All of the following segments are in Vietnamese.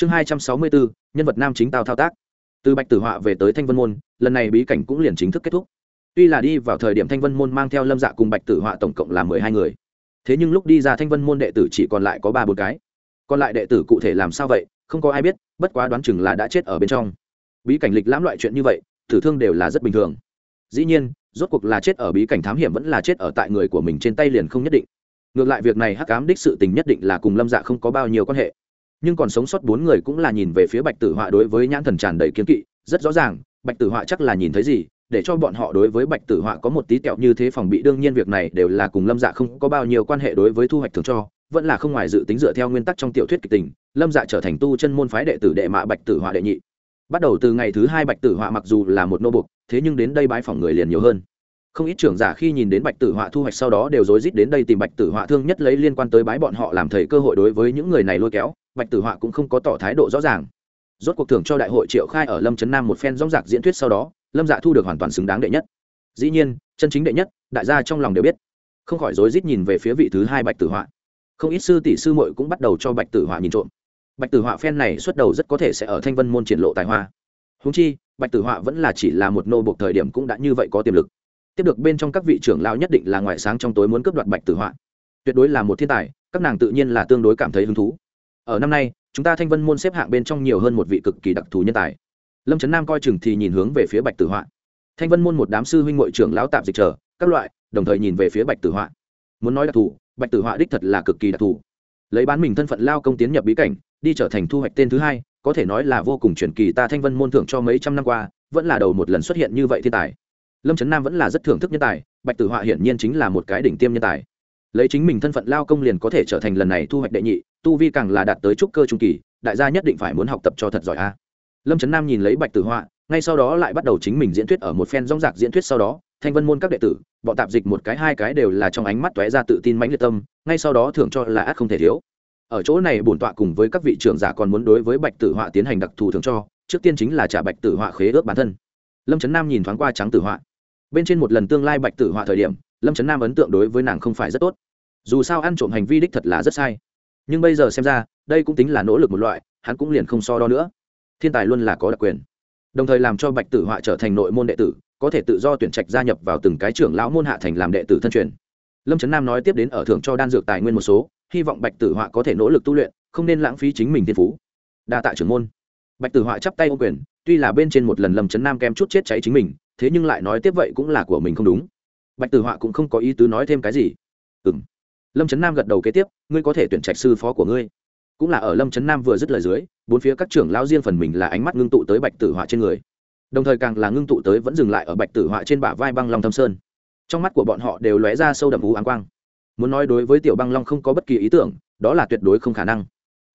chương hai trăm sáu mươi bốn nhân vật nam chính tao thao tác. Từ bạch tử họa về tới thanh vân môn, lần này bí cảnh cũng liền chính thức kết thúc. Tuy là đi vào thời điểm thanh vân môn mang theo lâm dạ cùng bạch tử họa tổng cộng là mười hai người, thế nhưng lúc đi ra thanh vân môn đệ tử chỉ còn lại có ba bốn cái. Còn lại đệ tử cụ thể làm sao vậy, không có ai biết, bất quá đoán chừng là đã chết ở bên trong. Bí cảnh lịch lãm loại chuyện như vậy tử thương đều là rất bình thường. Dĩ nhiên, rốt cuộc là chết ở bí cảnh thám hiểm vẫn là chết ở tại người của mình trên tay liền không nhất định. Ngược lại việc này hắc cám đích sự tình nhất định là cùng lâm dạ không có bao nhiêu quan hệ nhưng còn sống sót bốn người cũng là nhìn về phía bạch tử họa đối với nhãn thần tràn đầy kiến kỵ, rất rõ ràng, bạch tử họa chắc là nhìn thấy gì, để cho bọn họ đối với bạch tử họa có một tí kẹo như thế phòng bị, đương nhiên việc này đều là cùng lâm dạ không có bao nhiêu quan hệ đối với thu hoạch thường cho, vẫn là không ngoài dự tính dựa theo nguyên tắc trong tiểu thuyết kịch tình, lâm dạ trở thành tu chân môn phái đệ tử đệ mạ bạch tử họa đệ nhị. Bắt đầu từ ngày thứ hai bạch tử họa mặc dù là một nô bục thế nhưng đến đây bãi phòng người liền nhiều hơn không ít trưởng giả khi nhìn đến bạch tử họa thu hoạch sau đó đều rối rít đến đây tìm bạch tử họa thương nhất lấy liên quan tới bái bọn họ làm thầy cơ hội đối với những người này lôi kéo, bạch tử họa cũng không có tỏ thái độ rõ ràng. Rốt cuộc thưởng cho đại hội triệu khai ở lâm trấn nam một phen rong rạc diễn thuyết sau đó, lâm dạ thu được hoàn toàn xứng đáng đệ nhất. Dĩ nhiên, chân chính đệ nhất, đại gia trong lòng đều biết. Không khỏi rối rít nhìn về phía vị thứ hai bạch tử họa. Không ít sư tỷ sư muội cũng bắt đầu cho bạch tử họa nhìn trộm. Bạch tử họa phen này xuất đầu rất có thể sẽ ở thanh vân môn triển lộ tài hoa. Húng chi, bạch tử họa vẫn là chỉ là một nô buộc thời điểm cũng đã như vậy có tiềm lực tiếp được bên trong các vị trưởng lão nhất định là ngoại sáng trong tối muốn cướp đoạt bạch tử họa. Tuyệt đối là một thiên tài, các nàng tự nhiên là tương đối cảm thấy hứng thú. Ở năm nay, chúng ta thanh vân môn xếp hạng bên trong nhiều hơn một vị cực kỳ đặc thù nhân tài. Lâm trấn nam coi chừng thì nhìn hướng về phía bạch tử họa. Thanh vân môn một đám sư huynh ngội trưởng lão tạm dịch trở các loại, đồng thời nhìn về phía bạch tử họa. Muốn nói đặc thù, bạch tử họa đích thật là cực kỳ đặc thù. Lấy bán mình thân phận lao công tiến nhập bí cảnh, đi trở thành thu hoạch tên thứ hai, có thể nói là vô cùng truyền kỳ ta thanh vân môn thưởng cho mấy trăm năm qua, vẫn là đầu một lần xuất hiện như vậy thiên tài lâm trấn nam vẫn là rất thưởng thức nhân tài bạch tử họa hiển nhiên chính là một cái đỉnh tiêm nhân tài lấy chính mình thân phận lao công liền có thể trở thành lần này thu hoạch đệ nhị tu vi càng là đạt tới trúc cơ trung kỳ đại gia nhất định phải muốn học tập cho thật giỏi a à. lâm trấn nam nhìn lấy bạch tử họa ngay sau đó lại bắt đầu chính mình diễn thuyết ở một phen rong rạc diễn thuyết sau đó thanh vân môn các đệ tử bọn tạp dịch một cái hai cái đều là trong ánh mắt tóe ra tự tin mãnh liệt tâm ngay sau đó thưởng cho là át không thể thiếu ở chỗ này bổn tọa cùng với các vị trưởng giả còn muốn đối với bạch tử họa tiến hành đặc thù thưởng cho trước tiên chính là trả bạch tử họa khế ước bản thân lâm trấn nam nhìn thoáng qua trắng tử họa bên trên một lần tương lai bạch tử họa thời điểm, lâm trấn nam ấn tượng đối với nàng không phải rất tốt. Dù sao ăn trộm hành vi đích thật là rất sai. Nhưng bây giờ xem ra, đây cũng tính là nỗ lực một loại, hắn cũng liền không so đo nữa. Thiên tài luôn là có đặc quyền. Đồng thời làm cho bạch tử họa trở thành nội môn đệ tử, có thể tự do tuyển trạch gia nhập vào từng cái trưởng lão môn hạ thành làm đệ tử thân truyền. Lâm trấn nam nói tiếp đến ở thưởng cho đan dược tài nguyên một số, hy vọng bạch tử họa có thể nỗ lực tu luyện, không nên lãng phí chính mình thiên phú. Đa tạ trưởng môn. Bạch tử họa chắp tay ô quyền, tuy là bên trên một lần lâm trấn nam kem chút chết cháy chính mình thế nhưng lại nói tiếp vậy cũng là của mình không đúng. Bạch tử họa cũng không có ý tứ nói thêm cái gì. Ừ m lâm trấn nam gật đầu kế tiếp, ngươi có thể tuyển trạch sư phó của ngươi. Cũng là ở lâm trấn nam vừa dứt lời dưới, bốn phía các trưởng lão riêng phần mình là ánh mắt ngưng tụ tới bạch tử họa trên người. Đồng thời càng là ngưng tụ tới vẫn dừng lại ở bạch tử họa trên bả vai băng long thâm sơn. Trong mắt của bọn họ đều lóe ra sâu đậm vũ áng quang. Muốn nói đối với tiểu băng long không có bất kỳ ý tưởng, đó là tuyệt đối không khả năng.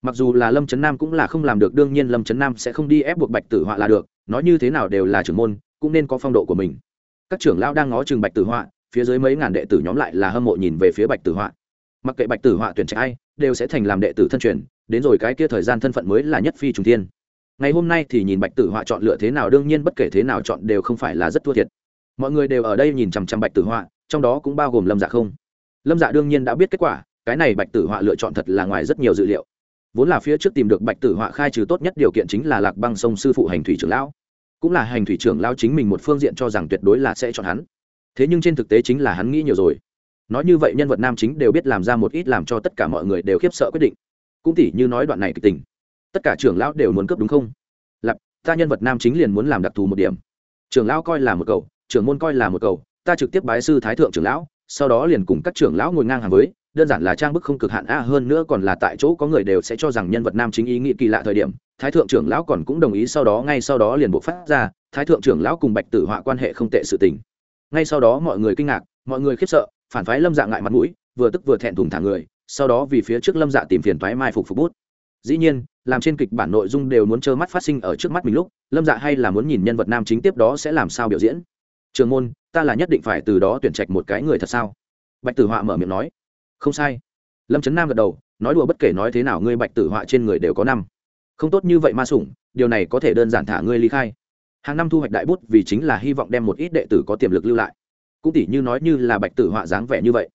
Mặc dù là lâm trấn nam cũng là không làm được, đương nhiên lâm trấn nam sẽ không đi ép buộc bạch tử họa là được, nói như thế nào đều là trưởng môn cũng nên có phong độ của mình. Các trưởng lão đang ngó chừng bạch tử họa, phía dưới mấy ngàn đệ tử nhóm lại là hâm mộ nhìn về phía bạch tử họa. Mặc kệ bạch tử họa tuyển trạch ai, đều sẽ thành làm đệ tử thân truyền, đến rồi cái kia thời gian thân phận mới là nhất phi trùng thiên. Ngày hôm nay thì nhìn bạch tử họa chọn lựa thế nào đương nhiên bất kể thế nào chọn đều không phải là rất thua thiệt. Mọi người đều ở đây nhìn chằm chằm bạch tử họa, trong đó cũng bao gồm lâm dạ không. Lâm dạ đương nhiên đã biết kết quả, cái này bạch tử họa lựa chọn thật là ngoài rất nhiều dự liệu. Vốn là phía trước tìm được bạch tử họa khai trừ tốt nhất điều kiện chính là lạc băng sông sư phụ hành thủy trưởng lão cũng là hành thủy trưởng lão chính mình một phương diện cho rằng tuyệt đối là sẽ chọn hắn. Thế nhưng trên thực tế chính là hắn nghĩ nhiều rồi. Nói như vậy nhân vật nam chính đều biết làm ra một ít làm cho tất cả mọi người đều khiếp sợ quyết định. Cũng tỉ như nói đoạn này kịch tình. Tất cả trưởng lão đều muốn cướp đúng không? Lặp ta nhân vật nam chính liền muốn làm đặc thù một điểm. Trưởng lão coi là một cầu, trưởng môn coi là một cầu, ta trực tiếp bái sư thái thượng trưởng lão, sau đó liền cùng các trưởng lão ngồi ngang hàng với, đơn giản là trang bức không cực hạn, a, hơn nữa còn là tại chỗ có người đều sẽ cho rằng nhân vật nam chính ý nghĩ kỳ lạ thời điểm thái thượng trưởng lão còn cũng đồng ý sau đó ngay sau đó liền buộc phát ra, thái thượng trưởng lão cùng bạch tử họa quan hệ không tệ sự tình. Ngay sau đó mọi người kinh ngạc, mọi người khiếp sợ, phản phái lâm dạ ngại mặt mũi, vừa tức vừa thẹn thùng thả người, sau đó vì phía trước lâm dạ tìm phiền thoái mai phục phục bút. Dĩ nhiên, làm trên kịch bản nội dung đều muốn trơ mắt phát sinh ở trước mắt mình lúc, lâm dạ hay là muốn nhìn nhân vật nam chính tiếp đó sẽ làm sao biểu diễn. Trường môn, ta là nhất định phải từ đó tuyển trạch một cái người thật sao? Bạch tử họa mở miệng nói. Không sai. Lâm trấn nam gật đầu, nói đùa bất kể nói thế nào ngươi bạch tử họa trên người đều có năm không tốt như vậy ma sủng, điều này có thể đơn giản thả ngươi ly khai. Hàng năm thu hoạch đại bút vì chính là hy vọng đem một ít đệ tử có tiềm lực lưu lại. Cũng tỉ như nói như là bạch tử họa dáng vẻ như vậy.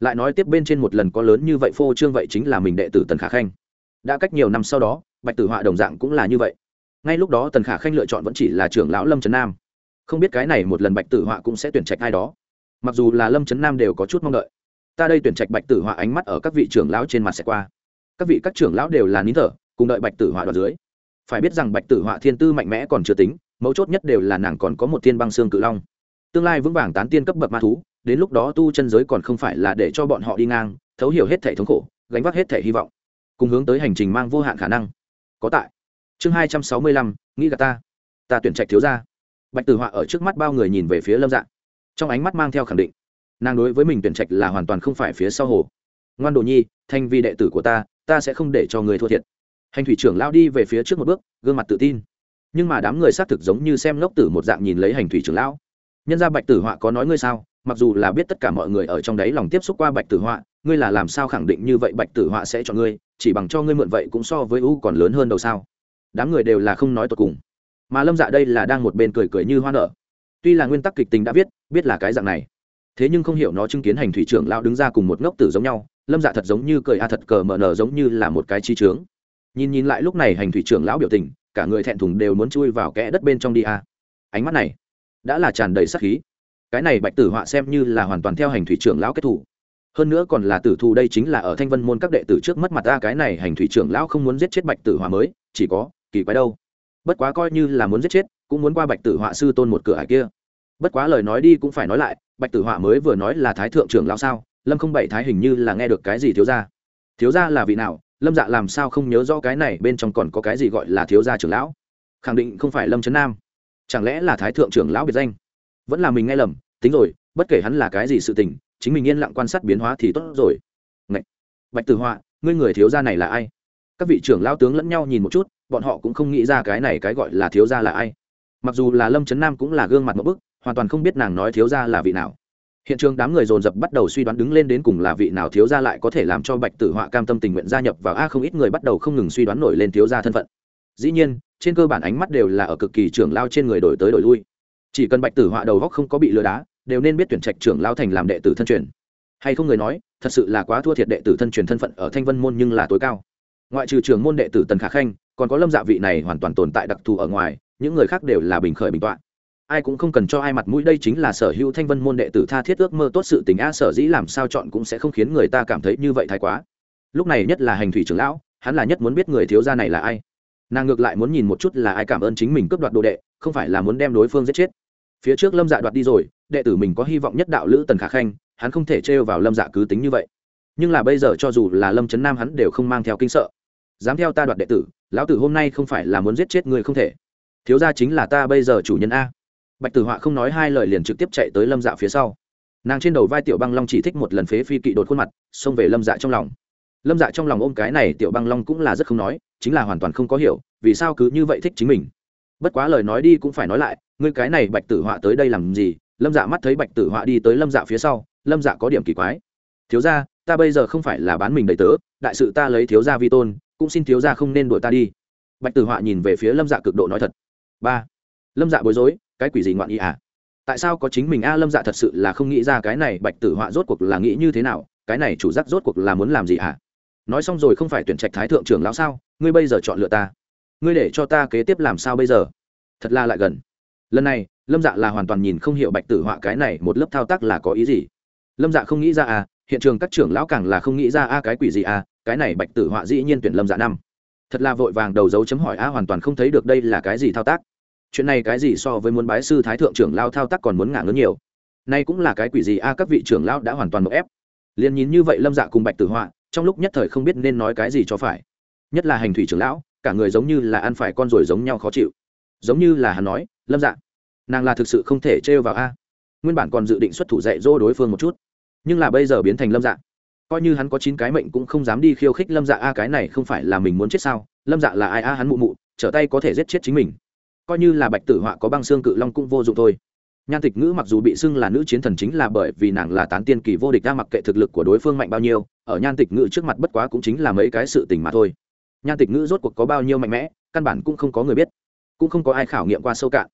Lại nói tiếp bên trên một lần có lớn như vậy phô trương vậy chính là mình đệ tử tần khả khanh. Đã cách nhiều năm sau đó, bạch tử họa đồng dạng cũng là như vậy. Ngay lúc đó tần khả khanh lựa chọn vẫn chỉ là trưởng lão lâm trấn nam. Không biết cái này một lần bạch tử họa cũng sẽ tuyển trạch ai đó. Mặc dù là lâm trấn nam đều có chút mong đợi. Ta đây tuyển trạch bạch tử họa ánh mắt ở các vị trưởng lão trên mặt sẽ qua. Các vị các trưởng lão đều là nín thở cùng đợi bạch tử họa đoạt dưới. Phải biết rằng bạch tử họa thiên tư mạnh mẽ còn chưa tính, mấu chốt nhất đều là nàng còn có một thiên băng xương cự long. Tương lai vững vàng tán tiên cấp bậc ma thú, đến lúc đó tu chân giới còn không phải là để cho bọn họ đi ngang, thấu hiểu hết thể thống khổ, gánh vác hết thể hy vọng, cùng hướng tới hành trình mang vô hạn khả năng. Có tại. Chương hai trăm sáu mươi lăm, nghĩ gà ta. Ta tuyển trạch thiếu ra bạch tử họa ở trước mắt bao người nhìn về phía lâm dạng trong ánh mắt mang theo khẳng định. Nàng đối với mình tuyển trạch là hoàn toàn không phải phía sau hồ. Ngoan đồ nhi, thanh vi đệ tử của ta ta sẽ không để cho người thua thiệt hành thủy trưởng lao đi về phía trước một bước, gương mặt tự tin. Nhưng mà đám người xác thực giống như xem ngốc tử một dạng nhìn lấy hành thủy trưởng lão. Nhân ra bạch tử họa có nói ngươi sao? Mặc dù là biết tất cả mọi người ở trong đấy lòng tiếp xúc qua bạch tử họa, ngươi là làm sao khẳng định như vậy bạch tử họa sẽ chọn ngươi? Chỉ bằng cho ngươi mượn vậy cũng so với u còn lớn hơn đầu sao? Đám người đều là không nói tột cùng. Mà lâm dạ đây là đang một bên cười cười như hoa nở. Tuy là nguyên tắc kịch tính đã viết, biết là cái dạng này. Thế nhưng không hiểu nó chứng kiến hành thủy trưởng lao đứng ra cùng một ngốc tử giống nhau, lâm dạ thật giống như cười a thật cờ mở nở giống như là một cái chi trướng nhìn nhìn lại lúc này hành thủy trưởng lão biểu tình, cả người thẹn thùng đều muốn chui vào kẽ đất bên trong đi a ánh mắt này đã là tràn đầy sắc khí. Cái này bạch tử họa xem như là hoàn toàn theo hành thủy trưởng lão kết thủ hơn nữa còn là tử thù đây chính là ở thanh vân môn các đệ tử trước mất mặt ta, cái này hành thủy trưởng lão không muốn giết chết bạch tử họa mới, chỉ có kỳ quái đâu. Bất quá coi như là muốn giết chết, cũng muốn qua bạch tử họa sư tôn một cửa hải kia. Bất quá lời nói đi cũng phải nói lại, bạch tử họa mới vừa nói là thái thượng trưởng lão sao? Lâm không bảy thái hình như là nghe được cái gì thiếu ra thiếu ra là vị nào? Lâm dạ làm sao không nhớ rõ cái này bên trong còn có cái gì gọi là thiếu gia trưởng lão? Khẳng định không phải lâm trấn nam. Chẳng lẽ là thái thượng trưởng lão biệt danh? Vẫn là mình nghe lầm, tính rồi, bất kể hắn là cái gì sự tình, chính mình yên lặng quan sát biến hóa thì tốt rồi. Ngậy! bạch tử họa, ngươi người thiếu gia này là ai? Các vị trưởng lão tướng lẫn nhau nhìn một chút, bọn họ cũng không nghĩ ra cái này cái gọi là thiếu gia là ai. Mặc dù là lâm trấn nam cũng là gương mặt một bức, hoàn toàn không biết nàng nói thiếu gia là vị nào hiện trường đám người dồn dập bắt đầu suy đoán đứng lên đến cùng là vị nào thiếu gia lại có thể làm cho bạch tử họa cam tâm tình nguyện gia nhập vào. A, không ít người bắt đầu không ngừng suy đoán nổi lên thiếu gia thân phận. Dĩ nhiên, trên cơ bản ánh mắt đều là ở cực kỳ trưởng lao trên người đổi tới đổi lui. Chỉ cần bạch tử họa đầu góc không có bị lừa đá, đều nên biết tuyển trạch trưởng lao thành làm đệ tử thân truyền. Hay không người nói, thật sự là quá thua thiệt đệ tử thân truyền thân phận ở thanh vân môn nhưng là tối cao. Ngoại trừ trưởng môn đệ tử tần khả khanh, còn có lâm dạ vị này hoàn toàn tồn tại đặc thù ở ngoài, những người khác đều là bình khởi bình tọa ai cũng không cần cho ai mặt mũi, đây chính là sở hữu thanh vân môn đệ tử tha thiết ước mơ tốt sự tình a, sở dĩ làm sao chọn cũng sẽ không khiến người ta cảm thấy như vậy thái quá. Lúc này nhất là hành thủy trưởng lão, hắn là nhất muốn biết người thiếu gia này là ai. Nàng ngược lại muốn nhìn một chút là ai cảm ơn chính mình cướp đoạt đồ đệ, không phải là muốn đem đối phương giết chết. Phía trước lâm dạ đoạt đi rồi, đệ tử mình có hy vọng nhất đạo lữ tần khả khanh, hắn không thể trêu vào lâm dạ cứ tính như vậy. Nhưng là bây giờ cho dù là lâm trấn nam hắn đều không mang theo kinh sợ. Dám theo ta đoạt đệ tử, lão tử hôm nay không phải là muốn giết chết người không thể. Thiếu gia chính là ta bây giờ chủ nhân a bạch tử họa không nói hai lời liền trực tiếp chạy tới lâm dạ phía sau. Nàng trên đầu vai tiểu băng long chỉ thích một lần phế phi kỵ đột khuôn mặt, xông về lâm dạ trong lòng. Lâm dạ trong lòng ôm cái này tiểu băng long cũng là rất không nói, chính là hoàn toàn không có hiểu, vì sao cứ như vậy thích chính mình. Bất quá lời nói đi cũng phải nói lại, ngươi cái này bạch tử họa tới đây làm gì? Lâm dạ mắt thấy bạch tử họa đi tới lâm dạ phía sau, lâm dạ có điểm kỳ quái. Thiếu ra ta bây giờ không phải là bán mình đầy tớ, đại sự ta lấy thiếu gia vi tôn, cũng xin thiếu gia không nên đuổi ta đi. Bạch tử họa nhìn về phía lâm dạ cực độ nói thật. Ba. Lâm dạ bối rối cái quỷ gì ngoạn ý à? Tại sao có chính mình a lâm dạ thật sự là không nghĩ ra cái này bạch tử họa rốt cuộc là nghĩ như thế nào? Cái này chủ giác rốt cuộc là muốn làm gì à nói xong rồi không phải tuyển trạch thái thượng trưởng lão sao? Ngươi bây giờ chọn lựa ta. Ngươi để cho ta kế tiếp làm sao bây giờ? Thật là lại gần. Lần này, lâm dạ là hoàn toàn nhìn không hiểu bạch tử họa cái này một lớp thao tác là có ý gì. Lâm dạ không nghĩ ra à? Hiện trường các trưởng lão càng là không nghĩ ra a cái quỷ gì à? Cái này bạch tử họa dĩ nhiên tuyển lâm dạ năm. Thật là vội vàng đầu dấu chấm hỏi a hoàn toàn không thấy được đây là cái gì thao tác chuyện này cái gì so với muốn bái sư thái thượng trưởng lao thao tác còn muốn ngả ngớn nhiều. Nay cũng là cái quỷ gì a, các vị trưởng lao đã hoàn toàn một ép. Liền nhìn như vậy lâm dạ cùng bạch tử họa, trong lúc nhất thời không biết nên nói cái gì cho phải. Nhất là hành thủy trưởng lão, cả người giống như là ăn phải con rồi giống nhau khó chịu. Giống như là hắn nói, lâm dạ nàng là thực sự không thể trêu vào a. Nguyên bản còn dự định xuất thủ dạy dỗ đối phương một chút, nhưng là bây giờ biến thành lâm dạ. Coi như hắn có chín cái mệnh cũng không dám đi khiêu khích lâm dạ a, cái này không phải là mình muốn chết sao? Lâm dạ là ai a? Hắn mụ mụ, trở tay có thể giết chết chính mình coi như là bạch tử họa có băng xương cự long cũng vô dụng thôi. Nhan tịch ngữ mặc dù bị xưng là nữ chiến thần chính là bởi vì nàng là tán tiên kỳ vô địch ra mặc kệ thực lực của đối phương mạnh bao nhiêu, ở nhan tịch ngữ trước mặt bất quá cũng chính là mấy cái sự tình mà thôi. Nhan tịch ngữ rốt cuộc có bao nhiêu mạnh mẽ, căn bản cũng không có người biết, cũng không có ai khảo nghiệm qua sâu cạn.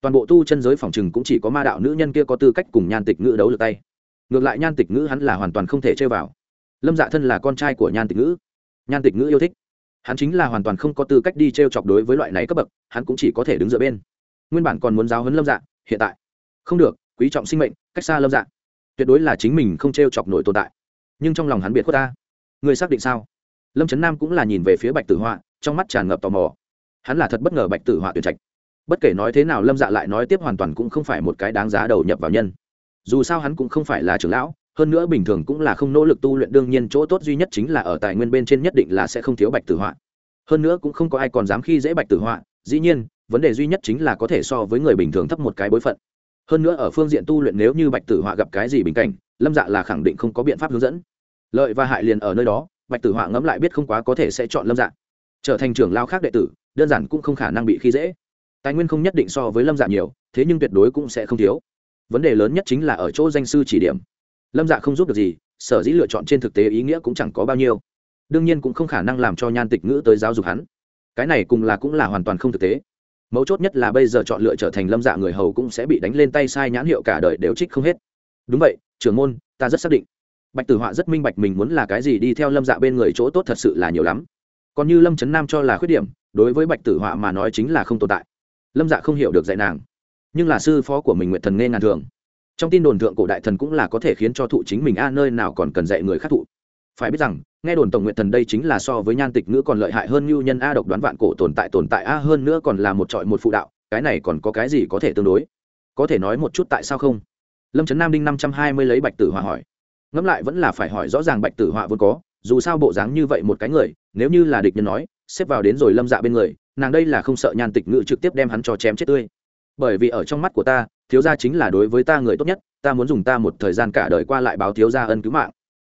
Toàn bộ tu chân giới phòng chừng cũng chỉ có ma đạo nữ nhân kia có tư cách cùng nhan tịch ngữ đấu được tay. Ngược lại nhan tịch ngữ hắn là hoàn toàn không thể chơi vào. Lâm dạ thân là con trai của nhan tịch ngữ. Nhan tịch ngữ yêu thích hắn chính là hoàn toàn không có tư cách đi t r e o chọc đối với loại này cấp bậc, hắn cũng chỉ có thể đứng dựa bên. Nguyên bản còn muốn giáo huấn lâm dạ hiện tại. Không được, quý trọng sinh mệnh, cách xa lâm dạ. Tuyệt đối là chính mình không t r e o chọc nổi tồn tại. Nhưng trong lòng hắn biệt khuất ta. Người xác định sao? Lâm trấn nam cũng là nhìn về phía bạch tử họa, trong mắt tràn ngập tò mò. Hắn là thật bất ngờ bạch tử họa tuyển trạch. Bất kể nói thế nào lâm dạ lại nói tiếp hoàn toàn cũng không phải một cái đáng giá đầu nhập vào nhân. Dù sao hắn cũng không phải là trưởng lão hơn nữa bình thường cũng là không nỗ lực tu luyện, đương nhiên chỗ tốt duy nhất chính là ở tài nguyên bên trên nhất định là sẽ không thiếu bạch tử họa. Hơn nữa cũng không có ai còn dám khi dễ bạch tử họa, dĩ nhiên, vấn đề duy nhất chính là có thể so với người bình thường thấp một cái bối phận. Hơn nữa ở phương diện tu luyện nếu như bạch tử họa gặp cái gì bình cảnh, lâm dạ là khẳng định không có biện pháp hướng dẫn. Lợi và hại liền ở nơi đó, bạch tử họa ngẫm lại biết không quá có thể sẽ chọn lâm dạ. Trở thành trưởng lao khác đệ tử, đơn giản cũng không khả năng bị khi dễ. Tài nguyên không nhất định so với lâm dạ nhiều, thế nhưng tuyệt đối cũng sẽ không thiếu. Vấn đề lớn nhất chính là ở chỗ danh sư chỉ điểm lâm dạ không giúp được gì, sở dĩ lựa chọn trên thực tế ý nghĩa cũng chẳng có bao nhiêu. Đương nhiên cũng không khả năng làm cho nhan tịch ngữ tới giáo dục hắn. Cái này cùng là cũng là hoàn toàn không thực tế. Mấu chốt nhất là bây giờ chọn lựa trở thành lâm dạ người hầu cũng sẽ bị đánh lên tay sai nhãn hiệu cả đời đều trích không hết. Đúng vậy, trưởng môn, ta rất xác định. Bạch tử họa rất minh bạch mình muốn là cái gì đi theo lâm dạ bên người chỗ tốt thật sự là nhiều lắm. Còn như lâm trấn nam cho là khuyết điểm, đối với bạch tử họa mà nói chính là không tồn tại. Lâm dạ không hiểu được dạy nàng. Nhưng là sư phó của mình nguyện thần nghe ngàn thường trong tin đồn thượng cổ đại thần cũng là có thể khiến cho thụ chính mình a, nơi nào còn cần dạy người khác thụ. Phải biết rằng, nghe đồn tổng nguyện thần đây chính là so với nhan tịch ngữ còn lợi hại hơn như nhân a, độc đoán vạn cổ tồn tại tồn tại a, hơn nữa còn là một trọi một phụ đạo, cái này còn có cái gì có thể tương đối? Có thể nói một chút tại sao không? Lâm trấn nam đinh năm trăm hai mươi lấy bạch tử họa hỏi. Ngẫm lại vẫn là phải hỏi rõ ràng bạch tử họa vốn có, dù sao bộ dáng như vậy một cái người, nếu như là địch nhân nói, xếp vào đến rồi lâm dạ bên người, nàng đây là không sợ nhan tịch ngữ trực tiếp đem hắn cho chém chết tươi. Bởi vì ở trong mắt của ta thiếu gia chính là đối với ta người tốt nhất, ta muốn dùng ta một thời gian cả đời qua lại báo thiếu gia ân cứu mạng.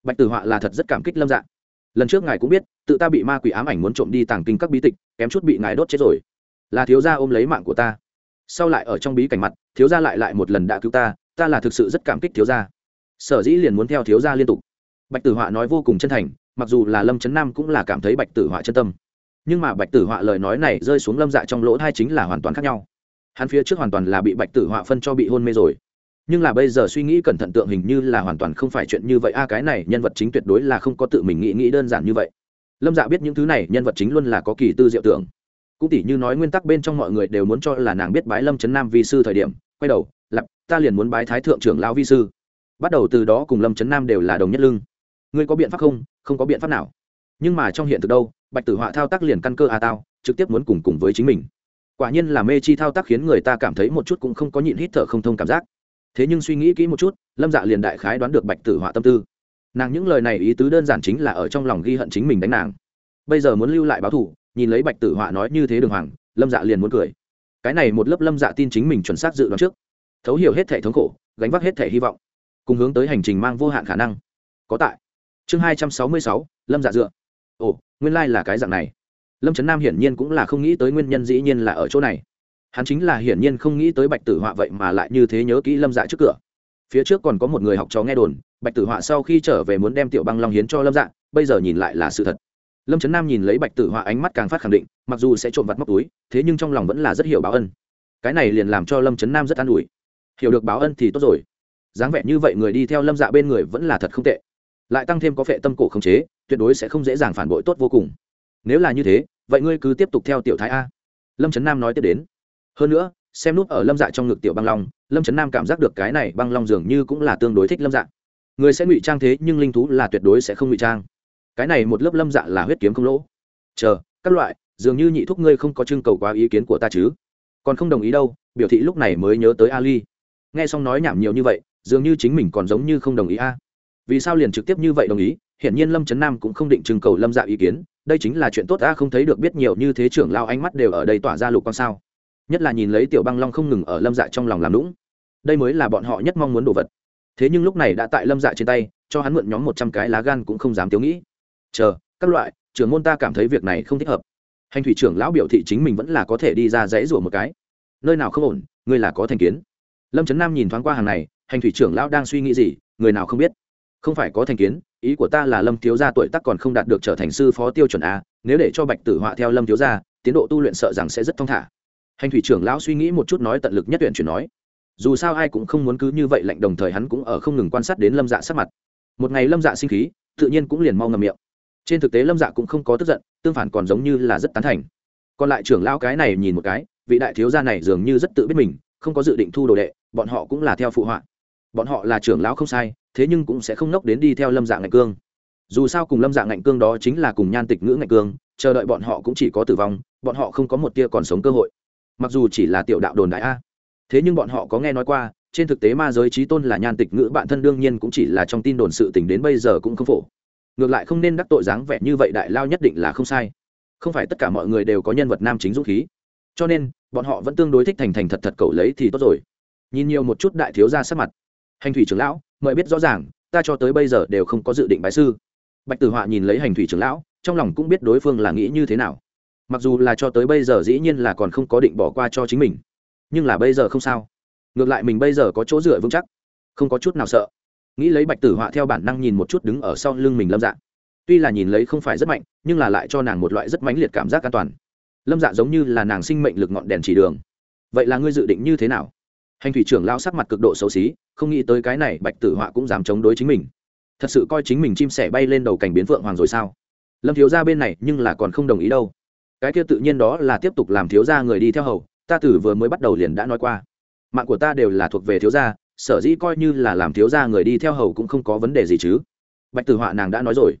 Bạch tử họa là thật rất cảm kích lâm dạng lần trước ngài cũng biết, tự ta bị ma quỷ ám ảnh muốn trộm đi tàng kinh các bí tịch, kém chút bị ngài đốt chết rồi. Là thiếu gia ôm lấy mạng của ta. Sau lại ở trong bí cảnh mặt, thiếu gia lại lại một lần đã cứu ta ta là thực sự rất cảm kích thiếu gia. Sở dĩ liền muốn theo thiếu gia liên tục. Bạch tử họa nói vô cùng chân thành, mặc dù là lâm trấn nam cũng là cảm thấy bạch tử họa chân tâm. Nhưng mà bạch tử họa lời nói này rơi xuống lâm dạ trong lỗ thai chính là hoàn toàn khác nhau hắn phía trước hoàn toàn là bị bạch tử họa phân cho bị hôn mê rồi. Nhưng là bây giờ suy nghĩ cẩn thận tượng hình như là hoàn toàn không phải chuyện như vậy. A, cái này nhân vật chính tuyệt đối là không có tự mình nghĩ nghĩ đơn giản như vậy. Lâm dạ biết những thứ này, nhân vật chính luôn là có kỳ tư diệu tưởng. Cũng tỉ như nói nguyên tắc bên trong mọi người đều muốn cho là nàng biết bái lâm trấn nam vi sư thời điểm, quay đầu, lặp, ta liền muốn bái thái thượng trưởng lão vi sư. Bắt đầu từ đó cùng lâm trấn nam đều là đồng nhất lưng. Ngươi có biện pháp không? Không có biện pháp nào. Nhưng mà trong hiện thực đâu, bạch tử họa thao tác liền căn cơ a tao, trực tiếp muốn cùng cùng với chính mình quả nhiên là mê chi thao tác khiến người ta cảm thấy một chút cũng không có nhịn hít thở không thông cảm giác. Thế nhưng suy nghĩ kỹ một chút, lâm dạ liền đại khái đoán được bạch tử họa tâm tư. Nàng những lời này ý tứ đơn giản chính là ở trong lòng ghi hận chính mình đánh nàng. Bây giờ muốn lưu lại báo thủ nhìn lấy bạch tử họa nói như thế đường hoàng, lâm dạ liền muốn cười. Cái này một lớp lâm dạ tin chính mình chuẩn xác dự đoán trước. Thấu hiểu hết thể thống khổ, gánh vác hết thể hy vọng, cùng hướng tới hành trình mang vô hạn khả năng. Có tại. Chương hai trăm sáu mươi sáu, lâm dạ dựa. Ồ, nguyên lai、like、là cái dạng này lâm trấn nam hiển nhiên cũng là không nghĩ tới nguyên nhân dĩ nhiên là ở chỗ này. Hắn chính là hiển nhiên không nghĩ tới bạch tử họa vậy mà lại như thế nhớ kỹ lâm dạ trước cửa. Phía trước còn có một người học trò nghe đồn, bạch tử họa sau khi trở về muốn đem tiểu băng long hiến cho lâm dạ bây giờ nhìn lại là sự thật. Lâm trấn nam nhìn lấy bạch tử họa ánh mắt càng phát khẳng định, mặc dù sẽ trộm vặt móc túi, thế nhưng trong lòng vẫn là rất hiểu báo ân. Cái này liền làm cho lâm trấn nam rất an ủi. Hiểu được báo ân thì tốt rồi. Dáng vẻ như vậy người đi theo lâm dạ bên người vẫn là thật không tệ. Lại tăng thêm có phệ tâm cổ khống chế, tuyệt đối sẽ không dễ dàng phản bội tốt vô cùng nếu là như thế, vậy ngươi cứ tiếp tục theo tiểu thái a. Lâm trấn nam nói tiếp đến. Hơn nữa, xem nút ở lâm dạ trong ngực tiểu băng long, lâm trấn nam cảm giác được cái này băng long dường như cũng là tương đối thích lâm dạ. Người sẽ ngụy trang thế, nhưng linh thú là tuyệt đối sẽ không ngụy trang. Cái này một lớp lâm dạ là huyết kiếm không lỗ. Chờ, các loại, dường như nhị thúc ngươi không có trưng cầu quá ý kiến của ta chứ. Còn không đồng ý đâu, biểu thị lúc này mới nhớ tới ali. Nghe xong nói nhảm nhiều như vậy, dường như chính mình còn giống như không đồng ý a. Vì sao liền trực tiếp như vậy đồng ý, hiển nhiên lâm trấn nam cũng không định trưng cầu lâm dạ ý kiến đây chính là chuyện tốt ta không thấy được biết nhiều như thế trưởng lao ánh mắt đều ở đây tỏa ra lục quang sao. Nhất là nhìn lấy tiểu băng long không ngừng ở lâm dạ trong lòng làm lũng. Đây mới là bọn họ nhất mong muốn đồ vật. Thế nhưng lúc này đã tại lâm dạ trên tay, cho hắn mượn nhóm một trăm cái lá gan cũng không dám thiếu nghĩ. Chờ, các loại, trưởng môn ta cảm thấy việc này không thích hợp. Hành thủy trưởng lão biểu thị chính mình vẫn là có thể đi ra dãy rủa một cái. Nơi nào không ổn, ngươi là có thành kiến. Lâm trấn nam nhìn thoáng qua hàng này, hành thủy trưởng lão đang suy nghĩ gì, người nào không biết không phải có thành kiến, ý của ta là lâm thiếu gia tuổi tác còn không đạt được trở thành sư phó tiêu chuẩn a, nếu để cho bạch tử họa theo lâm thiếu gia, tiến độ tu luyện sợ rằng sẽ rất thong thả. Hành thủy trưởng lão suy nghĩ một chút nói tận lực nhất tuyển chuyển nói. Dù sao ai cũng không muốn cứ như vậy lạnh đồng thời hắn cũng ở không ngừng quan sát đến lâm dạ sắc mặt. Một ngày lâm dạ sinh khí, tự nhiên cũng liền mau ngầm miệng. Trên thực tế lâm dạ cũng không có tức giận, tương phản còn giống như là rất tán thành. Còn lại trưởng lão cái này nhìn một cái, vị đại thiếu gia này dường như rất tự biết mình, không có dự định thu đồ đệ, bọn họ cũng là theo phụ họa bọn họ là trưởng lão không sai, thế nhưng cũng sẽ không nốc đến đi theo lâm dạng ngạnh cương. Dù sao cùng lâm dạng ngạnh cương đó chính là cùng nhan tịch ngữ ngạnh cương, chờ đợi bọn họ cũng chỉ có tử vong, bọn họ không có một tia còn sống cơ hội. Mặc dù chỉ là tiểu đạo đồn đại a. Thế nhưng bọn họ có nghe nói qua, trên thực tế ma giới trí tôn là nhan tịch ngữ bản thân đương nhiên cũng chỉ là trong tin đồn sự tình đến bây giờ cũng không phổ. Ngược lại không nên đắc tội dáng vẻ như vậy đại lao nhất định là không sai. Không phải tất cả mọi người đều có nhân vật nam chính dũng khí. Cho nên, bọn họ vẫn tương đối thích thành thành thật thật cầu lấy thì tốt rồi. Nhìn nhiều một chút đại thiếu ra sắc mặt hành thủy trưởng lão, mời biết rõ ràng, ta cho tới bây giờ đều không có dự định bái sư. Bạch tử họa nhìn lấy hành thủy trưởng lão, trong lòng cũng biết đối phương là nghĩ như thế nào. Mặc dù là cho tới bây giờ dĩ nhiên là còn không có định bỏ qua cho chính mình, nhưng là bây giờ không sao. Ngược lại mình bây giờ có chỗ dựa vững chắc, không có chút nào sợ. Nghĩ lấy bạch tử họa theo bản năng nhìn một chút đứng ở sau lưng mình lâm dạ. Tuy là nhìn lấy không phải rất mạnh, nhưng là lại cho nàng một loại rất mãnh liệt cảm giác an toàn. Lâm dạ giống như là nàng sinh mệnh lực ngọn đèn chỉ đường. Vậy là ngươi dự định như thế nào? Hành thủy trưởng lao sắc mặt cực độ xấu xí không nghĩ tới cái này bạch tử họa cũng dám chống đối chính mình. Thật sự coi chính mình chim sẻ bay lên đầu cảnh biến phượng hoàng rồi sao? Lâm thiếu gia bên này nhưng là còn không đồng ý đâu. Cái kia tự nhiên đó là tiếp tục làm thiếu gia người đi theo hầu, ta tử vừa mới bắt đầu liền đã nói qua. Mạng của ta đều là thuộc về thiếu gia, sở dĩ coi như là làm thiếu gia người đi theo hầu cũng không có vấn đề gì chứ. Bạch tử họa nàng đã nói rồi.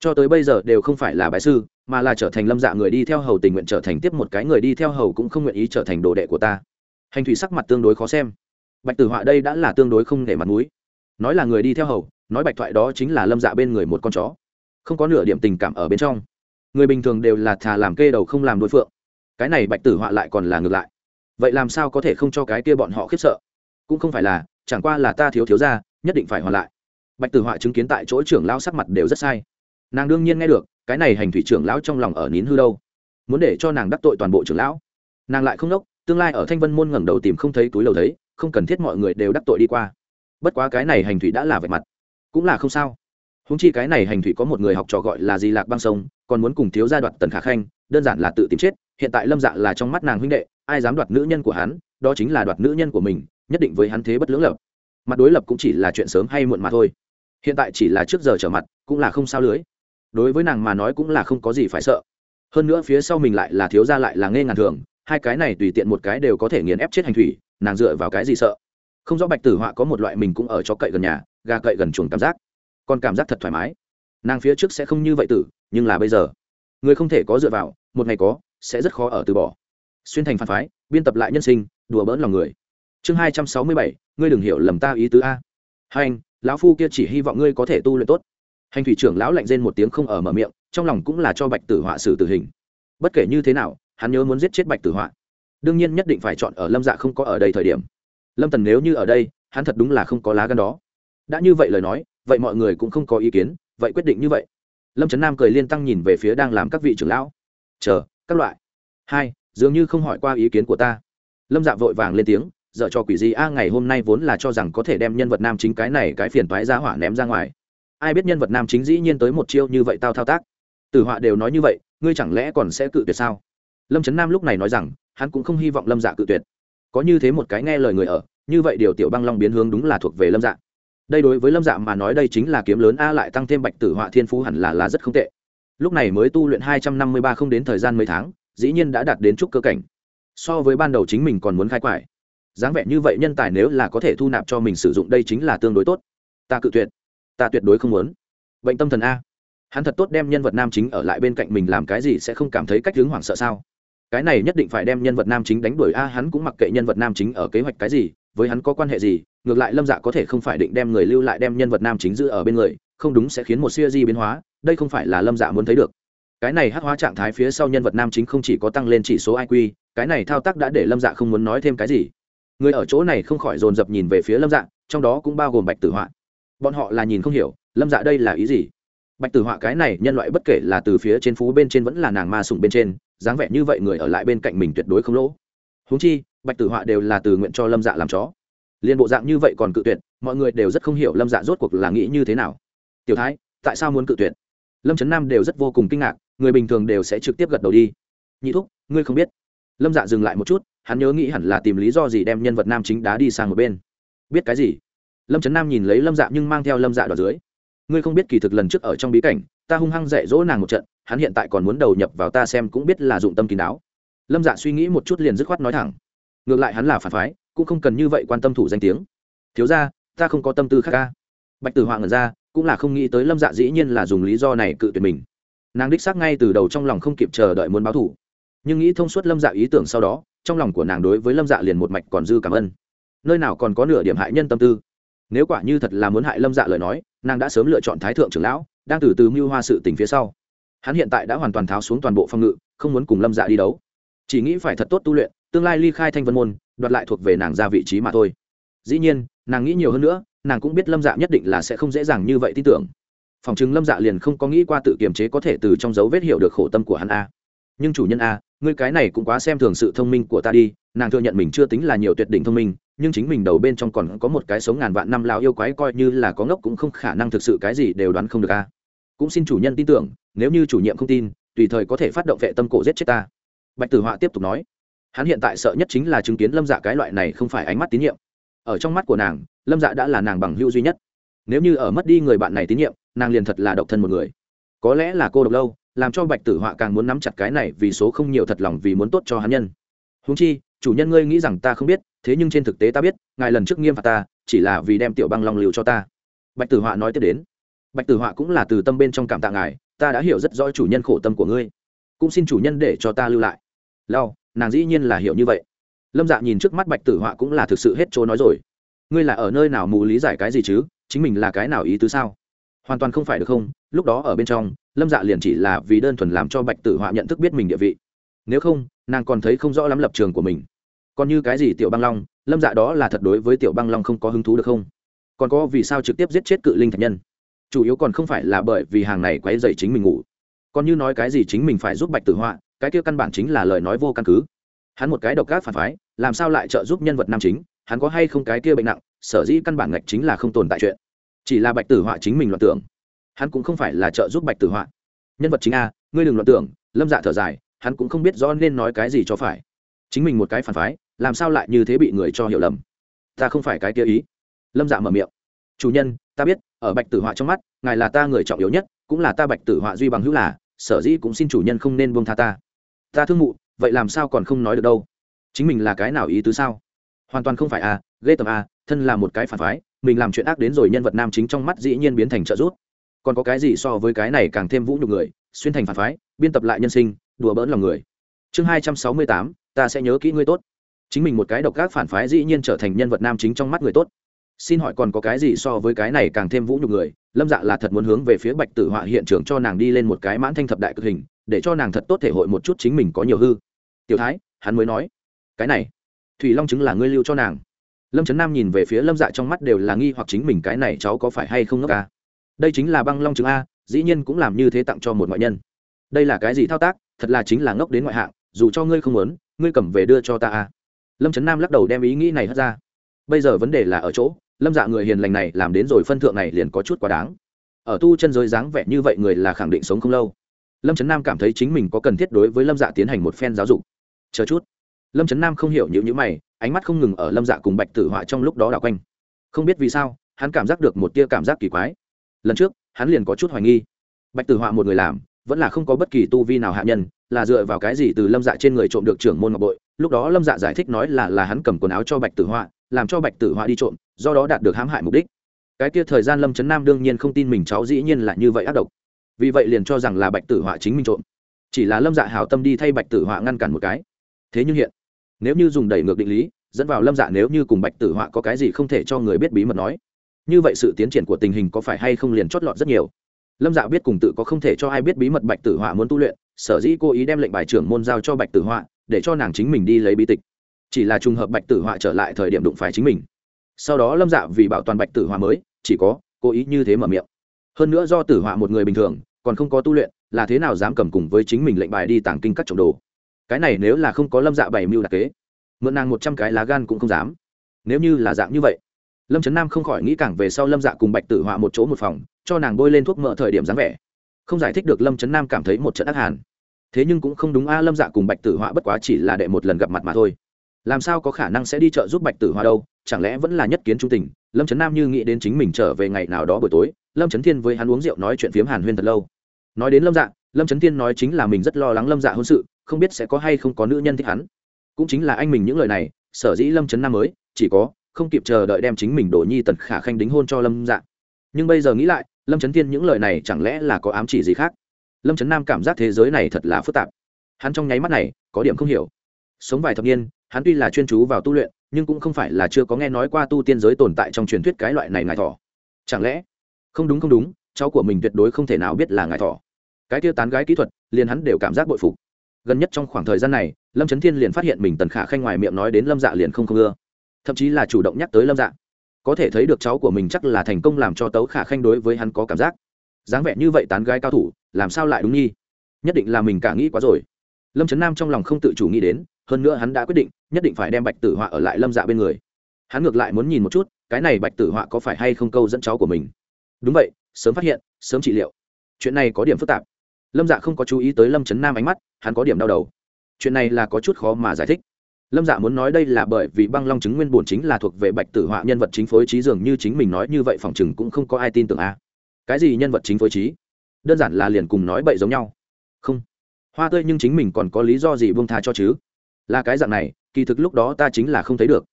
Cho tới bây giờ đều không phải là bái sư, mà là trở thành lâm dạ người đi theo hầu tình nguyện trở thành tiếp một cái người đi theo hầu cũng không nguyện ý trở thành đồ đệ của ta. Hành thủy sắc mặt tương đối khó xem bạch tử họa đây đã là tương đối không để mặt mũi. Nói là người đi theo hầu, nói bạch thoại đó chính là lâm dạ bên người một con chó. Không có nửa điểm tình cảm ở bên trong. Người bình thường đều là thà làm kê đầu không làm đối phượng. Cái này bạch tử họa lại còn là ngược lại. Vậy làm sao có thể không cho cái kia bọn họ khiếp sợ? Cũng không phải là, chẳng qua là ta thiếu thiếu ra nhất định phải hoàn lại. Bạch tử họa chứng kiến tại chỗ trưởng lão sắc mặt đều rất sai. Nàng đương nhiên nghe được, cái này hành thủy trưởng lão trong lòng ở nín hư đâu. Muốn để cho nàng đắc tội toàn bộ trưởng lão. Nàng lại không đốc, tương lai ở thanh vân môn ngẩng đầu tìm không thấy túi lầu thấy không cần thiết mọi người đều đắc tội đi qua. Bất quá cái này hành thủy đã là vạch mặt. Cũng là không sao. Húng chi cái này hành thủy có một người học trò gọi là di lạc băng sông, còn muốn cùng thiếu gia đoạt tần khả khanh, đơn giản là tự tìm chết. Hiện tại lâm dạ là trong mắt nàng huynh đệ, ai dám đoạt nữ nhân của hắn, đó chính là đoạt nữ nhân của mình, nhất định với hắn thế bất lưỡng lập. Mặt đối lập cũng chỉ là chuyện sớm hay muộn mà thôi. Hiện tại chỉ là trước giờ trở mặt, cũng là không sao lưới. Đối với nàng mà nói cũng là không có gì phải sợ. Hơn nữa phía sau mình lại là thiếu gia lại là nghe ngàn thường hai cái này tùy tiện một cái đều có thể nghiền ép chết hành thủy nàng dựa vào cái gì sợ? Không rõ bạch tử họa có một loại mình cũng ở cho cậy gần nhà, gà cậy gần chuồng cảm giác. Còn cảm giác thật thoải mái. Nàng phía trước sẽ không như vậy tử, nhưng là bây giờ, người không thể có dựa vào, một ngày có, sẽ rất khó ở từ bỏ. Xuyên thành phản phái, biên tập lại nhân sinh, đùa bỡn lòng người. Chương hai trăm sáu mươi bảy, ngươi đừng hiểu lầm ta ý tứ a. Hai anh, lão phu kia chỉ hy vọng ngươi có thể tu luyện tốt. Hành thủy trưởng lão lạnh rên một tiếng không ở mở miệng, trong lòng cũng là cho bạch tử họa xử tử hình. Bất kể như thế nào, hắn nhớ muốn giết chết bạch tử họa đương nhiên nhất định phải chọn ở lâm dạ không có ở đây thời điểm lâm tần nếu như ở đây hắn thật đúng là không có lá gan đó đã như vậy lời nói vậy mọi người cũng không có ý kiến vậy quyết định như vậy lâm trấn nam cười liên tăng nhìn về phía đang làm các vị trưởng lão chờ các loại hai dường như không hỏi qua ý kiến của ta lâm dạ vội vàng lên tiếng dợ cho quỷ gì? A, ngày hôm nay vốn là cho rằng có thể đem nhân vật nam chính cái này, cái phiền toái ra hỏa ném ra ngoài. Ai biết nhân vật nam chính dĩ nhiên tới một chiêu như vậy tao thao tác. Từ họa đều nói như vậy, ngươi chẳng lẽ còn sẽ cự tuyệt sao? Lâm trấn nam lúc này nói rằng hắn cũng không hy vọng lâm dạ cự tuyệt. Có như thế một cái nghe lời người ở, như vậy điều tiểu băng long biến hướng đúng là thuộc về lâm dạ. Đây đối với lâm dạ mà nói đây chính là kiếm lớn a lại tăng thêm bạch tử họa thiên phú hẳn là là rất không tệ. Lúc này mới tu luyện hai trăm năm mươi ba không đến thời gian mấy tháng, dĩ nhiên đã đạt đến chút cơ cảnh. So với ban đầu chính mình còn muốn khai quải. Dáng vẻ như vậy nhân tài nếu là có thể thu nạp cho mình sử dụng đây chính là tương đối tốt. Ta cự tuyệt. Ta tuyệt đối không muốn. Bệnh tâm thần a. Hắn thật tốt đem nhân vật nam chính ở lại bên cạnh mình làm cái gì sẽ không cảm thấy cách hướng hoảng sợ sao? Cái này nhất định phải đem nhân vật nam chính đánh đuổi. A, hắn cũng mặc kệ nhân vật nam chính ở kế hoạch cái gì, với hắn có quan hệ gì, ngược lại lâm dạ có thể không phải định đem người lưu lại đem nhân vật nam chính giữ ở bên người, không đúng sẽ khiến một siêu di biến hóa, đây không phải là lâm dạ muốn thấy được. Cái này hát hóa trạng thái phía sau nhân vật nam chính không chỉ có tăng lên chỉ số iq cái này thao tác đã để lâm dạ không muốn nói thêm cái gì. Người ở chỗ này không khỏi dồn dập nhìn về phía lâm dạ trong đó cũng bao gồm bạch tử họa. Bọn họ là nhìn không hiểu, lâm dạ đây là ý gì? Bạch tử họa cái này nhân loại bất kể là từ phía trên phú bên trên vẫn là nàng ma sùng bên trên dáng vẻ như vậy người ở lại bên cạnh mình tuyệt đối không lỗ. Húng chi, bạch tử họa đều là từ nguyện cho lâm dạ làm chó. Liên bộ dạng như vậy còn cự tuyệt, mọi người đều rất không hiểu lâm dạ rốt cuộc là nghĩ như thế nào. Tiểu thái, tại sao muốn cự tuyệt? Lâm trấn nam đều rất vô cùng kinh ngạc, người bình thường đều sẽ trực tiếp gật đầu đi. Nhị thúc, ngươi không biết. Lâm dạ dừng lại một chút, hắn nhớ nghĩ hẳn là tìm lý do gì đem nhân vật nam chính đá đi sang một bên. Biết cái gì? Lâm trấn nam nhìn lấy lâm dạ nhưng mang theo lâm dạ đỏ dưới ngươi không biết kỳ thực lần trước ở trong bí cảnh, ta hung hăng dạy dỗ nàng một trận, hắn hiện tại còn muốn đầu nhập vào ta xem cũng biết là dụng tâm kín đáo. Lâm dạ suy nghĩ một chút liền dứt khoát nói thẳng. Ngược lại hắn là phản phái, cũng không cần như vậy quan tâm thủ danh tiếng. Thiếu ra ta không có tâm tư khác ca bạch tử hoàng ngẩn ra, cũng là không nghĩ tới lâm dạ dĩ nhiên là dùng lý do này cự tuyệt mình. Nàng đích xác ngay từ đầu trong lòng không kịp chờ đợi muốn báo thủ nhưng nghĩ thông suốt lâm dạ ý tưởng sau đó, trong lòng của nàng đối với lâm dạ liền một mạch còn dư cảm ơn. Nơi nào còn có nửa điểm hại nhân tâm tư nếu quả như thật là muốn hại lâm dạ lời nói, nàng đã sớm lựa chọn thái thượng trưởng lão, đang từ từ mưu hoa sự tình phía sau. Hắn hiện tại đã hoàn toàn tháo xuống toàn bộ phòng ngự, không muốn cùng lâm dạ đi đấu. Chỉ nghĩ phải thật tốt tu luyện, tương lai ly khai thanh vân môn, đoạt lại thuộc về nàng ra vị trí mà thôi. Dĩ nhiên, nàng nghĩ nhiều hơn nữa, nàng cũng biết lâm dạ nhất định là sẽ không dễ dàng như vậy tin tưởng. Phòng chứng lâm dạ liền không có nghĩ qua tự kiềm chế có thể từ trong dấu vết hiểu được khổ tâm của hắn a. Nhưng chủ nhân a, ngươi cái này cũng quá xem thường sự thông minh của ta đi, nàng thừa nhận mình chưa tính là nhiều tuyệt đỉnh thông minh nhưng chính mình đầu bên trong còn có một cái sống ngàn vạn năm lao yêu quái coi như là có ngốc cũng không khả năng thực sự cái gì đều đoán không được a. Cũng xin chủ nhân tin tưởng, nếu như chủ nhiệm không tin, tùy thời có thể phát động vệ tâm cổ giết chết ta. Bạch tử họa tiếp tục nói. Hắn hiện tại sợ nhất chính là chứng kiến lâm dạ cái loại này không phải ánh mắt tín nhiệm. Ở trong mắt của nàng, lâm dạ đã là nàng bằng hữu duy nhất. Nếu như ở mất đi người bạn này tín nhiệm, nàng liền thật là độc thân một người. Có lẽ là cô độc lâu, làm cho bạch tử họa càng muốn nắm chặt cái này vì số không nhiều thật lòng vì muốn tốt cho hắn nhân. Húng chi, chủ nhân ngươi nghĩ rằng ta không biết thế nhưng trên thực tế ta biết, ngài lần trước nghiêm phạt ta, chỉ là vì đem tiểu băng long lưu cho ta. Bạch tử họa nói tiếp đến. Bạch tử họa cũng là từ tâm bên trong cảm tạ ngài, ta đã hiểu rất rõ chủ nhân khổ tâm của ngươi. Cũng xin chủ nhân để cho ta lưu lại. Lao nàng dĩ nhiên là hiểu như vậy. Lâm dạ nhìn trước mắt bạch tử họa cũng là thực sự hết chỗ nói rồi. Ngươi là ở nơi nào mù lý giải cái gì chứ? Chính mình là cái nào ý tứ sao? Hoàn toàn không phải được không? Lúc đó ở bên trong, lâm dạ liền chỉ là vì đơn thuần làm cho bạch tử họa nhận thức biết mình địa vị. Nếu không, nàng còn thấy không rõ lắm lập trường của mình còn như cái gì tiểu băng long, lâm dạ đó là thật đối với tiểu băng long không có hứng thú được không? Còn có vì sao trực tiếp giết chết cự linh thạch nhân? Chủ yếu còn không phải là bởi vì hàng này quấy dậy chính mình ngủ. Còn như nói cái gì chính mình phải giúp bạch tử họa, cái kia căn bản chính là lời nói vô căn cứ. Hắn một cái độc ác phản phái, làm sao lại trợ giúp nhân vật nam chính? Hắn có hay không cái kia bệnh nặng? Sở dĩ căn bản ngạch chính là không tồn tại chuyện. Chỉ là bạch tử họa chính mình loạn tưởng. Hắn cũng không phải là trợ giúp bạch tử họa. Nhân vật chính a, ngươi đừng loạn tưởng. Lâm dạ thở dài, hắn cũng không biết rõ nên nói cái gì cho phải. Chính mình một cái phản phái làm sao lại như thế bị người cho hiểu lầm? Ta không phải cái kia ý. Lâm dạ mở miệng. Chủ nhân, ta biết, ở bạch tử họa trong mắt, ngài là ta người trọng yếu nhất, cũng là ta bạch tử họa duy bằng hữu là, sở dĩ cũng xin chủ nhân không nên buông tha ta. Ta thương mụ, vậy làm sao còn không nói được đâu? Chính mình là cái nào ý tứ sao? Hoàn toàn không phải a ghê tầm a à, thân là một cái phản phái, mình làm chuyện ác đến rồi nhân vật nam chính trong mắt dĩ nhiên biến thành trợ giúp. Còn có cái gì so với cái này càng thêm vũ nhục người, xuyên thành phản phái, biên tập lại nhân sinh, đùa bỡn lòng người. Chương hai trăm sáu mươi tám, ta sẽ nhớ kỹ ngươi tốt chính mình một cái độc ác phản phái dĩ nhiên trở thành nhân vật nam chính trong mắt người tốt. Xin hỏi còn có cái gì so với cái này càng thêm vũ nhục người? Lâm dạ là thật muốn hướng về phía bạch tử họa hiện trường cho nàng đi lên một cái mãn thanh thập đại cực hình, để cho nàng thật tốt thể hội một chút chính mình có nhiều hư. Tiểu thái, hắn mới nói, cái này, thủy long chứng là ngươi lưu cho nàng. Lâm trấn nam nhìn về phía lâm dạ trong mắt đều là nghi hoặc chính mình cái này cháu có phải hay không ngốc ca. Đây chính là băng long chứng a, dĩ nhiên cũng làm như thế tặng cho một ngoại nhân. Đây là cái gì thao tác? Thật là chính là ngốc đến ngoại hạng, dù cho ngươi không muốn, ngươi cầm về đưa cho ta a lâm trấn nam lắc đầu đem ý nghĩ này hất ra bây giờ vấn đề là ở chỗ lâm dạ người hiền lành này làm đến rồi phân thượng này liền có chút quá đáng ở tu chân giới dáng vẻ như vậy người là khẳng định sống không lâu lâm trấn nam cảm thấy chính mình có cần thiết đối với lâm dạ tiến hành một phen giáo dục chờ chút lâm trấn nam không hiểu những những mày ánh mắt không ngừng ở lâm dạ cùng bạch tử họa trong lúc đó đảo quanh không biết vì sao hắn cảm giác được một tia cảm giác kỳ quái lần trước hắn liền có chút hoài nghi bạch tử họa một người làm vẫn là không có bất kỳ tu vi nào hạ nhân là dựa vào cái gì từ lâm dạ trên người trộm được trưởng môn ngọc bội? Lúc đó lâm dạ giải thích nói là là hắn cầm quần áo cho bạch tử họa, làm cho bạch tử họa đi trộm, do đó đạt được hãm hại mục đích. Cái kia thời gian lâm trấn nam đương nhiên không tin mình cháu dĩ nhiên là như vậy ác độc. Vì vậy liền cho rằng là bạch tử họa chính mình trộm. Chỉ là lâm dạ hảo tâm đi thay bạch tử họa ngăn cản một cái. Thế nhưng hiện, nếu như dùng đẩy ngược định lý, dẫn vào lâm dạ nếu như cùng bạch tử họa có cái gì không thể cho người biết bí mật nói. Như vậy sự tiến triển của tình hình có phải hay không liền chót lọt rất nhiều. Lâm dạ biết cùng tự có không thể cho ai biết bí mật bạch tử họa muốn tu luyện sở dĩ cố ý đem lệnh bài trưởng môn giao cho bạch tử họa, để cho nàng chính mình đi lấy bí tịch. Chỉ là trùng hợp bạch tử họa trở lại thời điểm đụng phải chính mình. Sau đó lâm dạ vì bảo toàn bạch tử họa mới, chỉ có cố ý như thế mở miệng. Hơn nữa do tử họa một người bình thường, còn không có tu luyện, là thế nào dám cầm cùng với chính mình lệnh bài đi tàng kinh các trộm đồ? Cái này nếu là không có lâm dạ bày mưu đặc kế, mượn nàng một trăm cái lá gan cũng không dám. Nếu như là dạng như vậy, lâm trấn nam không khỏi nghĩ càng về sau lâm dạ cùng bạch tử họa một chỗ một phòng, cho nàng bôi lên thuốc mỡ thời điểm dáng vẻ không giải thích được lâm trấn nam cảm thấy một trận ác hàn thế nhưng cũng không đúng a lâm dạ cùng bạch tử họa bất quá chỉ là đệ một lần gặp mặt mà thôi làm sao có khả năng sẽ đi chợ giúp bạch tử họa đâu chẳng lẽ vẫn là nhất kiến trung tình lâm trấn nam như nghĩ đến chính mình trở về ngày nào đó buổi tối lâm trấn thiên với hắn uống rượu nói chuyện phiếm hàn huyên thật lâu nói đến lâm dạ lâm trấn thiên nói chính là mình rất lo lắng lâm dạ hôn sự không biết sẽ có hay không có nữ nhân thích hắn cũng chính là anh mình những lời này sở dĩ lâm trấn nam mới chỉ có không kịp chờ đợi đem chính mình đổ nhi tần khả khanh đính hôn cho lâm dạ nhưng bây giờ nghĩ lại lâm trấn thiên những lời này chẳng lẽ là có ám chỉ gì khác? Lâm trấn nam cảm giác thế giới này thật là phức tạp. Hắn trong nháy mắt này, có điểm không hiểu. Sống vài thập niên, hắn tuy là chuyên chú vào tu luyện, nhưng cũng không phải là chưa có nghe nói qua tu tiên giới tồn tại trong truyền thuyết cái loại này ngài thỏ chẳng lẽ? Không đúng không đúng, cháu của mình tuyệt đối không thể nào biết là ngài thỏ cái tiêu tán gái kỹ thuật, liền hắn đều cảm giác bội phục. Gần nhất trong khoảng thời gian này, lâm trấn thiên liền phát hiện mình tần khả khanh ngoài miệng nói đến lâm dạ liền không không ưa. Thậm chí là chủ động nhắc tới lâm dạ có thể thấy được cháu của mình chắc là thành công làm cho tấu khả khanh đối với hắn có cảm giác. Dáng vẻ như vậy tán gái cao thủ, làm sao lại đúng nghi? Nhất định là mình cả nghĩ quá rồi. Lâm trấn nam trong lòng không tự chủ nghĩ đến, hơn nữa hắn đã quyết định, nhất định phải đem bạch tử họa ở lại lâm dạ bên người. Hắn ngược lại muốn nhìn một chút, cái này bạch tử họa có phải hay không câu dẫn cháu của mình. Đúng vậy, sớm phát hiện, sớm trị liệu. Chuyện này có điểm phức tạp. Lâm dạ không có chú ý tới lâm trấn nam ánh mắt, hắn có điểm đau đầu. Chuyện này là có chút khó mà giải thích lâm dạ muốn nói đây là bởi vì băng long chứng nguyên bổn chính là thuộc về bạch tử họa nhân vật chính phối trí dường như chính mình nói như vậy phòng chừng cũng không có ai tin tưởng a. Cái gì nhân vật chính phối trí? Đơn giản là liền cùng nói bậy giống nhau. Không. Hoa tươi nhưng chính mình còn có lý do gì buông tha cho chứ? Là cái dạng này, kỳ thực lúc đó ta chính là không thấy được.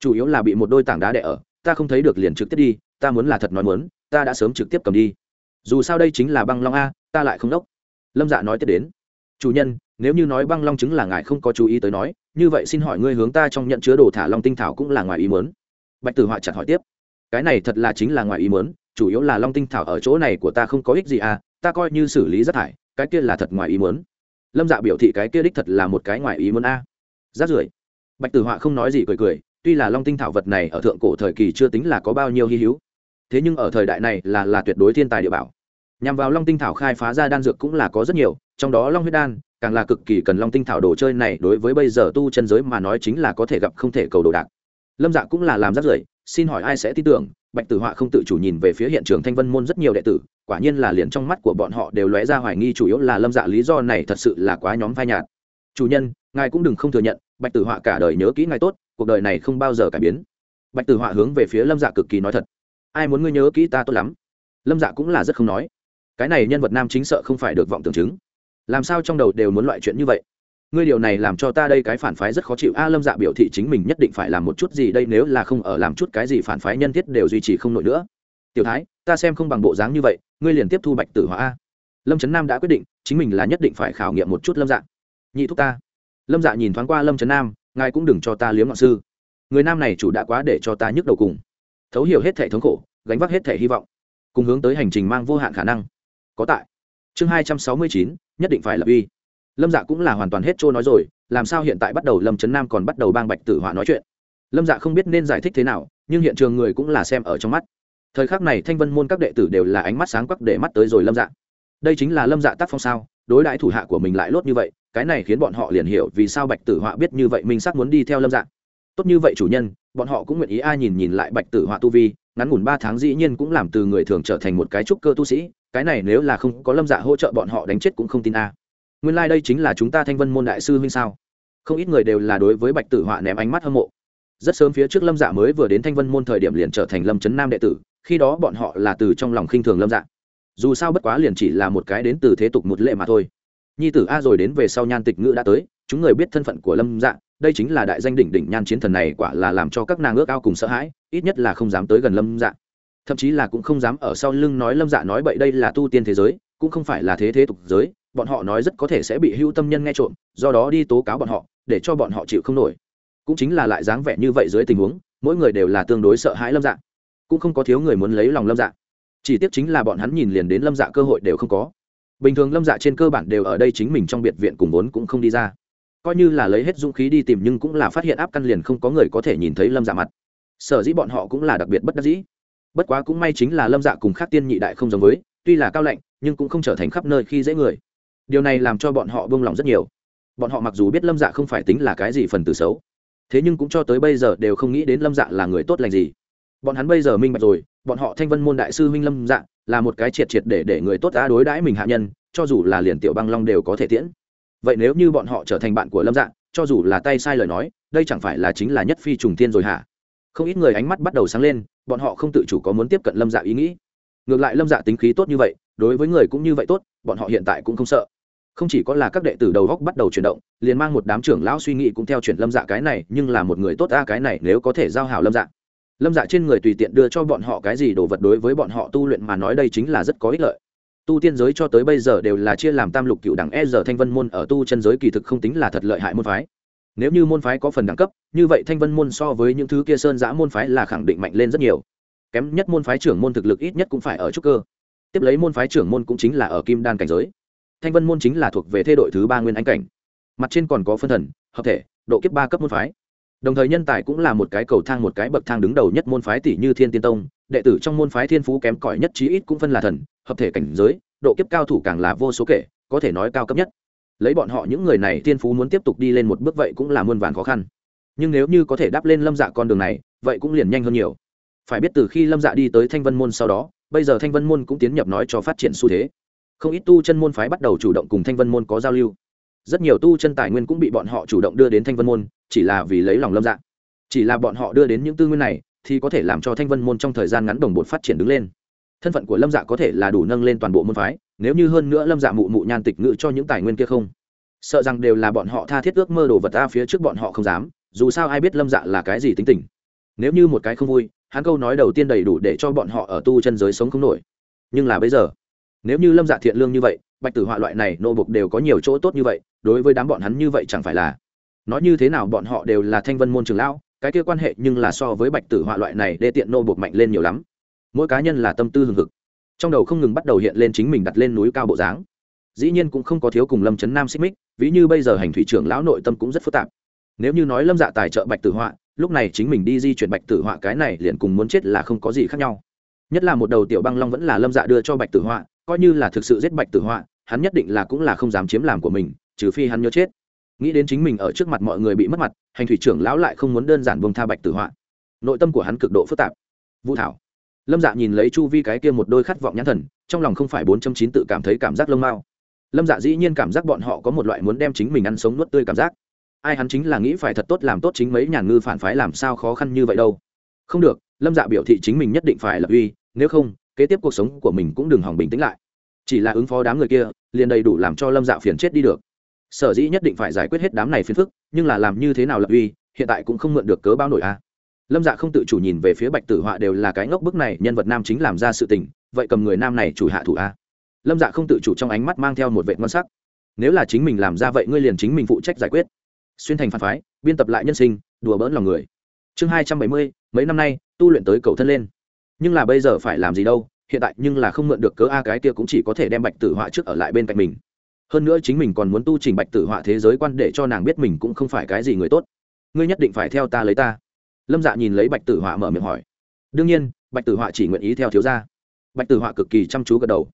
Chủ yếu là bị một đôi tảng đá đẻ ở, ta không thấy được liền trực tiếp đi, ta muốn là thật nói muốn, ta đã sớm trực tiếp cầm đi. Dù sao đây chính là băng long a, ta lại không đốc. Lâm dạ nói tiếp đến chủ nhân, nếu như nói băng long chứng là ngài không có chú ý tới nói, như vậy xin hỏi ngươi hướng ta trong nhận chứa đồ thả long tinh thảo cũng là ngoài ý mớn bạch tử họa chặt hỏi tiếp. Cái này thật là chính là ngoài ý mớn chủ yếu là long tinh thảo ở chỗ này của ta không có ích gì à ta coi như xử lý rác thải, cái kia là thật ngoài ý mớn lâm dạ biểu thị cái kia đích thật là một cái ngoài ý mớn a. Rác rưởi. Bạch tử họa không nói gì cười cười, tuy là long tinh thảo vật này ở thượng cổ thời kỳ chưa tính là có bao nhiêu hy hữu, thế nhưng ở thời đại này là là tuyệt đối thiên tài địa bảo. Nhằm vào long tinh thảo khai phá ra đan dược cũng là có rất nhiều trong đó long huyết đan, càng là cực kỳ cần long tinh thảo đồ chơi này, đối với bây giờ tu chân giới mà nói chính là có thể gặp không thể cầu đồ đạc. Lâm dạ cũng là làm rất rưởi, xin hỏi ai sẽ tin tưởng, bạch tử họa không tự chủ nhìn về phía hiện trường thanh vân môn rất nhiều đệ tử, quả nhiên là liền trong mắt của bọn họ đều lóe ra hoài nghi chủ yếu là lâm dạ lý do này thật sự là quá nhóm phai nhạt. Chủ nhân, ngài cũng đừng không thừa nhận, bạch tử họa cả đời nhớ kỹ ngài tốt, cuộc đời này không bao giờ cải biến. Bạch tử họa hướng về phía lâm dạ cực kỳ nói thật. Ai muốn ngươi nhớ kỹ ta tốt lắm. Lâm dạ cũng là rất không nói. Cái này nhân vật nam chính sợ không phải được vọng tưởng chứng làm sao trong đầu đều muốn loại chuyện như vậy? Ngươi điều này làm cho ta đây cái phản phái rất khó chịu. A lâm dạ biểu thị chính mình nhất định phải làm một chút gì đây, nếu là không ở làm chút cái gì phản phái nhân thiết đều duy trì không nổi nữa. Tiểu thái, ta xem không bằng bộ dáng như vậy, ngươi liền tiếp thu bạch tử hóa a. Lâm trấn nam đã quyết định, chính mình là nhất định phải khảo nghiệm một chút lâm dạ. Nhị thúc ta. Lâm dạ nhìn thoáng qua lâm trấn nam, ngài cũng đừng cho ta liếm ngọn sư. Người nam này chủ đã quá để cho ta nhức đầu cùng. Thấu hiểu hết thể thống khổ, gánh vác hết thể hy vọng, cùng hướng tới hành trình mang vô hạn khả năng. Có tại. Chương hai trăm sáu mươi chín nhất định phải là uy. Lâm dạ cũng là hoàn toàn hết trôi nói rồi, làm sao hiện tại bắt đầu lâm trấn nam còn bắt đầu bang bạch tử họa nói chuyện? Lâm dạ không biết nên giải thích thế nào, nhưng hiện trường người cũng là xem ở trong mắt. Thời khắc này thanh vân môn các đệ tử đều là ánh mắt sáng quắc để mắt tới rồi lâm dạ. Đây chính là lâm dạ tác phong sao, đối đãi thủ hạ của mình lại lốt như vậy, cái này khiến bọn họ liền hiểu vì sao bạch tử họa biết như vậy mình sắc muốn đi theo lâm dạ. Tốt như vậy chủ nhân, bọn họ cũng nguyện ý ai nhìn nhìn lại bạch tử họa tu vi ngắn ngủn ba tháng dĩ nhiên cũng làm từ người thường trở thành một cái trúc cơ tu sĩ, cái này nếu là không có lâm dạ hỗ trợ bọn họ đánh chết cũng không tin a. Nguyên lai、like、đây chính là chúng ta thanh vân môn đại sư huynh sao? Không ít người đều là đối với bạch tử họa ném ánh mắt hâm mộ. Rất sớm phía trước lâm dạ mới vừa đến thanh vân môn thời điểm liền trở thành lâm trấn nam đệ tử, khi đó bọn họ là từ trong lòng khinh thường lâm dạ. Dù sao bất quá liền chỉ là một cái đến từ thế tục một lệ mà thôi. Nhi tử a rồi đến về sau nhan tịch ngữ đã tới, chúng người biết thân phận của lâm dạ đây chính là đại danh đỉnh đỉnh nhan chiến thần này quả là làm cho các nàng ước ao cùng sợ hãi ít nhất là không dám tới gần lâm dạ. Thậm chí là cũng không dám ở sau lưng nói lâm dạ nói bậy đây là tu tiên thế giới, cũng không phải là thế thế tục giới, bọn họ nói rất có thể sẽ bị hưu tâm nhân nghe trộm, do đó đi tố cáo bọn họ, để cho bọn họ chịu không nổi. Cũng chính là lại dáng vẻ như vậy dưới tình huống, mỗi người đều là tương đối sợ hãi lâm dạ. Cũng không có thiếu người muốn lấy lòng lâm dạ. Chỉ tiếc chính là bọn hắn nhìn liền đến lâm dạ cơ hội đều không có. Bình thường lâm dạ trên cơ bản đều ở đây chính mình trong biệt viện cùng vốn cũng không đi ra. Coi như là lấy hết dũng khí đi tìm nhưng cũng là phát hiện áp căn liền không có người có thể nhìn thấy lâm dạ mặt sở dĩ bọn họ cũng là đặc biệt bất đắc dĩ. Bất quá cũng may chính là lâm dạ cùng khác tiên nhị đại không giống với, tuy là cao lạnh, nhưng cũng không trở thành khắp nơi khi dễ người. Điều này làm cho bọn họ buông lòng rất nhiều. Bọn họ mặc dù biết lâm dạ không phải tính là cái gì phần tử xấu, thế nhưng cũng cho tới bây giờ đều không nghĩ đến lâm dạ là người tốt lành gì. Bọn hắn bây giờ minh bạch rồi, bọn họ thanh vân môn đại sư minh lâm dạ là một cái triệt triệt để để người tốt đã đối đãi mình hạ nhân, cho dù là liền tiểu băng long đều có thể tiễn. Vậy nếu như bọn họ trở thành bạn của lâm dạ cho dù là tay sai lời nói, đây chẳng phải là chính là nhất phi trùng thiên rồi hả? Không ít người ánh mắt bắt đầu sáng lên, bọn họ không tự chủ có muốn tiếp cận lâm dạ ý nghĩ. Ngược lại lâm dạ tính khí tốt như vậy, đối với người cũng như vậy tốt, bọn họ hiện tại cũng không sợ. Không chỉ có là các đệ tử đầu góc bắt đầu chuyển động, liền mang một đám trưởng lão suy nghĩ cũng theo chuyển lâm dạ cái này, nhưng là một người tốt a cái này nếu có thể giao hảo lâm dạ. Lâm dạ trên người tùy tiện đưa cho bọn họ cái gì đồ vật đối với bọn họ tu luyện mà nói đây chính là rất có ích lợi. Tu tiên giới cho tới bây giờ đều là chia làm tam lục cựu đẳng e giờ thanh vân môn ở tu chân giới kỳ thực không tính là thật lợi hại môn phái nếu như môn phái có phần đẳng cấp, như vậy thanh vân môn so với những thứ kia sơn giã môn phái là khẳng định mạnh lên rất nhiều. Kém nhất môn phái trưởng môn thực lực ít nhất cũng phải ở trúc cơ. Tiếp lấy môn phái trưởng môn cũng chính là ở kim đan cảnh giới. Thanh vân môn chính là thuộc về thê đội thứ ba nguyên anh cảnh. Mặt trên còn có phân thần, hợp thể, độ kiếp ba cấp môn phái. Đồng thời nhân tài cũng là một cái cầu thang, một cái bậc thang đứng đầu nhất môn phái tỷ như thiên tiên tông. Đệ tử trong môn phái thiên phú kém cỏi nhất chí ít cũng phân là thần, hợp thể cảnh giới, độ kiếp cao thủ càng là vô số kể, có thể nói cao cấp nhất lấy bọn họ những người này thiên phú muốn tiếp tục đi lên một bước vậy cũng là muôn vàn khó khăn. Nhưng nếu như có thể đáp lên lâm dạ con đường này, vậy cũng liền nhanh hơn nhiều. Phải biết từ khi lâm dạ đi tới thanh vân môn sau đó, bây giờ thanh vân môn cũng tiến nhập nói cho phát triển xu thế. Không ít tu chân môn phái bắt đầu chủ động cùng thanh vân môn có giao lưu. Rất nhiều tu chân tài nguyên cũng bị bọn họ chủ động đưa đến thanh vân môn, chỉ là vì lấy lòng lâm dạ. Chỉ là bọn họ đưa đến những tư nguyên này, thì có thể làm cho thanh vân môn trong thời gian ngắn đồng bộ phát triển đứng lên. Thân phận của lâm dạ có thể là đủ nâng lên toàn bộ môn phái nếu như hơn nữa lâm dạ mụ mụ nhan tịch ngự cho những tài nguyên kia không? Sợ rằng đều là bọn họ tha thiết ước mơ đồ vật ta phía trước bọn họ không dám, dù sao ai biết lâm dạ là cái gì tính tình. Nếu như một cái không vui, hắn câu nói đầu tiên đầy đủ để cho bọn họ ở tu chân giới sống không nổi. Nhưng là bây giờ, nếu như lâm dạ thiện lương như vậy, bạch tử họa loại này nô bục đều có nhiều chỗ tốt như vậy, đối với đám bọn hắn như vậy chẳng phải là nói như thế nào bọn họ đều là thanh vân môn trường lão, cái kia quan hệ nhưng là so với bạch tử họa loại này đê tiện nô bục mạnh lên nhiều lắm. Mỗi cá nhân là tâm tư hừng hực trong đầu không ngừng bắt đầu hiện lên chính mình đặt lên núi cao bộ dáng. Dĩ nhiên cũng không có thiếu cùng lâm trấn nam xích mích, ví như bây giờ hành thủy trưởng lão nội tâm cũng rất phức tạp. Nếu như nói lâm dạ tài trợ bạch tử họa, lúc này chính mình đi di chuyển bạch tử họa cái này liền cùng muốn chết là không có gì khác nhau. Nhất là một đầu tiểu băng long vẫn là lâm dạ đưa cho bạch tử họa, coi như là thực sự giết bạch tử họa, hắn nhất định là cũng là không dám chiếm làm của mình, trừ phi hắn nhớ chết. Nghĩ đến chính mình ở trước mặt mọi người bị mất mặt, hành thủy trưởng lão lại không muốn đơn giản bông tha bạch tử họa. Nội tâm của hắn cực độ phức tạp. Vũ thảo lâm dạ nhìn lấy chu vi cái kia một đôi khát vọng nhãn thần, trong lòng không phải bốn trăm chín tự cảm thấy cảm giác lông mao lâm dạ dĩ nhiên cảm giác bọn họ có một loại muốn đem chính mình ăn sống nuốt tươi cảm giác. Ai hắn chính là nghĩ phải thật tốt làm tốt chính mấy nhàn ngư phản phái làm sao khó khăn như vậy đâu. Không được, lâm dạ biểu thị chính mình nhất định phải lập uy, nếu không, kế tiếp cuộc sống của mình cũng đừng hỏng bình tĩnh lại. Chỉ là ứng phó đám người kia, liền đầy đủ làm cho lâm dạ phiền chết đi được. Sở dĩ nhất định phải giải quyết hết đám này phiền phức, nhưng là làm như thế nào lập uy, hiện tại cũng không mượn được cớ bao nổi a à lâm dạ không tự chủ nhìn về phía bạch tử họa đều là cái ngốc bức này, nhân vật nam chính làm ra sự tình, vậy cầm người nam này chủ hạ thủ a? Lâm dạ không tự chủ trong ánh mắt mang theo một vệ ngon sắc. Nếu là chính mình làm ra vậy ngươi liền chính mình phụ trách giải quyết. Xuyên thành phản phái, biên tập lại nhân sinh, đùa bỡn lòng người. Chương hai trăm bảy mươi, mấy năm nay, tu luyện tới cầu thân lên. Nhưng là bây giờ phải làm gì đâu, hiện tại nhưng là không mượn được cớ a, cái kia cũng chỉ có thể đem bạch tử họa trước ở lại bên cạnh mình. Hơn nữa chính mình còn muốn tu trình bạch tử họa thế giới quan để cho nàng biết mình cũng không phải cái gì người tốt. Ngươi nhất định phải theo ta lấy ta lâm dạ nhìn lấy bạch tử họa mở miệng hỏi. Đương nhiên, bạch tử họa chỉ nguyện ý theo thiếu gia. Bạch tử họa cực kỳ chăm chú gật đầu.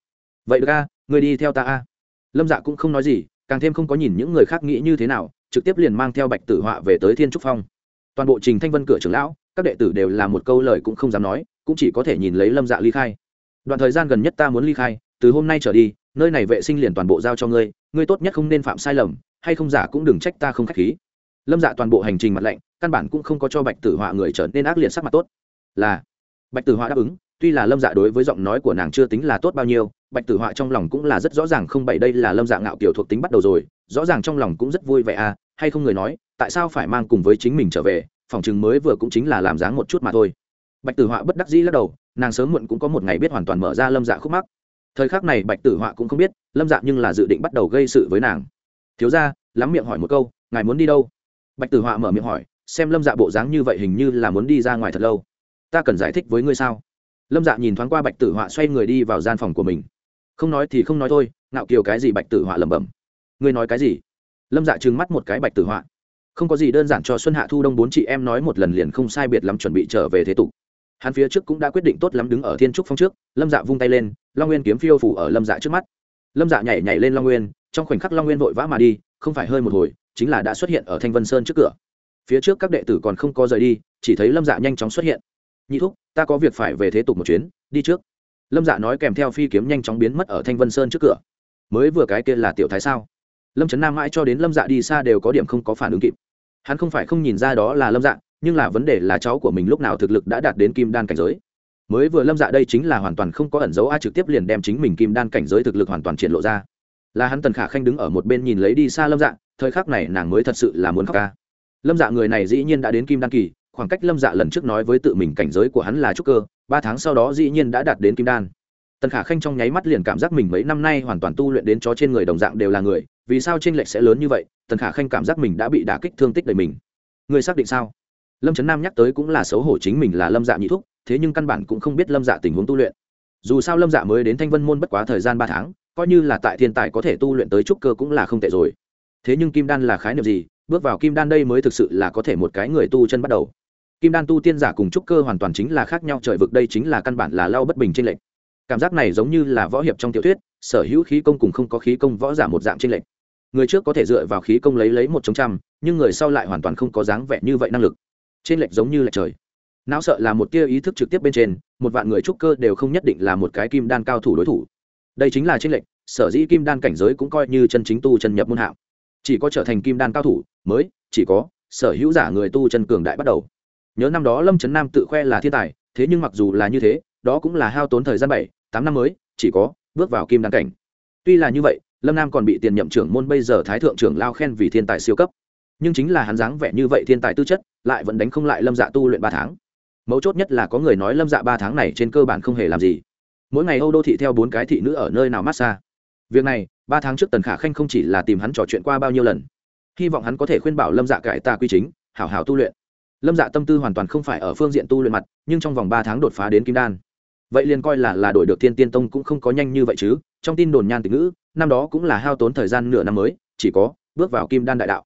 Vậy được a người đi theo ta a. Lâm dạ cũng không nói gì, càng thêm không có nhìn những người khác nghĩ như thế nào, trực tiếp liền mang theo bạch tử họa về tới thiên trúc phong. Toàn bộ trình thanh vân cửa trưởng lão, các đệ tử đều là một câu lời cũng không dám nói, cũng chỉ có thể nhìn lấy lâm dạ ly khai. Đoạn thời gian gần nhất ta muốn ly khai, từ hôm nay trở đi, nơi này vệ sinh liền toàn bộ giao cho ngươi ngươi tốt nhất không nên phạm sai lầm, hay không giả cũng đừng trách ta không k h á c h khí lâm dạ toàn bộ hành trình mặt lạnh, căn bản cũng không có cho bạch tử họa người trở nên ác liệt sắc mặt tốt. Là, bạch tử họa đáp ứng, tuy là lâm dạ đối với giọng nói của nàng chưa tính là tốt bao nhiêu, bạch tử họa trong lòng cũng là rất rõ ràng không bậy đây là lâm dạ ngạo kiểu thuộc tính bắt đầu rồi, rõ ràng trong lòng cũng rất vui vẻ à hay không người nói, tại sao phải mang cùng với chính mình trở về, phòng chừng mới vừa cũng chính là làm dáng một chút mà thôi. Bạch tử họa bất đắc dĩ lắc đầu, nàng sớm muộn cũng có một ngày biết hoàn toàn mở ra lâm dạ khúc mắc. Thời khắc này bạch tử họa cũng không biết, lâm dạ nhưng là dự định bắt đầu gây sự với nàng. Thiếu ra lắm miệng hỏi một câu, ngài muốn đi đâu? Bạch tử họa mở miệng hỏi, xem lâm dạ bộ dáng như vậy hình như là muốn đi ra ngoài thật lâu. Ta cần giải thích với ngươi sao? Lâm dạ nhìn thoáng qua bạch tử họa xoay người đi vào gian phòng của mình. Không nói thì không nói thôi, ngạo kiều cái gì? Bạch tử họa lẩm bẩm. Ngươi nói cái gì? Lâm dạ trừng mắt một cái bạch tử họa. Không có gì đơn giản cho xuân hạ thu đông bốn chị em nói một lần liền không sai biệt lắm chuẩn bị trở về thế tục. Hắn phía trước cũng đã quyết định tốt lắm đứng ở thiên trúc phong trước, lâm dạ vung tay lên, long nguyên kiếm phiêu phủ ở lâm dạ trước mắt. Lâm dạ nhảy nhảy lên long nguyên, trong khoảnh khắc long nguyên vội vã mà đi, không phải hơi một hồi chính là đã xuất hiện ở thanh vân sơn trước cửa. Phía trước các đệ tử còn không có rời đi, chỉ thấy lâm dạ nhanh chóng xuất hiện. Nhị thúc, ta có việc phải về thế tục một chuyến, đi trước. Lâm dạ nói kèm theo phi kiếm nhanh chóng biến mất ở thanh vân sơn trước cửa. Mới vừa cái kia là tiểu thái sao? Lâm trấn nam mãi cho đến lâm dạ đi xa đều có điểm không có phản ứng kịp. Hắn không phải không nhìn ra đó là lâm dạ nhưng là vấn đề là cháu của mình lúc nào thực lực đã đạt đến kim đan cảnh giới. Mới vừa lâm dạ đây chính là hoàn toàn không có ẩn dấu a trực tiếp liền đem chính mình kim đan cảnh giới thực lực hoàn toàn triển lộ ra. Là hắn tần khả khanh đứng ở một bên nhìn lấy đi xa lâm dạ thời khắc này nàng mới thật sự là muốn khóc ca. Lâm dạ người này dĩ nhiên đã đến kim đan kỳ, khoảng cách lâm dạ lần trước nói với tự mình cảnh giới của hắn là trúc cơ, ba tháng sau đó dĩ nhiên đã đạt đến kim đan. Tần khả khanh trong nháy mắt liền cảm giác mình mấy năm nay hoàn toàn tu luyện đến chó trên người đồng dạng đều là người, vì sao t r ê n lệch sẽ lớn như vậy, tần khả khanh cảm giác mình đã bị đả kích thương tích đời mình. Người xác định sao? Lâm trấn nam nhắc tới cũng là xấu hổ chính mình là lâm dạ nhị thúc, thế nhưng căn bản cũng không biết lâm dạ tình huống tu luyện. Dù sao lâm dạ mới đến thanh vân môn bất quá thời gian ba tháng, coi như là tại thiên tài có thể tu luyện tới trúc cơ cũng là không tệ rồi thế nhưng kim đan là khái niệm gì? Bước vào kim đan đây mới thực sự là có thể một cái người tu chân bắt đầu. Kim đan tu tiên giả cùng trúc cơ hoàn toàn chính là khác nhau, trời vực đây chính là căn bản là lao bất bình trên lệnh cảm giác này giống như là võ hiệp trong tiểu thuyết, sở hữu khí công cùng không có khí công võ giả một dạng trên lệnh người trước có thể dựa vào khí công lấy lấy một chống trăm, nhưng người sau lại hoàn toàn không có dáng vẻ như vậy năng lực. Trên lệnh giống như lệch trời. Não sợ là một tia ý thức trực tiếp bên trên, một vạn người trúc cơ đều không nhất định là một cái kim đan cao thủ đối thủ. Đây chính là trên lệnh sở dĩ kim đan cảnh giới cũng coi như chân chính tu chân nhập môn hạng chỉ có trở thành kim đan cao thủ, mới chỉ có sở hữu giả người tu chân cường đại bắt đầu. Nhớ năm đó lâm trấn nam tự khoe là thiên tài, thế nhưng mặc dù là như thế, đó cũng là hao tốn thời gian bảy, tám năm mới chỉ có bước vào kim đan cảnh. Tuy là như vậy, lâm nam còn bị tiền nhậm trưởng môn bây giờ thái thượng trưởng lao khen vì thiên tài siêu cấp. Nhưng chính là hắn dáng vẻ như vậy thiên tài tư chất, lại vẫn đánh không lại lâm dạ tu luyện ba tháng. Mấu chốt nhất là có người nói lâm dạ ba tháng này trên cơ bản không hề làm gì. Mỗi ngày âu đô thị theo bốn cái thị nữ ở nơi nào massage việc này ba tháng trước tần khả khanh không chỉ là tìm hắn trò chuyện qua bao nhiêu lần, hy vọng hắn có thể khuyên bảo lâm dạ cải ta quy chính, hảo hảo tu luyện. Lâm dạ tâm tư hoàn toàn không phải ở phương diện tu luyện mặt, nhưng trong vòng ba tháng đột phá đến kim đan. Vậy liền coi là là đổi được thiên tiên tông cũng không có nhanh như vậy chứ, trong tin đồn nhan từ ngữ, năm đó cũng là hao tốn thời gian nửa năm mới, chỉ có bước vào kim đan đại đạo.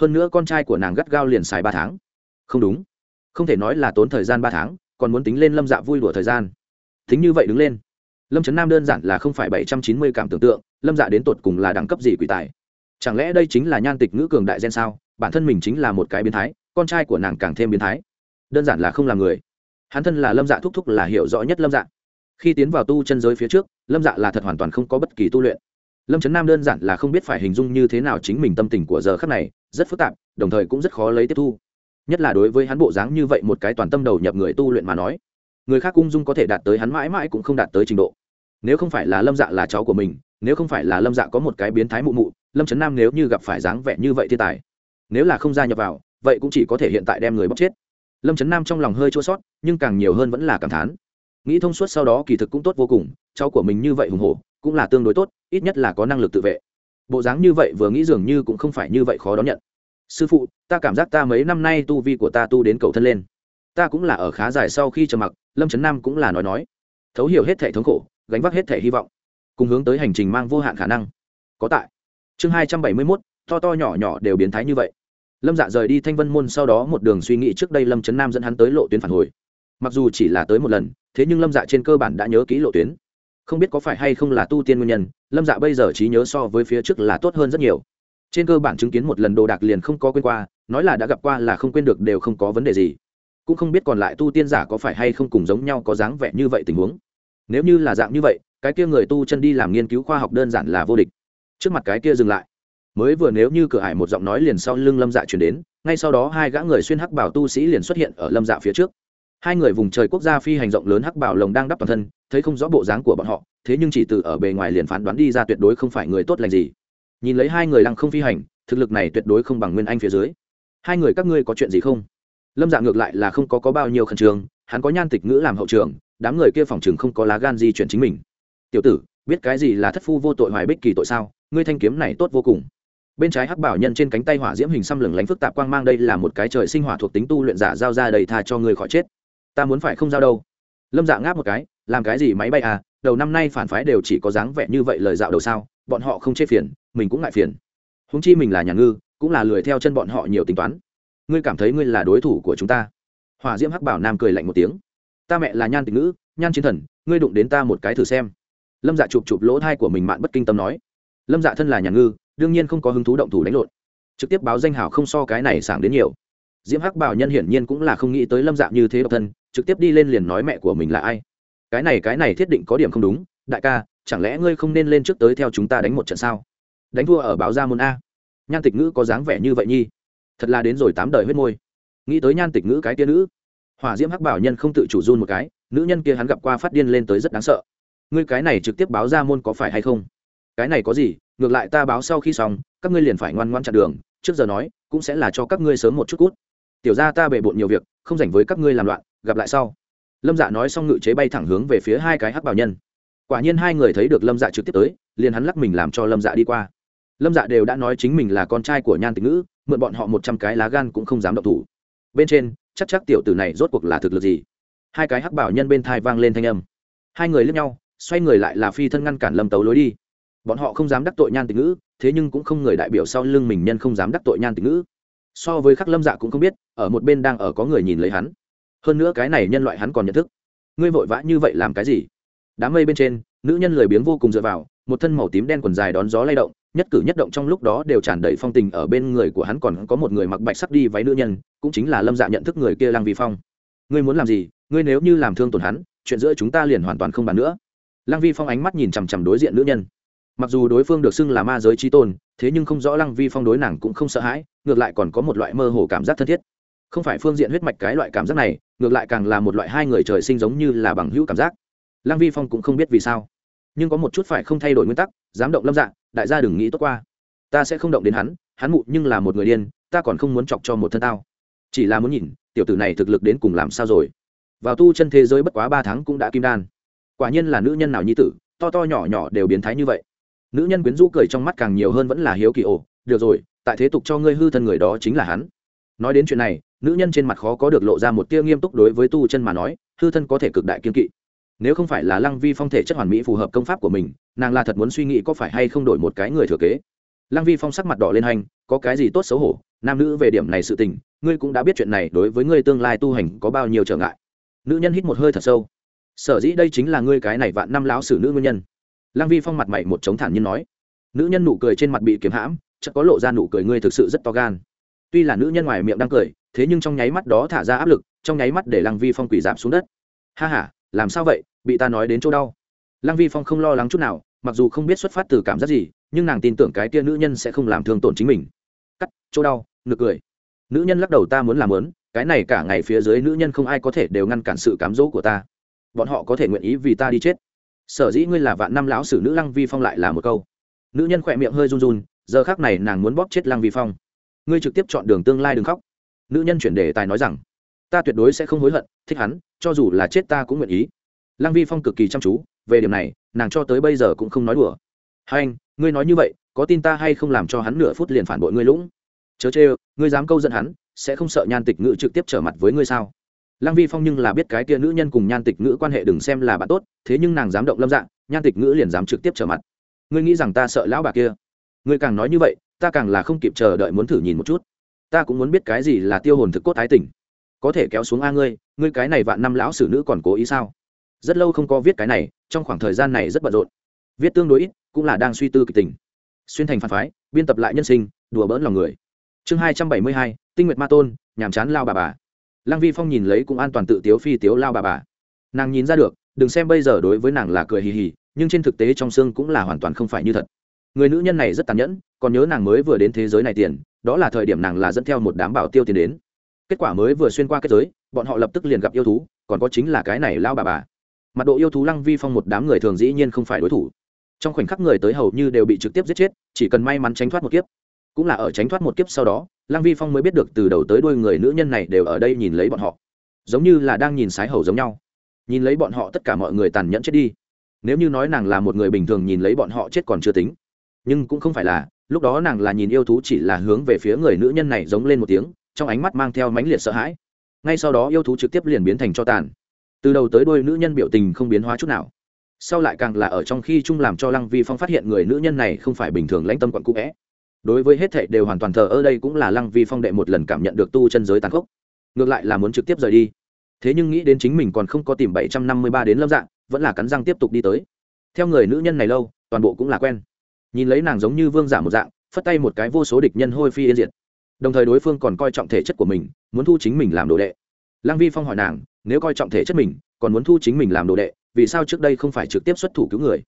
Hơn nữa con trai của nàng gắt gao liền xài ba tháng. Không đúng. Không thể nói là tốn thời gian ba tháng, còn muốn tính lên lâm dạ vui đùa thời gian. Tính như vậy đứng lên. Lâm trấn nam đơn giản là không phải bảy trăm chín mươi cảm tưởng tượng lâm dạ đến tột cùng là đẳng cấp gì quỷ tài? Chẳng lẽ đây chính là nhan tịch ngữ cường đại gen sao? Bản thân mình chính là một cái biến thái, con trai của nàng càng thêm biến thái. Đơn giản là không là người. Hắn thân là lâm dạ thúc thúc là hiểu rõ nhất lâm dạ. Khi tiến vào tu chân giới phía trước, lâm dạ là thật hoàn toàn không có bất kỳ tu luyện. Lâm trấn nam đơn giản là không biết phải hình dung như thế nào chính mình tâm tình của giờ khắc này, rất phức tạp, đồng thời cũng rất khó lấy tiếp thu. Nhất là đối với hắn bộ dáng như vậy một cái toàn tâm đầu nhập người tu luyện mà nói, người khác ung dung có thể đạt tới hắn mãi mãi cũng không đạt tới trình độ nếu không phải là lâm dạ là cháu của mình, nếu không phải là lâm dạ có một cái biến thái mụ mụ, lâm trấn nam nếu như gặp phải dáng vẻ như vậy thiên tài, nếu là không gia nhập vào, vậy cũng chỉ có thể hiện tại đem người bóc chết. Lâm trấn nam trong lòng hơi chua sót, nhưng càng nhiều hơn vẫn là cảm thán. Nghĩ thông suốt sau đó kỳ thực cũng tốt vô cùng, cháu của mình như vậy hùng hổ, cũng là tương đối tốt, ít nhất là có năng lực tự vệ. Bộ dáng như vậy vừa nghĩ dường như cũng không phải như vậy khó đón nhận. Sư phụ, ta cảm giác ta mấy năm nay tu vi của ta tu đến cầu thân lên. Ta cũng là ở khá dài sau khi trầm mặc, lâm trấn nam cũng là nói nói. Thấu hiểu hết thể thống khổ gánh vác hết thể hy vọng, cùng hướng tới hành trình mang vô hạn khả năng. Có tại. Chương hai trăm bảy mươi mốt, to to nhỏ nhỏ đều biến thái như vậy. Lâm dạ rời đi thanh vân môn sau đó một đường suy nghĩ trước đây lâm trấn nam dẫn hắn tới lộ tuyến phản hồi. Mặc dù chỉ là tới một lần, thế nhưng lâm dạ trên cơ bản đã nhớ kỹ lộ tuyến. Không biết có phải hay không là tu tiên nguyên nhân, lâm dạ bây giờ trí nhớ so với phía trước là tốt hơn rất nhiều. Trên cơ bản chứng kiến một lần đồ đạc liền không có quên qua, nói là đã gặp qua là không quên được đều không có vấn đề gì. Cũng không biết còn lại tu tiên giả có phải hay không cùng giống nhau có dáng vẻ như vậy tình huống nếu như là dạng như vậy, cái kia người tu chân đi làm nghiên cứu khoa học đơn giản là vô địch. Trước mặt cái kia dừng lại. Mới vừa nếu như cửa ải một giọng nói liền sau lưng lâm dạ chuyển đến, ngay sau đó hai gã người xuyên hắc bảo tu sĩ liền xuất hiện ở lâm dạ phía trước. Hai người vùng trời quốc gia phi hành rộng lớn hắc bảo lồng đang đắp toàn thân, thấy không rõ bộ dáng của bọn họ, thế nhưng chỉ từ ở bề ngoài liền phán đoán đi ra tuyệt đối không phải người tốt lành gì. Nhìn lấy hai người lăng không phi hành, thực lực này tuyệt đối không bằng nguyên anh phía dưới. Hai người các ngươi có chuyện gì không? Lâm dạ ngược lại là không có có bao nhiêu khẩn trương, hắn có nhan tịch ngữ làm hậu trường đám người kia phòng chừng không có lá gan di chuyển chính mình. Tiểu tử, biết cái gì là thất phu vô tội hoài bích kỳ tội sao? Ngươi thanh kiếm này tốt vô cùng. Bên trái hắc bảo nhân trên cánh tay hỏa diễm hình xăm lửng lánh phức tạp quang mang đây là một cái trời sinh hỏa thuộc tính tu luyện giả giao ra đầy tha cho người khỏi chết. Ta muốn phải không giao đâu? Lâm dạ ngáp một cái, làm cái gì máy bay à? Đầu năm nay phản phái đều chỉ có dáng vẻ như vậy lời dạo đầu sao? Bọn họ không chê phiền, mình cũng ngại phiền. Húng chi mình là nhà ngư, cũng là lười theo chân bọn họ nhiều tính toán. Ngươi cảm thấy ngươi là đối thủ của chúng ta? Hỏa diễm hắc bảo nam cười lạnh một tiếng ta mẹ là nhan tịch ngữ, nhan chiến thần, ngươi đụng đến ta một cái thử xem. Lâm dạ chụp chụp lỗ thai của mình mạn bất kinh tâm nói. Lâm dạ thân là nhà ngư, đương nhiên không có hứng thú động thủ đánh lộn. Trực tiếp báo danh hảo không so cái này sảng đến nhiều. Diễm hắc bảo nhân hiển nhiên cũng là không nghĩ tới lâm dạ như thế độc thân, trực tiếp đi lên liền nói mẹ của mình là ai. Cái này cái này thiết định có điểm không đúng, đại ca, chẳng lẽ ngươi không nên lên trước tới theo chúng ta đánh một trận sao? Đánh thua ở báo gia môn a. Nhan tịch ngữ có dáng vẻ như vậy nhi. Thật là đến rồi tám đời huyết môi. Nghĩ tới nhan tịch ngữ cái tia nữ hỏa diễm hắc bảo nhân không tự chủ run một cái, nữ nhân kia hắn gặp qua phát điên lên tới rất đáng sợ. Ngươi cái này trực tiếp báo ra môn có phải hay không? Cái này có gì, ngược lại ta báo sau khi xong, các ngươi liền phải ngoan ngoan chặn đường, trước giờ nói, cũng sẽ là cho các ngươi sớm một chút cút. Tiểu ra ta bề bộn nhiều việc, không dành với các ngươi làm loạn, gặp lại sau. Lâm dạ nói xong ngự chế bay thẳng hướng về phía hai cái hắc bảo nhân. Quả nhiên hai người thấy được lâm dạ trực tiếp tới, liền hắn lắc mình làm cho lâm dạ đi qua. Lâm dạ đều đã nói chính mình là con trai của nhan tịch ngữ, mượn bọn họ một trăm cái lá gan cũng không dám động thủ. Bên trên chắc chắc tiểu tử này rốt cuộc là thực lực gì? Hai cái hắc bảo nhân bên thai vang lên thanh âm. Hai người lướt nhau, xoay người lại là phi thân ngăn cản lâm tấu lối đi. Bọn họ không dám đắc tội nhan tịch ngữ, thế nhưng cũng không người đại biểu sau lưng mình nhân không dám đắc tội nhan tịch ngữ. So với khắc lâm dạ cũng không biết, ở một bên đang ở có người nhìn lấy hắn. Hơn nữa cái này nhân loại hắn còn nhận thức. Ngươi vội vã như vậy làm cái gì? Đám mây bên trên, nữ nhân lười biếng vô cùng dựa vào, một thân màu tím đen quần dài đón gió lay động nhất cử nhất động trong lúc đó đều tràn đầy phong tình ở bên người của hắn còn có một người mặc bạch sắc đi váy nữ nhân, cũng chính là lâm dạ nhận thức người kia lăng vi phong. Ngươi muốn làm gì? Ngươi nếu như làm thương tổn hắn, chuyện giữa chúng ta liền hoàn toàn không bàn nữa. Lăng vi phong ánh mắt nhìn chằm chằm đối diện nữ nhân. Mặc dù đối phương được xưng là ma giới trí tôn, thế nhưng không rõ lăng vi phong đối nàng cũng không sợ hãi, ngược lại còn có một loại mơ hồ cảm giác thân thiết. Không phải phương diện huyết mạch cái loại cảm giác này, ngược lại càng là một loại hai người trời sinh giống như là bằng hữu cảm giác. Lăng vi phong cũng không biết vì sao nhưng có một chút phải không thay đổi nguyên tắc, dám động lâm dạng đại gia đừng nghĩ tốt qua. Ta sẽ không động đến hắn hắn mụ nhưng là một người điên, ta còn không muốn chọc cho một thân tao. Chỉ là muốn nhìn, tiểu tử này thực lực đến cùng làm sao rồi. Vào tu chân thế giới bất quá ba tháng cũng đã kim đan. Quả nhiên là nữ nhân nào nhi tử, to to nhỏ nhỏ đều biến thái như vậy. Nữ nhân quyến rũ cười trong mắt càng nhiều hơn vẫn là hiếu kỳ ồ, được rồi, tại thế tục cho ngươi hư thân người đó chính là hắn. Nói đến chuyện này, nữ nhân trên mặt khó có được lộ ra một tia nghiêm túc đối với tu chân mà nói, hư thân có thể cực đại kiên kỵ nếu không phải là lăng vi phong thể chất hoàn mỹ phù hợp công pháp của mình, nàng là thật muốn suy nghĩ có phải hay không đổi một cái người thừa kế. Lăng vi phong sắc mặt đỏ lên hành, có cái gì tốt xấu hổ? Nam nữ về điểm này sự tình, ngươi cũng đã biết chuyện này đối với ngươi tương lai tu hành có bao nhiêu trở ngại. Nữ nhân hít một hơi thật sâu. Sở dĩ đây chính là ngươi cái này vạn năm lão sử nữ nguyên nhân. Lăng vi phong mặt mày một chống thản nhiên nói. Nữ nhân nụ cười trên mặt bị kiếm hãm chắc có lộ ra nụ cười ngươi thực sự rất to gan. Tuy là nữ nhân ngoài miệng đang cười, thế nhưng trong nháy mắt đó thả ra áp lực, trong nháy mắt để lăng vi phong quỷ giảm xuống đất. Ha h a làm sao vậy? Bị ta nói đến chỗ đau. Lăng vi phong không lo lắng chút nào, mặc dù không biết xuất phát từ cảm giác gì, nhưng nàng tin tưởng cái kia nữ nhân sẽ không làm thương tổn chính mình. Cắt, chỗ đau nực cười. Nữ nhân lắc đầu ta muốn làm lớn, cái này cả ngày phía dưới nữ nhân không ai có thể đều ngăn cản sự cám dỗ của ta. Bọn họ có thể nguyện ý vì ta đi chết. Sở dĩ ngươi là vạn năm lão sử nữ lăng vi phong lại là một câu. Nữ nhân khỏe miệng hơi run run, giờ khác này nàng muốn bóp chết lăng vi phong. Ngươi trực tiếp chọn đường tương lai đừng khóc. Nữ nhân chuyển đề tài nói rằng, ta tuyệt đối sẽ không hối hận, thích hắn, cho dù là chết ta cũng nguyện ý lăng vi phong cực kỳ chăm chú, về điểm này, nàng cho tới bây giờ cũng không nói đùa. Hai anh, ngươi nói như vậy, có tin ta hay không làm cho hắn nửa phút liền phản bội ngươi lũng? Chớ chê ngươi dám câu dẫn hắn, sẽ không sợ nhan tịch ngữ trực tiếp trở mặt với ngươi sao? Lăng vi phong nhưng là biết cái kia nữ nhân cùng nhan tịch ngữ quan hệ đừng xem là bạn tốt, thế nhưng nàng dám động lâm dạng nhan tịch ngữ liền dám trực tiếp trở mặt. Ngươi nghĩ rằng ta sợ lão bà kia? Ngươi càng nói như vậy, ta càng là không kịp chờ đợi muốn thử nhìn một chút. Ta cũng muốn biết cái gì là tiêu hồn thực cốt thái tình. Có thể kéo xuống a ngươi ngươi cái này vạn năm lão sử nữ còn cố ý sao? Rất lâu không có viết cái này, trong khoảng thời gian này rất bận rộn. Viết tương đối ít, cũng là đang suy tư kịch tình. Xuyên thành phản phái, biên tập lại nhân sinh, đùa bỡn lòng người. Chương hai trăm bảy mươi hai, tinh nguyệt ma tôn, nhàm chán lao bà bà. Lăng vi phong nhìn lấy cũng an toàn tự tiếu phi tiếu lao bà bà. Nàng nhìn ra được, đừng xem bây giờ đối với nàng là cười hì hì, nhưng trên thực tế trong xương cũng là hoàn toàn không phải như thật. Người nữ nhân này rất tàn nhẫn, còn nhớ nàng mới vừa đến thế giới này tiền, đó là thời điểm nàng là dẫn theo một đám bảo tiêu tiền đến. Kết quả mới vừa xuyên qua kết giới, bọn họ lập tức liền gặp yêu thú, còn có chính là cái này lao bà bà mặt độ yêu thú lăng vi phong một đám người thường dĩ nhiên không phải đối thủ. Trong khoảnh khắc người tới hầu như đều bị trực tiếp giết chết, chỉ cần may mắn tránh thoát một kiếp. Cũng là ở tránh thoát một kiếp sau đó, lăng vi phong mới biết được từ đầu tới đuôi người nữ nhân này đều ở đây nhìn lấy bọn họ. Giống như là đang nhìn sái hầu giống nhau. Nhìn lấy bọn họ tất cả mọi người tàn nhẫn chết đi. Nếu như nói nàng là một người bình thường nhìn lấy bọn họ chết còn chưa tính. Nhưng cũng không phải là, lúc đó nàng là nhìn yêu thú chỉ là hướng về phía người nữ nhân này giống lên một tiếng, trong ánh mắt mang theo mãnh liệt sợ hãi. Ngay sau đó yêu thú trực tiếp liền biến thành cho tàn từ đầu tới đuôi nữ nhân biểu tình không biến hóa chút nào. Sau lại càng là ở trong khi chung làm cho lăng vi phong phát hiện người nữ nhân này không phải bình thường lãnh tâm quận cũ vẽ đối với hết thệ đều hoàn toàn thờ ở đây cũng là lăng vi phong đệ một lần cảm nhận được tu chân giới tàn khốc. Ngược lại là muốn trực tiếp rời đi. Thế nhưng nghĩ đến chính mình còn không có tìm bảy trăm năm mươi ba đến lâm dạng, vẫn là cắn răng tiếp tục đi tới. Theo người nữ nhân này lâu, toàn bộ cũng là quen. Nhìn lấy nàng giống như vương giả một dạng, phất tay một cái vô số địch nhân hôi phi yên diệt. Đồng thời đối phương còn coi trọng thể chất của mình, muốn thu chính mình làm đồ đệ lăng vi phong hỏi nàng, nếu coi trọng thể chất mình, còn muốn thu chính mình làm đồ đệ, vì sao trước đây không phải trực tiếp xuất thủ cứu người?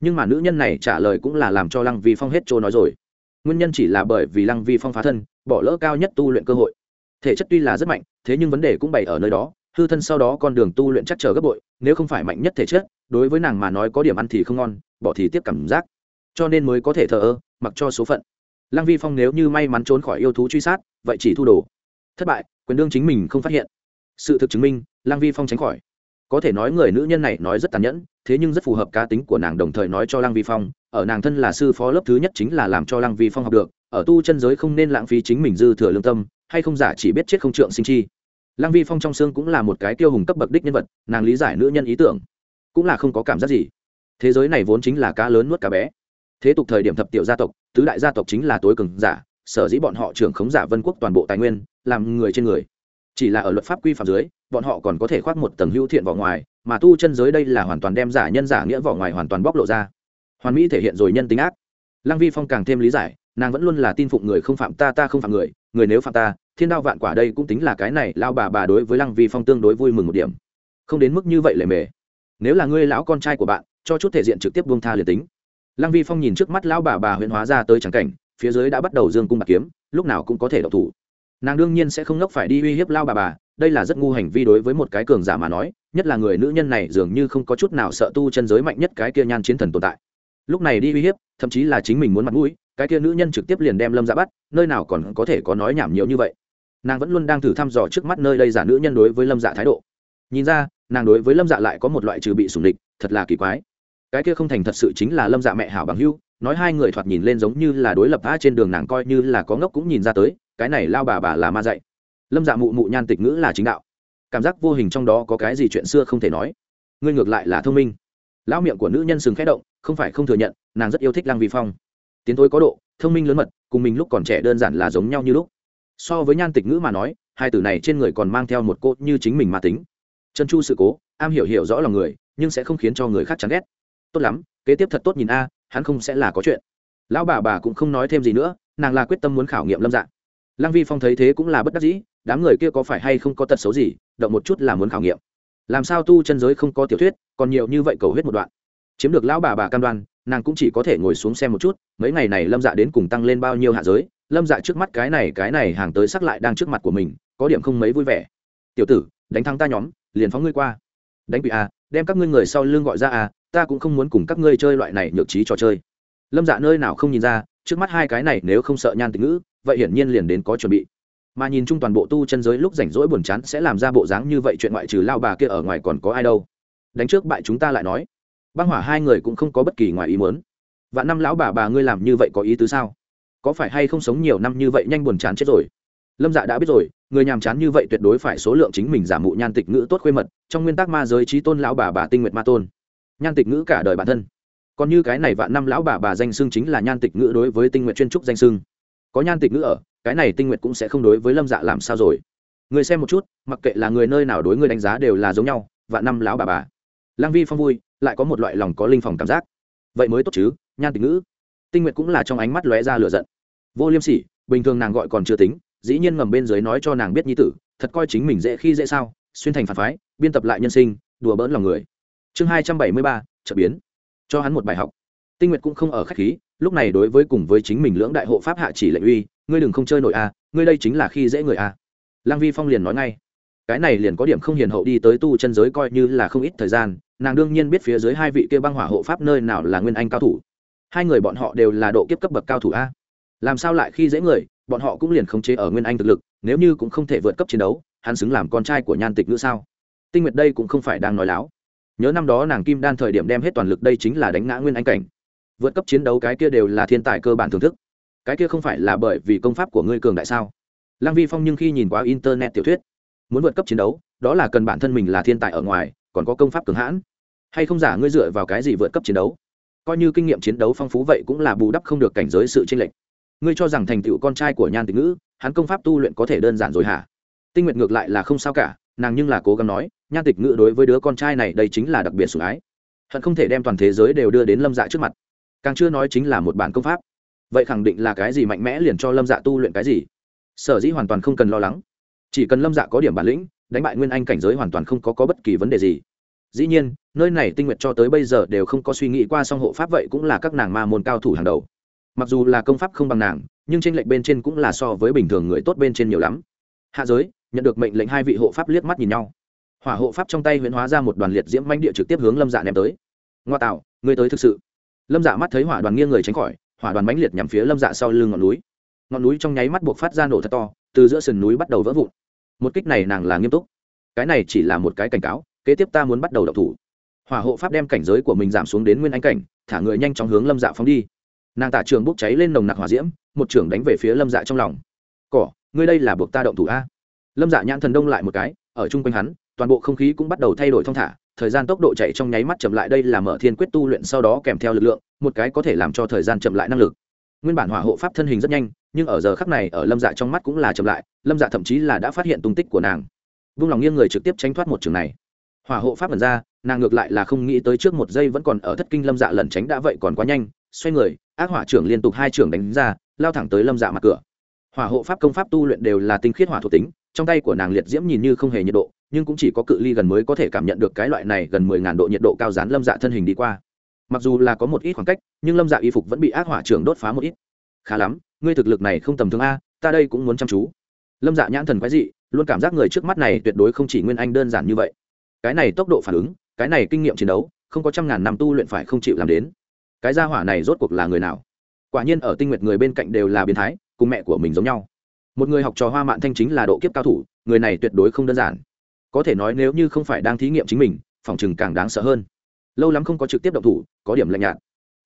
Nhưng mà nữ nhân này trả lời cũng là làm cho lăng vi phong hết trôi nói rồi. Nguyên nhân chỉ là bởi vì lăng vi phong phá thân, bỏ lỡ cao nhất tu luyện cơ hội. Thể chất tuy là rất mạnh, thế nhưng vấn đề cũng bày ở nơi đó, hư thân sau đó con đường tu luyện chắc chờ gấp bội, nếu không phải mạnh nhất thể chất, đối với nàng mà nói có điểm ăn thì không ngon, bỏ thì tiếp cảm giác. Cho nên mới có thể thờ ơ, mặc cho số phận. Lăng vi phong nếu như may mắn trốn khỏi yêu thú truy sát, vậy chỉ thu đồ. Thất bại, quyền đương chính mình không phát hiện sự thực chứng minh lăng vi phong tránh khỏi. Có thể nói người nữ nhân này nói rất tàn nhẫn, thế nhưng rất phù hợp cá tính của nàng đồng thời nói cho lăng vi phong, ở nàng thân là sư phó lớp thứ nhất chính là làm cho lăng vi phong học được, ở tu chân giới không nên lãng phí chính mình dư thừa lương tâm, hay không giả chỉ biết chết không trượng sinh chi. Lăng vi phong trong xương cũng là một cái tiêu hùng cấp bậc đích nhân vật, nàng lý giải nữ nhân ý tưởng, cũng là không có cảm giác gì. Thế giới này vốn chính là cá lớn nuốt cá bé. Thế tục thời điểm thập tiểu gia tộc, tứ đại gia tộc chính là tối cường giả, sở dĩ bọn họ trưởng khống giả vân quốc toàn bộ tài nguyên, làm người trên người chỉ là ở luật pháp quy phạm dưới, bọn họ còn có thể khoác một tầng hữu thiện vào ngoài, mà tu chân giới đây là hoàn toàn đem giả nhân giả nghĩa vào ngoài hoàn toàn bóc lộ ra. Hoàn mỹ thể hiện rồi nhân tính ác. Lăng vi phong càng thêm lý giải, nàng vẫn luôn là tin phụng người không phạm ta ta không phạm người người nếu phạm ta, thiên đao vạn quả đây cũng tính là cái này, lao bà bà đối với lăng vi phong tương đối vui mừng một điểm. Không đến mức như vậy lề mề. Nếu là ngươi lão con trai của bạn, cho chút thể diện trực tiếp buông tha liền tính. Lăng vi phong nhìn trước mắt lão bà bà huyện hóa ra tới trắng cảnh, phía dưới đã bắt đầu dương cung bạc kiếm, lúc nào cũng có thể độc thủ nàng đương nhiên sẽ không ngốc phải đi uy hiếp lao bà bà, đây là rất ngu hành vi đối với một cái cường giả mà nói, nhất là người nữ nhân này dường như không có chút nào sợ tu chân giới mạnh nhất cái kia nhan chiến thần tồn tại. Lúc này đi uy hiếp, thậm chí là chính mình muốn mặt mũi, cái kia nữ nhân trực tiếp liền đem lâm ra bắt, nơi nào còn có thể có nói nhảm nhiều như vậy. Nàng vẫn luôn đang thử thăm dò trước mắt nơi đây giả nữ nhân đối với lâm dạ thái độ. Nhìn ra, nàng đối với lâm dạ lại có một loại trừ bị sủng địch, thật là kỳ quái. Cái kia không thành thật sự chính là lâm dạ mẹ hảo bằng hưu nói hai người thoạt nhìn lên giống như là đối lập a trên đường nàng coi như là có ngốc cũng nhìn ra tới cái này lao bà bà là ma dạy. Lâm dạ mụ mụ nhan tịch ngữ là chính đạo. Cảm giác vô hình trong đó có cái gì chuyện xưa không thể nói. Ngươi ngược lại là thông minh. Lão miệng của nữ nhân sừng khẽ động, không phải không thừa nhận, nàng rất yêu thích lăng vi phong. Tiến thối có độ, thông minh lớn mật, cùng mình lúc còn trẻ đơn giản là giống nhau như lúc. So với nhan tịch ngữ mà nói, hai từ này trên người còn mang theo một cô như chính mình mà tính. Chân chu sự cố, am hiểu hiểu rõ lòng người, nhưng sẽ không khiến cho người khác chán ghét. Tốt lắm, kế tiếp thật tốt nhìn a, hắn không sẽ là có chuyện. Lão bà bà cũng không nói thêm gì nữa, nàng là quyết tâm muốn khảo nghiệm lâm dạng lăng vi phong thấy thế cũng là bất đắc dĩ, đám người kia có phải hay không có tật xấu gì, động một chút là muốn khảo nghiệm. Làm sao tu chân giới không có tiểu thuyết, còn nhiều như vậy cầu hết một đoạn. Chiếm được lão bà bà cam đoan, nàng cũng chỉ có thể ngồi xuống xem một chút, mấy ngày này lâm dạ đến cùng tăng lên bao nhiêu hạ giới, lâm dạ trước mắt cái này cái này hàng tới sắc lại đang trước mặt của mình, có điểm không mấy vui vẻ. Tiểu tử, đánh thắng ta nhóm, liền phóng ngươi qua. Đánh bị à đem các ngươi người sau lưng gọi ra à ta cũng không muốn cùng các ngươi chơi loại này nhược trí trò chơi. Lâm dạ nơi nào không nhìn ra, trước mắt hai cái này nếu không sợ nhan tình ngữ vậy hiển nhiên liền đến có chuẩn bị. Mà nhìn chung toàn bộ tu chân giới lúc rảnh rỗi buồn chán sẽ làm ra bộ dáng như vậy chuyện ngoại trừ lao bà kia ở ngoài còn có ai đâu. Đánh trước bại chúng ta lại nói. Băng hỏa hai người cũng không có bất kỳ ngoài ý muốn. Và năm lão bà bà ngươi làm như vậy có ý tứ sao? Có phải hay không sống nhiều năm như vậy nhanh buồn chán chết rồi? Lâm dạ đã biết rồi, người nhàm chán như vậy tuyệt đối phải số lượng chính mình giả mụ nhan tịch ngữ tốt khuê mật, trong nguyên tắc ma giới trí tôn lão bà bà tinh nguyệt ma tôn. Nhan tịch ngữ cả đời bản thân. Còn như cái này vạn năm lão bà bà danh xưng chính là nhan tịch ngữ đối với tinh nguyện chuyên trúc danh xưng có nhan tịch ngữ ở, cái này tinh nguyện cũng sẽ không đối với lâm dạ làm sao rồi. Người xem một chút, mặc kệ là người nơi nào đối người đánh giá đều là giống nhau, vạn năm lão bà bà. Lang vi phong vui, lại có một loại lòng có linh phòng cảm giác. Vậy mới tốt chứ, nhan tịch ngữ tinh nguyện cũng là trong ánh mắt lóe ra lửa giận. Vô liêm sỉ, bình thường nàng gọi còn chưa tính, dĩ nhiên ngầm bên dưới nói cho nàng biết nhi tử, thật coi chính mình dễ khi dễ sao, xuyên thành phản phái, biên tập lại nhân sinh, đùa bỡn lòng người. Chương hai trăm bảy mươi ba trợ biến. Cho hắn một bài học. Tinh nguyệt cũng không ở khách khí lúc này đối với cùng với chính mình lưỡng đại hộ pháp hạ chỉ lệnh uy, ngươi đừng không chơi nổi a, ngươi đây chính là khi dễ người a. Lăng vi phong liền nói ngay. Cái này liền có điểm không hiền hậu đi tới tu chân giới coi như là không ít thời gian, nàng đương nhiên biết phía dưới hai vị kia băng hỏa hộ pháp nơi nào là nguyên anh cao thủ. Hai người bọn họ đều là độ kiếp cấp bậc cao thủ a. Làm sao lại khi dễ người, bọn họ cũng liền khống chế ở nguyên anh thực lực, nếu như cũng không thể vượt cấp chiến đấu, hắn xứng làm con trai của nhan tịch nữa sao? Tinh nguyệt đây cũng không phải đang nói láo. Nhớ năm đó nàng kim đan thời điểm đem hết toàn lực đây chính là đánh ngã nguyên anh cảnh vượt cấp chiến đấu cái kia đều là thiên tài cơ bản thưởng thức. Cái kia không phải là bởi vì công pháp của ngươi cường đại sao? Lăng vi phong nhưng khi nhìn qua internet tiểu thuyết, muốn vượt cấp chiến đấu, đó là cần bản thân mình là thiên tài ở ngoài, còn có công pháp cường hãn. Hay không giả ngươi dựa vào cái gì vượt cấp chiến đấu? Coi như kinh nghiệm chiến đấu phong phú vậy cũng là bù đắp không được cảnh giới sự tranh lệch. Ngươi cho rằng thành tựu con trai của nhan tịch ngữ, hắn công pháp tu luyện có thể đơn giản rồi hả? Tinh nguyện ngược lại là không sao cả, nàng nhưng là cố gắng nói, nhan tịch ngữ đối với đứa con trai này đây chính là đặc biệt sủng ái. Hận không thể đem toàn thế giới đều đưa đến lâm dạ trước mặt càng chưa nói chính là một bản công pháp. Vậy khẳng định là cái gì mạnh mẽ liền cho lâm dạ tu luyện cái gì? Sở dĩ hoàn toàn không cần lo lắng. Chỉ cần lâm dạ có điểm bản lĩnh đánh bại nguyên anh cảnh giới hoàn toàn không có, có bất kỳ vấn đề gì. Dĩ nhiên nơi này tinh nguyện cho tới bây giờ đều không có suy nghĩ qua song hộ pháp vậy cũng là các nàng ma môn cao thủ hàng đầu. Mặc dù là công pháp không bằng nàng nhưng tranh lệch bên trên cũng là so với bình thường người tốt bên trên nhiều lắm. Hạ giới nhận được mệnh lệnh hai vị hộ pháp liếc mắt nhìn nhau. Hỏa hộ pháp trong tay huyễn hóa ra một đoàn liệt diễm manh địa trực tiếp hướng lâm dạ ném tới. Ngoa tạo ngươi tới thực sự lâm dạ mắt thấy hỏa đoàn nghiêng người tránh khỏi, hỏa đoàn mãnh liệt nhằm phía lâm dạ sau lưng ngọn núi. Ngọn núi trong nháy mắt buộc phát ra nổ thật to, từ giữa sườn núi bắt đầu vỡ vụn. Một kích này nàng là nghiêm túc. Cái này chỉ là một cái cảnh cáo, kế tiếp ta muốn bắt đầu đậu thủ. Hỏa hộ pháp đem cảnh giới của mình giảm xuống đến nguyên anh cảnh, thả người nhanh chóng hướng lâm dạ phóng đi. Nàng tả trường bốc cháy lên nồng nặc hỏa diễm, một trưởng đánh về phía lâm dạ trong lòng. Cỏ, ngươi đây là buộc ta động thủ a? Lâm dạ nhãn thần đông lại một cái, ở chung quanh hắn, toàn bộ không khí cũng bắt đầu thay đổi thong thả thời gian tốc độ chạy trong nháy mắt chậm lại, đây là mở thiên quyết tu luyện sau đó kèm theo lực lượng, một cái có thể làm cho thời gian chậm lại năng lực. Nguyên bản hỏa hộ pháp thân hình rất nhanh, nhưng ở giờ khắc này, ở lâm dạ trong mắt cũng là chậm lại, lâm dạ thậm chí là đã phát hiện tung tích của nàng. Vung lòng nghiêng người trực tiếp tránh thoát một trường này. Hỏa hộ pháp lần ra, nàng ngược lại là không nghĩ tới trước một giây vẫn còn ở thất kinh lâm dạ lẩn tránh đã vậy còn quá nhanh, xoay người, ác hỏa trưởng liên tục hai trưởng đánh ra, lao thẳng tới lâm dạ mặt cửa. Hỏa hộ pháp công pháp tu luyện đều là tinh khiết hỏa thuộc tính, trong tay của nàng liệt diễm nhìn như không hề nhiệt độ nhưng cũng chỉ có cự ly gần mới có thể cảm nhận được cái loại này gần mười ngàn độ nhiệt độ cao dán lâm dạ thân hình đi qua. Mặc dù là có một ít khoảng cách, nhưng lâm dạ y phục vẫn bị ác hỏa trưởng đốt phá một ít. Khá lắm, ngươi thực lực này không tầm thường a, ta đây cũng muốn chăm chú. Lâm dạ nhãn thần quái dị, luôn cảm giác người trước mắt này tuyệt đối không chỉ nguyên anh đơn giản như vậy. Cái này tốc độ phản ứng, cái này kinh nghiệm chiến đấu, không có trăm ngàn năm tu luyện phải không chịu làm đến. Cái gia hỏa này rốt cuộc là người nào? Quả nhiên ở tinh nguyệt người bên cạnh đều là biến thái, cùng mẹ của mình giống nhau. Một người học trò hoa mạn thanh chính là độ kiếp cao thủ, người này tuyệt đối không đơn giản có thể nói nếu như không phải đang thí nghiệm chính mình, phòng chừng càng đáng sợ hơn. Lâu lắm không có trực tiếp động thủ, có điểm lạnh nhạt.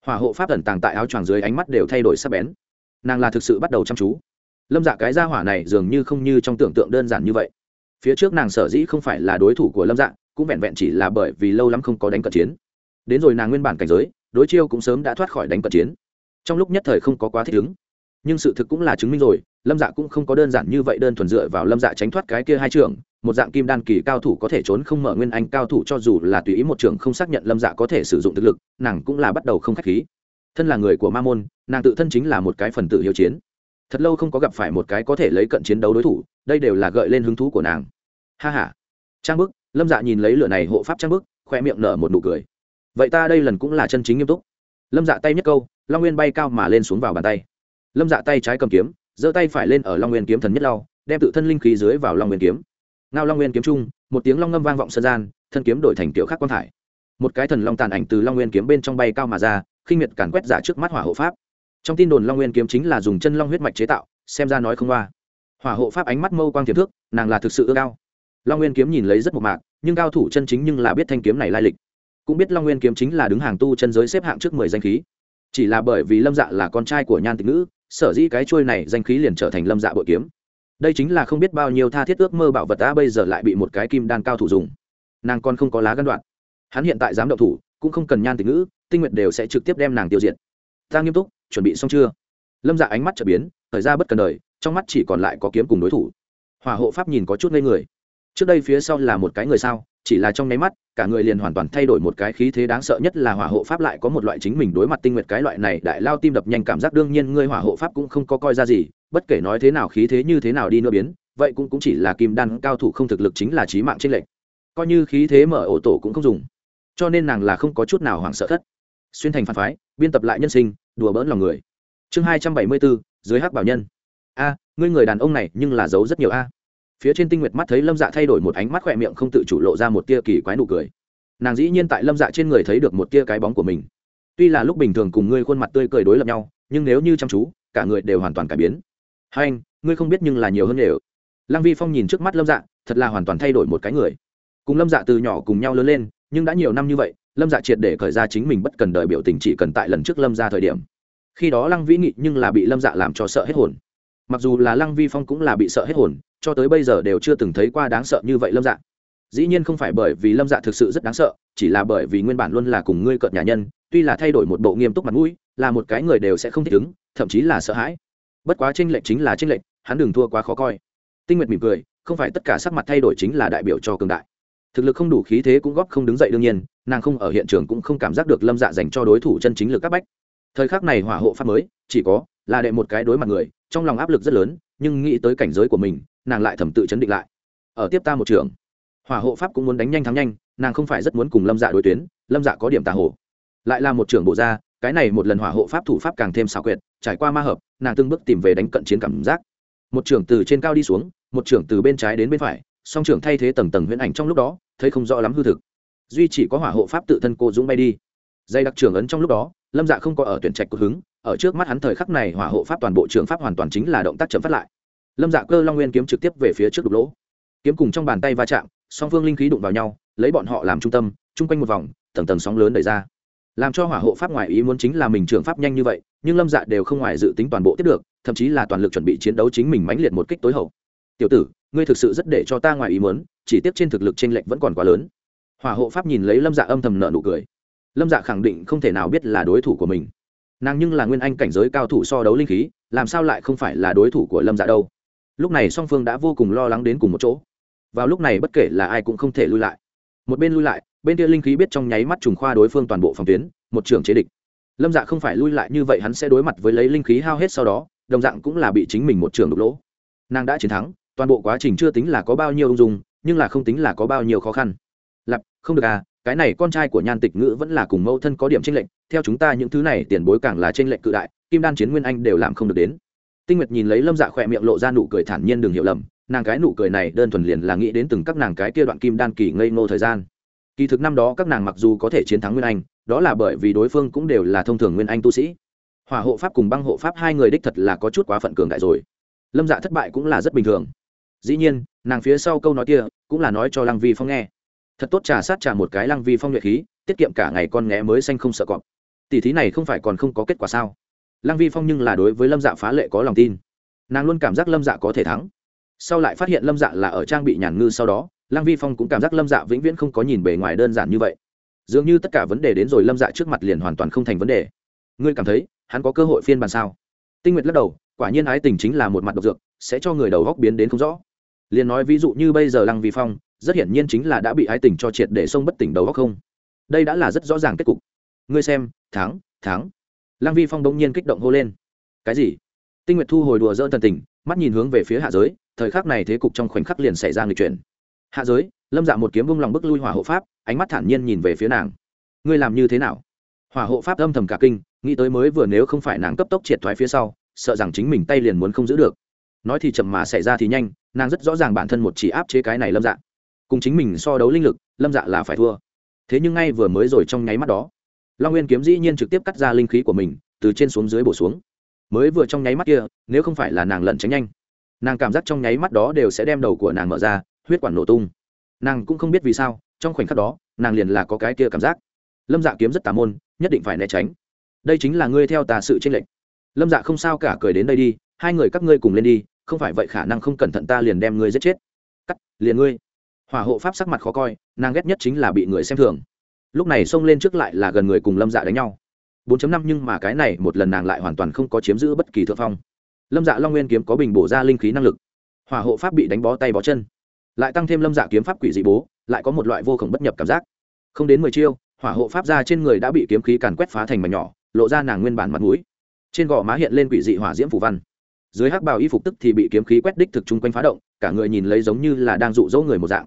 Hỏa hộ pháp ẩn tàng tại áo choàng dưới ánh mắt đều thay đổi sắc bén. Nàng là thực sự bắt đầu chăm chú. Lâm dạ cái gia hỏa này dường như không như trong tưởng tượng đơn giản như vậy. Phía trước nàng sở dĩ không phải là đối thủ của lâm dạ cũng vẹn vẹn chỉ là bởi vì lâu lắm không có đánh cận chiến. Đến rồi nàng nguyên bản cảnh giới, đối chiêu cũng sớm đã thoát khỏi đánh cận chiến. Trong lúc nhất thời không có quá thích ứng. Nhưng sự thực cũng là chứng minh rồi, lâm dạ cũng không có đơn giản như vậy đơn thuần dựa vào lâm dạ tránh thoát cái kia hai trường một dạng kim đan kỳ cao thủ có thể trốn không mở nguyên anh cao thủ cho dù là tùy ý một trường không xác nhận lâm dạ có thể sử dụng thực lực, nàng cũng là bắt đầu không k h á c h khí. Thân là người của ma môn, nàng tự thân chính là một cái phần tự hiếu chiến. Thật lâu không có gặp phải một cái có thể lấy cận chiến đấu đối thủ, đây đều là gợi lên hứng thú của nàng. Ha h a trang bức, lâm dạ nhìn lấy lửa này hộ pháp trang bức, khoe miệng nở một nụ cười. Vậy ta đây lần cũng là chân chính nghiêm túc. Lâm dạ tay nhất câu, long nguyên bay cao mà lên xuống vào bàn tay. Lâm dạ tay trái cầm kiếm, giơ tay phải lên ở long nguyên kiếm thần nhất lau đem tự thân linh khí dưới vào long nguyên kiếm ngao long nguyên kiếm trung, một tiếng long ngâm vang vọng sân gian, thân kiếm đổi thành kiểu khắc quang thải. Một cái thần long tàn ảnh từ long nguyên kiếm bên trong bay cao mà ra, khinh miệt càn quét giả trước mắt hỏa hộ pháp. Trong tin đồn long nguyên kiếm chính là dùng chân long huyết mạch chế tạo, xem ra nói không qua. Hỏa hộ pháp ánh mắt mâu quang tiềm thước, nàng là thực sự ưa cao. Long nguyên kiếm nhìn lấy rất một mạc, nhưng cao thủ chân chính nhưng là biết thanh kiếm này lai lịch. Cũng biết long nguyên kiếm chính là đứng hàng tu chân giới xếp hạng trước mười danh khí. Chỉ là bởi vì lâm dạ là con trai của nhan tịch nữ sở dĩ cái trôi này danh khí liền trở thành lâm dạ bội kiếm đây chính là không biết bao nhiêu tha thiết ước mơ bảo vật ta bây giờ lại bị một cái kim đan cao thủ dùng. Nàng còn không có lá gân đoạn. Hắn hiện tại dám động thủ, cũng không cần nhan tình ngữ, tinh nguyện đều sẽ trực tiếp đem nàng tiêu diệt. Ta nghiêm túc, chuẩn bị xong chưa? Lâm dạ ánh mắt trở biến, thời ra bất cần đời, trong mắt chỉ còn lại có kiếm cùng đối thủ. Hỏa hộ pháp nhìn có chút ngây người. Trước đây phía sau là một cái người sao? Chỉ là trong nháy mắt, cả người liền hoàn toàn thay đổi một cái khí thế đáng sợ nhất là hỏa hộ pháp lại có một loại chính mình đối mặt tinh nguyệt cái loại này, đại lao tim đập nhanh cảm giác đương nhiên ngươi hỏa hộ pháp cũng không có coi ra gì, bất kể nói thế nào khí thế như thế nào đi nữa biến, vậy cũng cũng chỉ là kim đan cao thủ không thực lực chính là trí mạng trên lệnh coi như khí thế mở ổ tổ cũng không dùng. Cho nên nàng là không có chút nào hoảng sợ thất. Xuyên thành phản phái, biên tập lại nhân sinh, đùa bỡn lòng người. Chương hai trăm bảy mươi bốn, dưới hắc bảo nhân. A, ngươi người đàn ông này nhưng là giấu rất nhiều a phía trên tinh nguyệt mắt thấy lâm dạ thay đổi một ánh mắt khỏe miệng không tự chủ lộ ra một tia kỳ quái nụ cười. Nàng dĩ nhiên tại lâm dạ trên người thấy được một tia cái bóng của mình. Tuy là lúc bình thường cùng ngươi khuôn mặt tươi cười đối lập nhau, nhưng nếu như chăm chú, cả người đều hoàn toàn cải biến. Hai anh, ngươi không biết nhưng là nhiều hơn đều. Lăng vi phong nhìn trước mắt lâm dạ thật là hoàn toàn thay đổi một cái người. Cùng lâm dạ từ nhỏ cùng nhau lớn lên, nhưng đã nhiều năm như vậy, lâm dạ triệt để khởi ra chính mình bất cần đợi biểu tình chỉ cần tại lần trước lâm ra thời điểm. Khi đó lăng vĩ nghị nhưng là bị lâm dạ làm cho sợ hết hồn. Mặc dù là lăng vi phong cũng là bị sợ hết hồn cho tới bây giờ đều chưa từng thấy qua đáng sợ như vậy lâm dạ. Dĩ nhiên không phải bởi vì lâm dạ thực sự rất đáng sợ, chỉ là bởi vì nguyên bản luôn là cùng ngươi cợt nhà nhân, tuy là thay đổi một bộ nghiêm túc mặt mũi, là một cái người đều sẽ không thích ứng, thậm chí là sợ hãi. Bất quá tranh lệch chính là tranh lệch, hắn đừng thua quá khó coi. Tinh nguyệt mỉm cười, không phải tất cả sắc mặt thay đổi chính là đại biểu cho cường đại. Thực lực không đủ khí thế cũng góp không đứng dậy đương nhiên, nàng không ở hiện trường cũng không cảm giác được lâm dạ dành cho đối thủ chân chính lực các bách. Thời khắc này hỏa hộ pháp mới, chỉ có là đệ một cái đối mặt người, trong lòng áp lực rất lớn nhưng nghĩ tới cảnh giới của mình, nàng lại thầm tự chấn định lại. Ở tiếp ta một trường. Hỏa hộ pháp cũng muốn đánh nhanh thắng nhanh, nàng không phải rất muốn cùng lâm dạ đối tuyến, lâm dạ có điểm tà hồ. Lại là một trưởng bộ ra, cái này một lần hỏa hộ pháp thủ pháp càng thêm xảo quyệt, trải qua ma hợp, nàng từng bước tìm về đánh cận chiến cảm giác. Một trưởng từ trên cao đi xuống, một trưởng từ bên trái đến bên phải, song trưởng thay thế tầng tầng huyễn ảnh trong lúc đó, thấy không rõ lắm hư thực. Duy chỉ có hỏa hộ pháp tự thân cô dũng bay đi. Dây đặc trưởng ấn trong lúc đó, lâm dạ không có ở tuyển trạch cực hứng ở trước mắt hắn thời khắc này hỏa hộ pháp toàn bộ trường pháp hoàn toàn chính là động tác chậm phát lại. Lâm dạ cơ long nguyên kiếm trực tiếp về phía trước đục lỗ. Kiếm cùng trong bàn tay va chạm, song phương linh khí đụng vào nhau, lấy bọn họ làm trung tâm, chung quanh một vòng, tầng tầng sóng lớn đẩy ra. Làm cho hỏa hộ pháp ngoài ý muốn chính là mình trường pháp nhanh như vậy, nhưng lâm dạ đều không ngoài dự tính toàn bộ tiếp được, thậm chí là toàn lực chuẩn bị chiến đấu chính mình mãnh liệt một kích tối hậu. Tiểu tử, ngươi thực sự rất để cho ta ngoài ý muốn, chỉ tiếp trên thực lực t r ê n lệch vẫn còn quá lớn. Hỏa hộ pháp nhìn lấy lâm dạ âm thầm nợ nụ cười. Lâm dạ khẳng định không thể nào biết là đối thủ của mình nàng nhưng là nguyên anh cảnh giới cao thủ so đấu linh khí, làm sao lại không phải là đối thủ của lâm dạ đâu? Lúc này song phương đã vô cùng lo lắng đến cùng một chỗ. Vào lúc này bất kể là ai cũng không thể lui lại. Một bên lui lại, bên kia linh khí biết trong nháy mắt trùng khoa đối phương toàn bộ phòng tuyến, một trường chế địch. Lâm dạ không phải lui lại như vậy hắn sẽ đối mặt với lấy linh khí hao hết sau đó, đồng dạng cũng là bị chính mình một trường đục lỗ. Nàng đã chiến thắng, toàn bộ quá trình chưa tính là có bao nhiêu ung dung, nhưng là không tính là có bao nhiêu khó khăn. Lặp, không được à cái này con trai của nhan tịch ngữ vẫn là cùng mẫu thân có điểm tranh lệch, theo chúng ta những thứ này, tiền bối càng là tranh lệch cự đại, kim đan chiến nguyên anh đều làm không được đến. Tinh nguyệt nhìn lấy lâm dạ khỏe miệng lộ ra nụ cười thản nhiên đừng hiểu lầm, nàng cái nụ cười này đơn thuần liền là nghĩ đến từng các nàng cái kia đoạn kim đan kỳ ngây ngô thời gian. Kỳ thực năm đó các nàng mặc dù có thể chiến thắng nguyên anh, đó là bởi vì đối phương cũng đều là thông thường nguyên anh tu sĩ. Hỏa hộ pháp cùng băng hộ pháp hai người đích thật là có chút quá phận cường đại rồi. Lâm dạ thất bại cũng là rất bình thường. Dĩ nhiên, nàng phía sau câu nói kia cũng là nói cho lăng vi phong nghe thật tốt trà sát trà một cái lăng vi phong nhuệ khí, tiết kiệm cả ngày con nghé mới xanh không sợ cọp. Tỷ thí này không phải còn không có kết quả sao? Lăng vi phong nhưng là đối với lâm dạ phá lệ có lòng tin. Nàng luôn cảm giác lâm dạ có thể thắng. Sau lại phát hiện lâm dạ là ở trang bị nhàn ngư sau đó, lăng vi phong cũng cảm giác lâm dạ vĩnh viễn không có nhìn bề ngoài đơn giản như vậy. Dường như tất cả vấn đề đến rồi lâm dạ trước mặt liền hoàn toàn không thành vấn đề. Ngươi cảm thấy, hắn có cơ hội phiên bản sao? Tinh nguyệt lắc đầu, quả nhiên ái tình chính là một mặt độc dược, sẽ cho người đầu góc biến đến không rõ. Liền nói ví dụ như bây giờ lăng vi phong rất hiển nhiên chính là đã bị ái tình cho triệt để sông bất tỉnh đầu góc không. Đây đã là rất rõ ràng kết cục. Ngươi xem, thắng thắng. Lăng vi phong bỗng nhiên kích động hô lên. Cái gì? Tinh nguyệt thu hồi đùa dỡ thần tình, mắt nhìn hướng về phía hạ giới, thời khắc này thế cục trong khoảnh khắc liền xảy ra người chuyển. Hạ giới, lâm dạ một kiếm vung lòng bức lui hỏa hộ pháp, ánh mắt thản nhiên nhìn về phía nàng. Ngươi làm như thế nào? Hỏa hộ pháp âm thầm cả kinh, nghĩ tới mới vừa nếu không phải nàng cấp tốc triệt thoái phía sau, sợ rằng chính mình tay liền muốn không giữ được. Nói thì chậm mà xảy ra thì nhanh, nàng rất rõ ràng bản thân một chỉ áp chế cái này lâm dạng cùng chính mình so đấu linh lực, lâm dạ là phải thua. Thế nhưng ngay vừa mới rồi trong nháy mắt đó, long nguyên kiếm dĩ nhiên trực tiếp cắt ra linh khí của mình, từ trên xuống dưới bổ xuống. Mới vừa trong nháy mắt kia, nếu không phải là nàng lẩn tránh nhanh, nàng cảm giác trong nháy mắt đó đều sẽ đem đầu của nàng mở ra, huyết quản nổ tung. Nàng cũng không biết vì sao, trong khoảnh khắc đó, nàng liền là có cái kia cảm giác. Lâm dạ kiếm rất tà môn, nhất định phải né tránh. Đây chính là ngươi theo tà sự tranh lệch. Lâm dạ không sao cả cười đến đây đi, hai người các ngươi cùng lên đi, không phải vậy khả năng không cẩn thận ta liền đem ngươi giết chết. Cắt, liền ngươi hỏa hộ pháp sắc mặt khó coi, nàng ghét nhất chính là bị người xem thường. Lúc này xông lên trước lại là gần người cùng lâm dạ đánh nhau. 4.5 nhưng mà cái này một lần nàng lại hoàn toàn không có chiếm giữ bất kỳ thượng phong. Lâm dạ long nguyên kiếm có bình bổ ra linh khí năng lực. Hỏa hộ pháp bị đánh bó tay bó chân. Lại tăng thêm lâm dạ kiếm pháp quỷ dị bố, lại có một loại vô khổng bất nhập cảm giác. Không đến mười chiêu, hỏa hộ pháp ra trên người đã bị kiếm khí càn quét phá thành mảnh nhỏ, lộ ra nàng nguyên bản mặt mũi. Trên gò má hiện lên quỷ dị hỏa diễm phủ văn. Dưới hắc bào y phục tức thì bị kiếm khí quét đích thực chung quanh phá động, cả người nhìn lấy giống như là đang dụ dỗ người một dạng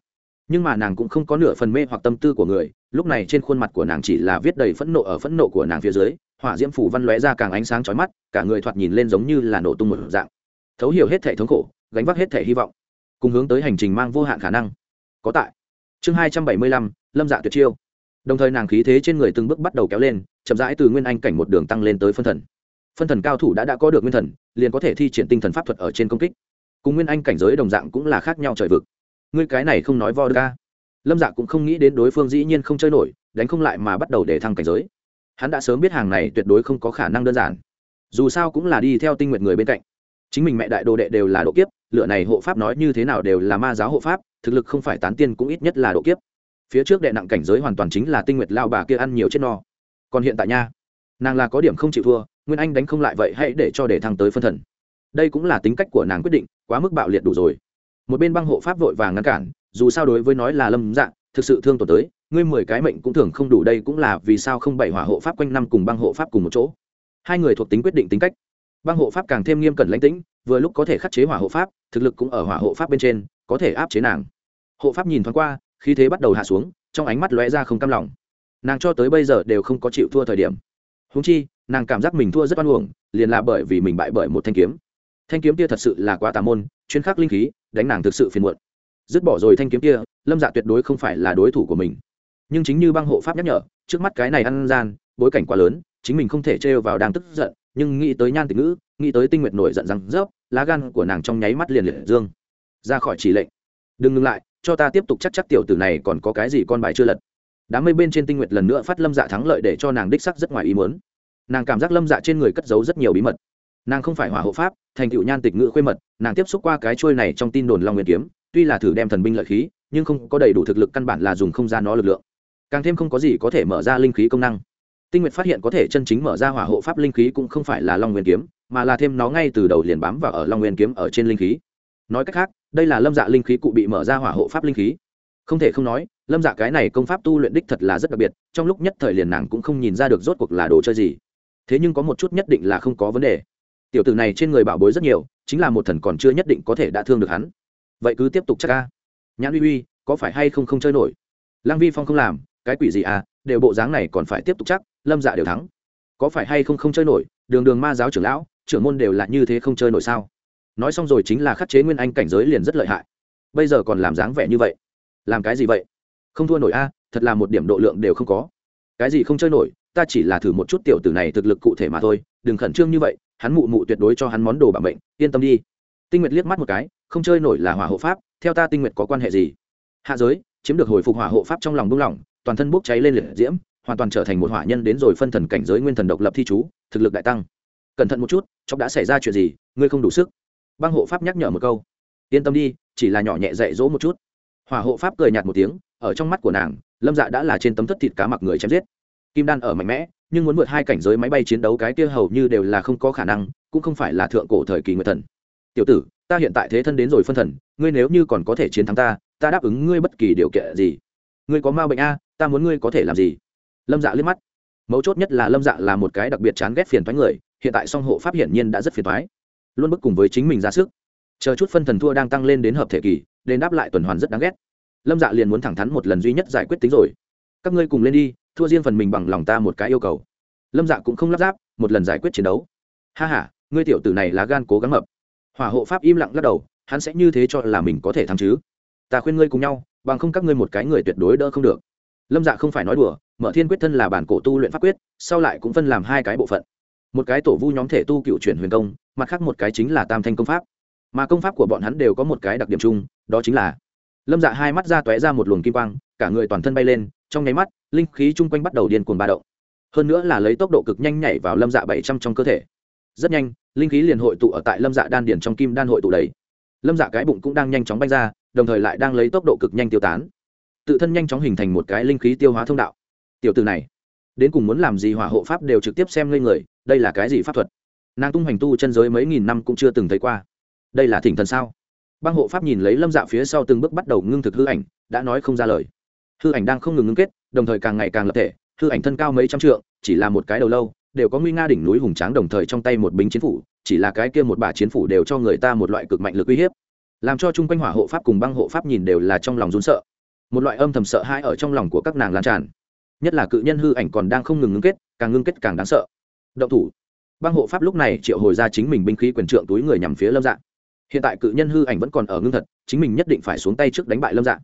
nhưng mà nàng cũng không có nửa phần mê hoặc tâm tư của người, lúc này trên khuôn mặt của nàng chỉ là viết đầy phẫn nộ ở phẫn nộ của nàng phía dưới, hỏa diễm phủ văn lóe ra càng ánh sáng chói mắt, cả người thoạt nhìn lên giống như là nổ tung một dạng. Thấu hiểu hết thể thống khổ, gánh vác hết thể hy vọng, cùng hướng tới hành trình mang vô hạn khả năng. Có tại. Chương hai trăm bảy mươi lăm, lâm dạ tuyệt chiêu. Đồng thời nàng khí thế trên người từng bước bắt đầu kéo lên, chậm rãi từ nguyên anh cảnh một đường tăng lên tới phân thần. Phân thần cao thủ đã đã có được nguyên thần, liền có thể thi triển tinh thần pháp thuật ở trên công kích. Cùng nguyên anh cảnh giới đồng dạng cũng là khác nhau trời vực ngươi cái này không nói vo ca lâm dạ cũng không nghĩ đến đối phương dĩ nhiên không chơi nổi, đánh không lại mà bắt đầu để thăng cảnh giới. Hắn đã sớm biết hàng này tuyệt đối không có khả năng đơn giản. Dù sao cũng là đi theo tinh nguyện người bên cạnh. Chính mình mẹ đại đồ đệ đều là độ kiếp, lựa này hộ pháp nói như thế nào đều là ma giáo hộ pháp, thực lực không phải tán tiên cũng ít nhất là độ kiếp. Phía trước đệ nặng cảnh giới hoàn toàn chính là tinh nguyệt lao bà kia ăn nhiều chết no. Còn hiện tại nha, nàng là có điểm không chịu thua, nguyên anh đánh không lại vậy hãy để cho để thăng tới phân thần. Đây cũng là tính cách của nàng quyết định, quá mức bạo liệt đủ rồi một bên băng hộ pháp vội vàng ngăn cản, dù sao đối với nói là lâm dạng thực sự thương tổn tới, ngươi mười cái mệnh cũng thường không đủ đây cũng là vì sao không bảy hỏa hộ pháp quanh năm cùng băng hộ pháp cùng một chỗ. Hai người thuộc tính quyết định tính cách. Băng hộ pháp càng thêm nghiêm cẩn lãnh tĩnh, vừa lúc có thể khắc chế hỏa hộ pháp, thực lực cũng ở hỏa hộ pháp bên trên, có thể áp chế nàng. Hộ pháp nhìn thoáng qua, khí thế bắt đầu hạ xuống, trong ánh mắt lóe ra không cam lòng. Nàng cho tới bây giờ đều không có chịu thua thời điểm. Húng chi, nàng cảm giác mình thua rất oan uổng, liền là bởi vì mình bại bởi một thanh kiếm. Thanh kiếm kia thật sự là quá tà môn, chuyên khắc linh khí đánh nàng thực sự phiền muộn. Dứt bỏ rồi thanh kiếm kia, lâm dạ tuyệt đối không phải là đối thủ của mình. Nhưng chính như băng hộ pháp nhắc nhở, trước mắt cái này ăn gian, bối cảnh quá lớn, chính mình không thể trêu vào đang tức giận, nhưng nghĩ tới nhan tịch ngữ, nghĩ tới tinh nguyệt nổi giận rằng rớp, lá gan của nàng trong nháy mắt liền liệt dương. Ra khỏi chỉ lệnh. Đừng ngừng lại, cho ta tiếp tục chắc chắc tiểu tử này còn có cái gì con bài chưa lật. Đám mây bên trên tinh nguyệt lần nữa phát lâm dạ thắng lợi để cho nàng đích sắc rất ngoài ý muốn. Nàng cảm giác lâm dạ trên người cất giấu rất nhiều bí mật nàng không phải hỏa hộ pháp, thành tựu nhan tịch ngữ khuê mật, nàng tiếp xúc qua cái trôi này trong tin đồn long nguyên kiếm, tuy là thử đem thần binh lợi khí, nhưng không có đầy đủ thực lực căn bản là dùng không ra nó lực lượng. Càng thêm không có gì có thể mở ra linh khí công năng. Tinh nguyệt phát hiện có thể chân chính mở ra hỏa hộ pháp linh khí cũng không phải là long nguyên kiếm, mà là thêm nó ngay từ đầu liền bám vào ở long nguyên kiếm ở trên linh khí. Nói cách khác, đây là lâm dạ linh khí cụ bị mở ra hỏa hộ pháp linh khí. Không thể không nói, lâm dạ cái này công pháp tu luyện đích thật là rất đặc biệt, trong lúc nhất thời liền nàng cũng không nhìn ra được rốt cuộc là đồ chơi gì. Thế nhưng có một chút nhất định là không có vấn đề tiểu tử này trên người bảo bối rất nhiều, chính là một thần còn chưa nhất định có thể đã thương được hắn. Vậy cứ tiếp tục chắc ca nhãn uy uy, có phải hay không không chơi nổi? Lăng vi phong không làm, cái quỷ gì à đều bộ dáng này còn phải tiếp tục chắc, lâm dạ đều thắng. Có phải hay không không chơi nổi, đường đường ma giáo trưởng lão, trưởng môn đều là như thế không chơi nổi sao? Nói xong rồi chính là khắc chế nguyên anh cảnh giới liền rất lợi hại. Bây giờ còn làm dáng vẻ như vậy. Làm cái gì vậy? Không thua nổi a, thật là một điểm độ lượng đều không có. Cái gì không chơi nổi, ta chỉ là thử một chút tiểu tử này thực lực cụ thể mà thôi, đừng khẩn trương như vậy hắn mụ mụ tuyệt đối cho hắn món đồ bảo mệnh, yên tâm đi. Tinh nguyệt liếc mắt một cái, không chơi nổi là hỏa hộ pháp, theo ta tinh nguyệt có quan hệ gì? Hạ giới, chiếm được hồi phục hỏa hộ pháp trong lòng buông lỏng toàn thân bốc cháy lên liệt diễm, hoàn toàn trở thành một hỏa nhân đến rồi phân thần cảnh giới nguyên thần độc lập thi chú, thực lực đại tăng. Cẩn thận một chút chóc đã xảy ra chuyện gì, ngươi không đủ sức. Băng hộ pháp nhắc nhở một câu. Yên tâm đi, chỉ là nhỏ nhẹ dạy dỗ một chút. Hỏa hộ pháp cười nhạt một tiếng, ở trong mắt của nàng, lâm dạ đã là trên tấm thất thịt cá mặc người chém giết. Kim đan ở mạnh mẽ nhưng muốn vượt hai cảnh giới máy bay chiến đấu cái kia hầu như đều là không có khả năng, cũng không phải là thượng cổ thời kỳ nguyệt thần. Tiểu tử, ta hiện tại thế thân đến rồi phân thần, ngươi nếu như còn có thể chiến thắng ta ta đáp ứng ngươi bất kỳ điều kiện gì. Ngươi có ma bệnh a, ta muốn ngươi có thể làm gì? Lâm dạ liếc mắt. Mấu chốt nhất là lâm dạ là một cái đặc biệt chán ghét phiền thoái người, hiện tại song hộ pháp hiển nhiên đã rất phiền thoái luôn bức cùng với chính mình ra sức. Chờ chút phân thần thua đang tăng lên đến hợp thể kỳ đền đáp lại tuần hoàn rất đáng ghét. Lâm dạ liền muốn thẳng thắn một lần duy nhất giải quyết tính rồi. Các ngươi cùng lên đi thua riêng phần mình bằng lòng ta một cái yêu cầu. Lâm dạ cũng không lắp ráp, một lần giải quyết chiến đấu. Ha h a ngươi tiểu tử này là gan cố gắng mập. Hỏa hộ pháp im lặng lắc đầu, hắn sẽ như thế cho là mình có thể thắng chứ. Ta khuyên ngươi cùng nhau, bằng không các ngươi một cái người tuyệt đối đỡ không được. Lâm dạ không phải nói đùa, mở thiên quyết thân là bản cổ tu luyện pháp quyết, sau lại cũng phân làm hai cái bộ phận. Một cái tổ vu nhóm thể tu cựu chuyển huyền công, mặt khác một cái chính là tam thanh công pháp. Mà công pháp của bọn hắn đều có một cái đặc điểm chung, đó chính là lâm dạ hai mắt ra t ó é ra một luồng kim quang, cả người toàn thân bay lên trong nháy mắt, linh khí chung quanh bắt đầu điên cuồng ba động. Hơn nữa là lấy tốc độ cực nhanh nhảy vào lâm dạ bảy trăm trong cơ thể. Rất nhanh, linh khí liền hội tụ ở tại lâm dạ đan điển trong kim đan hội tụ đầy. Lâm dạ cái bụng cũng đang nhanh chóng bay ra, đồng thời lại đang lấy tốc độ cực nhanh tiêu tán. Tự thân nhanh chóng hình thành một cái linh khí tiêu hóa thông đạo. Tiểu từ này, đến cùng muốn làm gì hỏa hộ pháp đều trực tiếp xem ngây người, đây là cái gì pháp thuật? Nàng tung hoành tu chân giới mấy nghìn năm cũng chưa từng thấy qua. Đây là thỉnh thần sao? Băng hộ pháp nhìn lấy lâm dạ phía sau từng bước bắt đầu ngưng thực hư ảnh, đã nói không ra lời hư ảnh đang không ngừng ngưng kết, đồng thời càng ngày càng lập thể, hư ảnh thân cao mấy trăm trượng, chỉ là một cái đầu lâu, đều có nguy nga đỉnh núi hùng tráng đồng thời trong tay một bính chiến phủ, chỉ là cái kia một bà chiến phủ đều cho người ta một loại cực mạnh lực uy hiếp. Làm cho chung quanh hỏa hộ pháp cùng băng hộ pháp nhìn đều là trong lòng rún sợ. Một loại âm thầm sợ hãi ở trong lòng của các nàng lan tràn. Nhất là cự nhân hư ảnh còn đang không ngừng ngưng kết, càng ngưng kết càng đáng sợ. Động thủ. Băng hộ pháp lúc này triệu hồi ra chính mình binh khí quyền trượng túi người nhằm phía lâm dạng hiện tại cự nhân hư ảnh vẫn còn ở ngưng thật, chính mình nhất định phải xuống tay trước đánh bại lâm dạng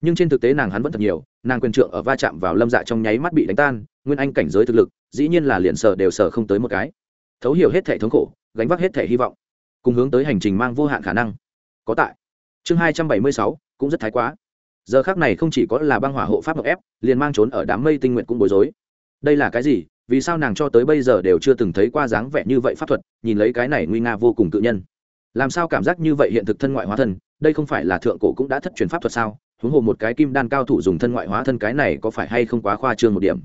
nhưng trên thực tế nàng hắn vẫn thật nhiều, nàng quyền trượng ở va chạm vào lâm dạ trong nháy mắt bị đánh tan, nguyên anh cảnh giới thực lực, dĩ nhiên là liền sở đều sở không tới một cái. Thấu hiểu hết thể thống khổ, gánh vác hết thể hy vọng, cùng hướng tới hành trình mang vô hạn khả năng. Có tại. Chương hai trăm bảy mươi sáu, cũng rất thái quá. Giờ khác này không chỉ có là băng hỏa hộ pháp ngọc ép, liền mang trốn ở đám mây tinh nguyện cũng bối rối. Đây là cái gì? Vì sao nàng cho tới bây giờ đều chưa từng thấy qua dáng vẻ như vậy pháp thuật, nhìn lấy cái này nguy nga vô cùng tự nhân? Làm sao cảm giác như vậy hiện thực thân ngoại hóa thân, đây không phải là thượng cổ cũng đã thất truyền pháp thuật sao? Huống hồ một cái kim đan cao thủ dùng thân ngoại hóa thân cái này có phải hay không quá khoa trương một điểm?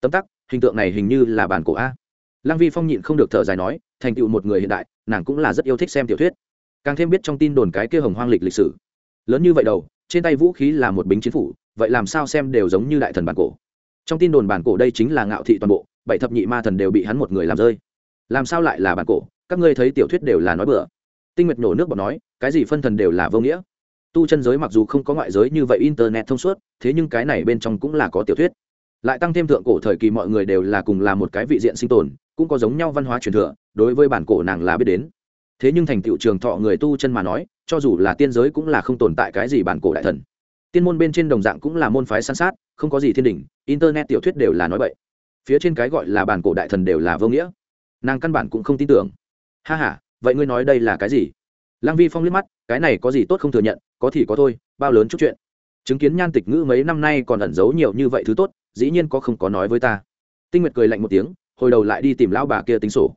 Tấm tắc, hình tượng này hình như là bản cổ a. Lăng vi phong nhịn không được thở dài nói, thành tựu một người hiện đại, nàng cũng là rất yêu thích xem tiểu thuyết. Càng thêm biết trong tin đồn cái kia hồng hoang lịch lịch sử. Lớn như vậy đầu, trên tay vũ khí là một bính chiến phủ, vậy làm sao xem đều giống như đại thần bản cổ. Trong tin đồn bản cổ đây chính là ngạo thị toàn bộ, bảy thập nhị ma thần đều bị hắn một người làm rơi. Làm sao lại là bản cổ? Các ngươi thấy tiểu thuyết đều là nói bừa. Tinh nguyệt nổ nước bọn nói, cái gì phân thần đều là vô nghĩa tu chân giới mặc dù không có ngoại giới như vậy internet thông suốt, thế nhưng cái này bên trong cũng là có tiểu thuyết. Lại tăng thêm thượng cổ thời kỳ mọi người đều là cùng là một cái vị diện sinh tồn, cũng có giống nhau văn hóa truyền thừa, đối với bản cổ nàng là biết đến. Thế nhưng thành tựu trường thọ người tu chân mà nói, cho dù là tiên giới cũng là không tồn tại cái gì bản cổ đại thần. Tiên môn bên trên đồng dạng cũng là môn phái san sát, không có gì thiên đình internet tiểu thuyết đều là nói vậy phía trên cái gọi là bản cổ đại thần đều là vô nghĩa. Nàng căn bản cũng không tin tưởng. Ha h a vậy ngươi nói đây là cái gì? Lăng vi phong liếc mắt, cái này có gì tốt không thừa nhận, có thì có thôi, bao lớn chút chuyện. Chứng kiến nhan tịch ngữ mấy năm nay còn ẩn giấu nhiều như vậy thứ tốt, dĩ nhiên có không có nói với ta. Tinh nguyệt cười lạnh một tiếng, hồi đầu lại đi tìm lão bà kia tính sổ.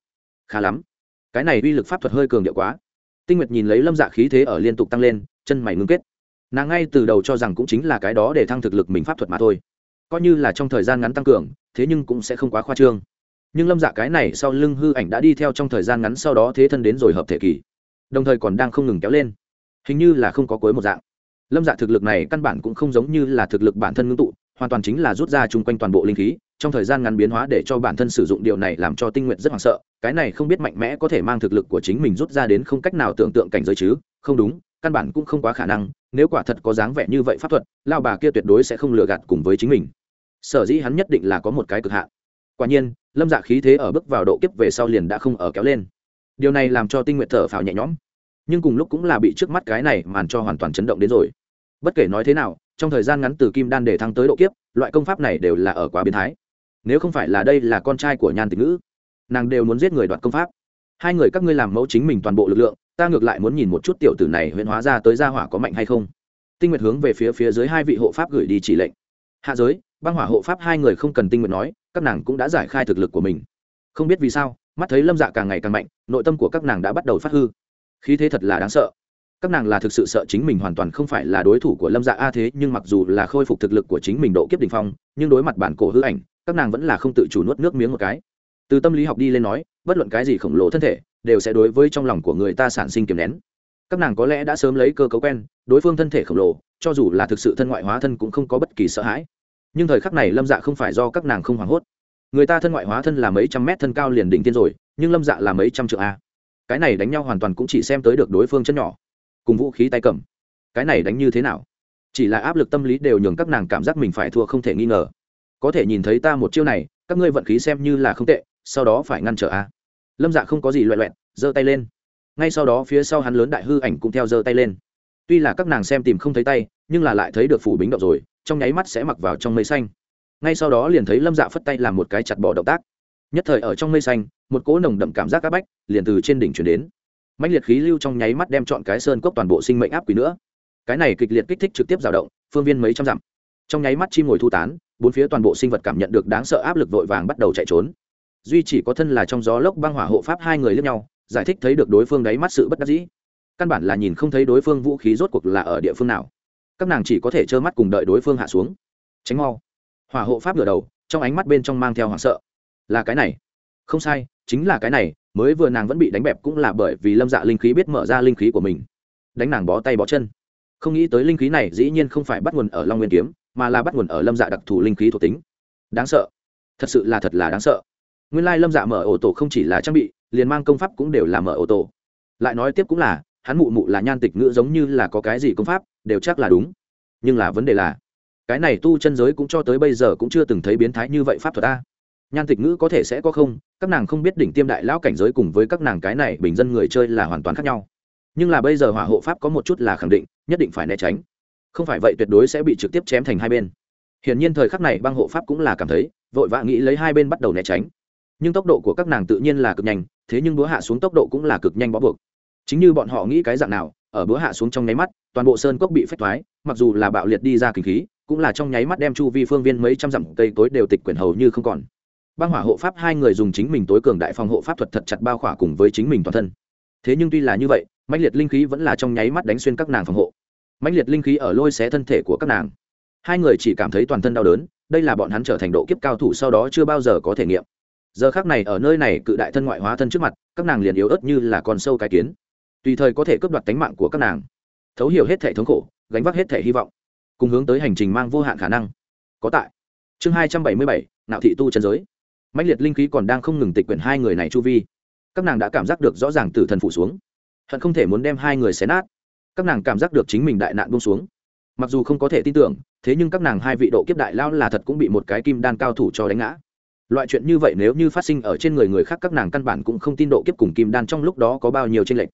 Khá lắm. Cái này uy lực pháp thuật hơi cường điệu quá. Tinh nguyệt nhìn lấy lâm dạ khí thế ở liên tục tăng lên, chân mày ngưng kết. Nàng ngay từ đầu cho rằng cũng chính là cái đó để thăng thực lực mình pháp thuật mà thôi. Coi như là trong thời gian ngắn tăng cường, thế nhưng cũng sẽ không quá khoa trương. Nhưng lâm dạ cái này sau lưng hư ảnh đã đi theo trong thời gian ngắn sau đó thế thân đến rồi hợp thể kỳ đồng thời còn đang không ngừng kéo lên. Hình như là không có cuối một dạng. Lâm dạ thực lực này căn bản cũng không giống như là thực lực bản thân ngưng tụ, hoàn toàn chính là rút ra chung quanh toàn bộ linh khí, trong thời gian ngắn biến hóa để cho bản thân sử dụng điều này làm cho tinh nguyện rất hoảng sợ, cái này không biết mạnh mẽ có thể mang thực lực của chính mình rút ra đến không cách nào tưởng tượng cảnh giới chứ, không đúng, căn bản cũng không quá khả năng, nếu quả thật có dáng vẻ như vậy pháp thuật lao bà kia tuyệt đối sẽ không lừa gạt cùng với chính mình. Sở dĩ hắn nhất định là có một cái cực hạn. Quả nhiên, lâm dạ khí thế ở bước vào độ kiếp về sau liền đã không ở kéo lên điều này làm cho tinh nguyện thở phào nhẹ nhõm, nhưng cùng lúc cũng là bị trước mắt cái này màn cho hoàn toàn chấn động đến rồi. Bất kể nói thế nào, trong thời gian ngắn từ kim đan để thăng tới độ kiếp, loại công pháp này đều là ở quá biến thái. Nếu không phải là đây là con trai của nhan tịch ngữ, nàng đều muốn giết người đoạt công pháp. Hai người các ngươi làm mẫu chính mình toàn bộ lực lượng, ta ngược lại muốn nhìn một chút tiểu tử này huyễn hóa ra tới gia hỏa có mạnh hay không. Tinh nguyệt hướng về phía phía dưới hai vị hộ pháp gửi đi chỉ lệnh. Hạ giới, băng hỏa hộ pháp hai người không cần tinh nguyệt nói, các nàng cũng đã giải khai thực lực của mình. Không biết vì sao mắt thấy lâm dạ càng ngày càng mạnh, nội tâm của các nàng đã bắt đầu phát hư. Khí thế thật là đáng sợ. Các nàng là thực sự sợ chính mình hoàn toàn không phải là đối thủ của lâm dạ a thế, nhưng mặc dù là khôi phục thực lực của chính mình độ kiếp đ ỉ n h phong, nhưng đối mặt bản cổ hư ảnh, các nàng vẫn là không tự chủ nuốt nước miếng một cái. Từ tâm lý học đi lên nói, bất luận cái gì khổng lồ thân thể, đều sẽ đối với trong lòng của người ta sản sinh kiềm nén. Các nàng có lẽ đã sớm lấy cơ cấu quen, đối phương thân thể khổng lồ, cho dù là thực sự thân ngoại hóa thân cũng không có bất kỳ sợ hãi. Nhưng thời khắc này lâm dạ không phải do các nàng không hoảng hốt người ta thân ngoại hóa thân là mấy trăm mét thân cao liền đỉnh tiên rồi, nhưng lâm dạ là mấy trăm triệu a. Cái này đánh nhau hoàn toàn cũng chỉ xem tới được đối phương chân nhỏ, cùng vũ khí tay cầm. Cái này đánh như thế nào? Chỉ là áp lực tâm lý đều nhường các nàng cảm giác mình phải thua không thể nghi ngờ. Có thể nhìn thấy ta một chiêu này, các ngươi vận khí xem như là không tệ, sau đó phải ngăn trở a. Lâm dạ không có gì loẹ loẹn giơ tay lên. Ngay sau đó phía sau hắn lớn đại hư ảnh cũng theo giơ tay lên. Tuy là các nàng xem tìm không thấy tay, nhưng là lại thấy được phủ bính động rồi, trong nháy mắt sẽ mặc vào trong mây xanh ngay sau đó liền thấy lâm dạ phất tay làm một cái chặt bỏ động tác nhất thời ở trong mây xanh một cỗ nồng đậm cảm giác áp bách liền từ trên đỉnh chuyển đến mạnh liệt khí lưu trong nháy mắt đem chọn cái sơn cốc toàn bộ sinh mệnh áp quỷ nữa cái này kịch liệt kích thích trực tiếp dao động phương viên mấy trăm dặm trong nháy mắt chim ngồi thu tán bốn phía toàn bộ sinh vật cảm nhận được đáng sợ áp lực vội vàng bắt đầu chạy trốn duy chỉ có thân là trong gió lốc băng hỏa hộ pháp hai người lướt nhau giải thích thấy được đối phương đáy mắt sự bất đắc dĩ căn bản là nhìn không thấy đối phương vũ khí rốt cuộc là ở địa phương nào các nàng chỉ có thể trơ mắt cùng đợi đối phương hạ xuống tránh mau hỏa hộ pháp ngửa đầu, trong ánh mắt bên trong mang theo hoảng sợ. Là cái này. Không sai, chính là cái này, mới vừa nàng vẫn bị đánh bẹp cũng là bởi vì lâm dạ linh khí biết mở ra linh khí của mình. Đánh nàng bó tay bó chân. Không nghĩ tới linh khí này dĩ nhiên không phải bắt nguồn ở long nguyên kiếm, mà là bắt nguồn ở lâm dạ đặc thù linh khí thuộc tính. Đáng sợ. Thật sự là thật là đáng sợ. Nguyên lai lâm dạ mở ổ tổ không chỉ là trang bị, liền mang công pháp cũng đều là mở ổ tổ. Lại nói tiếp cũng là, hắn mụ mụ là nhan tịch ngữ giống như là có cái gì công pháp, đều chắc là đúng. Nhưng là vấn đề là cái này tu chân giới cũng cho tới bây giờ cũng chưa từng thấy biến thái như vậy pháp thuật ta nhan tịch ngữ có thể sẽ có không? Các nàng không biết đỉnh tiêm đại lão cảnh giới cùng với các nàng cái này bình dân người chơi là hoàn toàn khác nhau. Nhưng là bây giờ hỏa hộ pháp có một chút là khẳng định, nhất định phải né tránh. Không phải vậy tuyệt đối sẽ bị trực tiếp chém thành hai bên. Hiển nhiên thời khắc này băng hộ pháp cũng là cảm thấy, vội vã nghĩ lấy hai bên bắt đầu né tránh. Nhưng tốc độ của các nàng tự nhiên là cực nhanh, thế nhưng búa hạ xuống tốc độ cũng là cực nhanh bó buộc. Chính như bọn họ nghĩ cái dạng nào, ở búa hạ xuống trong nháy mắt, toàn bộ sơn cốc bị phách thoái, mặc dù là bạo liệt đi ra kinh khí cũng là trong nháy mắt đem chu vi phương viên mấy trăm dặm cây tối đều tịch quyển hầu như không còn. Băng hỏa hộ pháp hai người dùng chính mình tối cường đại phòng hộ pháp thuật thật chặt bao khỏa cùng với chính mình toàn thân. Thế nhưng tuy là như vậy mạnh liệt linh khí vẫn là trong nháy mắt đánh xuyên các nàng phòng hộ. Mạnh liệt linh khí ở lôi xé thân thể của các nàng. Hai người chỉ cảm thấy toàn thân đau đớn, đây là bọn hắn trở thành độ kiếp cao thủ sau đó chưa bao giờ có thể nghiệm. Giờ khác này ở nơi này cự đại thân ngoại hóa thân trước mặt, các nàng liền yếu ớt như là con sâu cái kiến. Tùy thời có thể cướp đoạt tánh mạng của các nàng. Thấu hiểu hết thể thống khổ, gánh vác hết thể hy vọng cùng hướng tới hành trình mang vô hạn khả năng. Có tại. Chương hai trăm bảy mươi bảy, nạo thị tu chân giới. Mạnh liệt linh khí còn đang không ngừng tịch quyển hai người này chu vi. Các nàng đã cảm giác được rõ ràng tử thần phủ xuống. Hận không thể muốn đem hai người xé nát. Các nàng cảm giác được chính mình đại nạn buông xuống. Mặc dù không có thể tin tưởng, thế nhưng các nàng hai vị độ kiếp đại lao là thật cũng bị một cái kim đan cao thủ cho đánh ngã. Loại chuyện như vậy nếu như phát sinh ở trên người người khác các nàng căn bản cũng không tin độ kiếp cùng kim đan trong lúc đó có bao nhiêu tranh lệch.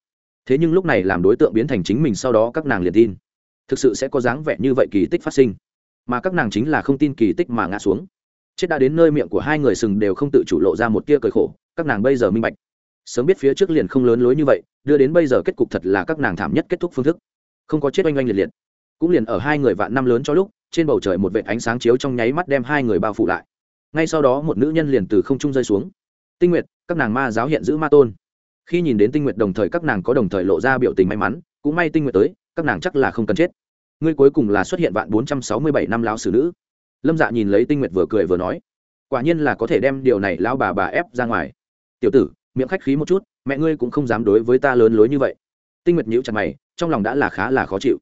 Thế nhưng lúc này làm đối tượng biến thành chính mình sau đó các nàng liền tin thực sự sẽ có dáng vẻ như vậy kỳ tích phát sinh. Mà các nàng chính là không tin kỳ tích mà ngã xuống. Chết đã đến nơi miệng của hai người sừng đều không tự chủ lộ ra một tia cởi khổ, các nàng bây giờ minh bạch. Sớm biết phía trước liền không lớn lối như vậy, đưa đến bây giờ kết cục thật là các nàng thảm nhất kết thúc phương thức. Không có chết oanh oanh liệt liệt. Cũng liền ở hai người vạn năm lớn cho lúc, trên bầu trời một vệt ánh sáng chiếu trong nháy mắt đem hai người bao phủ lại. Ngay sau đó một nữ nhân liền từ không trung rơi xuống. Tinh nguyệt, các nàng ma giáo hiện giữ ma tôn. Khi nhìn đến tinh nguyệt đồng thời các nàng có đồng thời lộ ra biểu tình may mắn, cũng may tinh nguyệt tới, các nàng chắc là không cần chết ngươi cuối cùng là xuất hiện vạn bốn trăm sáu mươi bảy năm lão sử nữ. Lâm dạ nhìn lấy tinh nguyệt vừa cười vừa nói, quả nhiên là có thể đem điều này lão bà bà ép ra ngoài. Tiểu tử, miệng khách khí một chút, mẹ ngươi cũng không dám đối với ta lớn lối như vậy. Tinh nguyệt nhíu chặt mày, trong lòng đã là khá là khó chịu.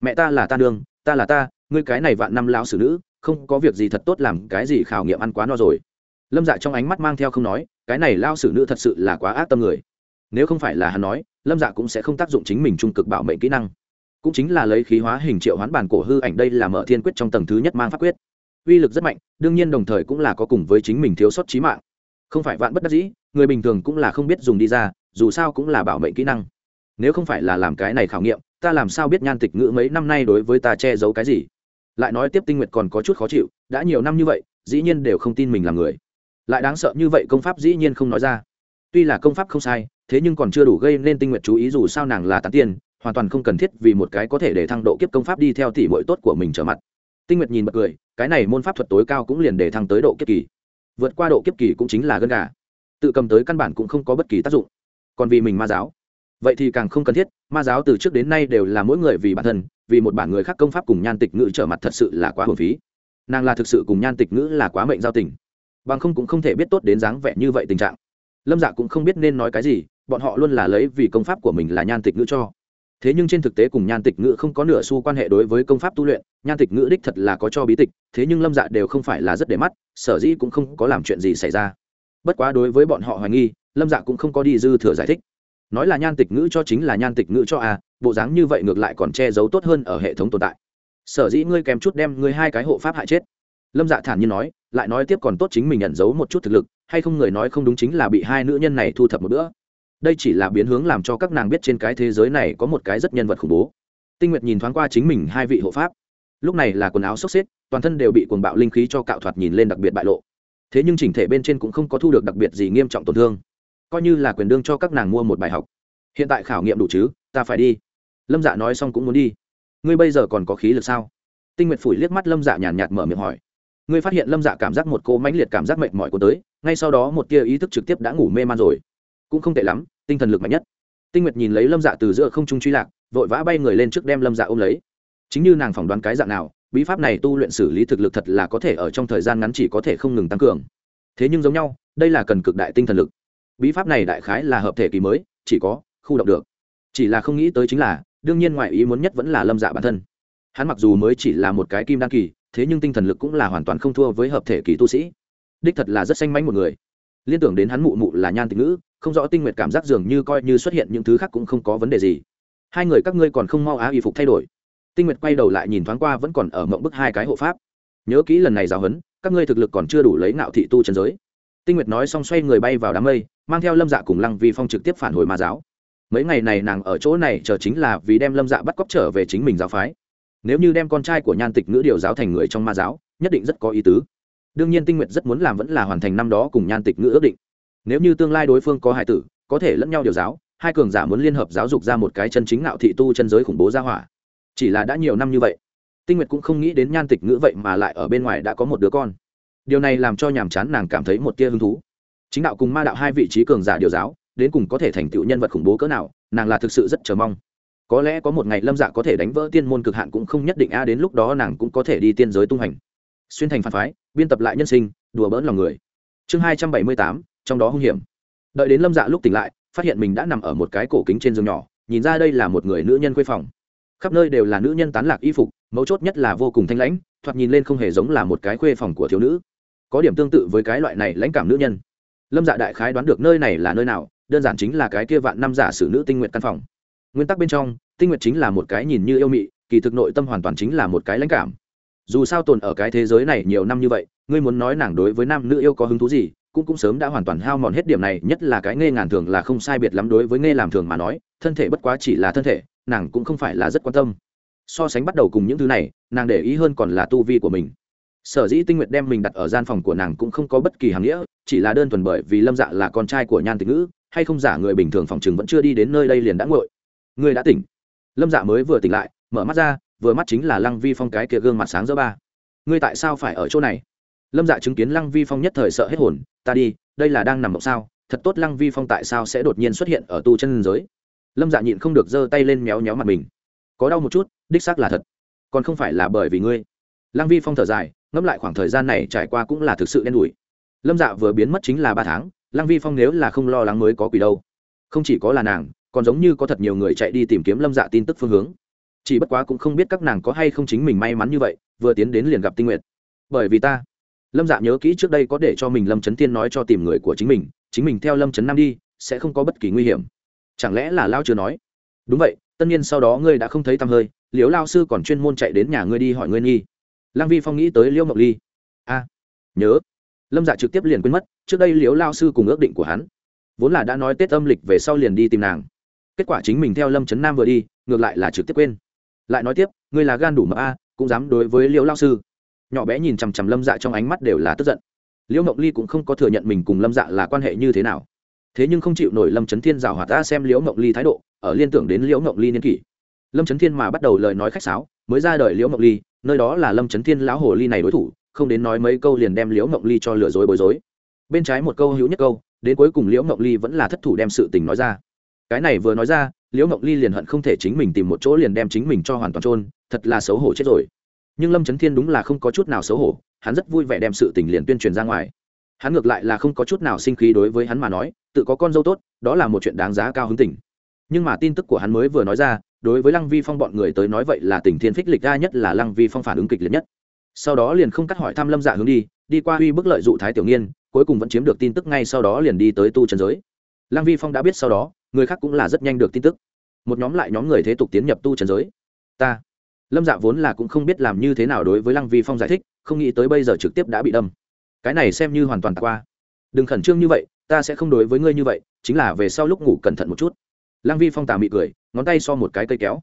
Mẹ ta là ta đương ta là ta, ngươi cái này vạn năm lão xử nữ, không có việc gì thật tốt làm cái gì khảo nghiệm ăn quá no rồi. Lâm dạ trong ánh mắt mang theo không nói, cái này lao xử nữ thật sự là quá ác tâm người. Nếu không phải là hắn nói, lâm dạ cũng sẽ không tác dụng chính mình trung cực bảo mệnh kỹ năng cũng chính là lấy khí hóa hình triệu hoán bản cổ hư ảnh đây là mở thiên quyết trong tầng thứ nhất mang pháp quyết. Uy lực rất mạnh, đương nhiên đồng thời cũng là có cùng với chính mình thiếu sót trí mạng. Không phải vạn bất đắc dĩ, người bình thường cũng là không biết dùng đi ra, dù sao cũng là bảo mệnh kỹ năng. Nếu không phải là làm cái này khảo nghiệm, ta làm sao biết nhan tịch ngữ mấy năm nay đối với ta che giấu cái gì? Lại nói tiếp tinh nguyệt còn có chút khó chịu, đã nhiều năm như vậy, dĩ nhiên đều không tin mình là người. Lại đáng sợ như vậy công pháp dĩ nhiên không nói ra. Tuy là công pháp không sai, thế nhưng còn chưa đủ gây nên tinh nguyệt chú ý dù sao nàng là tán tiên hoàn toàn không cần thiết vì một cái có thể để thăng độ kiếp công pháp đi theo tỷ bội tốt của mình trở mặt. Tinh nguyệt nhìn bật cười, cái này môn pháp thuật tối cao cũng liền để thăng tới độ kiếp kỳ. Vượt qua độ kiếp kỳ cũng chính là gân gà. Tự cầm tới căn bản cũng không có bất kỳ tác dụng. Còn vì mình ma giáo. Vậy thì càng không cần thiết, ma giáo từ trước đến nay đều là mỗi người vì bản thân, vì một bản người khác công pháp cùng nhan tịch ngữ trở mặt thật sự là quá hồn phí. Nàng là thực sự cùng nhan tịch ngữ là quá mệnh giao tình. Bằng không cũng không thể biết tốt đến dáng vẻ như vậy tình trạng. Lâm dạ cũng không biết nên nói cái gì, bọn họ luôn là lấy vì công pháp của mình là nhan tịch ngữ cho thế nhưng trên thực tế cùng nhan tịch ngữ không có nửa xu quan hệ đối với công pháp tu luyện, nhan tịch ngữ đích thật là có cho bí tịch, thế nhưng lâm dạ đều không phải là rất để mắt, sở dĩ cũng không có làm chuyện gì xảy ra. Bất quá đối với bọn họ hoài nghi, lâm dạ cũng không có đi dư thừa giải thích. Nói là nhan tịch ngữ cho chính là nhan tịch ngữ cho a bộ dáng như vậy ngược lại còn che giấu tốt hơn ở hệ thống tồn tại. Sở dĩ ngươi kèm chút đem ngươi hai cái hộ pháp hại chết. Lâm dạ thản nhiên nói, lại nói tiếp còn tốt chính mình nhận giấu một chút thực lực, hay không người nói không đúng chính là bị hai nữ nhân này thu thập một bữa đây chỉ là biến hướng làm cho các nàng biết trên cái thế giới này có một cái rất nhân vật khủng bố. Tinh nguyệt nhìn thoáng qua chính mình hai vị hộ pháp. Lúc này là quần áo xốc xếp, toàn thân đều bị cuồng bạo linh khí cho cạo thoạt nhìn lên đặc biệt bại lộ. Thế nhưng chỉnh thể bên trên cũng không có thu được đặc biệt gì nghiêm trọng tổn thương. Coi như là quyền đương cho các nàng mua một bài học. Hiện tại khảo nghiệm đủ chứ, ta phải đi. Lâm dạ nói xong cũng muốn đi. Ngươi bây giờ còn có khí lực sao? Tinh nguyệt phủi liếc mắt lâm dạ nhàn nhạt mở miệng hỏi. Ngươi phát hiện lâm dạ cảm giác một cô mãnh liệt cảm giác mệt mỏi của tới, ngay sau đó một tia ý thức trực tiếp đã ngủ mê man rồi cũng không tệ lắm, tinh thần lực mạnh nhất. Tinh nguyệt nhìn lấy lâm dạ từ giữa không trung truy lạc, vội vã bay người lên trước đem lâm dạ ôm lấy. Chính như nàng phỏng đoán cái dạng nào, bí pháp này tu luyện xử lý thực lực thật là có thể ở trong thời gian ngắn chỉ có thể không ngừng tăng cường. Thế nhưng giống nhau, đây là cần cực đại tinh thần lực. Bí pháp này đại khái là hợp thể kỳ mới, chỉ có khu động được. Chỉ là không nghĩ tới chính là, đương nhiên ngoại ý muốn nhất vẫn là lâm dạ bản thân. Hắn mặc dù mới chỉ là một cái kim đan kỳ, thế nhưng tinh thần lực cũng là hoàn toàn không thua với hợp thể kỳ tu sĩ. Đích thật là rất xanh mánh một người. Liên tưởng đến hắn mụ mụ là nhan tịch ngữ không rõ tinh nguyệt cảm giác dường như coi như xuất hiện những thứ khác cũng không có vấn đề gì. Hai người các ngươi còn không mau á y phục thay đổi. Tinh nguyệt quay đầu lại nhìn thoáng qua vẫn còn ở mộng bức hai cái hộ pháp. Nhớ kỹ lần này giáo huấn, các ngươi thực lực còn chưa đủ lấy ngạo thị tu trần giới. Tinh nguyệt nói xong xoay người bay vào đám mây, mang theo lâm dạ cùng lăng vi phong trực tiếp phản hồi ma giáo. Mấy ngày này nàng ở chỗ này chờ chính là vì đem lâm dạ bắt cóc trở về chính mình giáo phái. Nếu như đem con trai của nhan tịch ngữ điều giáo thành người trong ma giáo, nhất định rất có ý tứ. Đương nhiên tinh nguyệt rất muốn làm vẫn là hoàn thành năm đó cùng nhan tịch ngữ ước định nếu như tương lai đối phương có hài tử, có thể lẫn nhau điều giáo, hai cường giả muốn liên hợp giáo dục ra một cái chân chính nạo thị tu chân giới khủng bố ra hỏa. Chỉ là đã nhiều năm như vậy, tinh nguyệt cũng không nghĩ đến nhan tịch ngữ vậy mà lại ở bên ngoài đã có một đứa con. Điều này làm cho nhàm chán nàng cảm thấy một tia hứng thú. Chính đạo cùng ma đạo hai vị trí cường giả điều giáo, đến cùng có thể thành tựu nhân vật khủng bố cỡ nào, nàng là thực sự rất chờ mong. Có lẽ có một ngày lâm dạ có thể đánh vỡ tiên môn cực hạn cũng không nhất định a, đến lúc đó nàng cũng có thể đi tiên giới tung hành. Xuyên thành phản phái, biên tập lại nhân sinh, đùa bỡn lòng người. Chương hai trăm bảy mươi tám trong đó hung hiểm. Đợi đến lâm dạ lúc tỉnh lại, phát hiện mình đã nằm ở một cái cổ kính trên giường nhỏ, nhìn ra đây là một người nữ nhân quê phòng. Khắp nơi đều là nữ nhân tán lạc y phục, mấu chốt nhất là vô cùng thanh lãnh, thoạt nhìn lên không hề giống là một cái khuê phòng của thiếu nữ. Có điểm tương tự với cái loại này lãnh cảm nữ nhân. Lâm dạ đại khái đoán được nơi này là nơi nào, đơn giản chính là cái kia vạn năm giả sử nữ tinh nguyện căn phòng. Nguyên tắc bên trong, tinh nguyện chính là một cái nhìn như yêu mị, kỳ thực nội tâm hoàn toàn chính là một cái lãnh cảm. Dù sao tồn ở cái thế giới này nhiều năm như vậy, ngươi muốn nói nàng đối với nam nữ yêu có hứng thú gì cũng cũng sớm đã hoàn toàn hao mòn hết điểm này, nhất là cái nghe ngàn thường là không sai biệt lắm đối với nghe làm thường mà nói, thân thể bất quá chỉ là thân thể, nàng cũng không phải là rất quan tâm. So sánh bắt đầu cùng những thứ này, nàng để ý hơn còn là tu vi của mình. Sở dĩ tinh nguyệt đem mình đặt ở gian phòng của nàng cũng không có bất kỳ hàm nghĩa, chỉ là đơn thuần bởi vì lâm dạ là con trai của nhan tịch ngữ, hay không giả người bình thường phòng chừng vẫn chưa đi đến nơi đây liền đã ngội người đã tỉnh. Lâm dạ mới vừa tỉnh lại, mở mắt ra, vừa mắt chính là lăng vi phong cái kia gương mặt sáng giữa ba. Ngươi tại sao phải ở chỗ này? Lâm dạ chứng kiến lăng vi phong nhất thời sợ hết hồn, ta đi, đây là đang nằm mộng sao? Thật tốt lăng vi phong tại sao sẽ đột nhiên xuất hiện ở tu chân giới? Lâm dạ nhịn không được giơ tay lên méo méo mặt mình. Có đau một chút, đích xác là thật, còn không phải là bởi vì ngươi. Lăng vi phong thở dài, ngẫm lại khoảng thời gian này trải qua cũng là thực sự đen đủi. Lâm dạ vừa biến mất chính là ba tháng, lăng vi phong nếu là không lo lắng mới có quỷ đâu. Không chỉ có là nàng, còn giống như có thật nhiều người chạy đi tìm kiếm lâm dạ tin tức phương hướng. Chỉ bất quá cũng không biết các nàng có hay không chính mình may mắn như vậy, vừa tiến đến liền gặp tinh nguyệt. Bởi vì ta lâm dạ nhớ kỹ trước đây có để cho mình lâm trấn tiên nói cho tìm người của chính mình chính mình theo lâm trấn nam đi, sẽ không có bất kỳ nguy hiểm. Chẳng lẽ là lao chưa nói? Đúng vậy, tất nhiên sau đó ngươi đã không thấy tăm hơi, Liễu lao sư còn chuyên môn chạy đến nhà ngươi đi hỏi ngươi nghi. Lăng vi phong nghĩ tới liễu mộng ly. A, nhớ. Lâm dạ trực tiếp liền quên mất, trước đây liễu lao sư cùng ước định của hắn, vốn là đã nói tết âm lịch về sau liền đi tìm nàng. Kết quả chính mình theo lâm trấn nam vừa đi, ngược lại là trực tiếp quên. Lại nói tiếp, ngươi là gan đủ mà a, cũng dám đối với liễu lao sư nhỏ bé nhìn chằm chằm lâm dạ trong ánh mắt đều là tức giận. Liễu mộng ly cũng không có thừa nhận mình cùng lâm dạ là quan hệ như thế nào. Thế nhưng không chịu nổi lâm trấn thiên rào hỏa ta xem liễu mộng ly thái độ, ở liên tưởng đến liễu mộng ly niên kỷ. Lâm trấn thiên mà bắt đầu lời nói khách sáo, mới ra đời liễu mộng ly, nơi đó là lâm trấn thiên lão hồ ly này đối thủ, không đến nói mấy câu liền đem liễu mộng ly cho lừa dối bối rối. Bên trái một câu hữu nhất câu, đến cuối cùng liễu mộng ly vẫn là thất thủ đem sự tình nói ra. Cái này vừa nói ra, liễu mộng ly liền hận không thể chính mình tìm một chỗ liền đem chính mình cho hoàn toàn trôn thật là xấu hổ chết rồi nhưng lâm trấn thiên đúng là không có chút nào xấu hổ, hắn rất vui vẻ đem sự tình liền tuyên truyền ra ngoài. hắn ngược lại là không có chút nào sinh khí đối với hắn mà nói, tự có con dâu tốt, đó là một chuyện đáng giá cao hứng tình. nhưng mà tin tức của hắn mới vừa nói ra, đối với lăng vi phong bọn người tới nói vậy là tình thiên phích lịch ra nhất là lăng vi phong phản ứng kịch liệt nhất. sau đó liền không cắt hỏi thăm lâm dạ hướng đi đi qua uy bức lợi dụ thái tiểu nghiên, cuối cùng vẫn chiếm được tin tức ngay sau đó liền đi tới tu trần giới. lăng vi phong đã biết sau đó, người khác cũng là rất nhanh được tin tức. một nhóm lại nhóm người thế tục tiến nhập tu trần giới. ta lâm dạ vốn là cũng không biết làm như thế nào đối với lăng vi phong giải thích, không nghĩ tới bây giờ trực tiếp đã bị đâm. Cái này xem như hoàn toàn qua. Đừng khẩn trương như vậy, ta sẽ không đối với ngươi như vậy, chính là về sau lúc ngủ cẩn thận một chút. Lăng vi phong tà mị cười, ngón tay so một cái cây kéo.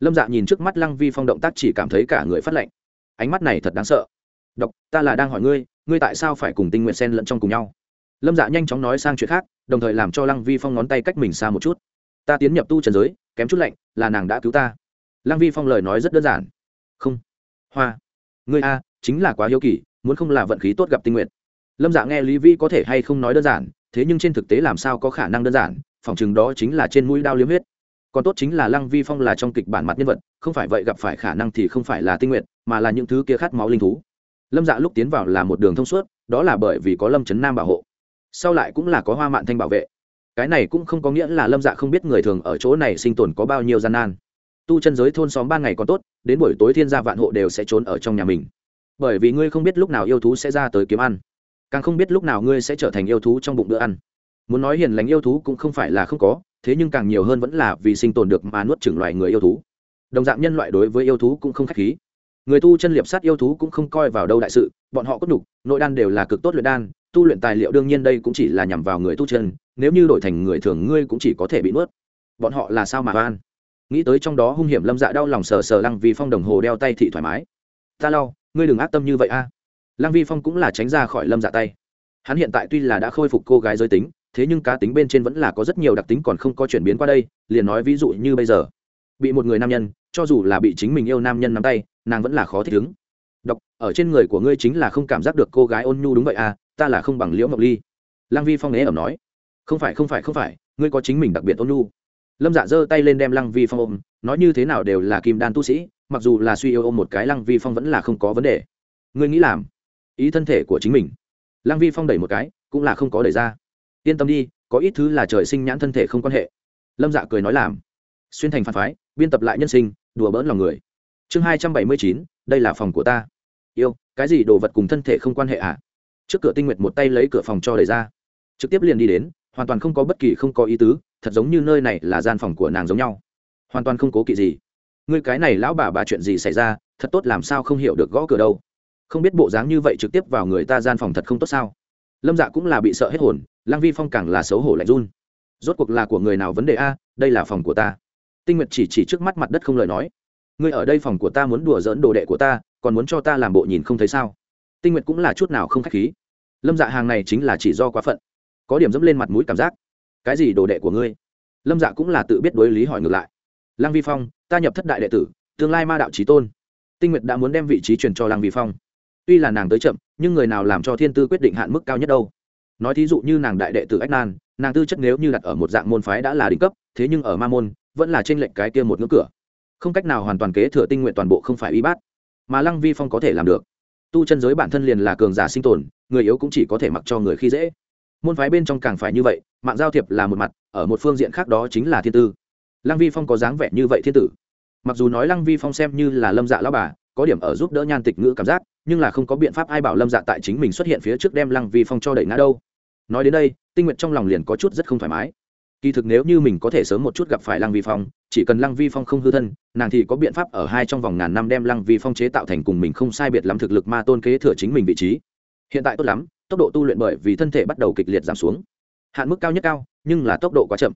Lâm dạ nhìn trước mắt lăng vi phong động tác chỉ cảm thấy cả người phát lạnh. Ánh mắt này thật đáng sợ. Đọc ta là đang hỏi ngươi ngươi tại sao phải cùng tinh nguyện sen lẫn trong cùng nhau? Lâm dạ nhanh chóng nói sang chuyện khác, đồng thời làm cho lăng vi phong ngón tay cách mình xa một chút. Ta tiến nhập tu trần giới, kém chút lạnh, là nàng đã cứu ta lăng vi phong lời nói rất đơn giản. Không. Hoa. Ngươi a, chính là quá hiếu kỳ, muốn không là vận khí tốt gặp tinh nguyện lâm dạ nghe lý vi có thể hay không nói đơn giản, thế nhưng trên thực tế làm sao có khả năng đơn giản phỏng chừng đó chính là trên mũi đao liếm huyết. Còn tốt chính là lăng vi phong là trong kịch bản mặt nhân vật, không phải vậy gặp phải khả năng thì không phải là tinh nguyện mà là những thứ kia khát máu linh thú. Lâm dạ lúc tiến vào là một đường thông suốt, đó là bởi vì có lâm trấn nam bảo hộ. Sau lại cũng là có hoa mạn thanh bảo vệ. Cái này cũng không có nghĩa là lâm dạ không biết người thường ở chỗ này sinh tồn có bao nhiêu gian nan tu chân giới thôn xóm ban ngày còn tốt, đến buổi tối thiên gia vạn hộ đều sẽ trốn ở trong nhà mình. Bởi vì ngươi không biết lúc nào yêu thú sẽ ra tới kiếm ăn, càng không biết lúc nào ngươi sẽ trở thành yêu thú trong bụng bữa ăn. Muốn nói hiền lành yêu thú cũng không phải là không có, thế nhưng càng nhiều hơn vẫn là vì sinh tồn được mà nuốt chửng loài người yêu thú. Đồng dạng nhân loại đối với yêu thú cũng không k h á c h khí. Người tu chân liệp sát yêu thú cũng không coi vào đâu đại sự, bọn họ cốt đục nội đan đều là cực tốt luyện đan, tu luyện tài liệu đương nhiên đây cũng chỉ là nhằm vào người tu chân, nếu như đổi thành người thường ngươi cũng chỉ có thể bị nuốt. Bọn họ là sao mà oan? Nghĩ tới trong đó hung hiểm lâm dạ đau lòng sờ sờ lăng vi phong đồng hồ đeo tay thị thoải mái. Ta lau, ngươi đừng ác tâm như vậy a. Lăng vi phong cũng là tránh ra khỏi lâm dạ tay. Hắn hiện tại tuy là đã khôi phục cô gái giới tính, thế nhưng cá tính bên trên vẫn là có rất nhiều đặc tính còn không có chuyển biến qua đây, liền nói ví dụ như bây giờ. Bị một người nam nhân, cho dù là bị chính mình yêu nam nhân nắm tay, nàng vẫn là khó thích ứng. Đọc ở trên người của ngươi chính là không cảm giác được cô gái ôn nhu đúng vậy à ta là không bằng liễu ngọc ly. Lăng vi phong nế ẩm nói. Không phải không phải không phải, ngươi có chính mình đặc biệt ôn nhu lâm dạ giơ tay lên đem lăng vi phong ôm, nói như thế nào đều là kim đan tu sĩ, mặc dù là suy yêu ôm một cái lăng vi phong vẫn là không có vấn đề. Ngươi nghĩ làm ý thân thể của chính mình. Lăng vi phong đẩy một cái, cũng là không có đẩy ra. Yên tâm đi, có ít thứ là trời sinh nhãn thân thể không quan hệ. Lâm dạ cười nói làm. Xuyên thành phản phái, biên tập lại nhân sinh, đùa bỡn lòng người. Chương hai trăm bảy mươi chín, đây là phòng của ta. Yêu, cái gì đồ vật cùng thân thể không quan hệ à? Trước cửa tinh nguyệt một tay lấy cửa phòng cho đẩy ra. Trực tiếp liền đi đến hoàn toàn không có bất kỳ không có ý tứ, thật giống như nơi này là gian phòng của nàng giống nhau. Hoàn toàn không cố kỵ gì. Ngươi cái này lão bà bà chuyện gì xảy ra, thật tốt làm sao không hiểu được gõ cửa đâu. Không biết bộ dáng như vậy trực tiếp vào người ta gian phòng thật không tốt sao? Lâm dạ cũng là bị sợ hết hồn, lăng vi phong càng là xấu hổ lạnh run. Rốt cuộc là của người nào vấn đề a, đây là phòng của ta. Tinh nguyệt chỉ chỉ trước mắt mặt đất không lời nói. Ngươi ở đây phòng của ta muốn đùa dỡn đồ đệ của ta, còn muốn cho ta làm bộ nhìn không thấy sao? Tinh nguyệt cũng là chút nào không k h á c h khí. Lâm dạ hàng này chính là chỉ do quá phận có điểm dẫm lên mặt mũi cảm giác. Cái gì đồ đệ của ngươi? Lâm dạ cũng là tự biết đối lý hỏi ngược lại. Lăng vi phong, ta nhập thất đại đệ tử, tương lai ma đạo trí tôn. Tinh nguyệt đã muốn đem vị trí truyền cho lăng vi phong. Tuy là nàng tới chậm, nhưng người nào làm cho thiên tư quyết định hạn mức cao nhất đâu. Nói thí dụ như nàng đại đệ tử ách nan, nàng tư chất nếu như đặt ở một dạng môn phái đã là đỉnh cấp, thế nhưng ở ma môn, vẫn là trên lệnh cái kia một ngưỡng cửa. Không cách nào hoàn toàn kế thừa tinh nguyện toàn bộ không phải y bát, mà lăng vi phong có thể làm được. Tu chân giới bản thân liền là cường giả sinh tồn, người yếu cũng chỉ có thể mặc cho người khi dễ môn phái bên trong càng phải như vậy, mạng giao thiệp là một mặt, ở một phương diện khác đó chính là thiên tư. Lăng vi phong có dáng vẻ như vậy thiên tử. Mặc dù nói lăng vi phong xem như là lâm dạ lao bà, có điểm ở giúp đỡ nhan tịch ngữ cảm giác, nhưng là không có biện pháp ai bảo lâm dạ tại chính mình xuất hiện phía trước đem lăng vi phong cho đẩy ngã đâu. Nói đến đây, tinh nguyện trong lòng liền có chút rất không thoải mái. Kỳ thực nếu như mình có thể sớm một chút gặp phải lăng vi phong, chỉ cần lăng vi phong không hư thân, nàng thì có biện pháp ở hai trong vòng ngàn năm đem lăng vi phong chế tạo thành cùng mình không sai biệt lắm thực lực ma tôn kế thừa chính mình vị trí. Hiện tại tốt lắm tốc độ tu luyện bởi vì thân thể bắt đầu kịch liệt giảm xuống. Hạn mức cao nhất cao, nhưng là tốc độ quá chậm.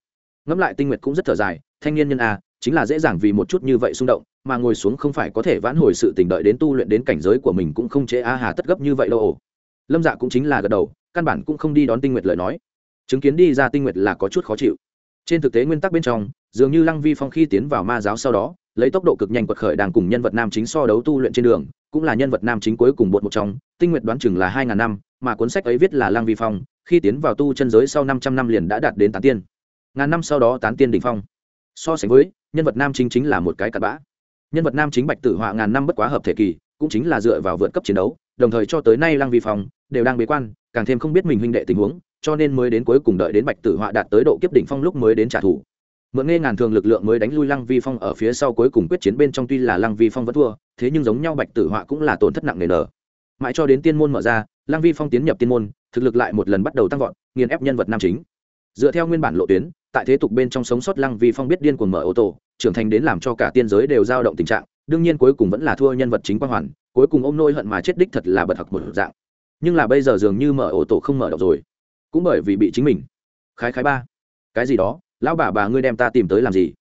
Ngẫm lại tinh nguyệt cũng rất thở dài, thanh niên nhân a, chính là dễ dàng vì một chút như vậy xung động, mà ngồi xuống không phải có thể vãn hồi sự tình đợi đến tu luyện đến cảnh giới của mình cũng không chế a hà tất gấp như vậy đâu ổ lâm dạ cũng chính là gật đầu, căn bản cũng không đi đón tinh nguyệt lời nói. Chứng kiến đi ra tinh nguyệt là có chút khó chịu. Trên thực tế nguyên tắc bên trong, dường như lăng vi phong khi tiến vào ma giáo sau đó, lấy tốc độ cực nhanh quật khởi đang cùng nhân vật nam chính so đấu tu luyện trên đường, cũng là nhân vật nam chính cuối cùng bột một trong, tinh nguyệt đoán chừng là hai ngàn năm mà cuốn sách ấy viết là lăng vi phong, khi tiến vào tu chân giới sau năm trăm năm liền đã đạt đến tán tiên. Ngàn năm sau đó tán tiên đỉnh phong. So sánh với, nhân vật nam chính chính là một cái cặn bã. Nhân vật nam chính bạch tử họa ngàn năm bất quá hợp thể kỳ, cũng chính là dựa vào vượt cấp chiến đấu, đồng thời cho tới nay lăng vi phong đều đang bế quan, càng thêm không biết mình huynh đệ tình huống, cho nên mới đến cuối cùng đợi đến bạch tử họa đạt tới độ kiếp đỉnh phong lúc mới đến trả thù. Mượn nghe ngàn thường lực lượng mới đánh lui lăng vi phong ở phía sau cuối cùng quyết chiến bên trong tuy là lăng vi phong vẫn thua, thế nhưng giống nhau bạch tử họa cũng là tổn thất nặng nề nở mãi cho đến tiên môn mở ra, lăng vi phong tiến nhập tiên môn, thực lực lại một lần bắt đầu tăng vọt, nghiền ép nhân vật nam chính. Dựa theo nguyên bản lộ tuyến, tại thế tục bên trong sống sót lăng vi phong biết điên cuồng mở ô tô, trưởng thành đến làm cho cả tiên giới đều dao động tình trạng, đương nhiên cuối cùng vẫn là thua nhân vật chính quang hoàn, cuối cùng ôm nôi hận mà chết đích thật là bật học một dạng. Nhưng là bây giờ dường như mở ô tô không mở đọc rồi. Cũng bởi vì bị chính mình. Khái khái ba. Cái gì đó? Lão bà bà ngươi đem ta tìm tới làm gì?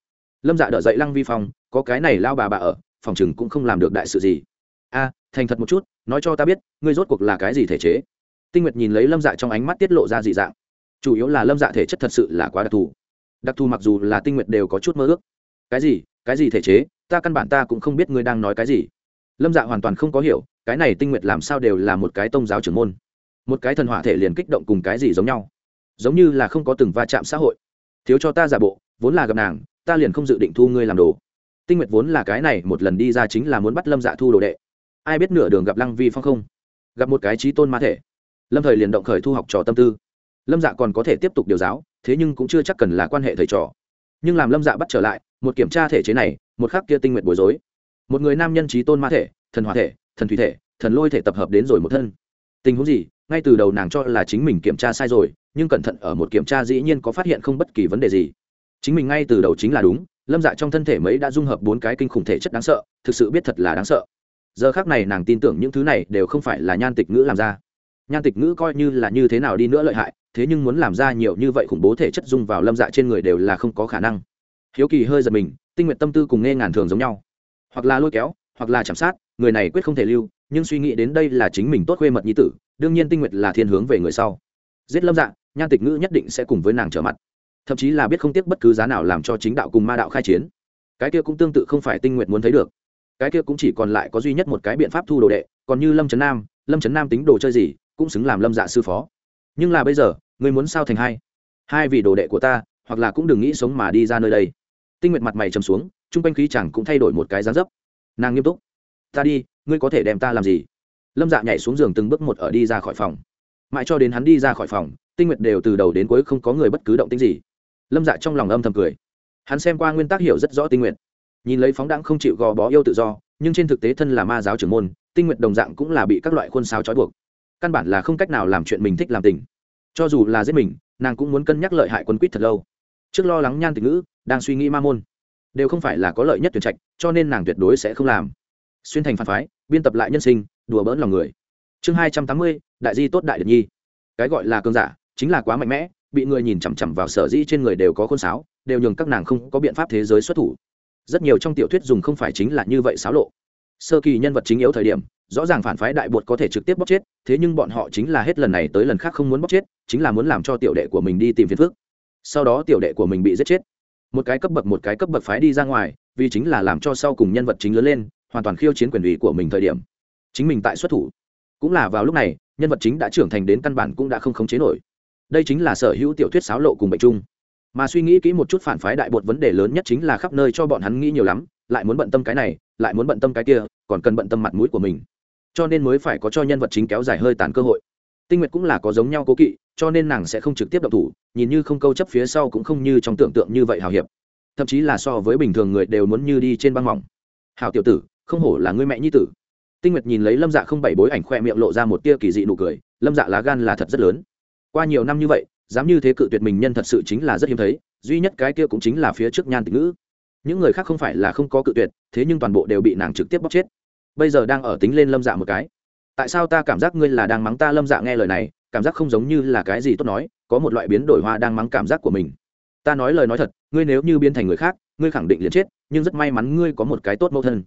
Lâm dạ đỡ dậy lăng vi phong, có cái này lao bà bà ở, phòng chừng cũng không làm được đại sự gì. A thành thật một chút, nói cho ta biết, ngươi rốt cuộc là cái gì thể chế? Tinh nguyệt nhìn lấy lâm dạ trong ánh mắt tiết lộ ra dị dạng. Chủ yếu là lâm dạ thể chất thật sự là quá đặc thù. Đặc thù mặc dù là tinh nguyệt đều có chút mơ ước. Cái gì? Cái gì thể chế? Ta căn bản ta cũng không biết ngươi đang nói cái gì. Lâm dạ hoàn toàn không có hiểu, cái này tinh nguyệt làm sao đều là một cái tôn giáo trưởng môn. Một cái thần hỏa thể liền kích động cùng cái gì giống nhau? Giống như là không có từng va chạm xã hội. Thiếu cho ta giả bộ, vốn là gặp nàng, ta liền không dự định thu ngươi làm đồ. Tinh nguyệt vốn là cái này, một lần đi ra chính là muốn bắt lâm dạ thu đồ đệ ai biết nửa đường gặp lăng vi phong không? Gặp một cái trí tôn ma thể. Lâm thời liền động khởi thu học trò tâm tư. Lâm dạ còn có thể tiếp tục điều giáo, thế nhưng cũng chưa chắc cần là quan hệ thầy trò. Nhưng làm lâm dạ bắt trở lại, một kiểm tra thể chế này, một khắc kia tinh nguyện bối rối. Một người nam nhân trí tôn ma thể, thần hòa thể, thần thủy thể, thần lôi thể tập hợp đến rồi một thân. Tình huống gì? Ngay từ đầu nàng cho là chính mình kiểm tra sai rồi, nhưng cẩn thận ở một kiểm tra dĩ nhiên có phát hiện không bất kỳ vấn đề gì. Chính mình ngay từ đầu chính là đúng, lâm dạ trong thân thể mấy đã dung hợp bốn cái kinh khủng thể chất đáng sợ, thực sự biết thật là đáng sợ giờ khác này nàng tin tưởng những thứ này đều không phải là nhan tịch ngữ làm ra. Nhan tịch ngữ coi như là như thế nào đi nữa lợi hại, thế nhưng muốn làm ra nhiều như vậy khủng bố thể chất dung vào lâm dạ trên người đều là không có khả năng. Hiếu kỳ hơi giật mình, tinh nguyện tâm tư cùng nghe ngàn thường giống nhau. Hoặc là lôi kéo, hoặc là chạm sát, người này quyết không thể lưu, nhưng suy nghĩ đến đây là chính mình tốt khuê mật nhi tử, đương nhiên tinh nguyện là thiên hướng về người sau. Giết lâm dạ nhan tịch ngữ nhất định sẽ cùng với nàng trở mặt. Thậm chí là biết không tiếc bất cứ giá nào làm cho chính đạo cùng ma đạo khai chiến. Cái kia cũng tương tự không phải tinh nguyện muốn thấy được cái kia cũng chỉ còn lại có duy nhất một cái biện pháp thu đồ đệ, còn như lâm trấn nam, lâm trấn nam tính đồ chơi gì, cũng xứng làm lâm dạ sư phó. Nhưng là bây giờ người muốn sao thành hai? Hai vì đồ đệ của ta, hoặc là cũng đừng nghĩ sống mà đi ra nơi đây. Tinh nguyệt mặt mày trầm xuống chung quanh khí chẳng cũng thay đổi một cái dáng dấp. Nàng nghiêm túc. Ta đi, ngươi có thể đem ta làm gì? Lâm dạ nhảy xuống giường từng bước một ở đi ra khỏi phòng. Mãi cho đến hắn đi ra khỏi phòng, tinh nguyệt đều từ đầu đến cuối không có người bất cứ động tính gì. Lâm dạ trong lòng âm thầm cười. Hắn xem qua nguyên tắc hiểu rất rõ tinh nguyệt nhìn lấy phóng đãng không chịu gò bó yêu tự do, nhưng trên thực tế thân là ma giáo trưởng môn, tinh nguyện đồng dạng cũng là bị các loại khuôn sáo trói buộc. Căn bản là không cách nào làm chuyện mình thích làm tình. Cho dù là giết mình, nàng cũng muốn cân nhắc lợi hại quân quýt thật lâu. Trước lo lắng nhan tịch ngữ, đang suy nghĩ ma môn. Đều không phải là có lợi nhất tuyển trạch, cho nên nàng tuyệt đối sẽ không làm. Xuyên thành phản phái, biên tập lại nhân sinh, đùa bỡn lòng người. Chương hai trăm tám mươi, đại di tốt đại điệt nhi. Cái gọi là cơn giả, chính là quá mạnh mẽ, bị người nhìn chằm chằm vào sở dĩ trên người đều có khôn sáo, đều nhường các nàng không có biện pháp thế giới xuất thủ rất nhiều trong tiểu thuyết dùng không phải chính là như vậy xáo lộ. Sơ kỳ nhân vật chính yếu thời điểm, rõ ràng phản phái đại bột có thể trực tiếp bóc chết, thế nhưng bọn họ chính là hết lần này tới lần khác không muốn bóc chết, chính là muốn làm cho tiểu đệ của mình đi tìm phiền phước sau đó tiểu đệ của mình bị giết chết. Một cái cấp bậc một cái cấp bậc phái đi ra ngoài, vì chính là làm cho sau cùng nhân vật chính lớn lên, hoàn toàn khiêu chiến quyền ủy của mình thời điểm. Chính mình tại xuất thủ. Cũng là vào lúc này, nhân vật chính đã trưởng thành đến căn bản cũng đã không khống chế nổi. Đây chính là sở hữu tiểu thuyết xáo lộ cùng bệnh chung mà suy nghĩ kỹ một chút phản phái đại bột vấn đề lớn nhất chính là khắp nơi cho bọn hắn nghĩ nhiều lắm, lại muốn bận tâm cái này, lại muốn bận tâm cái kia, còn cần bận tâm mặt mũi của mình. Cho nên mới phải có cho nhân vật chính kéo dài hơi tàn cơ hội. Tinh nguyệt cũng là có giống nhau cố kỵ, cho nên nàng sẽ không trực tiếp độc thủ, nhìn như không câu chấp phía sau cũng không như trong tưởng tượng như vậy hào hiệp. Thậm chí là so với bình thường người đều muốn như đi trên băng mỏng. Hào tiểu tử, không hổ là người mẹ nhi tử. Tinh nguyệt nhìn lấy lâm dạ không bảy bối ảnh khoe miệng lộ ra một tia kỳ dị nụ cười, lâm dạ lá gan là thật rất lớn. Qua nhiều năm như vậy dám như thế cự tuyệt mình nhân thật sự chính là rất hiếm thấy, duy nhất cái kia cũng chính là phía trước nhan tịch ngữ. Những người khác không phải là không có cự tuyệt, thế nhưng toàn bộ đều bị nàng trực tiếp bóc chết. Bây giờ đang ở tính lên lâm dạ một cái. Tại sao ta cảm giác ngươi là đang mắng ta lâm dạ nghe lời này, cảm giác không giống như là cái gì tốt nói, có một loại biến đổi hoa đang mắng cảm giác của mình. Ta nói lời nói thật, ngươi nếu như biến thành người khác, ngươi khẳng định liền chết, nhưng rất may mắn ngươi có một cái tốt mẫu thân.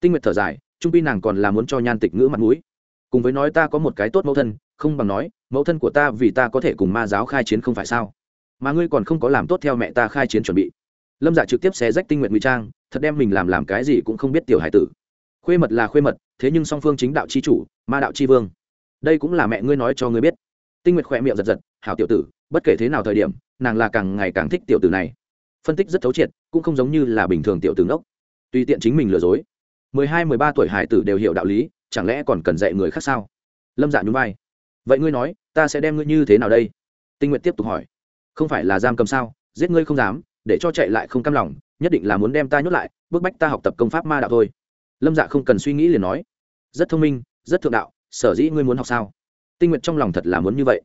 Tinh nguyệt thở dài, trung pi nàng còn là muốn cho nhan tịch ngữ mặt mũi cùng với nói ta có một cái tốt mẫu thân, không bằng nói, mẫu thân của ta vì ta có thể cùng ma giáo khai chiến không phải sao? Mà ngươi còn không có làm tốt theo mẹ ta khai chiến chuẩn bị. Lâm dạ trực tiếp xé rách tinh nguyện ngụy trang, thật đem mình làm làm cái gì cũng không biết tiểu hải tử. Khuê mật là khuê mật, thế nhưng song phương chính đạo c h i chủ, ma đạo c h i vương. Đây cũng là mẹ ngươi nói cho ngươi biết. Tinh nguyệt khỏe miệng giật giật, hảo tiểu tử, bất kể thế nào thời điểm, nàng là càng ngày càng thích tiểu tử này. Phân tích rất thấu triệt, cũng không giống như là bình thường tiểu tử ngốc. Tùy tiện chính mình lừa dối. Mười hai, mười ba tuổi hải tử đều hiểu đạo lý chẳng lẽ còn cần dạy người khác sao? Lâm dạ nhún vai. Vậy ngươi nói, ta sẽ đem ngươi như thế nào đây? Tinh nguyện tiếp tục hỏi. Không phải là giam cầm sao? Giết ngươi không dám, để cho chạy lại không cam lòng, nhất định là muốn đem ta nhốt lại, bức bách ta học tập công pháp ma đạo thôi. Lâm dạ không cần suy nghĩ liền nói. Rất thông minh, rất thượng đạo, sở dĩ ngươi muốn học sao? Tinh nguyện trong lòng thật là muốn như vậy.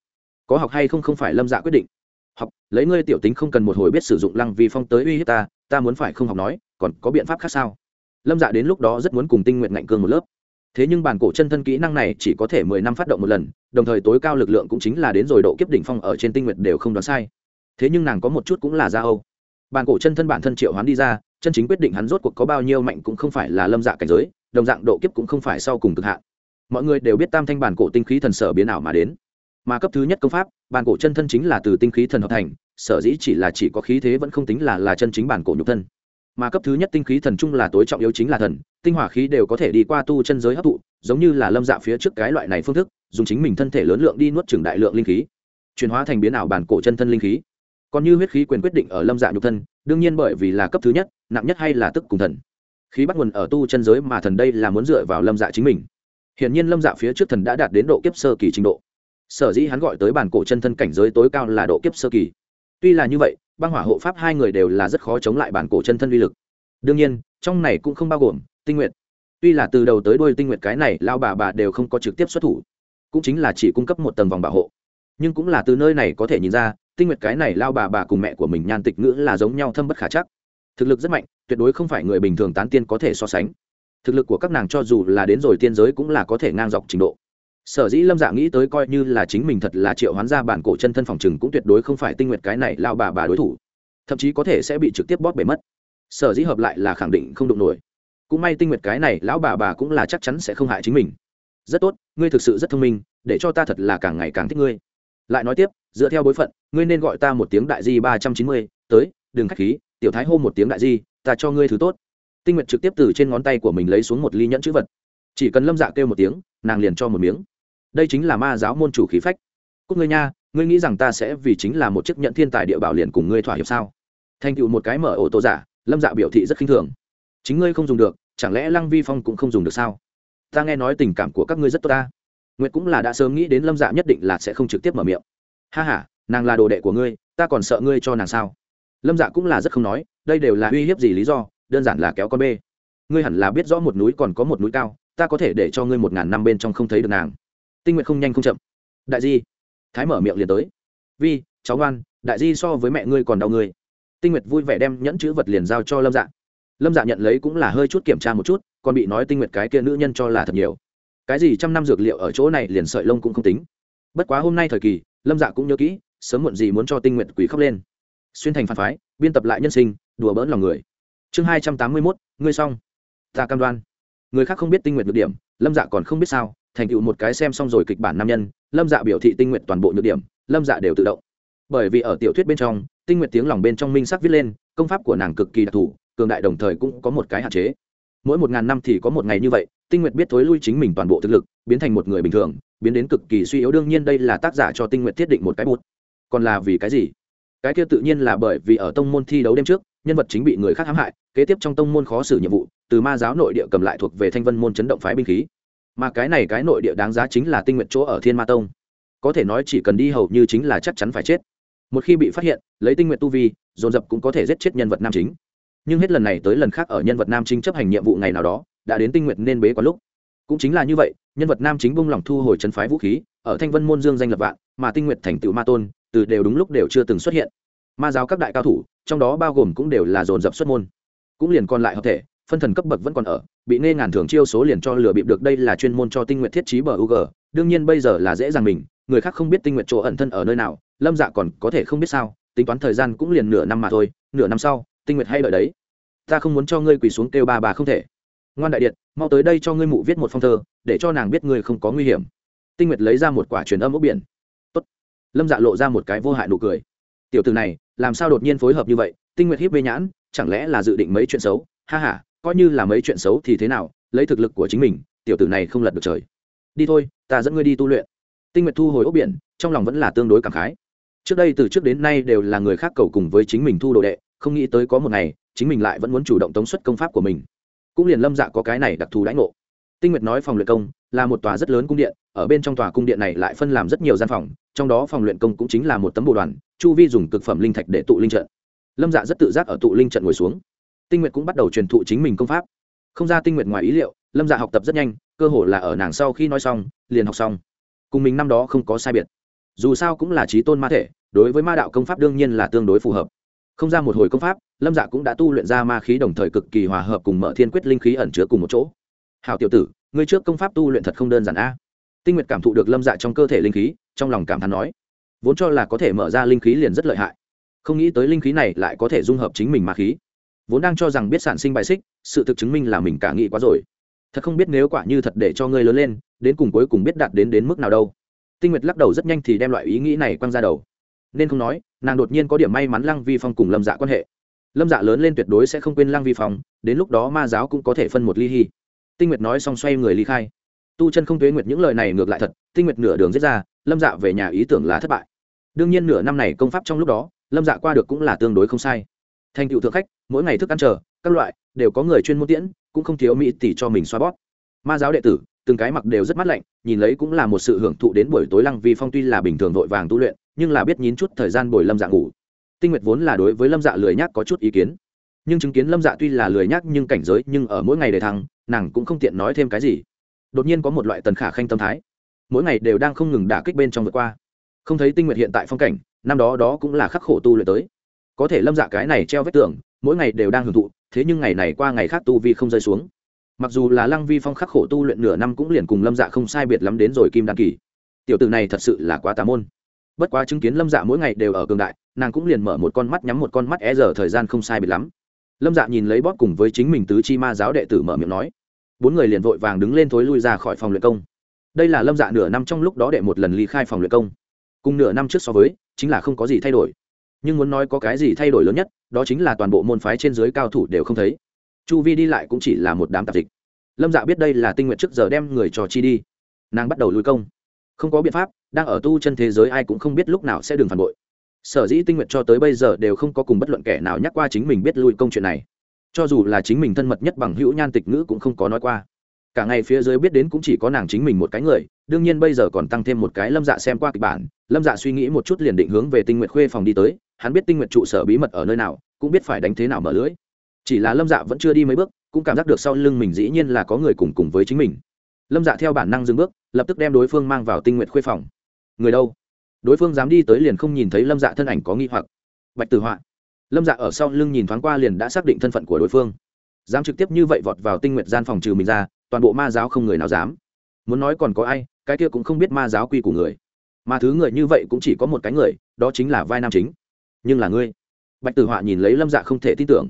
Có học hay không không phải lâm dạ quyết định. Học, lấy ngươi tiểu tính không cần một hồi biết sử dụng lăng vi phong tới uy hiếp ta ta muốn phải không học nói, còn có biện pháp khác sao? Lâm dạ đến lúc đó rất muốn cùng tinh nguyện ngạnh cương một lớp thế nhưng bản cổ chân thân kỹ năng này chỉ có thể mười năm phát động một lần, đồng thời tối cao lực lượng cũng chính là đến rồi độ kiếp đỉnh phong ở trên tinh nguyệt đều không đoán sai. Thế nhưng nàng có một chút cũng là da âu. Bản cổ chân thân bản thân triệu hoán đi ra, chân chính quyết định hắn rốt cuộc có bao nhiêu mạnh cũng không phải là lâm dạ cảnh giới, đồng dạng độ kiếp cũng không phải sau cùng cực hạn. Mọi người đều biết tam thanh bản cổ tinh khí thần sở biến ảo mà đến. Mà cấp thứ nhất công pháp, bản cổ chân thân chính là từ tinh khí thần hợp thành, sở dĩ chỉ là chỉ có khí thế vẫn không tính là là chân chính bản cổ nhục thân mà cấp thứ nhất tinh khí thần chung là tối trọng yếu chính là thần, tinh hỏa khí đều có thể đi qua tu chân giới hấp thụ, giống như là lâm dạ phía trước cái loại này phương thức, dùng chính mình thân thể lớn lượng đi nuốt trừng đại lượng linh khí, chuyển hóa thành biến ảo bản cổ chân thân linh khí. Còn như huyết khí quyền quyết định ở lâm dạ nhục thân, đương nhiên bởi vì là cấp thứ nhất, nặng nhất hay là tức cùng thần. Khí bắt nguồn ở tu chân giới mà thần đây là muốn dựa vào lâm dạ chính mình. Hiển nhiên lâm dạ phía trước thần đã đạt đến độ kiếp sơ kỳ trình độ. Sở dĩ hắn gọi tới bản cổ chân thân cảnh giới tối cao là độ kiếp sơ kỳ. Tuy là như vậy băng hỏa hộ pháp hai người đều là rất khó chống lại bản cổ chân thân uy lực. Đương nhiên, trong này cũng không bao gồm tinh nguyện tuy là từ đầu tới đuôi tinh nguyện cái này lao bà bà đều không có trực tiếp xuất thủ. Cũng chính là chỉ cung cấp một tầng vòng bảo hộ. Nhưng cũng là từ nơi này có thể nhìn ra, tinh nguyệt cái này lao bà bà cùng mẹ của mình nhan tịch ngữ là giống nhau thâm bất khả chắc. Thực lực rất mạnh, tuyệt đối không phải người bình thường tán tiên có thể so sánh. Thực lực của các nàng cho dù là đến rồi tiên giới cũng là có thể ngang dọc trình độ sở dĩ lâm dạ nghĩ tới coi như là chính mình thật là triệu hoán ra bản cổ chân thân phòng chừng cũng tuyệt đối không phải tinh nguyệt cái này lao bà bà đối thủ. Thậm chí có thể sẽ bị trực tiếp bóp bể mất. Sở dĩ hợp lại là khẳng định không đụng nổi. Cũng may tinh nguyệt cái này lão bà bà cũng là chắc chắn sẽ không hại chính mình. Rất tốt, ngươi thực sự rất thông minh, để cho ta thật là càng ngày càng thích ngươi. Lại nói tiếp, dựa theo bối phận, ngươi nên gọi ta một tiếng đại di ba trăm chín mươi, tới, đừng k h á c h khí, tiểu thái hô một tiếng đại di, ta cho ngươi thứ tốt. Tinh nguyệt trực tiếp từ trên ngón tay của mình lấy xuống một ly nhẫn chữ vật. Chỉ cần lâm dạ kêu một tiếng, nàng liền cho một miếng đây chính là ma giáo môn chủ khí phách. Cúc ngươi nha, ngươi nghĩ rằng ta sẽ vì chính là một chiếc nhận thiên tài địa bảo liền cùng ngươi thỏa hiệp sao? Thành tựu một cái mở ổ tô giả, lâm dạ biểu thị rất khinh thường. Chính ngươi không dùng được, chẳng lẽ lăng vi phong cũng không dùng được sao? Ta nghe nói tình cảm của các ngươi rất tốt ta. Nguyệt cũng là đã sớm nghĩ đến lâm dạ nhất định là sẽ không trực tiếp mở miệng. Ha h a nàng là đồ đệ của ngươi, ta còn sợ ngươi cho nàng sao? Lâm dạ cũng là rất không nói, đây đều là uy hiếp gì lý do, đơn giản là kéo con bê. Ngươi hẳn là biết rõ một núi còn có một núi cao, ta có thể để cho ngươi một ngàn năm bên trong không thấy được nàng tinh nguyện không nhanh không chậm. Đại di, thái mở miệng liền tới. Vi, cháu ngoan, đại di so với mẹ ngươi còn đau ngươi tinh nguyệt vui vẻ đem nhẫn chữ vật liền giao cho lâm dạ. Lâm dạ nhận lấy cũng là hơi chút kiểm tra một chút, còn bị nói tinh nguyệt cái kia nữ nhân cho là thật nhiều. Cái gì trăm năm dược liệu ở chỗ này liền sợi lông cũng không tính. Bất quá hôm nay thời kỳ, lâm dạ cũng nhớ kỹ, sớm muộn gì muốn cho tinh nguyệt quỷ khóc lên. Xuyên thành phản phái, biên tập lại nhân sinh, đùa bỡn lòng người. Chương hai trăm tám mươi mốt, ngươi xong. Ta cam đoan. Người khác không biết tinh nguyệt được điểm, lâm dạ còn không biết sao thành tựu một cái xem xong rồi kịch bản nam nhân, lâm dạ biểu thị tinh nguyện toàn bộ nhược điểm, lâm dạ đều tự động. Bởi vì ở tiểu thuyết bên trong, tinh nguyện tiếng lòng bên trong minh sắc viết lên, công pháp của nàng cực kỳ đặc thù, cường đại đồng thời cũng có một cái hạn chế. Mỗi một ngàn năm thì có một ngày như vậy, tinh nguyện biết thối lui chính mình toàn bộ thực lực, biến thành một người bình thường, biến đến cực kỳ suy yếu, đương nhiên đây là tác giả cho tinh nguyện thiết định một cái bút. Còn là vì cái gì? Cái kia tự nhiên là bởi vì ở tông môn thi đấu đêm trước, nhân vật chính bị người khác hãm hại, kế tiếp trong tông môn khó xử nhiệm vụ, từ ma giáo nội địa cầm lại thuộc về thanh vân môn chấn động phái binh khí mà cái này cái nội địa đáng giá chính là tinh nguyện chỗ ở thiên ma tông. Có thể nói chỉ cần đi hầu như chính là chắc chắn phải chết. Một khi bị phát hiện, lấy tinh nguyện tu vi, dồn dập cũng có thể giết chết nhân vật nam chính. Nhưng hết lần này tới lần khác ở nhân vật nam chính chấp hành nhiệm vụ ngày nào đó, đã đến tinh nguyện nên bế quá lúc. Cũng chính là như vậy, nhân vật nam chính bung lòng thu hồi chân phái vũ khí, ở thanh vân môn dương danh lập vạn, mà tinh nguyện thành tựu ma tôn, từ đều đúng lúc đều chưa từng xuất hiện. Ma giáo các đại cao thủ, trong đó bao gồm cũng đều là dồn dập xuất môn. Cũng liền còn lại hợp thể, phân thần cấp bậc vẫn còn ở bị nghe ngàn thường chiêu số liền cho lừa bịp được, đây là chuyên môn cho tinh nguyện thiết trí bờ UG đương nhiên bây giờ là dễ dàng mình, người khác không biết tinh nguyện chỗ ẩn thân ở nơi nào, lâm dạ còn có thể không biết sao, tính toán thời gian cũng liền nửa năm mà thôi, nửa năm sau, tinh nguyện hay đợi đấy. Ta không muốn cho ngươi quỳ xuống kêu ba bà không thể. Ngoan đại điện, mau tới đây cho ngươi mụ viết một phong thơ, để cho nàng biết ngươi không có nguy hiểm. Tinh nguyệt lấy ra một quả truyền âm ốc biển. Tốt. lâm dạ lộ ra một cái vô hại nụ cười. Tiểu từ này, làm sao đột nhiên phối hợp như vậy, tinh nguyệt hiếp bê nhãn, chẳng lẽ là dự định mấy chuyện xấu? Ha h a coi như là mấy chuyện xấu thì thế nào, lấy thực lực của chính mình, tiểu tử này không lật được trời. Đi thôi, ta dẫn ngươi đi tu luyện. Tinh nguyệt thu hồi ốc biển, trong lòng vẫn là tương đối cảm khái. Trước đây từ trước đến nay đều là người khác cầu cùng với chính mình thu đồ đệ, không nghĩ tới có một ngày, chính mình lại vẫn muốn chủ động tống xuất công pháp của mình. Cũng liền lâm dạ có cái này đặc thù đãi ngộ. Tinh nguyệt nói phòng luyện công là một tòa rất lớn cung điện, ở bên trong tòa cung điện này lại phân làm rất nhiều gian phòng, trong đó phòng luyện công cũng chính là một tấm bộ đoàn, chu vi dùng cực phẩm linh thạch để tụ linh trận. Lâm dạ rất tự giác ở tụ linh trận ngồi xuống tinh nguyệt cũng bắt đầu truyền thụ chính mình công pháp. Không ra tinh nguyệt ngoài ý liệu, lâm dạ học tập rất nhanh, cơ hồ là ở nàng sau khi nói xong, liền học xong. Cùng mình năm đó không có sai biệt. Dù sao cũng là trí tôn ma thể, đối với ma đạo công pháp đương nhiên là tương đối phù hợp. Không ra một hồi công pháp, lâm dạ cũng đã tu luyện ra ma khí đồng thời cực kỳ hòa hợp cùng mở thiên quyết linh khí ẩn chứa cùng một chỗ. Hào tiểu tử, ngươi trước công pháp tu luyện thật không đơn giản a. Tinh nguyệt cảm thụ được lâm dạ trong cơ thể linh khí, trong lòng cảm thán nói, vốn cho là có thể mở ra linh khí liền rất lợi hại. Không nghĩ tới linh khí này lại có thể dung hợp chính mình ma khí vốn đang cho rằng biết sản sinh bài xích, sự thực chứng minh là mình cả nghĩ quá rồi. Thật không biết nếu quả như thật để cho ngươi lớn lên, đến cùng cuối cùng biết đạt đến đến mức nào đâu. Tinh nguyệt lắc đầu rất nhanh thì đem loại ý nghĩ này quăng ra đầu. Nên không nói, nàng đột nhiên có điểm may mắn lăng vi phong cùng lâm dạ quan hệ. Lâm dạ lớn lên tuyệt đối sẽ không quên lăng vi phong, đến lúc đó ma giáo cũng có thể phân một ly hy tinh nguyệt nói xong xoay người ly khai. Tu chân không tuế nguyệt những lời này ngược lại thật, tinh nguyệt nửa đường giết ra, lâm dạ về nhà ý tưởng là thất bại. Đương nhiên nửa năm này công pháp trong lúc đó, lâm dạ qua được cũng là tương đối không sai thành tựu thượng khách, mỗi ngày thức ăn chờ, các loại, đều có người chuyên môn tiễn, cũng không thiếu mỹ tỷ cho mình xoa bót ma giáo đệ tử, từng cái mặc đều rất mát lạnh, nhìn lấy cũng là một sự hưởng thụ đến buổi tối lăng vi phong tuy là bình thường vội vàng tu luyện, nhưng là biết nhín chút thời gian bồi lâm dạ ngủ. Tinh nguyệt vốn là đối với lâm dạ lười nhác có chút ý kiến. Nhưng chứng kiến lâm dạ tuy là lười nhác nhưng cảnh giới, nhưng ở mỗi ngày để thăng, nàng cũng không tiện nói thêm cái gì. Đột nhiên có một loại tần khả khanh tâm thái. Mỗi ngày đều đang không ngừng đả kích bên trong vượt qua. Không thấy tinh nguyệt hiện tại phong cảnh, năm đó đó cũng là khắc khổ tu luyện tới có thể lâm dạ cái này treo vết tường, mỗi ngày đều đang hưởng thụ, thế nhưng ngày này qua ngày khác tu vi không rơi xuống. Mặc dù là lăng vi phong khắc khổ tu luyện nửa năm cũng liền cùng lâm dạ không sai biệt lắm đến rồi kim đan kỳ. Tiểu tử này thật sự là quá tà môn. Bất quá chứng kiến lâm dạ mỗi ngày đều ở cường đại, nàng cũng liền mở một con mắt nhắm một con mắt e giờ thời gian không sai biệt lắm. Lâm dạ nhìn lấy bóp cùng với chính mình tứ chi ma giáo đệ tử mở miệng nói. Bốn người liền vội vàng đứng lên thối lui ra khỏi phòng luyện công. Đây là lâm dạ nửa năm trong lúc đó đệ một lần ly khai phòng luyện công. Cùng nửa năm trước so với, chính là không có gì thay đổi nhưng muốn nói có cái gì thay đổi lớn nhất, đó chính là toàn bộ môn phái trên dưới cao thủ đều không thấy. Chu vi đi lại cũng chỉ là một đám tạp dịch. Lâm dạ biết đây là tinh nguyện trước giờ đem người trò chi đi. Nàng bắt đầu lui công. Không có biện pháp, đang ở tu chân thế giới ai cũng không biết lúc nào sẽ đừng phản bội. Sở dĩ tinh nguyện cho tới bây giờ đều không có cùng bất luận kẻ nào nhắc qua chính mình biết lui công chuyện này. Cho dù là chính mình thân mật nhất bằng hữu nhan tịch ngữ cũng không có nói qua cả ngày phía dưới biết đến cũng chỉ có nàng chính mình một cái người, đương nhiên bây giờ còn tăng thêm một cái lâm dạ xem qua kịch bản. Lâm dạ suy nghĩ một chút liền định hướng về tinh nguyện khuê phòng đi tới, hắn biết tinh nguyện trụ sở bí mật ở nơi nào, cũng biết phải đánh thế nào mở lưới. Chỉ là lâm dạ vẫn chưa đi mấy bước, cũng cảm giác được sau lưng mình dĩ nhiên là có người cùng cùng với chính mình. Lâm dạ theo bản năng dừng bước, lập tức đem đối phương mang vào tinh nguyện khuê phòng. Người đâu? Đối phương dám đi tới liền không nhìn thấy lâm dạ thân ảnh có nghi hoặc. Bạch tử họa. Lâm dạ ở sau lưng nhìn thoáng qua liền đã xác định thân phận của đối phương. Dám trực tiếp như vậy vọt vào tinh nguyện gian phòng trừ mình ra toàn bộ ma giáo không người nào dám. Muốn nói còn có ai, cái kia cũng không biết ma giáo quy của người. Mà thứ người như vậy cũng chỉ có một cái người, đó chính là vai nam chính. Nhưng là ngươi. Bạch tử họa nhìn lấy lâm dạ không thể tin tưởng.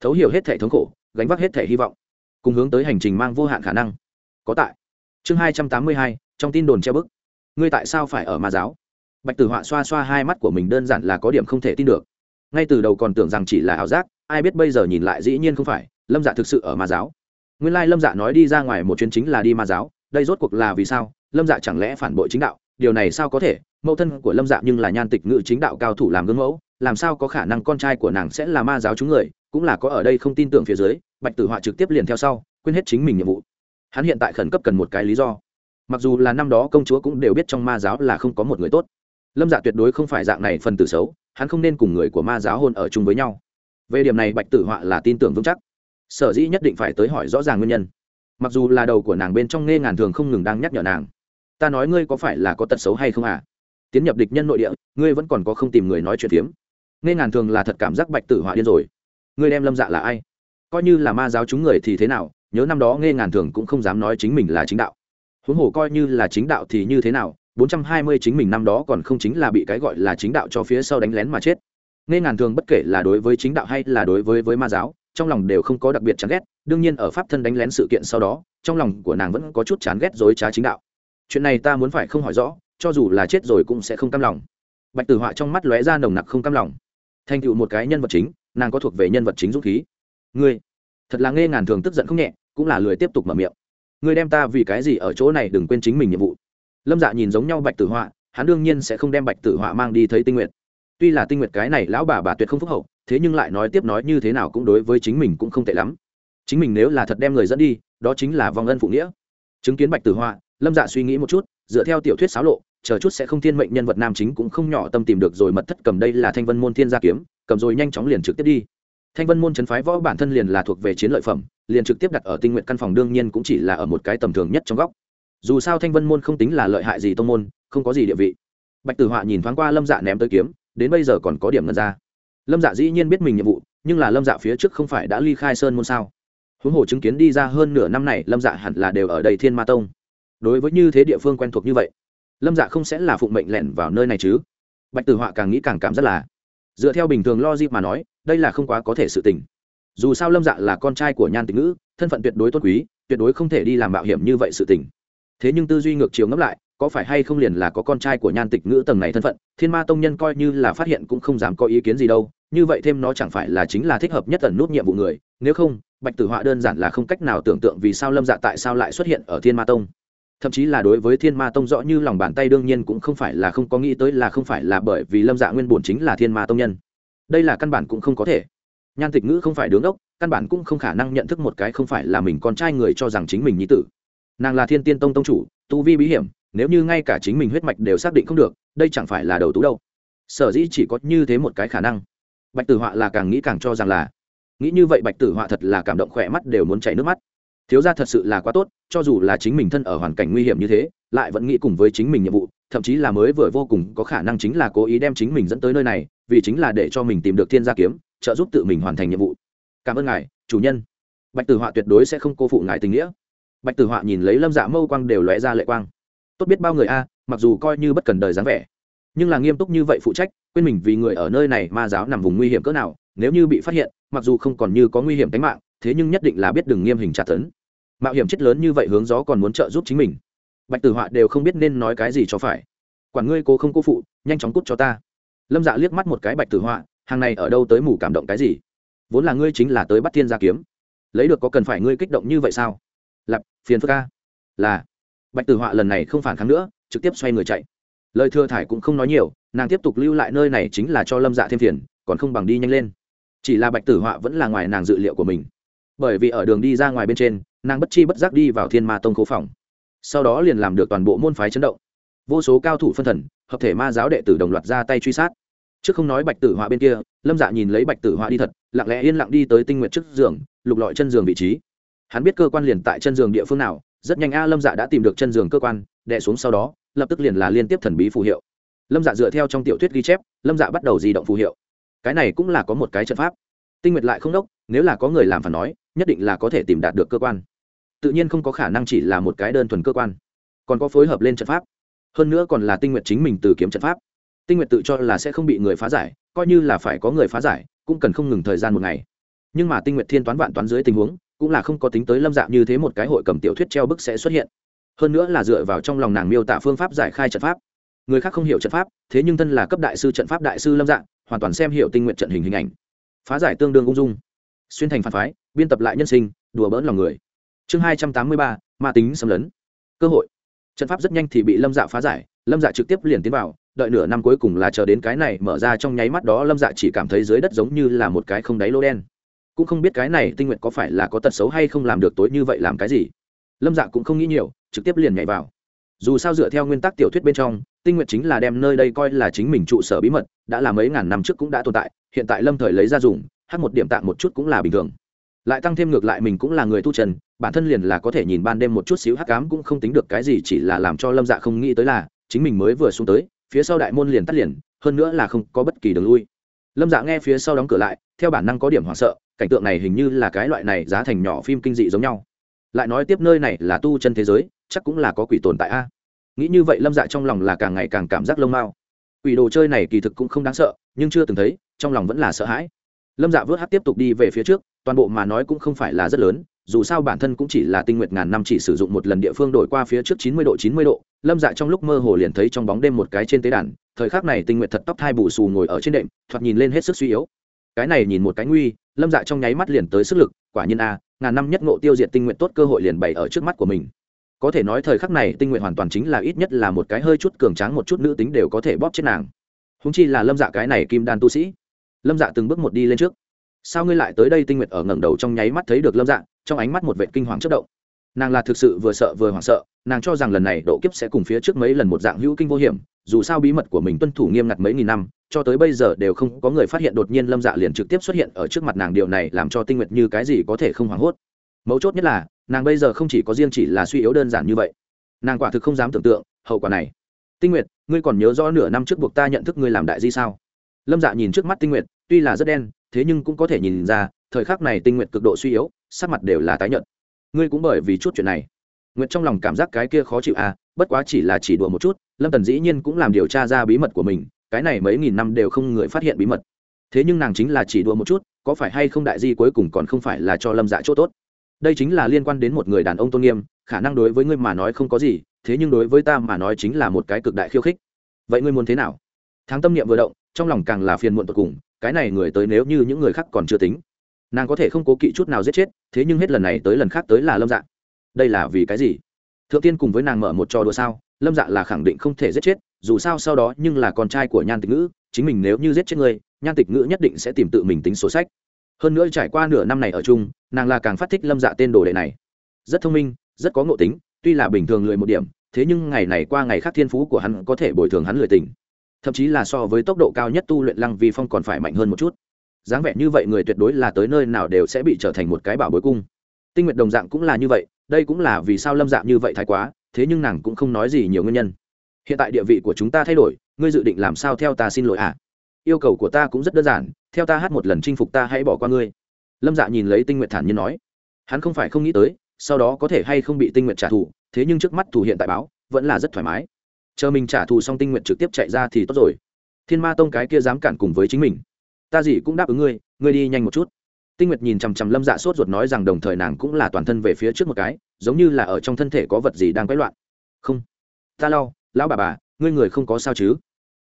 Thấu hiểu hết thể thống khổ, gánh vác hết thể hy vọng. Cùng hướng tới hành trình mang vô hạn khả năng. Có tại. Chương hai trăm tám mươi hai, trong tin đồn treo bức. Ngươi tại sao phải ở ma giáo? Bạch tử họa xoa xoa hai mắt của mình đơn giản là có điểm không thể tin được. Ngay từ đầu còn tưởng rằng chỉ là ảo giác, ai biết bây giờ nhìn lại dĩ nhiên không phải, lâm dạ thực sự ở ma giáo nguyên lai lâm dạ nói đi ra ngoài một chuyến chính là đi ma giáo, đây rốt cuộc là vì sao? Lâm dạ chẳng lẽ phản bội chính đạo? Điều này sao có thể? Mẫu thân của lâm dạ nhưng là nhan tịch ngự chính đạo cao thủ làm gương mẫu, làm sao có khả năng con trai của nàng sẽ là ma giáo chúng người, cũng là có ở đây không tin tưởng phía dưới, bạch tử họa trực tiếp liền theo sau, quên hết chính mình nhiệm vụ. Hắn hiện tại khẩn cấp cần một cái lý do. Mặc dù là năm đó công chúa cũng đều biết trong ma giáo là không có một người tốt. Lâm dạ tuyệt đối không phải dạng này phần tử xấu, hắn không nên cùng người của ma giáo hôn ở chung với nhau. Về điểm này bạch tử họa là tin tưởng vững chắc sở dĩ nhất định phải tới hỏi rõ ràng nguyên nhân. Mặc dù là đầu của nàng bên trong nghe ngàn thường không ngừng đang nhắc nhở nàng. Ta nói ngươi có phải là có tật xấu hay không à? Tiến nhập địch nhân nội địa, ngươi vẫn còn có không tìm người nói chuyện phiếm. Nghe ngàn thường là thật cảm giác bạch tử họa điên rồi. Ngươi đem lâm dạ là ai? Coi như là ma giáo chúng người thì thế nào, nhớ năm đó nghe ngàn thường cũng không dám nói chính mình là chính đạo. Huống hồ coi như là chính đạo thì như thế nào, bốn trăm hai mươi chính mình năm đó còn không chính là bị cái gọi là chính đạo cho phía sau đánh lén mà chết. Nghe ngàn thường bất kể là đối với chính đạo hay là đối với với ma giáo trong lòng đều không có đặc biệt chán ghét, đương nhiên ở pháp thân đánh lén sự kiện sau đó, trong lòng của nàng vẫn có chút chán ghét dối trá chính đạo. Chuyện này ta muốn phải không hỏi rõ, cho dù là chết rồi cũng sẽ không cam lòng. Bạch tử họa trong mắt lóe ra nồng nặc không cam lòng. Thành tựu một cái nhân vật chính, nàng có thuộc về nhân vật chính dũng khí. Ngươi, thật là nghe ngàn thường tức giận không nhẹ, cũng là lười tiếp tục mở miệng. Ngươi đem ta vì cái gì ở chỗ này đừng quên chính mình nhiệm vụ. Lâm dạ nhìn giống nhau bạch tử họa, hắn đương nhiên sẽ không đem bạch tử họa mang đi thấy tinh nguyện tuy là tinh nguyện cái này lão bà bà tuyệt không phúc hậu thế nhưng lại nói tiếp nói như thế nào cũng đối với chính mình cũng không tệ lắm. Chính mình nếu là thật đem người dẫn đi, đó chính là vong ân phụ nghĩa. Chứng kiến bạch tử họa lâm dạ suy nghĩ một chút, dựa theo tiểu thuyết xáo lộ, chờ chút sẽ không thiên mệnh nhân vật nam chính cũng không nhỏ tâm tìm được rồi mật thất cầm đây là thanh vân môn thiên gia kiếm, cầm rồi nhanh chóng liền trực tiếp đi. Thanh vân môn chấn phái võ bản thân liền là thuộc về chiến lợi phẩm, liền trực tiếp đặt ở tinh nguyện căn phòng đương nhiên cũng chỉ là ở một cái tầm thường nhất trong góc. Dù sao thanh vân môn không tính là lợi hại gì tông môn, không có gì địa vị. Bạch tử họa nhìn thoáng qua lâm dạ ném tới kiếm, đến bây giờ còn có điểm ngân ra lâm dạ dĩ nhiên biết mình nhiệm vụ, nhưng là lâm dạ phía trước không phải đã ly khai sơn môn sao? Huống hồ chứng kiến đi ra hơn nửa năm này, lâm dạ hẳn là đều ở đây thiên ma tông. Đối với như thế địa phương quen thuộc như vậy, lâm dạ không sẽ là phụng mệnh lẻn vào nơi này chứ? Bạch tử họa càng nghĩ càng cảm rất là. Dựa theo bình thường logic mà nói, đây là không quá có thể sự tình. Dù sao lâm dạ là con trai của nhan tịch ngữ, thân phận tuyệt đối tốt quý, tuyệt đối không thể đi làm mạo hiểm như vậy sự tình. Thế nhưng tư duy ngược chiều ngẫm lại có phải hay không liền là có con trai của nhan tịch ngữ tầng này thân phận, thiên ma tông nhân coi như là phát hiện cũng không dám có ý kiến gì đâu, như vậy thêm nó chẳng phải là chính là thích hợp nhất tần nút nhiệm vụ người, nếu không, bạch tử họa đơn giản là không cách nào tưởng tượng vì sao lâm dạ tại sao lại xuất hiện ở thiên ma tông. Thậm chí là đối với thiên ma tông rõ như lòng bàn tay đương nhiên cũng không phải là không có nghĩ tới là không phải là bởi vì lâm dạ nguyên bổn chính là thiên ma tông nhân. Đây là căn bản cũng không có thể. Nhan tịch ngữ không phải đứng đốc, căn bản cũng không khả năng nhận thức một cái không phải là mình con trai người cho rằng chính mình nhi tử. Nàng là thiên tiên tông tông chủ, tu vi bí hiểm nếu như ngay cả chính mình huyết mạch đều xác định không được, đây chẳng phải là đầu tú đâu. Sở dĩ chỉ có như thế một cái khả năng. Bạch tử họa là càng nghĩ càng cho rằng là, nghĩ như vậy bạch tử họa thật là cảm động khỏe mắt đều muốn chảy nước mắt. Thiếu gia thật sự là quá tốt, cho dù là chính mình thân ở hoàn cảnh nguy hiểm như thế, lại vẫn nghĩ cùng với chính mình nhiệm vụ, thậm chí là mới vừa vô cùng có khả năng chính là cố ý đem chính mình dẫn tới nơi này, vì chính là để cho mình tìm được thiên gia kiếm, trợ giúp tự mình hoàn thành nhiệm vụ. Cảm ơn ngài, chủ nhân. Bạch tử họa tuyệt đối sẽ không cô phụ ngài tình nghĩa. Bạch tử họa nhìn lấy lâm dạ mâu quang đều lóe ra lệ quang tốt biết bao người a, mặc dù coi như bất cần đời dáng vẻ, nhưng là nghiêm túc như vậy phụ trách, quên mình vì người ở nơi này ma giáo nằm vùng nguy hiểm cỡ nào, nếu như bị phát hiện, mặc dù không còn như có nguy hiểm tính mạng, thế nhưng nhất định là biết đừng nghiêm hình trả tấn mạo hiểm chết lớn như vậy hướng gió còn muốn trợ giúp chính mình. Bạch tử họa đều không biết nên nói cái gì cho phải. Quản ngươi cố không cố phụ, nhanh chóng cút cho ta. Lâm dạ liếc mắt một cái bạch tử họa, hàng này ở đâu tới mù cảm động cái gì? Vốn là ngươi chính là tới bắt thiên gia kiếm. Lấy được có cần phải ngươi kích động như vậy sao? Lặp phiền phức ca là bạch tử họa lần này không phản kháng nữa, trực tiếp xoay người chạy. Lời thừa thải cũng không nói nhiều, nàng tiếp tục lưu lại nơi này chính là cho lâm dạ thêm phiền, còn không bằng đi nhanh lên. Chỉ là bạch tử họa vẫn là ngoài nàng dự liệu của mình. Bởi vì ở đường đi ra ngoài bên trên, nàng bất chi bất giác đi vào thiên ma tông khố phòng. Sau đó liền làm được toàn bộ môn phái chấn động. Vô số cao thủ phân thần, hợp thể ma giáo đệ tử đồng loạt ra tay truy sát. Trước không nói bạch tử họa bên kia, lâm dạ nhìn lấy bạch tử họa đi thật, lặng lẽ yên lặng đi tới tinh nguyện trước giường, lục lọi chân giường vị trí. Hắn biết cơ quan liền tại chân giường địa phương nào rất nhanh a lâm dạ đã tìm được chân giường cơ quan đẻ xuống sau đó lập tức liền là liên tiếp thần bí phù hiệu lâm dạ dựa theo trong tiểu thuyết ghi chép lâm dạ bắt đầu di động phù hiệu cái này cũng là có một cái trận pháp tinh nguyệt lại không đốc nếu là có người làm phản nói nhất định là có thể tìm đạt được cơ quan tự nhiên không có khả năng chỉ là một cái đơn thuần cơ quan còn có phối hợp lên trận pháp hơn nữa còn là tinh nguyện chính mình từ kiếm trận pháp tinh nguyện tự cho là sẽ không bị người phá giải coi như là phải có người phá giải cũng cần không ngừng thời gian một ngày nhưng mà tinh nguyện thiên toán vạn toán dưới tình huống cũng là không có tính tới lâm dạng như thế một cái hội cầm tiểu thuyết treo bức sẽ xuất hiện. Hơn nữa là dựa vào trong lòng nàng miêu tả phương pháp giải khai trận pháp. Người khác không hiểu trận pháp, thế nhưng thân là cấp đại sư trận pháp đại sư lâm dạng hoàn toàn xem hiểu tinh nguyện trận hình hình ảnh. Phá giải tương đương ung dung. Xuyên thành phản phái, biên tập lại nhân sinh, đùa bỡn lòng người. Chương hai trăm tám mươi ba, ma tính xâm lấn. Cơ hội. Trận pháp rất nhanh thì bị lâm dạ phá giải, lâm dạ trực tiếp liền tiến vào, đợi nửa năm cuối cùng là chờ đến cái này mở ra trong nháy mắt đó, lâm dạ chỉ cảm thấy dưới đất giống như là một cái không đáy lô đen cũng không biết cái này tinh nguyện có phải là có tật xấu hay không làm được tối như vậy làm cái gì. Lâm dạ cũng không nghĩ nhiều, trực tiếp liền nhảy vào. Dù sao dựa theo nguyên tắc tiểu thuyết bên trong, tinh nguyện chính là đem nơi đây coi là chính mình trụ sở bí mật, đã là mấy ngàn năm trước cũng đã tồn tại, hiện tại lâm thời lấy ra dùng, hát một điểm tạng một chút cũng là bình thường. Lại tăng thêm ngược lại mình cũng là người tu trần, bản thân liền là có thể nhìn ban đêm một chút xíu hắc cám cũng không tính được cái gì, chỉ là làm cho lâm dạ không nghĩ tới là, chính mình mới vừa xuống tới, phía sau đại môn liền tắt liền, hơn nữa là không có bất kỳ đường lui. Lâm dạ nghe phía sau đóng cửa lại, theo bản năng có điểm hoảng sợ cảnh tượng này hình như là cái loại này giá thành nhỏ phim kinh dị giống nhau. Lại nói tiếp nơi này là tu chân thế giới, chắc cũng là có quỷ tồn tại a. Nghĩ như vậy lâm dạ trong lòng là càng ngày càng cảm giác lông mao quỷ đồ chơi này kỳ thực cũng không đáng sợ, nhưng chưa từng thấy, trong lòng vẫn là sợ hãi. Lâm dạ vớt hát tiếp tục đi về phía trước, toàn bộ mà nói cũng không phải là rất lớn, dù sao bản thân cũng chỉ là tinh nguyệt ngàn năm chỉ sử dụng một lần địa phương đổi qua phía trước chín mươi độ, chín mươi độ, lâm dạ trong lúc mơ hồ liền thấy trong bóng đêm một cái trên tế đàn, thời khắc này tinh nguyệt thật tóc thai bù xù ngồi ở trên đệm, thoạt nhìn lên hết sức suy yếu cái này nhìn một cái nguy, lâm dạ trong nháy mắt liền tới sức lực, quả nhiên a, ngàn năm nhất ngộ tiêu diệt tinh nguyện tốt cơ hội liền bày ở trước mắt của mình. Có thể nói thời khắc này tinh nguyện hoàn toàn chính là ít nhất là một cái hơi chút cường tráng một chút nữ tính đều có thể bóp chết nàng. Húng chi là lâm dạ cái này kim đan tu sĩ. Lâm dạ từng bước một đi lên trước. Sao ngươi lại tới đây tinh nguyện ở ngẩng đầu trong nháy mắt thấy được lâm dạ trong ánh mắt một vệ kinh hoàng chất động nàng là thực sự vừa sợ vừa hoảng sợ, nàng cho rằng lần này độ kiếp sẽ cùng phía trước mấy lần một dạng hữu kinh vô hiểm, dù sao bí mật của mình tuân thủ nghiêm ngặt mấy nghìn năm, cho tới bây giờ đều không có người phát hiện đột nhiên lâm dạ liền trực tiếp xuất hiện ở trước mặt nàng, điều này làm cho tinh nguyệt như cái gì có thể không hoảng hốt. Mấu chốt nhất là, nàng bây giờ không chỉ có riêng chỉ là suy yếu đơn giản như vậy. Nàng quả thực không dám tưởng tượng hậu quả này. Tinh nguyệt, ngươi còn nhớ rõ nửa năm trước buộc ta nhận thức ngươi làm đại di sao? Lâm dạ nhìn trước mắt tinh nguyệt, tuy là rất đen, thế nhưng cũng có thể nhìn ra, thời khắc này tinh nguyệt cực độ suy yếu, sắc mặt đều là tái nhợt ngươi cũng bởi vì chút chuyện này. Nguyệt trong lòng cảm giác cái kia khó chịu à bất quá chỉ là chỉ đùa một chút, lâm tần dĩ nhiên cũng làm điều tra ra bí mật của mình, cái này mấy nghìn năm đều không người phát hiện bí mật. Thế nhưng nàng chính là chỉ đùa một chút, có phải hay không đại di cuối cùng còn không phải là cho lâm dạ chỗ tốt? Đây chính là liên quan đến một người đàn ông tôn nghiêm, khả năng đối với ngươi mà nói không có gì, thế nhưng đối với ta mà nói chính là một cái cực đại khiêu khích. Vậy ngươi muốn thế nào? Tháng tâm niệm vừa động, trong lòng càng là phiền muộn tột cùng, cái này người tới nếu như những người khác còn chưa tính nàng có thể không cố kỵ chút nào giết chết, thế nhưng hết lần này tới lần khác tới là lâm dạ. Đây là vì cái gì? Thượng tiên cùng với nàng mở một trò đùa sao? Lâm dạ là khẳng định không thể giết chết, dù sao sau đó nhưng là con trai của nhan tịch ngữ, chính mình nếu như giết chết người, nhan tịch ngữ nhất định sẽ tìm tự mình tính sổ sách. Hơn nữa trải qua nửa năm này ở chung, nàng là càng phát thích lâm dạ tên đồ đệ này. Rất thông minh, rất có ngộ tính, tuy là bình thường lười một điểm, thế nhưng ngày này qua ngày khác thiên phú của hắn có thể bồi thường hắn lười tình. Thậm chí là so với tốc độ cao nhất tu luyện lăng vi phong còn phải mạnh hơn một chút dáng vẻ như vậy người tuyệt đối là tới nơi nào đều sẽ bị trở thành một cái bảo bối cung. Tinh nguyệt đồng dạng cũng là như vậy, đây cũng là vì sao lâm dạng như vậy thái quá, thế nhưng nàng cũng không nói gì nhiều nguyên nhân. Hiện tại địa vị của chúng ta thay đổi, ngươi dự định làm sao theo ta xin lỗi à? Yêu cầu của ta cũng rất đơn giản, theo ta hát một lần chinh phục ta hãy bỏ qua ngươi. Lâm dạ nhìn lấy tinh nguyện thản nhiên nói. Hắn không phải không nghĩ tới, sau đó có thể hay không bị tinh nguyện trả thù, thế nhưng trước mắt thù hiện tại báo, vẫn là rất thoải mái. Chờ mình trả thù xong tinh nguyện trực tiếp chạy ra thì tốt rồi. Thiên ma tông cái kia dám cản cùng với chính mình ta gì cũng đáp ứng ngươi ngươi đi nhanh một chút. Tinh nguyệt nhìn chằm chằm lâm dạ sốt ruột nói rằng đồng thời nàng cũng là toàn thân về phía trước một cái, giống như là ở trong thân thể có vật gì đang quấy loạn. Không, ta lau lão bà bà, ngươi người không có sao chứ?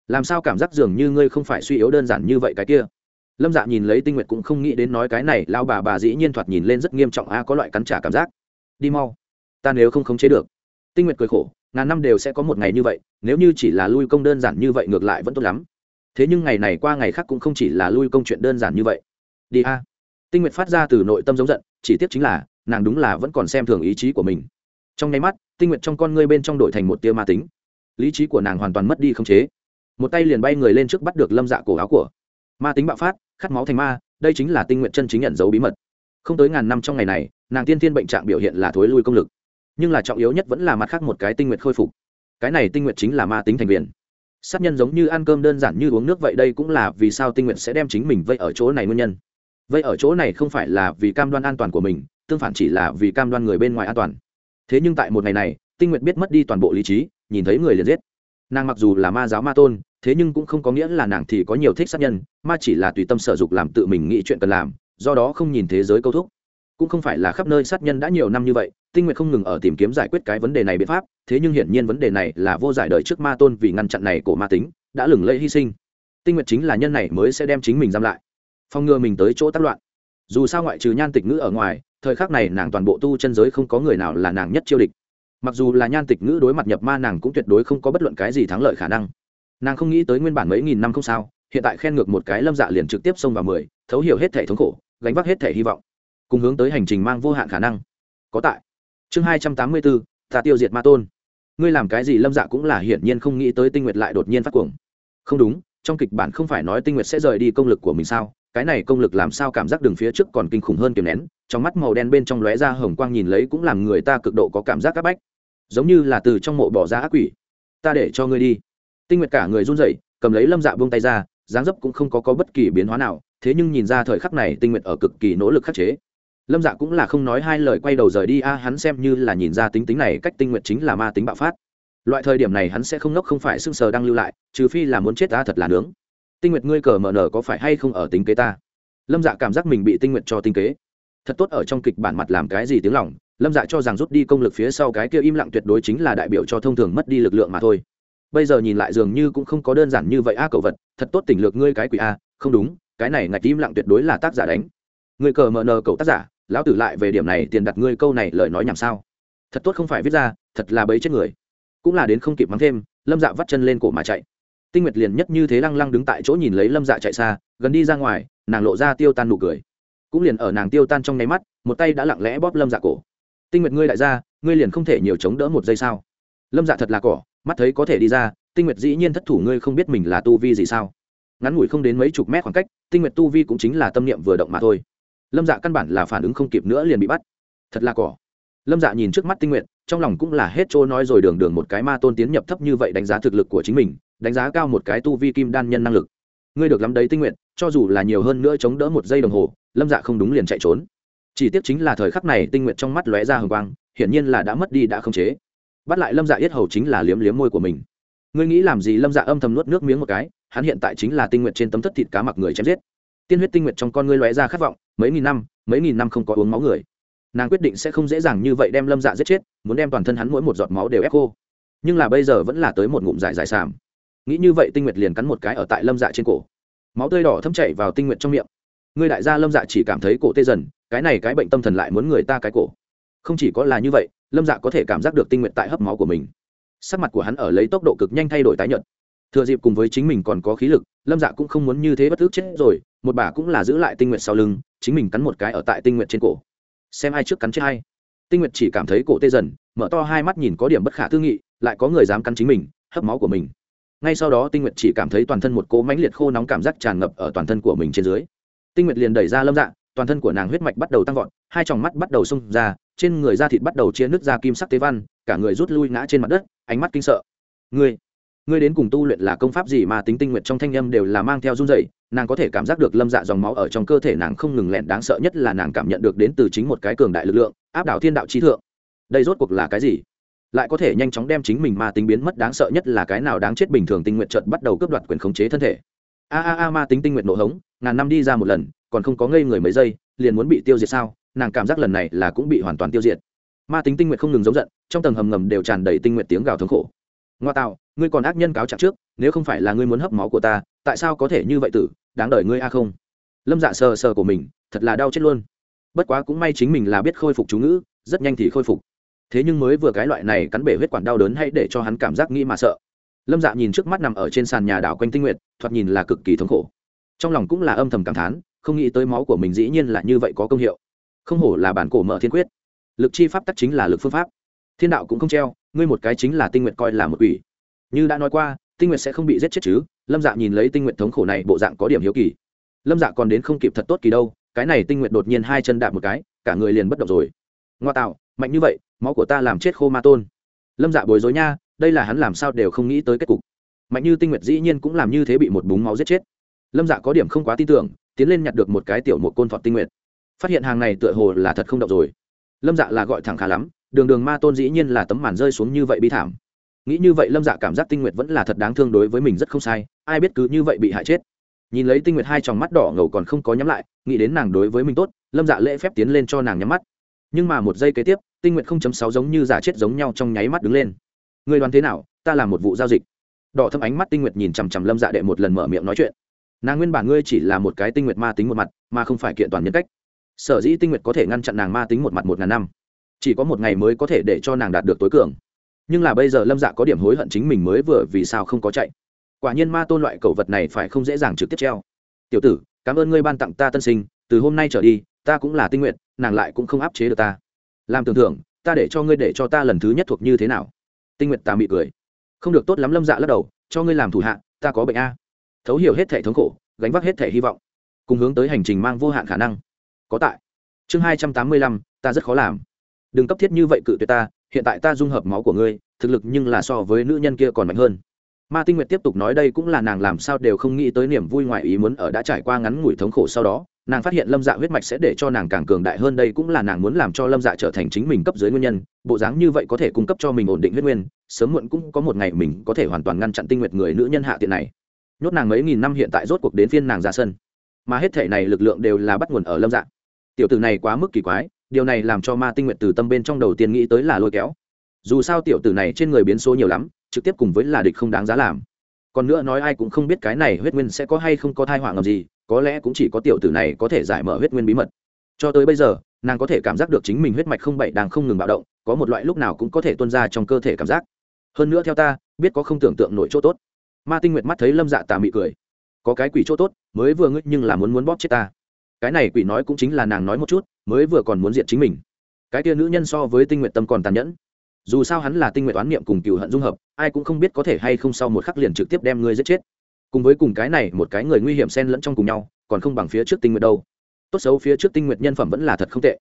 Làm sao cảm giác dường như ngươi không phải suy yếu đơn giản như vậy cái kia? Lâm dạ nhìn lấy tinh nguyệt cũng không nghĩ đến nói cái này lao bà bà dĩ nhiên thoạt nhìn lên rất nghiêm trọng, a, có loại cắn trả cảm giác. Đi mau, ta nếu không khống chế được. Tinh nguyệt cười khổ, ngàn năm đều sẽ có một ngày như vậy, nếu như chỉ là lui công đơn giản như vậy ngược lại vẫn tốt lắm thế nhưng ngày này qua ngày khác cũng không chỉ là lui công chuyện đơn giản như vậy. Đi a. Tinh nguyệt phát ra từ nội tâm giống giận, chỉ tiếc chính là, nàng đúng là vẫn còn xem thường ý chí của mình. Trong nháy mắt, tinh nguyệt trong con ngươi bên trong đổi thành một tia ma tính. Lý trí của nàng hoàn toàn mất đi không chế. Một tay liền bay người lên trước bắt được lâm dạ cổ áo của. Ma tính bạo phát, khát máu thành ma, đây chính là tinh nguyện chân chính nhận dấu bí mật. Không tới ngàn năm trong ngày này, nàng tiên tiên bệnh trạng biểu hiện là thối lui công lực. Nhưng là trọng yếu nhất vẫn là mặt khác một cái tinh nguyện khôi phục. Cái này tinh nguyện chính là ma tính thành viên sát nhân giống như ăn cơm đơn giản như uống nước vậy đây cũng là vì sao tinh nguyện sẽ đem chính mình vây ở chỗ này nguyên nhân. Vậy ở chỗ này không phải là vì cam đoan an toàn của mình, tương phản chỉ là vì cam đoan người bên ngoài an toàn. Thế nhưng tại một ngày này, tinh nguyệt biết mất đi toàn bộ lý trí, nhìn thấy người liền giết. Nàng mặc dù là ma giáo ma tôn, thế nhưng cũng không có nghĩa là nàng thì có nhiều thích sát nhân, ma chỉ là tùy tâm sở dục làm tự mình nghĩ chuyện cần làm, do đó không nhìn thế giới câu thúc. Cũng không phải là khắp nơi sát nhân đã nhiều năm như vậy tinh nguyện không ngừng ở tìm kiếm giải quyết cái vấn đề này biện pháp, thế nhưng hiển nhiên vấn đề này là vô giải đời trước ma tôn vì ngăn chặn này của ma tính, đã lừng lẫy hy sinh. Tinh nguyện chính là nhân này mới sẽ đem chính mình giam lại. Phòng ngừa mình tới chỗ tác loạn. Dù sao ngoại trừ nhan tịch ngữ ở ngoài, thời khắc này nàng toàn bộ tu chân giới không có người nào là nàng nhất chiêu địch. Mặc dù là nhan tịch ngữ đối mặt nhập ma nàng cũng tuyệt đối không có bất luận cái gì thắng lợi khả năng. Nàng không nghĩ tới nguyên bản mấy nghìn năm không sao, hiện tại khen ngược một cái lâm dạ liền trực tiếp xông vào mười, thấu hiểu hết thể thống khổ, gánh vác hết thể hy vọng, cùng hướng tới hành trình mang vô hạn khả năng. Có tại chương hai trăm tám mươi bốn ta tiêu diệt ma tôn. Ngươi làm cái gì lâm dạ cũng là hiển nhiên không nghĩ tới tinh nguyệt lại đột nhiên phát cuồng. Không đúng trong kịch bản không phải nói tinh nguyệt sẽ rời đi công lực của mình sao? Cái này công lực làm sao cảm giác đường phía trước còn kinh khủng hơn kiềm nén trong mắt màu đen bên trong lóe ra hồng quang nhìn lấy cũng làm người ta cực độ có cảm giác áp bách. Giống như là từ trong mộ bỏ ra ác quỷ. Ta để cho ngươi đi. Tinh nguyệt cả người run rẩy cầm lấy lâm dạ buông tay ra dáng dấp cũng không có, có bất kỳ biến hóa nào thế nhưng nhìn ra thời khắc này tinh nguyệt ở cực kỳ nỗ lực khắc chế lâm dạ cũng là không nói hai lời quay đầu rời đi, a, hắn xem như là nhìn ra tính tính này, cách tinh nguyệt chính là ma tính bạo phát. Loại thời điểm này hắn sẽ không ngốc, không phải sưng sờ đang lưu lại, trừ phi là muốn chết ta thật là nướng. Tinh nguyệt ngươi cờ mờ nở có phải hay không ở tính kế ta? Lâm dạ cảm giác mình bị tinh nguyệt cho tinh kế. Thật tốt ở trong kịch bản mặt làm cái gì tiếng lòng, lâm dạ cho rằng rút đi công lực phía sau cái kia im lặng tuyệt đối chính là đại biểu cho thông thường mất đi lực lượng mà thôi. Bây giờ nhìn lại dường như cũng không có đơn giản như vậy, a, cậu vật, thật tốt tỉnh lược ngươi cái quỷ a, không đúng, cái này ngạch im lặng tuyệt đối là tác giả đánh. Người cờ mờ nờ cậu tác giả lão tử lại về điểm này tiền đặt ngươi câu này lời nói nhảm sao? Thật tốt không phải viết ra, thật là bấy chết người. Cũng là đến không kịp mắng thêm, lâm dạ vắt chân lên cổ mà chạy. Tinh nguyệt liền nhất như thế lăng lăng đứng tại chỗ nhìn lấy lâm dạ chạy xa, gần đi ra ngoài, nàng lộ ra tiêu tan nụ cười. Cũng liền ở nàng tiêu tan trong nháy mắt, một tay đã lặng lẽ bóp lâm dạ cổ. Tinh nguyệt ngươi đại gia, ngươi liền không thể nhiều chống đỡ một giây sao? Lâm dạ thật là cỏ, mắt thấy có thể đi ra, tinh nguyệt dĩ nhiên thất thủ ngươi không biết mình là tu vi gì sao? Ngắn ngủi không đến mấy chục mét khoảng cách, tinh nguyệt tu vi cũng chính là tâm niệm vừa động mà thôi lâm dạ căn bản là phản ứng không kịp nữa liền bị bắt. Thật là cỏ. Lâm dạ nhìn trước mắt tinh nguyện trong lòng cũng là hết chỗ nói rồi đường đường một cái ma tôn tiến nhập thấp như vậy đánh giá thực lực của chính mình, đánh giá cao một cái tu vi kim đan nhân năng lực. Ngươi được lắm đấy tinh nguyện cho dù là nhiều hơn nữa chống đỡ một giây đồng hồ, lâm dạ không đúng liền chạy trốn. Chỉ tiếc chính là thời khắc này tinh nguyện trong mắt lóe ra hồng quang, hiển nhiên là đã mất đi đã không chế. Bắt lại lâm dạ yết hầu chính là liếm liếm môi của mình. Ngươi nghĩ làm gì? Lâm dạ âm thầm nuốt nước miếng một cái, hắn hiện tại chính là tinh nguyện trên tấm thất thịt cá mặc người chém giết tiên huyết tinh nguyện trong con ngươi lóe ra khát vọng, mấy nghìn năm, mấy nghìn năm không có uống máu người. Nàng quyết định sẽ không dễ dàng như vậy đem lâm dạ giết chết, muốn đem toàn thân hắn mỗi một giọt máu đều ép khô. Nhưng là bây giờ vẫn là tới một ngụm dài dài sàm. Nghĩ như vậy tinh nguyệt liền cắn một cái ở tại lâm dạ trên cổ. Máu tươi đỏ thấm chảy vào tinh nguyệt trong miệng. Người đại gia lâm dạ chỉ cảm thấy cổ tê dần, cái này cái bệnh tâm thần lại muốn người ta cái cổ. Không chỉ có là như vậy, lâm dạ có thể cảm giác được tinh nguyệt tại hấp máu của mình. Sắc mặt của hắn ở lấy tốc độ cực nhanh thay đổi tái nhợt thừa dịp cùng với chính mình còn có khí lực, lâm dạ cũng không muốn như thế bất thức chết rồi, một bà cũng là giữ lại tinh nguyện sau lưng, chính mình cắn một cái ở tại tinh nguyện trên cổ. Xem ai trước cắn chết hay tinh nguyện chỉ cảm thấy cổ tê dần, mở to hai mắt nhìn có điểm bất khả tư nghị, lại có người dám cắn chính mình, hấp máu của mình. Ngay sau đó tinh nguyện chỉ cảm thấy toàn thân một cỗ mãnh liệt khô nóng cảm giác tràn ngập ở toàn thân của mình trên dưới. Tinh nguyện liền đẩy ra lâm dạ toàn thân của nàng huyết mạch bắt đầu tăng vọt, hai tròng mắt bắt đầu xông ra, trên người da thịt bắt đầu chia nước ra kim sắc tế văn, cả người rút lui ngã trên mặt đất, ánh mắt kinh sợ. Người ngươi đến cùng tu luyện là công pháp gì mà tính tinh nguyện trong thanh âm đều là mang theo run dậy nàng có thể cảm giác được lâm dạ dòng máu ở trong cơ thể nàng không ngừng lẹn đáng sợ nhất là nàng cảm nhận được đến từ chính một cái cường đại lực lượng, áp đảo thiên đạo trí thượng. Đây rốt cuộc là cái gì? Lại có thể nhanh chóng đem chính mình ma tính biến mất đáng sợ nhất là cái nào đáng chết bình thường tinh nguyện trợt bắt đầu cướp đoạt quyền khống chế thân thể. A a a, ma tính tinh nguyện nổ hống, ngàn năm đi ra một lần, còn không có ngây người mấy giây, liền muốn bị tiêu diệt sao? Nàng cảm giác lần này là cũng bị hoàn toàn tiêu diệt. Ma tính tinh nguyện không ngừng giống giận, trong tầng hầm ngầm đều tràn đầy tinh nguyện tiếng gào thống khổ. Ngoa tạo ngươi còn ác nhân cáo trạng trước, nếu không phải là ngươi muốn hấp máu của ta, tại sao có thể như vậy tử, đáng đợi ngươi a không? Lâm dạ sờ sờ của mình, thật là đau chết luôn. Bất quá cũng may chính mình là biết khôi phục chú ngữ, rất nhanh thì khôi phục. Thế nhưng mới vừa cái loại này cắn bể huyết quản đau đớn hay để cho hắn cảm giác nghĩ mà sợ. Lâm dạ nhìn trước mắt nằm ở trên sàn nhà đảo quanh tinh nguyện thoạt nhìn là cực kỳ thống khổ. Trong lòng cũng là âm thầm cảm thán, không nghĩ tới máu của mình dĩ nhiên là như vậy có công hiệu. Không hổ là bản cổ mở thiên quyết. Lực chi pháp tắc chính là lực phương pháp. Thiên đạo cũng không treo, ngươi một cái chính là tinh nguyện coi là một ủy như đã nói qua, tinh Nguyệt sẽ không bị giết chết chứ? Lâm dạ nhìn lấy tinh Nguyệt thống khổ này, bộ dạng có điểm hiếu kỳ. Lâm dạ còn đến không kịp thật tốt kỳ đâu, cái này tinh Nguyệt đột nhiên hai chân đạp một cái, cả người liền bất động rồi. Ngoa tạo, mạnh như vậy, máu của ta làm chết khô ma tôn. Lâm dạ bối rối nha, đây là hắn làm sao đều không nghĩ tới kết cục. Mạnh như tinh Nguyệt dĩ nhiên cũng làm như thế bị một búng máu giết chết. Lâm dạ có điểm không quá tin tưởng, tiến lên nhặt được một cái tiểu một côn thọt tinh Nguyệt. phát hiện hàng này tựa hồ là thật không động rồi. Lâm dạ là gọi thẳng khá lắm, đường đường ma tôn dĩ nhiên là tấm màn rơi xuống như vậy bi thảm nghĩ như vậy lâm dạ cảm giác tinh nguyệt vẫn là thật đáng thương đối với mình rất không sai, ai biết cứ như vậy bị hại chết. Nhìn lấy tinh nguyệt hai tròng mắt đỏ ngầu còn không có nhắm lại, nghĩ đến nàng đối với mình tốt, lâm dạ lễ phép tiến lên cho nàng nhắm mắt. Nhưng mà một giây kế tiếp, tinh nguyệt không chấm sáu giống như giả chết giống nhau trong nháy mắt đứng lên. Người đoán thế nào? Ta làm một vụ giao dịch. Đỏ thâm ánh mắt tinh nguyệt nhìn chằm chằm lâm dạ đệ một lần mở miệng nói chuyện. Nàng nguyên bản ngươi chỉ là một cái tinh nguyệt ma tính một mặt, mà không phải kiện toàn nhân cách. Sở dĩ tinh nguyệt có thể ngăn chặn nàng ma tính một mặt một ngàn năm. Chỉ có một ngày mới có thể để cho nàng đạt được tối cường nhưng là bây giờ lâm dạ có điểm hối hận chính mình mới vừa vì sao không có chạy. Quả nhiên ma tôn loại cầu vật này phải không dễ dàng trực tiếp treo. Tiểu tử, cảm ơn ngươi ban tặng ta tân sinh, từ hôm nay trở đi, ta cũng là tinh nguyện, nàng lại cũng không áp chế được ta. Làm tưởng thưởng, ta để cho ngươi để cho ta lần thứ nhất thuộc như thế nào? Tinh nguyện ta mị cười. Không được tốt lắm lâm dạ lắc đầu, cho ngươi làm thủ hạ, ta có bệnh a. Thấu hiểu hết thể thống khổ, gánh vác hết thể hy vọng. Cùng hướng tới hành trình mang vô hạn khả năng. Có tại. Chương hai trăm tám mươi lăm, ta rất khó làm. Đừng cấp thiết như vậy cự tuyệt ta hiện tại ta dung hợp máu của ngươi, thực lực nhưng là so với nữ nhân kia còn mạnh hơn. Ma tinh nguyệt tiếp tục nói đây cũng là nàng làm sao đều không nghĩ tới niềm vui ngoài ý muốn ở đã trải qua ngắn ngủi thống khổ sau đó, nàng phát hiện lâm dạ huyết mạch sẽ để cho nàng càng cường đại hơn, đây cũng là nàng muốn làm cho lâm dạ trở thành chính mình cấp dưới nguyên nhân, bộ dáng như vậy có thể cung cấp cho mình ổn định huyết nguyên, sớm muộn cũng có một ngày mình có thể hoàn toàn ngăn chặn tinh nguyệt người nữ nhân hạ tiện này. Nhốt nàng mấy nghìn năm hiện tại rốt cuộc đến phiên nàng ra sân. Mà hết thể này lực lượng đều là bắt nguồn ở lâm dạ. Tiểu tử này quá mức kỳ quái điều này làm cho ma tinh nguyệt từ tâm bên trong đầu tiên nghĩ tới là lôi kéo. Dù sao tiểu tử này trên người biến số nhiều lắm, trực tiếp cùng với là địch không đáng giá làm. Còn nữa nói ai cũng không biết cái này huyết nguyên sẽ có hay không có thai họa ngầm gì, có lẽ cũng chỉ có tiểu tử này có thể giải mở huyết nguyên bí mật. Cho tới bây giờ, nàng có thể cảm giác được chính mình huyết mạch không bảy đang không ngừng bạo động, có một loại lúc nào cũng có thể tuân ra trong cơ thể cảm giác. Hơn nữa theo ta, biết có không tưởng tượng nổi chỗ tốt. Ma tinh nguyệt mắt thấy lâm dạ tà mị cười. Có cái quỷ chỗ tốt, mới vừa ngứt nhưng là muốn muốn bóp chết ta. Cái này quỷ nói cũng chính là nàng nói một chút mới vừa còn muốn diện chính mình. Cái kia nữ nhân so với tinh nguyện tâm còn tàn nhẫn. Dù sao hắn là tinh nguyện oán niệm cùng cựu hận dung hợp, ai cũng không biết có thể hay không sau một khắc liền trực tiếp đem ngươi giết chết. Cùng với cùng cái này, một cái người nguy hiểm xen lẫn trong cùng nhau, còn không bằng phía trước tinh nguyện đâu. Tốt xấu phía trước tinh nguyện nhân phẩm vẫn là thật không tệ.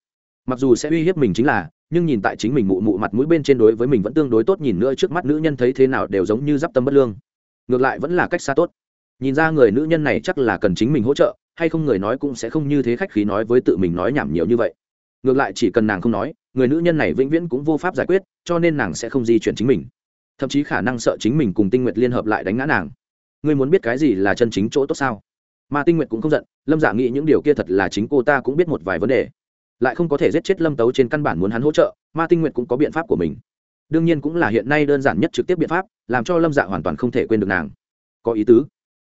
Mặc dù sẽ uy hiếp mình chính là, nhưng nhìn tại chính mình mụ mụ mặt mũi bên trên đối với mình vẫn tương đối tốt nhìn nữa trước mắt nữ nhân thấy thế nào đều giống như d i p tâm bất lương. Ngược lại vẫn là cách xa tốt. Nhìn ra người nữ nhân này chắc là cần chính mình hỗ trợ hay không người nói cũng sẽ không như thế khách khí nói với tự mình nói nhảm nhiều như vậy. Ngược lại chỉ cần nàng không nói, người nữ nhân này vĩnh viễn cũng vô pháp giải quyết, cho nên nàng sẽ không di chuyển chính mình. Thậm chí khả năng sợ chính mình cùng tinh nguyệt liên hợp lại đánh ngã nàng. Ngươi muốn biết cái gì là chân chính chỗ tốt sao? Mà tinh nguyệt cũng không giận, lâm giả dạ nghĩ những điều kia thật là chính cô ta cũng biết một vài vấn đề. Lại không có thể giết chết lâm tấu trên căn bản muốn hắn hỗ trợ ma tinh nguyệt cũng có biện pháp của mình. Đương nhiên cũng là hiện nay đơn giản nhất trực tiếp biện pháp, làm cho lâm dạ hoàn toàn không thể quên được nàng. Có ý tứ.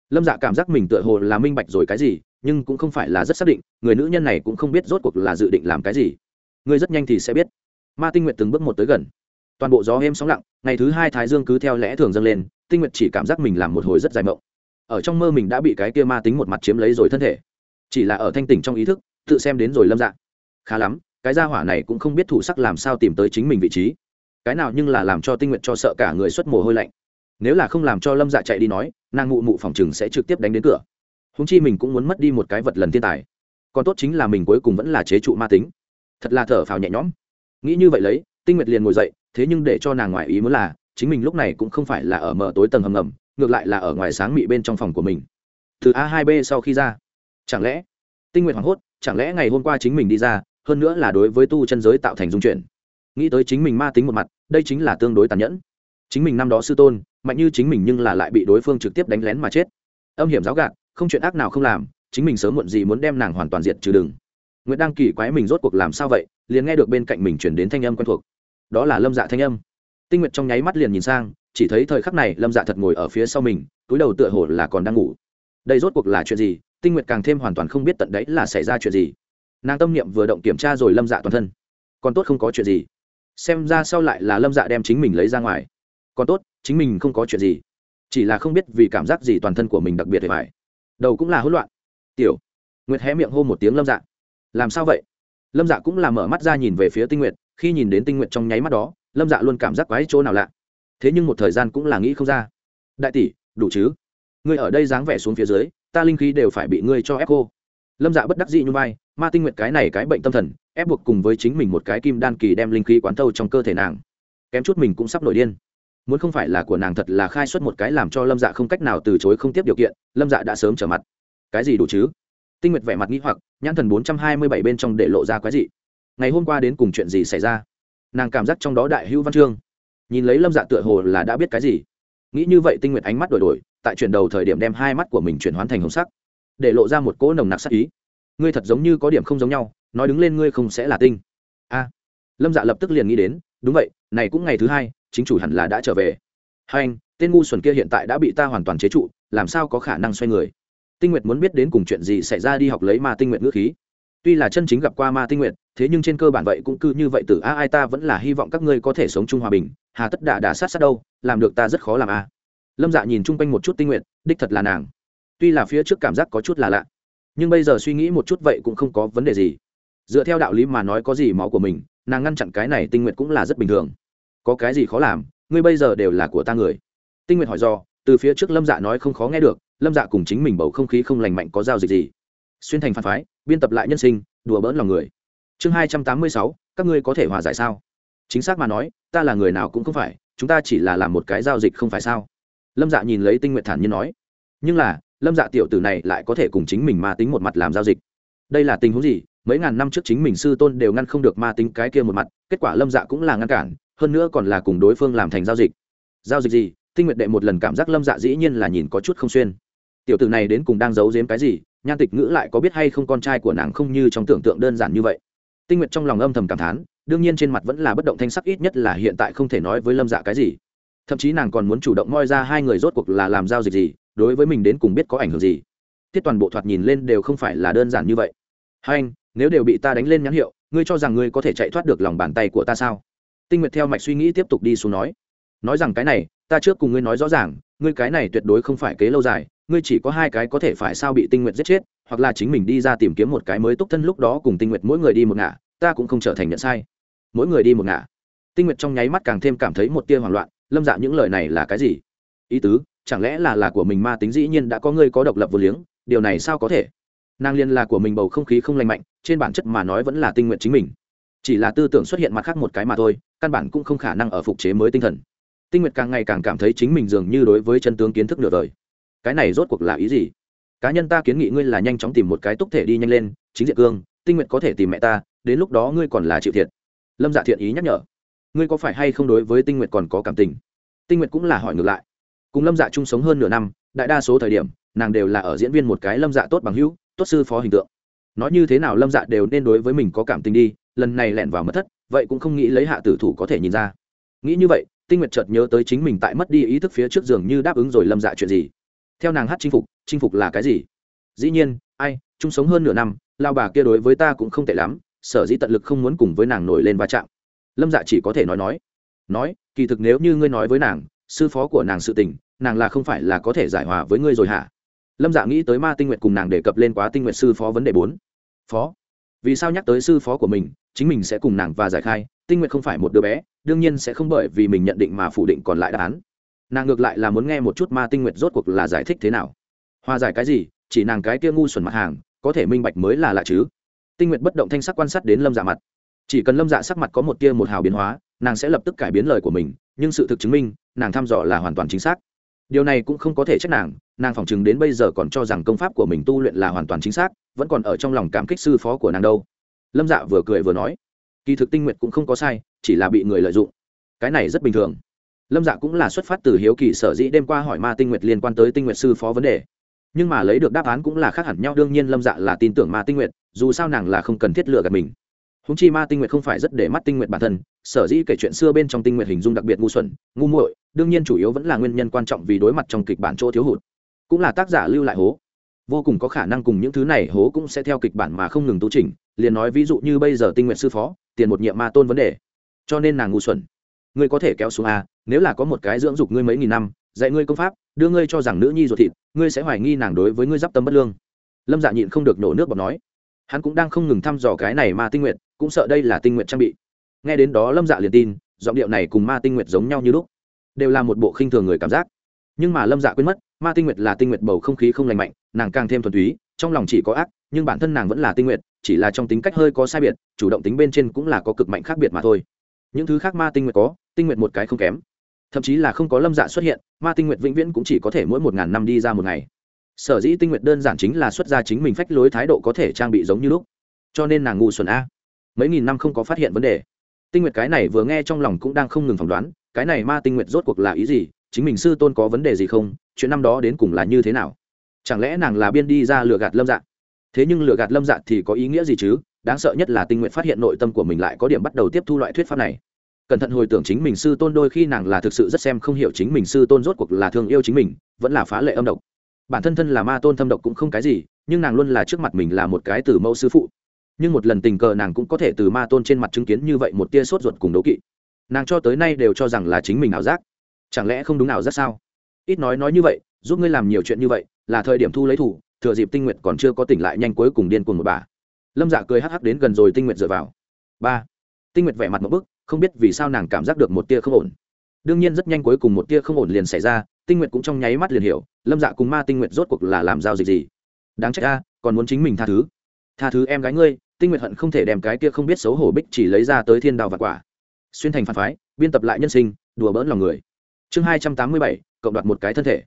Lâm dạ cảm giác mình tựa hồ là minh bạch rồi cái gì nhưng cũng không phải là rất xác định, người nữ nhân này cũng không biết rốt cuộc là dự định làm cái gì. Ngươi rất nhanh thì sẽ biết. Ma tinh nguyệt từng bước một tới gần. Toàn bộ gió êm sóng lặng, ngày thứ hai thái dương cứ theo lẽ thường dâng lên, tinh nguyệt chỉ cảm giác mình làm một hồi rất dài mộng. Ở trong mơ mình đã bị cái kia ma tính một mặt chiếm lấy rồi thân thể. Chỉ là ở thanh tỉnh trong ý thức, tự xem đến rồi lâm dạ. Khá lắm, cái gia hỏa này cũng không biết thủ sắc làm sao tìm tới chính mình vị trí. Cái nào nhưng là làm cho tinh nguyện cho sợ cả người xuất mồ hôi lạnh. Nếu là không làm cho lâm dạ chạy đi nói, nàng mụ mụ phòng chừng sẽ trực tiếp đánh đến cửa húng chi mình cũng muốn mất đi một cái vật lần thiên tài. Còn tốt chính là mình cuối cùng vẫn là chế trụ ma tính. Thật là thở phào nhẹ nhõm. Nghĩ như vậy lấy, tinh nguyệt liền ngồi dậy, thế nhưng để cho nàng ngoại ý muốn là, chính mình lúc này cũng không phải là ở mở tối tầng hầm ngầm, ngược lại là ở ngoài sáng mị bên trong phòng của mình. Từ a hai b sau khi ra. Chẳng lẽ, tinh nguyệt hoảng hốt, chẳng lẽ ngày hôm qua chính mình đi ra, hơn nữa là đối với tu chân giới tạo thành dung chuyển. Nghĩ tới chính mình ma tính một mặt, đây chính là tương đối tàn nhẫn. Chính mình năm đó sư tôn, mạnh như chính mình nhưng là lại bị đối phương trực tiếp đánh lén mà chết. Âm hiểm giáo gạt không chuyện ác nào không làm, chính mình sớm muộn gì muốn đem nàng hoàn toàn diệt trừ đừng. Nguyễn đang kỳ quái mình rốt cuộc làm sao vậy, liền nghe được bên cạnh mình chuyển đến thanh âm quen thuộc. Đó là lâm dạ thanh âm. Tinh nguyệt trong nháy mắt liền nhìn sang, chỉ thấy thời khắc này lâm dạ thật ngồi ở phía sau mình, túi đầu tựa hồ là còn đang ngủ. Đây rốt cuộc là chuyện gì? Tinh nguyệt càng thêm hoàn toàn không biết tận đấy là xảy ra chuyện gì. Nàng tâm niệm vừa động kiểm tra rồi lâm dạ toàn thân. Còn tốt không có chuyện gì. Xem ra sau lại là lâm dạ đem chính mình lấy ra ngoài. Còn tốt, chính mình không có chuyện gì. Chỉ là không biết vì cảm giác gì toàn thân của mình đặc biệt hề phải đầu cũng là hỗn loạn. Tiểu, nguyệt hé miệng hô một tiếng lâm dạ. Làm sao vậy? Lâm dạ cũng là mở mắt ra nhìn về phía tinh nguyệt, khi nhìn đến tinh nguyệt trong nháy mắt đó, lâm dạ luôn cảm giác quái chỗ nào lạ. Thế nhưng một thời gian cũng là nghĩ không ra. Đại tỷ, đủ chứ? Ngươi ở đây dáng vẻ xuống phía dưới, ta linh khí đều phải bị ngươi cho ép cô lâm dạ bất đắc dị như vai, ma tinh nguyệt cái này cái bệnh tâm thần, ép buộc cùng với chính mình một cái kim đan kỳ đem linh khí quán thâu trong cơ thể nàng. Kém chút mình cũng sắp nổi điên muốn không phải là của nàng thật là khai xuất một cái làm cho lâm dạ không cách nào từ chối không tiếp điều kiện, lâm dạ đã sớm trở mặt. Cái gì đủ chứ? Tinh nguyệt vẻ mặt nghĩ hoặc, nhãn thần bốn trăm hai mươi bảy bên trong để lộ ra quái dị. Ngày hôm qua đến cùng chuyện gì xảy ra? Nàng cảm giác trong đó đại hữu văn chương. Nhìn lấy lâm dạ tựa hồ là đã biết cái gì. Nghĩ như vậy tinh nguyệt ánh mắt đổi đổi, tại chuyển đầu thời điểm đem hai mắt của mình chuyển hoán thành hồng sắc, để lộ ra một cỗ nồng nặc sắc ý. Ngươi thật giống như có điểm không giống nhau, nói đứng lên ngươi không sẽ là tinh. A. Lâm dạ lập tức liền nghĩ đến, đúng vậy, này cũng ngày thứ hai chính chủ hẳn là đã trở về. Hai anh, tên ngu xuẩn kia hiện tại đã bị ta hoàn toàn chế trụ, làm sao có khả năng xoay người? Tinh nguyệt muốn biết đến cùng chuyện gì xảy ra đi học lấy ma tinh nguyệt ngữ khí. Tuy là chân chính gặp qua ma tinh nguyệt, thế nhưng trên cơ bản vậy cũng cứ như vậy từ a, ai ta vẫn là hy vọng các ngươi có thể sống chung hòa bình, hà tất đà đà sát sát đâu, làm được ta rất khó làm, a. Lâm dạ nhìn chung quanh một chút tinh nguyệt, đích thật là nàng. Tuy là phía trước cảm giác có chút là lạ, nhưng bây giờ suy nghĩ một chút vậy cũng không có vấn đề gì. Dựa theo đạo lý mà nói có gì máu của mình, nàng ngăn chặn cái này tinh nguyệt cũng là rất bình thường có cái gì khó làm, ngươi bây giờ đều là của ta người. Tinh nguyệt hỏi do, từ phía trước lâm dạ nói không khó nghe được, lâm dạ cùng chính mình bầu không khí không lành mạnh có giao dịch gì? Xuyên thành phản phái, biên tập lại nhân sinh, đùa bỡn lòng người. Chương hai trăm tám mươi sáu, các ngươi có thể hòa giải sao? Chính xác mà nói, ta là người nào cũng không phải, chúng ta chỉ là làm một cái giao dịch không phải sao? Lâm dạ nhìn lấy tinh nguyện thản nhiên nói. Nhưng là, lâm dạ tiểu tử này lại có thể cùng chính mình ma tính một mặt làm giao dịch. Đây là tình huống gì? Mấy ngàn năm trước chính mình sư tôn đều ngăn không được ma tính cái kia một mặt, kết quả lâm dạ cũng là ngăn cản hơn nữa còn là cùng đối phương làm thành giao dịch. Giao dịch gì? Tinh nguyện đệ một lần cảm giác lâm dạ dĩ nhiên là nhìn có chút không xuyên. Tiểu tử này đến cùng đang giấu giếm cái gì? Nhan tịch ngữ lại có biết hay không con trai của nàng không như trong tưởng tượng đơn giản như vậy? Tinh nguyệt trong lòng âm thầm cảm thán, đương nhiên trên mặt vẫn là bất động thanh sắc ít nhất là hiện tại không thể nói với lâm dạ cái gì. Thậm chí nàng còn muốn chủ động moi ra hai người rốt cuộc là làm giao dịch gì, đối với mình đến cùng biết có ảnh hưởng gì. Tiết toàn bộ thoạt nhìn lên đều không phải là đơn giản như vậy. Hai anh, nếu đều bị ta đánh lên nhãn hiệu, ngươi cho rằng ngươi có thể chạy thoát được lòng bàn tay của ta sao? Tinh nguyệt theo mạch suy nghĩ tiếp tục đi xuống nói nói rằng cái này, ta trước cùng ngươi nói rõ ràng, ngươi cái này tuyệt đối không phải kế lâu dài, ngươi chỉ có hai cái có thể phải sao bị tinh nguyệt giết chết, hoặc là chính mình đi ra tìm kiếm một cái mới túc thân lúc đó cùng tinh nguyệt mỗi người đi một ngả, ta cũng không trở thành nhận sai. Mỗi người đi một ngả. Tinh nguyệt trong nháy mắt càng thêm cảm thấy một tia hoảng loạn, lâm dạ những lời này là cái gì? Ý tứ, chẳng lẽ là là của mình ma tính dĩ nhiên đã có ngươi có độc lập vô liếng, điều này sao có thể? Nàng liên là của mình bầu không khí không lành mạnh, trên bản chất mà nói vẫn là tinh nguyện chính mình chỉ là tư tưởng xuất hiện mặt khác một cái mà thôi, căn bản cũng không khả năng ở phục chế mới tinh thần. Tinh nguyệt càng ngày càng cảm thấy chính mình dường như đối với chân tướng kiến thức nửa đời. Cái này rốt cuộc là ý gì? Cá nhân ta kiến nghị ngươi là nhanh chóng tìm một cái túc thể đi nhanh lên, chính diện cương, tinh Nguyệt có thể tìm mẹ ta, đến lúc đó ngươi còn là chịu thiệt. Lâm dạ thiện ý nhắc nhở. Ngươi có phải hay không đối với tinh Nguyệt còn có cảm tình? Tinh Nguyệt cũng là hỏi ngược lại. Cùng lâm dạ chung sống hơn nửa năm, đại đa số thời điểm, nàng đều là ở diễn viên một cái lâm dạ tốt bằng hữu, tốt sư phó hình tượng. Nói như thế nào lâm dạ đều nên đối với mình có cảm tình đi lần này lẻn vào mất thất, vậy cũng không nghĩ lấy hạ tử thủ có thể nhìn ra. Nghĩ như vậy, tinh nguyệt chợt nhớ tới chính mình tại mất đi ý thức phía trước giường như đáp ứng rồi lâm dạ chuyện gì. Theo nàng hát chinh phục chinh phục là cái gì? Dĩ nhiên, ai, chung sống hơn nửa năm, lao bà kia đối với ta cũng không tệ lắm, sở dĩ tận lực không muốn cùng với nàng nổi lên va chạm. Lâm dạ chỉ có thể nói nói. Nói, kỳ thực nếu như ngươi nói với nàng, sư phó của nàng sự tình, nàng là không phải là có thể giải hòa với ngươi rồi hả? Lâm dạ nghĩ tới ma tinh nguyện cùng nàng đề cập lên quá tinh nguyện sư phó vấn đề bốn. Phó vì sao nhắc tới sư phó của mình, chính mình sẽ cùng nàng và giải khai, tinh nguyện không phải một đứa bé, đương nhiên sẽ không bởi vì mình nhận định mà phủ định còn lại đáp án. Nàng ngược lại là muốn nghe một chút ma tinh nguyệt rốt cuộc là giải thích thế nào. Hòa giải cái gì, chỉ nàng cái kia ngu xuẩn mặt hàng, có thể minh bạch mới là lạ chứ. Tinh nguyệt bất động thanh sắc quan sát đến lâm dạ mặt. Chỉ cần lâm dạ sắc mặt có một tia một hào biến hóa, nàng sẽ lập tức cải biến lời của mình, nhưng sự thực chứng minh, nàng thăm dò là hoàn toàn chính xác. Điều này cũng không có thể trách nàng nàng phỏng chừng đến bây giờ còn cho rằng công pháp của mình tu luyện là hoàn toàn chính xác vẫn còn ở trong lòng cảm kích sư phó của nàng đâu. Lâm dạ vừa cười vừa nói, kỳ thực tinh nguyện cũng không có sai, chỉ là bị người lợi dụng. Cái này rất bình thường. Lâm dạ cũng là xuất phát từ hiếu kỳ sở dĩ đêm qua hỏi ma tinh nguyệt liên quan tới tinh nguyệt sư phó vấn đề. Nhưng mà lấy được đáp án cũng là khác hẳn nhau, đương nhiên lâm dạ là tin tưởng ma tinh nguyệt, dù sao nàng là không cần thiết lựa gạt mình. Húng chi ma tinh nguyệt không phải rất để mắt tinh nguyệt bản thân, sở dĩ kể chuyện xưa bên trong tinh nguyệt hình dung đặc biệt ngu xuẩn, ngu muội, đương nhiên chủ yếu vẫn là nguyên nhân quan trọng vì đối mặt trong kịch bản chỗ thiếu hụt. Cũng là tác giả lưu lại hố vô cùng có khả năng cùng những thứ này hố cũng sẽ theo kịch bản mà không ngừng tu trình liền nói ví dụ như bây giờ tinh nguyện sư phó, tiền một nhiệm ma tôn vấn đề. Cho nên nàng ngu xuẩn. Ngươi có thể kéo xuống a, nếu là có một cái dưỡng dục ngươi mấy nghìn năm, dạy ngươi công pháp, đưa ngươi cho rằng nữ nhi ruột thịt, ngươi sẽ hoài nghi nàng đối với ngươi d i p tâm bất lương. Lâm dạ nhịn không được nổ nước bọc nói. Hắn cũng đang không ngừng thăm dò cái này ma tinh nguyện cũng sợ đây là tinh nguyện trang bị. Nghe đến đó lâm dạ liền tin, giọng điệu này cùng ma tinh nguyện giống nhau như lúc. Đều là một bộ khinh thường người cảm giác nhưng mà lâm dạ quên mất, ma tinh nguyệt là tinh nguyệt bầu không khí không lành mạnh, nàng càng thêm thuần túy, trong lòng chỉ có ác, nhưng bản thân nàng vẫn là tinh nguyệt, chỉ là trong tính cách hơi có sai biệt, chủ động tính bên trên cũng là có cực mạnh khác biệt mà thôi. Những thứ khác ma tinh nguyệt có, tinh nguyệt một cái không kém. Thậm chí là không có lâm dạ xuất hiện, ma tinh nguyệt vĩnh viễn cũng chỉ có thể mỗi một ngàn năm đi ra một ngày. Sở dĩ tinh nguyệt đơn giản chính là xuất ra chính mình phách lối thái độ có thể trang bị giống như lúc. Cho nên nàng ngu xuẩn a. Mấy nghìn năm không có phát hiện vấn đề. Tinh nguyệt cái này vừa nghe trong lòng cũng đang không ngừng phỏng đoán, cái này ma tinh nguyệt rốt cuộc là ý gì? Chính mình sư tôn có vấn đề gì không, chuyện năm đó đến cùng là như thế nào? Chẳng lẽ nàng là biên đi ra lừa gạt lâm dạ? Thế nhưng lừa gạt lâm dạ thì có ý nghĩa gì chứ? Đáng sợ nhất là tinh nguyện phát hiện nội tâm của mình lại có điểm bắt đầu tiếp thu loại thuyết pháp này. Cẩn thận hồi tưởng chính mình sư tôn đôi khi nàng là thực sự rất xem không hiểu chính mình sư tôn rốt cuộc là thương yêu chính mình, vẫn là phá lệ âm độc. Bản thân thân là ma tôn thâm độc cũng không cái gì, nhưng nàng luôn là trước mặt mình là một cái từ mẫu sư phụ. Nhưng một lần tình cờ nàng cũng có thể từ ma tôn trên mặt chứng kiến như vậy một tia sốt ruột cùng đấu kỵ. Nàng cho tới nay đều cho rằng là chính mình ảo giác chẳng lẽ không đúng nào rất sao? Ít nói nói như vậy, giúp ngươi làm nhiều chuyện như vậy, là thời điểm thu lấy thủ, thừa dịp tinh nguyện còn chưa có tỉnh lại nhanh cuối cùng điên cuồng một bà. Lâm dạ cười hắc hắc đến gần rồi tinh nguyện dựa vào. Ba. Tinh nguyện vẻ mặt một bức, không biết vì sao nàng cảm giác được một tia không ổn. Đương nhiên rất nhanh cuối cùng một tia không ổn liền xảy ra, tinh nguyện cũng trong nháy mắt liền hiểu, lâm dạ cùng ma tinh nguyện rốt cuộc là làm giao dịch gì? Đáng trách a, còn muốn chính mình tha thứ. Tha thứ em gái ngươi, tinh nguyện hận không thể đem cái kia không biết xấu hổ bích chỉ lấy ra tới thiên đào và quả. Xuyên thành phản phái, biên tập lại nhân sinh, đùa bỡn lòng người chương hai trăm tám mươi bảy, cộng đoạt một cái thân thể.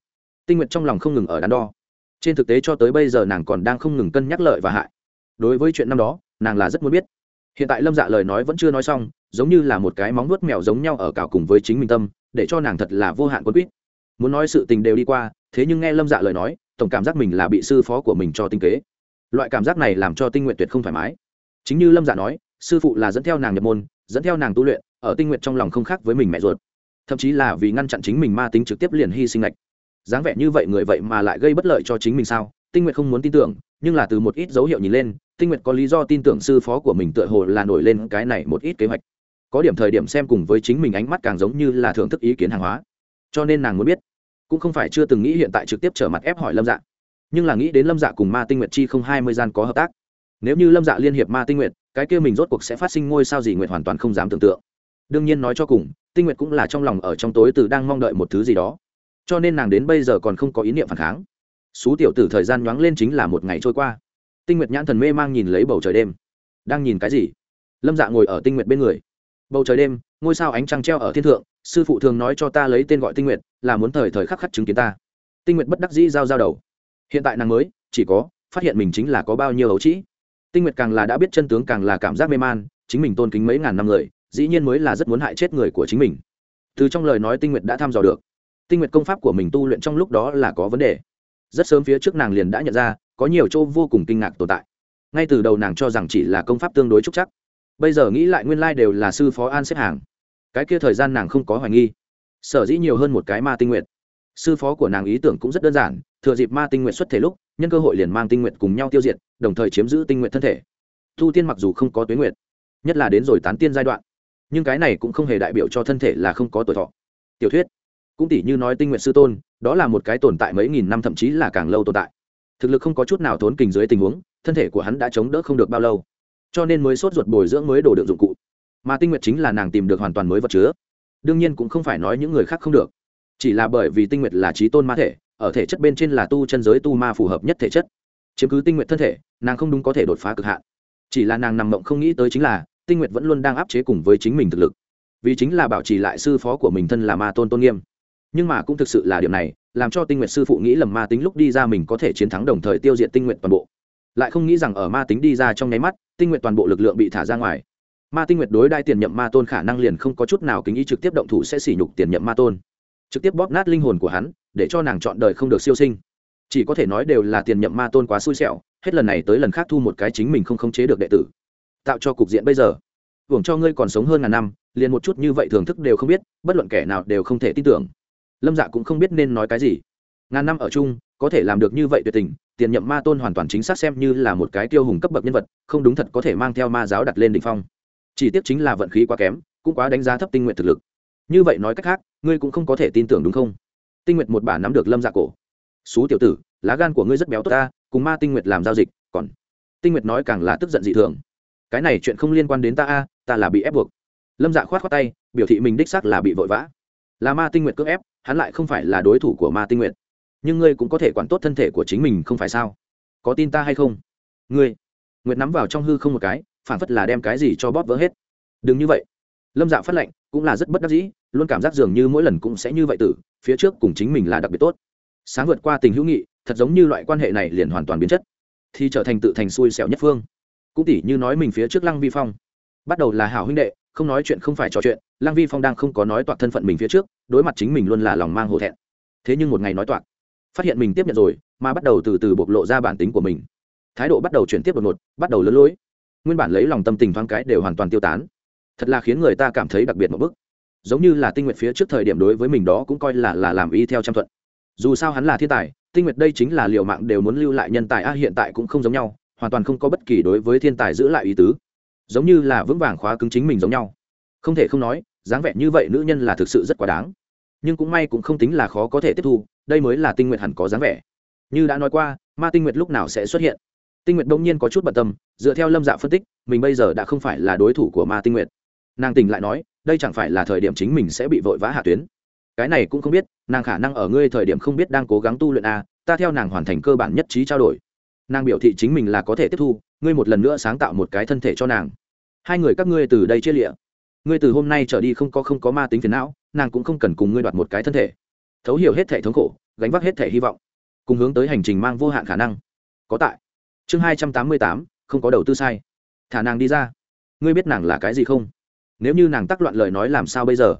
Tinh nguyện trong lòng không ngừng ở đắn đo. Trên thực tế cho tới bây giờ nàng còn đang không ngừng cân nhắc lợi và hại. Đối với chuyện năm đó, nàng là rất muốn biết. Hiện tại lâm dạ lời nói vẫn chưa nói xong, giống như là một cái móng nuốt mèo giống nhau ở cào cùng với chính mình tâm, để cho nàng thật là vô hạn quân quýt. Muốn nói sự tình đều đi qua, thế nhưng nghe lâm dạ lời nói, tổng cảm giác mình là bị sư phó của mình cho tinh kế. Loại cảm giác này làm cho tinh nguyện tuyệt không thoải mái. Chính như lâm dạ nói, sư phụ là dẫn theo nàng nhập môn, dẫn theo nàng tu luyện, ở tinh nguyện trong lòng không khác với mình mẹ ruột thậm chí là vì ngăn chặn chính mình ma tính trực tiếp liền hy sinh lệch dáng vẻ như vậy người vậy mà lại gây bất lợi cho chính mình sao? Tinh nguyện không muốn tin tưởng, nhưng là từ một ít dấu hiệu nhìn lên, tinh nguyện có lý do tin tưởng sư phó của mình tựa hồ là nổi lên cái này một ít kế hoạch. Có điểm thời điểm xem cùng với chính mình ánh mắt càng giống như là thưởng thức ý kiến hàng hóa. Cho nên nàng muốn biết, cũng không phải chưa từng nghĩ hiện tại trực tiếp trở mặt ép hỏi lâm dạ nhưng là nghĩ đến lâm dạ cùng ma tinh nguyệt chi không hai mươi gian có hợp tác. Nếu như lâm dạ liên hiệp ma tinh nguyệt, cái kia mình rốt cuộc sẽ phát sinh ngôi sao gì nguyện hoàn toàn không dám tưởng tượng đương nhiên nói cho cùng, tinh nguyệt cũng là trong lòng ở trong tối từ đang mong đợi một thứ gì đó. Cho nên nàng đến bây giờ còn không có ý niệm phản kháng. Xú tiểu tử thời gian nhoáng lên chính là một ngày trôi qua. Tinh nguyệt nhãn thần mê mang nhìn lấy bầu trời đêm. Đang nhìn cái gì? Lâm dạ ngồi ở tinh nguyệt bên người. Bầu trời đêm, ngôi sao ánh trăng treo ở thiên thượng, sư phụ thường nói cho ta lấy tên gọi tinh nguyệt, là muốn thời thời khắc khắc chứng kiến ta. Tinh nguyệt bất đắc dĩ giao giao đầu. Hiện tại nàng mới, chỉ có, phát hiện mình chính là có bao nhiêu ấu trĩ. Tinh nguyệt càng là đã biết chân tướng càng là cảm giác mê man, chính mình tôn kính mấy ngàn năm người dĩ nhiên mới là rất muốn hại chết người của chính mình. Từ trong lời nói tinh nguyệt đã thăm dò được. Tinh nguyệt công pháp của mình tu luyện trong lúc đó là có vấn đề. Rất sớm phía trước nàng liền đã nhận ra, có nhiều chỗ vô cùng kinh ngạc tồn tại. Ngay từ đầu nàng cho rằng chỉ là công pháp tương đối trúc chắc. Bây giờ nghĩ lại nguyên lai đều là sư phó an xếp hàng. Cái kia thời gian nàng không có hoài nghi. Sở dĩ nhiều hơn một cái ma tinh nguyện sư phó của nàng ý tưởng cũng rất đơn giản, thừa dịp ma tinh nguyện xuất thể lúc, nhân cơ hội liền mang tinh nguyện cùng nhau tiêu diệt, đồng thời chiếm giữ tinh nguyện thân thể. Tu tiên mặc dù không có tuyến nguyện nhất là đến rồi tán tiên giai đoạn nhưng cái này cũng không hề đại biểu cho thân thể là không có tuổi thọ. Tiểu thuyết, cũng tỷ như nói tinh nguyện sư tôn, đó là một cái tồn tại mấy nghìn năm thậm chí là càng lâu tồn tại. Thực lực không có chút nào thốn kình dưới tình huống, thân thể của hắn đã chống đỡ không được bao lâu. Cho nên mới sốt ruột bồi dưỡng mới đồ đựng dụng cụ. Mà tinh nguyệt chính là nàng tìm được hoàn toàn mới vật chứa. Đương nhiên cũng không phải nói những người khác không được. Chỉ là bởi vì tinh nguyệt là trí tôn ma thể, ở thể chất bên trên là tu chân giới tu ma phù hợp nhất thể chất. Chiếm cứ tinh nguyệt thân thể, nàng không đúng có thể đột phá cực hạn. Chỉ là nàng nằm mộng không nghĩ tới chính là tinh nguyệt vẫn luôn đang áp chế cùng với chính mình thực lực. Vì chính là bảo trì lại sư phó của mình thân là ma tôn tôn nghiêm. Nhưng mà cũng thực sự là điểm này, làm cho tinh Nguyệt sư phụ nghĩ lầm ma tính lúc đi ra mình có thể chiến thắng đồng thời tiêu diệt tinh Nguyệt toàn bộ. Lại không nghĩ rằng ở ma tính đi ra trong nháy mắt, tinh Nguyệt toàn bộ lực lượng bị thả ra ngoài. Ma tinh nguyệt đối đai tiền nhậm ma tôn khả năng liền không có chút nào kính ý trực tiếp động thủ sẽ sỉ nhục tiền nhậm ma tôn. Trực tiếp bóp nát linh hồn của hắn, để cho nàng chọn đời không được siêu sinh. Chỉ có thể nói đều là tiền nhậm ma tôn quá xui xẻo, hết lần này tới lần khác thu một cái chính mình không khống chế được đệ tử tạo cho cục diện bây giờ. Hưởng cho ngươi còn sống hơn ngàn năm, liền một chút như vậy thưởng thức đều không biết, bất luận kẻ nào đều không thể tin tưởng. Lâm dạ cũng không biết nên nói cái gì. Ngàn năm ở chung, có thể làm được như vậy tuyệt tình, tiền nhậm ma tôn hoàn toàn chính xác xem như là một cái tiêu hùng cấp bậc nhân vật, không đúng thật có thể mang theo ma giáo đặt lên đ ỉ n h phong. Chỉ tiếc chính là vận khí quá kém, cũng quá đánh giá thấp tinh nguyện thực lực. Như vậy nói cách khác, ngươi cũng không có thể tin tưởng đúng không? Tinh nguyện một bà nắm được lâm dạ cổ. Xú tiểu tử, lá gan của ngươi rất béo tốt ta, cùng ma tinh nguyệt làm giao dịch, còn. Tinh nguyệt nói càng là tức giận dị thường cái này chuyện không liên quan đến ta a, ta là bị ép buộc. Lâm dạ khoát khoát tay, biểu thị mình đích xác là bị vội vã. Là ma tinh nguyệt cưỡng ép, hắn lại không phải là đối thủ của ma tinh nguyệt. Nhưng ngươi cũng có thể quản tốt thân thể của chính mình không phải sao? Có tin ta hay không? Ngươi. Nguyệt nắm vào trong hư không một cái phản phất là đem cái gì cho bóp vỡ hết. Đừng như vậy. Lâm dạ phát lệnh, cũng là rất bất đắc dĩ, luôn cảm giác dường như mỗi lần cũng sẽ như vậy tử, phía trước cùng chính mình là đặc biệt tốt. Sáng vượt qua tình hữu nghị, thật giống như loại quan hệ này liền hoàn toàn biến chất, thì trở thành tự thành xui xẻo nhất phương cũng tỉ như nói mình phía trước lăng vi phong. Bắt đầu là hảo huynh đệ, không nói chuyện không phải trò chuyện, lăng vi phong đang không có nói toạc thân phận mình phía trước, đối mặt chính mình luôn là lòng mang hổ thẹn. Thế nhưng một ngày nói toạc, phát hiện mình tiếp nhận rồi, mà bắt đầu từ từ bộc lộ ra bản tính của mình. Thái độ bắt đầu chuyển tiếp đột ngột, bắt đầu lớn lối. Nguyên bản lấy lòng tâm tình thoáng cái đều hoàn toàn tiêu tán. Thật là khiến người ta cảm thấy đặc biệt một bức. Giống như là tinh nguyện phía trước thời điểm đối với mình đó cũng coi là là làm y theo trăm thuận. Dù sao hắn là thiên tài, tinh nguyệt đây chính là liệu mạng đều muốn lưu lại nhân tài, a, hiện tại cũng không giống nhau hoàn toàn không có bất kỳ đối với thiên tài giữ lại ý tứ. Giống như là vững vàng khóa cứng chính mình giống nhau. Không thể không nói, dáng vẻ như vậy nữ nhân là thực sự rất quá đáng. Nhưng cũng may cũng không tính là khó có thể tiếp thu, đây mới là tinh nguyện hẳn có dáng vẻ. Như đã nói qua, ma tinh nguyện lúc nào sẽ xuất hiện? Tinh nguyện đông nhiên có chút bận tâm, dựa theo lâm dạ phân tích, mình bây giờ đã không phải là đối thủ của ma tinh nguyện. nàng tỉnh lại nói, đây chẳng phải là thời điểm chính mình sẽ bị vội vã hạ tuyến. Cái này cũng không biết, nàng khả năng ở ngươi thời điểm không biết đang cố gắng tu luyện a ta theo nàng hoàn thành cơ bản nhất trí trao đổi nàng biểu thị chính mình là có thể tiếp thu, ngươi một lần nữa sáng tạo một cái thân thể cho nàng. Hai người các ngươi từ đây chia lịa. Ngươi từ hôm nay trở đi không có không có ma tính phiền não, nàng cũng không cần cùng ngươi đoạt một cái thân thể. Thấu hiểu hết thể thống khổ, gánh vác hết thể hy vọng, cùng hướng tới hành trình mang vô hạn khả năng. Có tại. Chương hai trăm tám mươi tám, không có đầu tư sai. Thả nàng đi ra. Ngươi biết nàng là cái gì không? Nếu như nàng tắc loạn lời nói làm sao bây giờ?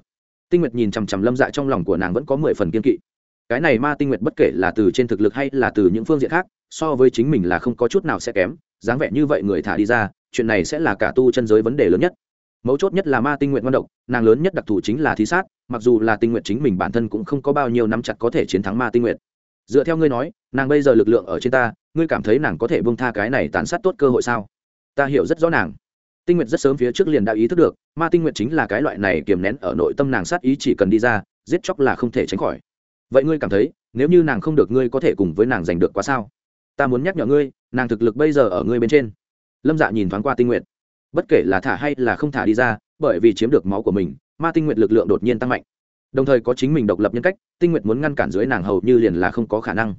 Tinh nguyệt nhìn chằm chằm lâm dạ trong lòng của nàng vẫn có mười phần kiên kỵ cái này ma tinh nguyệt bất kể là từ trên thực lực hay là từ những phương diện khác, so với chính mình là không có chút nào sẽ kém, dáng vẻ như vậy người thả đi ra, chuyện này sẽ là cả tu chân giới vấn đề lớn nhất. Mấu chốt nhất là ma tinh nguyện ngon độc, nàng lớn nhất đặc thù chính là thí sát, mặc dù là tinh nguyện chính mình bản thân cũng không có bao nhiêu năm chặt có thể chiến thắng ma tinh nguyện dựa theo ngươi nói, nàng bây giờ lực lượng ở trên ta, ngươi cảm thấy nàng có thể bông tha cái này tàn sát tốt cơ hội sao? Ta hiểu rất rõ nàng. Tinh nguyện rất sớm phía trước liền đã ý thức được, ma tinh nguyện chính là cái loại này kiềm nén ở nội tâm nàng sát ý chỉ cần đi ra, giết chóc là không thể tránh khỏi vậy ngươi cảm thấy, nếu như nàng không được ngươi có thể cùng với nàng giành được quá sao? Ta muốn nhắc nhở ngươi, nàng thực lực bây giờ ở ngươi bên trên. Lâm dạ nhìn thoáng qua tinh nguyện bất kể là thả hay là không thả đi ra, bởi vì chiếm được máu của mình, ma tinh nguyện lực lượng đột nhiên tăng mạnh. Đồng thời có chính mình độc lập nhân cách, tinh nguyện muốn ngăn cản dưới nàng hầu như liền là không có khả năng.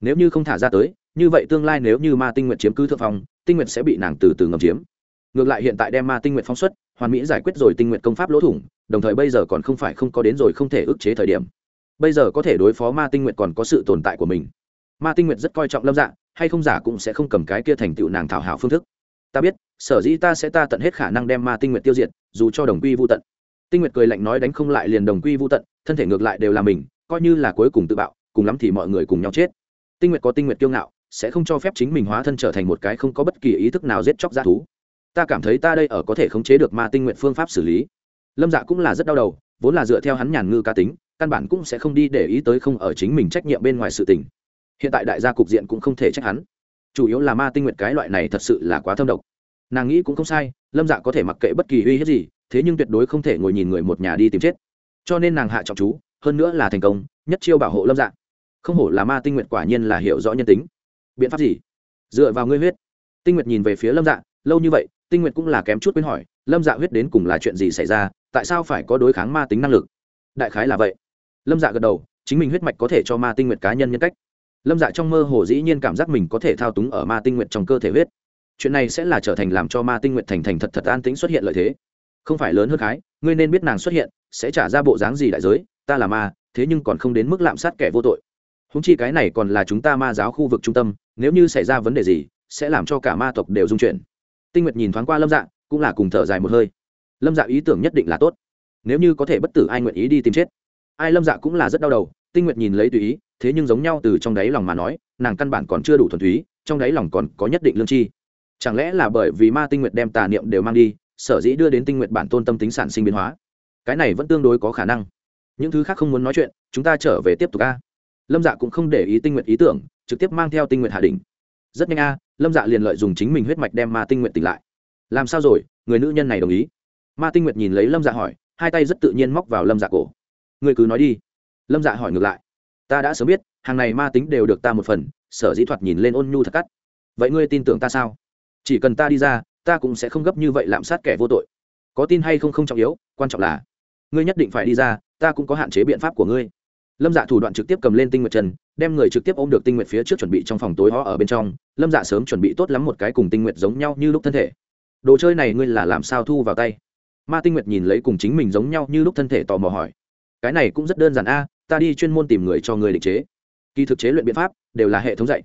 Nếu như không thả ra tới, như vậy tương lai nếu như ma tinh nguyện chiếm cứ thượng phong, tinh nguyện sẽ bị nàng từ từ ngầm chiếm. Ngược lại hiện tại đem ma tinh nguyện phóng xuất, hoàn mỹ giải quyết rồi tinh nguyện công pháp lỗ thủng, đồng thời bây giờ còn không phải không có đến rồi không thể ức chế thời điểm bây giờ có thể đối phó ma tinh nguyện còn có sự tồn tại của mình. Ma tinh nguyện rất coi trọng lâm dạ hay không giả cũng sẽ không cầm cái kia thành tựu nàng thảo hảo phương thức. Ta biết, sở dĩ ta sẽ ta tận hết khả năng đem ma tinh nguyện tiêu diệt, dù cho đồng quy vô tận. Tinh nguyệt cười lạnh nói đánh không lại liền đồng quy vô tận, thân thể ngược lại đều là mình, coi như là cuối cùng tự bạo, cùng lắm thì mọi người cùng nhau chết. Tinh nguyệt có tinh nguyệt kiêu ngạo, sẽ không cho phép chính mình hóa thân trở thành một cái không có bất kỳ ý thức nào giết chóc g thú. Ta cảm thấy ta đây ở có thể khống chế được ma tinh nguyện phương pháp xử lý. Lâm dạ cũng là rất đau đầu, vốn là dựa theo hắn nhàn ngư cá tính căn bản cũng sẽ không đi để ý tới không ở chính mình trách nhiệm bên ngoài sự tình. Hiện tại đại gia cục diện cũng không thể trách hắn. Chủ yếu là ma tinh nguyện cái loại này thật sự là quá thâm độc. Nàng nghĩ cũng không sai, lâm dạ có thể mặc kệ bất kỳ uy hiếp gì, thế nhưng tuyệt đối không thể ngồi nhìn người một nhà đi tìm chết. Cho nên nàng hạ trọng chú, hơn nữa là thành công, nhất chiêu bảo hộ lâm dạ. Không hổ là ma tinh nguyện quả nhiên là hiểu rõ nhân tính. Biện pháp gì? Dựa vào ngươi huyết. Tinh nguyệt nhìn về phía lâm dạ lâu như vậy, tinh nguyệt cũng là kém chút quên hỏi, lâm dạ huyết đến cùng là chuyện gì xảy ra, tại sao phải có đối kháng ma tính năng lực? Đại khái là vậy lâm dạ gật đầu, chính mình huyết mạch có thể cho ma tinh nguyệt cá nhân nhân cách. Lâm dạ trong mơ hồ dĩ nhiên cảm giác mình có thể thao túng ở ma tinh nguyệt trong cơ thể huyết. Chuyện này sẽ là trở thành làm cho ma tinh nguyệt thành thành thật thật an tính xuất hiện lợi thế. Không phải lớn hơn khái, ngươi nên biết nàng xuất hiện, sẽ trả ra bộ dáng gì đại giới, ta là ma, thế nhưng còn không đến mức lạm sát kẻ vô tội. Húng chi cái này còn là chúng ta ma giáo khu vực trung tâm, nếu như xảy ra vấn đề gì, sẽ làm cho cả ma tộc đều dung chuyển. Tinh nguyệt nhìn thoáng qua lâm dạ cũng là cùng thở dài một hơi. Lâm dạ ý tưởng nhất định là tốt. Nếu như có thể bất tử ai nguyện ý đi tìm chết ai lâm dạ cũng là rất đau đầu, tinh nguyệt nhìn lấy tùy ý, thế nhưng giống nhau từ trong đáy lòng mà nói, nàng căn bản còn chưa đủ thuần túy, trong đáy lòng còn có nhất định lương chi. Chẳng lẽ là bởi vì ma tinh nguyệt đem tà niệm đều mang đi, sở dĩ đưa đến tinh nguyệt bản tôn tâm tính sản sinh biến hóa? Cái này vẫn tương đối có khả năng. Những thứ khác không muốn nói chuyện, chúng ta trở về tiếp tục a. Lâm dạ cũng không để ý tinh nguyệt ý tưởng, trực tiếp mang theo tinh nguyệt hạ đỉnh. Rất nhanh a, lâm dạ liền lợi dùng chính mình huyết mạch đem ma tinh nguyệt tỉnh lại. Làm sao rồi? Người nữ nhân này đồng ý. Ma tinh nguyệt nhìn lấy lâm dạ hỏi, hai tay rất tự nhiên móc vào lâm dạ cổ ngươi cứ nói đi. Lâm dạ hỏi ngược lại. Ta đã sớm biết, hàng này ma tính đều được ta một phần, sở dĩ thoạt nhìn lên ôn nhu thật cắt. Vậy ngươi tin tưởng ta sao? Chỉ cần ta đi ra, ta cũng sẽ không gấp như vậy lạm sát kẻ vô tội. Có tin hay không không trọng yếu, quan trọng là, ngươi nhất định phải đi ra, ta cũng có hạn chế biện pháp của ngươi. Lâm dạ thủ đoạn trực tiếp cầm lên tinh nguyệt trần, đem người trực tiếp ôm được tinh nguyệt phía trước chuẩn bị trong phòng tối ho ở bên trong. Lâm dạ sớm chuẩn bị tốt lắm một cái cùng tinh nguyệt giống nhau như lúc thân thể. Đồ chơi này ngươi là làm sao thu vào tay? Ma tinh nguyệt nhìn lấy cùng chính mình giống nhau như lúc thân thể tò mò hỏi cái này cũng rất đơn giản a, ta đi chuyên môn tìm người cho người định chế. Kỳ thực chế luyện biện pháp đều là hệ thống dạy.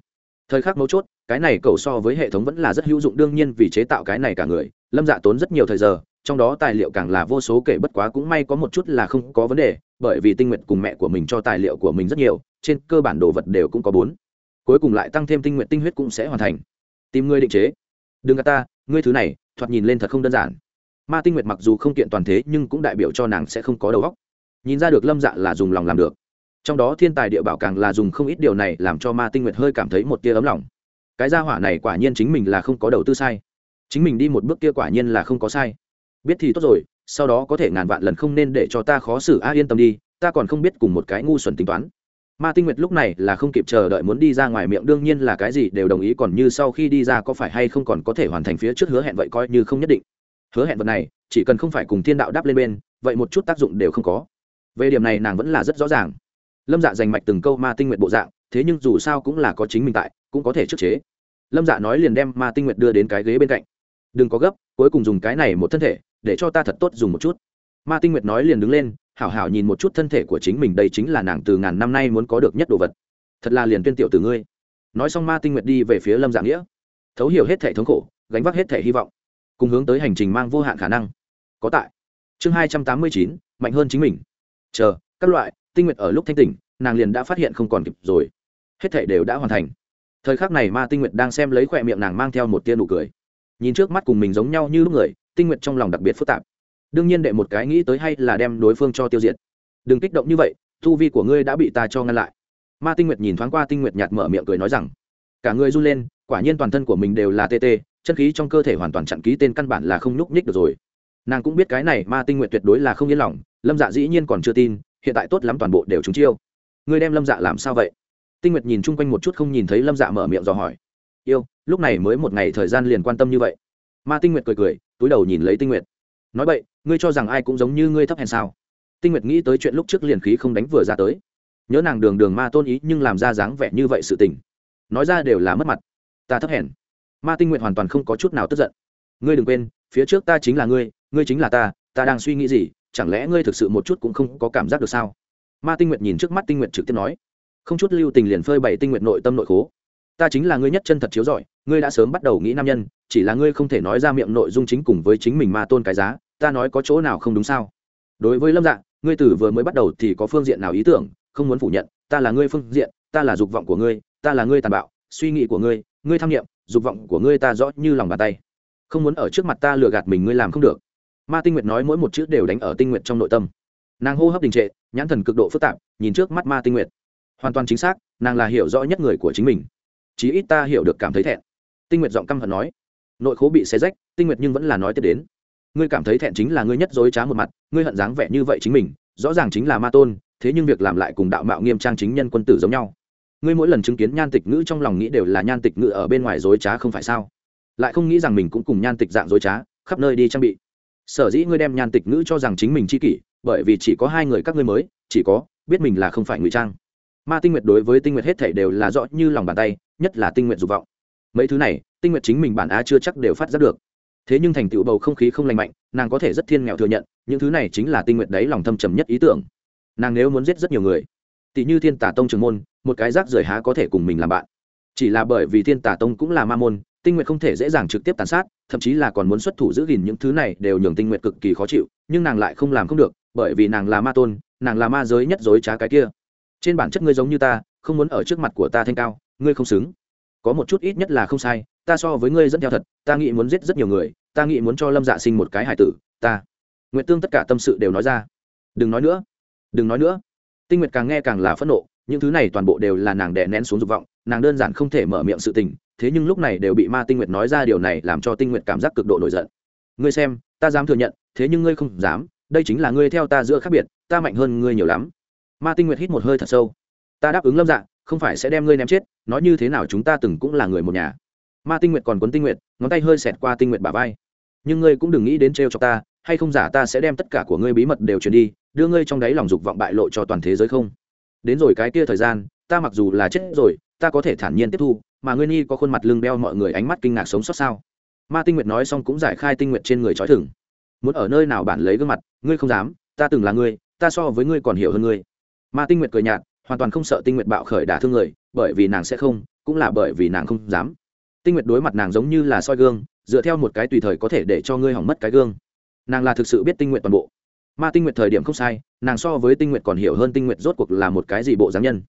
Thời khắc mấu chốt, cái này cầu so với hệ thống vẫn là rất hữu dụng, đương nhiên vì chế tạo cái này cả người, lâm dạ tốn rất nhiều thời giờ, trong đó tài liệu càng là vô số kể, bất quá cũng may có một chút là không có vấn đề, bởi vì tinh nguyện cùng mẹ của mình cho tài liệu của mình rất nhiều, trên cơ bản đồ vật đều cũng có bốn. Cuối cùng lại tăng thêm tinh nguyện tinh huyết cũng sẽ hoàn thành. Tìm ngươi định chế. Đừng gạt ta, ngươi thứ này, thoạt nhìn lên thật không đơn giản. Ma tinh nguyệt mặc dù không kiện toàn thế, nhưng cũng đại biểu cho nàng sẽ không có đầu óc nhìn ra được lâm dạ là dùng lòng làm được. Trong đó thiên tài địa bảo càng là dùng không ít điều này làm cho ma tinh nguyệt hơi cảm thấy một tia ấm lòng. Cái gia hỏa này quả nhiên chính mình là không có đầu tư sai. Chính mình đi một bước kia quả nhiên là không có sai. Biết thì tốt rồi, sau đó có thể ngàn vạn lần không nên để cho ta khó xử, a, yên tâm đi, ta còn không biết cùng một cái ngu xuẩn tính toán. Ma tinh nguyệt lúc này là không kịp chờ đợi muốn đi ra ngoài miệng, đương nhiên là cái gì đều đồng ý, còn như sau khi đi ra có phải hay không còn có thể hoàn thành phía trước hứa hẹn vậy coi như không nhất định. Hứa hẹn vật này, chỉ cần không phải cùng thiên đạo đáp lên bên, vậy một chút tác dụng đều không có về điểm này nàng vẫn là rất rõ ràng. Lâm dạ giành mạch từng câu ma tinh nguyệt bộ dạng, thế nhưng dù sao cũng là có chính mình tại, cũng có thể trước chế. Lâm dạ nói liền đem ma tinh nguyệt đưa đến cái ghế bên cạnh. Đừng có gấp, cuối cùng dùng cái này một thân thể, để cho ta thật tốt dùng một chút. Ma tinh nguyệt nói liền đứng lên, hảo hảo nhìn một chút thân thể của chính mình, đây chính là nàng từ ngàn năm nay muốn có được nhất đồ vật. Thật là liền tuyên tiểu từ ngươi. Nói xong ma tinh nguyệt đi về phía lâm dạ nghĩa. Thấu hiểu hết thể thống khổ, gánh vác hết thể hy vọng, cùng hướng tới hành trình mang vô hạn khả năng. Có tại. Chương hai trăm tám mươi chín, mạnh hơn chính mình chờ, các loại, tinh nguyệt ở lúc thanh tỉnh, nàng liền đã phát hiện không còn kịp rồi. Hết thể đều đã hoàn thành. Thời khắc này ma tinh nguyệt đang xem lấy khỏe miệng nàng mang theo một tia nụ cười. Nhìn trước mắt cùng mình giống nhau như lúc người, tinh nguyệt trong lòng đặc biệt phức tạp. Đương nhiên đệ một cái nghĩ tới hay là đem đối phương cho tiêu diệt. Đừng kích động như vậy thu vi của ngươi đã bị ta cho ngăn lại. Ma tinh nguyệt nhìn thoáng qua tinh nguyệt nhạt mở miệng cười nói rằng, cả người run lên, quả nhiên toàn thân của mình đều là tê tê, chân khí trong cơ thể hoàn toàn chặn ký tên căn bản là không nhúc nhích được rồi nàng cũng biết cái này ma tinh nguyện tuyệt đối là không yên lòng, lâm dạ dĩ nhiên còn chưa tin, hiện tại tốt lắm toàn bộ đều trúng chiêu. Ngươi đem lâm dạ làm sao vậy? Tinh nguyệt nhìn chung quanh một chút không nhìn thấy lâm dạ mở miệng dò hỏi. Yêu, lúc này mới một ngày thời gian liền quan tâm như vậy. Ma tinh nguyệt cười cười, túi đầu nhìn lấy tinh nguyệt. Nói vậy ngươi cho rằng ai cũng giống như ngươi thấp hèn sao? Tinh nguyệt nghĩ tới chuyện lúc trước liền khí không đánh vừa ra tới. Nhớ nàng đường đường ma tôn ý nhưng làm ra dáng vẻ như vậy sự tình. Nói ra đều là mất mặt. Ta thấp hèn. Ma tinh nguyện hoàn toàn không có chút nào tức giận. Ngươi đừng quên phía trước ta chính là ngươi ngươi chính là ta ta đang suy nghĩ gì chẳng lẽ ngươi thực sự một chút cũng không có cảm giác được sao? Ma tinh Nguyệt nhìn trước mắt tinh Nguyệt trực tiếp nói. Không chút lưu tình liền phơi bày tinh Nguyệt nội tâm nội khố. Ta chính là ngươi nhất chân thật chiếu giỏi ngươi đã sớm bắt đầu nghĩ nam nhân chỉ là ngươi không thể nói ra miệng nội dung chính cùng với chính mình ma tôn cái giá ta nói có chỗ nào không đúng sao? Đối với lâm Dạ, ngươi từ vừa mới bắt đầu thì có phương diện nào ý tưởng không muốn phủ nhận ta là ngươi phương diện ta là dục vọng của ngươi ta là ngươi tàn bạo suy nghĩ của ngươi ngươi tham nghiệm dục vọng của ngươi ta rõ như lòng bàn tay không muốn ở trước mặt ta lừa gạt mình ngươi làm không được. Ma tinh nguyệt nói mỗi một chữ đều đánh ở tinh nguyệt trong nội tâm. Nàng hô hấp đình trệ, nhãn thần cực độ phức tạp, nhìn trước mắt ma tinh nguyệt. Hoàn toàn chính xác, nàng là hiểu rõ nhất người của chính mình. Chí ít ta hiểu được cảm thấy thẹn. Tinh nguyệt giọng căm hận nói. Nội khố bị xé rách, tinh nguyệt nhưng vẫn là nói tiếp đến. Ngươi cảm thấy thẹn chính là ngươi nhất dối trá một mặt, ngươi hận dáng vẻ như vậy chính mình, rõ ràng chính là ma tôn, thế nhưng việc làm lại cùng đạo mạo nghiêm trang chính nhân quân tử giống nhau. Ngươi mỗi lần chứng kiến nhan tịch ngữ trong lòng nghĩ đều là nhan tịch ngữ ở bên ngoài dối trá không phải sao? Lại không nghĩ rằng mình cũng cùng nhan tịch dạng dối trá, khắp nơi đi trang bị. Sở dĩ ngươi đem nhan tịch ngữ cho rằng chính mình chi kỷ, bởi vì chỉ có hai người các ngươi mới, chỉ có, biết mình là không phải ngụy trang. Ma tinh nguyệt đối với tinh nguyệt hết thể đều là rõ như lòng bàn tay, nhất là tinh nguyệt dục vọng. Mấy thứ này, tinh nguyệt chính mình bản á chưa chắc đều phát giác được. Thế nhưng thành tựu bầu không khí không lành mạnh, nàng có thể rất thiên nghèo thừa nhận, những thứ này chính là tinh nguyện đấy lòng thâm trầm nhất ý tưởng. Nàng nếu muốn giết rất nhiều người, tỷ như thiên tả tông trường môn, một cái rác rưởi há có thể cùng mình làm bạn chỉ là bởi vì thiên tả tông cũng là ma môn, tinh nguyện không thể dễ dàng trực tiếp tàn sát, thậm chí là còn muốn xuất thủ giữ gìn những thứ này đều nhường tinh nguyện cực kỳ khó chịu, nhưng nàng lại không làm không được, bởi vì nàng là ma tôn, nàng là ma giới nhất dối trá cái kia. Trên bản chất ngươi giống như ta, không muốn ở trước mặt của ta thanh cao, ngươi không xứng. Có một chút ít nhất là không sai, ta so với ngươi dẫn theo thật, ta nghĩ muốn giết rất nhiều người, ta nghĩ muốn cho lâm dạ sinh một cái hải tử, ta. Nguyện tương tất cả tâm sự đều nói ra. Đừng nói nữa, đừng nói nữa. Tinh nguyệt càng nghe càng là phẫn nộ những thứ này toàn bộ đều là nàng đè nén xuống dục vọng, nàng đơn giản không thể mở miệng sự tình, thế nhưng lúc này đều bị ma tinh nguyệt nói ra điều này làm cho tinh nguyệt cảm giác cực độ nổi giận. Ngươi xem, ta dám thừa nhận, thế nhưng ngươi không dám, đây chính là ngươi theo ta giữa khác biệt, ta mạnh hơn ngươi nhiều lắm. Ma tinh nguyệt hít một hơi thật sâu. Ta đáp ứng lâm dạ không phải sẽ đem ngươi ném chết, nói như thế nào chúng ta từng cũng là người một nhà. Ma tinh nguyệt còn quấn tinh nguyệt, ngón tay hơi xẹt qua tinh nguyệt bà vai. Nhưng ngươi cũng đừng nghĩ đến trêu cho ta, hay không giả ta sẽ đem tất cả của ngươi bí mật đều truyền đi, đưa ngươi trong đáy lòng dục vọng bại lộ cho toàn thế giới không? Đến rồi cái kia thời gian, ta mặc dù là chết rồi, ta có thể thản nhiên tiếp thu, mà ngươi nhi có khuôn mặt lưng beo mọi người ánh mắt kinh ngạc sống sót sao? Ma tinh nguyệt nói xong cũng giải khai tinh nguyệt trên người trói thừng. Muốn ở nơi nào bản lấy gương mặt, ngươi không dám, ta từng là ngươi, ta so với ngươi còn hiểu hơn ngươi. Ma tinh nguyệt cười nhạt, hoàn toàn không sợ tinh nguyệt bạo khởi đả thương người, bởi vì nàng sẽ không, cũng là bởi vì nàng không dám. Tinh nguyệt đối mặt nàng giống như là soi gương, dựa theo một cái tùy thời có thể để cho ngươi hỏng mất cái gương. Nàng là thực sự biết tinh nguyện toàn bộ ma tinh Nguyệt thời điểm không sai, nàng so với tinh Nguyệt còn hiểu hơn tinh Nguyệt rốt cuộc là một cái gì bộ dáng nhân.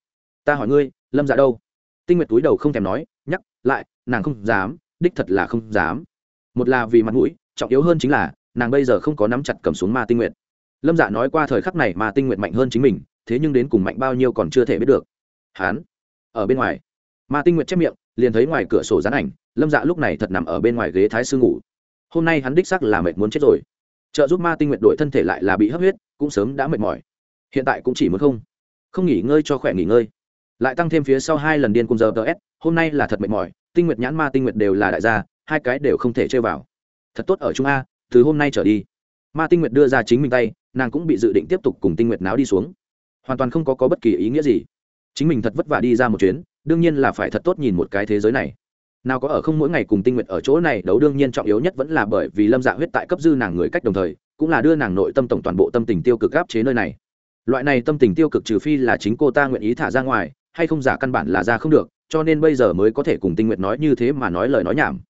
Ta hỏi ngươi, lâm dạ đâu? Tinh Nguyệt túi đầu không thèm nói, nhắc lại, nàng không dám, đích thật là không dám. Một là vì mặt mũi, trọng yếu hơn chính là, nàng bây giờ không có nắm chặt cầm xuống ma tinh Nguyệt. lâm dạ nói qua thời khắc này ma tinh Nguyệt mạnh hơn chính mình, thế nhưng đến cùng mạnh bao nhiêu còn chưa thể biết được. Hán, ở bên ngoài. Ma tinh Nguyệt chép miệng, liền thấy ngoài cửa sổ dán ảnh, lâm dạ lúc này thật nằm ở bên ngoài ghế thái sư ngủ. Hôm nay hắn đích sắc là mệt muốn chết rồi trợ giúp ma tinh nguyện đổi thân thể lại là bị hấp huyết cũng sớm đã mệt mỏi. Hiện tại cũng chỉ muốn không không nghỉ ngơi cho khỏe nghỉ ngơi. Lại tăng thêm phía sau hai lần điên cùng giờ ts hôm nay là thật mệt mỏi tinh nguyệt nhãn ma tinh nguyệt đều là đại gia hai cái đều không thể chơi vào. Thật tốt ở trung a từ hôm nay trở đi ma tinh nguyệt đưa ra chính mình tay nàng cũng bị dự định tiếp tục cùng tinh nguyệt náo đi xuống. Hoàn toàn không có, có bất kỳ ý nghĩa gì. Chính mình thật vất vả đi ra một chuyến đương nhiên là phải thật tốt nhìn một cái thế giới này nào có ở không mỗi ngày cùng tinh nguyện ở chỗ này, đấu đương nhiên trọng yếu nhất vẫn là bởi vì lâm dạ huyết tại cấp dư nàng người cách đồng thời, cũng là đưa nàng nội tâm tổng toàn bộ tâm tình tiêu cực áp chế nơi này. Loại này tâm tình tiêu cực trừ phi là chính cô ta nguyện ý thả ra ngoài, hay không giả căn bản là ra không được, cho nên bây giờ mới có thể cùng tinh nguyện nói như thế mà nói lời nói nhảm.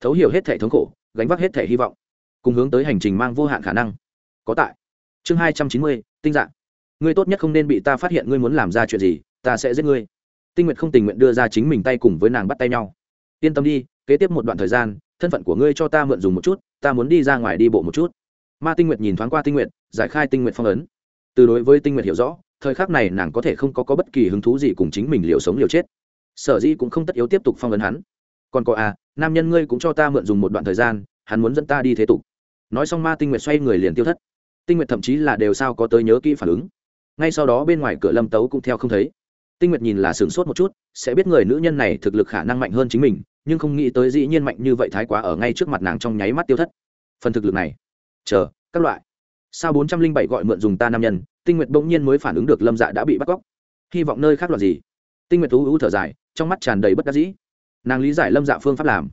Thấu hiểu hết thể thống khổ, gánh vác hết thể hy vọng, cùng hướng tới hành trình mang vô hạn khả năng. Có tại. Chương hai trăm chín mươi, tinh dạng. Ngươi tốt nhất không nên bị ta phát hiện ngươi muốn làm ra chuyện gì, ta sẽ giết ngươi. Tinh nguyện không tình nguyện đưa ra chính mình tay cùng với nàng bắt tay nhau yên tâm đi kế tiếp một đoạn thời gian thân phận của ngươi cho ta mượn dùng một chút ta muốn đi ra ngoài đi bộ một chút. Ma tinh nguyệt nhìn thoáng qua tinh nguyệt giải khai tinh nguyệt phong ấn. Từ đối với tinh nguyệt hiểu rõ thời khắc này nàng có thể không có, có bất kỳ hứng thú gì cùng chính mình liều sống liều chết. Sở dĩ cũng không tất yếu tiếp tục phong ấn hắn. Còn có à nam nhân ngươi cũng cho ta mượn dùng một đoạn thời gian hắn muốn dẫn ta đi thế tục. Nói xong ma tinh nguyệt xoay người liền tiêu thất. Tinh nguyệt thậm chí là đều sao có tới nhớ kỹ phản ứng. Ngay sau đó bên ngoài cửa lâm tấu cũng theo không thấy tinh nguyệt nhìn là sửng sốt một chút, sẽ biết người nữ nhân này thực lực khả năng mạnh hơn chính mình, nhưng không nghĩ tới dĩ nhiên mạnh như vậy thái quá ở ngay trước mặt nàng trong nháy mắt tiêu thất. Phần thực lực này. Chờ, các loại. Sao bốn trăm linh bảy gọi mượn dùng ta nam nhân, tinh nguyệt bỗng nhiên mới phản ứng được lâm dạ đã bị bắt cóc. Hy vọng nơi khác loạt gì? Tinh nguyệt thú ưu thở dài, trong mắt tràn đầy bất đắc dĩ. Nàng lý giải lâm dạ phương pháp làm.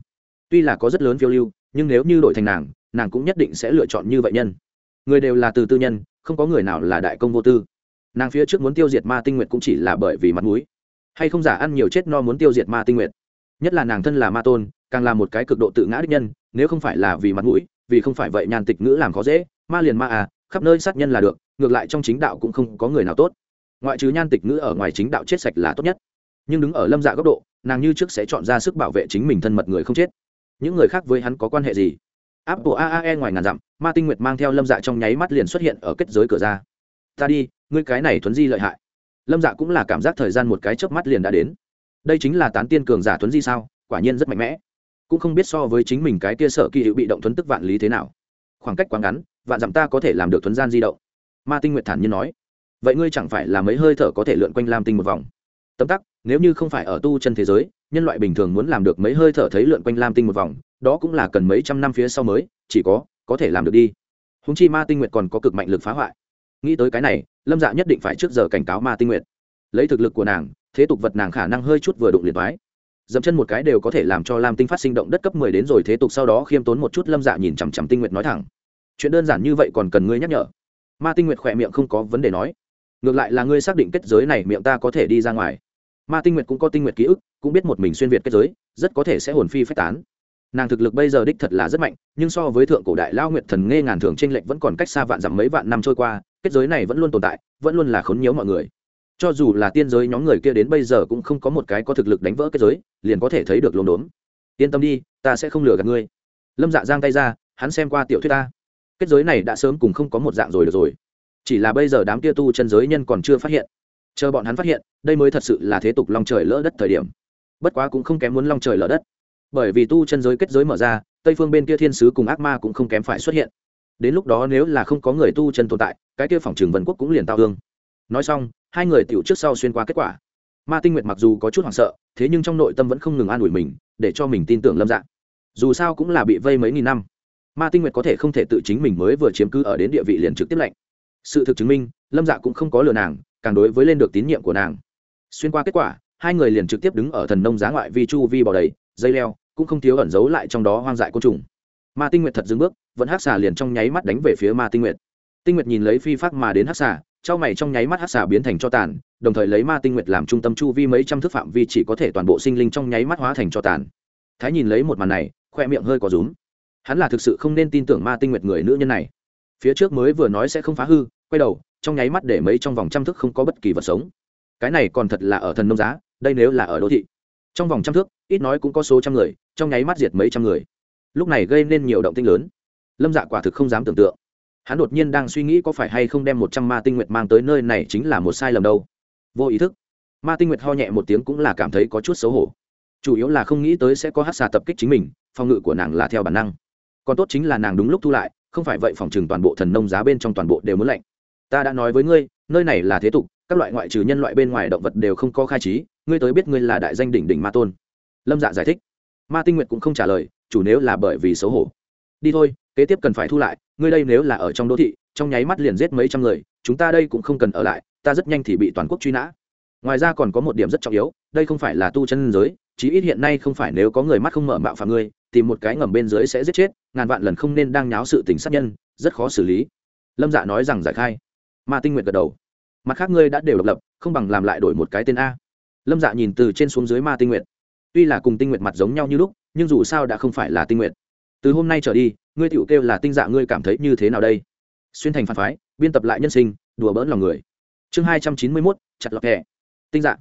Tuy là có rất lớn phiêu lưu, nhưng nếu như đổi thành nàng nàng cũng nhất định sẽ lựa chọn như vậy nhân. Người đều là từ tư nhân, không có người nào là đại công vô tư nàng phía trước muốn tiêu diệt ma tinh nguyệt cũng chỉ là bởi vì mặt mũi. Hay không giả ăn nhiều chết no muốn tiêu diệt ma tinh nguyệt. Nhất là nàng thân là ma tôn, càng là một cái cực độ tự ngã đích nhân, nếu không phải là vì mặt mũi, vì không phải vậy nhàn tịch ngữ làm khó dễ, ma liền ma à khắp nơi sát nhân là được, ngược lại trong chính đạo cũng không có người nào tốt. Ngoại trừ nhan tịch ngữ ở ngoài chính đạo chết sạch là tốt nhất. Nhưng đứng ở lâm dạ góc độ, nàng như trước sẽ chọn ra sức bảo vệ chính mình thân mật người không chết. Những người khác với hắn có quan hệ gì? Apple aae ngoài ngàn dặm, ma tinh nguyệt mang theo lâm dạ trong nháy mắt liền xuất hiện ở kết giới cửa ra ta đi, ngươi cái này thuấn di lợi hại. Lâm dạ cũng là cảm giác thời gian một cái chớp mắt liền đã đến. Đây chính là tán tiên cường giả thuấn di sao? Quả nhiên rất mạnh mẽ. Cũng không biết so với chính mình cái kia sợ kỳ hữu bị động thuấn tức vạn lý thế nào. Khoảng cách quá ngắn, vạn dặm ta có thể làm được thuấn gian di động. Ma tinh nguyệt thản nhiên nói. Vậy ngươi chẳng phải là mấy hơi thở có thể lượn quanh lam tinh một vòng? Tấm tắc, nếu như không phải ở tu chân thế giới, nhân loại bình thường muốn làm được mấy hơi thở thấy lượn quanh lam tinh một vòng, đó cũng là cần mấy trăm năm phía sau mới, chỉ có có thể làm được đi. Húng chi ma tinh nguyệt còn có cực mạnh lực phá hoại nghĩ tới cái này, lâm dạ nhất định phải trước giờ cảnh cáo ma tinh nguyệt. Lấy thực lực của nàng, thế tục vật nàng khả năng hơi chút vừa đụng liệt thoái dẫm chân một cái đều có thể làm cho lam tinh phát sinh động đất cấp mười đến rồi thế tục sau đó khiêm tốn một chút lâm dạ nhìn chằm chằm tinh nguyệt nói thẳng. Chuyện đơn giản như vậy còn cần ngươi nhắc nhở? Ma tinh nguyệt khỏe miệng không có vấn đề nói. Ngược lại là ngươi xác định kết giới này miệng ta có thể đi ra ngoài. Ma tinh nguyệt cũng có tinh nguyệt ký ức, cũng biết một mình xuyên việt kết giới, rất có thể sẽ hồn phi phách tán. Nàng thực lực bây giờ đích thật là rất mạnh, nhưng so với thượng cổ đại lao nguyệt thần nghe ngàn thường t r ê n lệch vẫn còn cách xa vạn dặm mấy vạn năm trôi qua kết giới này vẫn luôn tồn tại, vẫn luôn là khốn nhiễu mọi người. Cho dù là tiên giới nhóm người kia đến bây giờ cũng không có một cái có thực lực đánh vỡ kết giới, liền có thể thấy được lốm đốn yên tâm đi, ta sẽ không lừa gạt ngươi. Lâm dạ giang tay ra, hắn xem qua tiểu thuyết ta. Kết giới này đã sớm cùng không có một dạng rồi được rồi. Chỉ là bây giờ đám kia tu chân giới nhân còn chưa phát hiện. Chờ bọn hắn phát hiện, đây mới thật sự là thế tục long trời lỡ đất thời điểm. Bất quá cũng không kém muốn long trời lỡ đất. Bởi vì tu chân giới kết giới mở ra, tây phương bên kia thiên sứ cùng ác ma cũng không kém phải xuất hiện đến lúc đó nếu là không có người tu chân tồn tại, cái kia phòng trường vân quốc cũng liền tao hương. Nói xong, hai người tiểu trước sau xuyên qua kết quả. Ma tinh nguyệt mặc dù có chút hoảng sợ, thế nhưng trong nội tâm vẫn không ngừng an ủi mình, để cho mình tin tưởng lâm dạng dù sao cũng là bị vây mấy nghìn năm, ma tinh nguyệt có thể không thể tự chính mình mới vừa chiếm cứ ở đến địa vị liền trực tiếp lệnh. Sự thực chứng minh, lâm dạ cũng không có lừa nàng, càng đối với lên được tín nhiệm của nàng. Xuyên qua kết quả, hai người liền trực tiếp đứng ở thần nông giá ngoại vi chu vi bò đầy, dây leo, cũng không thiếu ẩn giấu lại trong đó hoang dại côn trùng. Ma tinh nguyệt thật dừng bước vẫn hắc xà liền trong nháy mắt đánh về phía ma tinh nguyệt. Tinh nguyệt nhìn lấy phi pháp mà đến hắc xà, trao mày trong nháy mắt hắc xà biến thành cho tàn, đồng thời lấy ma tinh nguyệt làm trung tâm chu vi mấy trăm thước phạm vi chỉ có thể toàn bộ sinh linh trong nháy mắt hóa thành cho tàn. Thái nhìn lấy một màn này, khoe miệng hơi có rúm. Hắn là thực sự không nên tin tưởng ma tinh nguyệt người nữ nhân này. Phía trước mới vừa nói sẽ không phá hư, quay đầu, trong nháy mắt để mấy trong vòng trăm thước không có bất kỳ vật sống. Cái này còn thật là ở thần nông giá, đây nếu là ở đô thị. Trong vòng trăm thước, ít nói cũng có số trăm người, trong nháy mắt diệt mấy trăm người. Lúc này gây nên nhiều động tinh lớn lâm dạ quả thực không dám tưởng tượng. Hắn đột nhiên đang suy nghĩ có phải hay không đem một trăm ma tinh nguyệt mang tới nơi này chính là một sai lầm đâu. Vô ý thức, ma tinh nguyệt ho nhẹ một tiếng cũng là cảm thấy có chút xấu hổ. Chủ yếu là không nghĩ tới sẽ có hát xà tập kích chính mình, phòng ngự của nàng là theo bản năng. Còn tốt chính là nàng đúng lúc thu lại, không phải vậy phòng trừng toàn bộ thần nông giá bên trong toàn bộ đều muốn lạnh. Ta đã nói với ngươi, nơi này là thế tục, các loại ngoại trừ nhân loại bên ngoài động vật đều không có khai trí, ngươi tới biết ngươi là đại danh đỉnh đỉnh ma tôn. Lâm dạ giải thích. Ma tinh nguyệt cũng không trả lời, chủ nếu là bởi vì xấu hổ. Đi thôi kế tiếp cần phải thu lại, ngươi đây nếu là ở trong đô thị, trong nháy mắt liền giết mấy trăm người, chúng ta đây cũng không cần ở lại, ta rất nhanh thì bị toàn quốc truy nã. Ngoài ra còn có một điểm rất trọng yếu, đây không phải là tu chân giới, chí ít hiện nay không phải nếu có người mắt không mở mạo phạm ngươi, tìm một cái ngầm bên dưới sẽ giết chết, ngàn vạn lần không nên đang nháo sự tình sát nhân, rất khó xử lý. Lâm dạ nói rằng giải khai. Ma tinh nguyện gật đầu. Mặt khác ngươi đã đều độc lập, không bằng làm lại đổi một cái tên a. Lâm dạ nhìn từ trên xuống dưới ma tinh nguyện tuy là cùng tinh nguyện mặt giống nhau như lúc, nhưng dù sao đã không phải là tinh nguyện từ hôm nay trở đi, ngươi tựu kêu là tinh dạ ngươi cảm thấy như thế nào đây? Xuyên thành phản phái, biên tập lại nhân sinh, đùa bỡn lòng người. Chương hai trăm chín mươi mốt, chặt lọc hè. Tinh dạ.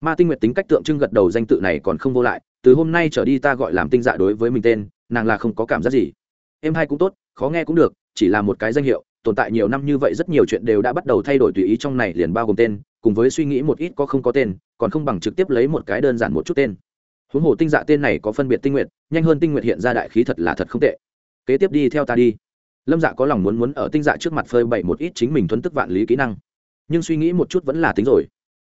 Ma tinh nguyệt tính cách tượng trưng gật đầu danh tự này còn không vô lại, từ hôm nay trở đi ta gọi làm tinh dạ đối với mình tên, nàng là không có cảm giác gì. Em hai cũng tốt, khó nghe cũng được, chỉ là một cái danh hiệu, tồn tại nhiều năm như vậy rất nhiều chuyện đều đã bắt đầu thay đổi tùy ý trong này liền bao gồm tên, cùng với suy nghĩ một ít có không có tên, còn không bằng trực tiếp lấy một cái đơn giản một chút tên huống hồ tinh dạ tên này có phân biệt tinh nguyện nhanh hơn tinh nguyện hiện ra đại khí thật là thật không tệ. Kế tiếp đi theo ta đi. Lâm dạ có lòng muốn muốn ở tinh dạ trước mặt phơi bày một ít chính mình thuấn tức vạn lý kỹ năng. Nhưng suy nghĩ một chút vẫn là tính rồi.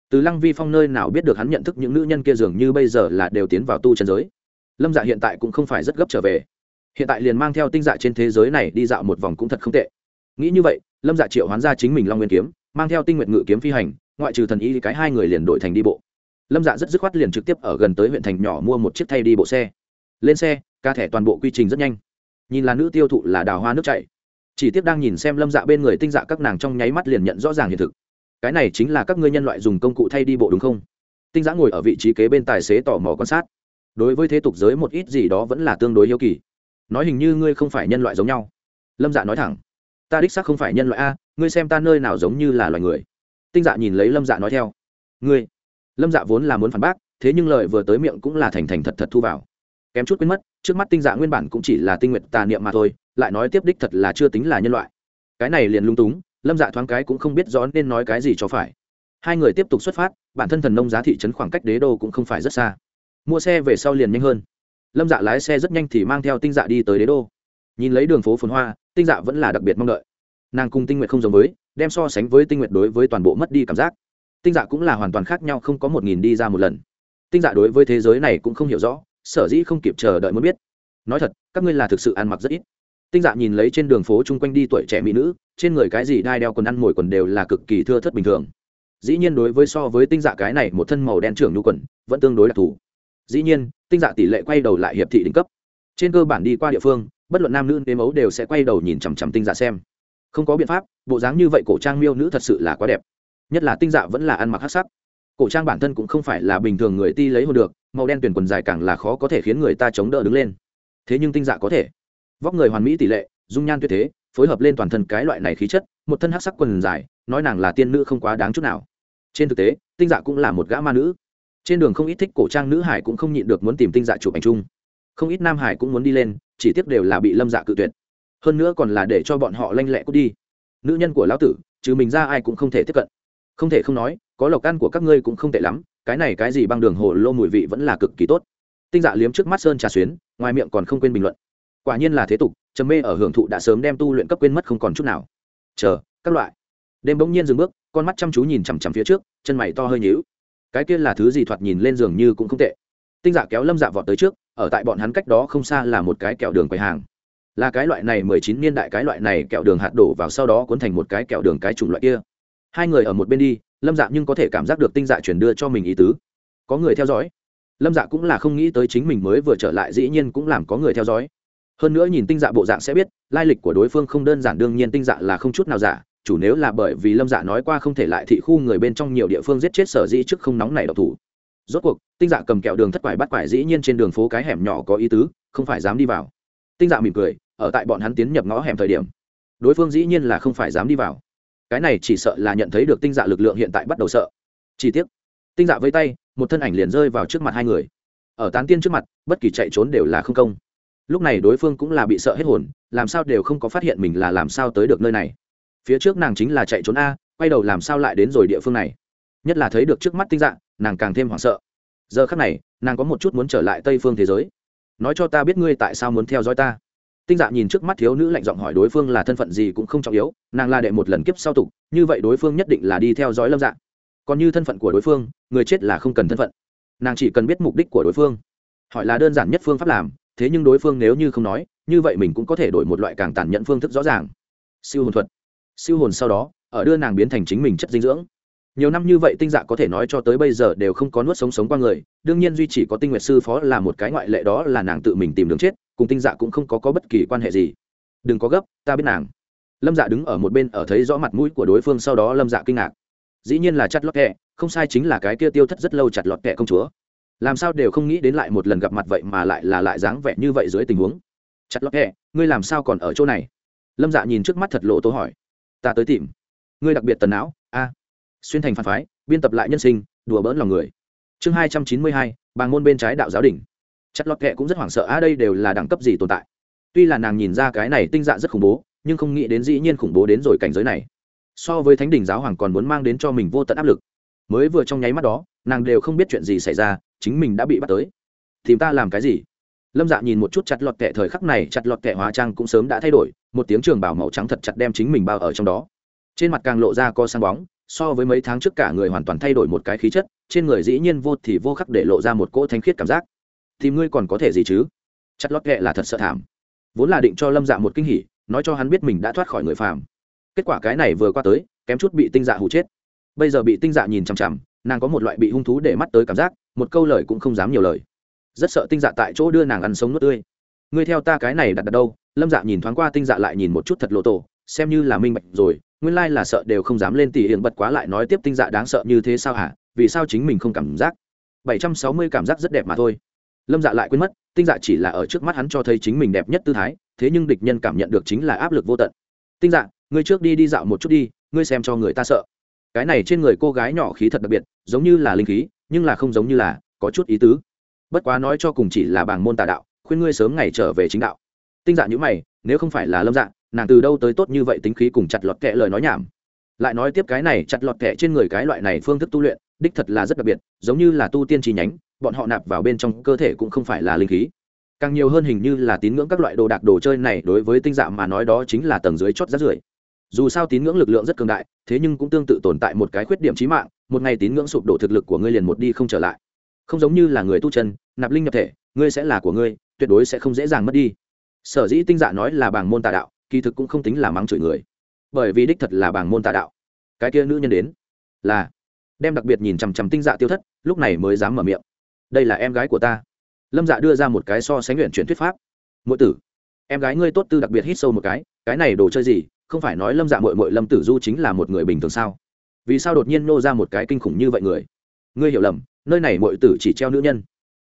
Từ lăng vi phong nơi nào biết được hắn nhận thức những nữ nhân kia dường như bây giờ là đều tiến vào tu chân giới. Lâm dạ hiện tại cũng không phải rất gấp trở về. Hiện tại liền mang theo tinh dạ trên thế giới này đi dạo một vòng cũng thật không tệ. Nghĩ như vậy, lâm dạ triệu hoán ra chính mình long nguyên kiếm, mang theo tinh nguyện ngự kiếm phi hành, ngoại trừ thần y cái hai người liền đổi thành đi bộ lâm dạ rất dứt khoát liền trực tiếp ở gần tới huyện thành nhỏ mua một chiếc thay đi bộ xe. Lên xe, ca thẻ toàn bộ quy trình rất nhanh. Nhìn là nữ tiêu thụ là đào hoa nước chảy. Chỉ tiếp đang nhìn xem lâm dạ bên người tinh dạ các nàng trong nháy mắt liền nhận rõ ràng hiện thực. Cái này chính là các ngươi nhân loại dùng công cụ thay đi bộ đúng không? Tinh giã ngồi ở vị trí kế bên tài xế tò mò quan sát. Đối với thế tục giới một ít gì đó vẫn là tương đối hiếu kỳ. Nói hình như ngươi không phải nhân loại giống nhau. Lâm dạ nói thẳng. Ta đích xác không phải nhân loại a, ngươi xem ta nơi nào giống như là loài người. Tinh dạ nhìn lấy lâm dạ nói theo. Ngươi lâm dạ vốn là muốn phản bác, thế nhưng lời vừa tới miệng cũng là thành thành thật thật thu vào. Kém chút quên mất, trước mắt tinh dạ nguyên bản cũng chỉ là tinh nguyện tà niệm mà thôi, lại nói tiếp đích thật là chưa tính là nhân loại. Cái này liền lung túng, lâm dạ thoáng cái cũng không biết rõ nên nói cái gì cho phải. Hai người tiếp tục xuất phát, bản thân thần nông giá thị trấn khoảng cách đế đô cũng không phải rất xa. Mua xe về sau liền nhanh hơn. Lâm dạ lái xe rất nhanh thì mang theo tinh dạ đi tới đế đô. Nhìn lấy đường phố phồn hoa, tinh dạ vẫn là đặc biệt mong đợi. Nàng cùng tinh nguyện không giống với, đem so sánh với tinh nguyện đối với toàn bộ mất đi cảm giác tinh dạ cũng là hoàn toàn khác nhau, không có một nghìn đi ra một lần. Tinh dạ đối với thế giới này cũng không hiểu rõ, sở dĩ không kịp chờ đợi muốn biết. Nói thật, các ngươi là thực sự ăn mặc rất ít. Tinh dạ nhìn lấy trên đường phố chung quanh đi tuổi trẻ mỹ nữ, trên người cái gì đai đeo quần ăn mồi quần đều là cực kỳ thưa thất bình thường. Dĩ nhiên đối với so với tinh dạ cái này một thân màu đen trưởng nhu quần, vẫn tương đối đặc thù. Dĩ nhiên, tinh dạ tỷ lệ quay đầu lại hiệp thị đỉnh cấp. Trên cơ bản đi qua địa phương, bất luận nam nữ, đế mấu đều sẽ quay đầu nhìn chằm chằm tinh dạ xem. Không có biện pháp, bộ dáng như vậy cổ trang miêu nữ thật sự là quá đẹp nhất là tinh dạ vẫn là ăn mặc hắc sắc. Cổ trang bản thân cũng không phải là bình thường người ti lấy hồn được, màu đen tuyển quần dài càng là khó có thể khiến người ta chống đỡ đứng lên. Thế nhưng tinh dạ có thể. Vóc người hoàn mỹ tỷ lệ, dung nhan tuyệt thế, phối hợp lên toàn thân cái loại này khí chất, một thân hắc sắc quần dài, nói nàng là tiên nữ không quá đáng chút nào. Trên thực tế, tinh dạ cũng là một gã ma nữ. Trên đường không ít thích cổ trang nữ hải cũng không nhịn được muốn tìm tinh dạ chụp ảnh chung. Không ít nam hải cũng muốn đi lên, chỉ tiếc đều là bị lâm dạ cự tuyệt. Hơn nữa còn là để cho bọn họ lanh lẹ cút đi. Nữ nhân của lão tử, trừ mình ra ai cũng không thể tiếp cận không thể không nói, có lộc ăn của các ngươi cũng không tệ lắm, cái này cái gì băng đường hồ lô mùi vị vẫn là cực kỳ tốt. Tinh dạ liếm trước mắt sơn trà xuyến, ngoài miệng còn không quên bình luận. Quả nhiên là thế tục, trầm mê ở hưởng thụ đã sớm đem tu luyện cấp quên mất không còn chút nào. Chờ, các loại. Đêm bỗng nhiên dừng bước, con mắt chăm chú nhìn chằm chằm phía trước, chân mày to hơi nhíu. Cái kia là thứ gì thoạt nhìn lên giường như cũng không tệ. Tinh dạ kéo lâm dạ vọt tới trước, ở tại bọn hắn cách đó không xa là một cái kẹo đường quầy hàng. Là cái loại này mười chín niên đại cái loại này kẹo đường hạt đổ vào sau đó cuốn thành một cái kẹo đường cái chủng loại kia hai người ở một bên đi, lâm dạ nhưng có thể cảm giác được tinh dạ chuyển đưa cho mình ý tứ. Có người theo dõi. Lâm dạ cũng là không nghĩ tới chính mình mới vừa trở lại, dĩ nhiên cũng làm có người theo dõi. Hơn nữa nhìn tinh dạ bộ dạng sẽ biết, lai lịch của đối phương không đơn giản, đương nhiên tinh dạ là không chút nào giả, chủ nếu là bởi vì lâm dạ nói qua không thể lại thị khu người bên trong nhiều địa phương giết chết sở dĩ trước không nóng này độc thủ. Rốt cuộc, tinh dạ cầm kẹo đường thất quải bắt quải dĩ nhiên trên đường phố cái hẻm nhỏ có ý tứ, không phải dám đi vào. Tinh dạ mỉm cười, ở tại bọn hắn tiến nhập ngõ hẻm thời điểm, đối phương dĩ nhiên là không phải dám đi vào cái này chỉ sợ là nhận thấy được tinh dạ lực lượng hiện tại bắt đầu sợ. Chi tiết. Tinh dạ với tay, một thân ảnh liền rơi vào trước mặt hai người. Ở tán tiên trước mặt, bất kỳ chạy trốn đều là không công. Lúc này đối phương cũng là bị sợ hết hồn, làm sao đều không có phát hiện mình là làm sao tới được nơi này. Phía trước nàng chính là chạy trốn a, quay đầu làm sao lại đến rồi địa phương này. Nhất là thấy được trước mắt tinh dạng nàng càng thêm hoảng sợ. Giờ khắc này, nàng có một chút muốn trở lại tây phương thế giới. Nói cho ta biết ngươi tại sao muốn theo dõi ta tinh dạ nhìn trước mắt thiếu nữ lạnh giọng hỏi đối phương là thân phận gì cũng không trọng yếu, nàng là đệ một lần kiếp sau tục, như vậy đối phương nhất định là đi theo dõi lâm dạ. Còn như thân phận của đối phương, người chết là không cần thân phận. Nàng chỉ cần biết mục đích của đối phương. Hỏi là đơn giản nhất phương pháp làm, thế nhưng đối phương nếu như không nói, như vậy mình cũng có thể đổi một loại càng tàn nhẫn phương thức rõ ràng. Siêu hồn thuật. Siêu hồn sau đó, ở đưa nàng biến thành chính mình chất dinh dưỡng. Nhiều năm như vậy tinh dạ có thể nói cho tới bây giờ đều không có nuốt sống sống qua người, đương nhiên duy chỉ có tinh nguyệt sư phó là một cái ngoại lệ đó là nàng tự mình tìm đường chết cùng tinh dạ cũng không có, có bất kỳ quan hệ gì. Đừng có gấp ta biết nàng. Lâm dạ đứng ở một bên ở thấy rõ mặt mũi của đối phương sau đó lâm dạ kinh ngạc. Dĩ nhiên là chặt lọt kẹ không sai chính là cái kia tiêu thất rất lâu chặt lọt kẹ công chúa. Làm sao đều không nghĩ đến lại một lần gặp mặt vậy mà lại là lại dáng vẻ như vậy dưới tình huống. Chặt lọt kẹ ngươi làm sao còn ở chỗ này? Lâm dạ nhìn trước mắt thật lộ tố hỏi. Ta tới tìm. Ngươi đặc biệt tần não a. Xuyên thành phản phái biên tập lại nhân sinh đùa bỡn lòng người. Chương hai trăm chín mươi hai bàng môn bên trái đạo giáo đình chặt lọt kệ cũng rất hoảng sợ, a, đây đều là đẳng cấp gì tồn tại? Tuy là nàng nhìn ra cái này tinh dạ rất khủng bố, nhưng không nghĩ đến dĩ nhiên khủng bố đến rồi cảnh giới này. So với thánh đình giáo hoàng còn muốn mang đến cho mình vô tận áp lực. Mới vừa trong nháy mắt đó, nàng đều không biết chuyện gì xảy ra, chính mình đã bị bắt tới. Tìm ta làm cái gì? Lâm dạ nhìn một chút chặt lọt kệ thời khắc này chặt lọt kệ hóa trang cũng sớm đã thay đổi, một tiếng trường bảo màu trắng thật chặt đem chính mình bao ở trong đó. Trên mặt càng lộ ra co sáng bóng, so với mấy tháng trước cả người hoàn toàn thay đổi một cái khí chất, trên người dĩ nhiên vô thì vô khắc để lộ ra một cỗ thanh khiết cảm giác thì ngươi còn có thể gì chứ? Chặt lót ghẹ là thật sợ thảm. Vốn là định cho lâm dạ một kinh hỉ, nói cho hắn biết mình đã thoát khỏi người phàm. Kết quả cái này vừa qua tới, kém chút bị tinh dạ hụ chết. Bây giờ bị tinh dạ nhìn chằm chằm, nàng có một loại bị hung thú để mắt tới cảm giác, một câu lời cũng không dám nhiều lời. Rất sợ tinh dạ tại chỗ đưa nàng ăn sống nước tươi. Ngươi theo ta cái này đặt đặt đâu? Lâm dạ nhìn thoáng qua tinh dạ lại nhìn một chút thật lộ tổ, xem như là minh bạch rồi, nguyên lai là sợ đều không dám lên tỉ hiện bật quá lại nói tiếp tinh dạ đáng sợ như thế sao hả? Vì sao chính mình không cảm giác? Bảy trăm sáu mươi cảm giác rất đẹp mà thôi lâm dạ lại quên mất, tinh dạ chỉ là ở trước mắt hắn cho thấy chính mình đẹp nhất tư thái, thế nhưng địch nhân cảm nhận được chính là áp lực vô tận. Tinh dạ ngươi trước đi đi dạo một chút đi, ngươi xem cho người ta sợ. Cái này trên người cô gái nhỏ khí thật đặc biệt, giống như là linh khí, nhưng là không giống như là có chút ý tứ. Bất quá nói cho cùng chỉ là bảng môn tà đạo, khuyên ngươi sớm ngày trở về chính đạo. Tinh dạ nhữ mày, nếu không phải là lâm dạ nàng từ đâu tới tốt như vậy tính khí cùng chặt lọt kệ lời nói nhảm. Lại nói tiếp cái này chặt lọt kệ trên người cái loại này phương thức tu luyện, đích thật là rất đặc biệt, giống như là tu tiên chi nhánh bọn họ nạp vào bên trong cơ thể cũng không phải là linh khí. Càng nhiều hơn hình như là tín ngưỡng các loại đồ đạc đồ chơi này đối với tinh dạ mà nói đó chính là tầng dưới chót rát rưởi. Dù sao tín ngưỡng lực lượng rất cường đại, thế nhưng cũng tương tự tồn tại một cái khuyết điểm trí mạng, một ngày tín ngưỡng sụp đổ thực lực của ngươi liền một đi không trở lại. Không giống như là người tu chân, nạp linh nhập thể, ngươi sẽ là của ngươi, tuyệt đối sẽ không dễ dàng mất đi. Sở dĩ tinh dạ nói là bảng môn tà đạo, kỳ thực cũng không tính là mắng chửi người. Bởi vì đích thật là bảng môn tà đạo. Cái kia nữ nhân đến, là đem đặc biệt nhìn chằm chằm tinh dạ tiêu thất, lúc này mới dám mở miệng đây là em gái của ta. Lâm dạ đưa ra một cái so sánh luyện chuyển thuyết pháp. Mỗi tử, em gái ngươi tốt tư đặc biệt hít sâu một cái cái này đồ chơi gì? Không phải nói lâm dạ mội mội lâm tử du chính là một người bình thường sao? Vì sao đột nhiên nô ra một cái kinh khủng như vậy người? Ngươi hiểu lầm, nơi này mội tử chỉ treo nữ nhân.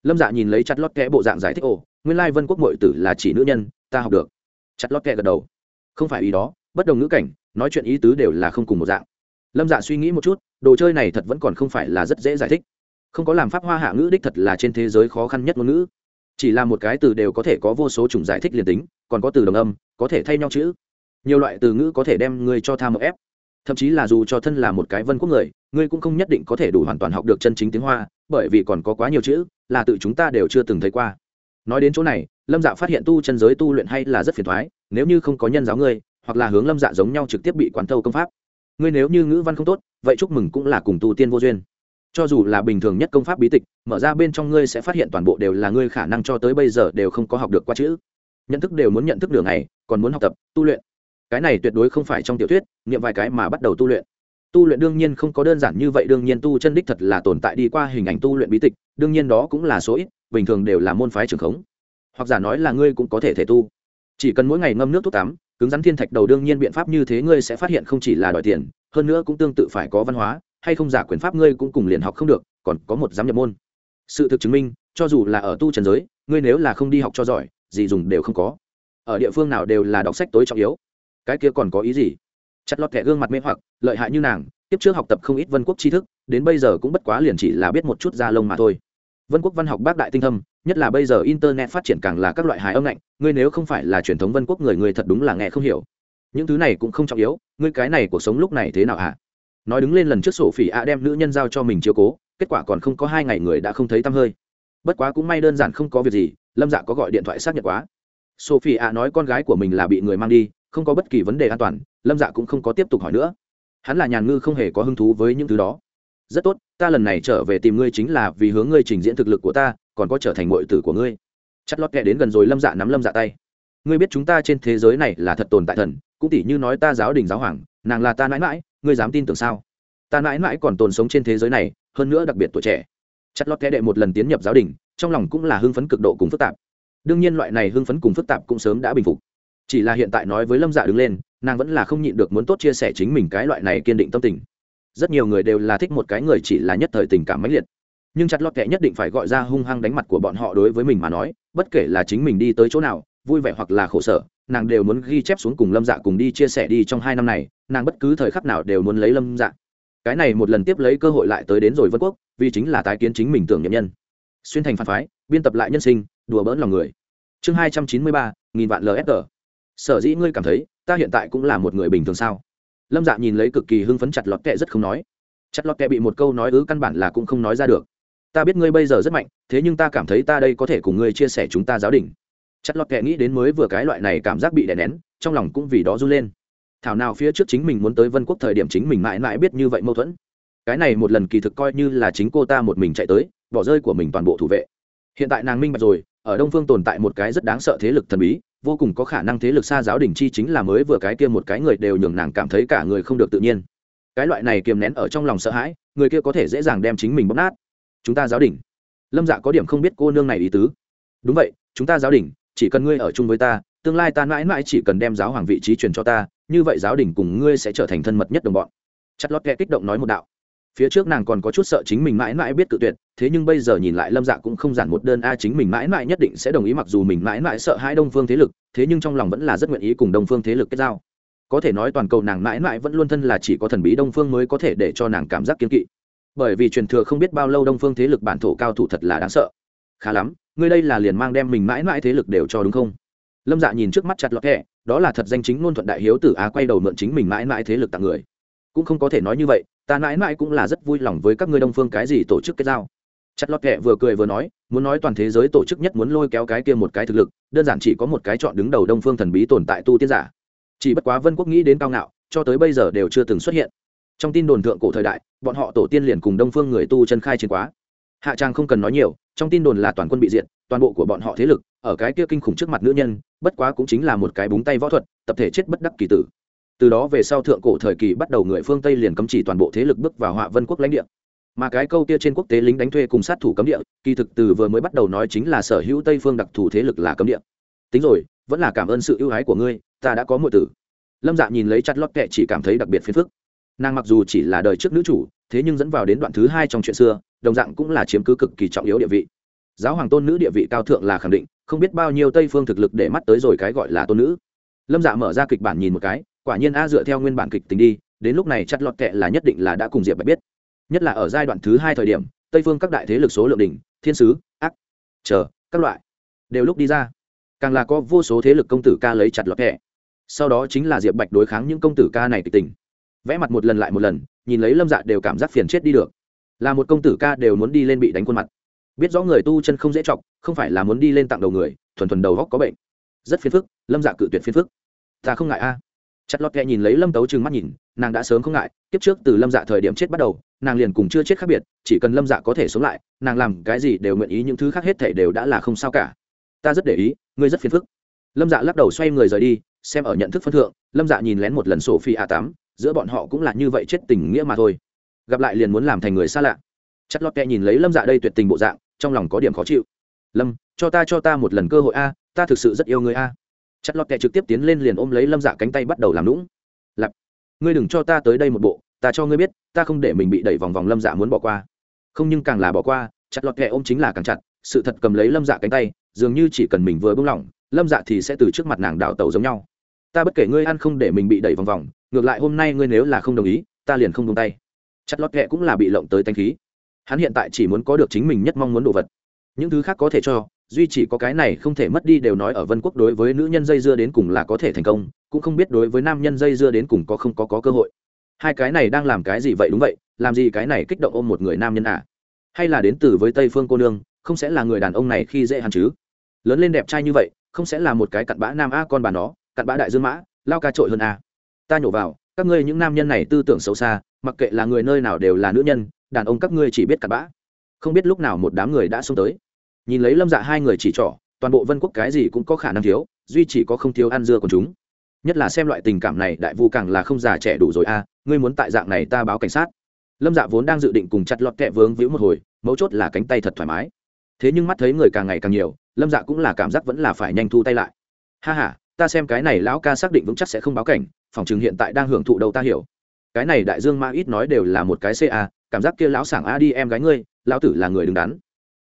Lâm dạ nhìn lấy chặt lót kẽ bộ dạng giải thích, ồ, nguyên lai vân quốc mội tử là chỉ nữ nhân, ta học được. Chặt lót kẽ gật đầu. Không phải ý đó, bất đồng ngữ cảnh, nói chuyện ý tứ đều là không cùng một dạng. Lâm dạ suy nghĩ một chút, đồ chơi này thật vẫn còn không phải là rất dễ giải thích không có làm pháp hoa hạ ngữ đích thật là trên thế giới khó khăn nhất ngôn ngữ. Chỉ là một cái từ đều có thể có vô số chủng giải thích liền tính, còn có từ đồng âm, có thể thay nhau chữ. Nhiều loại từ ngữ có thể đem ngươi cho tham một ép. Thậm chí là dù cho thân là một cái vân quốc người, ngươi cũng không nhất định có thể đủ hoàn toàn học được chân chính tiếng hoa, bởi vì còn có quá nhiều chữ, là tự chúng ta đều chưa từng thấy qua. Nói đến chỗ này, lâm dạ phát hiện tu chân giới tu luyện hay là rất phiền thoái, nếu như không có nhân giáo ngươi, hoặc là hướng lâm dạ giống nhau trực tiếp bị quán thâu công pháp. Ngươi nếu như ngữ văn không tốt, vậy chúc mừng cũng là cùng tu tiên vô duyên cho dù là bình thường nhất công pháp bí tịch, mở ra bên trong ngươi sẽ phát hiện toàn bộ đều là ngươi khả năng cho tới bây giờ đều không có học được qua chữ. Nhận thức đều muốn nhận thức đường này còn muốn học tập, tu luyện. Cái này tuyệt đối không phải trong tiểu thuyết nghiệm vài cái mà bắt đầu tu luyện. Tu luyện đương nhiên không có đơn giản như vậy, đương nhiên tu chân đích thật là tồn tại đi qua hình ảnh tu luyện bí tịch, đương nhiên đó cũng là số ít, bình thường đều là môn phái trường khống. Hoặc giả nói là ngươi cũng có thể thể tu. Chỉ cần mỗi ngày ngâm nước thuốc tắm, cứng rắn thiên thạch đầu đương nhiên biện pháp như thế ngươi sẽ phát hiện không chỉ là đòi tiền, hơn nữa cũng tương tự phải có văn hóa hay không giả quyền pháp ngươi cũng cùng liền học không được, còn có một giám nhập môn. Sự thực chứng minh, cho dù là ở tu trần giới, ngươi nếu là không đi học cho giỏi, gì dùng đều không có. Ở địa phương nào đều là đọc sách tối trọng yếu. Cái kia còn có ý gì? Chặt lọt kẻ gương mặt mê hoặc, lợi hại như nàng tiếp trước học tập không ít vân quốc tri thức, đến bây giờ cũng bất quá liền chỉ là biết một chút da lông mà thôi. Vân quốc văn học bác đại tinh thâm, nhất là bây giờ internet phát triển càng là các loại hài âm lạnh ngươi nếu không phải là truyền thống vân quốc người người thật đúng là nghe không hiểu. Những thứ này cũng không trọng yếu, ngươi cái này cuộc sống lúc này thế nào hả? Nói đứng lên lần trước sổ phỉ ạ đem nữ nhân giao cho mình chiếu cố, kết quả còn không có hai ngày người đã không thấy tăm hơi. Bất quá cũng may đơn giản không có việc gì, lâm dạ có gọi điện thoại xác nhận quá. Sophie ạ nói con gái của mình là bị người mang đi, không có bất kỳ vấn đề an toàn, lâm dạ cũng không có tiếp tục hỏi nữa. Hắn là nhàn ngư không hề có hứng thú với những thứ đó. Rất tốt, ta lần này trở về tìm ngươi chính là vì hướng ngươi trình diễn thực lực của ta, còn có trở thành ngội tử của ngươi. Chất lót kẹ đến gần rồi lâm dạ nắm lâm dạ tay. Ngươi biết chúng ta trên thế giới này là thật tồn tại thần, cũng tỉ như nói ta giáo đình giáo hoàng, nàng là ta mãi mãi ngươi dám tin tưởng sao? Ta mãi mãi còn tồn sống trên thế giới này, hơn nữa đặc biệt tuổi trẻ. Chất lót kẹ đệ một lần tiến nhập giáo đình, trong lòng cũng là hưng phấn cực độ cùng phức tạp. Đương nhiên loại này hưng phấn cùng phức tạp cũng sớm đã bình phục. Chỉ là hiện tại nói với lâm dạ đứng lên, nàng vẫn là không nhịn được muốn tốt chia sẻ chính mình cái loại này kiên định tâm tình. Rất nhiều người đều là thích một cái người chỉ là nhất thời tình cảm mãnh liệt. Nhưng chặt lọt kệ nhất định phải gọi ra hung hăng đánh mặt của bọn họ đối với mình mà nói, bất kể là chính mình đi tới chỗ nào, vui vẻ hoặc là khổ sở nàng đều muốn ghi chép xuống cùng lâm dạ cùng đi chia sẻ đi trong hai năm này, nàng bất cứ thời khắc nào đều muốn lấy lâm dạ. Cái này một lần tiếp lấy cơ hội lại tới đến rồi vân quốc, vì chính là tái kiến chính mình tưởng nhậm nhân. Xuyên thành phản phái, biên tập lại nhân sinh, đùa bỡn lòng người. Chương hai trăm chín mươi ba, nghìn vạn lsg sở dĩ ngươi cảm thấy, ta hiện tại cũng là một người bình thường sao? Lâm dạ nhìn lấy cực kỳ hưng phấn chặt lọt kệ rất không nói. Chặt lọt kệ bị một câu nói ứ căn bản là cũng không nói ra được. Ta biết ngươi bây giờ rất mạnh, thế nhưng ta cảm thấy ta đây có thể cùng ngươi chia sẻ chúng ta giáo đình chặt lọt kệ nghĩ đến mới vừa cái loại này cảm giác bị đè nén, trong lòng cũng vì đó run lên. Thảo nào phía trước chính mình muốn tới vân quốc thời điểm chính mình mãi mãi biết như vậy mâu thuẫn. Cái này một lần kỳ thực coi như là chính cô ta một mình chạy tới, bỏ rơi của mình toàn bộ thủ vệ. Hiện tại nàng minh bạch rồi, ở đông phương tồn tại một cái rất đáng sợ thế lực thần bí, vô cùng có khả năng thế lực xa giáo đình chi chính là mới vừa cái kia một cái người đều nhường nàng cảm thấy cả người không được tự nhiên. Cái loại này kiềm nén ở trong lòng sợ hãi, người kia có thể dễ dàng đem chính mình bóp nát. Chúng ta giáo đình. Lâm dạ có điểm không biết cô nương này ý tứ. Đúng vậy, chúng ta giáo đình chỉ cần ngươi ở chung với ta, tương lai ta mãi mãi chỉ cần đem giáo hoàng vị trí truyền cho ta, như vậy giáo đình cùng ngươi sẽ trở thành thân mật nhất đồng bọn. Chặt lót kẹ kích động nói một đạo. Phía trước nàng còn có chút sợ chính mình mãi mãi biết tự tuyệt, thế nhưng bây giờ nhìn lại lâm dạ cũng không giản một đơn a, chính mình mãi mãi nhất định sẽ đồng ý mặc dù mình mãi mãi sợ hai đông phương thế lực, thế nhưng trong lòng vẫn là rất nguyện ý cùng đông phương thế lực kết giao. Có thể nói toàn cầu nàng mãi mãi vẫn luôn thân là chỉ có thần bí đông phương mới có thể để cho nàng cảm giác kiên kỵ. Bởi vì truyền thừa không biết bao lâu đông phương thế lực bản thổ cao thủ thật là đáng sợ. Khá lắm ngươi đây là liền mang đem mình mãi mãi thế lực đều cho đúng không? Lâm dạ nhìn trước mắt chặt lọt hẹ đó là thật danh chính ngôn thuận đại hiếu tử á, quay đầu mượn chính mình mãi mãi thế lực tặng người. Cũng không có thể nói như vậy, ta mãi mãi cũng là rất vui lòng với các ngươi đông phương cái gì tổ chức kết giao. Chặt lọt kệ vừa cười vừa nói, muốn nói toàn thế giới tổ chức nhất muốn lôi kéo cái kia một cái thực lực, đơn giản chỉ có một cái chọn đứng đầu đông phương thần bí tồn tại tu tiên giả. Chỉ bất quá vân quốc nghĩ đến cao ngạo, cho tới bây giờ đều chưa từng xuất hiện. Trong tin đồn thượng cổ thời đại, bọn họ tổ tiên liền cùng đông phương người tu chân khai chiến quá. Hạ trang không cần nói nhiều trong tin đồn là toàn quân bị diệt, toàn bộ của bọn họ thế lực, ở cái kia kinh khủng trước mặt nữ nhân, bất quá cũng chính là một cái búng tay võ thuật, tập thể chết bất đắc kỳ tử. Từ đó về sau thượng cổ thời kỳ bắt đầu người phương tây liền cấm chỉ toàn bộ thế lực bước vào họa vân quốc lãnh địa. Mà cái câu kia trên quốc tế lính đánh thuê cùng sát thủ cấm địa, kỳ thực từ vừa mới bắt đầu nói chính là sở hữu tây phương đặc thù thế lực là cấm địa. Tính rồi, vẫn là cảm ơn sự ưu ái của ngươi, ta đã có mọi tử. Lâm dạ nhìn lấy chặt lót kệ chỉ cảm thấy đặc biệt phiền phức. Nàng mặc dù chỉ là đời trước nữ chủ thế nhưng dẫn vào đến đoạn thứ hai trong chuyện xưa, đồng dạng cũng là chiếm cứ cực kỳ trọng yếu địa vị. Giáo hoàng tôn nữ địa vị cao thượng là khẳng định, không biết bao nhiêu tây phương thực lực để mắt tới rồi cái gọi là tôn nữ. Lâm dạ mở ra kịch bản nhìn một cái, quả nhiên a dựa theo nguyên bản kịch tính đi, đến lúc này chặt lọt kệ là nhất định là đã cùng diệp bạch biết. Nhất là ở giai đoạn thứ hai thời điểm, tây phương các đại thế lực số lượng đỉnh, thiên sứ, ác, chờ, các loại, đều lúc đi ra. Càng là có vô số thế lực công tử ca lấy chặt lọt kệ sau đó chính là diệp bạch đối kháng những công tử ca này kịch tình vẽ mặt một lần lại một lần, nhìn lấy lâm dạ đều cảm giác phiền chết đi được. Là một công tử ca đều muốn đi lên bị đánh khuôn mặt. Biết rõ người tu chân không dễ chọc, không phải là muốn đi lên tặng đầu người, thuần thuần đầu góc có bệnh. Rất phiền phức, lâm dạ cự tuyệt phiền phức. Ta không ngại a. Chặt lọt kẹ nhìn lấy lâm tấu trừng mắt nhìn, nàng đã sớm không ngại tiếp trước từ lâm dạ thời điểm chết bắt đầu, nàng liền cùng chưa chết khác biệt, chỉ cần lâm dạ có thể sống lại, nàng làm cái gì đều nguyện ý, những thứ khác hết thể đều đã là không sao cả. Ta rất để ý, ngươi rất phiền phức. Lâm dạ lắc đầu xoay người rời đi, xem ở nhận thức phân thượng, lâm dạ nhìn lén một lần sổ phi a tám giữa bọn họ cũng là như vậy chết tình nghĩa mà thôi. Gặp lại liền muốn làm thành người xa lạ. Chất lót kẹ nhìn lấy lâm dạ đây tuyệt tình bộ dạng, trong lòng có điểm khó chịu. Lâm, cho ta cho ta một lần cơ hội a, ta thực sự rất yêu người a. Chặt lót kẹ trực tiếp tiến lên liền ôm lấy lâm dạ cánh tay bắt đầu làm lũng lặp ngươi đừng cho ta tới đây một bộ, ta cho ngươi biết, ta không để mình bị đẩy vòng vòng lâm dạ muốn bỏ qua. Không nhưng càng là bỏ qua, chặt lọt kẹ ôm chính là càng chặt, sự thật cầm lấy lâm dạ cánh tay, dường như chỉ cần mình vừa bung lỏng, lâm dạ thì sẽ từ trước mặt nàng đảo tàu giống nhau. Ta bất kể ngươi ăn không để mình bị đẩy vòng vòng ngược lại hôm nay ngươi nếu là không đồng ý ta liền không đồng tay. Chặt lót ghẹ cũng là bị lộng tới thanh khí. Hắn hiện tại chỉ muốn có được chính mình nhất mong muốn đồ vật. Những thứ khác có thể cho duy chỉ có cái này không thể mất đi đều nói ở vân quốc đối với nữ nhân dây dưa đến cùng là có thể thành công cũng không biết đối với nam nhân dây dưa đến cùng có không có, có cơ hội. Hai cái này đang làm cái gì vậy đúng vậy làm gì cái này kích động ôm một người nam nhân à? Hay là đến từ với tây phương cô nương không sẽ là người đàn ông này khi dễ hắn chứ? Lớn lên đẹp trai như vậy không sẽ là một cái cặn bã nam a con bà nó cặn bã đại dương mã lao ca trội hơn a ta nhổ vào, các ngươi những nam nhân này tư tưởng xấu xa, mặc kệ là người nơi nào đều là nữ nhân, đàn ông các ngươi chỉ biết cặn bã. Không biết lúc nào một đám người đã xông tới. Nhìn lấy lâm dạ hai người chỉ trỏ, toàn bộ vân quốc cái gì cũng có khả năng thiếu, duy chỉ có không thiếu ăn dưa của chúng. Nhất là xem loại tình cảm này, đại vu càng là không già trẻ đủ rồi a à, ngươi muốn tại dạng này ta báo cảnh sát. Lâm dạ vốn đang dự định cùng chặt lọt kẹ vướng víu một hồi, mấu chốt là cánh tay thật thoải mái. Thế nhưng mắt thấy người càng ngày càng nhiều, lâm dạ cũng là cảm giác vẫn là phải nhanh thu tay lại. Ha h a ta xem cái này lão ca xác định vững chắc sẽ không báo cảnh, phòng chừng hiện tại đang hưởng thụ đâu ta hiểu. Cái này đại dương ma ít nói đều là một cái ca cảm giác kia lão sảng a đi em gái ngươi, lão tử là người đứng đắn.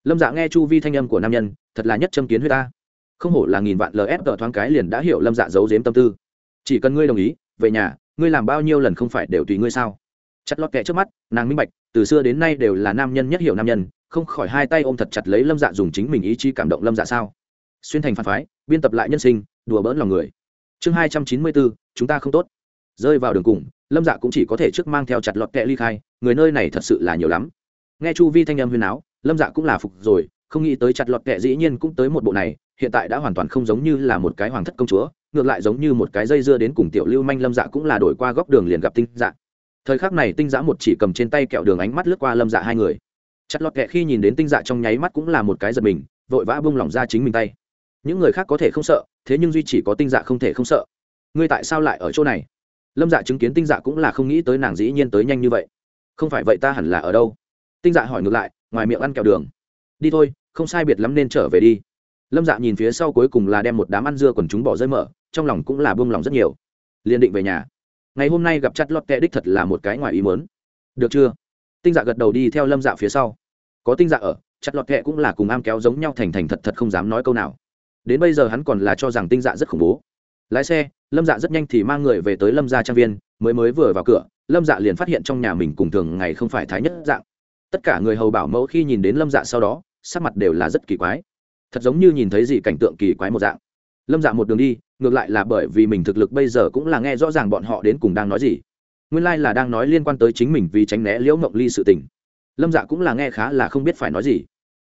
Lâm dạ nghe chu vi thanh âm của nam nhân, thật là nhất châm kiến huyết ta. Không hổ là nghìn vạn lf thoáng cái liền đã hiểu lâm dạ giấu giếm tâm tư. Chỉ cần ngươi đồng ý, về nhà, ngươi làm bao nhiêu lần không phải đều tùy ngươi sao? Chặt lót kẹ trước mắt, nàng minh bạch, từ xưa đến nay đều là nam nhân nhất hiểu nam nhân, không khỏi hai tay ôm thật chặt lấy lâm dạ dùng chính mình ý chí cảm động lâm dạ sao? Xuyên thành phản phái, biên tập lại nhân sinh đùa bỡn lòng người. Chương hai trăm chín mươi bốn, chúng ta không tốt. Rơi vào đường cùng, lâm dạ cũng chỉ có thể trước mang theo chặt lọt kẹ ly khai, người nơi này thật sự là nhiều lắm. Nghe chu vi thanh âm huyền áo lâm dạ cũng là phục rồi, không nghĩ tới chặt lọt kẹ dĩ nhiên cũng tới một bộ này, hiện tại đã hoàn toàn không giống như là một cái hoàng thất công chúa, ngược lại giống như một cái dây dưa đến cùng tiểu lưu manh lâm dạ cũng là đổi qua góc đường liền gặp tinh dạ. Thời khắc này tinh dạ một chỉ cầm trên tay kẹo đường ánh mắt lướt qua lâm dạ hai người. Chặt lọt kẹ khi nhìn đến tinh dạ trong nháy mắt cũng là một cái giật mình, vội vã bung lỏng ra chính mình tay những người khác có thể không sợ, thế nhưng duy chỉ có tinh dạ không thể không sợ. Ngươi tại sao lại ở chỗ này? Lâm dạ chứng kiến tinh dạ cũng là không nghĩ tới nàng dĩ nhiên tới nhanh như vậy. Không phải vậy ta hẳn là ở đâu? Tinh dạ hỏi ngược lại, ngoài miệng ăn kẹo đường. Đi thôi, không sai biệt lắm nên trở về đi. Lâm dạ nhìn phía sau cuối cùng là đem một đám ăn dưa quần chúng bỏ rơi mở, trong lòng cũng là buông lòng rất nhiều. Liền định về nhà. Ngày hôm nay gặp chặt lọt kẹ đích thật là một cái ngoài ý mớn được chưa? Tinh dạ gật đầu đi theo lâm dạ phía sau. Có tinh dạ ở, chặt lọt kẹ cũng là cùng am kéo giống nhau thành thành thật thật không dám nói câu nào đến bây giờ hắn còn là cho rằng tinh dạ rất khủng bố. Lái xe, lâm dạ rất nhanh thì mang người về tới lâm gia trang viên, mới mới vừa vào cửa, lâm dạ liền phát hiện trong nhà mình cùng thường ngày không phải thái nhất dạng. Tất cả người hầu bảo mẫu khi nhìn đến lâm dạ sau đó, sắc mặt đều là rất kỳ quái. Thật giống như nhìn thấy gì cảnh tượng kỳ quái một dạng. Lâm dạ một đường đi, ngược lại là bởi vì mình thực lực bây giờ cũng là nghe rõ ràng bọn họ đến cùng đang nói gì. Nguyên lai、like、là đang nói liên quan tới chính mình vì tránh né liễu mộng ly sự tình. Lâm dạ cũng là nghe khá là không biết phải nói gì.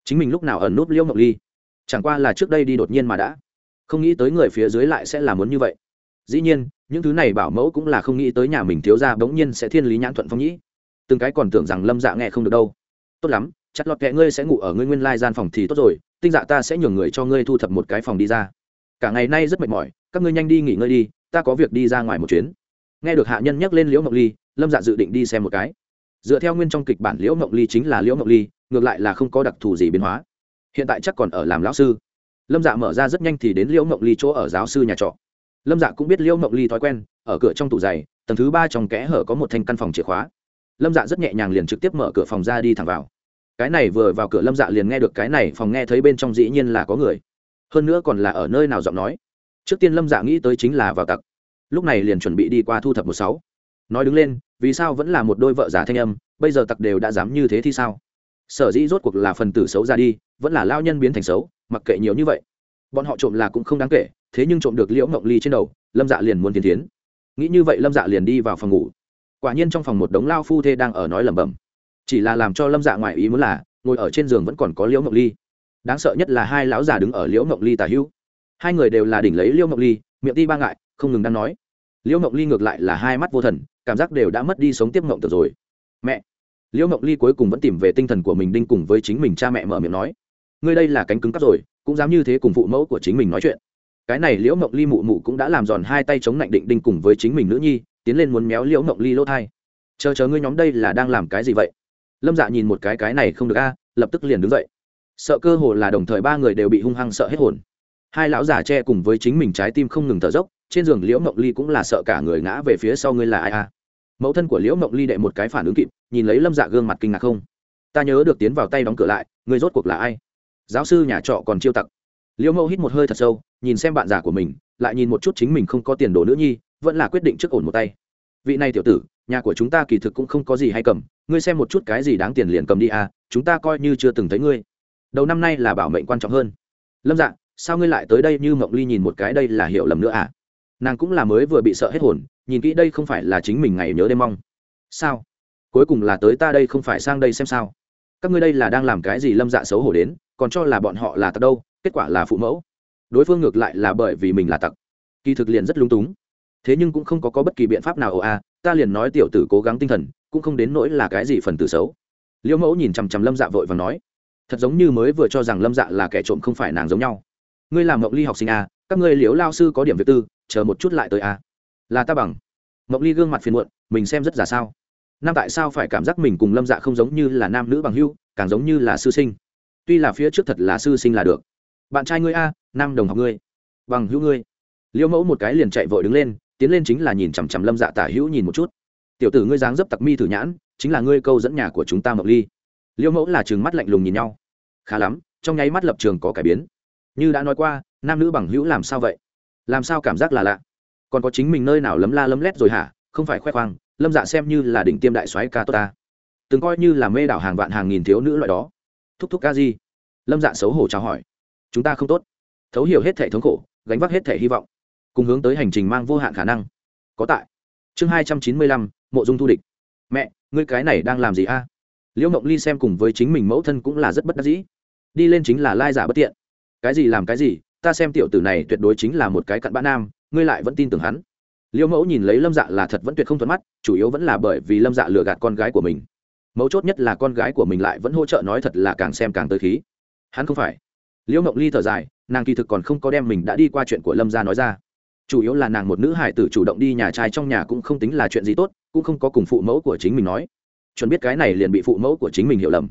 Chính mình lúc nào ẩn núp liễu mộng ly? Chẳng qua là trước đây đi đột nhiên mà đã. Không nghĩ tới người phía dưới lại sẽ là muốn như vậy. Dĩ nhiên, những thứ này bảo mẫu cũng là không nghĩ tới nhà mình thiếu ra bỗng nhiên sẽ thiên lý nhãn thuận phong nhĩ. Từng cái còn tưởng rằng lâm dạ nghe không được đâu. Tốt lắm chặt lọt kệ ngươi sẽ ngủ ở ngươi nguyên lai gian phòng thì tốt rồi, tinh dạ ta sẽ nhường người cho ngươi thu thập một cái phòng đi ra. Cả ngày nay rất mệt mỏi, các ngươi nhanh đi nghỉ ngơi đi, ta có việc đi ra ngoài một chuyến. Nghe được hạ nhân nhắc lên liễu mộng ly, lâm dạ dự định đi xem một cái. Dựa theo nguyên trong kịch bản liễu mộng ly chính là liễu mộng ly, ngược lại là không có đặc thù gì biến hóa hiện tại chắc còn ở làm lão sư. Lâm dạ mở ra rất nhanh thì đến liễu mộng ly chỗ ở giáo sư nhà trọ. Lâm dạ cũng biết liễu mộng ly thói quen, ở cửa trong tủ giày, tầng thứ ba trong kẽ hở có một thanh căn phòng chìa khóa. Lâm dạ rất nhẹ nhàng liền trực tiếp mở cửa phòng ra đi thẳng vào. Cái này vừa vào cửa lâm dạ liền nghe được cái này, phòng nghe thấy bên trong dĩ nhiên là có người. Hơn nữa còn là ở nơi nào giọng nói. Trước tiên lâm dạ nghĩ tới chính là vào tặc. Lúc này liền chuẩn bị đi qua thu thập một sáu. Nói đứng lên, vì sao vẫn là một đôi vợ giả thanh âm, bây giờ tặc đều đã dám như thế thì sao? Sở dĩ rốt cuộc là phần tử xấu ra đi vẫn là lao nhân biến thành xấu, mặc kệ nhiều như vậy. Bọn họ trộm là cũng không đáng kể, thế nhưng trộm được liễu ngộng ly trên đầu, lâm dạ liền muốn tiến tiến. Nghĩ như vậy lâm dạ liền đi vào phòng ngủ. Quả nhiên trong phòng một đống lao phu thê đang ở nói lẩm bẩm. Chỉ là làm cho lâm dạ ngoài ý muốn là, ngồi ở trên giường vẫn còn có liễu ngộng ly. Đáng sợ nhất là hai lão già đứng ở liễu ngộng ly tả hữu hai người đều là đỉnh lấy liễu ngộng ly, miệng ti ba ngại, không ngừng đang nói. Liễu ngộng ly ngược lại là hai mắt vô thần, cảm giác đều đã mất đi sống tiếp ngộng tử rồi. Mẹ! Liễu ngộng ly cuối cùng vẫn tìm về tinh thần của mình đinh cùng với chính mình cha mẹ mở miệng nói ngươi đây là cánh cứng cắp rồi, cũng dám như thế cùng phụ mẫu của chính mình nói chuyện. Cái này liễu ngộng ly mụ mụ cũng đã làm giòn hai tay chống lạnh định đinh cùng với chính mình nữ nhi, tiến lên muốn méo liễu ngộng ly lỗ thai. Chờ chờ ngươi nhóm đây là đang làm cái gì vậy? Lâm dạ nhìn một cái cái này không được a à, lập tức liền đứng dậy. Sợ cơ hồ là đồng thời ba người đều bị hung hăng sợ hết hồn. Hai lão già tre cùng với chính mình trái tim không ngừng thở dốc, trên giường liễu mộng ly cũng là sợ cả người ngã về phía sau ngươi là ai a? Mẫu thân của liễu mộng ly đệ một cái phản ứng kịp, nhìn lấy lâm dạ gương mặt kinh ngạc không. Ta nhớ được tiến vào tay đóng cửa lại người rốt cuộc là ai? Giáo sư nhà trọ còn chiêu tặc. Liễu mẫu hít một hơi thật sâu, nhìn xem bạn già của mình, lại nhìn một chút chính mình không có tiền đồ nữ nhi, vẫn là quyết định trước ổn một tay. Vị này tiểu tử, nhà của chúng ta kỳ thực cũng không có gì hay cầm, ngươi xem một chút cái gì đáng tiền liền cầm đi à chúng ta coi như chưa từng thấy ngươi. Đầu năm nay là bảo mệnh quan trọng hơn. Lâm dạ sao ngươi lại tới đây như mộng ly nhìn một cái đây là hiểu lầm nữa à? Nàng cũng là mới vừa bị sợ hết hồn, nhìn kỹ đây không phải là chính mình ngày nhớ đêm mong. Sao? Cuối cùng là tới ta đây không phải sang đây xem sao? Các ngươi đây là đang làm cái gì lâm dạ xấu hổ đến? Còn cho là bọn họ là tặc đâu kết quả là phụ mẫu. Đối phương ngược lại là bởi vì mình là tặc. Kỳ thực liền rất lung túng. Thế nhưng cũng không có, có bất kỳ biện pháp nào ồ à ta liền nói tiểu tử cố gắng tinh thần cũng không đến nỗi là cái gì phần tử xấu. Liễu mẫu nhìn chằm chằm lâm dạ vội và nói thật giống như mới vừa cho rằng lâm dạ là kẻ trộm không phải nàng giống nhau. Ngươi làm mộng ly học sinh à, các ngươi liễu lao sư có điểm việc tư chờ một chút lại tới à. là ta bằng. Mộng ly gương mặt phiền muộn mình xem rất giả sao. Nam tại sao phải cảm giác mình cùng lâm dạ không giống như là nam nữ bằng hưu càng giống như là sư sinh? Tuy là phía trước thật là sư sinh là được. Bạn trai ngươi a nam đồng học ngươi. Bằng hữu ngươi. Liễu mẫu một cái liền chạy vội đứng lên, tiến lên chính là nhìn chằm chằm lâm dạ tả hữu nhìn một chút. Tiểu tử ngươi dáng dấp tặc mi thử nhãn, chính là ngươi câu dẫn nhà của chúng ta mộng ly. Liễu mẫu là chừng mắt lạnh lùng nhìn nhau. Khá lắm, trong nháy mắt lập trường có cải biến. Như đã nói qua, nam nữ bằng hữu làm sao vậy? Làm sao cảm giác là lạ? Còn có chính mình nơi nào lấm la lấm lét rồi hả? Không phải khoe khoang, lâm dạ xem như là đỉnh tiêm đại soái ca tốt ta. Từng coi như là mê đảo hàng vạn hàng nghìn thiếu nữ loại đó thúc thúc ca gì lâm dạ xấu hổ chào hỏi. Chúng ta không tốt. Thấu hiểu hết thể thống khổ, gánh vác hết thể hy vọng. Cùng hướng tới hành trình mang vô hạn khả năng. Có tại. Chương hai trăm chín mươi lăm, mộ dung thu địch. Mẹ, ngươi cái này đang làm gì a? Liễu mộng ly xem cùng với chính mình mẫu thân cũng là rất bất đắc dĩ. Đi lên chính là lai giả bất tiện. Cái gì làm cái gì, ta xem tiểu tử này tuyệt đối chính là một cái cặn bã nam, ngươi lại vẫn tin tưởng hắn. Liễu mẫu nhìn lấy lâm dạ là thật vẫn tuyệt không thuận mắt, chủ yếu vẫn là bởi vì lâm dạ lừa gạt con gái của mình mấu chốt nhất là con gái của mình lại vẫn hỗ trợ nói thật là càng xem càng tới khí. Hắn không phải. Liễu mộng ly thở dài, nàng kỳ thực còn không có đem mình đã đi qua chuyện của lâm gia nói ra. Chủ yếu là nàng một nữ hải tử chủ động đi nhà trai trong nhà cũng không tính là chuyện gì tốt, cũng không có cùng phụ mẫu của chính mình nói. Chuẩn biết cái này liền bị phụ mẫu của chính mình hiểu lầm.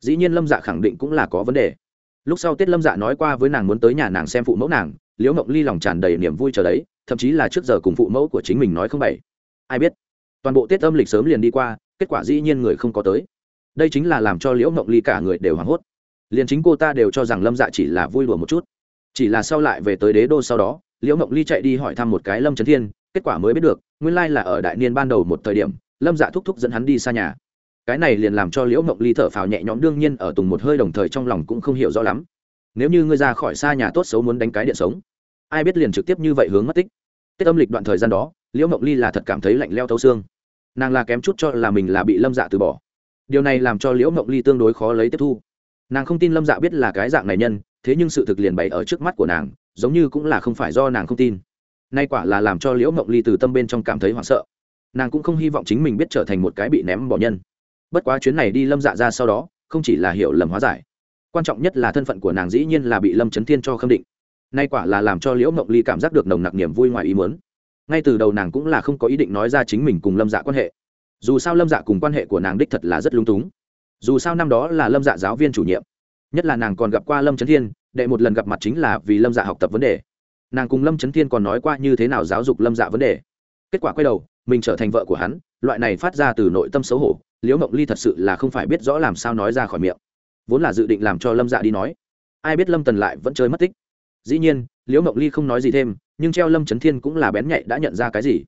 Dĩ nhiên lâm dạ khẳng định cũng là có vấn đề. Lúc sau tết lâm dạ nói qua với nàng muốn tới nhà nàng xem phụ mẫu nàng, liễu mộng ly lòng tràn đầy niềm vui chờ đấy, thậm chí là trước giờ cùng phụ mẫu của chính mình nói không bảy ai biết? Toàn bộ tết âm lịch sớm liền đi qua kết quả dĩ nhiên người không có tới. Đây chính là làm cho liễu mộng ly cả người đều hoảng hốt. Liền chính cô ta đều cho rằng lâm dạ chỉ là vui đùa một chút. Chỉ là sau lại về tới đế đô sau đó, liễu mộng ly chạy đi hỏi thăm một cái lâm trấn thiên, kết quả mới biết được, nguyên lai là ở đại niên ban đầu một thời điểm, lâm dạ thúc thúc dẫn hắn đi xa nhà. Cái này liền làm cho liễu mộng ly thở phào nhẹ nhõm, đương nhiên ở tùng một hơi đồng thời trong lòng cũng không hiểu rõ lắm. Nếu như ngươi ra khỏi xa nhà tốt xấu muốn đánh cái điện sống, ai biết liền trực tiếp như vậy hướng mất tích. Tết âm lịch đoạn thời gian đó, liễu mộng ly là thật cảm thấy lạnh leo thấu xương nàng là kém chút cho là mình là bị lâm dạ từ bỏ. Điều này làm cho liễu mộng ly tương đối khó lấy tiếp thu. Nàng không tin lâm dạ biết là cái dạng này nhân, thế nhưng sự thực liền bày ở trước mắt của nàng, giống như cũng là không phải do nàng không tin. Nay quả là làm cho liễu mộng ly từ tâm bên trong cảm thấy hoảng sợ. Nàng cũng không hy vọng chính mình biết trở thành một cái bị ném bỏ nhân. Bất quá chuyến này đi lâm dạ ra sau đó, không chỉ là hiểu lầm hóa giải, quan trọng nhất là thân phận của nàng dĩ nhiên là bị lâm trấn thiên cho khâm định. Nay quả là làm cho liễu mộng ly cảm giác được nồng nặc niềm vui ngoài ý muốn ngay từ đầu nàng cũng là không có ý định nói ra chính mình cùng lâm dạ quan hệ. Dù sao lâm dạ cùng quan hệ của nàng đích thật là rất lung túng. Dù sao năm đó là lâm dạ giáo viên chủ nhiệm. Nhất là nàng còn gặp qua lâm trấn thiên, đệ một lần gặp mặt chính là vì lâm dạ học tập vấn đề. Nàng cùng lâm trấn thiên còn nói qua như thế nào giáo dục lâm dạ vấn đề. Kết quả quay đầu, mình trở thành vợ của hắn, loại này phát ra từ nội tâm xấu hổ, liễu mộng ly thật sự là không phải biết rõ làm sao nói ra khỏi miệng. Vốn là dự định làm cho lâm dạ đi nói. Ai biết lâm tần lại vẫn chơi mất tích dĩ nhiên, liễu mộng ly không nói gì thêm, nhưng treo lâm trấn thiên cũng là bén nhạy đã nhận ra cái gì.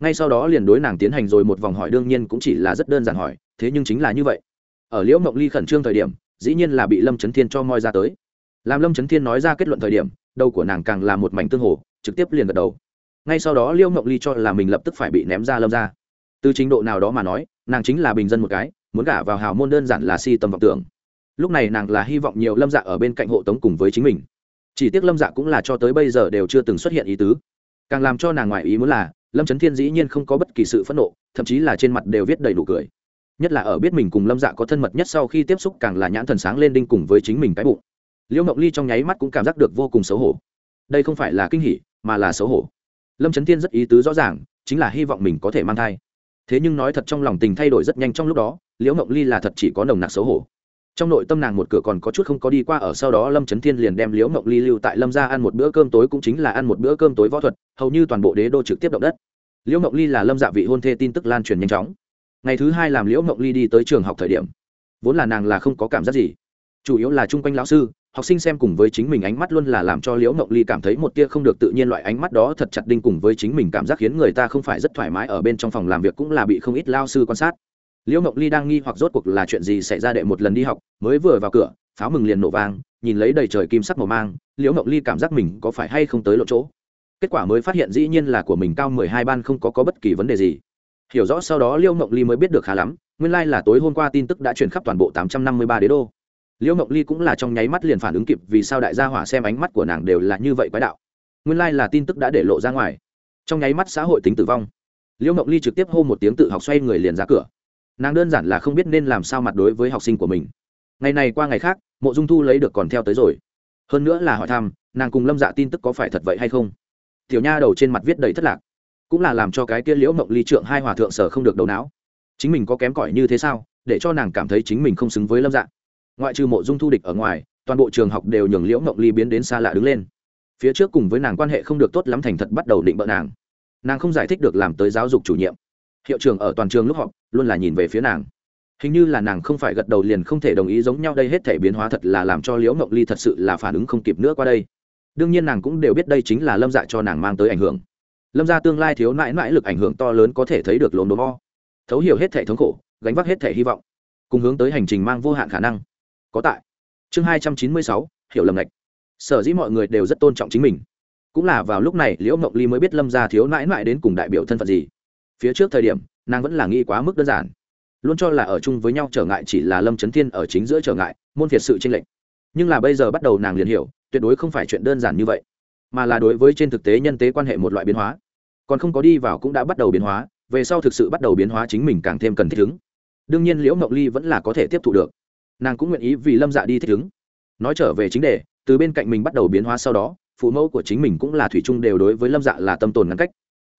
Ngay sau đó liền đối nàng tiến hành rồi một vòng hỏi, đương nhiên cũng chỉ là rất đơn giản hỏi, thế nhưng chính là như vậy. Ở liễu mộng ly khẩn trương thời điểm, dĩ nhiên là bị lâm trấn thiên cho moi ra tới. Làm lâm trấn thiên nói ra kết luận thời điểm, đầu của nàng càng là một mảnh tương hồ, trực tiếp liền gật đầu. Ngay sau đó liễu mộng ly cho là mình lập tức phải bị ném ra lâm ra từ trình độ nào đó mà nói, nàng chính là bình dân một cái, muốn gả vào hào môn đơn giản là si tâm vọng tưởng. Lúc này nàng là hy vọng nhiều lâm dạ ở bên cạnh hộ tống cùng với chính mình chỉ tiếc lâm dạ cũng là cho tới bây giờ đều chưa từng xuất hiện ý tứ. Càng làm cho nàng ngoại ý muốn là, lâm trấn thiên dĩ nhiên không có bất kỳ sự phẫn nộ, thậm chí là trên mặt đều viết đầy đủ cười. Nhất là ở biết mình cùng lâm dạ có thân mật nhất sau khi tiếp xúc càng là nhãn thần sáng lên đinh cùng với chính mình cái bụng. Liễu mộng ly trong nháy mắt cũng cảm giác được vô cùng xấu hổ. Đây không phải là kinh hỉ, mà là xấu hổ. Lâm trấn thiên rất ý tứ rõ ràng, chính là hy vọng mình có thể mang thai. Thế nhưng nói thật trong lòng tình thay đổi rất nhanh trong lúc đó, liễu mộng ly là thật chỉ có nồng nặc xấu hổ trong nội tâm nàng một cửa còn có chút không có đi qua, ở sau đó lâm trấn thiên liền đem liễu mộng ly lưu tại lâm ra ăn một bữa cơm tối, cũng chính là ăn một bữa cơm tối võ thuật, hầu như toàn bộ đế đô trực tiếp động đất. Liễu mộng ly là lâm dạ vị hôn thê tin tức lan truyền nhanh chóng. Ngày thứ hai làm liễu mộng ly đi tới trường học thời điểm, vốn là nàng là không có cảm giác gì. Chủ yếu là chung quanh lão sư, học sinh xem cùng với chính mình ánh mắt luôn là làm cho liễu mộng ly cảm thấy một tia không được tự nhiên loại ánh mắt đó thật chặt đinh cùng với chính mình cảm giác khiến người ta không phải rất thoải mái ở bên trong phòng làm việc, cũng là bị không ít lao sư quan sát liễu mộng ly đang nghi hoặc rốt cuộc là chuyện gì xảy ra đệ một lần đi học mới vừa vào cửa pháo mừng liền nổ vang nhìn lấy đầy trời kim sắc màu mang liễu mộng ly cảm giác mình có phải hay không tới lộ chỗ. Kết quả mới phát hiện dĩ nhiên là của mình cao mười hai ban không có, có bất kỳ vấn đề gì. Hiểu rõ sau đó liễu mộng ly mới biết được khá lắm nguyên lai、like、là tối hôm qua tin tức đã truyền khắp toàn bộ tám trăm năm mươi ba đế đô. Liễu mộng ly cũng là trong nháy mắt liền phản ứng kịp vì sao đại gia hỏa xem ánh mắt của nàng đều là như vậy quái đạo. Nguyên lai、like、là tin tức đã để lộ ra ngoài. Trong nháy mắt xã hội tính tử vong. Liễu mộng ly trực tiếp hô một tiếng tự học xoay người liền ra cửa nàng đơn giản là không biết nên làm sao mặt đối với học sinh của mình. Ngày này qua ngày khác, mộ dung thu lấy được còn theo tới rồi. Hơn nữa là hỏi thăm, nàng cùng lâm dạ tin tức có phải thật vậy hay không? Tiểu nha đầu trên mặt viết đầy thất lạc. Cũng là làm cho cái kia liễu mộng ly trượng hai hòa thượng sở không được đầu não. Chính mình có kém cỏi như thế sao, để cho nàng cảm thấy chính mình không xứng với lâm dạ. Ngoại trừ mộ dung thu địch ở ngoài, toàn bộ trường học đều nhường liễu mộng ly biến đến xa lạ đứng lên. Phía trước cùng với nàng quan hệ không được tốt lắm thành thật bắt đầu định bợ nàng. Nàng không giải thích được làm tới giáo dục chủ nhiệm hiệu trưởng ở toàn trường lúc họp, luôn là nhìn về phía nàng. Hình như là nàng không phải gật đầu liền không thể đồng ý giống nhau đây hết thể biến hóa thật là làm cho liễu mộng ly thật sự là phản ứng không kịp nữa qua đây. Đương nhiên nàng cũng đều biết đây chính là lâm dạ cho nàng mang tới ảnh hưởng. Lâm ra tương lai thiếu mãi mãi lực ảnh hưởng to lớn có thể thấy được lồn đốm o. Thấu hiểu hết thể thống khổ, gánh vác hết thể hy vọng, cùng hướng tới hành trình mang vô hạn khả năng. Có tại. Chương hai trăm chín mươi sáu, hiểu lầm lệch sở dĩ mọi người đều rất tôn trọng chính mình. Cũng là vào lúc này liễu mộng ly mới biết lâm ra thiếu mãi mãi đến cùng đại biểu thân phận gì phía trước thời điểm, nàng vẫn là nghĩ quá mức đơn giản. Luôn cho là ở chung với nhau trở ngại chỉ là lâm trấn thiên ở chính giữa trở ngại, môn phiệt sự tranh lệch. Nhưng là bây giờ bắt đầu nàng liền hiểu, tuyệt đối không phải chuyện đơn giản như vậy, mà là đối với trên thực tế nhân tế quan hệ một loại biến hóa. Còn không có đi vào cũng đã bắt đầu biến hóa, về sau thực sự bắt đầu biến hóa chính mình càng thêm cần thích ứng. Đương nhiên liễu mộng ly vẫn là có thể tiếp thu được. Nàng cũng nguyện ý vì lâm dạ đi thích ứng. Nói trở về chính đề, từ bên cạnh mình bắt đầu biến hóa sau đó, phụ mẫu của chính mình cũng là thủy chung đều đối với lâm dạ là tâm tồn ngăn cách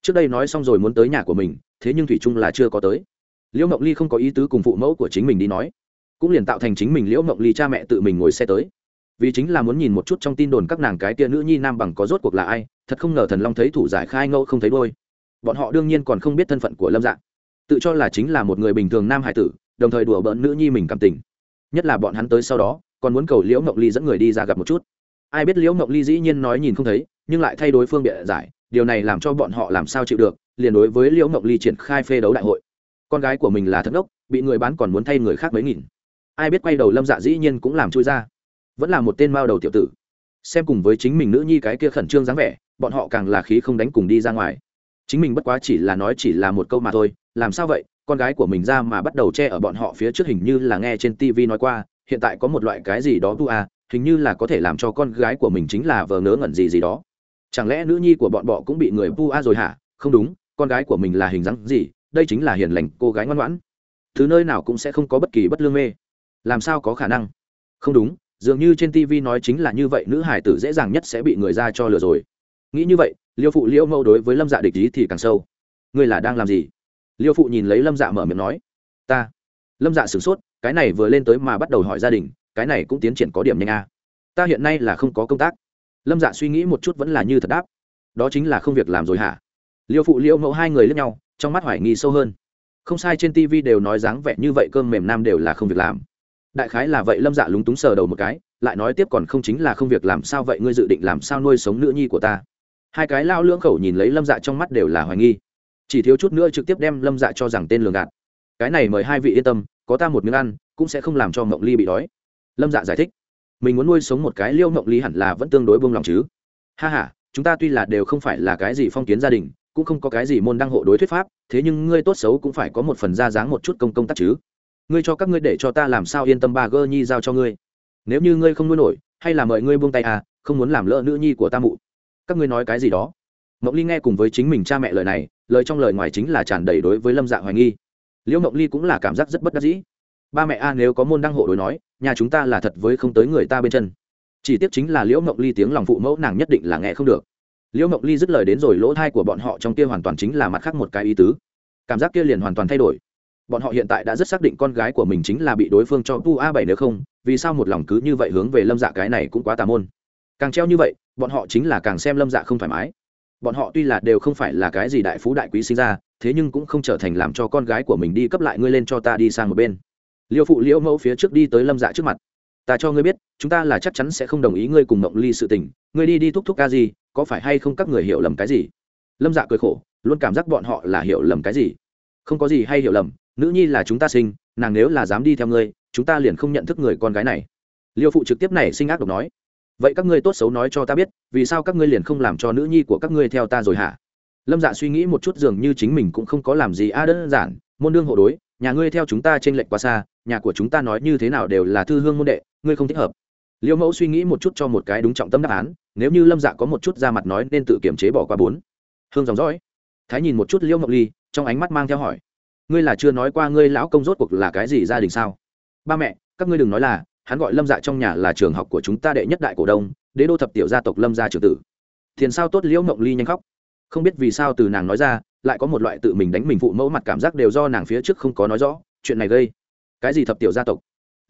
trước đây nói xong rồi muốn tới nhà của mình thế nhưng thủy trung là chưa có tới. Liễu mộng ly không có ý tứ cùng phụ mẫu của chính mình đi nói. Cũng liền tạo thành chính mình liễu mộng ly cha mẹ tự mình ngồi xe tới. Vì chính là muốn nhìn một chút trong tin đồn các nàng cái tia nữ nhi nam bằng có rốt cuộc là ai thật không ngờ thần long thấy thủ giải khai ngẫu không thấy đôi bọn họ đương nhiên còn không biết thân phận của lâm Dạng, tự cho là chính là một người bình thường nam hải tử đồng thời đùa bỡn nữ nhi mình cảm tình. Nhất là bọn hắn tới sau đó còn muốn cầu liễu mộng ly dẫn người đi ra gặp một chút. Ai biết liễu mộng ly dĩ nhiên nói nhìn không thấy nhưng lại thay đối phương bịa giải điều này làm cho bọn họ làm sao chịu được liền đối với liễu mộng ly triển khai phê đấu đại hội. Con gái của mình là thất ốc bị người bán còn muốn thay người khác mấy nghìn. Ai biết quay đầu lâm dạ dĩ nhiên cũng làm chui ra. Vẫn là một tên mao đầu tiểu tử. Xem cùng với chính mình nữ nhi cái kia khẩn trương dáng vẻ bọn họ càng là khí không đánh cùng đi ra ngoài. Chính mình bất quá chỉ là nói chỉ là một câu mà thôi làm sao vậy? Con gái của mình ra mà bắt đầu che ở bọn họ phía trước hình như là nghe trên tv nói qua hiện tại có một loại cái gì đó tu à, hình như là có thể làm cho con gái của mình chính là vờ ngớ ngẩn gì gì đó chẳng lẽ nữ nhi của bọn bọ cũng bị người pu a rồi hả? Không đúng, con gái của mình là hình dáng gì? Đây chính là hiền lành, cô gái ngoan ngoãn. Thứ nơi nào cũng sẽ không có bất kỳ bất lương mê. Làm sao có khả năng? Không đúng, dường như trên tv nói chính là như vậy, nữ hải tử dễ dàng nhất sẽ bị người ra cho lừa rồi. Nghĩ như vậy, liêu phụ liễu mâu đối với lâm dạ địch ý thì càng sâu. Ngươi là đang làm gì? Liêu phụ nhìn lấy lâm dạ mở miệng nói. Ta. Lâm dạ sửng sốt, cái này vừa lên tới mà bắt đầu hỏi gia đình, cái này cũng tiến triển có điểm nhanh a. Ta hiện nay là không có công tác lâm dạ suy nghĩ một chút vẫn là như thật đáp. Đó chính là không việc làm rồi hả? Liêu phụ liêu mẫu hai người lướt nhau, trong mắt hoài nghi sâu hơn. Không sai trên tv đều nói dáng vẻ như vậy, cơm mềm nam đều là không việc làm. Đại khái là vậy, lâm dạ lúng túng sờ đầu một cái, lại nói tiếp còn không chính là không việc làm, sao vậy ngươi dự định làm sao nuôi sống nữ nhi của ta? Hai cái lao lưỡng khẩu nhìn lấy lâm dạ trong mắt đều là hoài nghi. Chỉ thiếu chút nữa trực tiếp đem lâm dạ cho rằng tên lường gạt. Cái này mời hai vị yên tâm, có ta một miếng ăn, cũng sẽ không làm cho mộng ly bị đói. Lâm dạ giải thích mình muốn nuôi sống một cái liêu mộng lý hẳn là vẫn tương đối buông lòng chứ. Ha h a chúng ta tuy là đều không phải là cái gì phong kiến gia đình, cũng không có cái gì môn đăng hộ đối thuyết pháp, thế nhưng ngươi tốt xấu cũng phải có một phần ra dáng một chút công công tác chứ. Ngươi cho các ngươi để cho ta làm sao yên tâm bà gơ nhi giao cho ngươi. Nếu như ngươi không nuôi nổi, hay là mời ngươi buông tay à không muốn làm lỡ nữ nhi của ta mụ. Các ngươi nói cái gì đó? Mộng ly nghe cùng với chính mình cha mẹ lời này, lời trong lời ngoài chính là tràn đầy đối với lâm dạ hoài nghi. Liễu mộng ly cũng là cảm giác rất bất đắc dĩ ba mẹ a nếu có môn đăng hộ đối nói, nhà chúng ta là thật với không tới người ta bên chân. Chỉ tiếc chính là liễu mộng ly tiếng lòng phụ mẫu nàng nhất định là nghe không được. Liễu mộng ly dứt lời đến rồi, lỗ thai của bọn họ trong kia hoàn toàn chính là mặt khác một cái ý tứ. Cảm giác kia liền hoàn toàn thay đổi. Bọn họ hiện tại đã rất xác định con gái của mình chính là bị đối phương cho tu a bảy nếu không, vì sao một lòng cứ như vậy hướng về lâm dạ cái này cũng quá tà môn. Càng treo như vậy, bọn họ chính là càng xem lâm dạ không thoải mái. Bọn họ tuy là đều không phải là cái gì đại phú đại quý sinh ra, thế nhưng cũng không trở thành làm cho con gái của mình đi cấp lại ngươi lên cho ta đi sang một bên liêu phụ liễu mẫu phía trước đi tới lâm dạ trước mặt. Ta cho ngươi biết, chúng ta là chắc chắn sẽ không đồng ý ngươi cùng mộng ly sự tình. Ngươi đi đi thúc thúc ca gì, có phải hay không các người hiểu lầm cái gì? Lâm dạ cười khổ, luôn cảm giác bọn họ là hiểu lầm cái gì? Không có gì hay hiểu lầm, nữ nhi là chúng ta sinh, nàng nếu là dám đi theo ngươi, chúng ta liền không nhận thức người con gái này. Liêu phụ trực tiếp này sinh ác độc nói. Vậy các ngươi tốt xấu nói cho ta biết, vì sao các ngươi liền không làm cho nữ nhi của các ngươi theo ta rồi hả? Lâm dạ suy nghĩ một chút dường như chính mình cũng không có làm gì a đơn giản, môn đương hộ đối, nhà ngươi theo chúng ta t r ê n lệch quá xa nhà của chúng ta nói như thế nào đều là thư hương môn đệ, ngươi không thích hợp. Liễu mẫu suy nghĩ một chút cho một cái đúng trọng tâm đáp án, nếu như lâm dạ có một chút ra mặt nói nên tự kiểm chế bỏ qua bốn. Hương dòng dõi. Thái nhìn một chút Liễu mộng ly, trong ánh mắt mang theo hỏi. Ngươi là chưa nói qua ngươi lão công rốt cuộc là cái gì gia đình sao? Ba mẹ, các ngươi đừng nói là, hắn gọi lâm dạ trong nhà là trường học của chúng ta đệ nhất đại cổ đông, đế đô thập tiểu gia tộc lâm gia trưởng tử. Thiền sao tốt liễu mộng ly nhanh khóc. Không biết vì sao từ nàng nói ra, lại có một loại tự mình đánh mình phụ mẫu mặt cảm giác đều do nàng phía trước không có nói rõ, chuyện này gây cái gì thập tiểu gia tộc?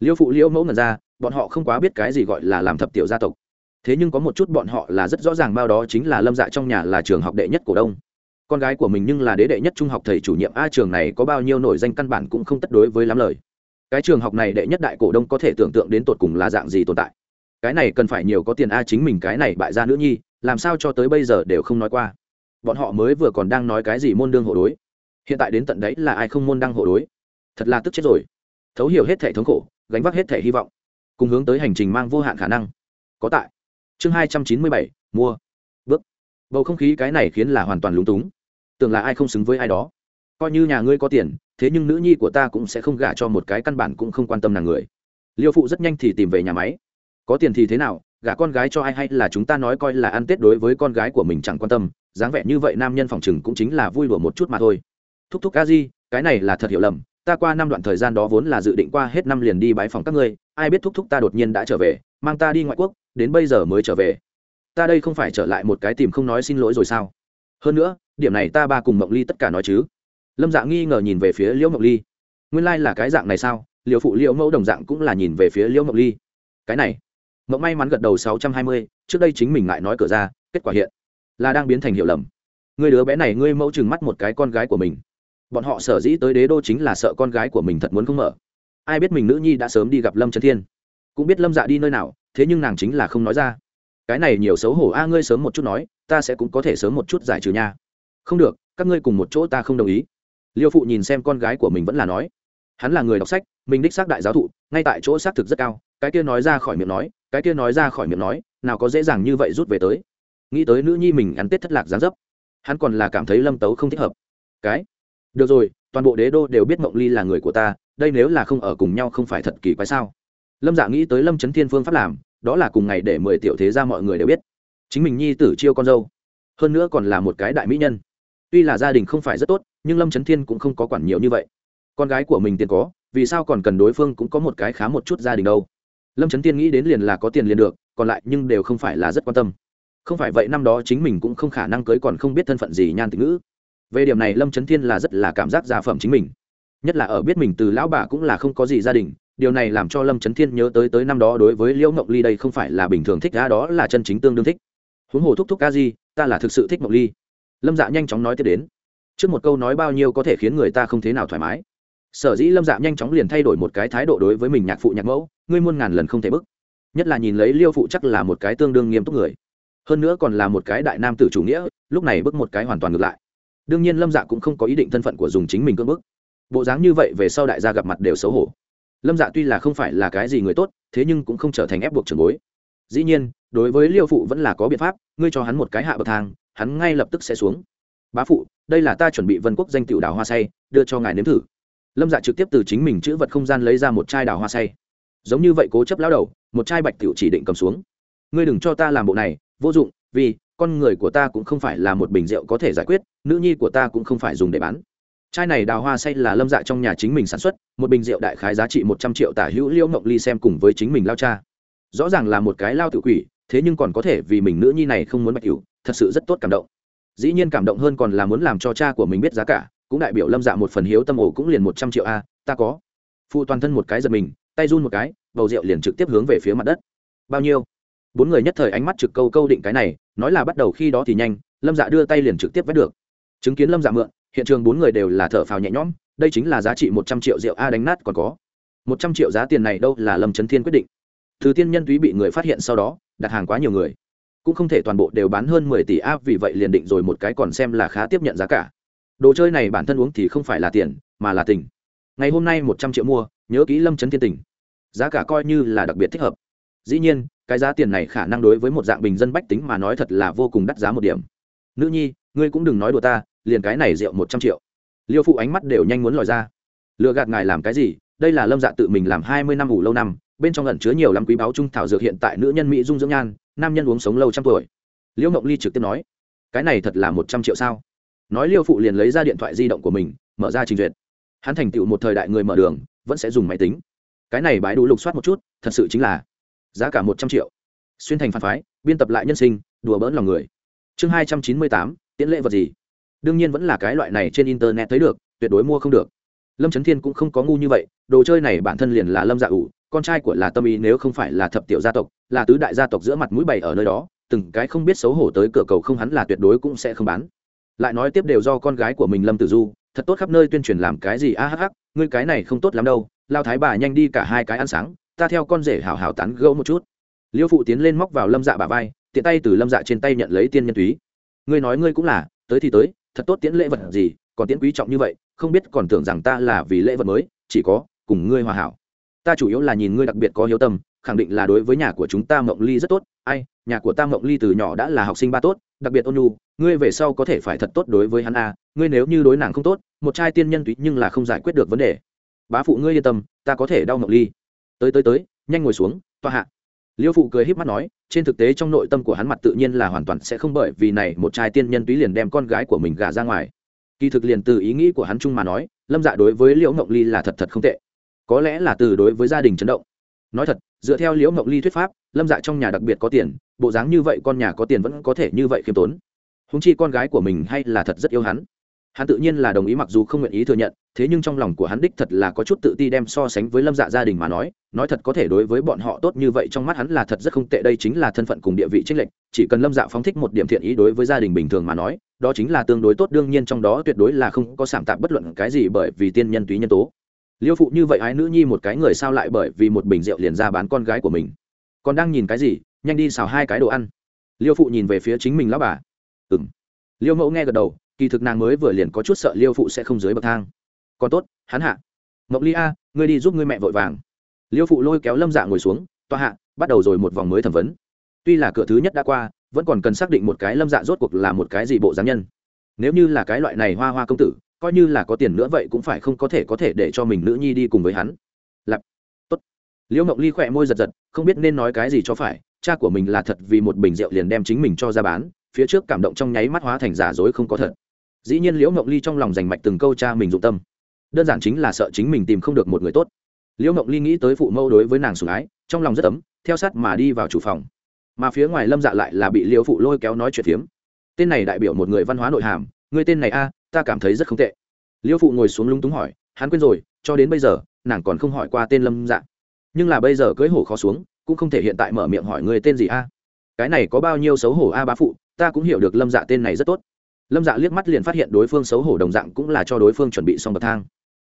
Liêu phụ liễu mẫu ngần ra, bọn họ không quá biết cái gì gọi là làm thập tiểu gia tộc. Thế nhưng có một chút bọn họ là rất rõ ràng bao đó chính là lâm dạ trong nhà là trường học đệ nhất cổ đông. Con gái của mình nhưng là đế đệ nhất trung học thầy chủ nhiệm, a trường này có bao nhiêu nổi danh căn bản cũng không tất đối với lắm lời. Cái trường học này đệ nhất đại cổ đông có thể tưởng tượng đến tột cùng là dạng gì tồn tại. Cái này cần phải nhiều có tiền a chính mình cái này bại ra nữ nhi, làm sao cho tới bây giờ đều không nói qua. Bọn họ mới vừa còn đang nói cái gì môn đương hộ đối. Hiện tại đến tận đấy là ai không môn đăng hộ đối? Thật là tức chết rồi thấu hiểu hết thể thống khổ, gánh vác hết thể hy vọng, cùng hướng tới hành trình mang vô hạn khả năng. Có tại. Chương hai trăm chín mươi bảy, mua. Bước. Bầu không khí cái này khiến là hoàn toàn lúng túng. Tưởng là ai không xứng với ai đó. Coi như nhà ngươi có tiền, thế nhưng nữ nhi của ta cũng sẽ không gả cho một cái căn bản cũng không quan tâm nàng người. Liêu phụ rất nhanh thì tìm về nhà máy. Có tiền thì thế nào, gả con gái cho ai hay là chúng ta nói coi là ăn tết đối với con gái của mình chẳng quan tâm, dáng vẻ như vậy nam nhân phòng chừng cũng chính là vui đùa một chút mà thôi. Thúc thúc ca di, cái này là thật hiểu lầm ta qua năm đoạn thời gian đó vốn là dự định qua hết năm liền đi bái phòng các ngươi, ai biết thúc thúc ta đột nhiên đã trở về, mang ta đi ngoại quốc, đến bây giờ mới trở về. Ta đây không phải trở lại một cái tìm không nói xin lỗi rồi sao? Hơn nữa, điểm này ta ba cùng mộng ly tất cả nói chứ. Lâm dạ nghi ngờ nhìn về phía liễu mộng ly. Nguyên lai、like、là cái dạng này sao? Liễu phụ liễu mẫu đồng dạng cũng là nhìn về phía liễu mộng ly. Cái này, mộng may mắn gật đầu sáu trăm hai mươi, trước đây chính mình lại nói cửa ra, kết quả hiện là đang biến thành hiểu lầm. Người đứa bé này ngươi mẫu chừng mắt một cái con gái của mình bọn họ sở dĩ tới đế đô chính là sợ con gái của mình thật muốn không mở. Ai biết mình nữ nhi đã sớm đi gặp lâm trần thiên. Cũng biết lâm dạ đi nơi nào, thế nhưng nàng chính là không nói ra. Cái này nhiều xấu hổ a, ngươi sớm một chút nói, ta sẽ cũng có thể sớm một chút giải trừ nha. Không được, các ngươi cùng một chỗ ta không đồng ý. Liêu phụ nhìn xem con gái của mình vẫn là nói. Hắn là người đọc sách, mình đích xác đại giáo thụ, ngay tại chỗ xác thực rất cao. Cái kia nói ra khỏi miệng nói, cái kia nói ra khỏi miệng nói, nào có dễ dàng như vậy rút về tới. Nghĩ tới nữ nhi mình ăn tết thất lạc gián dấp. Hắn còn là cảm thấy lâm tấu không thích hợp. Cái được rồi, toàn bộ đế đô đều biết mộng ly là người của ta, đây nếu là không ở cùng nhau không phải thật kỳ quái sao? Lâm dạ nghĩ tới lâm trấn thiên phương pháp làm, đó là cùng ngày để mười tiểu thế ra mọi người đều biết. Chính mình nhi tử chiêu con dâu, hơn nữa còn là một cái đại mỹ nhân. Tuy là gia đình không phải rất tốt, nhưng lâm trấn thiên cũng không có quản nhiều như vậy. Con gái của mình tiền có, vì sao còn cần đối phương cũng có một cái khá một chút gia đình đâu? Lâm trấn thiên nghĩ đến liền là có tiền liền được, còn lại nhưng đều không phải là rất quan tâm. Không phải vậy năm đó chính mình cũng không khả năng cưới còn không biết thân phận gì nhan tịch ngữ về điểm này lâm trấn thiên là rất là cảm giác gia phẩm chính mình. Nhất là ở biết mình từ lão bà cũng là không có gì gia đình, điều này làm cho lâm trấn thiên nhớ tới tới năm đó đối với liễu ngọc ly đây không phải là bình thường thích ra đó là chân chính tương đương thích. Huống hồ thúc thúc ca di, ta là thực sự thích ngọc ly. Lâm dạ nhanh chóng nói tiếp đến. Trước một câu nói bao nhiêu có thể khiến người ta không thế nào thoải mái. Sở dĩ lâm dạ nhanh chóng liền thay đổi một cái thái độ đối với mình nhạc phụ nhạc mẫu, ngươi muôn ngàn lần không thể bức. Nhất là nhìn lấy liêu phụ chắc là một cái tương đương nghiêm túc người. Hơn nữa còn là một cái đại nam tử chủ nghĩa, lúc này bức một cái hoàn toàn ngược lại đương nhiên lâm dạ cũng không có ý định thân phận của dùng chính mình cưỡng bức bộ dáng như vậy về sau đại gia gặp mặt đều xấu hổ lâm dạ tuy là không phải là cái gì người tốt thế nhưng cũng không trở thành ép buộc trường bối dĩ nhiên đối với liêu phụ vẫn là có biện pháp ngươi cho hắn một cái hạ bậc thang hắn ngay lập tức sẽ xuống bá phụ đây là ta chuẩn bị vân quốc danh tiểu đào hoa say đưa cho ngài nếm thử lâm dạ trực tiếp từ chính mình chữ vật không gian lấy ra một chai đào hoa say giống như vậy cố chấp lão đầu một chai bạch tiểu chỉ định cầm xuống ngươi đừng cho ta làm bộ này vô dụng vì con người của ta cũng không phải là một bình rượu có thể giải quyết, nữ nhi của ta cũng không phải dùng để bán. Chai này đào hoa say là lâm dạ trong nhà chính mình sản xuất, một bình rượu đại khái giá trị một trăm triệu tả hữu liễu mộng ly xem cùng với chính mình lao cha. Rõ ràng là một cái lao tự quỷ, thế nhưng còn có thể vì mình nữ nhi này không muốn bạch cửu thật sự rất tốt cảm động. Dĩ nhiên cảm động hơn còn là muốn làm cho cha của mình biết giá cả, cũng đại biểu lâm dạ một phần hiếu tâm ổ cũng liền một trăm triệu a, ta có. Phụ toàn thân một cái giật mình, tay run một cái, bầu rượu liền trực tiếp hướng về phía mặt đất. Bao nhiêu? Bốn người nhất thời ánh mắt trực câu câu định cái này, nói là bắt đầu khi đó thì nhanh, lâm dạ đưa tay liền trực tiếp vét được. Chứng kiến lâm dạ mượn, hiện trường bốn người đều là thở phào nhẹ nhõm, đây chính là giá trị một trăm triệu rượu a đánh nát còn có. Một trăm triệu giá tiền này đâu là lâm trấn thiên quyết định. Thứ tiên nhân túy bị người phát hiện sau đó, đặt hàng quá nhiều người. Cũng không thể toàn bộ đều bán hơn mười tỷ a, vì vậy liền định rồi một cái còn xem là khá tiếp nhận giá cả. Đồ chơi này bản thân uống thì không phải là tiền, mà là tình. Ngày hôm nay một trăm triệu mua, nhớ kỹ lâm trấn thiên tình. Giá cả coi như là đặc biệt thích hợp. Dĩ nhiên cái giá tiền này khả năng đối với một dạng bình dân bách tính mà nói thật là vô cùng đắt giá một điểm. Nữ nhi, ngươi cũng đừng nói đùa ta, liền cái này rượu một trăm triệu. Liêu phụ ánh mắt đều nhanh muốn lòi ra. Lựa gạt ngài làm cái gì? Đây là lâm dạ tự mình làm hai mươi năm ngủ lâu năm, bên trong ẩn chứa nhiều lắm quý báo trung thảo dược hiện tại nữ nhân mỹ dung dưỡng nhan, nam nhân uống sống lâu trăm tuổi. Liễu mộng ly trực tiếp nói, cái này thật là một trăm triệu sao? Nói liêu phụ liền lấy ra điện thoại di động của mình, mở ra trình duyệt. Hắn thành tựu một thời đại người mở đường, vẫn sẽ dùng máy tính. Cái này bãi đủ lục soát một chút, thật sự chính là giá cả một trăm triệu. Xuyên thành phản phái, biên tập lại nhân sinh, đùa bỡn lòng người. Chương hai trăm chín mươi tám, tiễn lệ vật gì? Đương nhiên vẫn là cái loại này trên internet thấy được, tuyệt đối mua không được. Lâm trấn thiên cũng không có ngu như vậy, đồ chơi này bản thân liền là lâm dạ ủ, con trai của là tâm ý nếu không phải là thập tiểu gia tộc, là tứ đại gia tộc giữa mặt mũi bày ở nơi đó, từng cái không biết xấu hổ tới cửa cầu không hắn là tuyệt đối cũng sẽ không bán. Lại nói tiếp đều do con gái của mình lâm tử du, thật tốt khắp nơi tuyên truyền làm cái gì, a hh ngươi cái này không tốt lắm đâu, lao thái bà nhanh đi cả hai cái ăn sáng ta theo con rể hảo hảo tán gẫu một chút. Liêu phụ tiến lên móc vào lâm dạ bà vai, tiện tay từ lâm dạ trên tay nhận lấy tiên nhân túy. Ngươi nói ngươi cũng là, tới thì tới, thật tốt tiễn lễ vật gì, còn tiễn quý trọng như vậy, không biết còn tưởng rằng ta là vì lễ vật mới, chỉ có cùng ngươi hòa hảo. Ta chủ yếu là nhìn ngươi đặc biệt có hiếu tâm, khẳng định là đối với nhà của chúng ta mộng ly rất tốt. Ai, nhà của ta mộng ly từ nhỏ đã là học sinh ba tốt, đặc biệt ôn nhu, ngươi về sau có thể phải thật tốt đối với hắn a, ngươi nếu như đối nàng không tốt, một trai tiên nhân túy nhưng là không giải quyết được vấn đề. Bá phụ ngươi yên tâm, ta có thể đau mộng ly tới tới tới, nhanh ngồi xuống toa hạ. Liêu phụ cười h í p mắt nói, trên thực tế trong nội tâm của hắn mặt tự nhiên là hoàn toàn sẽ không bởi vì này một trai tiên nhân túy liền đem con gái của mình gả ra ngoài. Kỳ thực liền từ ý nghĩ của hắn chung mà nói, lâm dạ đối với liễu mộng ly là thật thật không tệ. Có lẽ là từ đối với gia đình chấn động. Nói thật, dựa theo liễu mộng ly thuyết pháp, lâm dạ trong nhà đặc biệt có tiền, bộ dáng như vậy con nhà có tiền vẫn có thể như vậy khiêm tốn. Húng chi con gái của mình hay là thật rất yêu hắn hắn tự nhiên là đồng ý mặc dù không nguyện ý thừa nhận, thế nhưng trong lòng của hắn đích thật là có chút tự ti đem so sánh với lâm dạ gia đình mà nói nói thật có thể đối với bọn họ tốt như vậy trong mắt hắn là thật rất không tệ, đây chính là thân phận cùng địa vị trích lệnh chỉ cần lâm dạ phóng thích một điểm thiện ý đối với gia đình bình thường mà nói, đó chính là tương đối tốt, đương nhiên trong đó tuyệt đối là không có sảm tạp bất luận cái gì bởi vì tiên nhân túy nhân tố. Liêu phụ như vậy ái nữ nhi một cái người sao lại bởi vì một bình rượu liền ra bán con gái của mình? Còn đang nhìn cái gì? Nhanh đi xào hai cái đồ ăn. Liêu phụ nhìn về phía chính mình lão bà. Ừng liêu mẫu nghe gật đầu kỳ thực nàng mới vừa liền có chút sợ liêu phụ sẽ không dưới bậc thang. Còn tốt, hắn hạ. Mộng ly a, ngươi đi giúp ngươi mẹ vội vàng. Liêu phụ lôi kéo lâm dạ ngồi xuống, toa hạ, bắt đầu rồi một vòng mới thẩm vấn. Tuy là cửa thứ nhất đã qua, vẫn còn cần xác định một cái lâm dạ rốt cuộc là một cái gì bộ giáng nhân. Nếu như là cái loại này hoa hoa công tử, coi như là có tiền nữa vậy cũng phải không có thể có thể để cho mình nữ nhi đi cùng với hắn. Lặp tốt. Liễu mộng ly khỏe môi giật giật, không biết nên nói cái gì cho phải, cha của mình là thật vì một bình rượu liền đem chính mình cho ra bán, phía trước cảm động trong nháy mắt hóa thành giả dối không có thật dĩ nhiên liễu mộng ly trong lòng giành mạch từng câu cha mình dụng tâm. Đơn giản chính là sợ chính mình tìm không được một người tốt. Liễu mộng ly nghĩ tới phụ mẫu đối với nàng sủng ái, trong lòng rất ấm, theo sát mà đi vào chủ phòng. Mà phía ngoài lâm dạ lại là bị liễu phụ lôi kéo nói chuyện phiếm. Tên này đại biểu một người văn hóa nội hàm, người tên này a, ta cảm thấy rất không tệ. Liễu phụ ngồi xuống lung túng hỏi, hắn quên rồi, cho đến bây giờ, nàng còn không hỏi qua tên lâm dạ. Nhưng là bây giờ cưới hổ khó xuống, cũng không thể hiện tại mở miệng hỏi người tên gì a. Cái này có bao nhiêu xấu hổ a bá phụ, ta cũng hiểu được lâm dạ tên này rất tốt lâm dạ liếc mắt liền phát hiện đối phương xấu hổ đồng dạng cũng là cho đối phương chuẩn bị xong bậc thang.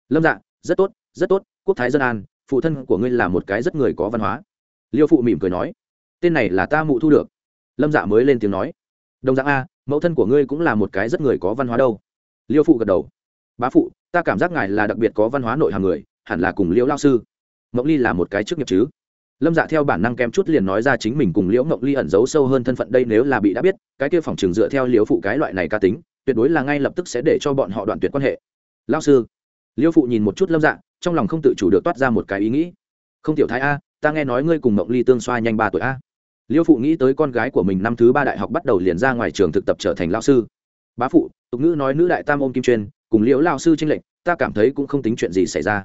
Lâm dạ rất tốt rất tốt, quốc thái dân an, phụ thân của ngươi là một cái rất người có văn hóa. Liêu phụ mỉm cười nói, tên này là ta mụ thu được. Lâm dạ mới lên tiếng nói, đồng dạng a, mẫu thân của ngươi cũng là một cái rất người có văn hóa đâu. Liêu phụ gật đầu, bá phụ, ta cảm giác ngài là đặc biệt có văn hóa nội hàng người, hẳn là cùng Liêu lao sư. Mộng ly là một cái chức nghiệp chứ? Lâm dạ theo bản năng kém chút liền nói ra chính mình cùng liễu mộng ly ẩn giấu sâu hơn thân phận đây nếu là bị đã biết, cái kia phòng trường dựa theo liễu phụ cái loại này ca tính, tuyệt đối là ngay lập tức sẽ để cho bọn họ đoạn tuyệt quan hệ. Lao sư, liễu phụ nhìn một chút lâm dạ trong lòng không tự chủ được toát ra một cái ý nghĩ. Không tiểu thái a, ta nghe nói ngươi cùng mộng ly tương xoa nhanh ba tuổi a. Liễu phụ nghĩ tới con gái của mình năm thứ ba đại học bắt đầu liền ra ngoài trường thực tập trở thành lao sư. Bá phụ, tục ngữ nói nữ đại tam ôm kim truyền, cùng liễu lao sư tranh lệnh ta cảm thấy cũng không tính chuyện gì xảy ra.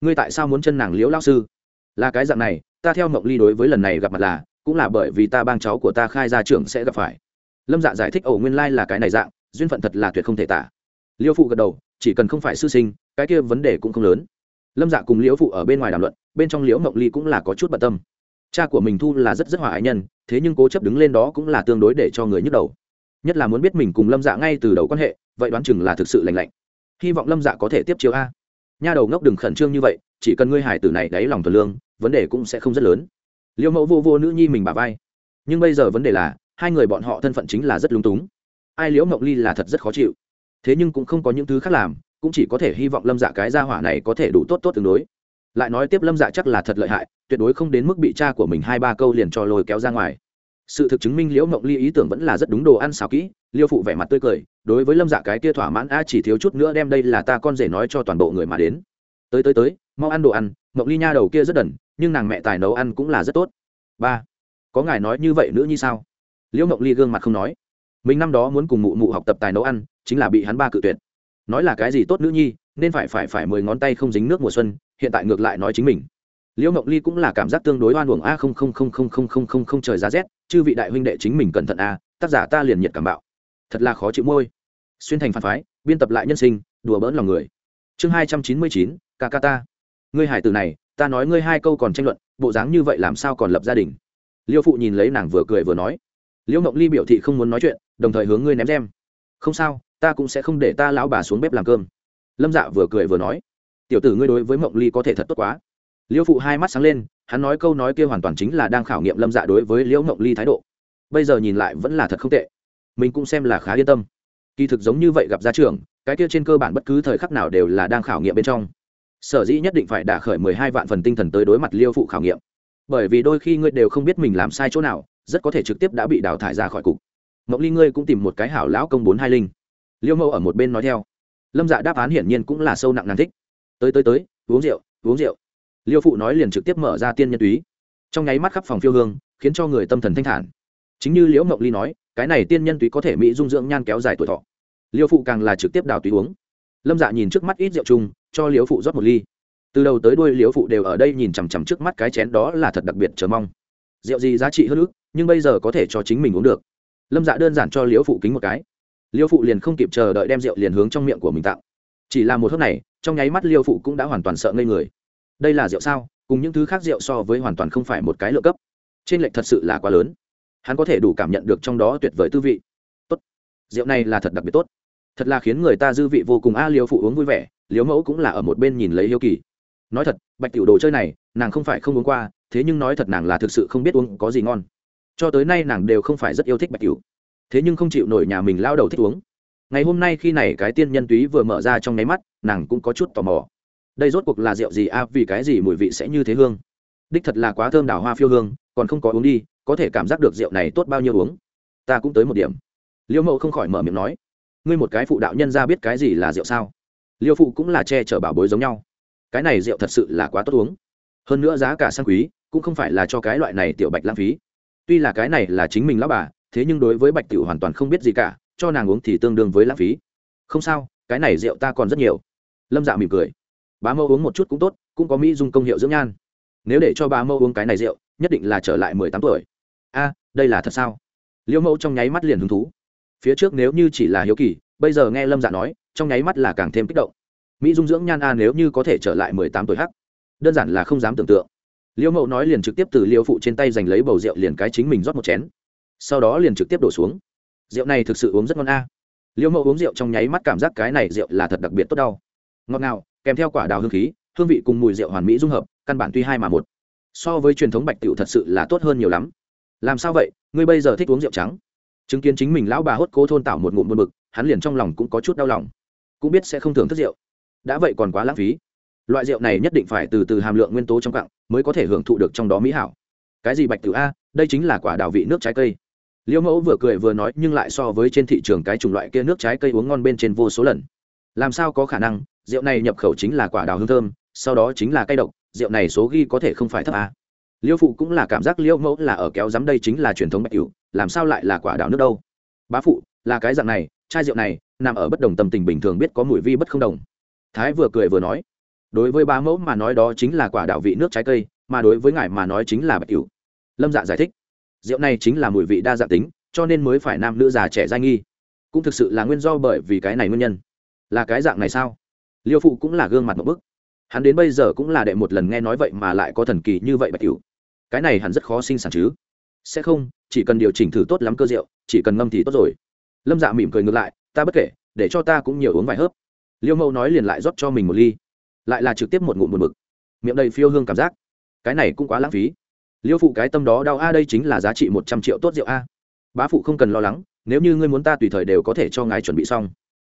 Ngươi tại sao muốn chân nàng liễu lao sư? Là cái dạng này ta theo mộng ly đối với lần này gặp mặt là, cũng là bởi vì ta bang cháu của ta khai ra trường sẽ gặp phải. Lâm dạ giải thích ẩu nguyên lai là cái này dạng, duyên phận thật là tuyệt không thể tả. Liêu phụ gật đầu, chỉ cần không phải sư sinh, cái kia vấn đề cũng không lớn. Lâm dạ cùng liễu phụ ở bên ngoài đàm luận, bên trong liễu mộng ly cũng là có chút bận tâm. Cha của mình thu là rất rất hòa ái nhân, thế nhưng cố chấp đứng lên đó cũng là tương đối để cho người nhức đầu. Nhất là muốn biết mình cùng lâm dạ ngay từ đầu quan hệ, vậy đoán chừng là thực sự lành lạnh. Hy vọng lâm dạ có thể tiếp chiếu a. Nha đầu ngốc đừng khẩn trương như vậy chỉ cần ngươi hải tử này đáy lòng thuần lương, vấn đề cũng sẽ không rất lớn. Liêu mẫu vô vô nữ nhi mình bà vai. Nhưng bây giờ vấn đề là, hai người bọn họ thân phận chính là rất lung túng. Ai liễu mộng ly là thật rất khó chịu. Thế nhưng cũng không có những thứ khác làm, cũng chỉ có thể hy vọng lâm dạ cái gia hỏa này có thể đủ tốt tốt tương đối. Lại nói tiếp lâm dạ chắc là thật lợi hại, tuyệt đối không đến mức bị cha của mình hai ba câu liền cho lôi kéo ra ngoài. Sự thực chứng minh liễu mộng ly ý tưởng vẫn là rất đúng đồ ăn xào kỹ, liêu phụ vẻ mặt tươi cười, đối với lâm dạ cái kia thỏa mãn a chỉ thiếu chút nữa đem đây là ta con rể nói cho toàn bộ người mà đến. Tới tới tới mau ăn đồ ăn mộng ly nha đầu kia rất đần, nhưng nàng mẹ tài nấu ăn cũng là rất tốt. Ba, có ngài nói như vậy nữa như sao? Liễu mộng ly gương mặt không nói. Mình năm đó muốn cùng mụ mụ học tập tài nấu ăn, chính là bị hắn ba cự tuyệt. Nói là cái gì tốt nữ nhi, nên phải phải phải mười ngón tay không dính nước mùa xuân, hiện tại ngược lại nói chính mình. Liễu mộng ly cũng là cảm giác tương đối oan uổng, a, không không không không không không không không, trời giá rét, chư vị đại huynh đệ chính mình cẩn thận, a, tác giả ta liền nhiệt cảm bạo. Thật là khó chịu môi. Xuyên thành phản phái, biên tập lại nhân sinh, đùa bỡn lòng người. Chương hai trăm chín mươi chín kakata ta ngươi hải tử này, ta nói ngươi hai câu còn tranh luận, bộ dáng như vậy làm sao còn lập gia đình? Liêu phụ nhìn lấy nàng vừa cười vừa nói. Liễu mộng ly biểu thị không muốn nói chuyện, đồng thời hướng ngươi ném đem. Không sao, ta cũng sẽ không để ta lão bà xuống bếp làm cơm. Lâm dạ vừa cười vừa nói. Tiểu tử ngươi đối với mộng ly có thể thật tốt quá. Liễu phụ hai mắt sáng lên, hắn nói câu nói kia hoàn toàn chính là đang khảo nghiệm lâm dạ đối với liễu mộng ly thái độ. Bây giờ nhìn lại vẫn là thật không tệ. Mình cũng xem là khá yên tâm. Kỳ thực giống như vậy gặp gia trưởng, cái kia trên cơ bản bất cứ thời khắc nào đều là đang khảo nghiệm bên trong sở dĩ nhất định phải đả khởi mười hai vạn phần tinh thần tới đối mặt liêu phụ khảo nghiệm. Bởi vì đôi khi ngươi đều không biết mình làm sai chỗ nào, rất có thể trực tiếp đã bị đào thải ra khỏi cục. Mộng ly ngươi cũng tìm một cái hảo lão công bốn hai linh. Liêu mẫu ở một bên nói theo. Lâm dạ đáp án hiển nhiên cũng là sâu nặng nàng thích. Tới tới tới, uống rượu uống rượu. Liêu phụ nói liền trực tiếp mở ra tiên nhân túy. Trong nháy mắt khắp phòng phiêu hương, khiến cho người tâm thần thanh thản. Chính như liễu mộng ly nói, cái này tiên nhân túy có thể mỹ dung dưỡng nhan kéo dài tuổi thọ. Liêu phụ càng là trực tiếp đào túy uống. Lâm dạ nhìn trước mắt ít rượu chung cho liễu phụ rót một ly. Từ đầu tới đuôi liễu phụ đều ở đây nhìn chằm chằm trước mắt cái chén đó là thật đặc biệt chờ mong. Rượu gì giá trị hơn ước, nhưng bây giờ có thể cho chính mình uống được. Lâm dạ đơn giản cho liễu phụ kính một cái. Liễu phụ liền không kịp chờ đợi đem rượu liền hướng trong miệng của mình tạo chỉ là một hớp này, trong nháy mắt liễu phụ cũng đã hoàn toàn sợ ngây người. Đây là rượu sao? Cùng những thứ khác rượu so với hoàn toàn không phải một cái lựa cấp. Trên lệch thật sự là quá lớn. Hắn có thể đủ cảm nhận được trong đó tuyệt vời tư vị. Tốt. Rượu này là thật đặc biệt tốt. Thật là khiến người ta dư vị vô cùng. A liêu phụ uống vui vẻ liếu mẫu cũng là ở một bên nhìn lấy hiếu kỳ. Nói thật, bạch tiểu đồ chơi này, nàng không phải không uống qua, thế nhưng nói thật nàng là thực sự không biết uống có gì ngon. Cho tới nay nàng đều không phải rất yêu thích bạch tiểu. Thế nhưng không chịu nổi nhà mình lao đầu thích uống. Ngày hôm nay khi này cái tiên nhân túy vừa mở ra trong nháy mắt, nàng cũng có chút tò mò. Đây rốt cuộc là rượu gì a, vì cái gì mùi vị sẽ như thế hương? Đích thật là quá thơm đào hoa phiêu hương, còn không có uống đi, có thể cảm giác được rượu này tốt bao nhiêu uống. Ta cũng tới một điểm. Liễu mẫu không khỏi mở miệng nói, ngươi một cái phụ đạo nhân ra biết cái gì là rượu sao? Liêu phụ cũng là che chở bảo bối giống nhau. Cái này rượu thật sự là quá tốt uống. Hơn nữa giá cả sang quý, cũng không phải là cho cái loại này tiểu bạch lãng phí. Tuy là cái này là chính mình lão bà, thế nhưng đối với bạch tiểu hoàn toàn không biết gì cả, cho nàng uống thì tương đương với lãng phí. Không sao, cái này rượu ta còn rất nhiều. Lâm dạ mỉm cười. Bá mẫu uống một chút cũng tốt, cũng có mỹ dung công hiệu dưỡng nhan. Nếu để cho bá mẫu uống cái này rượu, nhất định là trở lại mười tám tuổi. A, đây là thật sao? Liêu mẫu trong nháy mắt liền hứng thú. Phía trước nếu như chỉ là hiếu kỳ, bây giờ nghe lâm dạ nói trong nháy mắt là càng thêm kích động. Mỹ dung dưỡng nhan a nếu như có thể trở lại mười tám tuổi hắc, đơn giản là không dám tưởng tượng. Liêu mậu nói liền trực tiếp từ liêu phụ trên tay giành lấy bầu rượu liền cái chính mình rót một chén. Sau đó liền trực tiếp đổ xuống. Rượu này thực sự uống rất ngon a. Liêu mậu uống rượu trong nháy mắt cảm giác cái này rượu là thật đặc biệt tốt đau. Ngọt ngào, kèm theo quả đào hương khí, hương vị cùng mùi rượu hoàn mỹ dung hợp, căn bản tuy hai mà một. So với truyền thống bạch tiểu thật sự là tốt hơn nhiều lắm. Làm sao vậy? Ngươi bây giờ thích uống rượu trắng. Chứng kiến chính mình lão bà hốt cố thôn tạo một ngụm buồn bực, hắn liền trong lòng cũng có chút đau lòng cũng biết sẽ không thưởng thức rượu. Đã vậy còn quá lãng phí. Loại rượu này nhất định phải từ từ hàm lượng nguyên tố trong cặng mới có thể hưởng thụ được trong đó mỹ hảo. Cái gì bạch tử a, đây chính là quả đào vị nước trái cây. Liễu mẫu vừa cười vừa nói, nhưng lại so với trên thị trường cái chủng loại kia nước trái cây uống ngon bên trên vô số lần. Làm sao có khả năng, rượu này nhập khẩu chính là quả đào hương thơm, sau đó chính là cây độc, rượu này số ghi có thể không phải thấp a. Liêu phụ cũng là cảm giác liễu mẫu là ở kéo dám đây chính là truyền thống bạch cửu làm sao lại là quả đào nước đâu? Bá phụ, là cái dạng này, chai rượu này nằm ở bất đồng tâm tình bình thường biết có mùi vi bất không đồng. Thái vừa cười vừa nói, đối với bá mẫu mà nói đó chính là quả đạo vị nước trái cây, mà đối với ngài mà nói chính là bạch cửu lâm dạ giải thích, rượu này chính là mùi vị đa dạng tính, cho nên mới phải nam nữ già trẻ giai nghi. Cũng thực sự là nguyên do bởi vì cái này nguyên nhân. Là cái dạng này sao? Liêu phụ cũng là gương mặt một bức. Hắn đến bây giờ cũng là đệ một lần nghe nói vậy mà lại có thần kỳ như vậy bạch cửu cái này hẳn rất khó sinh sản chứ. Sẽ không, chỉ cần điều chỉnh thử tốt lắm cơ rượu, chỉ cần ngâm thì tốt rồi. Lâm dạ mỉm cười ngược lại ta bất kể, để cho ta cũng nhiều uống vài hớp. Liêu mẫu nói liền lại rót cho mình một ly. Lại là trực tiếp một ngụm một mực miệng đầy phiêu hương cảm giác. Cái này cũng quá lãng phí. Liêu phụ cái tâm đó đau a, đây chính là giá trị một trăm triệu tốt rượu a. Bá phụ không cần lo lắng, nếu như ngươi muốn ta tùy thời đều có thể cho ngài chuẩn bị xong.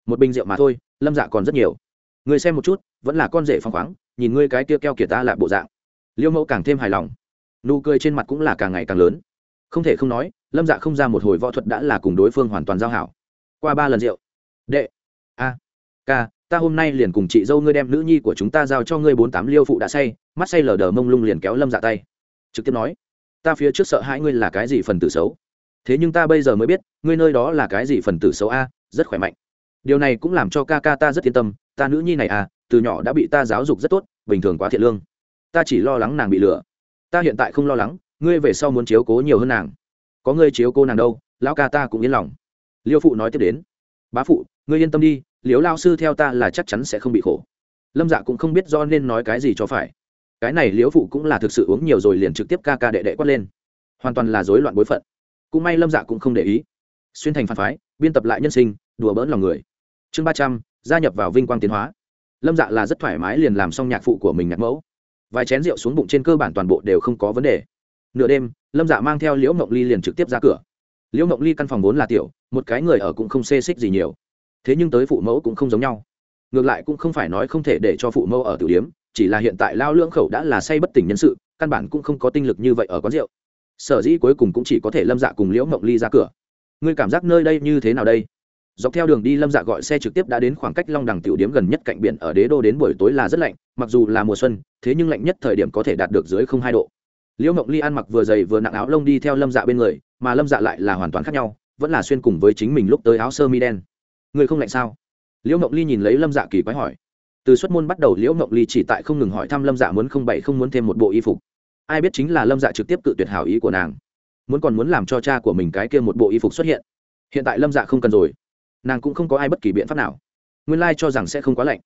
Một bình rượu mà thôi, lâm dạ còn rất nhiều. Người xem một chút, vẫn là con rể phong khoáng, nhìn ngươi cái kia keo kiệt ta là bộ dạng. Liêu mẫu càng thêm hài lòng. Nụ cười trên mặt cũng là càng ngày càng lớn. Không thể không nói, lâm dạ không ra một hồi võ thuật đã là cùng đối phương hoàn toàn giao hảo qua ba lần rượu. Đệ. A. Ca, ta hôm nay liền cùng chị dâu ngươi đem nữ nhi của chúng ta giao cho ngươi bốn tám liêu phụ đã say, mắt say lờ đờ mông lung liền kéo lâm dạ tay. Trực tiếp nói, ta phía trước sợ hãi ngươi là cái gì phần tử xấu. Thế nhưng ta bây giờ mới biết, ngươi nơi đó là cái gì phần tử xấu a, rất khỏe mạnh. Điều này cũng làm cho ca ca ta rất yên tâm, ta nữ nhi này à từ nhỏ đã bị ta giáo dục rất tốt, bình thường quá thiện lương. Ta chỉ lo lắng nàng bị lừa. Ta hiện tại không lo lắng, ngươi về sau muốn chiếu cố nhiều hơn nàng. Có ngươi chiếu cố nàng đâu, lão ca ta cũng yên lòng liêu phụ nói tiếp đến, bá phụ, ngươi yên tâm đi liếu lao sư theo ta là chắc chắn sẽ không bị khổ. Lâm dạ cũng không biết do nên nói cái gì cho phải. Cái này liếu phụ cũng là thực sự uống nhiều rồi liền trực tiếp ca ca đệ đệ quát lên. Hoàn toàn là rối loạn bối phận. Cũng may lâm dạ cũng không để ý. Xuyên thành phản phái, biên tập lại nhân sinh, đùa bỡn lòng người. Chương ba trăm, gia nhập vào vinh quang tiến hóa. Lâm dạ là rất thoải mái liền làm xong nhạc phụ của mình nhạc mẫu. Vài chén rượu xuống bụng trên cơ bản toàn bộ đều không có vấn đề. Nửa đêm, lâm dạ mang theo liễu mộng ly liền trực tiếp ra cửa. Liễu mộng ly căn phòng vốn là tiểu một cái người ở cũng không xê xích gì nhiều. Thế nhưng tới phụ mẫu cũng không giống nhau. Ngược lại cũng không phải nói không thể để cho phụ mẫu ở tử điếm, chỉ là hiện tại lao lưỡng khẩu đã là say bất tỉnh nhân sự, căn bản cũng không có tinh lực như vậy ở quán rượu. Sở dĩ cuối cùng cũng chỉ có thể lâm dạ cùng liễu mộng ly ra cửa. Ngươi cảm giác nơi đây như thế nào đây? Dọc theo đường đi lâm dạ gọi xe trực tiếp đã đến khoảng cách long đằng tiểu điếm gần nhất cạnh biển ở đế đô đến buổi tối là rất lạnh, mặc dù là mùa xuân, thế nhưng lạnh nhất thời điểm có thể đạt được dưới không hai độ. Liễu mộng ly ăn mặc vừa dày vừa nặng áo lông đi theo lâm dạ bên người, mà lâm dạ lại là hoàn toàn khác nhau vẫn là xuyên cùng với chính mình lúc tới áo sơ mi đen. Người không lạnh sao? Liễu mộng ly nhìn lấy lâm dạ kỳ quái hỏi. Từ xuất môn bắt đầu, liễu mộng ly chỉ tại không ngừng hỏi thăm lâm dạ muốn không bảy không muốn thêm một bộ y phục. Ai biết chính là lâm dạ trực tiếp cự tuyệt hảo ý của nàng. Muốn còn muốn làm cho cha của mình cái kia một bộ y phục xuất hiện. Hiện tại lâm dạ không cần rồi. Nàng cũng không có ai bất kỳ biện pháp nào. Nguyên lai cho rằng sẽ không quá lạnh.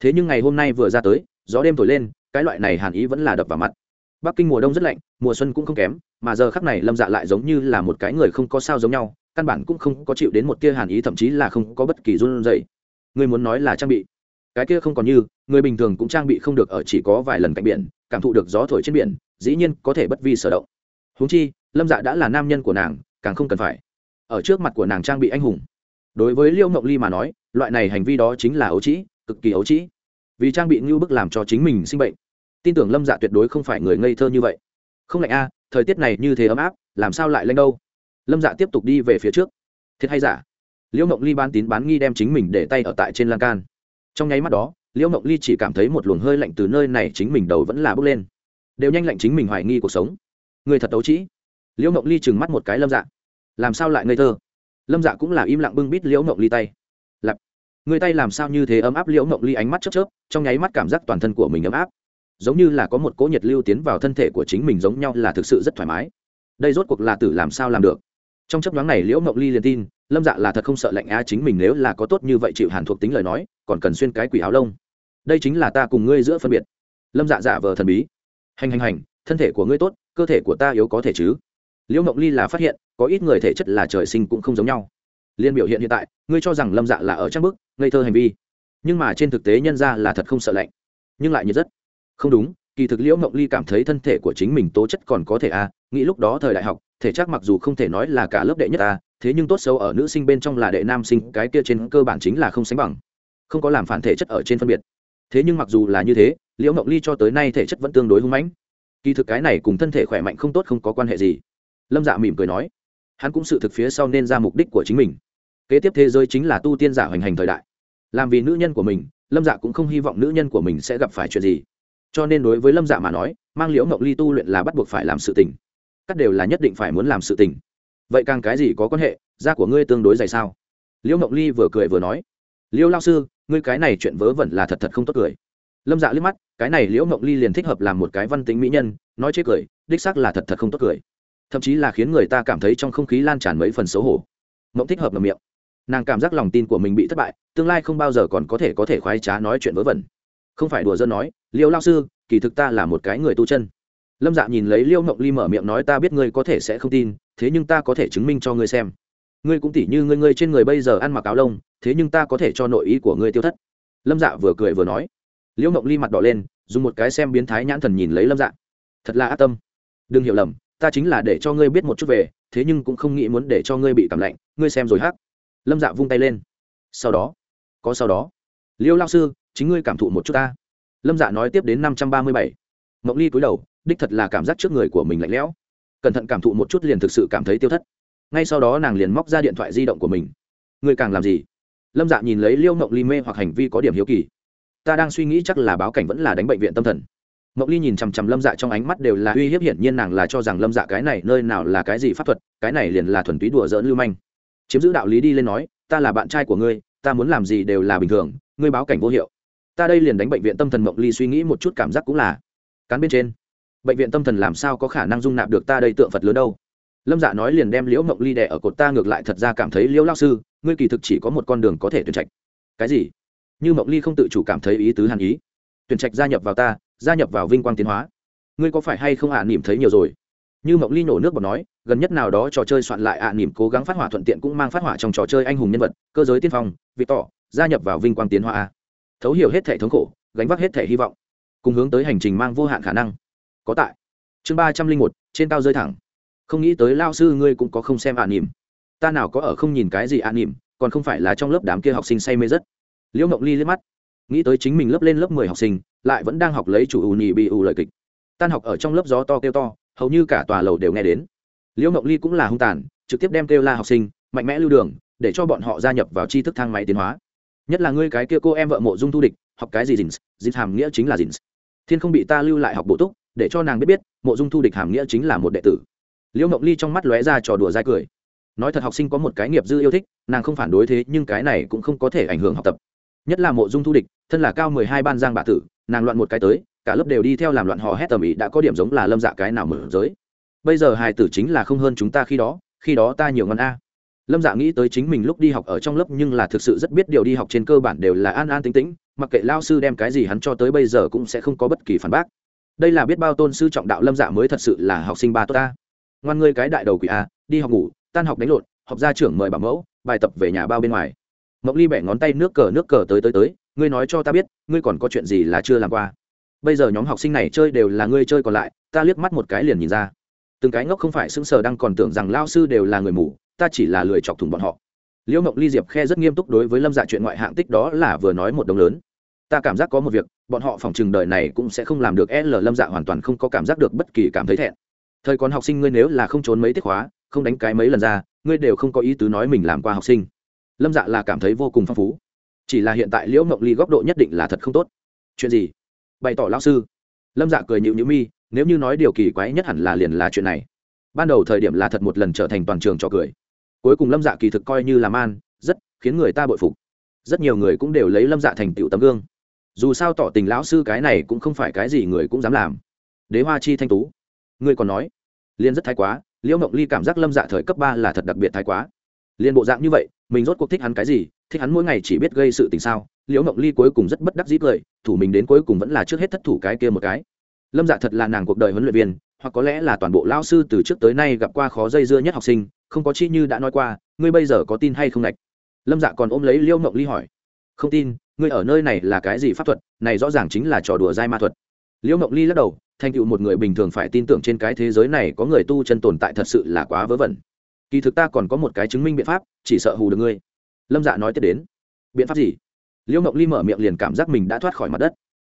Thế nhưng ngày hôm nay vừa ra tới, gió đêm thổi lên, cái loại này hàn ý vẫn là đập vào mặt. Bắc kinh mùa đông rất lạnh, mùa xuân cũng không kém, mà giờ khắc này lâm dạ lại giống như là một cái người không có sao giống nhau căn bản cũng không có chịu đến một tia hàn ý, thậm chí là không có bất kỳ run rẩy. Người muốn nói là trang bị. Cái kia không còn như, người bình thường cũng trang bị không được ở chỉ có vài lần cạnh biển, cảm thụ được gió thổi trên biển, dĩ nhiên có thể bất vi sở động. Huống chi, lâm dạ đã là nam nhân của nàng, càng không cần phải. Ở trước mặt của nàng trang bị anh hùng. Đối với liêu mộng ly mà nói, loại này hành vi đó chính là ấu trĩ, cực kỳ ấu trĩ. Vì trang bị ngưu bức làm cho chính mình sinh bệnh. Tin tưởng lâm dạ tuyệt đối không phải người ngây thơ như vậy. Không lạnh a, thời tiết này như thế ấm áp, làm sao lại lanh đâu? Lâm dạ tiếp tục đi về phía trước. Thiệt hay giả? Liễu mộng ly bán tín bán nghi đem chính mình để tay ở tại trên lan can. Trong nháy mắt đó, liễu mộng ly chỉ cảm thấy một luồng hơi lạnh từ nơi này chính mình đầu vẫn là bước lên. Đều nhanh lạnh chính mình hoài nghi cuộc sống. Người thật đấu trĩ. Liễu mộng ly trừng mắt một cái lâm dạ. Làm sao lại ngây thơ? Lâm dạ cũng là im lặng bưng bít liễu mộng ly tay. Lặp người tay làm sao như thế ấm áp liễu mộng ly ánh mắt chớp chớp, trong nháy mắt cảm giác toàn thân của mình ấm áp. Giống như là có một cỗ nhiệt lưu tiến vào thân thể của chính mình giống nhau là thực sự rất thoải mái. Đây rốt cuộc là tử làm sao làm được? Trong chấp nhoáng này liễu mộng ly liền tin, lâm dạ là thật không sợ lạnh á chính mình nếu là có tốt như vậy chịu hàn thuộc tính lời nói, còn cần xuyên cái quỷ áo lông. Đây chính là ta cùng ngươi giữa phân biệt. Lâm dạ dạ vờ thần bí. Hành hành hành, thân thể của ngươi tốt, cơ thể của ta yếu có thể chứ? Liễu mộng ly là phát hiện, có ít người thể chất là trời sinh cũng không giống nhau. Liên biểu hiện hiện tại, ngươi cho rằng lâm dạ là ở trang bức, ngây thơ hành vi. Nhưng mà trên thực tế nhân ra là thật không sợ lạnh. Nhưng lại nhiệt rất. Không đúng, kỳ thực liễu mộng ly cảm thấy thân thể của chính mình tố chất còn có thể a nghĩ lúc đó thời đại học thể chắc mặc dù không thể nói là cả lớp đệ nhất ta, thế nhưng tốt xấu ở nữ sinh bên trong là đệ nam sinh cái kia trên cơ bản chính là không sánh bằng. Không có làm phản thể chất ở trên phân biệt. Thế nhưng mặc dù là như thế liễu mộng ly cho tới nay thể chất vẫn tương đối hung mãnh. Kỳ thực cái này cùng thân thể khỏe mạnh không tốt không có quan hệ gì. Lâm dạ mỉm cười nói hắn cũng sự thực phía sau nên ra mục đích của chính mình. Kế tiếp thế giới chính là tu tiên giả hoành hành thời đại. Làm vì nữ nhân của mình lâm dạ cũng không hy vọng nữ nhân của mình sẽ gặp phải chuyện gì. Cho nên đối với lâm dạ mà nói mang liễu mộng ly tu luyện là bắt buộc phải làm sự tình. Cắt đều là nhất định phải muốn làm sự tình. Vậy càng cái gì có quan hệ, da của ngươi tương đối dày sao? Liễu mộng ly vừa cười vừa nói, liễu lao sư, ngươi cái này chuyện vớ vẩn là thật thật không tốt cười. Lâm dạ liếc mắt, cái này liễu mộng ly liền thích hợp làm một cái văn tính mỹ nhân, nói chế cười, đích xác là thật thật không tốt cười. Thậm chí là khiến người ta cảm thấy trong không khí lan tràn mấy phần xấu hổ. Mộng thích hợp ngầm miệng. Nàng cảm giác lòng tin của mình bị thất bại, tương lai không bao giờ còn có thể có thể khoái trá nói chuyện vớ vẩn. Không phải đùa dân nói, Liễu lao sư, kỳ thực ta là một cái người tu chân lâm dạ nhìn lấy liêu mộng ly mở miệng nói, ta biết ngươi có thể sẽ không tin, thế nhưng ta có thể chứng minh cho ngươi xem. Ngươi cũng tỉ như ngươi ngươi trên người bây giờ ăn mặc áo lông, thế nhưng ta có thể cho nội ý của ngươi tiêu thất. Lâm dạ vừa cười vừa nói. Liễu mộng ly mặt đỏ lên, dùng một cái xem biến thái nhãn thần nhìn lấy lâm dạ. Thật là ác tâm. Đừng hiểu lầm, ta chính là để cho ngươi biết một chút về, thế nhưng cũng không nghĩ muốn để cho ngươi bị cảm lạnh, ngươi xem rồi hát lâm dạ vung tay lên. Sau đó, có sau đó. Liêu lao sư, chính ngươi cảm thụ một chút ta. Lâm dạ nói tiếp đến năm trăm ba mươi bảy. Mộng ly cúi đầu đích thật là cảm giác trước người của mình lạnh lẽo. Cẩn thận cảm thụ một chút liền thực sự cảm thấy tiêu thất. Ngay sau đó nàng liền móc ra điện thoại di động của mình. Người càng làm gì? Lâm dạ nhìn lấy liêu mộng ly mê hoặc hành vi có điểm hiếu kỳ. Ta đang suy nghĩ chắc là báo cảnh vẫn là đánh bệnh viện tâm thần. Mộng ly nhìn chằm chằm lâm dạ trong ánh mắt đều là uy hiếp hiển nhiên nàng là cho rằng lâm dạ cái này nơi nào là cái gì pháp thuật, cái này liền là thuần túy đùa dỡn lưu manh. Chiếm giữ đạo lý đi lên nói, ta là bạn trai của ngươi, ta muốn làm gì đều là bình thường, ngươi báo cảnh vô hiệu. Ta đây liền đánh bệnh viện tâm thần mộng ly suy nghĩ một chút cảm giác cũng là cán bên trên bệnh viện tâm thần làm sao có khả năng dung nạp được ta đây tượng phật lớn đâu? Lâm dạ nói liền đem liễu mộng ly đẻ ở cột ta ngược lại thật ra cảm thấy liễu lao sư ngươi kỳ thực chỉ có một con đường có thể tuyển trạch. Cái gì? Như mộng ly không tự chủ cảm thấy ý tứ hàn ý. Tuyển trạch gia nhập vào ta gia nhập vào vinh quang tiến hóa. Ngươi có phải hay không ạ à, nỉm thấy nhiều rồi? Như mộng ly nổ nước bọt nói gần nhất nào đó trò chơi soạn lại ạ à, nỉm cố gắng phát hỏa thuận tiện cũng mang phát hỏa trong trò chơi anh hùng nhân vật cơ giới tiên phong vị tỏ gia nhập vào vinh quang tiến hóa thấu hiểu hết thể thống khổ gánh vác hết thể hy vọng cùng hướng tới hành trình mang vô hạn khả năng có tại. Chương ba trăm linh một, trên cao rơi thẳng. Không nghĩ tới lao sư ngươi cũng có không xem ạ à nỉm ta nào có ở không nhìn cái gì ạ nỉm còn không phải là trong lớp đám kia học sinh say mê rất. Liễu mộng ly liếc mắt. Nghĩ tới chính mình lớp lên lớp mười học sinh, lại vẫn đang học lấy chủ ù nhì bị ù lời kịch. Tan học ở trong lớp gió to kêu to, hầu như cả tòa lầu đều nghe đến. Liễu mộng ly cũng là hung tàn, trực tiếp đem kêu la học sinh, mạnh mẽ lưu đường, để cho bọn họ gia nhập vào tri thức thang máy tiến hóa. Nhất là ngươi cái kia cô em vợ mộ dung thu địch, học cái gì dins dins hàm nghĩa chính là dins thiên không bị ta lưu lại học bổ túc để cho nàng biết biết, mộ dung thu địch hàm nghĩa chính là một đệ tử. Liễu mộng ly trong mắt lóe ra trò đùa dai cười. Nói thật học sinh có một cái nghiệp dư yêu thích, nàng không phản đối thế, nhưng cái này cũng không có thể ảnh hưởng học tập. Nhất là mộ dung thu địch, thân là cao mười hai ban giang bạ tử, nàng loạn một cái tới, cả lớp đều đi theo làm loạn hò hét tầm ĩ đã có điểm giống là lâm dạ cái nào mở giới. Bây giờ hài tử chính là không hơn chúng ta khi đó khi đó ta nhiều ngon a. Lâm dạ nghĩ tới chính mình lúc đi học ở trong lớp nhưng là thực sự rất biết điều đi học trên cơ bản đều là an an tính tĩnh, mặc kệ lao sư đem cái gì hắn cho tới bây giờ cũng sẽ không có bất kỳ phản bác đây là biết bao tôn sư trọng đạo lâm dạ mới thật sự là học sinh ba tốt ta. Ngoan ngươi cái đại đầu quỷ a, đi học ngủ, tan học đánh lộn, học gia trưởng mời bảo mẫu, bài tập về nhà bao bên ngoài. Mộng ly bẻ ngón tay nước cờ nước cờ tới tới tới, ngươi nói cho ta biết, ngươi còn có chuyện gì là chưa làm qua? Bây giờ nhóm học sinh này chơi đều là ngươi chơi còn lại, ta liếc mắt một cái liền nhìn ra. Từng cái ngốc không phải sững sờ đang còn tưởng rằng lao sư đều là người mù, ta chỉ là lười chọc thủng bọn họ. Liễu mộng ly diệp khe rất nghiêm túc đối với lâm dạ chuyện ngoại hạng tích đó là vừa nói một đồng lớn ta cảm giác có một việc, bọn họ phòng chừng đời này cũng sẽ không làm được l lâm dạ hoàn toàn không có cảm giác được bất kỳ cảm thấy thẹn. Thời còn học sinh ngươi nếu là không trốn mấy tiết khóa, không đánh cái mấy lần ra, ngươi đều không có ý tứ nói mình làm qua học sinh. Lâm dạ là cảm thấy vô cùng phong phú. Chỉ là hiện tại liễu mộng ly góc độ nhất định là thật không tốt. Chuyện gì? Bày tỏ lao sư. Lâm dạ cười nhịu nhữ mi, nếu như nói điều kỳ quái nhất hẳn là liền là chuyện này. Ban đầu thời điểm là thật một lần trở thành toàn trường cho cười. Cuối cùng lâm dạ kỳ thực coi như làm an rất khiến người ta bội phục. Rất nhiều người cũng đều lấy lâm dạ thành tựu tấm gương dù sao tỏ tình lão sư cái này cũng không phải cái gì người cũng dám làm. Đế hoa chi thanh tú. Ngươi còn nói liên rất thái quá, liễu mộng ly cảm giác lâm dạ thời cấp ba là thật đặc biệt thái quá. Liên bộ dạng như vậy, mình rốt cuộc thích hắn cái gì, thích hắn mỗi ngày chỉ biết gây sự tình sao? Liễu mộng ly cuối cùng rất bất đắc dĩ cười, thủ mình đến cuối cùng vẫn là trước hết thất thủ cái kia một cái. Lâm dạ thật là nàng cuộc đời huấn luyện viên, hoặc có lẽ là toàn bộ lao sư từ trước tới nay gặp qua khó dây dưa nhất học sinh, không có chi như đã nói qua, ngươi bây giờ có tin hay không ngạch? Lâm dạ còn ôm lấy liễu mộng ly hỏi không tin, ngươi ở nơi này là cái gì pháp thuật, này rõ ràng chính là trò đùa dai ma thuật. Liễu mộng ly lắc đầu, thành tựu một người bình thường phải tin tưởng trên cái thế giới này có người tu chân tồn tại thật sự là quá vớ vẩn. Kỳ thực ta còn có một cái chứng minh biện pháp, chỉ sợ hù được ngươi. Lâm dạ nói tiếp đến. Biện pháp gì? Liễu mộng ly mở miệng liền cảm giác mình đã thoát khỏi mặt đất,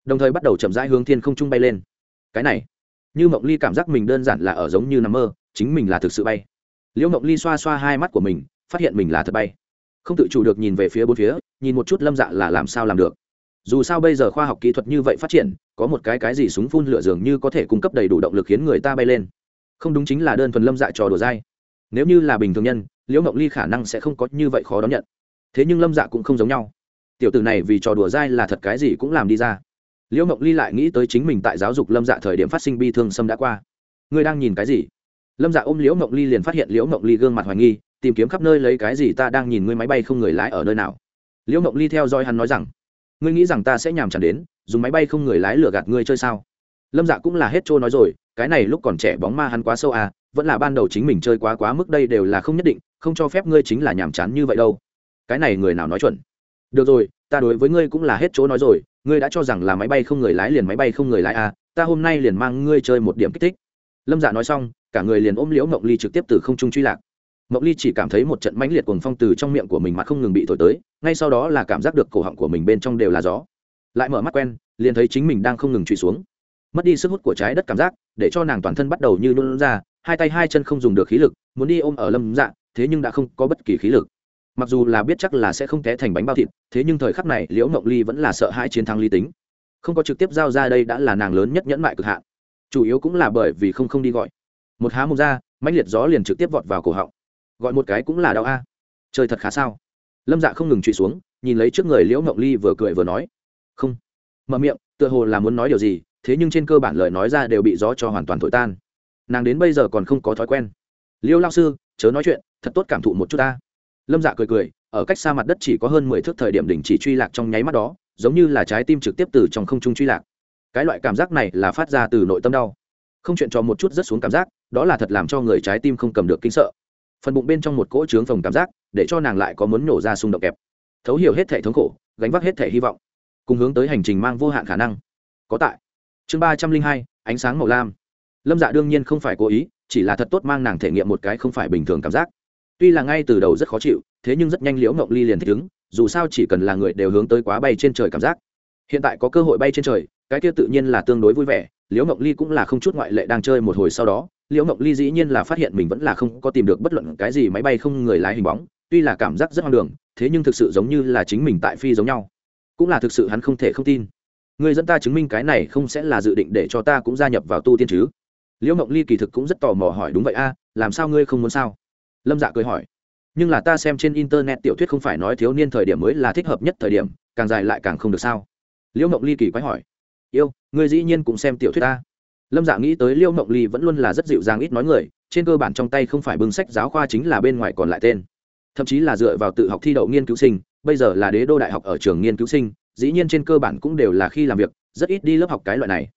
đồng thời bắt đầu chậm rãi hướng thiên không trung bay lên. Cái này? Như mộng ly cảm giác mình đơn giản là ở giống như nằm mơ, chính mình là thực sự bay. Liễu mộng ly xoa xoa hai mắt của mình, phát hiện mình là thật bay. Không tự chủ được nhìn về phía bốn phía nhìn một chút lâm dạ là làm sao làm được. Dù sao bây giờ khoa học kỹ thuật như vậy phát triển, có một cái cái gì súng phun lửa dường như có thể cung cấp đầy đủ động lực khiến người ta bay lên. Không đúng chính là đơn thuần lâm dạ trò đùa dai. Nếu như là bình thường nhân, liễu mộng ly khả năng sẽ không có như vậy khó đón nhận. Thế nhưng lâm dạ cũng không giống nhau. Tiểu tử này vì trò đùa dai là thật cái gì cũng làm đi ra. Liễu mộng ly lại nghĩ tới chính mình tại giáo dục lâm dạ thời điểm phát sinh bi thương xâm đã qua. Ngươi đang nhìn cái gì? Lâm dạ ôm liễu mộng ly liền phát hiện liễu mộng ly gương mặt hoài nghi, tìm kiếm khắp nơi lấy cái gì ta đang nhìn ngươi máy bay không người lái ở nơi nào liễu mộng ly theo dõi hắn nói rằng, ngươi nghĩ rằng ta sẽ nhàm chán đến, dùng máy bay không người lái lừa gạt ngươi chơi sao? Lâm dạ cũng là hết trôi nói rồi, cái này lúc còn trẻ bóng ma hắn quá sâu à vẫn là ban đầu chính mình chơi quá quá mức đây đều là không nhất định, không cho phép ngươi chính là nhàm chán như vậy đâu. Cái này người nào nói chuẩn? Được rồi, ta đối với ngươi cũng là hết chỗ nói rồi, ngươi đã cho rằng là máy bay không người lái liền máy bay không người lái à ta hôm nay liền mang ngươi chơi một điểm kích thích. Lâm dạ nói xong, cả người liền ôm liễu mộng ly trực tiếp từ không trung truy lạc mộng ly chỉ cảm thấy một trận mãnh liệt cuồng phong từ trong miệng của mình mà không ngừng bị thổi tới, ngay sau đó là cảm giác được cổ họng của mình bên trong đều là gió. Lại mở mắt quen, liền thấy chính mình đang không ngừng truy xuống. Mất đi sức hút của trái đất cảm giác, để cho nàng toàn thân bắt đầu như luôn ra, hai tay hai chân không dùng được khí lực, muốn đi ôm ở lâm dạ thế nhưng đã không có bất kỳ khí lực. Mặc dù là biết chắc là sẽ không té thành bánh bao thịt, thế nhưng thời khắc này, liễu mộng ly vẫn là sợ hãi chiến thắng lý tính. Không có trực tiếp giao ra đây đã là nàng lớn nhất nhẫn mại cực hạn. Chủ yếu cũng là bởi vì không không đi gọi. Một há mồm ra, mãnh liệt gió liền trực tiếp vọt vào cổ họng gọi một cái cũng là đau a. Chơi thật khá sao? Lâm dạ không ngừng trụy xuống, nhìn lấy trước người liễu mộng ly vừa cười vừa nói. Không. Mở miệng, tựa hồ là muốn nói điều gì, thế nhưng trên cơ bản lời nói ra đều bị gió cho hoàn toàn thổi tan. Nàng đến bây giờ còn không có thói quen. Liêu lao sư, chớ nói chuyện, thật tốt cảm thụ một chút ta. Lâm dạ cười cười, ở cách xa mặt đất chỉ có hơn mười thước thời điểm đỉnh chỉ truy lạc trong nháy mắt đó, giống như là trái tim trực tiếp từ trong không trung truy lạc. Cái loại cảm giác này là phát ra từ nội tâm đau. Không chuyện cho một chút rất xuống cảm giác, đó là thật làm cho người trái tim không cầm được kinh sợ phần bụng bên trong một cỗ trướng phồng cảm giác, để cho nàng lại có muốn nổ ra xung động kẹp. Thấu hiểu hết thể thống khổ, gánh vác hết thể hy vọng, cùng hướng tới hành trình mang vô hạn khả năng. Có tại. Chương ba trăm linh hai, ánh sáng màu lam. Lâm dạ đương nhiên không phải cố ý, chỉ là thật tốt mang nàng thể nghiệm một cái không phải bình thường cảm giác. Tuy là ngay từ đầu rất khó chịu, thế nhưng rất nhanh liễu mộng ly liền thích ứng, dù sao chỉ cần là người đều hướng tới quá bay trên trời cảm giác. Hiện tại có cơ hội bay trên trời, cái kia tự nhiên là tương đối vui vẻ, liễu mộng ly cũng là không chút ngoại lệ đang chơi một hồi sau đó liễu mộng ly dĩ nhiên là phát hiện mình vẫn là không có tìm được bất luận cái gì máy bay không người lái hình bóng, tuy là cảm giác rất hoang đường, thế nhưng thực sự giống như là chính mình tại phi giống nhau. Cũng là thực sự hắn không thể không tin. Người dẫn ta chứng minh cái này không sẽ là dự định để cho ta cũng gia nhập vào tu tiên chứ? Liễu mộng ly kỳ thực cũng rất tò mò hỏi, đúng vậy a, làm sao ngươi không muốn sao? Lâm dạ cười hỏi. Nhưng là ta xem trên internet tiểu thuyết không phải nói thiếu niên thời điểm mới là thích hợp nhất thời điểm, càng dài lại càng không được sao? Liễu mộng ly kỳ quái hỏi. Yêu, ngươi dĩ nhiên cũng xem tiểu thuyết ta lâm dạ nghĩ tới Liêu mộng ly vẫn luôn là rất dịu dàng ít nói người, trên cơ bản trong tay không phải bưng sách giáo khoa chính là bên ngoài còn lại tên. Thậm chí là dựa vào tự học thi đậu nghiên cứu sinh, bây giờ là đế đô đại học ở trường nghiên cứu sinh, dĩ nhiên trên cơ bản cũng đều là khi làm việc, rất ít đi lớp học cái loại này.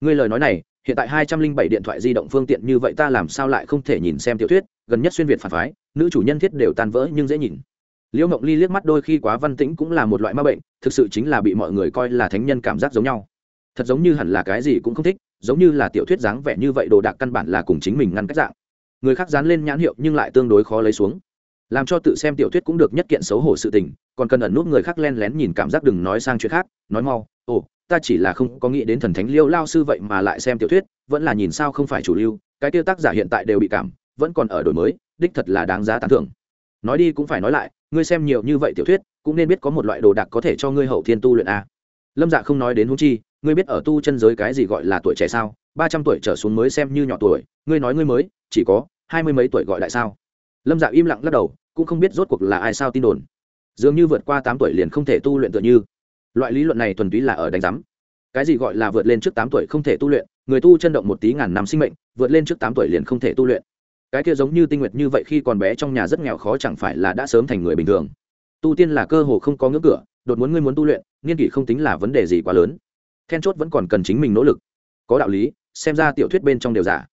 Ngươi lời nói này, hiện tại hai trăm linh bảy điện thoại di động phương tiện như vậy ta làm sao lại không thể nhìn xem tiểu thuyết, gần nhất xuyên việt phản phái, nữ chủ nhân thiết đều tan vỡ nhưng dễ nhìn. Liễu mộng ly liếc mắt đôi khi quá văn tĩnh cũng là một loại ma bệnh, thực sự chính là bị mọi người coi là thánh nhân cảm giác giống nhau. Thật giống như hẳn là cái gì cũng không thích giống như là tiểu thuyết dáng vẻ như vậy đồ đạc căn bản là cùng chính mình ngăn cách dạng. Người khác dán lên nhãn hiệu nhưng lại tương đối khó lấy xuống. Làm cho tự xem tiểu thuyết cũng được nhất kiện xấu hổ sự tình, còn cần ẩn nút người khác len lén nhìn cảm giác đừng nói sang chuyện khác, nói mau, ồ, ta chỉ là không có nghĩ đến thần thánh liêu lao sư vậy mà lại xem tiểu thuyết, vẫn là nhìn sao không phải chủ lưu, cái tiêu tác giả hiện tại đều bị cảm, vẫn còn ở đổi mới, đích thật là đáng giá tán thưởng. Nói đi cũng phải nói lại, ngươi xem nhiều như vậy tiểu thuyết, cũng nên biết có một loại đồ đạc có thể cho ngươi hậu thiên tu luyện a. Lâm dạ không nói đến húng chi ngươi biết ở tu chân giới cái gì gọi là tuổi trẻ sao? Ba trăm tuổi trở xuống mới xem như nhỏ tuổi, ngươi nói ngươi mới, chỉ có hai mươi mấy tuổi gọi lại sao? Lâm dạ im lặng lắc đầu, cũng không biết rốt cuộc là ai sao tin đồn. Dường như vượt qua tám tuổi liền không thể tu luyện tựa như. Loại lý luận này thuần túy là ở đánh giám. Cái gì gọi là vượt lên trước tám tuổi không thể tu luyện, người tu chân động một tí ngàn năm sinh mệnh, vượt lên trước tám tuổi liền không thể tu luyện. Cái kia giống như tinh nguyệt như vậy khi còn bé trong nhà rất nghèo khó chẳng phải là đã sớm thành người bình thường. Tu tiên là cơ hồ không có ngưỡng cửa, đột muốn ngươi muốn tu luyện, nghiên kỷ không tính là vấn đề gì quá lớn then chốt vẫn còn cần chính mình nỗ lực. Có đạo lý xem ra tiểu thuyết bên trong đều giả.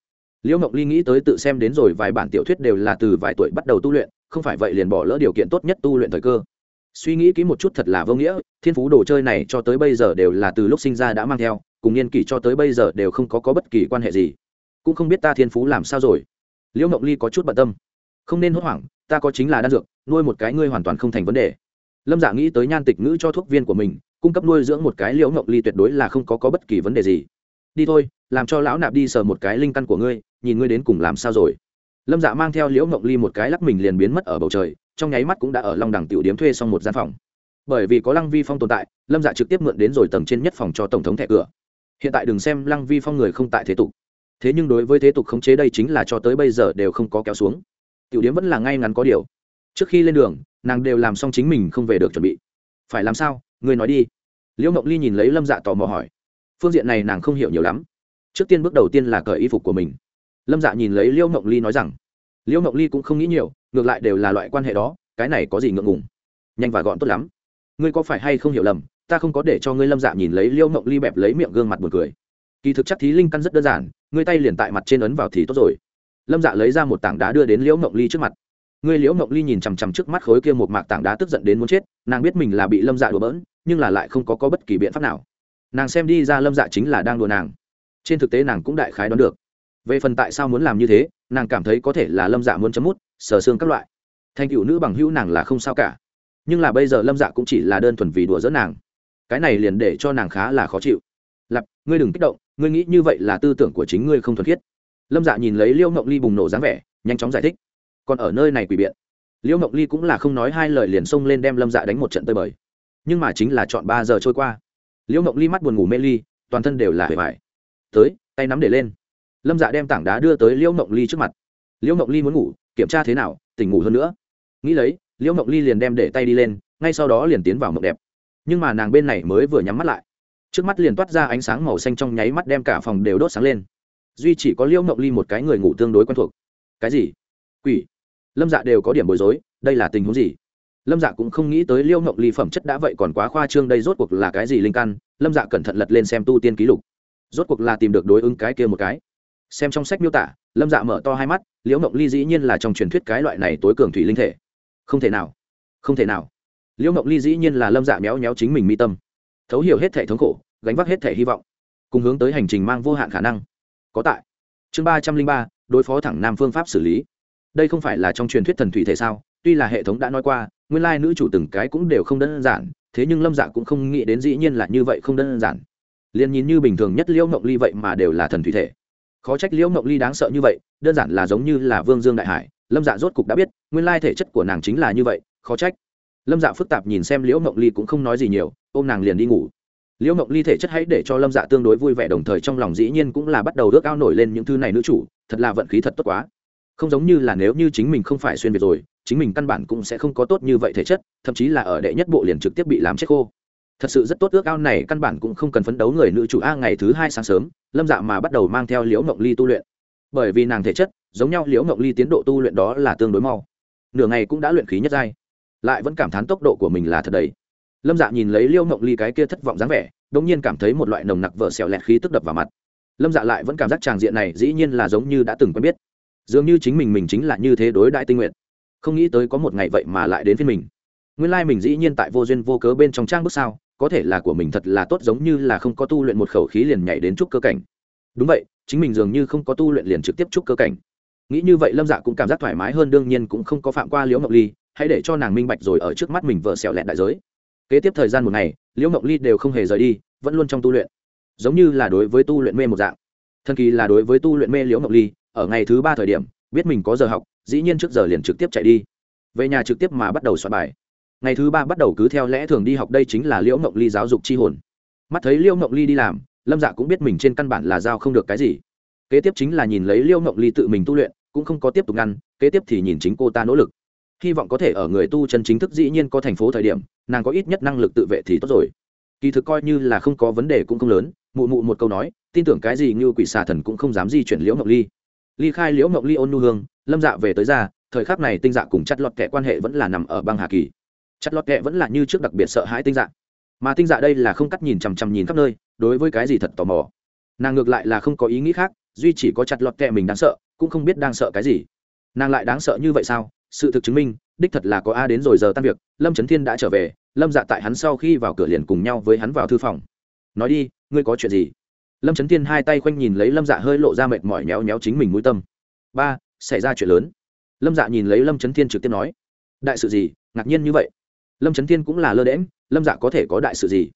Liễu Ngọc ly nghĩ tới tự xem đến rồi vài bản tiểu thuyết đều là từ vài tuổi bắt đầu tu luyện không phải vậy liền bỏ lỡ điều kiện tốt nhất tu luyện thời cơ. Suy nghĩ kỹ một chút thật là vô nghĩa thiên phú đồ chơi này cho tới bây giờ đều là từ lúc sinh ra đã mang theo cùng niên kỷ cho tới bây giờ đều không có, có bất kỳ quan hệ gì. Cũng không biết ta thiên phú làm sao rồi. Liễu Ngọc ly có chút bận tâm. Không nên hốt hoảng ta có chính là đan dược nuôi một cái ngươi hoàn toàn không thành vấn đề lâm dạ nghĩ tới nhan tịch ngữ cho thuốc viên của mình cung cấp nuôi dưỡng một cái liễu ngộng ly tuyệt đối là không có, có bất kỳ vấn đề gì. Đi thôi làm cho lão nạp đi sờ một cái linh căn của ngươi nhìn ngươi đến cùng làm sao rồi. Lâm dạ mang theo liễu ngộng ly một cái lắc mình liền biến mất ở bầu trời trong nháy mắt cũng đã ở long đẳng tiểu điếm thuê xong một gian phòng. Bởi vì có lăng vi phong tồn tại lâm dạ trực tiếp mượn đến rồi tầng trên nhất phòng cho tổng thống thẻ cửa. Hiện tại đừng xem lăng vi phong người không tại thế tục. Thế nhưng đối với thế tục khống chế đây chính là cho tới bây giờ đều không có kéo xuống. Tiểu điếm vẫn là ngay ngắn có điều. Trước khi lên đường nàng đều làm xong chính mình không về được chuẩn bị. Phải làm sao? Người nói đi. Liễu mộng ly nhìn lấy lâm dạ tò mò hỏi. Phương diện này nàng không hiểu nhiều lắm. Trước tiên bước đầu tiên là cởi y phục của mình. Lâm dạ nhìn lấy liễu mộng ly nói rằng, liễu mộng ly cũng không nghĩ nhiều, ngược lại đều là loại quan hệ đó, cái này có gì ngượng ngùng? Nhanh và gọn tốt lắm. Ngươi có phải hay không hiểu lầm, ta không có để cho ngươi lâm dạ nhìn lấy liễu mộng ly bẹp lấy miệng gương mặt buồn cười. Kỳ thực chắc thí linh căn rất đơn giản, ngươi tay liền tại mặt trên ấn vào thì tốt rồi. Lâm dạ lấy ra một tảng đá đưa đến liễu mộng ly trước mặt ngươi liễu mộng ly nhìn chằm chằm trước mắt khối kia một mạc tảng đá tức giận đến muốn chết nàng biết mình là bị lâm dạ đùa bỡn nhưng là lại không có, có bất kỳ biện pháp nào. Nàng xem đi ra lâm dạ chính là đang đùa nàng. Trên thực tế nàng cũng đại khái đoán được. Về phần tại sao muốn làm như thế nàng cảm thấy có thể là lâm dạ muốn chấm mút sờ xương các loại. Thành cựu nữ bằng hữu nàng là không sao cả. Nhưng là bây giờ lâm dạ cũng chỉ là đơn thuần vì đùa dỡ nàng. Cái này liền để cho nàng khá là khó chịu. Lặp ngươi đừng kích động ngươi nghĩ như vậy là tư tưởng của chính ngươi không thuần khiết. Lâm dạ nhìn lấy liêu mộng ly bùng nổ dáng vẻ nhanh chóng giải thích còn ở nơi này quỷ biện. Liêu mộng ly cũng là không nói hai lời liền xông lên đem lâm dạ đánh một trận tơi bời. Nhưng mà chính là chọn ba giờ trôi qua. Liêu mộng ly mắt buồn ngủ mê ly, toàn thân đều là hề vải tới, tay nắm để lên. Lâm dạ đem tảng đá đưa tới liêu mộng ly trước mặt. Liêu mộng ly muốn ngủ, kiểm tra thế nào, tỉnh ngủ hơn nữa. Nghĩ lấy, liễu mộng ly liền đem để tay đi lên, ngay sau đó liền tiến vào mộng đẹp. Nhưng mà nàng bên này mới vừa nhắm mắt lại. Trước mắt liền toát ra ánh sáng màu xanh trong nháy mắt đem cả phòng đều đốt sáng lên. Duy chỉ có liễu mộng ly một cái người ngủ tương đối quen thuộc. Cái gì? Quỷ lâm dạ đều có điểm bối rối, đây là tình huống gì? Lâm dạ cũng không nghĩ tới Liêu mộng ly phẩm chất đã vậy còn quá khoa trương đây rốt cuộc là cái gì linh căn? Lâm dạ cẩn thận lật lên xem tu tiên ký lục. Rốt cuộc là tìm được đối ứng cái kia một cái. Xem trong sách miêu tả, lâm dạ mở to hai mắt, liễu mộng ly dĩ nhiên là trong truyền thuyết cái loại này tối cường thủy linh thể. Không thể nào. Không thể nào. Liễu mộng ly dĩ nhiên là lâm dạ méo méo chính mình mi tâm. Thấu hiểu hết thể thống khổ, gánh vác hết thể hy vọng, cùng hướng tới hành trình mang vô hạn khả năng. Có tại. Chương ba trăm linh ba, đối phó thẳng nam phương pháp xử lý đây không phải là trong truyền thuyết thần thủy thể sao? Tuy là hệ thống đã nói qua, nguyên lai nữ chủ từng cái cũng đều không đơn giản, thế nhưng lâm dạ cũng không nghĩ đến dĩ nhiên là như vậy không đơn giản. Liền nhìn như bình thường nhất liễu ngộng ly vậy mà đều là thần thủy thể. Khó trách liễu ngộng ly đáng sợ như vậy, đơn giản là giống như là vương dương đại hải, lâm dạ rốt cục đã biết, nguyên lai thể chất của nàng chính là như vậy, khó trách. Lâm dạ phức tạp nhìn xem liễu ngộng ly cũng không nói gì nhiều, ôm nàng liền đi ngủ. Liễu ngộng ly thể chất hãy để cho lâm dạ tương đối vui vẻ, đồng thời trong lòng dĩ nhiên cũng là bắt đầu ước ao nổi lên những thứ này nữ chủ, thật là vận khí thật tốt quá không giống như là nếu như chính mình không phải xuyên việt rồi, chính mình căn bản cũng sẽ không có tốt như vậy thể chất, thậm chí là ở đệ nhất bộ liền trực tiếp bị làm chết khô. Thật sự rất tốt ước ao này, căn bản cũng không cần phấn đấu người nữ chủ a ngày thứ hai sáng sớm, lâm dạ mà bắt đầu mang theo liễu mộng ly tu luyện. Bởi vì nàng thể chất, giống nhau liễu mộng ly tiến độ tu luyện đó là tương đối mau. Nửa ngày cũng đã luyện khí nhất giai, lại vẫn cảm thán tốc độ của mình là thật đấy. Lâm dạ nhìn lấy liễu mộng ly cái kia thất vọng dáng vẻ đ ỗ n g nhiên cảm thấy một loại nồng nặc vợ xẹo lẹt khí tức đập vào mặt. Lâm dạ lại vẫn cảm giác tràng diện này dĩ nhiên là giống như đã từng quen biết dường như chính mình mình chính là như thế đối đại tinh nguyện. Không nghĩ tới có một ngày vậy mà lại đến phiên mình. Nguyên lai、like、mình dĩ nhiên tại vô duyên vô cớ bên trong trang bước sao, có thể là của mình thật là tốt giống như là không có tu luyện một khẩu khí liền nhảy đến trúc cơ cảnh. Đúng vậy, chính mình dường như không có tu luyện liền trực tiếp trúc cơ cảnh. Nghĩ như vậy lâm dạ cũng cảm giác thoải mái hơn, đương nhiên cũng không có phạm qua liễu ngọc ly, hãy để cho nàng minh bạch rồi ở trước mắt mình vợ xẹo lẹn đại giới. Kế tiếp thời gian một ngày, liễu ngọc ly đều không hề rời đi, vẫn luôn trong tu luyện. Giống như là đối với tu luyện mê một dạng. Thần kỳ là đối với tu luyện mê liễu ngọc ly ở ngày thứ ba thời điểm, biết mình có giờ học, dĩ nhiên trước giờ liền trực tiếp chạy đi. Về nhà trực tiếp mà bắt đầu soạn bài. Ngày thứ ba bắt đầu cứ theo lẽ thường đi học, đây chính là liễu mộng ly giáo dục c h i hồn. Mắt thấy liễu mộng ly đi làm, lâm dạ cũng biết mình trên căn bản là giao không được cái gì. Kế tiếp chính là nhìn lấy liễu mộng ly tự mình tu luyện, cũng không có tiếp tục ngăn, kế tiếp thì nhìn chính cô ta nỗ lực. Hy vọng có thể ở người tu chân chính thức dĩ nhiên có thành phố thời điểm, nàng có ít nhất năng lực tự vệ thì tốt rồi. Kỳ thực coi như là không có vấn đề cũng không lớn, mụ mụ một câu nói, tin tưởng cái gì như quỷ xà thần cũng không dám di chuyển liễu mộng ly ly khai liễu ngọc ly ôn nu hương, lâm dạ về tới ra, thời khắc này tinh dạ cùng chặt lọt kệ quan hệ vẫn là nằm ở băng hà kỳ. Chặt lọt kệ vẫn là như trước đặc biệt sợ hãi tinh dạ. Mà tinh dạ đây là không cắt nhìn chằm chằm nhìn khắp nơi, đối với cái gì thật tò mò. Nàng ngược lại là không có ý nghĩ khác, duy chỉ có chặt lọt kệ mình đáng sợ, cũng không biết đang sợ cái gì. Nàng lại đáng sợ như vậy sao? Sự thực chứng minh, đích thật là có a đến rồi giờ tan việc, lâm trấn thiên đã trở về, lâm dạ tại hắn sau khi vào cửa liền cùng nhau với hắn vào thư phòng. Nói đi, ngươi có chuyện gì? Lâm trấn thiên hai tay khoanh nhìn lấy lâm dạ hơi lộ ra mệt mỏi méo méo chính mình mũi tâm. Ba, xảy ra chuyện lớn. Lâm dạ nhìn lấy lâm trấn thiên trực tiếp nói, đại sự gì? Ngạc nhiên như vậy. Lâm trấn thiên cũng là lơ đễm lâm dạ có thể có đại sự gì?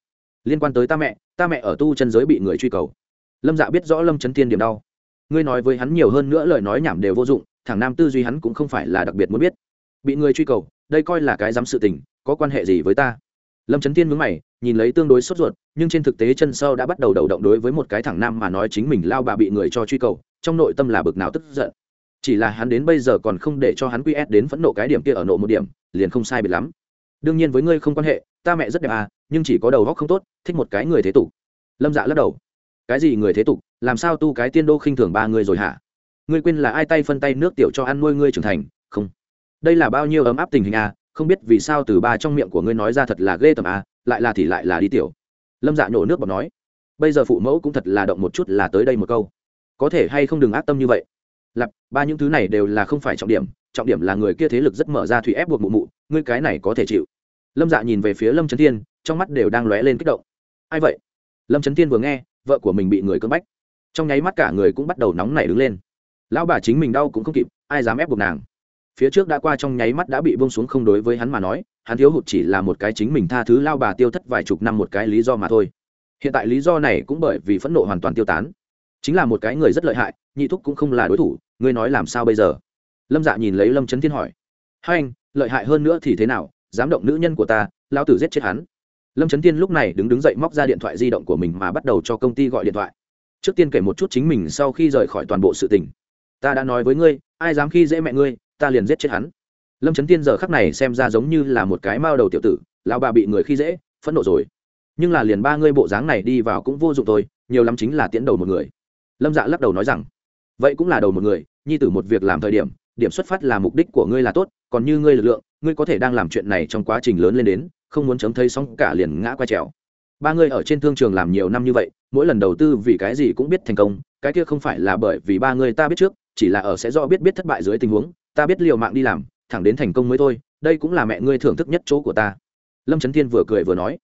Liên quan tới ta mẹ ta mẹ ở tu chân giới bị người truy cầu. Lâm dạ biết rõ lâm trấn thiên điểm đau. Ngươi nói với hắn nhiều hơn nữa lời nói nhảm đều vô dụng, thằng nam tư duy hắn cũng không phải là đặc biệt muốn biết. Bị người truy cầu, đây coi là cái dám sự tình, có quan hệ gì với ta? Lâm trấn Thiên mướn mày nhìn lấy tương đối sốt ruột, nhưng trên thực tế chân sâu đã bắt đầu đầu động đối với một cái thằng nam mà nói chính mình lao bà bị người cho truy cầu, trong nội tâm là bực nào tức giận. Chỉ là hắn đến bây giờ còn không để cho hắn quy đến phẫn nộ cái điểm kia ở nộ một điểm, liền không sai biệt lắm. Đương nhiên với ngươi không quan hệ, ta mẹ rất đẹp à nhưng chỉ có đầu góc không tốt, thích một cái người thế tục. Lâm dạ lắc đầu. Cái gì người thế tục, làm sao tu cái tiên đô khinh thường ba người rồi hả? Ngươi quên là ai tay phân tay nước tiểu cho ăn nuôi ngươi trưởng thành, không. Đây là bao nhiêu ấm áp tình hình à không biết vì sao từ ba trong miệng của ngươi nói ra thật là ghê tởm à lại là thì lại là đi tiểu. Lâm dạ nhổ nước bọt nói, bây giờ phụ mẫu cũng thật là động một chút là tới đây một câu. Có thể hay không đừng ác tâm như vậy. Lặp ba những thứ này đều là không phải trọng điểm trọng điểm là người kia thế lực rất mở ra thủy ép buộc mụ mụ, ngươi cái này có thể chịu. Lâm dạ nhìn về phía lâm trấn thiên, trong mắt đều đang lóe lên kích động. Ai vậy? Lâm trấn thiên vừa nghe, vợ của mình bị người cưỡng bách. Trong nháy mắt cả người cũng bắt đầu nóng nảy đứng lên. Lão bà chính mình đau cũng không kịp, ai dám ép buộc nàng? Phía trước đã qua trong nháy mắt đã bị bông xuống không đối với hắn mà nói hắn thiếu hụt chỉ là một cái chính mình tha thứ lao bà tiêu thất vài chục năm một cái lý do mà thôi. Hiện tại lý do này cũng bởi vì phẫn nộ hoàn toàn tiêu tán. Chính là một cái người rất lợi hại, nhị thúc cũng không là đối thủ, ngươi nói làm sao bây giờ? Lâm dạ nhìn lấy lâm trấn thiên hỏi. Hai anh, lợi hại hơn nữa thì thế nào? Dám động nữ nhân của ta lao tử giết chết hắn. Lâm trấn thiên lúc này đứng đứng dậy móc ra điện thoại di động của mình mà bắt đầu cho công ty gọi điện thoại. Trước tiên kể một chút chính mình sau khi rời khỏi toàn bộ sự tình. Ta đã nói với ngươi, ai dám khi dễ mẹ ngươi, ta liền giết chết hắn lâm trấn tiên giờ khắc này xem ra giống như là một cái mao đầu tiểu tử, lão bà bị người khi dễ, phẫn nộ rồi. Nhưng là liền ba ngươi bộ dáng này đi vào cũng vô dụng thôi, nhiều lắm chính là tiễn đầu một người. Lâm dạ lắc đầu nói rằng, vậy cũng là đầu một người, nhi tử một việc làm thời điểm điểm xuất phát là mục đích của ngươi là tốt, còn như ngươi lực lượng, ngươi có thể đang làm chuyện này trong quá trình lớn lên đến, không muốn chấm thấy xong cả liền ngã quay trèo. Ba ngươi ở trên thương trường làm nhiều năm như vậy, mỗi lần đầu tư vì cái gì cũng biết thành công, cái kia không phải là bởi vì ba ngươi ta biết trước, chỉ là ở sẽ do biết biết thất bại dưới tình huống, ta biết liều mạng đi làm thẳng đến thành công mới thôi, đây cũng là mẹ ngươi thưởng thức nhất chỗ của ta. Lâm trấn thiên vừa cười vừa nói,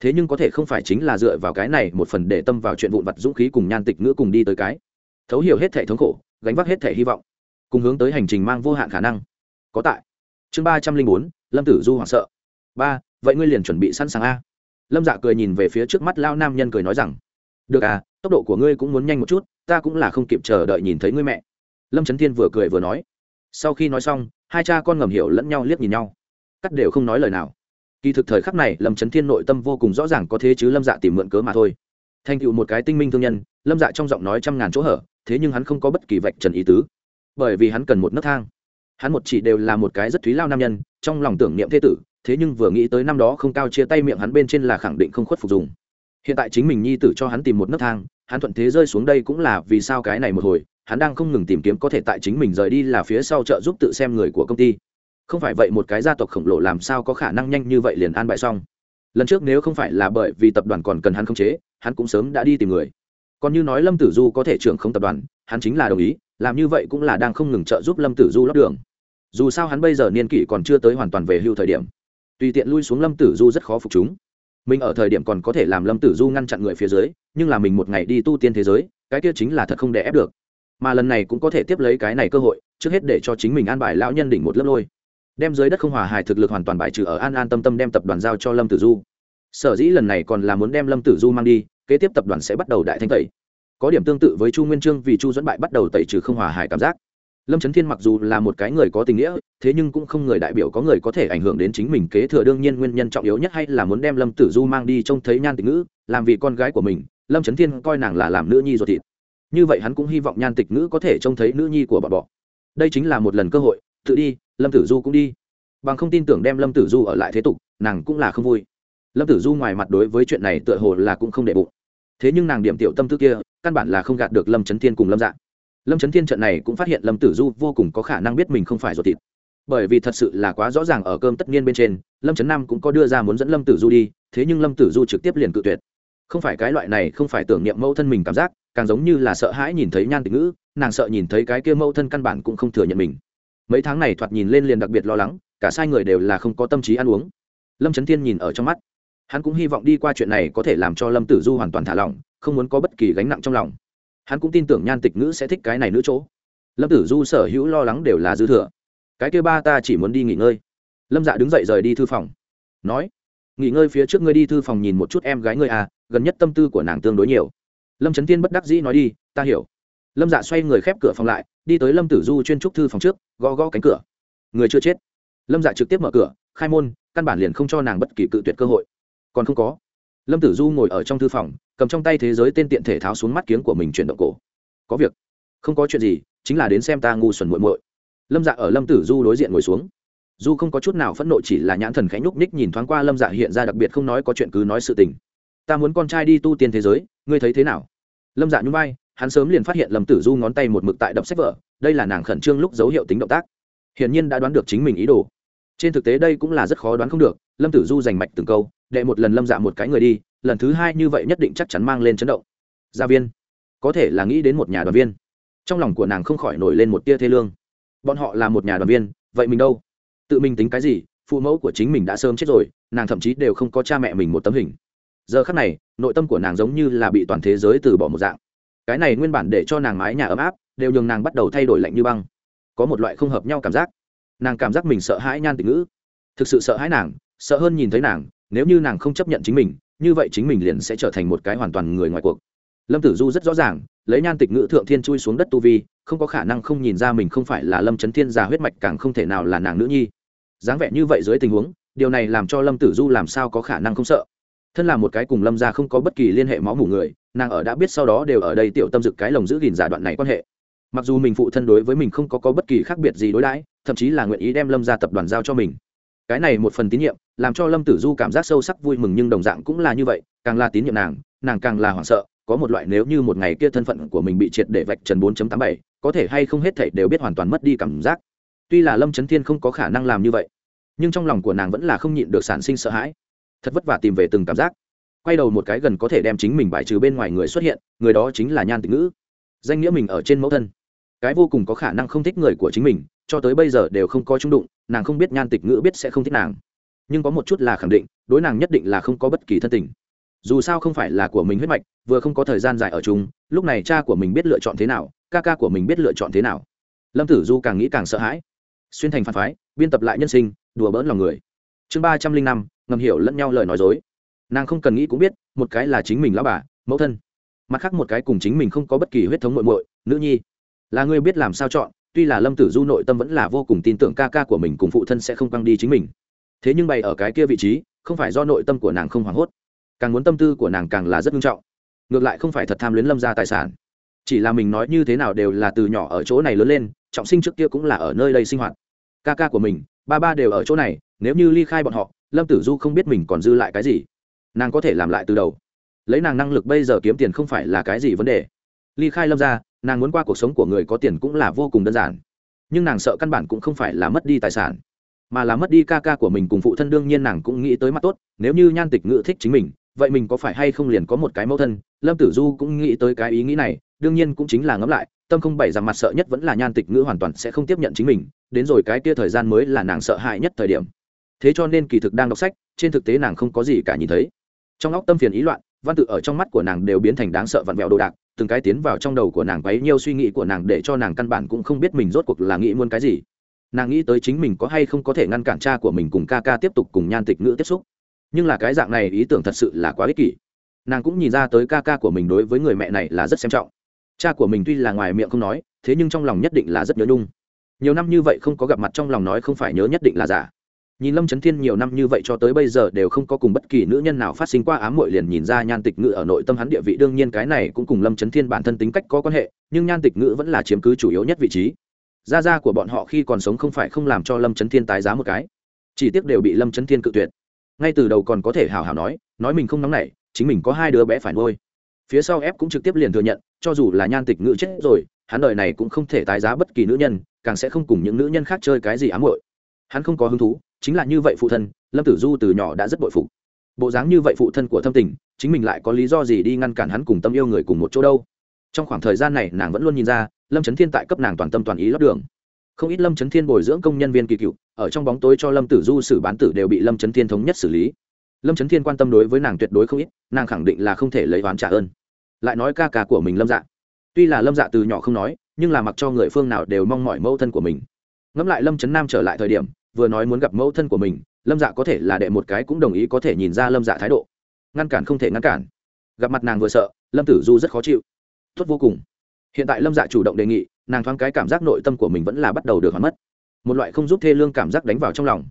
thế nhưng có thể không phải chính là dựa vào cái này một phần để tâm vào chuyện vụn vặt dũng khí cùng nhan tịch ngữ cùng đi tới cái. Thấu hiểu hết thể thống khổ, gánh vác hết thể hy vọng, cùng hướng tới hành trình mang vô hạn khả năng. Có tại. Chương ba trăm linh bốn, lâm tử du hoảng sợ. Ba, vậy ngươi liền chuẩn bị sẵn sàng a? Lâm dạ cười nhìn về phía trước mắt lao nam nhân cười nói rằng, được à tốc độ của ngươi cũng muốn nhanh một chút, ta cũng là không kịp chờ đợi nhìn thấy ngươi mẹ. Lâm trấn thiên vừa cười vừa nói, sau khi nói xong hai cha con ngầm hiểu lẫn nhau liếc nhìn nhau. Cắt đều không nói lời nào. Kỳ thực thời khắc này, lâm trấn thiên nội tâm vô cùng rõ ràng có thế chứ lâm dạ tìm mượn cớ mà thôi. Thành tựu một cái tinh minh thương nhân, lâm dạ trong giọng nói trăm ngàn chỗ hở, thế nhưng hắn không có bất kỳ vạch trần ý tứ. Bởi vì hắn cần một nấc thang. Hắn một chỉ đều là một cái rất thúy lao nam nhân, trong lòng tưởng niệm thế tử, thế nhưng vừa nghĩ tới năm đó không cao chia tay miệng hắn bên trên là khẳng định không khuất phục dùng. Hiện tại chính mình nhi tử cho hắn tìm một nấc thang, hắn thuận thế rơi xuống đây cũng là vì sao cái này một hồi hắn đang không ngừng tìm kiếm có thể tại chính mình rời đi là phía sau trợ giúp tự xem người của công ty. Không phải vậy một cái gia tộc khổng lồ làm sao có khả năng nhanh như vậy liền an bại xong. Lần trước nếu không phải là bởi vì tập đoàn còn cần hắn khống chế, hắn cũng sớm đã đi tìm người. Còn như nói lâm tử du có thể trưởng không tập đoàn, hắn chính là đồng ý, làm như vậy cũng là đang không ngừng trợ giúp lâm tử du lót đường. Dù sao hắn bây giờ niên kỷ còn chưa tới hoàn toàn về hưu thời điểm. Tùy tiện lui xuống lâm tử du rất khó phục chúng. Mình ở thời điểm còn có thể làm lâm tử du ngăn chặn người phía dưới, nhưng là mình một ngày đi tu tiên thế giới, cái kia chính là thật không để ép được mà lần này cũng có thể tiếp lấy cái này cơ hội, trước hết để cho chính mình an bài lão nhân đỉnh một lớp lôi. Đem dưới đất không hòa hài thực lực hoàn toàn bài trừ ở an an tâm tâm đem tập đoàn giao cho lâm tử du. Sở dĩ lần này còn là muốn đem lâm tử du mang đi, kế tiếp tập đoàn sẽ bắt đầu đại thanh tẩy. Có điểm tương tự với chu nguyên trương vì chu dẫn bại bắt đầu tẩy trừ không hòa hài cảm giác. Lâm trấn thiên mặc dù là một cái người có tình nghĩa, thế nhưng cũng không người đại biểu có người có thể ảnh hưởng đến chính mình kế thừa đương nhiên nguyên nhân trọng yếu nhất hay là muốn đem lâm tử du mang đi trông thấy nhan tình ngữ, làm vì con gái của mình, lâm trấn thiên coi nàng là làm nữ nhi ruột thịt như vậy hắn cũng hy vọng nhan tịch ngữ có thể trông thấy nữ nhi của bọn bọ. Đây chính là một lần cơ hội, tự đi, lâm tử du cũng đi. Bằng không tin tưởng đem lâm tử du ở lại thế tục, nàng cũng là không vui. Lâm tử du ngoài mặt đối với chuyện này tựa hồ là cũng không để bụng. Thế nhưng nàng điểm tiểu tâm tư kia, căn bản là không gạt được lâm trấn thiên cùng lâm dạ. Lâm trấn thiên trận này cũng phát hiện lâm tử du vô cùng có khả năng biết mình không phải ruột thịt. Bởi vì thật sự là quá rõ ràng ở cơm tất nhiên bên trên, lâm trấn nam cũng có đưa ra muốn dẫn lâm tử du đi, thế nhưng lâm tử du trực tiếp liền cự tuyệt. Không phải cái loại này không phải tưởng niệm mẫu thân mình cảm giác càng giống như là sợ hãi nhìn thấy nhan tịch ngữ, nàng sợ nhìn thấy cái kia mẫu thân căn bản cũng không thừa nhận mình. Mấy tháng này thoạt nhìn lên liền đặc biệt lo lắng, cả sai người đều là không có tâm trí ăn uống. Lâm trấn thiên nhìn ở trong mắt. Hắn cũng hy vọng đi qua chuyện này có thể làm cho lâm tử du hoàn toàn thả lỏng, không muốn có bất kỳ gánh nặng trong lòng. Hắn cũng tin tưởng nhan tịch ngữ sẽ thích cái này nữ chỗ. Lâm tử du sở hữu lo lắng đều là dư thừa. Cái kia ba ta chỉ muốn đi nghỉ ngơi. Lâm dạ đứng dậy rời đi thư phòng. Nói, nghỉ ngơi phía trước ngươi đi thư phòng nhìn một chút em gái ngươi à gần nhất tâm tư của nàng tương đối nhiều lâm trấn tiên bất đắc dĩ nói đi, ta hiểu. Lâm dạ xoay người khép cửa phòng lại, đi tới lâm tử du chuyên trúc thư phòng trước, gõ gõ cánh cửa. Người chưa chết. Lâm dạ trực tiếp mở cửa, khai môn, căn bản liền không cho nàng bất kỳ cự tuyệt cơ hội. Còn không có. Lâm tử du ngồi ở trong thư phòng, cầm trong tay thế giới tên tiện thể tháo xuống mắt kiếng của mình chuyển động cổ. Có việc. Không có chuyện gì, chính là đến xem ta ngu xuẩn muội muội. Lâm dạ ở lâm tử du đối diện ngồi xuống. Du không có chút nào phẫn nộ, chỉ là nhãn thần khẽ nhúc ních nhìn thoáng qua lâm dạ hiện ra đặc biệt không nói có chuyện cứ nói sự tình. Ta muốn con trai đi tu tiên thế giới ngươi thấy thế nào? Lâm dạ nhún vai, hắn sớm liền phát hiện lâm tử du ngón tay một mực tại đập sách vở, đây là nàng khẩn trương lúc dấu hiệu tính động tác. Hiển nhiên đã đoán được chính mình ý đồ. Trên thực tế đây cũng là rất khó đoán không được, lâm tử du giành mạch từng câu, đệ một lần lâm dạ một cái người đi, lần thứ hai như vậy nhất định chắc chắn mang lên chấn động. Gia viên. Có thể là nghĩ đến một nhà đoàn viên. Trong lòng của nàng không khỏi nổi lên một tia thê lương. Bọn họ là một nhà đoàn viên, vậy mình đâu? Tự mình tính cái gì? Phụ mẫu của chính mình đã sớm chết rồi, nàng thậm chí đều không có cha mẹ mình một tấm hình giờ khắc này, nội tâm của nàng giống như là bị toàn thế giới từ bỏ một dạng. Cái này nguyên bản để cho nàng mái nhà ấm áp, đều nhường nàng bắt đầu thay đổi lạnh như băng. Có một loại không hợp nhau cảm giác. Nàng cảm giác mình sợ hãi nhan tình ngữ. Thực sự sợ hãi nàng, sợ hơn nhìn thấy nàng, nếu như nàng không chấp nhận chính mình, như vậy chính mình liền sẽ trở thành một cái hoàn toàn người ngoài cuộc. Lâm tử du rất rõ ràng, lấy nhan tịch ngữ thượng thiên chui xuống đất tu vi, không có khả năng không nhìn ra mình không phải là lâm trấn thiên già huyết mạch càng không thể nào là nàng nữ nhi. Dáng vẻ như vậy dưới tình huống, điều này làm cho lâm tử du làm sao có khả năng không sợ thân là một cái cùng lâm gia không có bất kỳ liên hệ máu mủ người nàng ở đã biết sau đó đều ở đây tiểu tâm dực cái lồng giữ gìn giả đoạn này quan hệ mặc dù mình phụ thân đối với mình không có, có bất kỳ khác biệt gì đối đãi thậm chí là nguyện ý đem lâm gia tập đoàn giao cho mình cái này một phần tín nhiệm làm cho lâm tử du cảm giác sâu sắc vui mừng nhưng đồng dạng cũng là như vậy càng là tín nhiệm nàng nàng càng là hoảng sợ có một loại nếu như một ngày kia thân phận của mình bị triệt để vạch trần 4.87, có thể hay không hết thảy đều biết hoàn toàn mất đi cảm giác tuy là lâm trấn thiên không có khả năng làm như vậy nhưng trong lòng của nàng vẫn là không nhịn được sản sinh sợ hãi thật vất vả tìm về từng cảm giác. Quay đầu một cái gần có thể đem chính mình bài trừ bên ngoài người xuất hiện, người đó chính là nhan tịch ngữ. Danh nghĩa mình ở trên mẫu thân. Cái vô cùng có khả năng không thích người của chính mình, cho tới bây giờ đều không có trung đụng, nàng không biết nhan tịch ngữ biết sẽ không thích nàng. Nhưng có một chút là khẳng định, đối nàng nhất định là không có bất kỳ thân tình. Dù sao không phải là của mình huyết mạch, vừa không có thời gian dài ở chung, lúc này cha của mình biết lựa chọn thế nào, ca ca của mình biết lựa chọn thế nào. Lâm tử du càng nghĩ càng sợ hãi. Xuyên thành phản phái, biên tập lại nhân sinh, đùa bỡn lòng người. Chương ba trăm linh năm ngầm hiểu lẫn nhau lời nói dối. Nàng không cần nghĩ cũng biết, một cái là chính mình lão bà, mẫu thân. Mặt khác một cái cùng chính mình không có bất kỳ huyết thống muội muội, nữ nhi. Là người biết làm sao chọn, tuy là lâm tử du nội tâm vẫn là vô cùng tin tưởng ca ca của mình cùng phụ thân sẽ không băng đi chính mình. Thế nhưng bày ở cái kia vị trí, không phải do nội tâm của nàng không hoảng hốt. Càng muốn tâm tư của nàng càng là rất nghiêm trọng. Ngược lại không phải thật tham luyến lâm ra tài sản. Chỉ là mình nói như thế nào đều là từ nhỏ ở chỗ này lớn lên, trọng sinh trước kia cũng là ở nơi đây sinh hoạt. Ca ca của mình, ba ba đều ở chỗ này, nếu như ly khai bọn họ lâm tử du không biết mình còn dư lại cái gì. Nàng có thể làm lại từ đầu. Lấy nàng năng lực bây giờ kiếm tiền không phải là cái gì vấn đề. Ly khai lâm ra nàng muốn qua cuộc sống của người có tiền cũng là vô cùng đơn giản. Nhưng nàng sợ căn bản cũng không phải là mất đi tài sản, mà là mất đi ca ca của mình cùng phụ thân đương nhiên nàng cũng nghĩ tới mặt tốt, nếu như nhan tịch ngự thích chính mình, vậy mình có phải hay không liền có một cái mẫu thân? Lâm tử du cũng nghĩ tới cái ý nghĩ này, đương nhiên cũng chính là ngẫm lại, tâm không bảy rằng mặt sợ nhất vẫn là nhan tịch ngữ hoàn toàn sẽ không tiếp nhận chính mình, đến rồi cái kia thời gian mới là nàng sợ hãi nhất thời điểm thế cho nên kỳ thực đang đọc sách, trên thực tế nàng không có gì cả nhìn thấy. Trong óc tâm phiền ý loạn, văn tự ở trong mắt của nàng đều biến thành đáng sợ vặn vẹo đồ đạc, từng cái tiến vào trong đầu của nàng bấy nhiêu suy nghĩ của nàng để cho nàng căn bản cũng không biết mình rốt cuộc là nghĩ muốn cái gì. Nàng nghĩ tới chính mình có hay không có thể ngăn cản cha của mình cùng ca ca tiếp tục cùng nhan tịch ngữ tiếp xúc. Nhưng là cái dạng này ý tưởng thật sự là quá ích kỷ. Nàng cũng nhìn ra tới ca ca của mình đối với người mẹ này là rất xem trọng. Cha của mình tuy là ngoài miệng không nói, thế nhưng trong lòng nhất định là rất nhớ nhung. Nhiều năm như vậy không có gặp mặt trong lòng nói không phải nhớ nhất định là giả nhìn lâm trấn thiên nhiều năm như vậy cho tới bây giờ đều không có cùng bất kỳ nữ nhân nào phát sinh qua ám muội liền nhìn ra nhan tịch ngữ ở nội tâm hắn địa vị, đương nhiên cái này cũng cùng lâm trấn thiên bản thân tính cách có quan hệ, nhưng nhan tịch ngữ vẫn là chiếm cứ chủ yếu nhất vị trí. Gia gia của bọn họ khi còn sống không phải không làm cho lâm trấn thiên tái giá một cái, chỉ tiếc đều bị lâm trấn thiên cự tuyệt. Ngay từ đầu còn có thể hào hào nói nói mình không nóng nảy, chính mình có hai đứa bé phải nuôi. Phía sau ép cũng trực tiếp liền thừa nhận, cho dù là nhan tịch ngữ chết rồi, hắn đời này cũng không thể tái giá bất kỳ nữ nhân, càng sẽ không cùng những nữ nhân khác chơi cái gì ám muội. Hắn không có hứng thú chính là như vậy phụ thân, lâm tử du từ nhỏ đã rất bội phụ bộ dáng như vậy phụ thân của thâm tình, chính mình lại có lý do gì đi ngăn cản hắn cùng tâm yêu người cùng một chỗ đâu? Trong khoảng thời gian này, nàng vẫn luôn nhìn ra, lâm trấn thiên tại cấp nàng toàn tâm toàn ý lót đường. Không ít lâm trấn thiên bồi dưỡng công nhân viên kỳ cựu, ở trong bóng tối cho lâm tử du xử bán tử đều bị lâm trấn thiên thống nhất xử lý. Lâm trấn thiên quan tâm đối với nàng tuyệt đối không ít, nàng khẳng định là không thể lấy oán trả ơn. Lại nói ca ca của mình lâm dạ. Tuy là lâm dạ từ nhỏ không nói, nhưng là mặc cho người phương nào đều mong mỏi mẫu thân của mình ngẫm lại lâm trấn nam trở lại thời điểm, vừa nói muốn gặp mẫu thân của mình, lâm dạ có thể là đệ một cái cũng đồng ý có thể nhìn ra lâm dạ thái độ. Ngăn cản không thể ngăn cản. Gặp mặt nàng vừa sợ, lâm tử du rất khó chịu. Tốt vô cùng. Hiện tại lâm dạ chủ động đề nghị, nàng thoáng cái cảm giác nội tâm của mình vẫn là bắt đầu được hoàn mất. Một loại không giúp thê lương cảm giác đánh vào trong lòng.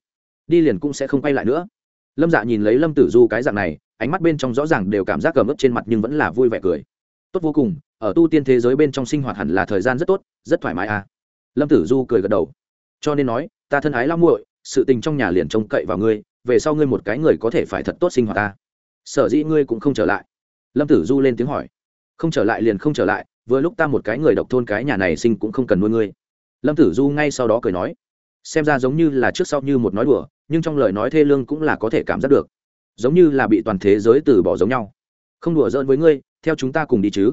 Đi liền cũng sẽ không quay lại nữa. Lâm dạ nhìn lấy lâm tử du cái dạng này, ánh mắt bên trong rõ ràng đều cảm giác cầm ướp trên mặt nhưng vẫn là vui vẻ cười. Tốt vô cùng, ở tu tiên thế giới bên trong sinh hoạt hẳn là thời gian rất tốt, rất thoải mái à. Lâm tử du cười gật đầu cho nên nói, ta thân ái lao muội, sự tình trong nhà liền trông cậy vào ngươi, về sau ngươi một cái người có thể phải thật tốt sinh hoạt ta. Sở dĩ ngươi cũng không trở lại. Lâm tử du lên tiếng hỏi. Không trở lại liền không trở lại, vừa lúc ta một cái người độc thôn cái nhà này sinh cũng không cần nuôi ngươi. Lâm tử du ngay sau đó cười nói. Xem ra giống như là trước sau như một nói đùa, nhưng trong lời nói thê lương cũng là có thể cảm giác được. Giống như là bị toàn thế giới từ bỏ giống nhau. Không đùa giỡn với ngươi, theo chúng ta cùng đi chứ.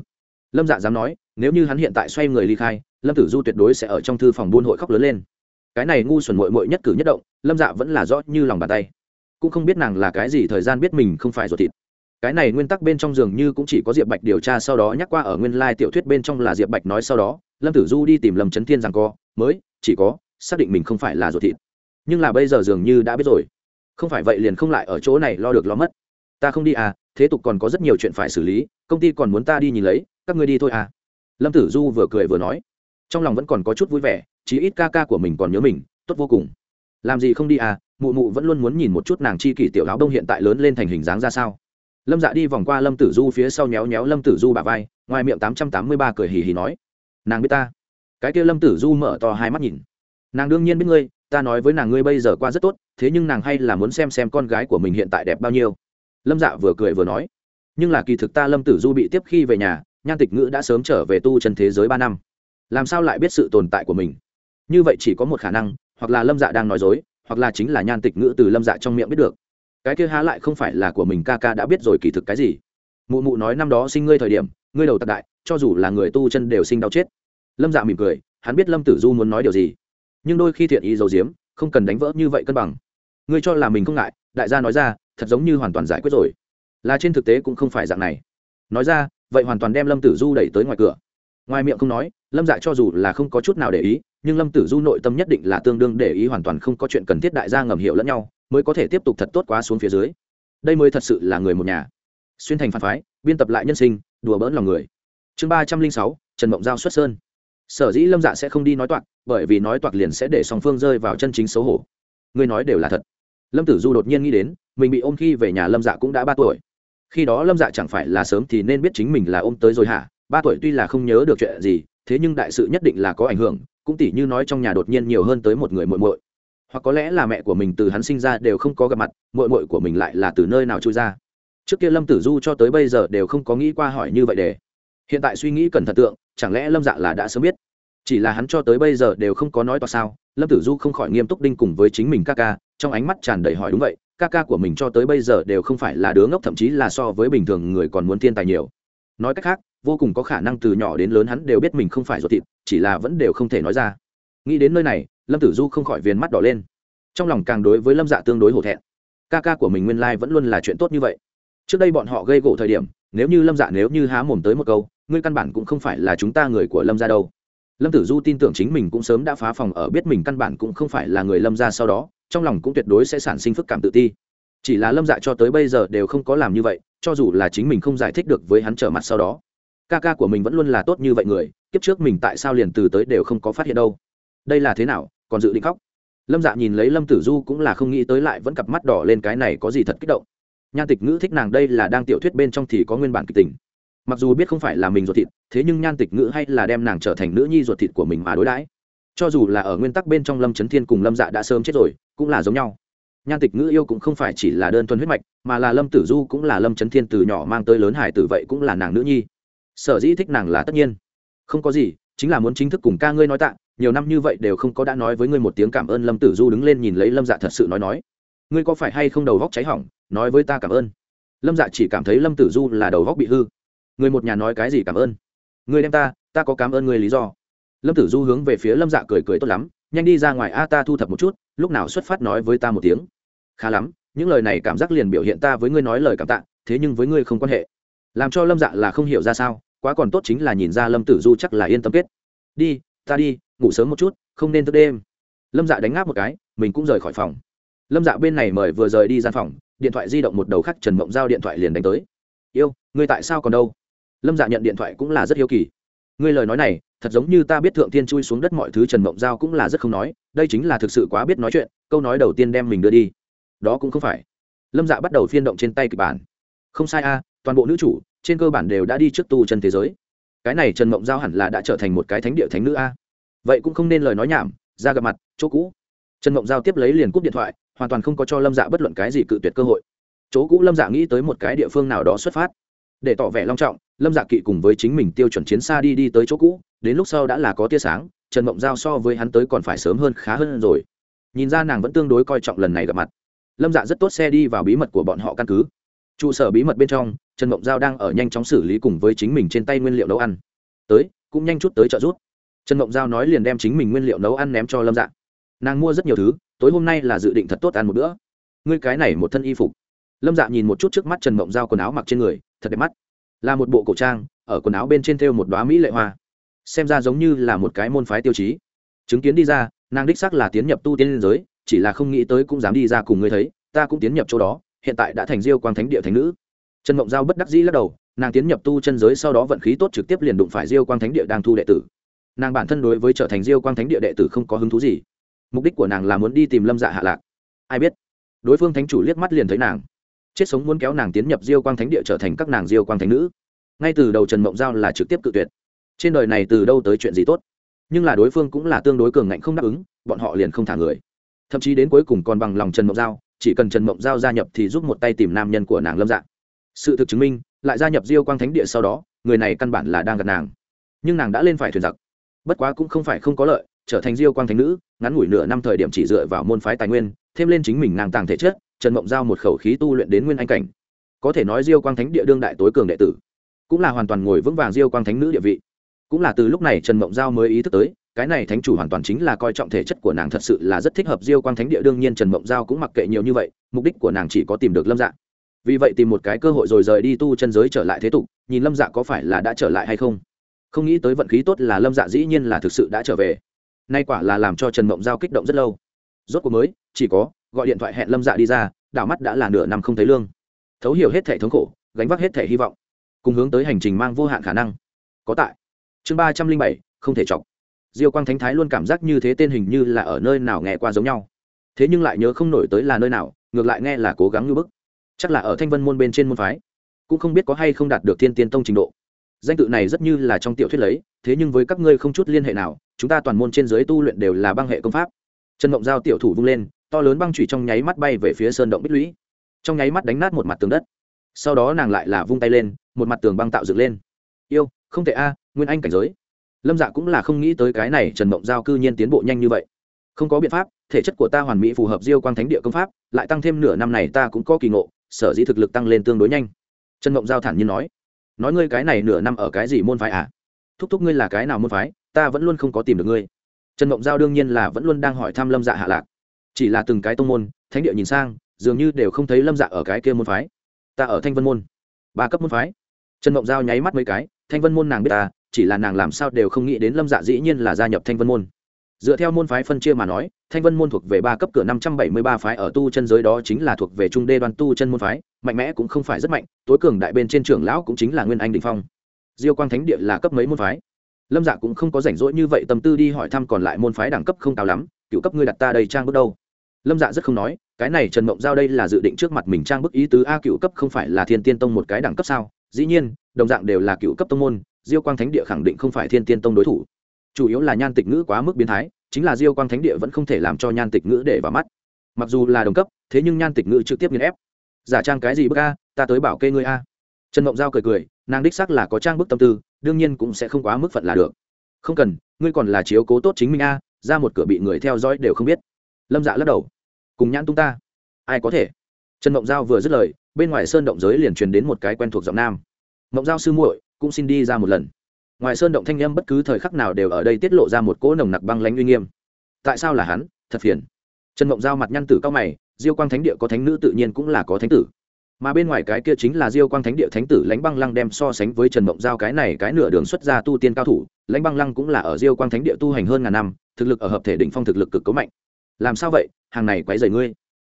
Lâm dạ dám nói, nếu như hắn hiện tại xoay người ly khai, lâm tử du tuyệt đối sẽ ở trong thư phòng buôn hội khóc lớn lên cái này ngu xuẩn mội mội nhất cử nhất động, lâm dạ vẫn là rõ như lòng bàn tay. Cũng không biết nàng là cái gì thời gian biết mình không phải ruột thịt. Cái này nguyên tắc bên trong giường như cũng chỉ có diệp bạch điều tra sau đó nhắc qua ở nguyên lai tiểu thuyết bên trong là diệp bạch nói sau đó, lâm tử du đi tìm lâm trấn thiên rằng co, mới, chỉ có, xác định mình không phải là ruột thịt. Nhưng là bây giờ dường như đã biết rồi. Không phải vậy liền không lại ở chỗ này lo được lo mất. Ta không đi à thế tục còn có rất nhiều chuyện phải xử lý, công ty còn muốn ta đi nhìn lấy, các ngươi đi thôi à. Lâm tử du vừa cười vừa nói. Trong lòng vẫn còn có chút vui vẻ chí ít ca ca của mình còn nhớ mình, tốt vô cùng. Làm gì không đi à mụ mụ vẫn luôn muốn nhìn một chút nàng chi kỷ tiểu áo đông hiện tại lớn lên thành hình dáng ra sao. Lâm dạ đi vòng qua lâm tử du phía sau nhéo nhéo lâm tử du bà vai, ngoài miệng tám trăm tám mươi ba cười hì hì nói, nàng biết ta. Cái kia lâm tử du mở to hai mắt nhìn, nàng đương nhiên biết ngươi, ta nói với nàng ngươi bây giờ qua rất tốt, thế nhưng nàng hay là muốn xem xem con gái của mình hiện tại đẹp bao nhiêu. Lâm dạ vừa cười vừa nói, nhưng là kỳ thực ta lâm tử du bị tiếp khi về nhà, nhan tịch ngữ đã sớm trở về tu chân thế giới ba năm. Làm sao lại biết sự tồn tại của mình? Như vậy chỉ có một khả năng, hoặc là lâm dạ đang nói dối, hoặc là chính là nhan tịch ngữ từ lâm dạ trong miệng biết được. Cái kia há lại không phải là của mình ca ca đã biết rồi kỳ thực cái gì. Mụ mụ nói năm đó sinh ngươi thời điểm, ngươi đầu tạc đại, cho dù là người tu chân đều sinh đau chết. Lâm dạ mỉm cười, hắn biết lâm tử du muốn nói điều gì. Nhưng đôi khi thiện ý dầu diếm không cần đánh vỡ như vậy cân bằng. Ngươi cho là mình không ngại, đại gia nói ra, thật giống như hoàn toàn giải quyết rồi. Là trên thực tế cũng không phải dạng này. Nói ra, vậy hoàn toàn đem lâm tử du đẩy tới ngoài cửa. Ngoài miệng không nói, lâm dạ cho dù là không có chút nào để ý nhưng lâm tử du nội tâm nhất định là tương đương để ý hoàn toàn không có chuyện cần thiết đại gia ngầm hiểu lẫn nhau, mới có thể tiếp tục thật tốt quá xuống phía dưới. Đây mới thật sự là người một nhà. Xuyên thành phản phái, biên tập lại nhân sinh, đùa bỡn lòng người. Chương ba trăm linh sáu, trần mộng giao xuất sơn. Sở dĩ lâm dạ sẽ không đi nói toạc, bởi vì nói toạc liền sẽ để song phương rơi vào chân chính xấu hổ. Ngươi nói đều là thật. Lâm tử du đột nhiên nghĩ đến, mình bị ôm khi về nhà lâm dạ cũng đã ba tuổi. Khi đó lâm dạ chẳng phải là sớm thì nên biết chính mình là ôm tới rồi hả? Ba tuổi tuy là không nhớ được chuyện gì, thế nhưng đại sự nhất định là có ảnh hưởng cũng tỉ như nói trong nhà đột nhiên nhiều hơn tới một người muội muội. Hoặc có lẽ là mẹ của mình từ hắn sinh ra đều không có gặp mặt, muội muội của mình lại là từ nơi nào trôi ra. Trước kia lâm tử du cho tới bây giờ đều không có nghĩ qua hỏi như vậy để. Hiện tại suy nghĩ cẩn thận tượng, chẳng lẽ lâm dạ là đã sớm biết? Chỉ là hắn cho tới bây giờ đều không có nói to sao, lâm tử du không khỏi nghiêm túc đinh cùng với chính mình ca ca, trong ánh mắt tràn đầy hỏi đúng vậy, ca ca của mình cho tới bây giờ đều không phải là đứa ngốc, thậm chí là so với bình thường người còn muốn thiên tài nhiều. Nói cách khác vô cùng có khả năng từ nhỏ đến lớn hắn đều biết mình không phải ruột thịt, chỉ là vẫn đều không thể nói ra. Nghĩ đến nơi này, lâm tử du không khỏi viền mắt đỏ lên. Trong lòng càng đối với lâm dạ tương đối hổ thẹn. Ca ca của mình nguyên lai、like、vẫn luôn là chuyện tốt như vậy. Trước đây bọn họ gây gỗ thời điểm, nếu như lâm dạ nếu như há mồm tới một câu, ngươi căn bản cũng không phải là chúng ta người của lâm gia đâu. Lâm tử du tin tưởng chính mình cũng sớm đã phá phòng ở biết mình căn bản cũng không phải là người lâm gia sau đó, trong lòng cũng tuyệt đối sẽ sản sinh phức cảm tự ti. Chỉ là lâm dạ cho tới bây giờ đều không có làm như vậy, cho dù là chính mình không giải thích được với hắn trở mặt sau đó ca ca của mình vẫn luôn là tốt như vậy người, kiếp trước mình tại sao liền từ tới đều không có phát hiện đâu? Đây là thế nào? Còn dự định khóc? Lâm dạ nhìn lấy lâm tử du cũng là không nghĩ tới lại vẫn cặp mắt đỏ lên cái này có gì thật kích động. Nhan tịch ngữ thích nàng đây là đang tiểu thuyết bên trong thì có nguyên bản kịch tình. Mặc dù biết không phải là mình ruột thịt, thế nhưng nhan tịch ngữ hay là đem nàng trở thành nữ nhi ruột thịt của mình mà đối đãi. Cho dù là ở nguyên tắc bên trong lâm trấn thiên cùng lâm dạ đã sớm chết rồi, cũng là giống nhau. Nhan tịch ngữ yêu cũng không phải chỉ là đơn thuần huyết mạch, mà là lâm tử du cũng là lâm trấn thiên từ nhỏ mang tới lớn hải tử vậy cũng là nàng nữ nhi sở dĩ thích nàng là tất nhiên. Không có gì, chính là muốn chính thức cùng ca ngươi nói tạ, nhiều năm như vậy đều không có đã nói với ngươi một tiếng cảm ơn lâm tử du đứng lên nhìn lấy lâm dạ thật sự nói nói. Ngươi có phải hay không đầu góc cháy hỏng, nói với ta cảm ơn. Lâm dạ chỉ cảm thấy lâm tử du là đầu góc bị hư. Người một nhà nói cái gì cảm ơn? Người đem ta ta có cảm ơn người lý do. Lâm tử du hướng về phía lâm dạ cười cười tốt lắm, nhanh đi ra ngoài a, ta thu thập một chút, lúc nào xuất phát nói với ta một tiếng. Khá lắm, những lời này cảm giác liền biểu hiện ta với ngươi nói lời cảm tạ, thế nhưng với ngươi không quan hệ. Làm cho lâm dạ là không hiểu ra sao quá còn tốt chính là nhìn ra lâm tử du chắc là yên tâm kết. Đi, ta đi, ngủ sớm một chút, không nên thức đêm. Lâm dạ đánh ngáp một cái, mình cũng rời khỏi phòng. Lâm dạ bên này mời vừa rời đi gian phòng, điện thoại di động một đầu khác trần mộng giao điện thoại liền đánh tới. Yêu, ngươi tại sao còn đâu? Lâm dạ nhận điện thoại cũng là rất hiếu kỳ. Ngươi lời nói này, thật giống như ta biết thượng tiên chui xuống đất mọi thứ trần mộng giao cũng là rất không nói, đây chính là thực sự quá biết nói chuyện, câu nói đầu tiên đem mình đưa đi. Đó cũng không phải. Lâm dạ bắt đầu phiên động trên tay kịch bản. Không sai a, toàn bộ nữ chủ trên cơ bản đều đã đi trước tu chân thế giới. Cái này trần mộng giao hẳn là đã trở thành một cái thánh địa thánh nữ a. Vậy cũng không nên lời nói nhảm, ra gặp mặt, chỗ cũ. Trần mộng giao tiếp lấy liền cúp điện thoại, hoàn toàn không có cho lâm dạ bất luận cái gì cự tuyệt cơ hội. Chỗ cũ lâm dạ nghĩ tới một cái địa phương nào đó xuất phát. Để tỏ vẻ long trọng, lâm dạ kỵ cùng với chính mình tiêu chuẩn chiến xa đi đi tới chỗ cũ, đến lúc sau đã là có tia sáng, trần mộng giao so với hắn tới còn phải sớm hơn, khá hơn rồi. Nhìn ra nàng vẫn tương đối coi trọng lần này gặp mặt. Lâm dạ rất tốt xe đi vào bí mật của bọn họ căn cứ. Trụ sở bí mật bên trong trần mộng giao đang ở nhanh chóng xử lý cùng với chính mình trên tay nguyên liệu nấu ăn. Tới, cũng nhanh chút tới trợ rút. Trần mộng giao nói liền đem chính mình nguyên liệu nấu ăn ném cho lâm dạ. Nàng mua rất nhiều thứ, tối hôm nay là dự định thật tốt ăn một bữa. Ngươi cái này một thân y phục. Lâm dạ nhìn một chút trước mắt trần mộng giao quần áo mặc trên người, thật đẹp mắt. Là một bộ cổ trang, ở quần áo bên trên thêu một đoá mỹ lệ hoa. Xem ra giống như là một cái môn phái tiêu chí. Chứng kiến đi ra, nàng đích sắc là tiến nhập tu tiên liên giới, chỉ là không nghĩ tới cũng dám đi ra cùng ngươi thấy, ta cũng tiến nhập chỗ đó, hiện tại đã thành diêu quang thánh địa thánh nữ trần mộng giao bất đắc dĩ lắc đầu, nàng tiến nhập tu chân giới sau đó vận khí tốt trực tiếp liền đụng phải diêu quang thánh địa đang thu đệ tử. Nàng bản thân đối với trở thành diêu quang thánh địa đệ tử không có hứng thú gì. Mục đích của nàng là muốn đi tìm lâm dạ hạ lạc. Ai biết? Đối phương thánh chủ liếc mắt liền thấy nàng. Chết sống muốn kéo nàng tiến nhập diêu quang thánh địa trở thành các nàng diêu quang thánh nữ. Ngay từ đầu trần mộng giao là trực tiếp cự tuyệt. Trên đời này từ đâu tới chuyện gì tốt? Nhưng là đối phương cũng là tương đối cường ngạnh không đáp ứng, bọn họ liền không thả người. Thậm chí đến cuối cùng còn bằng lòng trần mộng giao, chỉ cần trần mộng giao gia nhập thì giúp một tay tìm nam nhân của nàng lâm dạng sự thực chứng minh, lại gia nhập diêu quang thánh địa sau đó, người này căn bản là đang gặp nàng. Nhưng nàng đã lên phải thuyền giặc. Bất quá cũng không phải không có lợi, trở thành diêu quang thánh nữ, ngắn ngủi nửa năm thời điểm chỉ dựa vào môn phái tài nguyên, thêm lên chính mình nàng tàng thể chất, trần mộng giao một khẩu khí tu luyện đến nguyên anh cảnh. Có thể nói diêu quang thánh địa đương đại tối cường đệ tử, cũng là hoàn toàn ngồi vững vàng diêu quang thánh nữ địa vị. Cũng là từ lúc này trần mộng giao mới ý thức tới, cái này thánh chủ hoàn toàn chính là coi trọng thể chất của nàng thật sự là rất thích hợp diêu quang thánh địa. Đương nhiên trần mộng giao cũng mặc kệ nhiều như vậy, mục đích của nàng chỉ có tìm được lâm dạng vì vậy tìm một cái cơ hội rồi rời đi tu chân giới trở lại thế tục, nhìn lâm dạ có phải là đã trở lại hay không? Không nghĩ tới vận khí tốt là lâm dạ dĩ nhiên là thực sự đã trở về. Nay quả là làm cho trần mộng giao kích động rất lâu. Rốt cuộc mới, chỉ có, gọi điện thoại hẹn lâm dạ đi ra, đảo mắt đã là nửa năm không thấy lương. Thấu hiểu hết thể thống khổ, gánh vác hết thể hy vọng, cùng hướng tới hành trình mang vô hạn khả năng. Có tại. Chương ba trăm linh bảy, không thể chọc. Diêu quang thánh thái luôn cảm giác như thế tên hình như là ở nơi nào nghe qua giống nhau. Thế nhưng lại nhớ không nổi tới là nơi nào, ngược lại nghe là cố gắng như bức chắc là ở thanh vân môn bên trên môn phái. Cũng không biết có hay không đạt được thiên tiên tông trình độ. Danh tự này rất như là trong tiểu thuyết lấy, thế nhưng với các ngươi không chút liên hệ nào, chúng ta toàn môn trên giới tu luyện đều là băng hệ công pháp. Trần mộng giao tiểu thủ vung lên, to lớn băng trụy trong nháy mắt bay về phía sơn động bích lũy. Trong nháy mắt đánh nát một mặt tường đất. Sau đó nàng lại là vung tay lên, một mặt tường băng tạo dựng lên. Yêu, không thể a, nguyên anh cảnh giới. Lâm dạ cũng là không nghĩ tới cái này trần mộng giao cư nhiên tiến bộ nhanh như vậy. Không có biện pháp, thể chất của ta hoàn mỹ phù hợp diêu quang thánh địa công pháp, lại tăng thêm nửa năm này ta cũng có kỳ ngộ sở dĩ thực lực tăng lên tương đối nhanh. Trần mộng giao thản nhiên nói nói ngươi cái này nửa năm ở cái gì môn phái à? Thúc thúc ngươi là cái nào môn phái, ta vẫn luôn không có tìm được ngươi. Trần mộng giao đương nhiên là vẫn luôn đang hỏi thăm lâm dạ hạ lạc. Chỉ là từng cái tông môn, thánh địa nhìn sang, dường như đều không thấy lâm dạ ở cái kia môn phái. Ta ở thanh vân môn, ba cấp môn phái. Trần mộng giao nháy mắt mấy cái, thanh vân môn nàng biết ta, chỉ là nàng làm sao đều không nghĩ đến lâm dạ dĩ nhiên là gia nhập thanh vân môn dựa theo môn phái phân chia mà nói, thanh vân môn thuộc về ba cấp cửa năm trăm bảy mươi ba phái, ở tu chân giới đó chính là thuộc về trung đê đoàn tu chân môn phái, mạnh mẽ cũng không phải rất mạnh, tối cường đại bên trên trưởng lão cũng chính là nguyên anh đình phong. Diêu quang thánh địa là cấp mấy môn phái? Lâm dạ cũng không có rảnh rỗi như vậy, tâm tư đi hỏi thăm còn lại môn phái đẳng cấp không cao lắm, cựu cấp ngươi đặt ta đây trang bước đâu? Lâm dạ rất không nói, cái này trần mộng giao đây là dự định trước mặt mình trang bức ý tứ a, cựu cấp không phải là thiên tiên tông một cái đẳng cấp sao? Dĩ nhiên, đồng dạng đều là cựu cấp tông môn, diêu quang thánh địa khẳng định không phải thiên tiên tông đối thủ chủ yếu là nhan tịch ngữ quá mức biến thái, chính là diêu quang thánh địa vẫn không thể làm cho nhan tịch ngữ để vào mắt. Mặc dù là đồng cấp, thế nhưng nhan tịch ngữ trực tiếp nghiên ép. Giả trang cái gì bức a, ta tới bảo kê ngươi a. Trần mộng giao cười cười, nàng đích xác là có trang bức tâm tư, đương nhiên cũng sẽ không quá mức phận là được. Không cần, ngươi còn là chiếu cố tốt chính mình a, ra một cửa bị người theo dõi đều không biết. Lâm dạ lắc đầu. Cùng nhãn tung ta. Ai có thể? Trần mộng giao vừa dứt lời, bên ngoài sơn động giới liền truyền đến một cái quen thuộc giọng nam. Mộng giao sư muội, cũng xin đi ra một lần ngoài sơn động thanh â m bất cứ thời khắc nào đều ở đây tiết lộ ra một cỗ nồng nặc băng lánh uy nghiêm. Tại sao là hắn? Thật phiền. Trần mộng giao mặt nhăn tử cao mày, diêu quang thánh địa có thánh nữ tự nhiên cũng là có thánh tử. Mà bên ngoài cái kia chính là diêu quang thánh địa thánh tử lãnh băng lăng đem so sánh với trần mộng giao cái này cái nửa đường xuất ra tu tiên cao thủ, lãnh băng lăng cũng là ở diêu quang thánh địa tu hành hơn ngàn năm, thực lực ở hợp thể đỉnh phong thực lực cực cấu mạnh. Làm sao vậy? Hàng này quấy dày ngươi.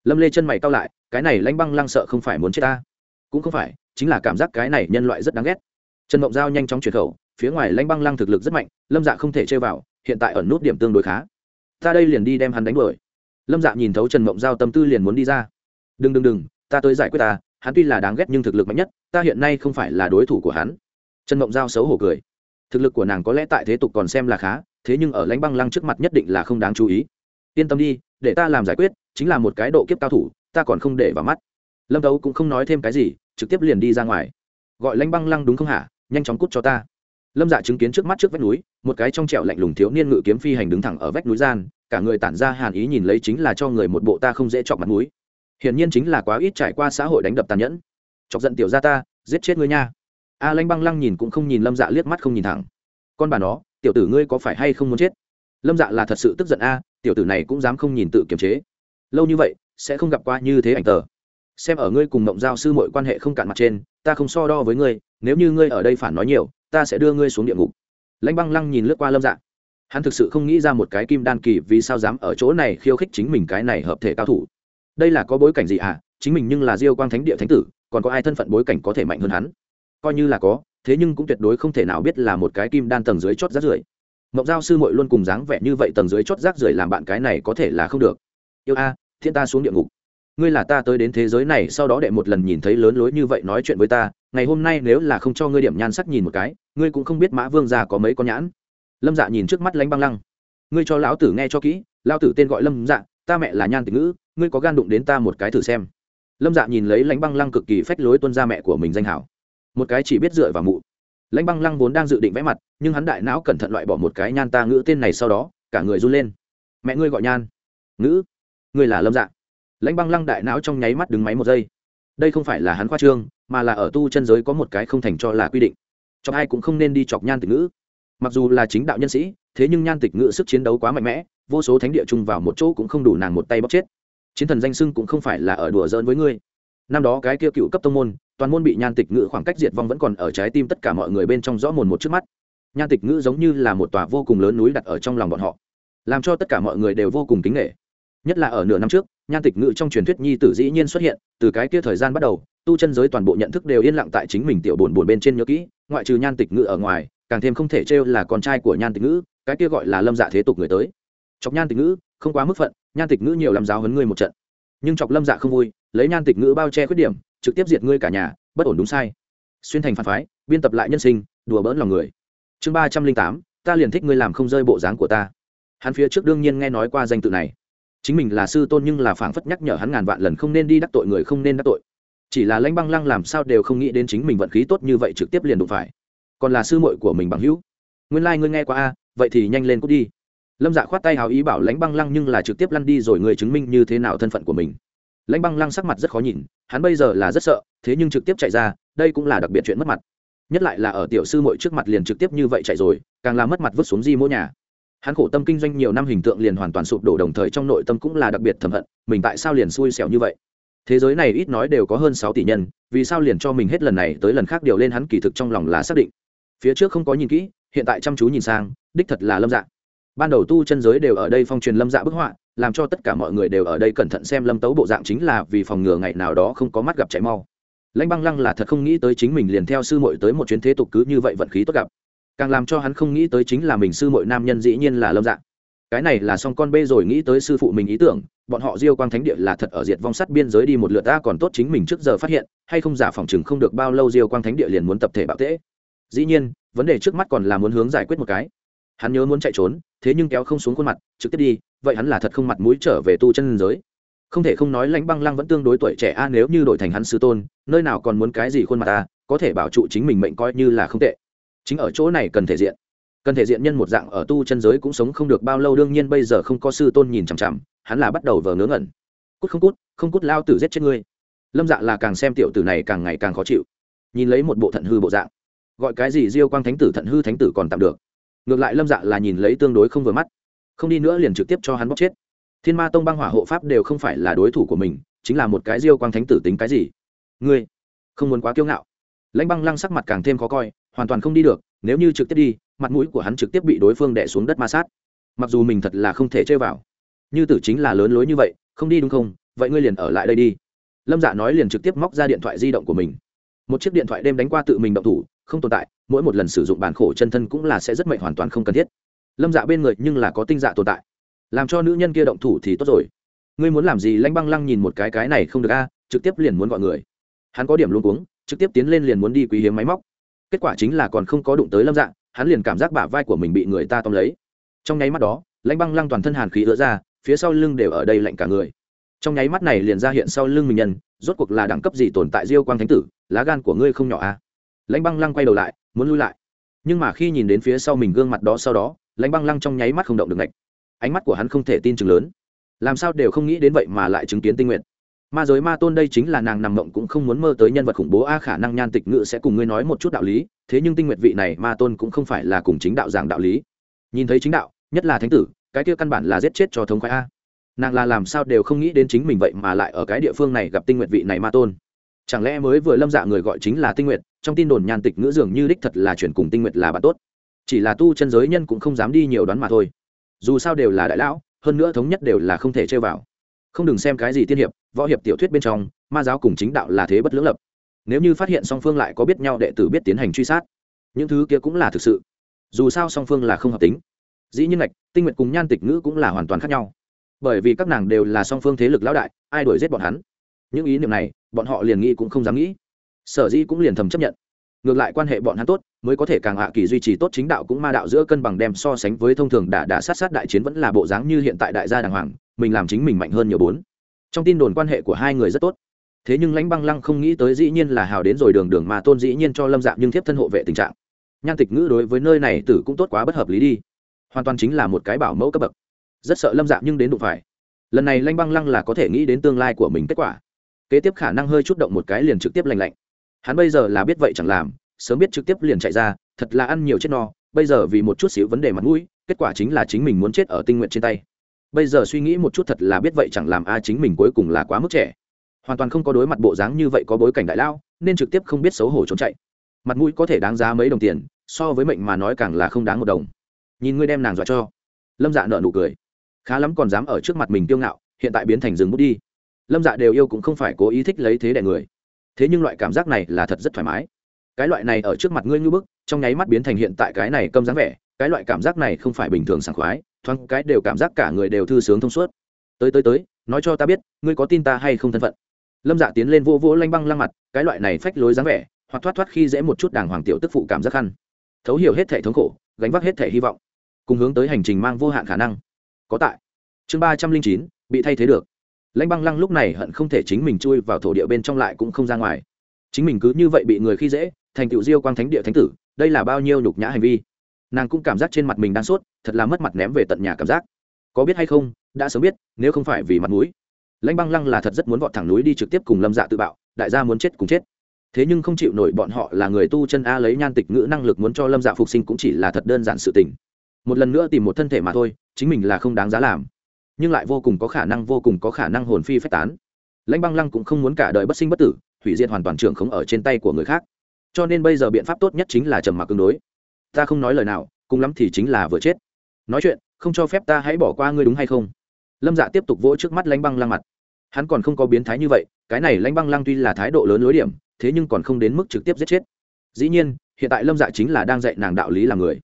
Lâm lê chân mày cao lại, cái này lãnh băng lăng sợ không phải muốn chết ta. Cũng không phải, chính là cảm giác cái này nhân loại rất đáng ghét trần mộng giao nhanh chóng chuyển khẩu, phía ngoài lãnh băng lăng thực lực rất mạnh, lâm dạ không thể chơi vào, hiện tại ở nút điểm tương đối khá. Ta đây liền đi đem hắn đánh đuổi. Lâm dạ nhìn thấu trần mộng giao tâm tư liền muốn đi ra. Đừng đừng đừng, ta tới giải quyết ta, hắn tuy là đáng ghét nhưng thực lực mạnh nhất, ta hiện nay không phải là đối thủ của hắn. Trần mộng giao xấu hổ cười. Thực lực của nàng có lẽ tại thế tục còn xem là khá, thế nhưng ở lãnh băng lăng trước mặt nhất định là không đáng chú ý. Yên tâm đi, để ta làm giải quyết, chính là một cái độ kiếp cao thủ, ta còn không để vào mắt. Lâm tấu cũng không nói thêm cái gì, trực tiếp liền đi ra ngoài. Gọi lãnh băng lăng đúng không hả? Nhanh chóng cút cho ta. Lâm dạ chứng kiến trước mắt trước vách núi, một cái trong trẹo lạnh lùng thiếu niên ngự kiếm phi hành đứng thẳng ở vách núi gian, cả người tản ra hàn ý nhìn lấy chính là cho người một bộ ta không dễ chọc mặt núi hiển nhiên chính là quá ít trải qua xã hội đánh đập tàn nhẫn. Chọc giận tiểu gia ta, giết chết ngươi nha. A lanh băng lăng nhìn cũng không nhìn lâm dạ liếc mắt không nhìn thẳng. Con bà nó, tiểu tử ngươi có phải hay không muốn chết? Lâm dạ là thật sự tức giận a, tiểu tử này cũng dám không nhìn tự kiềm chế. Lâu như vậy, sẽ không gặp qua như thế ảnh tờ. Xem ở ngươi cùng mộng giao sư mọi quan hệ không cạn mặt trên, ta không so đo với ngươi nếu như ngươi ở đây phản nói nhiều, ta sẽ đưa ngươi xuống địa ngục. Lãnh băng lăng nhìn lướt qua lâm dạ. Hắn thực sự không nghĩ ra một cái kim đan kỳ vì sao dám ở chỗ này khiêu khích chính mình cái này hợp thể cao thủ. Đây là có bối cảnh gì à? Chính mình nhưng là diêu quang thánh địa thánh tử, còn có ai thân phận bối cảnh có thể mạnh hơn hắn? Coi như là có, thế nhưng cũng tuyệt đối không thể nào biết là một cái kim đan tầng dưới chót rác rưởi. Mộng giao sư mội luôn cùng dáng vẻ như vậy tầng dưới chót rác rưởi làm bạn cái này có thể là không được. Yêu a, thiên ta xuống địa ngục. Ngươi là ta tới đến thế giới này, sau đó đệ một lần nhìn thấy lớn lối như vậy nói chuyện với ta ngày hôm nay nếu là không cho ngươi điểm nhan sắc nhìn một cái, ngươi cũng không biết mã vương già có mấy con nhãn. Lâm dạ nhìn trước mắt lãnh băng lăng. Ngươi cho lão tử nghe cho kỹ, lão tử tên gọi lâm dạ ta mẹ là nhan tịch ngữ, ngươi có gan đụng đến ta một cái thử xem. Lâm dạ nhìn lấy lãnh băng lăng cực kỳ phách lối tuân ra mẹ của mình danh hảo. Một cái chỉ biết dựa vào mụ. Lãnh băng lăng vốn đang dự định vẽ mặt, nhưng hắn đại não cẩn thận loại bỏ một cái nhan ta ngữ tên này sau đó, cả người run lên. Mẹ ngươi gọi nhan. Ngữ? Ngươi là lâm dạ. Lãnh băng lăng đại não trong nháy mắt đứng máy một giây đây không phải là hắn khoa trương, mà là ở tu chân giới có một cái không thành cho là quy định. Chọc ai cũng không nên đi chọc nhan tịch ngữ. Mặc dù là chính đạo nhân sĩ, thế nhưng nhan tịch ngữ sức chiến đấu quá mạnh mẽ, vô số thánh địa chung vào một chỗ cũng không đủ nàng một tay bóc chết. Chiến thần danh sưng cũng không phải là ở đùa giỡn với ngươi. Năm đó cái kia cựu cấp tông môn, toàn môn bị nhan tịch ngữ khoảng cách diệt vong vẫn còn ở trái tim tất cả mọi người bên trong rõ mồn một trước mắt. Nhan tịch ngữ giống như là một tòa vô cùng lớn núi đặt ở trong lòng bọn họ, làm cho tất cả mọi người đều vô cùng kính nghệ nhất là ở nửa năm trước, nhan tịch ngự trong truyền thuyết nhi tử dĩ nhiên xuất hiện, từ cái kia thời gian bắt đầu, tu chân giới toàn bộ nhận thức đều yên lặng tại chính mình tiểu buồn buồn bên trên nhớ kỹ, ngoại trừ nhan tịch ngự ở ngoài, càng thêm không thể trêu là con trai của nhan tịch ngữ cái kia gọi là lâm dạ thế tục người tới. Chọc nhan tịch ngữ không quá mức phận, nhan tịch ngữ nhiều làm giáo hấn ngươi một trận. Nhưng chọc lâm dạ không vui, lấy nhan tịch ngữ bao che khuyết điểm, trực tiếp diệt ngươi cả nhà, bất ổn đúng sai. Xuyên thành phản phái, biên tập lại nhân sinh, đùa bỡn lòng người. Chương ba trăm linh tám, ta liền thích ngươi làm không rơi bộ dáng của ta. Hắn phía trước đương nhiên nghe nói qua danh tự này chính mình là sư tôn nhưng là phảng phất nhắc nhở hắn ngàn vạn lần không nên đi đắc tội người không nên đắc tội. Chỉ là lãnh băng lăng làm sao đều không nghĩ đến chính mình vận khí tốt như vậy trực tiếp liền đụng phải. Còn là sư muội của mình bằng hữu. Nguyên lai、like、ngươi nghe qua a, vậy thì nhanh lên cút đi. Lâm dạ khoát tay hào ý bảo lãnh băng lăng nhưng là trực tiếp lăn đi rồi người chứng minh như thế nào thân phận của mình. Lãnh băng lăng sắc mặt rất khó nhìn, hắn bây giờ là rất sợ, thế nhưng trực tiếp chạy ra, đây cũng là đặc biệt chuyện mất mặt. Nhất lại là ở tiểu sư mội trước mặt liền trực tiếp như vậy chạy rồi, càng làm mất mặt vứt xuống di mỗi nhà hắn khổ tâm kinh doanh nhiều năm hình tượng liền hoàn toàn sụp đổ đồng thời trong nội tâm cũng là đặc biệt thầm hận, mình tại sao liền xui xẻo như vậy? Thế giới này ít nói đều có hơn sáu tỷ nhân, vì sao liền cho mình hết lần này tới lần khác điều lên hắn kỳ thực trong lòng là xác định. Phía trước không có nhìn kỹ, hiện tại chăm chú nhìn sang, đích thật là lâm dạ. Ban đầu tu chân giới đều ở đây phong truyền lâm dạ bức họa, làm cho tất cả mọi người đều ở đây cẩn thận xem lâm tấu bộ dạng chính là vì phòng ngừa ngày nào đó không có mắt gặp chạy mau. Lãnh băng lăng là thật không nghĩ tới chính mình liền theo sư muội tới một chuyến thế tục cứ như vậy vận khí tốt gặp càng làm cho hắn không nghĩ tới chính là mình sư mội nam nhân dĩ nhiên là lâm dạng cái này là xong con bê rồi nghĩ tới sư phụ mình ý tưởng, bọn họ diêu quang thánh địa là thật ở diệt vong sắt biên giới đi một lượt ta còn tốt chính mình trước giờ phát hiện, hay không giả phòng chừng không được bao lâu diêu quang thánh địa liền muốn tập thể bạo tễ. Dĩ nhiên, vấn đề trước mắt còn là muốn hướng giải quyết một cái. Hắn nhớ muốn chạy trốn, thế nhưng kéo không xuống khuôn mặt, trực tiếp đi, vậy hắn là thật không mặt mũi trở về tu chân giới. Không thể không nói lãnh băng lăng vẫn tương đối tuổi trẻ a, nếu như đổi thành hắn sư tôn, nơi nào còn muốn cái gì khuôn mặt ta có thể bảo trụ chính mình mệnh coi như là không tệ chính ở chỗ này cần thể diện. Cần thể diện nhân một dạng ở tu chân giới cũng sống không được bao lâu, đương nhiên bây giờ không có sư tôn nhìn chằm chằm, hắn là bắt đầu vờ ngớ ngẩn. Cút không cút không cút lao tử giết chết ngươi. Lâm dạ là càng xem tiểu tử này càng ngày càng khó chịu. Nhìn lấy một bộ thận hư bộ dạng. Gọi cái gì diêu quang thánh tử thận hư thánh tử còn tạm được. Ngược lại lâm dạ là nhìn lấy tương đối không vừa mắt. Không đi nữa liền trực tiếp cho hắn bóc chết. Thiên ma tông băng hỏa hộ pháp đều không phải là đối thủ của mình, chính là một cái diêu quang thánh tử tính cái gì? Ngươi không muốn quá kiêu ngạo. Lãnh băng lăng sắc mặt càng thêm khó coi hoàn toàn không đi được, nếu như trực tiếp đi, mặt mũi của hắn trực tiếp bị đối phương đẻ xuống đất ma sát. Mặc dù mình thật là không thể chơi vào. Như tử chính là lớn lối như vậy, không đi đúng không? Vậy ngươi liền ở lại đây đi. Lâm dạ nói liền trực tiếp móc ra điện thoại di động của mình. Một chiếc điện thoại đêm đánh qua tự mình động thủ, không tồn tại, mỗi một lần sử dụng bản khổ chân thân cũng là sẽ rất mệnh hoàn toàn không cần thiết. Lâm dạ bên người nhưng là có tinh dạ tồn tại. Làm cho nữ nhân kia động thủ thì tốt rồi. Ngươi muốn làm gì? Lanh băng lăng nhìn một cái cái này không được a, trực tiếp liền muốn gọi người. Hắn có điểm luôn cuống, trực tiếp tiến lên liền muốn đi quý hiếm máy móc kết quả chính là còn không có đụng tới lâm dạng, hắn liền cảm giác bả vai của mình bị người ta tóm lấy. Trong nháy mắt đó lãnh băng lăng toàn thân hàn khí ứa ra phía sau lưng đều ở đây lạnh cả người. Trong nháy mắt này liền ra hiện sau lưng mình nhân rốt cuộc là đẳng cấp gì tồn tại diêu quang thánh tử lá gan của ngươi không nhỏ a lãnh băng lăng quay đầu lại muốn lui lại. Nhưng mà khi nhìn đến phía sau mình gương mặt đó sau đó lãnh băng lăng trong nháy mắt không động được ngạch. Ánh mắt của hắn không thể tin chừng lớn. Làm sao đều không nghĩ đến vậy mà lại chứng kiến tinh nguyện ma giới ma tôn đây chính là nàng nằm mộng cũng không muốn mơ tới nhân vật khủng bố, a khả năng nhan tịch ngự sẽ cùng ngươi nói một chút đạo lý, thế nhưng tinh nguyệt vị này ma tôn cũng không phải là cùng chính đạo giảng đạo lý. Nhìn thấy chính đạo, nhất là thánh tử, cái kia căn bản là giết chết cho thống khoái a. Nàng là làm sao đều không nghĩ đến chính mình vậy mà lại ở cái địa phương này gặp tinh nguyệt vị này ma tôn. Chẳng lẽ mới vừa lâm dạ người gọi chính là tinh nguyệt, trong tin đồn nhan tịch ngữ dường như đích thật là chuyển cùng tinh nguyệt là bạn tốt. Chỉ là tu chân giới nhân cũng không dám đi nhiều đoán mà thôi. Dù sao đều là đại lão, hơn nữa thống nhất đều là không thể chơi vào. Không đừng xem cái gì tiên hiệp võ hiệp tiểu thuyết bên trong, ma giáo cùng chính đạo là thế bất lưỡng lập. Nếu như phát hiện song phương lại có biết nhau đệ tử biết tiến hành truy sát, những thứ kia cũng là thực sự. Dù sao song phương là không hợp tính. Dĩ nhiên lệch tinh nguyện cùng nhan tịch ngữ cũng là hoàn toàn khác nhau. Bởi vì các nàng đều là song phương thế lực lão đại, ai đuổi giết bọn hắn? Những ý niệm này, bọn họ liền nghĩ cũng không dám nghĩ. Sở dĩ cũng liền thầm chấp nhận. Ngược lại quan hệ bọn hắn tốt, mới có thể càng hạ kỳ duy trì tốt chính đạo cũng ma đạo giữa cân bằng đem so sánh với thông thường đả đả sát sát đại chiến vẫn là bộ dáng như hiện tại đại gia đàng hoàng, mình làm chính mình mạnh hơn nhiều bốn trong tin đồn quan hệ của hai người rất tốt. Thế nhưng lãnh băng lăng không nghĩ tới dĩ nhiên là hào đến rồi đường đường mà tôn dĩ nhiên cho lâm dạng nhưng thiếp thân hộ vệ tình trạng. Nhan tịch ngữ đối với nơi này tử cũng tốt quá bất hợp lý đi. Hoàn toàn chính là một cái bảo mẫu cấp bậc. Rất sợ lâm dạng nhưng đến đụng phải. Lần này lãnh băng lăng là có thể nghĩ đến tương lai của mình kết quả. Kế tiếp khả năng hơi chút động một cái liền trực tiếp lành lạnh. Hắn bây giờ là biết vậy chẳng làm, sớm biết trực tiếp liền chạy ra, thật là ăn nhiều chết no, bây giờ vì một chút xíu vấn đề mặt mũi, kết quả chính là chính mình muốn chết ở tinh nguyện trên tay bây giờ suy nghĩ một chút thật là biết vậy chẳng làm a chính mình cuối cùng là quá mức trẻ. Hoàn toàn không có đối mặt bộ dáng như vậy có bối cảnh đại lao, nên trực tiếp không biết xấu hổ trốn chạy. Mặt mũi có thể đáng giá mấy đồng tiền, so với mệnh mà nói càng là không đáng một đồng. Nhìn ngươi đem nàng dọa cho. Lâm dạ nợ nụ cười. Khá lắm còn dám ở trước mặt mình kiêu ngạo, hiện tại biến thành rừng bút đi. Lâm dạ đều yêu cũng không phải cố ý thích lấy thế đẻ người. Thế nhưng loại cảm giác này là thật rất thoải mái. Cái loại này ở trước mặt ngươi như bức, trong nháy mắt biến thành hiện tại cái này câm dáng vẻ, cái loại cảm giác này không phải bình thường sảng khoái thoáng cái đều cảm giác cả người đều thư sướng thông suốt. Tới tới tới, nói cho ta biết, ngươi có tin ta hay không thân phận? Lâm dạ tiến lên vô vỗ lanh băng lăng mặt, cái loại này phách lối dáng vẻ, hoặc thoát thoát khi dễ một chút đàng hoàng tiểu tức phụ cảm giác khăn. Thấu hiểu hết thể thống khổ, gánh vác hết thể hy vọng, cùng hướng tới hành trình mang vô hạn khả năng. Có tại. Chương ba trăm linh chín, bị thay thế được. Lãnh băng lăng lúc này hận không thể chính mình chui vào thổ địa bên trong lại cũng không ra ngoài. Chính mình cứ như vậy bị người khi dễ, thành tựu diêu quang thánh địa thánh tử, đây là bao nhiêu nhục nhã hành vi? Nàng cũng cảm giác trên mặt mình đang sốt, thật là mất mặt ném về tận nhà cảm giác. Có biết hay không, đã sớm biết, nếu không phải vì mặt mũi. Lãnh băng lăng là thật rất muốn vọt thẳng núi đi trực tiếp cùng lâm dạ tự bạo, đại gia muốn chết cùng chết. Thế nhưng không chịu nổi bọn họ là người tu chân a lấy nhan tịch ngữ năng lực muốn cho lâm dạ phục sinh cũng chỉ là thật đơn giản sự tình. Một lần nữa tìm một thân thể mà thôi, chính mình là không đáng giá làm. Nhưng lại vô cùng có khả năng, vô cùng có khả năng hồn phi phách tán. Lãnh băng lăng cũng không muốn cả đời bất sinh bất tử, hủy diệt hoàn toàn trưởng không ở trên tay của người khác. Cho nên bây giờ biện pháp tốt nhất chính là trầm mặc tương đối ta không nói lời nào, cùng lắm thì chính là vừa chết. Nói chuyện, không cho phép ta hãy bỏ qua ngươi đúng hay không? Lâm dạ tiếp tục vỗ trước mắt lãnh băng lăng mặt. Hắn còn không có biến thái như vậy, cái này lãnh băng lăng tuy là thái độ lớn lối điểm, thế nhưng còn không đến mức trực tiếp giết chết. Dĩ nhiên, hiện tại lâm dạ chính là đang dạy nàng đạo lý làm người.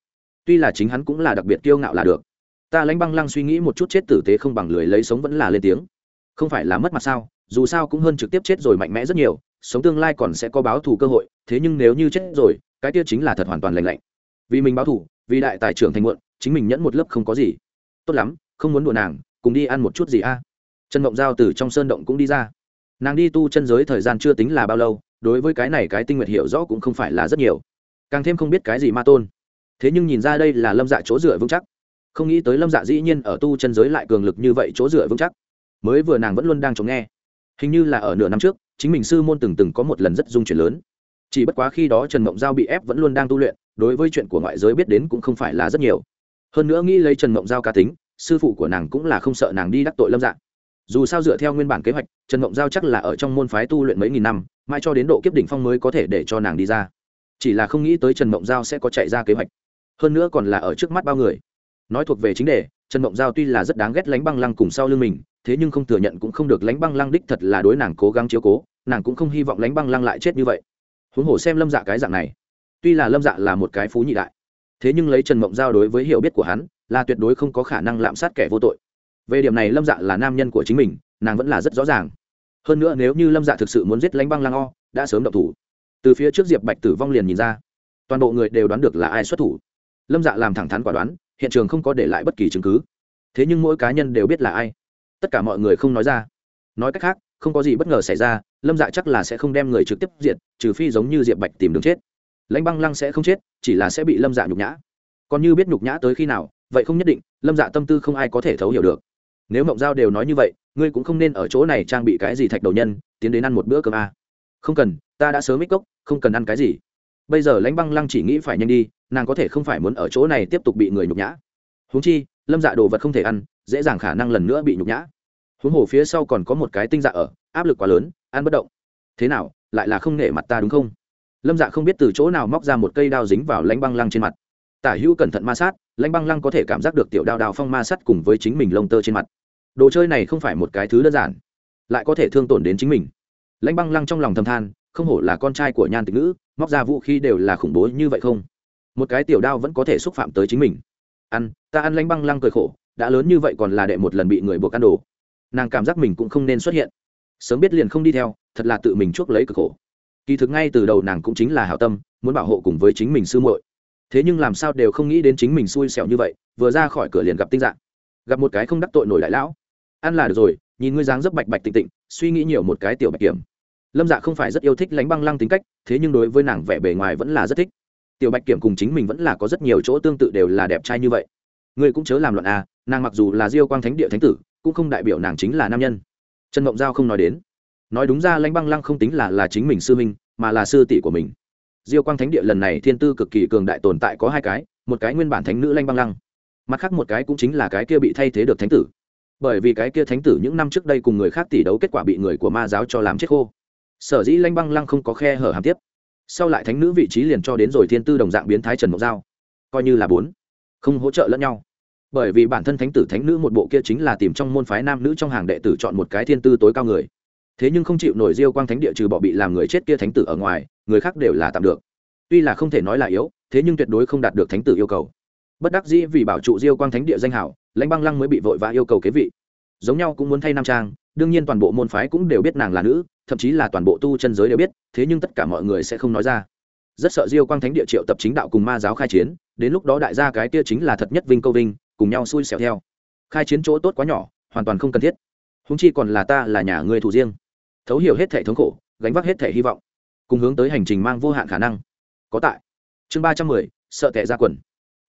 Tuy là chính hắn cũng là đặc biệt kiêu ngạo là được. Ta lãnh băng lăng suy nghĩ một chút chết tử tế không bằng lười lấy sống vẫn là lên tiếng. Không phải là mất mặt sao, dù sao cũng hơn trực tiếp chết rồi mạnh mẽ rất nhiều, sống tương lai còn sẽ có báo thù cơ hội, thế nhưng nếu như chết rồi, cái kia chính là thật hoàn toàn lành lạnh vì mình báo thủ, vì đại tài trưởng thành muộn chính mình nhẫn một lớp không có gì. Tốt lắm không muốn đùa nàng cùng đi ăn một chút gì a? Trần mộng giao từ trong sơn động cũng đi ra. Nàng đi tu chân giới thời gian chưa tính là bao lâu đối với cái này cái tinh nguyệt hiểu rõ cũng không phải là rất nhiều. Càng thêm không biết cái gì ma tôn. Thế nhưng nhìn ra đây là lâm dạ chỗ dựa vững chắc. Không nghĩ tới lâm dạ dĩ nhiên ở tu chân giới lại cường lực như vậy chỗ dựa vững chắc. Mới vừa nàng vẫn luôn đang chống nghe. Hình như là ở nửa năm trước chính mình sư môn từng từng có một lần rất dung chuyển lớn. Chỉ bất quá khi đó trần mộng giao bị ép vẫn luôn đang tu luyện đối với chuyện của ngoại giới biết đến cũng không phải là rất nhiều. Hơn nữa nghĩ lấy trần mộng giao cá tính, sư phụ của nàng cũng là không sợ nàng đi đắc tội lâm dạng dù sao dựa theo nguyên bản kế hoạch, trần mộng giao chắc là ở trong môn phái tu luyện mấy nghìn năm, mãi cho đến độ kiếp đỉnh phong mới có thể để cho nàng đi ra. Chỉ là không nghĩ tới trần mộng giao sẽ có chạy ra kế hoạch. Hơn nữa còn là ở trước mắt bao người. Nói thuộc về chính đề, trần mộng giao tuy là rất đáng ghét lánh băng lăng cùng sau lưng mình, thế nhưng không thừa nhận cũng không được lánh băng lăng đích thật là đối nàng cố gắng chiếu cố, nàng cũng không hy vọng lánh băng lăng lại chết như vậy. Huống hồ xem lâm dạ cái dạng này tuy là lâm dạ là một cái phú nhị đại, thế nhưng lấy trần mộng giao đối với hiểu biết của hắn, là tuyệt đối không có khả năng lạm sát kẻ vô tội. Về điểm này lâm dạ là nam nhân của chính mình, nàng vẫn là rất rõ ràng. Hơn nữa nếu như lâm dạ thực sự muốn giết lánh băng Lang o, đã sớm động thủ. Từ phía trước diệp bạch tử vong liền nhìn ra, toàn bộ người đều đoán được là ai xuất thủ. Lâm dạ làm thẳng thắn quả đoán, hiện trường không có để lại bất kỳ chứng cứ. Thế nhưng mỗi cá nhân đều biết là ai. Tất cả mọi người không nói ra. Nói cách khác, không có gì bất ngờ xảy ra, lâm dạ chắc là sẽ không đem người trực tiếp diệt, trừ phi giống như diệp bạch tìm đường chết lãnh băng lăng sẽ không chết, chỉ là sẽ bị lâm dạ nhục nhã. Còn như biết nhục nhã tới khi nào, vậy không nhất định, lâm dạ tâm tư không ai có thể thấu hiểu được. Nếu mộng giao đều nói như vậy, ngươi cũng không nên ở chỗ này trang bị cái gì thạch đầu nhân, tiến đến ăn một bữa cơm a. À. không cần, ta đã sớm ít cốc, không cần ăn cái gì. Bây giờ lãnh băng lăng chỉ nghĩ phải nhanh đi, nàng có thể không phải muốn ở chỗ này tiếp tục bị người nhục nhã. Huống chi, lâm dạ đồ vật không thể ăn, dễ dàng khả năng lần nữa bị nhục nhã. Huống hồ phía sau còn có một cái tinh dạ ở, áp lực quá lớn, ăn bất động. Thế nào, lại là không nể mặt ta đúng không? Lâm dạ không biết từ chỗ nào móc ra một cây đao dính vào lãnh băng lăng trên mặt. Tả hữu cẩn thận ma sát, lãnh băng lăng có thể cảm giác được tiểu đao đào phong ma sát cùng với chính mình lông tơ trên mặt. Đồ chơi này không phải một cái thứ đơn giản, lại có thể thương tổn đến chính mình. Lãnh băng lăng trong lòng thầm than, không hổ là con trai của nhan tịch ngữ, móc ra vũ khí đều là khủng bố như vậy không? Một cái tiểu đao vẫn có thể xúc phạm tới chính mình. Ăn, ta ăn lãnh băng lăng cười khổ, đã lớn như vậy còn là đệ một lần bị người buộc ăn đồ. Nàng cảm giác mình cũng không nên xuất hiện. Sớm biết liền không đi theo, thật là tự mình chuốc lấy cực khổ kỳ thực ngay từ đầu nàng cũng chính là hảo tâm, muốn bảo hộ cùng với chính mình sư muội. Thế nhưng làm sao đều không nghĩ đến chính mình xui xẻo như vậy, vừa ra khỏi cửa liền gặp tinh dạng. Gặp một cái không đắc tội nổi đại lão. Ăn là được rồi, nhìn ngươi dáng dấp bạch bạch tịnh tịnh, suy nghĩ nhiều một cái tiểu bạch kiểm. Lâm dạ không phải rất yêu thích lánh băng lăng tính cách, thế nhưng đối với nàng vẻ bề ngoài vẫn là rất thích. Tiểu bạch kiểm cùng chính mình vẫn là có rất nhiều chỗ tương tự đều là đẹp trai như vậy. Ngươi cũng chớ làm loạn à nàng mặc dù là diêu quang thánh địa thánh tử, cũng không đại biểu nàng chính là nam nhân. Trần mộng giao không nói đến nói đúng ra lãnh băng lăng không tính là là chính mình sư minh mà là sư tỷ của mình. Diêu quang thánh địa lần này thiên tư cực kỳ cường đại tồn tại có hai cái, một cái nguyên bản thánh nữ lãnh băng lăng, mặt khác một cái cũng chính là cái kia bị thay thế được thánh tử. Bởi vì cái kia thánh tử những năm trước đây cùng người khác tỷ đấu kết quả bị người của ma giáo cho làm chết khô. Sở dĩ lãnh băng lăng không có khe hở hàm tiếp. Sau lại thánh nữ vị trí liền cho đến rồi thiên tư đồng dạng biến thái trần mộc giao. Coi như là bốn, không hỗ trợ lẫn nhau. Bởi vì bản thân thánh tử thánh nữ một bộ kia chính là tìm trong môn phái nam nữ trong hàng đệ tử chọn một cái thiên tư tối cao người thế nhưng không chịu nổi diêu quang thánh địa trừ bỏ bị làm người chết kia thánh tử ở ngoài, người khác đều là tạm được. Tuy là không thể nói là yếu, thế nhưng tuyệt đối không đạt được thánh tử yêu cầu. Bất đắc dĩ vì bảo trụ diêu quang thánh địa danh hảo, lãnh băng lăng mới bị vội vã yêu cầu kế vị. Giống nhau cũng muốn thay nam trang, đương nhiên toàn bộ môn phái cũng đều biết nàng là nữ, thậm chí là toàn bộ tu chân giới đều biết, thế nhưng tất cả mọi người sẽ không nói ra. Rất sợ diêu quang thánh địa triệu tập chính đạo cùng ma giáo khai chiến, đến lúc đó đại gia cái kia chính là thật nhất vinh câu vinh, cùng nhau xui xẻo theo. Khai chiến chỗ tốt quá nhỏ, hoàn toàn không cần thiết. Húng chi còn là ta là nhà người thủ riêng thấu hiểu hết thể thống khổ, gánh vác hết thể hy vọng, cùng hướng tới hành trình mang vô hạn khả năng. Có tại. Chương ba trăm mười, sợ tệ ra quần.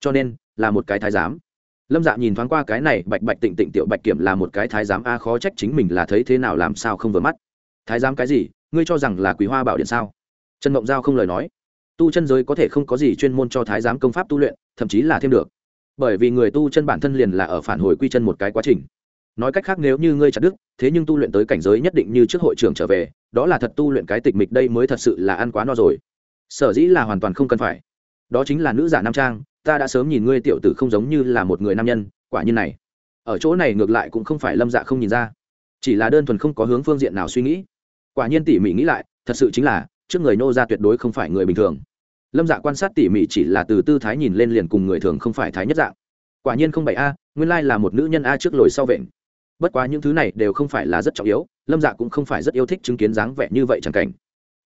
Cho nên, là một cái thái giám. Lâm dạ nhìn thoáng qua cái này, bạch bạch tịnh tịnh tiểu bạch kiểm là một cái thái giám. A, khó trách chính mình là thấy thế nào làm sao không vừa mắt. Thái giám cái gì? Ngươi cho rằng là quý hoa bảo điện sao? Trần mộng giao không lời nói. Tu chân giới có thể không có gì chuyên môn cho thái giám công pháp tu luyện, thậm chí là thêm được. Bởi vì người tu chân bản thân liền là ở phản hồi quy chân một cái quá trình nói cách khác nếu như ngươi chặt đức thế nhưng tu luyện tới cảnh giới nhất định như trước hội trưởng trở về, đó là thật tu luyện cái tịch mịch đây mới thật sự là ăn quá no rồi. Sở dĩ là hoàn toàn không cần phải. Đó chính là nữ giả nam trang, ta đã sớm nhìn ngươi tiểu tử không giống như là một người nam nhân, quả nhiên này. Ở chỗ này ngược lại cũng không phải lâm dạ không nhìn ra. Chỉ là đơn thuần không có hướng phương diện nào suy nghĩ. Quả nhiên tỉ mỉ nghĩ lại, thật sự chính là, trước người nô ra tuyệt đối không phải người bình thường. Lâm dạ quan sát tỉ mỉ chỉ là từ tư thái nhìn lên liền cùng người thường không phải thái nhất dạng. Quả nhiên không bảy a, nguyên lai là một nữ nhân a trước lồi sau vện bất quá những thứ này đều không phải là rất trọng yếu lâm dạ cũng không phải rất yêu thích chứng kiến dáng vẻ như vậy chẳng cảnh.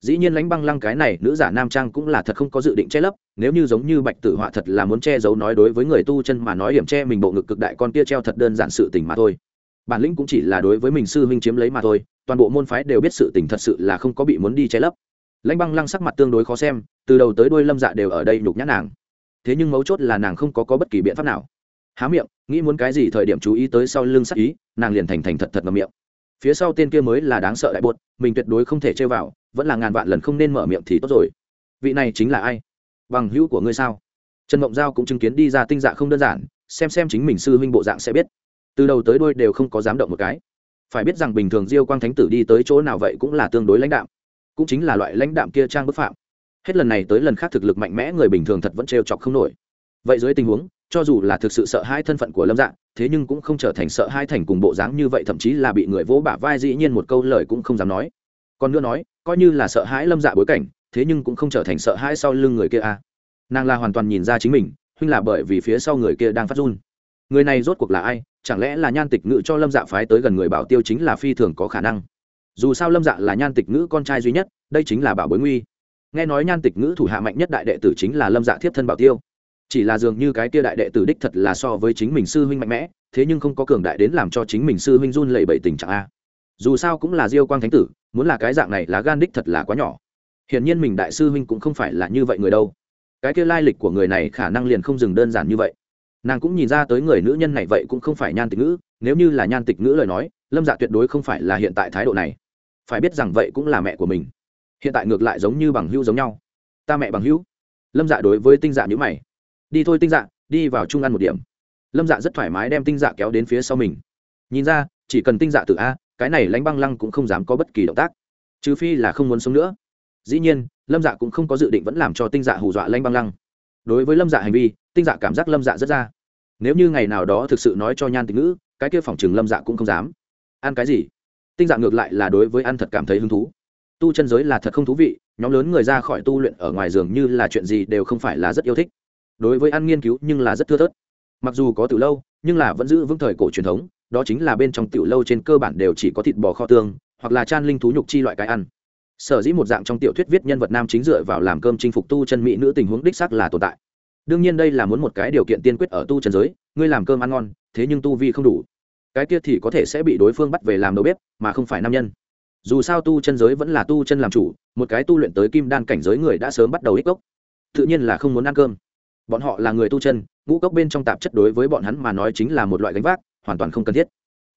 Dĩ nhiên lánh băng lăng cái này nữ giả nam trang cũng là thật không có dự định che lấp nếu như giống như bạch tử họa thật là muốn che giấu nói đối với người tu chân mà nói hiểm che mình bộ ngực cực đại con kia treo thật đơn giản sự tình mà thôi. Bản lĩnh cũng chỉ là đối với mình sư huynh chiếm lấy mà thôi toàn bộ môn phái đều biết sự tình thật sự là không có bị muốn đi che lấp. Lãnh băng lăng sắc mặt tương đối khó xem từ đầu tới đuôi lâm dạ đều ở đây nhục nhã nàng. Thế nhưng mấu chốt là nàng không có, có bất kỳ biện pháp nào. Há miệng nghĩ muốn cái gì thời điểm chú ý tới sau lưng sắc ý, nàng liền thành thành thật thật ngậm miệng. Phía sau tên kia mới là đáng sợ đại bột mình tuyệt đối không thể chơi vào, vẫn là ngàn vạn lần không nên mở miệng thì tốt rồi. Vị này chính là ai? Bằng hữu của ngươi sao? Trần mộng giao cũng chứng kiến đi ra tinh dạ không đơn giản, xem xem chính mình sư huynh bộ dạng sẽ biết. Từ đầu tới đôi đều không có dám động một cái. Phải biết rằng bình thường diêu quang thánh tử đi tới chỗ nào vậy cũng là tương đối lãnh đạm, cũng chính là loại lãnh đạm kia trang bức phạm. Hết lần này tới lần khác thực lực mạnh mẽ người bình thường thật vẫn trêu chọc không nổi. Vậy dưới tình huống cho dù là thực sự sợ hai thân phận của lâm dạng thế nhưng cũng không trở thành sợ hai thành cùng bộ dáng như vậy, thậm chí là bị người vỗ bả vai dĩ nhiên một câu lời cũng không dám nói. Còn nữa nói, coi như là sợ hãi lâm dạ bối cảnh, thế nhưng cũng không trở thành sợ hãi sau lưng người kia a à. nàng là hoàn toàn nhìn ra chính mình, huynh là bởi vì phía sau người kia đang phát run. Người này rốt cuộc là ai? Chẳng lẽ là nhan tịch ngữ cho lâm dạ phái tới gần người bảo tiêu chính là phi thường có khả năng? Dù sao lâm dạ là nhan tịch ngữ con trai duy nhất, đây chính là bảo bối nguy. Nghe nói nhan tịch ngữ thủ hạ mạnh nhất đại đệ tử chính là lâm dạ thiếp thân bảo tiêu chỉ là dường như cái tia đại đệ tử đích thật là so với chính mình sư huynh mạnh mẽ, thế nhưng không có cường đại đến làm cho chính mình sư huynh run lẩy bẩy tình trạng a. Dù sao cũng là diêu quang thánh tử, muốn là cái dạng này là gan đích thật là quá nhỏ. Hiển nhiên mình đại sư huynh cũng không phải là như vậy người đâu. Cái kia lai lịch của người này khả năng liền không dừng đơn giản như vậy. Nàng cũng nhìn ra tới người nữ nhân này vậy cũng không phải nhan tịch ngữ, nếu như là nhan tịch ngữ lời nói, lâm dạ tuyệt đối không phải là hiện tại thái độ này. Phải biết rằng vậy cũng là mẹ của mình. Hiện tại ngược lại giống như bằng hữu giống nhau. Ta mẹ bằng hữu. Lâm dạ đối với tinh dạ nhữ mày đi thôi tinh dạ đi vào trung ăn một điểm. Lâm dạ rất thoải mái đem tinh dạ kéo đến phía sau mình. Nhìn ra, chỉ cần tinh dạ tự a, cái này lánh băng lăng cũng không dám có bất kỳ động tác. Trừ phi là không muốn sống nữa. Dĩ nhiên, lâm dạ cũng không có dự định vẫn làm cho tinh dạ hù dọa lanh băng lăng. Đối với lâm dạ hành vi, tinh dạ cảm giác lâm dạ rất ra. Nếu như ngày nào đó thực sự nói cho nhan tịch ngữ, cái kia phòng chừng lâm dạ cũng không dám. Ăn cái gì? Tinh dạ ngược lại là đối với ăn thật cảm thấy hứng thú. Tu chân giới là thật không thú vị, nhóm lớn người ra khỏi tu luyện ở ngoài giường như là chuyện gì đều không phải là rất yêu thích đối với ăn nghiên cứu nhưng là rất thưa thớt. Mặc dù có từ lâu, nhưng là vẫn giữ vững thời cổ truyền thống, đó chính là bên trong tiểu lâu trên cơ bản đều chỉ có thịt bò kho tương, hoặc là chan linh thú nhục chi loại cái ăn. Sở dĩ một dạng trong tiểu thuyết viết nhân vật nam chính dựa vào làm cơm chinh phục tu chân mỹ nữ tình huống đích xác là tồn tại. Đương nhiên đây là muốn một cái điều kiện tiên quyết ở tu chân giới, ngươi làm cơm ăn ngon, thế nhưng tu vi không đủ. Cái kia thì có thể sẽ bị đối phương bắt về làm đầu bếp, mà không phải nam nhân. Dù sao tu chân giới vẫn là tu chân làm chủ, một cái tu luyện tới kim đan cảnh giới người đã sớm bắt đầu ích cốc tự nhiên là không muốn ăn cơm bọn họ là người tu chân, ngũ cốc bên trong tạp chất đối với bọn hắn mà nói chính là một loại gánh vác, hoàn toàn không cần thiết.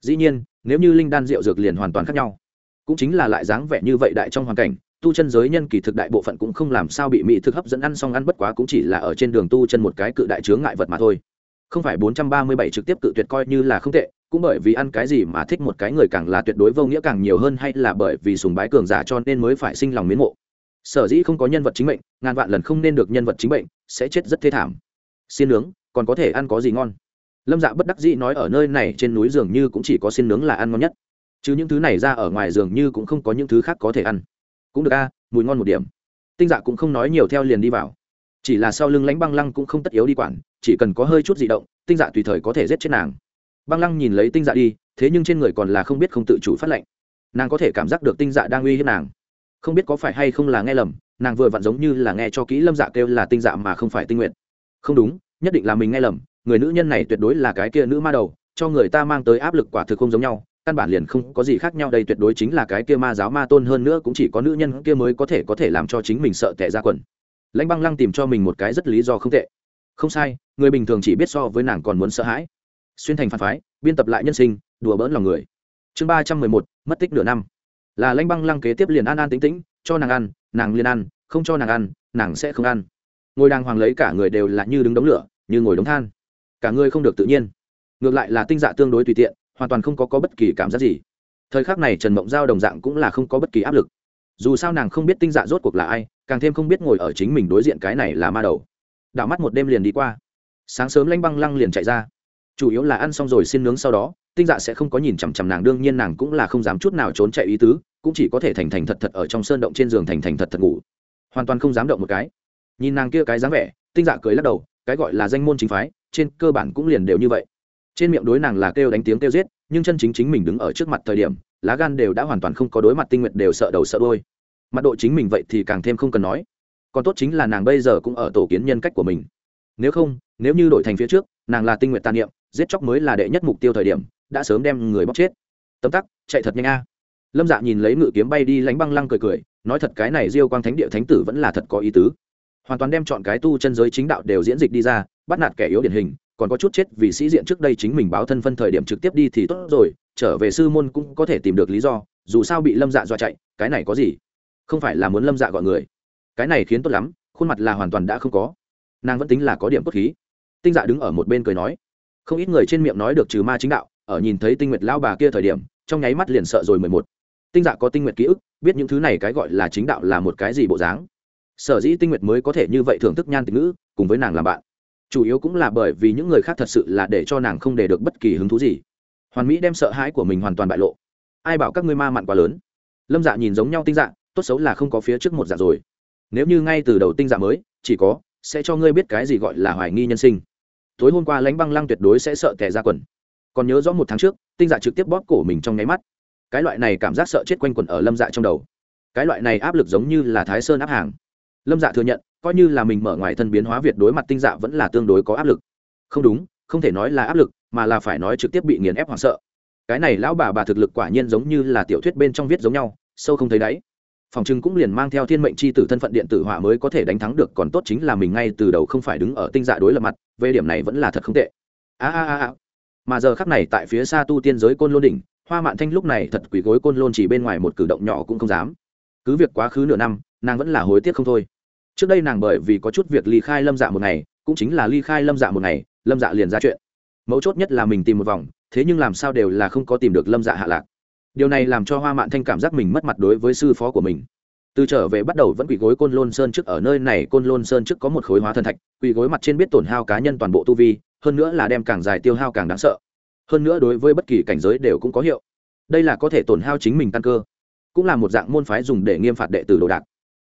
Dĩ nhiên, nếu như linh đan rượu dược liền hoàn toàn khác nhau. Cũng chính là lại dáng vẻ như vậy đại trong hoàn cảnh, tu chân giới nhân kỳ thực đại bộ phận cũng không làm sao bị mỹ thực hấp dẫn ăn xong ăn bất quá cũng chỉ là ở trên đường tu chân một cái cự đại chướng ngại vật mà thôi. Không phải bốn trăm ba mươi bảy trực tiếp cự tuyệt coi như là không tệ, cũng bởi vì ăn cái gì mà thích một cái người càng là tuyệt đối vô nghĩa càng nhiều hơn hay là bởi vì sùng bái cường giả cho nên mới phải sinh lòng miến mộ sở dĩ không có nhân vật chính mệnh, ngàn vạn lần không nên được nhân vật chính mệnh, sẽ chết rất thê thảm. Xin nướng, còn có thể ăn có gì ngon? Lâm dạ bất đắc dĩ nói ở nơi này trên núi dường như cũng chỉ có xin nướng là ăn ngon nhất. Chứ những thứ này ra ở ngoài dường như cũng không có những thứ khác có thể ăn. Cũng được a, mùi ngon một điểm. Tinh dạ cũng không nói nhiều theo liền đi vào. Chỉ là sau lưng lánh băng lăng cũng không tất yếu đi quản, chỉ cần có hơi chút di động, tinh dạ tùy thời có thể giết chết nàng. Băng lăng nhìn lấy tinh dạ đi, thế nhưng trên người còn là không biết không tự chủ phát lệnh. Nàng có thể cảm giác được tinh dạ đang uy hiếp nàng không biết có phải hay không là nghe lầm, nàng vừa vặn giống như là nghe cho kỹ lâm dạ kêu là tinh dạ mà không phải tinh nguyện không đúng, nhất định là mình nghe lầm, người nữ nhân này tuyệt đối là cái kia nữ ma đầu, cho người ta mang tới áp lực quả thực không giống nhau, căn bản liền không có gì khác nhau, đây tuyệt đối chính là cái kia ma giáo ma tôn hơn nữa cũng chỉ có nữ nhân kia mới có thể có thể làm cho chính mình sợ tệ ra quần. Lãnh băng lăng tìm cho mình một cái rất lý do không tệ. Không sai, người bình thường chỉ biết so với nàng còn muốn sợ hãi. Xuyên thành phản phái, biên tập lại nhân sinh, đùa bỡn lòng người. Chương ba trăm mười một, mất tích nửa năm là lãnh băng lăng kế tiếp liền an an tính tĩnh cho nàng ăn nàng liền ăn không cho nàng ăn nàng sẽ không ăn. Ngồi đàng hoàng lấy cả người đều là như đứng đống lửa như ngồi đống than. Cả người không được tự nhiên. Ngược lại là tinh dạ tương đối tùy tiện hoàn toàn không có, có bất kỳ cảm giác gì. Thời khắc này trần mộng giao đồng dạng cũng là không có bất kỳ áp lực. Dù sao nàng không biết tinh dạ rốt cuộc là ai càng thêm không biết ngồi ở chính mình đối diện cái này là ma đầu. Đảo mắt một đêm liền đi qua. Sáng sớm lanh băng lăng liền chạy ra. Chủ yếu là ăn xong rồi xin nướng sau đó tinh dạ sẽ không có nhìn chằm chằm nàng, đương nhiên nàng cũng là không dám chút nào trốn chạy ý tứ, cũng chỉ có thể thành thành thật thật ở trong sơn động trên giường thành thành thật thật ngủ. Hoàn toàn không dám động một cái. Nhìn nàng kia cái dáng vẻ, tinh dạ cười lắc đầu, cái gọi là danh môn chính phái, trên cơ bản cũng liền đều như vậy. Trên miệng đối nàng là kêu đánh tiếng kêu giết, nhưng chân chính chính mình đứng ở trước mặt thời điểm, lá gan đều đã hoàn toàn không có đối mặt tinh nguyện đều sợ đầu sợ đôi mặt độ chính mình vậy thì càng thêm không cần nói. Còn tốt chính là nàng bây giờ cũng ở tổ kiến nhân cách của mình. Nếu không, nếu như đổi thành phía trước, nàng là tinh nguyện tàn niệm, giết chóc mới là đệ nhất mục tiêu thời điểm đã sớm đem người bóc chết. Tấm tắc, chạy thật nhanh a. Lâm dạ nhìn lấy ngự kiếm bay đi lánh băng lăng cười cười, nói thật cái này diêu quang thánh địa thánh tử vẫn là thật có ý tứ. Hoàn toàn đem chọn cái tu chân giới chính đạo đều diễn dịch đi ra, bắt nạt kẻ yếu điển hình, còn có chút chết vì sĩ diện trước đây chính mình báo thân phân thời điểm trực tiếp đi thì tốt rồi, trở về sư môn cũng có thể tìm được lý do, dù sao bị lâm dạ dọa chạy, cái này có gì? Không phải là muốn lâm dạ gọi người. Cái này khiến tốt lắm, khuôn mặt là hoàn toàn đã không có. Nàng vẫn tính là có điểm cốt khí. Tinh dạ đứng ở một bên cười nói. Không ít người trên miệng nói được trừ ma chính đạo ở nhìn thấy tinh nguyệt lao bà kia thời điểm, trong nháy mắt liền sợ rồi mười một. Tinh dạ có tinh nguyệt ký ức, biết những thứ này cái gọi là chính đạo là một cái gì bộ dáng. Sở dĩ tinh nguyệt mới có thể như vậy thưởng thức nhan tình ngữ, cùng với nàng làm bạn. Chủ yếu cũng là bởi vì những người khác thật sự là để cho nàng không để được bất kỳ hứng thú gì. Hoàn mỹ đem sợ hãi của mình hoàn toàn bại lộ. Ai bảo các ngươi ma mặn quá lớn? Lâm dạ nhìn giống nhau tinh dạ tốt xấu là không có phía trước một dạ rồi. Nếu như ngay từ đầu tinh dạ mới, chỉ có, sẽ cho ngươi biết cái gì gọi là hoài nghi nhân sinh. Tối hôm qua lãnh băng lăng tuyệt đối sẽ sợ tẻ ra quần còn nhớ rõ một tháng trước, tinh dạ trực tiếp bóp cổ mình trong nháy mắt. Cái loại này cảm giác sợ chết quanh quẩn ở lâm dạ trong đầu. Cái loại này áp lực giống như là thái sơn áp hàng. Lâm dạ thừa nhận, coi như là mình mở ngoài thân biến hóa việt đối mặt tinh dạ vẫn là tương đối có áp lực. Không đúng, không thể nói là áp lực, mà là phải nói trực tiếp bị nghiền ép hoảng sợ. Cái này lão bà bà thực lực quả nhiên giống như là tiểu thuyết bên trong viết giống nhau, sâu không thấy đáy. Phòng trưng cũng liền mang theo thiên mệnh c h i tử thân phận điện tử họa mới có thể đánh thắng được, còn tốt chính là mình ngay từ đầu không phải đứng ở tinh dạ đối lập mặt, về điểm này vẫn là thật không tệ. A a a a mà giờ khắc này tại phía xa tu tiên giới côn lôn đỉnh, hoa mạn thanh lúc này thật quỷ gối côn lôn chỉ bên ngoài một cử động nhỏ cũng không dám. Cứ việc quá khứ nửa năm, nàng vẫn là hối tiếc không thôi. Trước đây nàng bởi vì có chút việc ly khai lâm dạ một ngày, cũng chính là ly khai lâm dạ một ngày, lâm dạ liền ra chuyện. Mấu chốt nhất là mình tìm một vòng, thế nhưng làm sao đều là không có tìm được lâm dạ hạ lạc. Điều này làm cho hoa mạn thanh cảm giác mình mất mặt đối với sư phó của mình. Từ trở về bắt đầu vẫn quỳ gối côn lôn sơn trước, ở nơi này côn lôn sơn trước có một khối hóa thần thạch, quỳ gối mặt trên biết tổn hao cá nhân toàn bộ tu vi hơn nữa là đem càng dài tiêu hao càng đáng sợ. Hơn nữa đối với bất kỳ cảnh giới đều cũng có hiệu. Đây là có thể tổn hao chính mình tăng cơ. Cũng là một dạng môn phái dùng để nghiêm phạt đệ tử đồ đạc.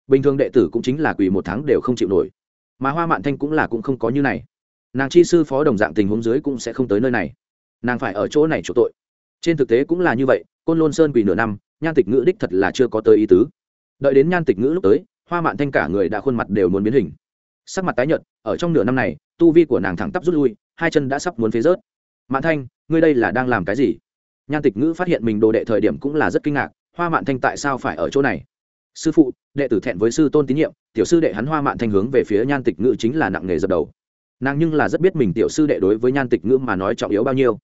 Bình thường đệ tử cũng chính là quỳ một tháng đều không chịu nổi. Mà hoa mạn thanh cũng là cũng không có như này. Nàng chi sư phó đồng dạng tình huống dưới cũng sẽ không tới nơi này. Nàng phải ở chỗ này chỗ tội. Trên thực tế cũng là như vậy, côn lôn sơn quỳ nửa năm, nhan tịch ngữ đích thật là chưa có tới ý tứ. Đợi đến nhan tịch ngữ lúc tới, hoa mạn thanh cả người đã khuôn mặt đều muốn biến hình. Sắc mặt tái nhợt, ở trong nửa năm này, tu vi của nàng thẳng tắp rút lui hai chân đã sắp muốn phế rớt. Mạn thanh, ngươi đây là đang làm cái gì? Nhan tịch ngữ phát hiện mình đồ đệ thời điểm cũng là rất kinh ngạc, hoa mạn thanh tại sao phải ở chỗ này? Sư phụ, đệ tử thẹn với sư tôn tín nhiệm, tiểu sư đệ hắn hoa mạn thanh hướng về phía nhan tịch ngữ chính là nặng nghề dập đầu. Nàng nhưng là rất biết mình tiểu sư đệ đối với nhan tịch ngữ mà nói trọng yếu bao nhiêu.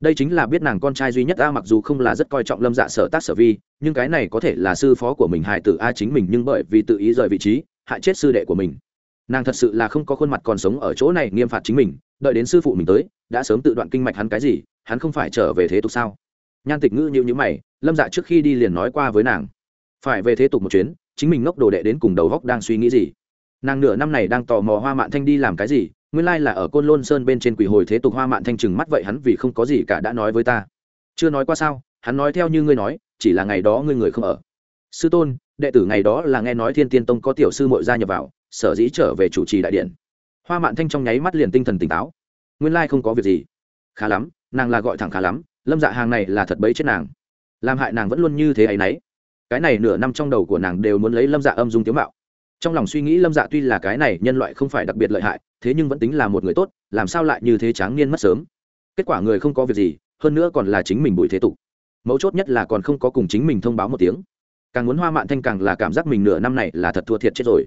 Đây chính là biết nàng con trai duy nhất a, mặc dù không là rất coi trọng lâm dạ sở tác sở vi, nhưng cái này có thể là sư phó của mình hại tử a chính mình nhưng bởi vì tự ý rời vị trí, hại chết sư đệ của mình. Nàng thật sự là không có khuôn mặt còn sống ở chỗ này, nghiêm phạt chính mình đợi đến sư phụ mình tới, đã sớm tự đoạn kinh mạch hắn cái gì, hắn không phải trở về thế tục sao? Nhan tịch ngữ nhịu nhữ mày, lâm dạ trước khi đi liền nói qua với nàng. Phải về thế tục một chuyến, chính mình ngốc đồ đệ đến cùng đầu góc đang suy nghĩ gì? Nàng nửa năm này đang tò mò hoa mạn thanh đi làm cái gì, nguyên lai là ở côn lôn sơn bên trên quỷ hồi thế tục hoa mạn thanh trừng mắt vậy hắn vì không có gì cả đã nói với ta. Chưa nói qua sao, hắn nói theo như ngươi nói, chỉ là ngày đó ngươi người không ở. Sư tôn, đệ tử ngày đó là nghe nói thiên tiên tông có tiểu sư mội gia nhập vào, sở dĩ trở về chủ trì đại điện hoa mạn thanh trong nháy mắt liền tinh thần tỉnh táo. Nguyên lai không có việc gì. Khá lắm, nàng là gọi thẳng khá lắm, lâm dạ hàng này là thật bấy chết nàng. Làm hại nàng vẫn luôn như thế ấy nấy. Cái này nửa năm trong đầu của nàng đều muốn lấy lâm dạ âm dung tiếu mạo. Trong lòng suy nghĩ lâm dạ tuy là cái này nhân loại không phải đặc biệt lợi hại, thế nhưng vẫn tính là một người tốt, làm sao lại như thế tráng niên mất sớm? Kết quả người không có việc gì, hơn nữa còn là chính mình bụi thế tục. Mấu chốt nhất là còn không có cùng chính mình thông báo một tiếng. Càng muốn hoa mạn thanh càng là cảm giác mình nửa năm này là thật thua thiệt chết rồi.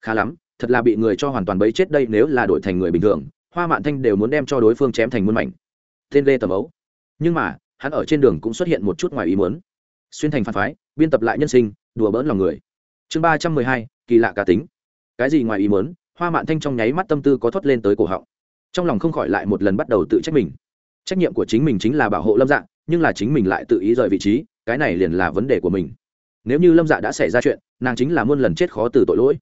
Khá lắm thật là bị người cho hoàn toàn bấy chết đây nếu là đổi thành người bình thường hoa mạn thanh đều muốn đem cho đối phương chém thành muôn mảnh. Tên lê tầm ấu. Nhưng mà hắn ở trên đường cũng xuất hiện một chút ngoài ý muốn. Xuyên thành phản phái biên tập lại nhân sinh đùa bỡn lòng người. Chương ba trăm mười hai kỳ lạ cá tính. Cái gì ngoài ý muốn hoa mạn thanh trong nháy mắt tâm tư có thoát lên tới cổ họng. Trong lòng không khỏi lại một lần bắt đầu tự trách mình. Trách nhiệm của chính mình chính là bảo hộ lâm Dạng, nhưng là chính mình lại tự ý rời vị trí cái này liền là vấn đề của mình. Nếu như lâm dạ đã xảy ra chuyện nàng chính là muôn lần chết khó từ tội lỗi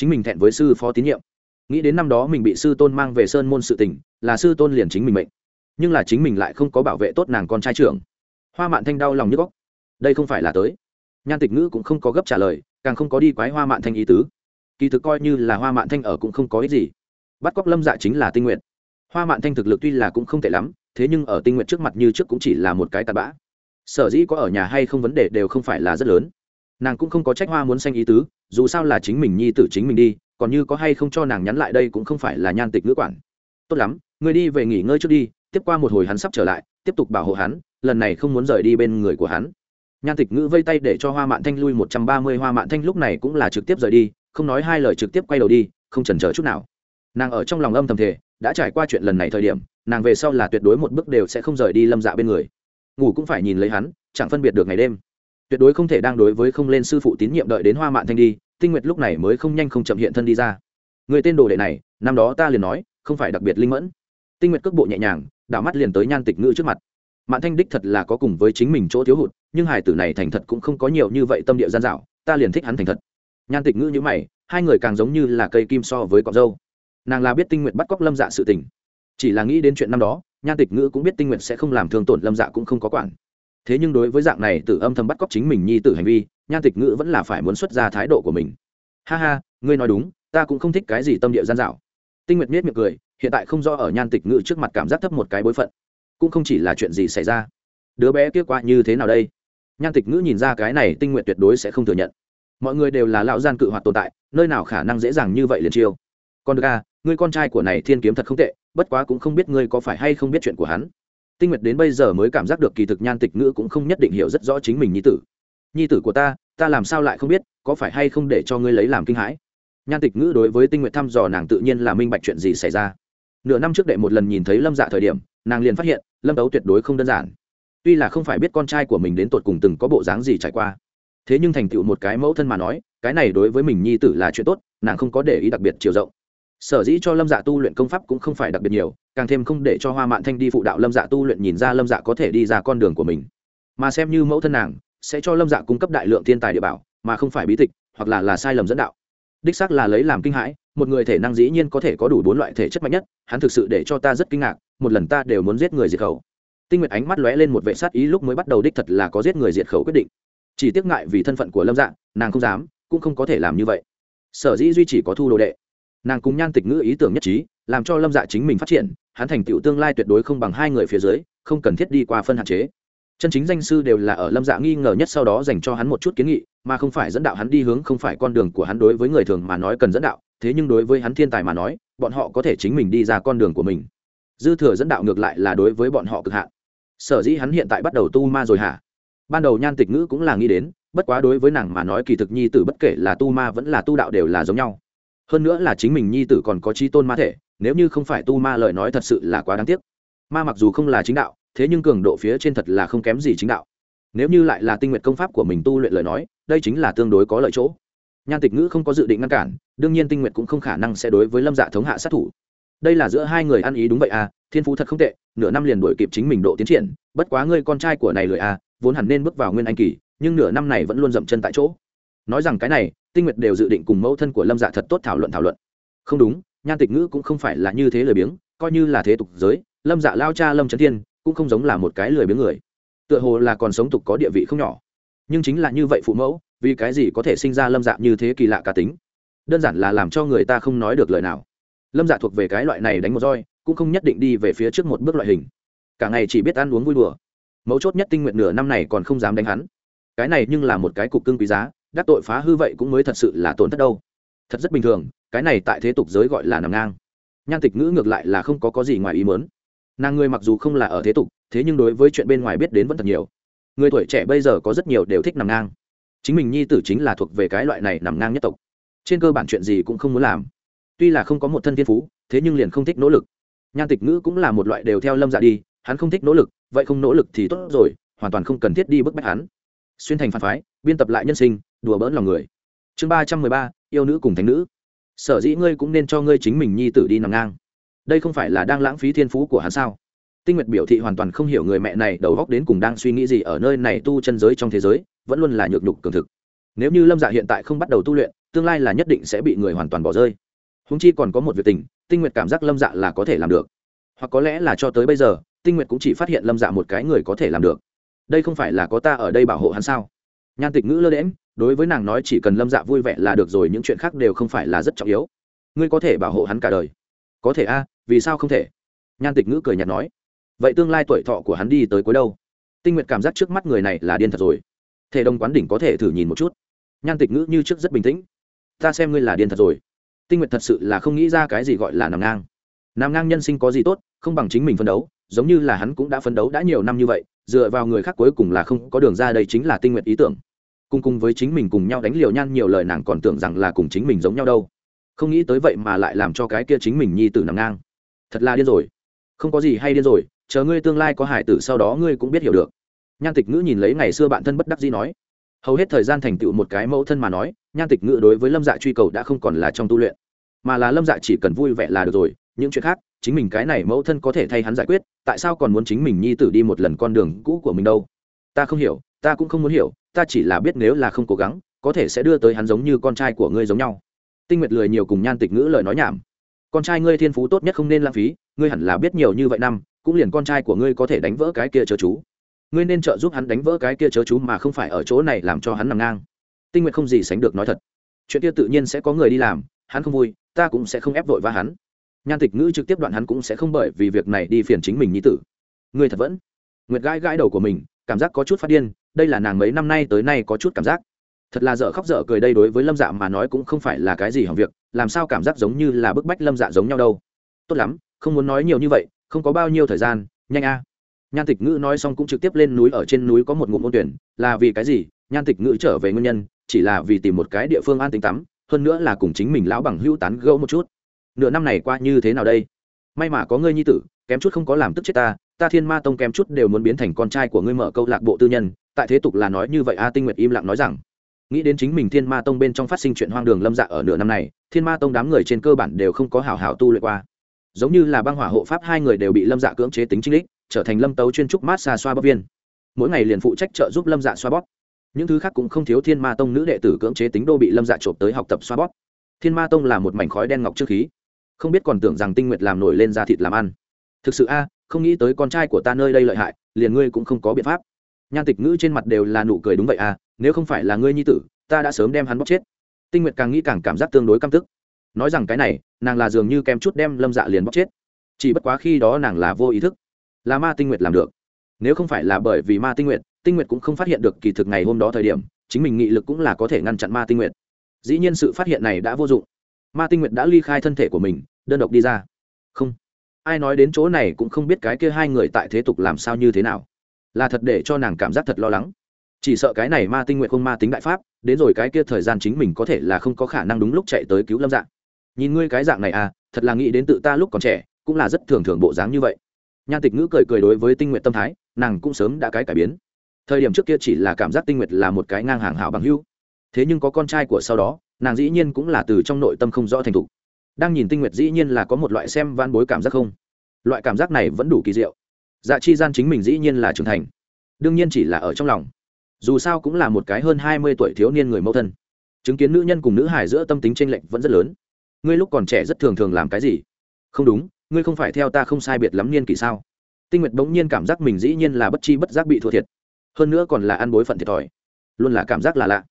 chính mình thẹn với sư phó tín nhiệm. Nghĩ đến năm đó mình bị sư tôn mang về sơn môn sự tình, là sư tôn liền chính mình mệnh. Nhưng là chính mình lại không có bảo vệ tốt nàng con trai trưởng. Hoa mạn thanh đau lòng như góc. Đây không phải là tới. Nhan tịch ngữ cũng không có gấp trả lời, càng không có đi quái hoa mạn thanh ý tứ. Kỳ thực coi như là hoa mạn thanh ở cũng không có ích gì. Bắt cóc lâm dạ chính là tinh nguyện. Hoa mạn thanh thực lực tuy là cũng không tệ lắm, thế nhưng ở tinh nguyện trước mặt như trước cũng chỉ là một cái tạt bã. Sở dĩ có ở nhà hay không vấn đề đều không phải là rất lớn nàng cũng không có trách hoa muốn xanh ý tứ, dù sao là chính mình nhi tử chính mình đi, còn như có hay không cho nàng nhắn lại đây cũng không phải là nhan tịch ngữ quản. Tốt lắm, người đi về nghỉ ngơi trước đi, tiếp qua một hồi hắn sắp trở lại, tiếp tục bảo hộ hắn, lần này không muốn rời đi bên người của hắn. Nhan tịch ngữ vây tay để cho hoa mạn thanh lui một trăm ba mươi, hoa mạn thanh lúc này cũng là trực tiếp rời đi, không nói hai lời trực tiếp quay đầu đi, không chần chờ chút nào. Nàng ở trong lòng âm thầm thể đã trải qua chuyện lần này thời điểm, nàng về sau là tuyệt đối một bước đều sẽ không rời đi lâm dạ bên người. Ngủ cũng phải nhìn lấy hắn, chẳng phân biệt được ngày đêm tuyệt đối không thể đang đối với không lên sư phụ tín nhiệm đợi đến hoa mạn thanh đi, tinh nguyệt lúc này mới không nhanh không chậm hiện thân đi ra. Người tên đồ đệ này, năm đó ta liền nói, không phải đặc biệt linh mẫn. Tinh nguyệt cước bộ nhẹ nhàng, đảo mắt liền tới nhan tịch ngữ trước mặt. Mạn thanh đích thật là có cùng với chính mình chỗ thiếu hụt, nhưng hải tử này thành thật cũng không có nhiều như vậy tâm địa gian dạo ta liền thích hắn thành thật. Nhan tịch ngữ như mày, hai người càng giống như là cây kim so với cọc dâu. Nàng là biết tinh nguyện bắt cóc lâm dạ sự tình. Chỉ là nghĩ đến chuyện năm đó, nhan tịch ngữ cũng biết tinh nguyện sẽ không làm thương tổn lâm dạ cũng không có quản thế nhưng đối với dạng này tử âm thầm bắt cóc chính mình nhi tử hành vi, nhan tịch ngữ vẫn là phải muốn xuất ra thái độ của mình. Ha ha, ngươi nói đúng, ta cũng không thích cái gì tâm địa gian dạo. Tinh nguyệt miết miệng cười, hiện tại không do ở nhan tịch ngữ trước mặt cảm giác thấp một cái bối phận. Cũng không chỉ là chuyện gì xảy ra. Đứa bé kia qua như thế nào đây? Nhan tịch ngữ nhìn ra cái này, tinh nguyện tuyệt đối sẽ không thừa nhận. Mọi người đều là lão gian cự hoạt tồn tại, nơi nào khả năng dễ dàng như vậy liền chiêu. Con được à ngươi con trai của này thiên kiếm thật không tệ, bất quá cũng không biết ngươi có phải hay không biết chuyện của hắn tinh nguyệt đến bây giờ mới cảm giác được kỳ thực nhan tịch ngữ cũng không nhất định hiểu rất rõ chính mình nhi tử. Nhi tử của ta ta làm sao lại không biết, có phải hay không để cho ngươi lấy làm kinh hãi? Nhan tịch ngữ đối với tinh nguyệt thăm dò nàng tự nhiên là minh bạch chuyện gì xảy ra. Nửa năm trước đệ một lần nhìn thấy lâm dạ thời điểm, nàng liền phát hiện, lâm tấu tuyệt đối không đơn giản. Tuy là không phải biết con trai của mình đến tột cùng từng có bộ dáng gì trải qua, thế nhưng thành tựu một cái mẫu thân mà nói, cái này đối với mình nhi tử là chuyện tốt, nàng không có để ý đặc biệt chiều rộng sở dĩ cho lâm dạ tu luyện công pháp cũng không phải đặc biệt nhiều, càng thêm không để cho hoa mạn thanh đi phụ đạo lâm dạ tu luyện nhìn ra lâm dạ có thể đi ra con đường của mình. Mà xem như mẫu thân nàng, sẽ cho lâm dạ cung cấp đại lượng thiên tài địa bảo, mà không phải bí tịch, hoặc là là sai lầm dẫn đạo. Đích xác là lấy làm kinh hãi, một người thể năng dĩ nhiên có thể có đủ bốn loại thể chất mạnh nhất, hắn thực sự để cho ta rất kinh ngạc, một lần ta đều muốn giết người diệt khẩu. Tinh nguyệt ánh mắt lóe lên một vệ sát ý lúc mới bắt đầu đích thật là có giết người diệt khẩu quyết định. Chỉ tiếc ngại vì thân phận của lâm dạ nàng không dám, cũng không có thể làm như vậy. Sở dĩ duy chỉ có thu đồ đệ nàng cùng nhan tịch ngữ ý tưởng nhất trí, làm cho lâm dạ chính mình phát triển, hắn thành tựu tương lai tuyệt đối không bằng hai người phía dưới, không cần thiết đi qua phân hạn chế. Chân chính danh sư đều là ở lâm dạ nghi ngờ nhất sau đó dành cho hắn một chút kiến nghị, mà không phải dẫn đạo hắn đi hướng không phải con đường của hắn đối với người thường mà nói cần dẫn đạo, thế nhưng đối với hắn thiên tài mà nói, bọn họ có thể chính mình đi ra con đường của mình. Dư thừa dẫn đạo ngược lại là đối với bọn họ cực hạn. Sở dĩ hắn hiện tại bắt đầu tu ma rồi hả? Ban đầu nhan tịch ngữ cũng là nghĩ đến, bất quá đối với nàng mà nói kỳ thực nhi tử bất kể là tu ma vẫn là tu đạo đều là giống nhau hơn nữa là chính mình nhi tử còn có chi tôn ma thể, nếu như không phải tu ma lời nói thật sự là quá đáng tiếc. Ma mặc dù không là chính đạo, thế nhưng cường độ phía trên thật là không kém gì chính đạo. Nếu như lại là tinh nguyện công pháp của mình tu luyện lời nói, đây chính là tương đối có lợi chỗ. Nhan tịch ngữ không có dự định ngăn cản, đương nhiên tinh nguyện cũng không khả năng sẽ đối với lâm dạ thống hạ sát thủ. Đây là giữa hai người ăn ý đúng vậy à thiên phú thật không tệ, nửa năm liền đuổi kịp chính mình độ tiến triển, bất quá ngươi con trai của này lười à vốn hẳn nên bước vào nguyên anh kỳ, nhưng nửa năm này vẫn luôn dậm chân tại chỗ. Nói rằng cái này tinh nguyệt đều dự định cùng mẫu thân của lâm dạ thật tốt thảo luận thảo luận không đúng nhan tịch ngữ cũng không phải là như thế lười biếng coi như là thế tục giới lâm dạ lao cha lâm trấn thiên cũng không giống là một cái lười biếng người tựa hồ là còn sống tục có địa vị không nhỏ nhưng chính là như vậy phụ mẫu vì cái gì có thể sinh ra lâm dạ như thế kỳ lạ cá tính đơn giản là làm cho người ta không nói được lời nào lâm dạ thuộc về cái loại này đánh một roi cũng không nhất định đi về phía trước một bước loại hình cả ngày chỉ biết ăn uống vui đùa mấu chốt nhất tinh nguyện nửa năm này còn không dám đánh hắn cái này nhưng là một cái cục cưng quý giá đắc tội phá hư vậy cũng mới thật sự là tổn thất đâu. Thật rất bình thường, cái này tại thế tục giới gọi là nằm ngang. Nhan tịch ngữ ngược lại là không có có gì ngoài ý mớn nàng người mặc dù không là ở thế tục, thế nhưng đối với chuyện bên ngoài biết đến vẫn thật nhiều. Người tuổi trẻ bây giờ có rất nhiều đều thích nằm ngang. Chính mình nhi tử chính là thuộc về cái loại này nằm ngang nhất tộc. Trên cơ bản chuyện gì cũng không muốn làm. Tuy là không có một thân thiên phú, thế nhưng liền không thích nỗ lực. Nhan tịch ngữ cũng là một loại đều theo lâm dạ đi, hắn không thích nỗ lực, vậy không nỗ lực thì tốt rồi, hoàn toàn không cần thiết đi bức bách hắn. Xuyên thành phản phái, biên tập lại nhân sinh đùa bỡn lòng người. Chương ba trăm mười ba, yêu nữ cùng thánh nữ. Sở dĩ ngươi cũng nên cho ngươi chính mình nhi tử đi nằm ngang. Đây không phải là đang lãng phí thiên phú của hắn sao? Tinh nguyệt biểu thị hoàn toàn không hiểu người mẹ này đầu góc đến cùng đang suy nghĩ gì ở nơi này tu chân giới trong thế giới, vẫn luôn là nhược nhục cường thực. Nếu như lâm dạ hiện tại không bắt đầu tu luyện, tương lai là nhất định sẽ bị người hoàn toàn bỏ rơi. Húng chi còn có một việc tình, tinh nguyệt cảm giác lâm dạ là có thể làm được. Hoặc có lẽ là cho tới bây giờ, tinh nguyệt cũng chỉ phát hiện lâm dạ một cái người có thể làm được. Đây không phải là có ta ở đây bảo hộ hắn sao? Nhan tịch ngữ lơ đễm đối với nàng nói chỉ cần lâm dạ vui vẻ là được rồi, những chuyện khác đều không phải là rất trọng yếu. Ngươi có thể bảo hộ hắn cả đời. Có thể a, vì sao không thể? Nhan tịch ngữ cười nhạt nói. Vậy tương lai tuổi thọ của hắn đi tới cuối đâu? Tinh nguyện cảm giác trước mắt người này là điên thật rồi. Thể đồng quán đỉnh có thể thử nhìn một chút. Nhan tịch ngữ như trước rất bình tĩnh. Ta xem ngươi là điên thật rồi. Tinh nguyện thật sự là không nghĩ ra cái gì gọi là nằm ngang. Nằm ngang nhân sinh có gì tốt, không bằng chính mình phấn đấu, giống như là hắn cũng đã phấn đấu đã nhiều năm như vậy, dựa vào người khác cuối cùng là không có đường ra đây chính là tinh nguyện ý tưởng cùng cùng với chính mình cùng nhau đánh liều nhan nhiều lời nàng còn tưởng rằng là cùng chính mình giống nhau đâu. Không nghĩ tới vậy mà lại làm cho cái kia chính mình nhi tử nằm ngang. Thật là điên rồi. Không có gì hay điên rồi, chờ ngươi tương lai có hải tử sau đó ngươi cũng biết hiểu được. Nhan tịch ngữ nhìn lấy ngày xưa bạn thân bất đắc dĩ nói. Hầu hết thời gian thành tựu một cái mẫu thân mà nói, nhan tịch ngữ đối với lâm dạ truy cầu đã không còn là trong tu luyện. Mà là lâm dạ chỉ cần vui vẻ là được rồi, những chuyện khác, chính mình cái này mẫu thân có thể thay hắn giải quyết, tại sao còn muốn chính mình nhi tử đi một lần con đường cũ của mình đâu? Ta không hiểu, ta cũng không muốn hiểu ta chỉ là biết nếu là không cố gắng, có thể sẽ đưa tới hắn giống như con trai của ngươi giống nhau. Tinh nguyệt lười nhiều cùng nhan tịch ngữ lời nói nhảm. Con trai ngươi thiên phú tốt nhất không nên lãng phí, ngươi hẳn là biết nhiều như vậy năm, cũng liền con trai của ngươi có thể đánh vỡ cái kia chớ chú. Ngươi nên trợ giúp hắn đánh vỡ cái kia chớ chú mà không phải ở chỗ này làm cho hắn nằm ngang. Tinh nguyệt không gì sánh được nói thật. Chuyện kia tự nhiên sẽ có người đi làm, hắn không vui, ta cũng sẽ không ép vội va hắn. Nhan tịch ngữ trực tiếp đoạn hắn cũng sẽ không bởi vì việc này đi phiền chính mình như tử. Ngươi thật vẫn. Nguyệt gãi gãi đầu của mình, cảm giác có chút phát điên đây là nàng mấy năm nay tới nay có chút cảm giác. Thật là dở khóc dở cười đây đối với lâm dạ mà nói cũng không phải là cái gì hỏng việc, làm sao cảm giác giống như là bức bách lâm dạ giống nhau đâu. Tốt lắm, không muốn nói nhiều như vậy, không có bao nhiêu thời gian, nhanh a. Nhan tịch ngữ nói xong cũng trực tiếp lên núi, ở trên núi có một ngụm môn tuyển, là vì cái gì? Nhan tịch ngữ trở về nguyên nhân, chỉ là vì tìm một cái địa phương an tính tắm, hơn nữa là cùng chính mình lão bằng hữu tán gẫu một chút. Nửa năm này qua như thế nào đây? May mà có ngươi nhi tử, kém chút không có làm tức chết ta ta thiên ma tông kém chút đều muốn biến thành con trai của ngươi mở câu lạc bộ tư nhân tại thế tục là nói như vậy a, tinh nguyệt im lặng nói rằng, nghĩ đến chính mình thiên ma tông bên trong phát sinh chuyện hoang đường lâm dạ ở nửa năm này, thiên ma tông đám người trên cơ bản đều không có hảo hảo tu luyện qua. Giống như là băng hỏa hộ pháp hai người đều bị lâm dạ cưỡng chế tính trinh lích, trở thành lâm tấu chuyên trúc mát xa xoa bóp viên. Mỗi ngày liền phụ trách trợ giúp lâm dạ xoa bóp. Những thứ khác cũng không thiếu thiên ma tông nữ đệ tử cưỡng chế tính đô bị lâm dạ trộm tới học tập xoa bóp. Thiên ma tông là một mảnh khói đen ngọc trước khí. Không biết còn tưởng rằng tinh nguyệt làm nổi lên ra thịt làm ăn. Thực sự a, không nghĩ tới con trai của ta nơi đây lợi hại, liền ngươi cũng không có biện pháp nhan tịch ngữ trên mặt đều là nụ cười đúng vậy à nếu không phải là ngươi nhi tử, ta đã sớm đem hắn bóc chết. Tinh nguyệt càng nghĩ càng cảm giác tương đối căm tức. Nói rằng cái này, nàng là dường như kèm chút đem lâm dạ liền bóc chết. Chỉ bất quá khi đó nàng là vô ý thức. Là ma tinh nguyệt làm được. Nếu không phải là bởi vì ma tinh nguyệt tinh nguyệt cũng không phát hiện được kỳ thực ngày hôm đó thời điểm, chính mình nghị lực cũng là có thể ngăn chặn ma tinh nguyệt. Dĩ nhiên sự phát hiện này đã vô dụng. Ma tinh nguyệt đã ly khai thân thể của mình, đơn độc đi ra. Không. Ai nói đến chỗ này cũng không biết cái kia hai người tại thế tục làm sao như thế nào là thật để cho nàng cảm giác thật lo lắng. Chỉ sợ cái này ma tinh nguyện không ma tính đại pháp, đến rồi cái kia thời gian chính mình có thể là không có khả năng đúng lúc chạy tới cứu lâm dạng nhìn ngươi cái dạng này à thật là nghĩ đến tự ta lúc còn trẻ, cũng là rất thường thường bộ dáng như vậy. Nhan tịch ngữ cười cười đối với tinh nguyện tâm thái, nàng cũng sớm đã cái cải biến. Thời điểm trước kia chỉ là cảm giác tinh nguyện là một cái ngang hàng hảo bằng hưu thế nhưng có con trai của sau đó, nàng dĩ nhiên cũng là từ trong nội tâm không rõ thành thục. Đang nhìn tinh nguyệt dĩ nhiên là có một loại xem van bối cảm giác không? Loại cảm giác này vẫn đủ kỳ diệu dạ chi gian chính mình dĩ nhiên là trưởng thành. Đương nhiên chỉ là ở trong lòng. Dù sao cũng là một cái hơn hai mươi tuổi thiếu niên người mẫu thân. Chứng kiến nữ nhân cùng nữ hải giữa tâm tính tranh lệch vẫn rất lớn. Ngươi lúc còn trẻ rất thường thường làm cái gì? Không đúng, ngươi không phải theo ta không sai biệt lắm niên kỷ sao? Tinh nguyệt bỗng nhiên cảm giác mình dĩ nhiên là bất chi bất giác bị thua thiệt. Hơn nữa còn là ăn bối phận thiệt thòi. Luôn là cảm giác là lạ.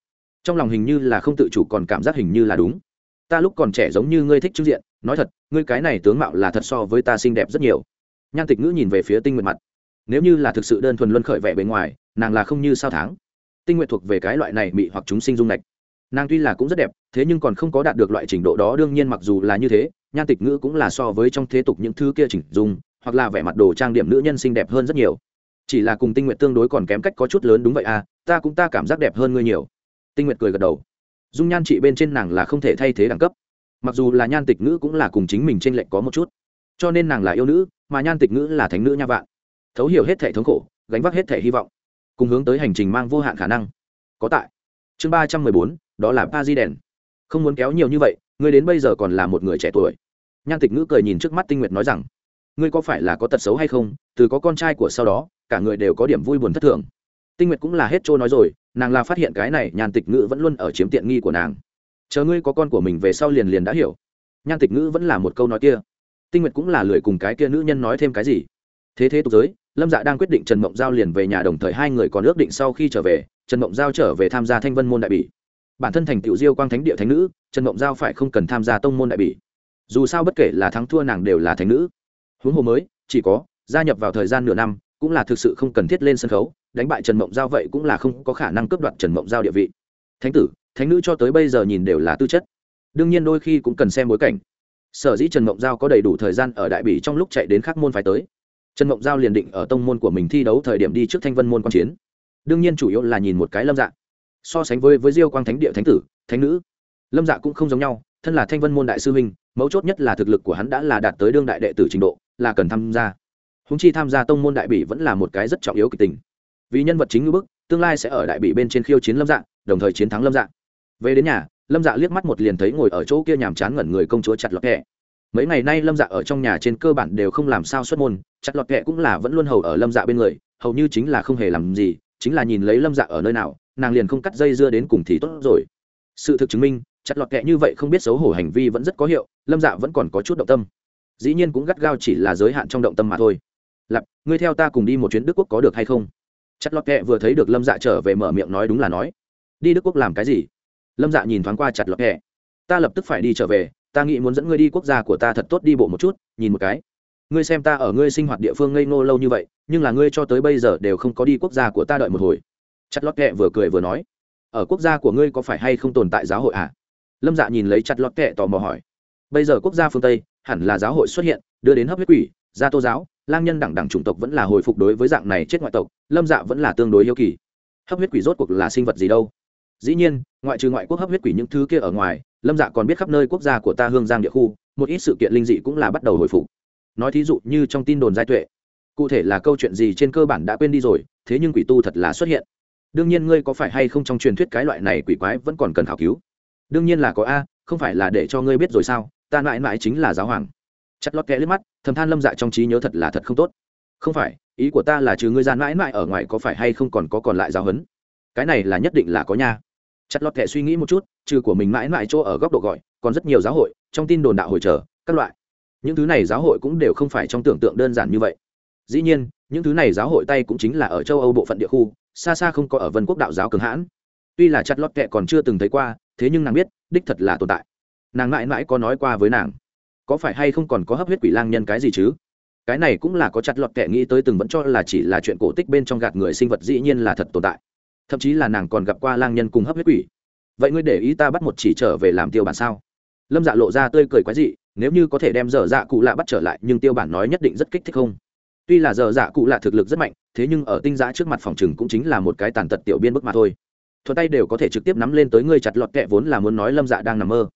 Trong lòng hình như là không tự chủ còn cảm giác hình như là đúng. Ta lúc còn trẻ giống như ngươi thích trưng diện. Nói thật, ngươi cái này tướng mạo là thật so với ta xinh đẹp rất nhiều nhan tịch ngữ nhìn về phía tinh nguyệt mặt. Nếu như là thực sự đơn thuần luân khởi vẻ bề ngoài, nàng là không như sao tháng tinh nguyệt thuộc về cái loại này mị hoặc chúng sinh dung lệch nàng tuy là cũng rất đẹp, thế nhưng còn không có đạt được loại trình độ đó, đương nhiên mặc dù là như thế, nhan tịch ngữ cũng là so với trong thế tục những thứ kia chỉnh dung, hoặc là vẻ mặt đồ trang điểm nữ nhân xinh đẹp hơn rất nhiều. Chỉ là cùng tinh nguyện tương đối còn kém cách có chút lớn đúng vậy à ta cũng ta cảm giác đẹp hơn ngươi nhiều. Tinh nguyện cười gật đầu. Dung nhan chị bên trên nàng là không thể thay thế đẳng cấp. Mặc dù là nhan tịch ngữ cũng là cùng chính mình t r ê n lệch có một chút cho nên nàng là yêu nữ, mà nhan tịch ngữ là thánh nữ nha vạn. Thấu hiểu hết thể thống khổ, gánh vác hết thể hy vọng, cùng hướng tới hành trình mang vô hạn khả năng. Có tại. Chương ba trăm mười bốn, đó là pa di đèn không muốn kéo nhiều như vậy, ngươi đến bây giờ còn là một người trẻ tuổi. Nhan tịch ngữ cười nhìn trước mắt tinh nguyệt nói rằng, ngươi có phải là có tật xấu hay không? Từ có con trai của sau đó, cả người đều có điểm vui buồn thất thường. Tinh nguyệt cũng là hết trôi nói rồi, nàng là phát hiện cái này, nhan tịch ngữ vẫn luôn ở chiếm tiện nghi của nàng. Chờ ngươi có con của mình về sau liền liền đã hiểu. Nhan tịch ngữ vẫn là một câu nói kia tinh nguyệt cũng là lười cùng cái kia nữ nhân nói thêm cái gì. Thế thế tục giới, lâm dạ đang quyết định trần mộng giao liền về nhà đồng thời hai người còn ước định sau khi trở về, trần mộng giao trở về tham gia thanh vân môn đại bỉ. Bản thân thành tựu diêu quang thánh địa thánh nữ, trần mộng giao phải không cần tham gia tông môn đại bỉ. Dù sao bất kể là thắng thua nàng đều là thánh nữ. Huống hồ mới, chỉ có, gia nhập vào thời gian nửa năm, cũng là thực sự không cần thiết lên sân khấu, đánh bại trần mộng giao vậy cũng là không có khả năng cướp đoạt trần mộng giao địa vị. Thánh tử, thánh nữ cho tới bây giờ nhìn đều là tư chất. Đương nhiên đôi khi cũng cần xem bối cảnh sở dĩ trần mộng giao có đầy đủ thời gian ở đại bỉ trong lúc chạy đến khắc môn phải tới. Trần mộng giao liền định ở tông môn của mình thi đấu thời điểm đi trước thanh vân môn quan chiến. Đương nhiên chủ yếu là nhìn một cái lâm dạ. So sánh với với diêu quang thánh địa thánh tử, thánh nữ, lâm dạ cũng không giống nhau, thân là thanh vân môn đại sư huynh, mấu chốt nhất là thực lực của hắn đã là đạt tới đương đại đệ tử trình độ, là cần tham gia. Húng chi tham gia tông môn đại bỉ vẫn là một cái rất trọng yếu kịch tình. Vì nhân vật chính ngữ bức, tương lai sẽ ở đại bỉ bên trên khiêu chiến lâm dạ đồng thời chiến thắng lâm dạ. Về đến nhà lâm dạ liếc mắt một liền thấy ngồi ở chỗ kia nhàm chán ngẩn người công chúa chặt lọt kẹ. Mấy ngày nay lâm dạ ở trong nhà trên cơ bản đều không làm sao xuất môn, chặt lọt kẹ cũng là vẫn luôn hầu ở lâm dạ bên người, hầu như chính là không hề làm gì, chính là nhìn lấy lâm dạ ở nơi nào, nàng liền không cắt dây dưa đến cùng thì tốt rồi. Sự thực chứng minh, chặt lọt kẹ như vậy không biết xấu hổ hành vi vẫn rất có hiệu, lâm dạ vẫn còn có chút động tâm. Dĩ nhiên cũng gắt gao chỉ là giới hạn trong động tâm mà thôi. Lặp ngươi theo ta cùng đi một chuyến đức quốc có được hay không? Chặt lọt kẹ vừa thấy được lâm dạ trở về mở miệng nói đúng là nói. Đi đức quốc làm cái gì? Lâm dạ nhìn thoáng qua chặt lọt hẹ. Ta lập tức phải đi trở về, ta nghĩ muốn dẫn ngươi đi quốc gia của ta thật tốt đi bộ một chút, nhìn một cái. Ngươi xem ta ở ngươi sinh hoạt địa phương ngây ngô lâu như vậy, nhưng là ngươi cho tới bây giờ đều không có đi quốc gia của ta đợi một hồi. Chặt lọt kệ vừa cười vừa nói. Ở quốc gia của ngươi có phải hay không tồn tại giáo hội à? Lâm dạ nhìn lấy chặt lọt kệ tò mò hỏi. Bây giờ quốc gia phương tây, hẳn là giáo hội xuất hiện, đưa đến hấp huyết quỷ, gia tô giáo, lang nhân đẳng đẳng chủng tộc vẫn là hồi phục đối với dạng này chết ngoại tộc, lâm dạ vẫn là tương đối yêu kỳ. Hấp huyết quỷ rốt cuộc là sinh vật gì đâu? Dĩ nhiên, ngoại trừ ngoại quốc hấp huyết quỷ những thứ kia ở ngoài, lâm dạ còn biết khắp nơi quốc gia của ta hương giang địa khu, một ít sự kiện linh dị cũng là bắt đầu hồi phục. Nói thí dụ như trong tin đồn giai tuệ, cụ thể là câu chuyện gì trên cơ bản đã quên đi rồi, thế nhưng quỷ tu thật là xuất hiện. Đương nhiên ngươi có phải hay không trong truyền thuyết cái loại này quỷ quái vẫn còn cần khảo cứu? Đương nhiên là có a, không phải là để cho ngươi biết rồi sao, ta mãi mãi chính là giáo hoàng. Chặt lót kẽ lên mắt, thầm than lâm dạ trong trí nhớ thật là thật không tốt. Không phải, ý của ta là trừ ngươi gian mãi mãi ở ngoài có phải hay không còn có còn lại giáo huấn? Cái này là nhất định là có nha chặt lọt kệ suy nghĩ một chút, trừ của mình mãi mãi chỗ ở góc độ gọi, còn rất nhiều giáo hội, trong tin đồn đạo hội trở các loại. Những thứ này giáo hội cũng đều không phải trong tưởng tượng đơn giản như vậy. Dĩ nhiên, những thứ này giáo hội tay cũng chính là ở châu âu bộ phận địa khu, xa xa không có ở vân quốc đạo giáo cường hãn. Tuy là chặt lọt kệ còn chưa từng thấy qua, thế nhưng nàng biết, đích thật là tồn tại. Nàng mãi mãi có nói qua với nàng. Có phải hay không còn có hấp huyết quỷ lang nhân cái gì chứ? Cái này cũng là có chặt lọt kệ nghĩ tới từng vẫn cho là chỉ là chuyện cổ tích bên trong gạt người sinh vật dĩ nhiên là thật tồn tại thậm chí là nàng còn gặp qua lang nhân cùng hấp huyết quỷ. Vậy ngươi để ý ta bắt một chỉ trở về làm tiêu bản sao? Lâm dạ lộ ra tươi cười quái dị, nếu như có thể đem dở dạ cụ lạ bắt trở lại, nhưng tiêu bản nói nhất định rất kích thích không? Tuy là dở dạ cụ lạ thực lực rất mạnh, thế nhưng ở tinh giã trước mặt phòng chừng cũng chính là một cái tàn tật tiểu biên bức mà thôi. Thuật tay đều có thể trực tiếp nắm lên tới ngươi chặt lọt kẹ vốn là muốn nói lâm dạ đang nằm mơ.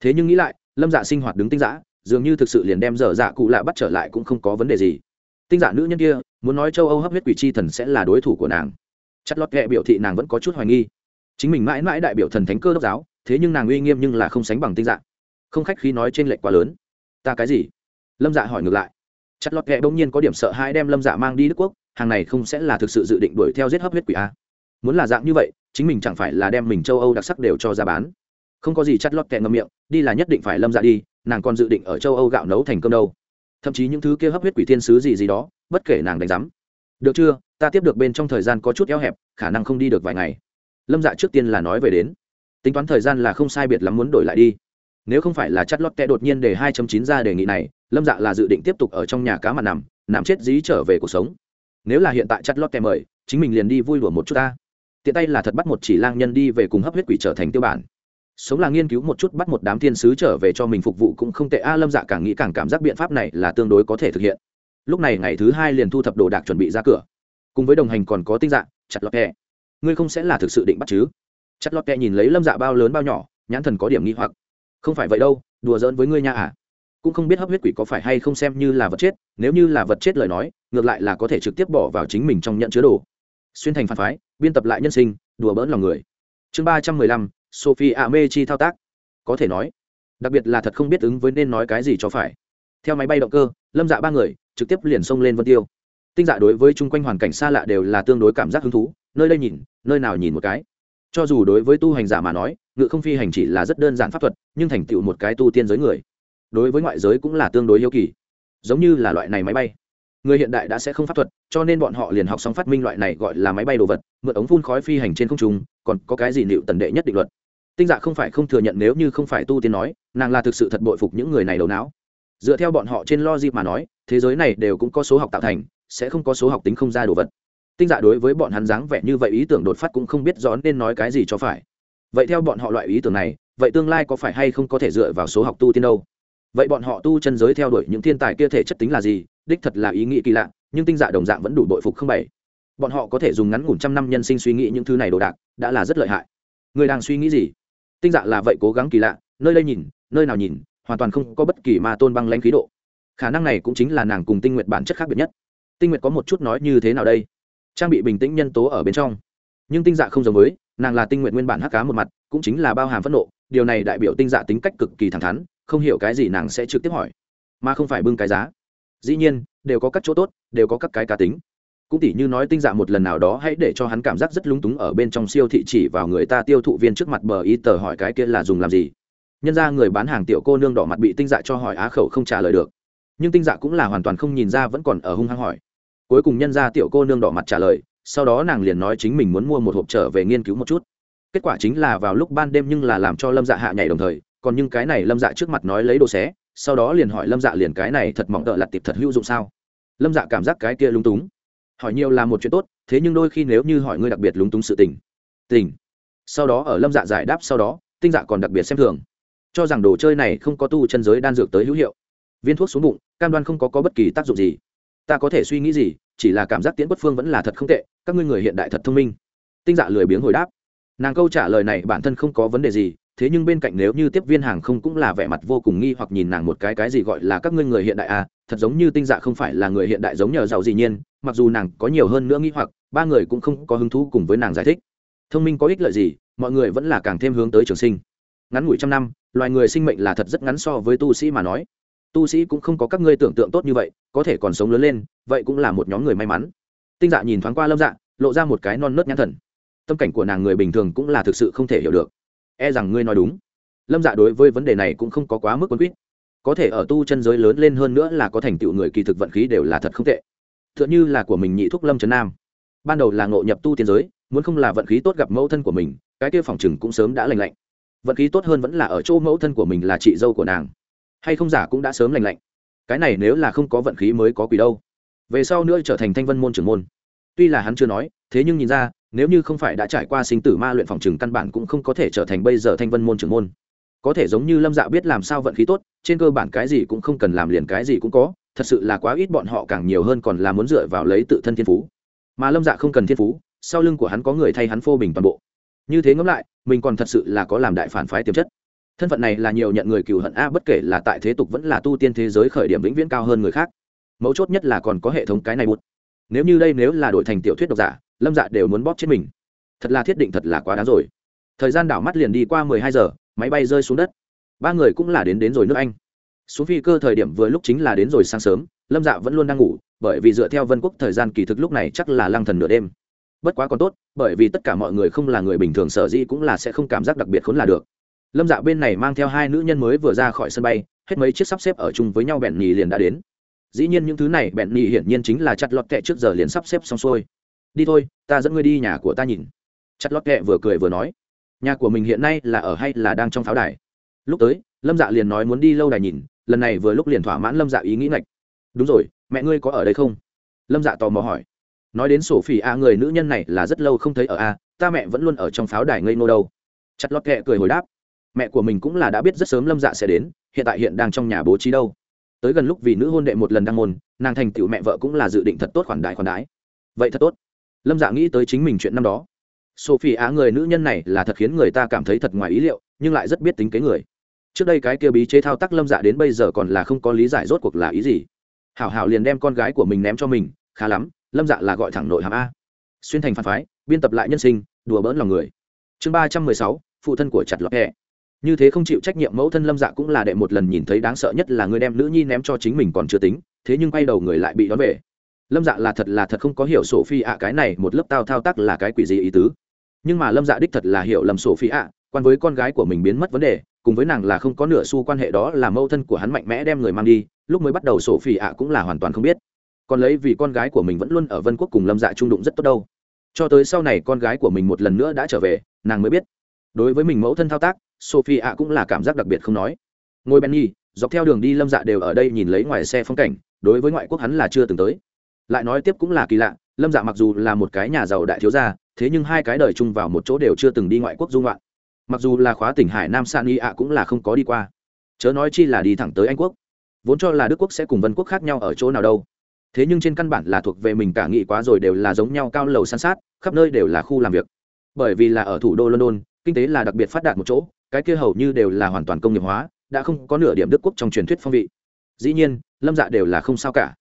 Thế nhưng nghĩ lại, lâm dạ sinh hoạt đứng tinh giã, dường như thực sự liền đem dở dạ cụ lạ bắt trở lại cũng không có vấn đề gì. Tinh dạ nữ nhân kia, muốn nói châu âu hấp huyết quỷ chi thần sẽ là đối thủ của nàng chặt lót kệ biểu thị nàng vẫn có chút hoài nghi. Chính mình mãi mãi đại biểu thần thánh cơ đốc giáo thế nhưng nàng uy nghiêm nhưng là không sánh bằng tinh dạng, không khách khí nói trên lệnh quá lớn. Ta cái gì? Lâm dạ hỏi ngược lại. Chặt lót kệ bỗng nhiên có điểm sợ hãi đem lâm dạ mang đi đức quốc hàng này không sẽ là thực sự dự định đuổi theo giết hấp huyết quỷ a. Muốn là dạng như vậy chính mình chẳng phải là đem mình châu âu đặc sắc đều cho ra bán. Không có gì chắt lót kệ ngâm miệng đi là nhất định phải lâm dạ đi nàng còn dự định ở châu âu gạo nấu thành cơm đâu. Thậm chí những thứ kia hấp huyết quỷ thiên sứ gì gì đó bất kể nàng đánh giám được chưa? Ta tiếp được bên trong thời gian có chút eo hẹp, khả năng không đi được vài ngày. Lâm dạ trước tiên là nói về đến. Tính toán thời gian là không sai biệt lắm muốn đổi lại đi. Nếu không phải là chắt lót tệ đột nhiên để hai chín ra đề nghị này, lâm dạ là dự định tiếp tục ở trong nhà cá mặt nằm nằm chết dí trở về cuộc sống. Nếu là hiện tại chắt lót tệ mời, chính mình liền đi vui lùa một chút ta. Tiện tay là thật bắt một chỉ lang nhân đi về cùng hấp huyết quỷ trở thành tiêu bản. Sống là nghiên cứu một chút bắt một đám thiên sứ trở về cho mình phục vụ cũng không tệ. A, lâm dạ càng nghĩ càng cảm giác biện pháp này là tương đối có thể thực hiện lúc này ngày thứ hai liền thu thập đồ đạc chuẩn bị ra cửa. Cùng với đồng hành còn có tinh dạng, chặt lọt kẹ. Ngươi không sẽ là thực sự định bắt chứ? Chặt lọt kẹ nhìn lấy lâm dạ bao lớn bao nhỏ nhãn thần có điểm nghi hoặc. Không phải vậy đâu đùa giỡn với ngươi nha à. Cũng không biết hấp huyết quỷ có phải hay không xem như là vật chết nếu như là vật chết lời nói ngược lại là có thể trực tiếp bỏ vào chính mình trong nhận chứa đồ. Xuyên thành phản phái biên tập lại nhân sinh đùa bỡn lòng người. Chương ba trăm mười lăm sophie a mê chi thao tác. Có thể nói đặc biệt là thật không biết ứng với nên nói cái gì cho phải. Theo máy bay động cơ lâm dạ ba người trực tiếp liền xông lên vân tiêu. Tinh dạ đối với chung quanh hoàn cảnh xa lạ đều là tương đối cảm giác hứng thú, nơi đây nhìn, nơi nào nhìn một cái. Cho dù đối với tu hành giả mà nói, ngự không phi hành chỉ là rất đơn giản pháp thuật, nhưng thành tựu một cái tu tiên giới người, đối với ngoại giới cũng là tương đối yêu kỳ. Giống như là loại này máy bay. Người hiện đại đã sẽ không pháp thuật, cho nên bọn họ liền học xong phát minh loại này gọi là máy bay đồ vật, mượn ống phun khói phi hành trên không trung, còn có cái gì nịu tần đệ nhất định luật. Tinh dạ không phải không thừa nhận nếu như không phải tu tiên nói, nàng là thực sự thật bội phục những người này đầu não. Dựa theo bọn họ trên lo gì mà nói thế giới này đều cũng có số học tạo thành, sẽ không có số học tính không ra đồ vật. Tinh dạ đối với bọn hắn dáng vẻ như vậy ý tưởng đột phát cũng không biết rõ nên nói cái gì cho phải. Vậy theo bọn họ loại ý tưởng này, vậy tương lai có phải hay không có thể dựa vào số học tu tiên đâu? Vậy bọn họ tu chân giới theo đuổi những thiên tài kia thể chất tính là gì? Đích thật là ý nghĩ kỳ lạ, nhưng tinh dạ đồng dạng vẫn đủ bội phục không bảy bọn họ có thể dùng ngắn ngủn trăm năm nhân sinh suy nghĩ những thứ này đồ đạc, đã là rất lợi hại. Người đang suy nghĩ gì? Tinh dạ là vậy cố gắng kỳ lạ, nơi đây nhìn, nơi nào nhìn, hoàn toàn không có bất kỳ ma tôn băng lãnh khí độ khả năng này cũng chính là nàng cùng tinh nguyệt bản chất khác biệt nhất tinh nguyệt có một chút nói như thế nào đây trang bị bình tĩnh nhân tố ở bên trong nhưng tinh dạ không giống với nàng là tinh nguyện nguyên bản hắc cá một mặt cũng chính là bao hàm phẫn nộ điều này đại biểu tinh dạ tính cách cực kỳ thẳng thắn không hiểu cái gì nàng sẽ trực tiếp hỏi mà không phải bưng cái giá dĩ nhiên đều có các chỗ tốt đều có các cái cá tính cũng tỉ như nói tinh dạ một lần nào đó hãy để cho hắn cảm giác rất lúng túng ở bên trong siêu thị chỉ vào người ta tiêu thụ viên trước mặt bờ ý tờ hỏi cái kia là dùng làm gì nhân ra người bán hàng tiểu cô nương đỏ mặt bị tinh dạ cho hỏi á khẩu không trả lời được nhưng tinh dạ cũng là hoàn toàn không nhìn ra vẫn còn ở hung hăng hỏi. Cuối cùng nhân ra tiểu cô nương đỏ mặt trả lời, sau đó nàng liền nói chính mình muốn mua một hộp trở về nghiên cứu một chút. Kết quả chính là vào lúc ban đêm nhưng là làm cho lâm dạ hạ nhảy đồng thời, còn nhưng cái này lâm dạ trước mặt nói lấy đồ xé, sau đó liền hỏi lâm dạ liền cái này thật mỏng tợ lặt tiệp thật hữu dụng sao? Lâm dạ cảm giác cái kia lúng túng. Hỏi nhiều là một chuyện tốt, thế nhưng đôi khi nếu như hỏi ngươi đặc biệt lúng túng sự tình tình. Sau đó ở lâm dạ giải đáp sau đó, tinh dạ còn đặc biệt xem thường. Cho rằng đồ chơi này không có tu chân giới đan dược tới hữu hiệu viên thuốc xuống bụng cam đoan không có, có bất kỳ tác dụng gì. Ta có thể suy nghĩ gì chỉ là cảm giác tiễn bất phương vẫn là thật không tệ các ngươi người hiện đại thật thông minh. Tinh dạ lười biếng hồi đáp. Nàng câu trả lời này bản thân không có vấn đề gì thế nhưng bên cạnh nếu như tiếp viên hàng không cũng là vẻ mặt vô cùng nghi hoặc nhìn nàng một cái cái gì gọi là các ngươi người hiện đại à thật giống như tinh dạ không phải là người hiện đại giống nhờ giàu gì nhiên mặc dù nàng có nhiều hơn nữa nghi hoặc ba người cũng không có hứng thú cùng với nàng giải thích. Thông minh có ích lợi gì mọi người vẫn là càng thêm hướng tới trường sinh. Ngắn ngủi trăm năm loài người sinh mệnh là thật rất ngắn so với tu sĩ mà nói tu sĩ cũng không có các ngươi tưởng tượng tốt như vậy, có thể còn sống lớn lên, vậy cũng là một nhóm người may mắn. Tinh dạ nhìn thoáng qua lâm dạ lộ ra một cái non nớt nhãn thần. Tâm cảnh của nàng người bình thường cũng là thực sự không thể hiểu được. E rằng ngươi nói đúng. Lâm dạ đối với vấn đề này cũng không có quá mức quân quýt. Có thể ở tu chân giới lớn lên hơn nữa là có thành tựu người kỳ thực vận khí đều là thật không tệ. T h ư ợ n h ư là của mình nhị thúc lâm trấn nam. Ban đầu là ngộ nhập tu tiên giới, muốn không là vận khí tốt gặp mẫu thân của mình, cái kia phòng chừng cũng sớm đã lành lạnh. Vận khí tốt hơn vẫn là ở chỗ mẫu thân của mình là chị dâu của nàng hay không giả cũng đã sớm lành lạnh. Cái này nếu là không có vận khí mới có quỷ đâu. Về sau nữa trở thành thanh vân môn trưởng môn. Tuy là hắn chưa nói, thế nhưng nhìn ra, nếu như không phải đã trải qua sinh tử ma luyện phòng trừng căn bản cũng không có thể trở thành bây giờ thanh vân môn trưởng môn. Có thể giống như lâm dạ biết làm sao vận khí tốt, trên cơ bản cái gì cũng không cần làm liền cái gì cũng có, thật sự là quá ít bọn họ càng nhiều hơn còn là muốn dựa vào lấy tự thân thiên phú. Mà lâm dạ không cần thiên phú, sau lưng của hắn có người thay hắn phô bình toàn bộ. Như thế ngẫm lại, mình còn thật sự là có làm đại phản phái tiềm chất thân phận này là nhiều nhận người cừu hận a, bất kể là tại thế tục vẫn là tu tiên thế giới khởi điểm vĩnh viễn cao hơn người khác. Mấu chốt nhất là còn có hệ thống cái này bút nếu như đây nếu là đổi thành tiểu thuyết độc giả, lâm dạ đều muốn bóp chết mình. Thật là thiết định thật là quá đáng rồi. Thời gian đảo mắt liền đi qua mười hai giờ, máy bay rơi xuống đất. Ba người cũng là đến đến rồi nước anh. Xuống phi cơ thời điểm vừa lúc chính là đến rồi sáng sớm, lâm dạ vẫn luôn đang ngủ, bởi vì dựa theo vân quốc thời gian kỳ thực lúc này chắc là lăng thần nửa đêm. Bất quá còn tốt, bởi vì tất cả mọi người không là người bình thường, sở dĩ cũng là sẽ không cảm giác đặc biệt khốn là được lâm dạ bên này mang theo hai nữ nhân mới vừa ra khỏi sân bay, hết mấy chiếc sắp xếp ở chung với nhau bẹn nhì liền đã đến. Dĩ nhiên những thứ này bẹn nhì hiển nhiên chính là chặt lọt kẹ trước giờ liền sắp xếp xong xuôi. Đi thôi, ta dẫn ngươi đi nhà của ta nhìn. Chặt lót kẹ vừa cười vừa nói. Nhà của mình hiện nay là ở hay là đang trong pháo đài? Lúc tới, lâm dạ liền nói muốn đi lâu đài nhìn, lần này vừa lúc liền thỏa mãn lâm dạ ý nghĩ ngạch. Đúng rồi, mẹ ngươi có ở đây không? Lâm dạ tò mò hỏi. Nói đến sổ phỉ a, người nữ nhân này là rất lâu không thấy ở a, ta mẹ vẫn luôn ở trong pháo đài ngây ngô đâu. Chặt lót kẹ cười hồi đáp mẹ của mình cũng là đã biết rất sớm lâm dạ sẽ đến, hiện tại hiện đang trong nhà bố trí đâu. Tới gần lúc vì nữ hôn đệ một lần đăng môn, nàng thành tựu mẹ vợ cũng là dự định thật tốt khoản đại khoản đái vậy thật tốt. Lâm dạ nghĩ tới chính mình chuyện năm đó. Sophie á, người nữ nhân này là thật khiến người ta cảm thấy thật ngoài ý liệu, nhưng lại rất biết tính kế người. Trước đây cái kia bí chế thao tác lâm dạ đến bây giờ còn là không có lý giải rốt cuộc là ý gì. Hảo hảo liền đem con gái của mình ném cho mình, khá lắm, lâm dạ là gọi thẳng nội hàm a. Xuyên thành phản phái, biên tập lại nhân sinh, đùa bỡn lòng người. Chương ba trăm mười sáu, phụ thân của chặt lọt hẹ như thế không chịu trách nhiệm mẫu thân lâm dạ cũng là đệ một lần nhìn thấy đáng sợ nhất là người đem nữ nhi ném cho chính mình còn chưa tính, thế nhưng quay đầu người lại bị đón về. Lâm dạ là thật là thật không có hiểu sổ phi ạ, cái này một lớp tao thao tác là cái quỷ gì ý tứ. Nhưng mà lâm dạ đích thật là hiểu lầm sổ phi ạ, quan với con gái của mình biến mất vấn đề, cùng với nàng là không có nửa xu quan hệ đó là mẫu thân của hắn mạnh mẽ đem người mang đi, lúc mới bắt đầu sổ phi ạ cũng là hoàn toàn không biết. Còn lấy vì con gái của mình vẫn luôn ở vân quốc cùng lâm dạ trung đụng rất tốt đâu. Cho tới sau này con gái của mình một lần nữa đã trở về, nàng mới biết. Đối với mình mẫu thân thao tác sophie ạ cũng là cảm giác đặc biệt không nói. Ngôi benny dọc theo đường đi lâm dạ đều ở đây nhìn lấy ngoài xe phong cảnh, đối với ngoại quốc hắn là chưa từng tới. Lại nói tiếp cũng là kỳ lạ, lâm dạ mặc dù là một cái nhà giàu đại thiếu gia, thế nhưng hai cái đời chung vào một chỗ đều chưa từng đi ngoại quốc dung loạn. Mặc dù là khóa tỉnh hải nam san y ạ cũng là không có đi qua. Chớ nói chi là đi thẳng tới anh quốc. Vốn cho là đức quốc sẽ cùng vân quốc khác nhau ở chỗ nào đâu. Thế nhưng trên căn bản là thuộc về mình cả nghị quá rồi đều là giống nhau cao lầu san sát, khắp nơi đều là khu làm việc. Bởi vì là ở thủ đô london, kinh tế là đặc biệt phát đạt một chỗ cái kia hầu như đều là hoàn toàn công nghiệp hóa, đã không có nửa điểm đức quốc trong truyền thuyết phong vị. Dĩ nhiên, lâm dạ đều là không sao cả.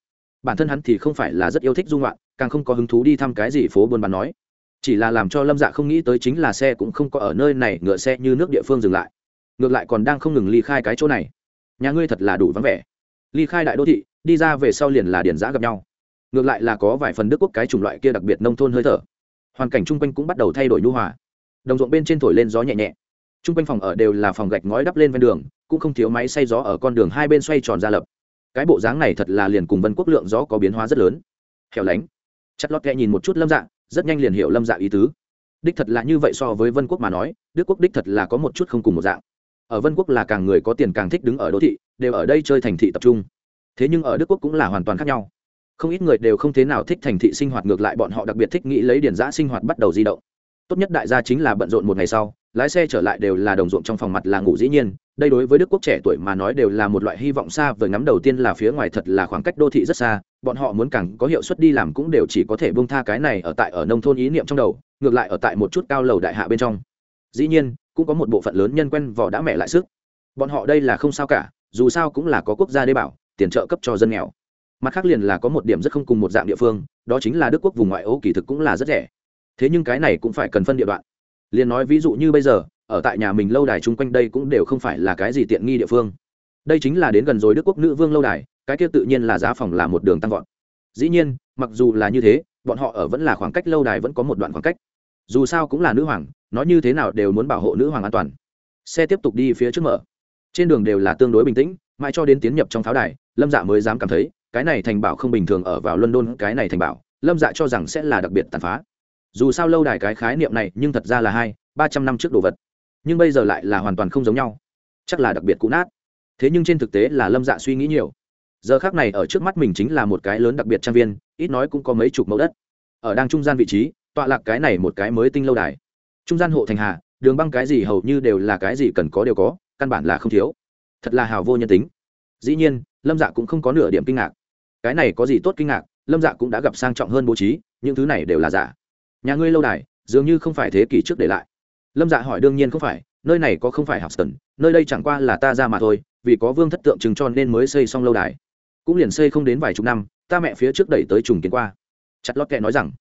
Bản thân hắn thì không phải là rất yêu thích dung loạn, càng không có hứng thú đi thăm cái gì phố buôn bán nói. Chỉ là làm cho lâm dạ không nghĩ tới chính là xe cũng không có ở nơi này, ngựa xe như nước địa phương dừng lại. Ngược lại còn đang không ngừng ly khai cái chỗ này. Nhà ngươi thật là đủ vắng vẻ. Ly khai đại đô thị, đi ra về sau liền là điển giã gặp nhau. Ngược lại là có vài phần đức quốc cái chủng loại kia đặc biệt nông thôn hơi thở. Hoàn cảnh chung quanh cũng bắt đầu thay đổi nhu hòa. Đồng ruộng bên trên thổi lên gió nhẹ nhẹ. Trung quanh phòng ở đều là phòng gạch ngói đắp lên ven đường, cũng không thiếu máy xay gió ở con đường hai bên xoay tròn ra lập. Cái bộ dáng này thật là liền cùng vân quốc lượng gió có biến hóa rất lớn. Hẻo lánh. Chặt lót kẹ nhìn một chút lâm dạ rất nhanh liền hiểu lâm dạ ý tứ. Đích thật là như vậy so với vân quốc mà nói, đức quốc đích thật là có một chút không cùng một dạng. Ở vân quốc là càng người có tiền càng thích đứng ở đô thị, đều ở đây chơi thành thị tập trung. Thế nhưng ở đức quốc cũng là hoàn toàn khác nhau. Không ít người đều không thế nào thích thành thị sinh hoạt, ngược lại bọn họ đặc biệt thích nghĩ lấy điển giã sinh hoạt bắt đầu di động. Tốt nhất đại gia chính là bận rộn một ngày sau lái xe trở lại đều là đồng ruộng trong phòng mặt là ngủ dĩ nhiên, đây đối với đức quốc trẻ tuổi mà nói đều là một loại hy vọng xa Vời. Ngắm đầu tiên là phía ngoài thật là khoảng cách đô thị rất xa, bọn họ muốn càng có hiệu suất đi làm cũng đều chỉ có thể bông tha cái này ở tại ở nông thôn ý niệm trong đầu, ngược lại ở tại một chút cao lầu đại hạ bên trong. Dĩ nhiên, cũng có một bộ phận lớn nhân quen vỏ đã mẹ lại sức. Bọn họ đây là không sao cả, dù sao cũng là có quốc gia đê bảo, tiền trợ cấp cho dân nghèo. Mặt khác liền là có một điểm rất không cùng một dạng địa phương, đó chính là đức quốc vùng ngoại ô kỳ thực cũng là rất rẻ. Thế nhưng cái này cũng phải cần phân địa đoạn liền nói ví dụ như bây giờ, ở tại nhà mình lâu đài chung quanh đây cũng đều không phải là cái gì tiện nghi địa phương. Đây chính là đến gần rồi đức quốc nữ vương lâu đài, cái kia tự nhiên là giá phòng là một đường tăng vọt. Dĩ nhiên, mặc dù là như thế, bọn họ ở vẫn là khoảng cách lâu đài vẫn có một đoạn khoảng cách. Dù sao cũng là nữ hoàng, nói như thế nào đều muốn bảo hộ nữ hoàng an toàn. Xe tiếp tục đi phía trước mở. Trên đường đều là tương đối bình tĩnh, mãi cho đến tiến nhập trong pháo đài, lâm dạ mới dám cảm thấy, cái này thành bảo không bình thường ở vào london, cái này thành bảo, lâm dạ cho rằng sẽ là đặc biệt tàn phá dù sao lâu đài cái khái niệm này nhưng thật ra là hai, ba trăm năm trước đồ vật. Nhưng bây giờ lại là hoàn toàn không giống nhau. Chắc là đặc biệt cũ nát. Thế nhưng trên thực tế là lâm dạ suy nghĩ nhiều. Giờ khác này ở trước mắt mình chính là một cái lớn đặc biệt trang viên, ít nói cũng có mấy chục mẫu đất. Ở đang trung gian vị trí, tọa lạc cái này một cái mới tinh lâu đài. Trung gian hộ thành hà, đường băng cái gì hầu như đều là cái gì cần có đều có, căn bản là không thiếu. Thật là hào vô nhân tính. Dĩ nhiên, lâm dạ cũng không có nửa điểm kinh ngạc. Cái này có gì tốt kinh ngạc, lâm dạ cũng đã gặp sang trọng hơn bố trí, những thứ này đều là giả nhà ngươi lâu đài, dường như không phải thế kỷ trước để lại. Lâm dạ hỏi, đương nhiên không phải, nơi này có không phải học tần nơi đây chẳng qua là ta ra mà thôi, vì có vương thất tượng trưng cho nên mới xây xong lâu đài. Cũng liền xây không đến vài chục năm, ta mẹ phía trước đẩy tới trùng kiến qua. Chặt lót kệ nói rằng,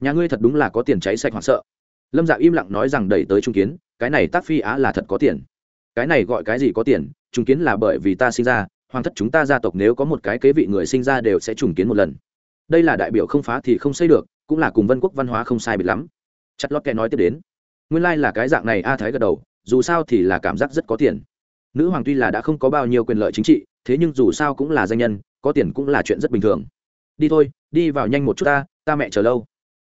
nhà ngươi thật đúng là có tiền cháy sạch hoảng sợ. Lâm dạ im lặng nói rằng đẩy tới trung kiến, cái này tác phi á là thật có tiền. Cái này gọi cái gì có tiền? Trung kiến là bởi vì ta sinh ra, hoàng thất chúng ta gia tộc nếu có một cái kế vị người sinh ra đều sẽ trùng kiến một lần. Đây là đại biểu không phá thì không xây được cũng là cùng vân quốc văn hóa không sai biệt lắm. Chặt lót kệ nói tiếp đến. Nguyên lai、like、là cái dạng này a thái gật đầu, dù sao thì là cảm giác rất có tiền. Nữ hoàng tuy là đã không có bao nhiêu quyền lợi chính trị, thế nhưng dù sao cũng là danh nhân, có tiền cũng là chuyện rất bình thường. Đi thôi, đi vào nhanh một chút ta ta mẹ chờ lâu.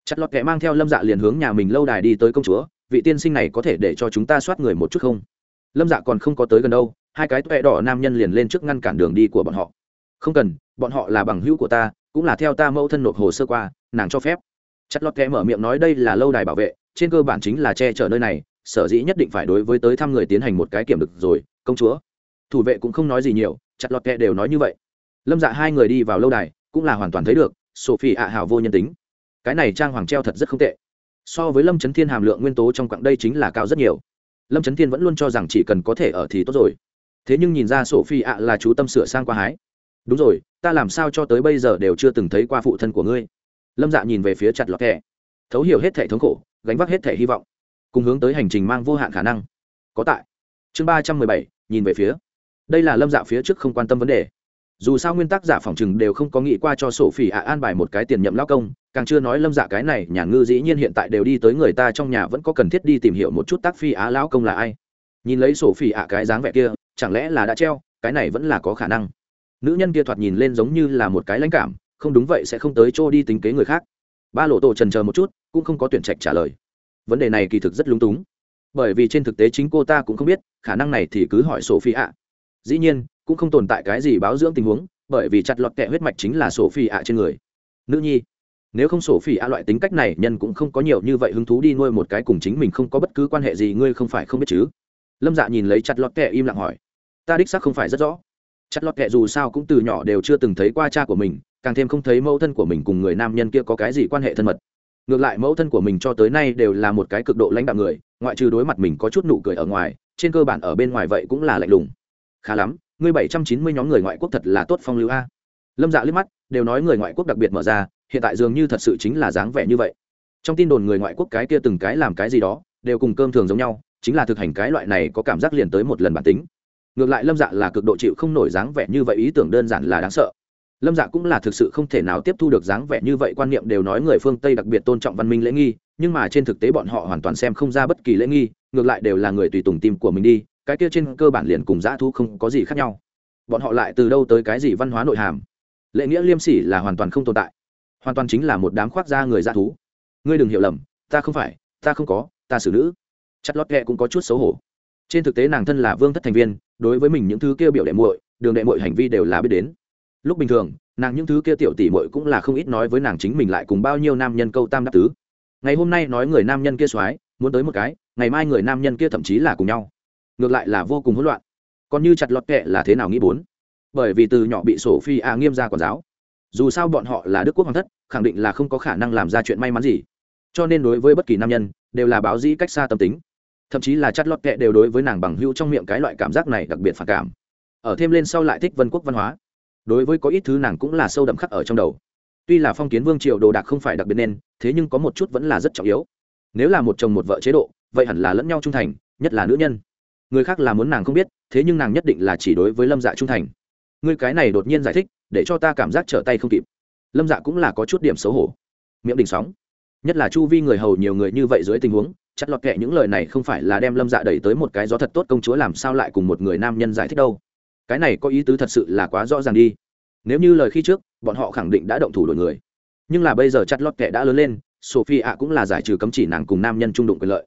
Chặt lọt kẻ mang theo lâm dạ liền hướng nhà mình lâu đài đi tới công chúa, vị tiên sinh này có thể để cho chúng ta soát người một chút không? Lâm dạ còn không có tới gần đâu, hai cái tuệ đỏ nam nhân liền lên trước ngăn cản đường đi của bọn họ. Không cần, bọn họ là bằng hữu của ta, cũng là theo ta mẫu thân nộp hồ sơ qua nàng cho phép. Chất lót kẽ mở miệng nói đây là lâu đài bảo vệ, trên cơ bản chính là che chở nơi này, sở dĩ nhất định phải đối với tới thăm người tiến hành một cái kiểm được rồi, công chúa. Thủ vệ cũng không nói gì nhiều, chặt lọt kẹ đều nói như vậy. Lâm dạ hai người đi vào lâu đài, cũng là hoàn toàn thấy được, sophie ạ hào vô nhân tính. Cái này trang hoàng treo thật rất không tệ. So với lâm trấn thiên hàm lượng nguyên tố trong quặng đây chính là cao rất nhiều. Lâm trấn thiên vẫn luôn cho rằng chỉ cần có thể ở thì tốt rồi. Thế nhưng nhìn ra sophie ạ là chú tâm sửa sang qua hái. Đúng rồi, ta làm sao cho tới bây giờ đều chưa từng thấy qua phụ thân của ngươi lâm dạ nhìn về phía chặt lọt kẹ thấu hiểu hết thể thống khổ, gánh vác hết thể hy vọng. Cùng hướng tới hành trình mang vô hạn khả năng. Có tại. Chương ba trăm mười bảy, nhìn về phía. Đây là lâm dạ phía trước không quan tâm vấn đề. Dù sao nguyên tắc giả phòng chừng đều không có nghĩ qua cho sổ phỉ ạ an bài một cái tiền nhậm lao công, càng chưa nói lâm dạ cái này, nhà ngư dĩ nhiên hiện tại đều đi tới người ta trong nhà vẫn có cần thiết đi tìm hiểu một chút tác phi á lão công là ai. Nhìn lấy sổ phỉ ạ cái dáng vẻ kia, chẳng lẽ là đã treo, cái này vẫn là có khả năng. Nữ nhân kia thoạt nhìn lên giống như là một cái lãnh cảm không đúng vậy sẽ không tới chỗ đi tính kế người khác. Ba lộ tổ trần chờ một chút, cũng không có tuyển trạch trả lời. Vấn đề này kỳ thực rất lúng túng. Bởi vì trên thực tế chính cô ta cũng không biết, khả năng này thì cứ hỏi sổ phi ạ dĩ nhiên, cũng không tồn tại cái gì báo dưỡng tình huống, bởi vì chặt lọt kẹ huyết mạch chính là sổ phi ạ trên người. Nữ nhi, nếu không sổ phi ạ loại tính cách này, nhân cũng không có nhiều như vậy hứng thú đi nuôi một cái cùng chính mình không có bất cứ quan hệ gì, ngươi không phải không biết chứ? Lâm dạ nhìn lấy chặt lọt kẹ im lặng hỏi. Ta đích xác không phải rất rõ. Chặt lọt kẹ dù sao cũng từ nhỏ đều chưa từng thấy qua cha của mình càng thêm không thấy mẫu thân của mình cùng người nam nhân kia có cái gì quan hệ thân mật. Ngược lại mẫu thân của mình cho tới nay đều là một cái cực độ lãnh đạo người, ngoại trừ đối mặt mình có chút nụ cười ở ngoài, trên cơ bản ở bên ngoài vậy cũng là lạnh lùng. Khá lắm, ngươi bảy trăm chín mươi nhóm người ngoại quốc thật là tốt phong lưu a. Lâm dạ liếc mắt, đều nói người ngoại quốc đặc biệt mở ra, hiện tại dường như thật sự chính là dáng vẻ như vậy. Trong tin đồn người ngoại quốc cái kia từng cái làm cái gì đó, đều cùng cơm thường giống nhau, chính là thực hành cái loại này có cảm giác liền tới một lần bản tính. Ngược lại lâm dạ là cực độ chịu không nổi dáng vẻ như vậy, ý tưởng đơn giản là đáng sợ lâm dạ cũng là thực sự không thể nào tiếp thu được dáng vẻ như vậy, quan niệm đều nói người phương tây đặc biệt tôn trọng văn minh lễ nghi, nhưng mà trên thực tế bọn họ hoàn toàn xem không ra bất kỳ lễ nghi, ngược lại đều là người tùy tùng tim của mình đi, cái kia trên cơ bản liền cùng dã thu không có gì khác nhau. Bọn họ lại từ đâu tới cái gì văn hóa nội hàm? Lễ nghĩa liêm sỉ là hoàn toàn không tồn tại, hoàn toàn chính là một đám khoác da người dã thú. Ngươi đừng hiểu lầm, ta không phải, ta không có, ta xử nữ. Chất lót ghẹ cũng có chút xấu hổ. Trên thực tế nàng thân là vương thất thành viên, đối với mình những thứ kia biểu đệ muội, đường đệ muội hành vi đều là biết đến lúc bình thường, nàng những thứ kia tiểu tỷ muội cũng là không ít nói với nàng chính mình lại cùng bao nhiêu nam nhân câu tam đáp tứ. Ngày hôm nay nói người nam nhân kia soái muốn tới một cái, ngày mai người nam nhân kia thậm chí là cùng nhau. Ngược lại là vô cùng hỗn loạn. Còn như chặt lọt kệ là thế nào nghĩ bốn? Bởi vì từ nhỏ bị sổ phi a nghiêm ra quản giáo. Dù sao bọn họ là đức quốc hoàng thất, khẳng định là không có khả năng làm ra chuyện may mắn gì. Cho nên đối với bất kỳ nam nhân, đều là báo dĩ cách xa tâm tính. Thậm chí là chặt lót kệ đều đối với nàng bằng hữu trong miệng cái loại cảm giác này đặc biệt phản cảm. Ở thêm lên sau lại thích vân quốc văn hóa đối với có ít thứ nàng cũng là sâu đậm khắc ở trong đầu. Tuy là phong kiến vương triều đồ đạc không phải đặc biệt nên, thế nhưng có một chút vẫn là rất trọng yếu. Nếu là một chồng một vợ chế độ, vậy hẳn là lẫn nhau trung thành, nhất là nữ nhân. Người khác là muốn nàng không biết, thế nhưng nàng nhất định là chỉ đối với lâm dạ trung thành. Người cái này đột nhiên giải thích, để cho ta cảm giác trở tay không kịp. Lâm dạ cũng là có chút điểm xấu hổ. Miệng đỉnh sóng. Nhất là chu vi người hầu nhiều người như vậy dưới tình huống, chặt lọt kệ những lời này không phải là đem lâm dạ đẩy tới một cái gió thật tốt công chúa làm sao lại cùng một người nam nhân giải thích đâu cái này có ý tứ thật sự là quá rõ ràng đi. Nếu như lời khi trước, bọn họ khẳng định đã động thủ đổi người. Nhưng là bây giờ chặt lọt kệ đã lớn lên sophie ạ cũng là giải trừ cấm chỉ nàng cùng nam nhân trung đụng quyền lợi.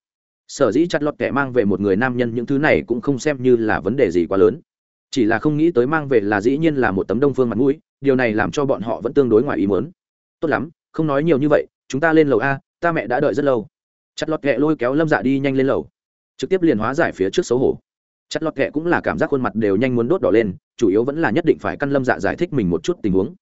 Sở dĩ chặt lọt kệ mang về một người nam nhân những thứ này cũng không xem như là vấn đề gì quá lớn. Chỉ là không nghĩ tới mang về là dĩ nhiên là một tấm đông phương mặt mũi, điều này làm cho bọn họ vẫn tương đối ngoài ý mớn tốt lắm, không nói nhiều như vậy, chúng ta lên lầu a, ta mẹ đã đợi rất lâu. Chặt lọt kệ lôi kéo lâm dạ đi nhanh lên lầu. Trực tiếp liền hóa giải phía trước xấu hổ chặt lọt kệ cũng là cảm giác khuôn mặt đều nhanh muốn đốt đỏ lên chủ yếu vẫn là nhất định phải căn lâm dạ giải thích mình một chút tình huống.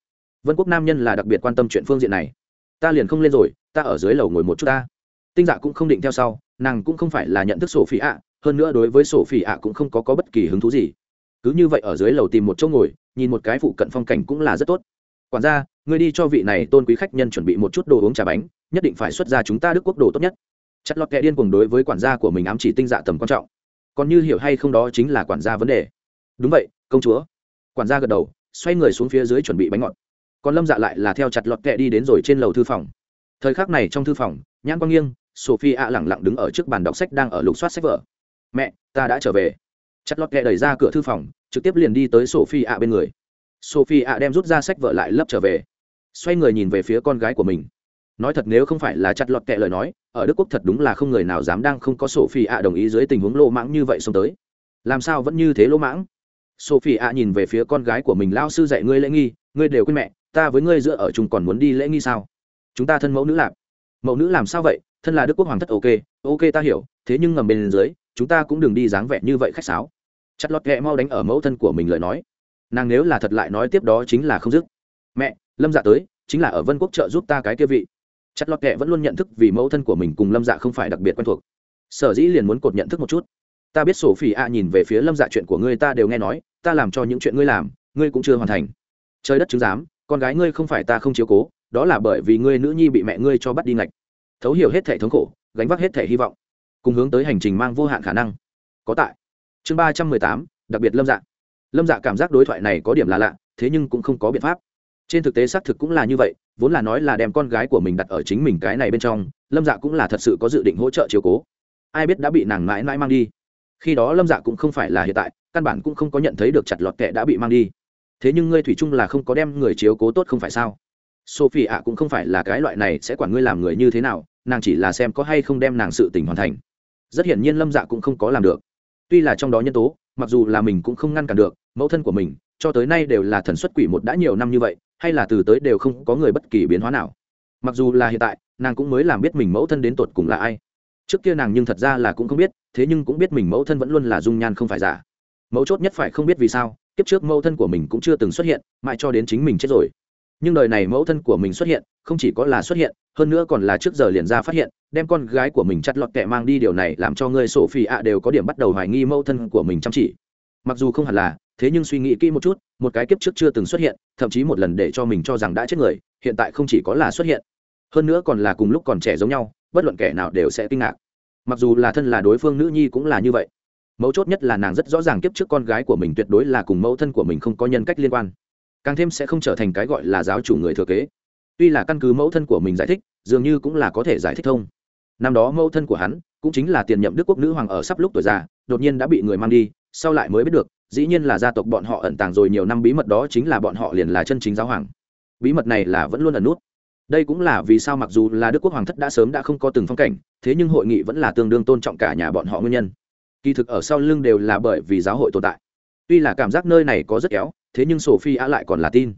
Vân quốc nam nhân là đặc biệt quan tâm chuyện phương diện này. Ta liền không lên rồi ta ở dưới lầu ngồi một chút ta. Tinh dạ cũng không định theo sau nàng cũng không phải là nhận thức sổ phỉ ạ hơn nữa đối với sổ phỉ ạ cũng không có, có bất kỳ hứng thú gì. Cứ như vậy ở dưới lầu tìm một chỗ ngồi nhìn một cái phụ cận phong cảnh cũng là rất tốt. Quản gia người đi cho vị này tôn quý khách nhân chuẩn bị một chút đồ uống trà bánh nhất định phải xuất ra chúng ta đức quốc đồ tốt nhất. Chặt lọt kệ điên cuồng đối với quản gia của mình ám chỉ tinh dạ tầm quan trọng còn như hiểu hay không đó chính là quản gia vấn đề. Đúng vậy, công chúa. Quản gia gật đầu, xoay người xuống phía dưới chuẩn bị bánh ngọt. Còn lâm dạ lại là theo chặt lọt kẹ đi đến rồi trên lầu thư phòng. Thời khắc này trong thư phòng, nhãn quang nghiêng sophie ạ lẳng lặng đứng ở trước bàn đọc sách đang ở lục soát sách vở. Mẹ, ta đã trở về. Chặt lọt kẹ đẩy ra cửa thư phòng, trực tiếp liền đi tới sophie ạ bên người. Sophie ạ đem rút ra sách vở lại lấp trở về. Xoay người nhìn về phía con gái của mình. Nói thật nếu không phải là chặt lọt kệ lời nói ở đức quốc thật đúng là không người nào dám đang không có sophie ạ đồng ý dưới tình huống lô mãng như vậy xông tới. Làm sao vẫn như thế lô mãng? Sophie ạ nhìn về phía con gái của mình lao sư dạy ngươi lễ nghi, ngươi đều quên mẹ, ta với ngươi dựa ở chung còn muốn đi lễ nghi sao? Chúng ta thân mẫu nữ làm. Mẫu nữ làm sao vậy? Thân là đức quốc hoàng thất, ok ok, ta hiểu, thế nhưng ngầm bên dưới, chúng ta cũng đừng đi dáng vẻ như vậy khách sáo. Chặt lọt ghẹ mau đánh ở mẫu thân của mình lời nói. Nàng nếu là thật lại nói tiếp đó chính là không dứt. Mẹ, lâm dạ tới, chính là ở vân quốc trợ giúp ta cái kia vị chặt lọt kệ vẫn luôn nhận thức vì mẫu thân của mình cùng lâm dạ không phải đặc biệt quen thuộc. Sở dĩ liền muốn cột nhận thức một chút. Ta biết sổ phỉ a nhìn về phía lâm dạ chuyện của ngươi ta đều nghe nói, ta làm cho những chuyện ngươi làm, ngươi cũng chưa hoàn thành. Trời đất chứng giám, con gái ngươi không phải ta không chiếu cố, đó là bởi vì ngươi nữ nhi bị mẹ ngươi cho bắt đi ngạch. Thấu hiểu hết thể thống khổ, gánh vác hết thể hy vọng. Cùng hướng tới hành trình mang vô hạn khả năng. Có tại. Chương ba trăm mười tám, đặc biệt lâm dạ. Lâm dạ cảm giác đối thoại này có điểm là lạ, thế nhưng cũng không có biện pháp trên thực tế xác thực cũng là như vậy, vốn là nói là đem con gái của mình đặt ở chính mình cái này bên trong, lâm dạ cũng là thật sự có dự định hỗ trợ chiếu cố. Ai biết đã bị nàng mãi mãi mang đi. Khi đó lâm dạ cũng không phải là hiện tại, căn bản cũng không có nhận thấy được chặt lọt kệ đã bị mang đi. Thế nhưng ngươi thủy chung là không có đem người chiếu cố tốt không phải sao? Sophie ạ à, cũng không phải là cái loại này sẽ quản ngươi làm người như thế nào, nàng chỉ là xem có hay không đem nàng sự tình hoàn thành. Rất hiển nhiên lâm dạ cũng không có làm được. Tuy là trong đó nhân tố, mặc dù là mình cũng không ngăn cản được, mẫu thân của mình, cho tới nay đều là thần xuất quỷ một đã nhiều năm như vậy hay là từ tới đều không có người bất kỳ biến hóa nào. Mặc dù là hiện tại, nàng cũng mới làm biết mình mẫu thân đến tột cùng là ai. Trước kia nàng nhưng thật ra là cũng không biết, thế nhưng cũng biết mình mẫu thân vẫn luôn là dung nhan không phải giả. Mẫu chốt nhất phải không biết vì sao, kiếp trước mẫu thân của mình cũng chưa từng xuất hiện, mãi cho đến chính mình chết rồi. Nhưng đời này mẫu thân của mình xuất hiện, không chỉ có là xuất hiện, hơn nữa còn là trước giờ liền ra phát hiện, đem con gái của mình chặt lọt kẹ mang đi điều này làm cho người sổ phi ạ đều có điểm bắt đầu hoài nghi mẫu thân của mình chăm chỉ. Mặc dù không hẳn là thế nhưng suy nghĩ kỹ một chút, một cái kiếp trước chưa từng xuất hiện, thậm chí một lần để cho mình cho rằng đã chết người, hiện tại không chỉ có là xuất hiện. Hơn nữa còn là cùng lúc còn trẻ giống nhau, bất luận kẻ nào đều sẽ kinh ngạc. Mặc dù là thân là đối phương nữ nhi cũng là như vậy. Mấu chốt nhất là nàng rất rõ ràng kiếp trước con gái của mình tuyệt đối là cùng mẫu thân của mình không có nhân cách liên quan. Càng thêm sẽ không trở thành cái gọi là giáo chủ người thừa kế. Tuy là căn cứ mẫu thân của mình giải thích, dường như cũng là có thể giải thích thông. Năm đó mẫu thân của hắn cũng chính là tiền nhậm đức quốc nữ hoàng ở sắp lúc tuổi già, đột nhiên đã bị người mang đi, sau lại mới biết được dĩ nhiên là gia tộc bọn họ ẩn tàng rồi nhiều năm bí mật đó chính là bọn họ liền là chân chính giáo hoàng. Bí mật này là vẫn luôn ẩn nút. Đây cũng là vì sao mặc dù là đức quốc hoàng thất đã sớm đã không có từng phong cảnh, thế nhưng hội nghị vẫn là tương đương tôn trọng cả nhà bọn họ nguyên nhân. Kỳ thực ở sau lưng đều là bởi vì giáo hội tồn tại. Tuy là cảm giác nơi này có rất kéo, thế nhưng sophie lại còn là tin.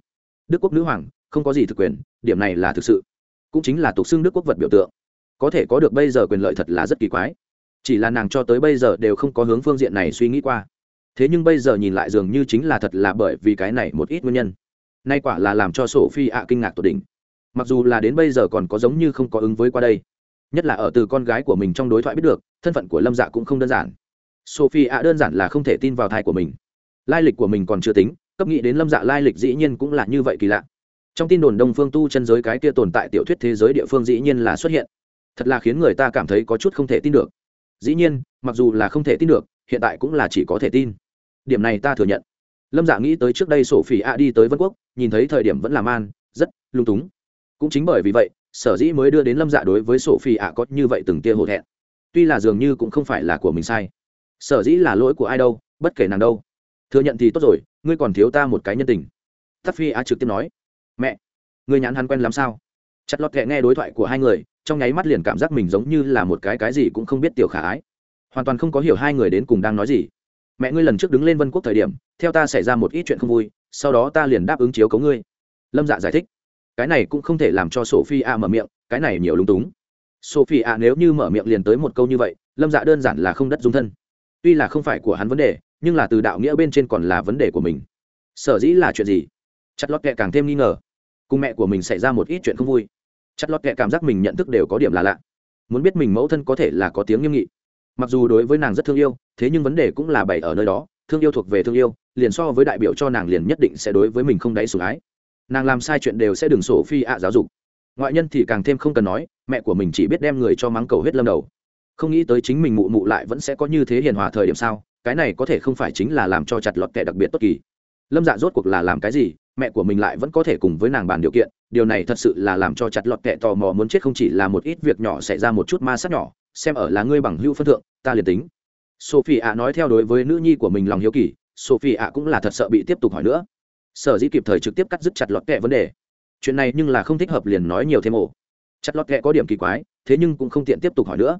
Đức quốc nữ hoàng, không có gì thực quyền, điểm này là thực sự. Cũng chính là tục xưng đức quốc vật biểu tượng. Có thể có được bây giờ quyền lợi thật là rất kỳ quái. Chỉ là nàng cho tới bây giờ đều không có hướng phương diện này suy nghĩ qua thế nhưng bây giờ nhìn lại dường như chính là thật là bởi vì cái này một ít nguyên nhân. Nay quả là làm cho sổ phi ạ kinh ngạc tột đỉnh. Mặc dù là đến bây giờ còn có giống như không có ứng với qua đây. Nhất là ở từ con gái của mình trong đối thoại biết được, thân phận của lâm dạ cũng không đơn giản. Sophie ạ đơn giản là không thể tin vào thai của mình. Lai lịch của mình còn chưa tính, cấp nghĩ đến lâm dạ lai lịch dĩ nhiên cũng là như vậy kỳ lạ. Trong tin đồn đông phương tu chân giới cái kia tồn tại tiểu thuyết thế giới địa phương dĩ nhiên là xuất hiện. Thật là khiến người ta cảm thấy có chút không thể tin được. Dĩ nhiên, mặc dù là không thể tin được, hiện tại cũng là chỉ có thể tin điểm này ta thừa nhận. Lâm dạ nghĩ tới trước đây sổ phỉ a đi tới vân quốc, nhìn thấy thời điểm vẫn là man, rất lung túng. Cũng chính bởi vì vậy, sở dĩ mới đưa đến lâm dạ đối với sổ phỉ a có như vậy từng tia hổ thẹn. Tuy là dường như cũng không phải là của mình sai. Sở dĩ là lỗi của ai đâu, bất kể nàng đâu. Thừa nhận thì tốt rồi, ngươi còn thiếu ta một cái nhân tình. Tắc phi á trực tiếp nói. Mẹ, ngươi nhãn hắn quen làm sao? Chặt lọt kệ nghe đối thoại của hai người, trong nháy mắt liền cảm giác mình giống như là một cái cái gì cũng không biết tiểu khả ái. Hoàn toàn không có hiểu hai người đến cùng đang nói gì mẹ ngươi lần trước đứng lên vân quốc thời điểm, theo ta xảy ra một ít chuyện không vui, sau đó ta liền đáp ứng chiếu cấu ngươi. Lâm dạ giải thích. Cái này cũng không thể làm cho sophie a mở miệng, cái này nhiều lung túng. Sophie a nếu như mở miệng liền tới một câu như vậy, lâm dạ đơn giản là không đất dung thân. Tuy là không phải của hắn vấn đề, nhưng là từ đạo nghĩa bên trên còn là vấn đề của mình. Sở dĩ là chuyện gì? Chặt lót kệ càng thêm nghi ngờ. Cùng mẹ của mình xảy ra một ít chuyện không vui. Chặt lót kệ cảm giác mình nhận thức đều có điểm là lạ. Muốn biết mình mẫu thân có thể là có tiếng nghiêm nghị mặc dù đối với nàng rất thương yêu, thế nhưng vấn đề cũng là bày ở nơi đó, thương yêu thuộc về thương yêu, liền so với đại biểu cho nàng liền nhất định sẽ đối với mình không đáy sủng ái. Nàng làm sai chuyện đều sẽ đừng sổ phi ạ giáo dục. Ngoại nhân thì càng thêm không cần nói, mẹ của mình chỉ biết đem người cho mắng cầu hết lâm đầu. Không nghĩ tới chính mình mụ mụ lại vẫn sẽ có như thế hiền hòa thời điểm sao, cái này có thể không phải chính là làm cho chặt lọt kẻ đặc biệt tốt kỳ. Lâm dạ rốt cuộc là làm cái gì, mẹ của mình lại vẫn có thể cùng với nàng bàn điều kiện, điều này thật sự là làm cho chặt lọt kẻ tò mò muốn chết không chỉ là một ít việc nhỏ xảy ra một chút ma sát nhỏ xem ở là ngươi bằng hữu phân thượng, ta liền tính. Sophie ạ nói theo đối với nữ nhi của mình lòng hiếu kỳ, sophie ạ cũng là thật sợ bị tiếp tục hỏi nữa. Sở dĩ kịp thời trực tiếp cắt dứt chặt lọt kẹ vấn đề. Chuyện này nhưng là không thích hợp liền nói nhiều thêm ổ. Chặt lọt kẹ có điểm kỳ quái, thế nhưng cũng không tiện tiếp tục hỏi nữa.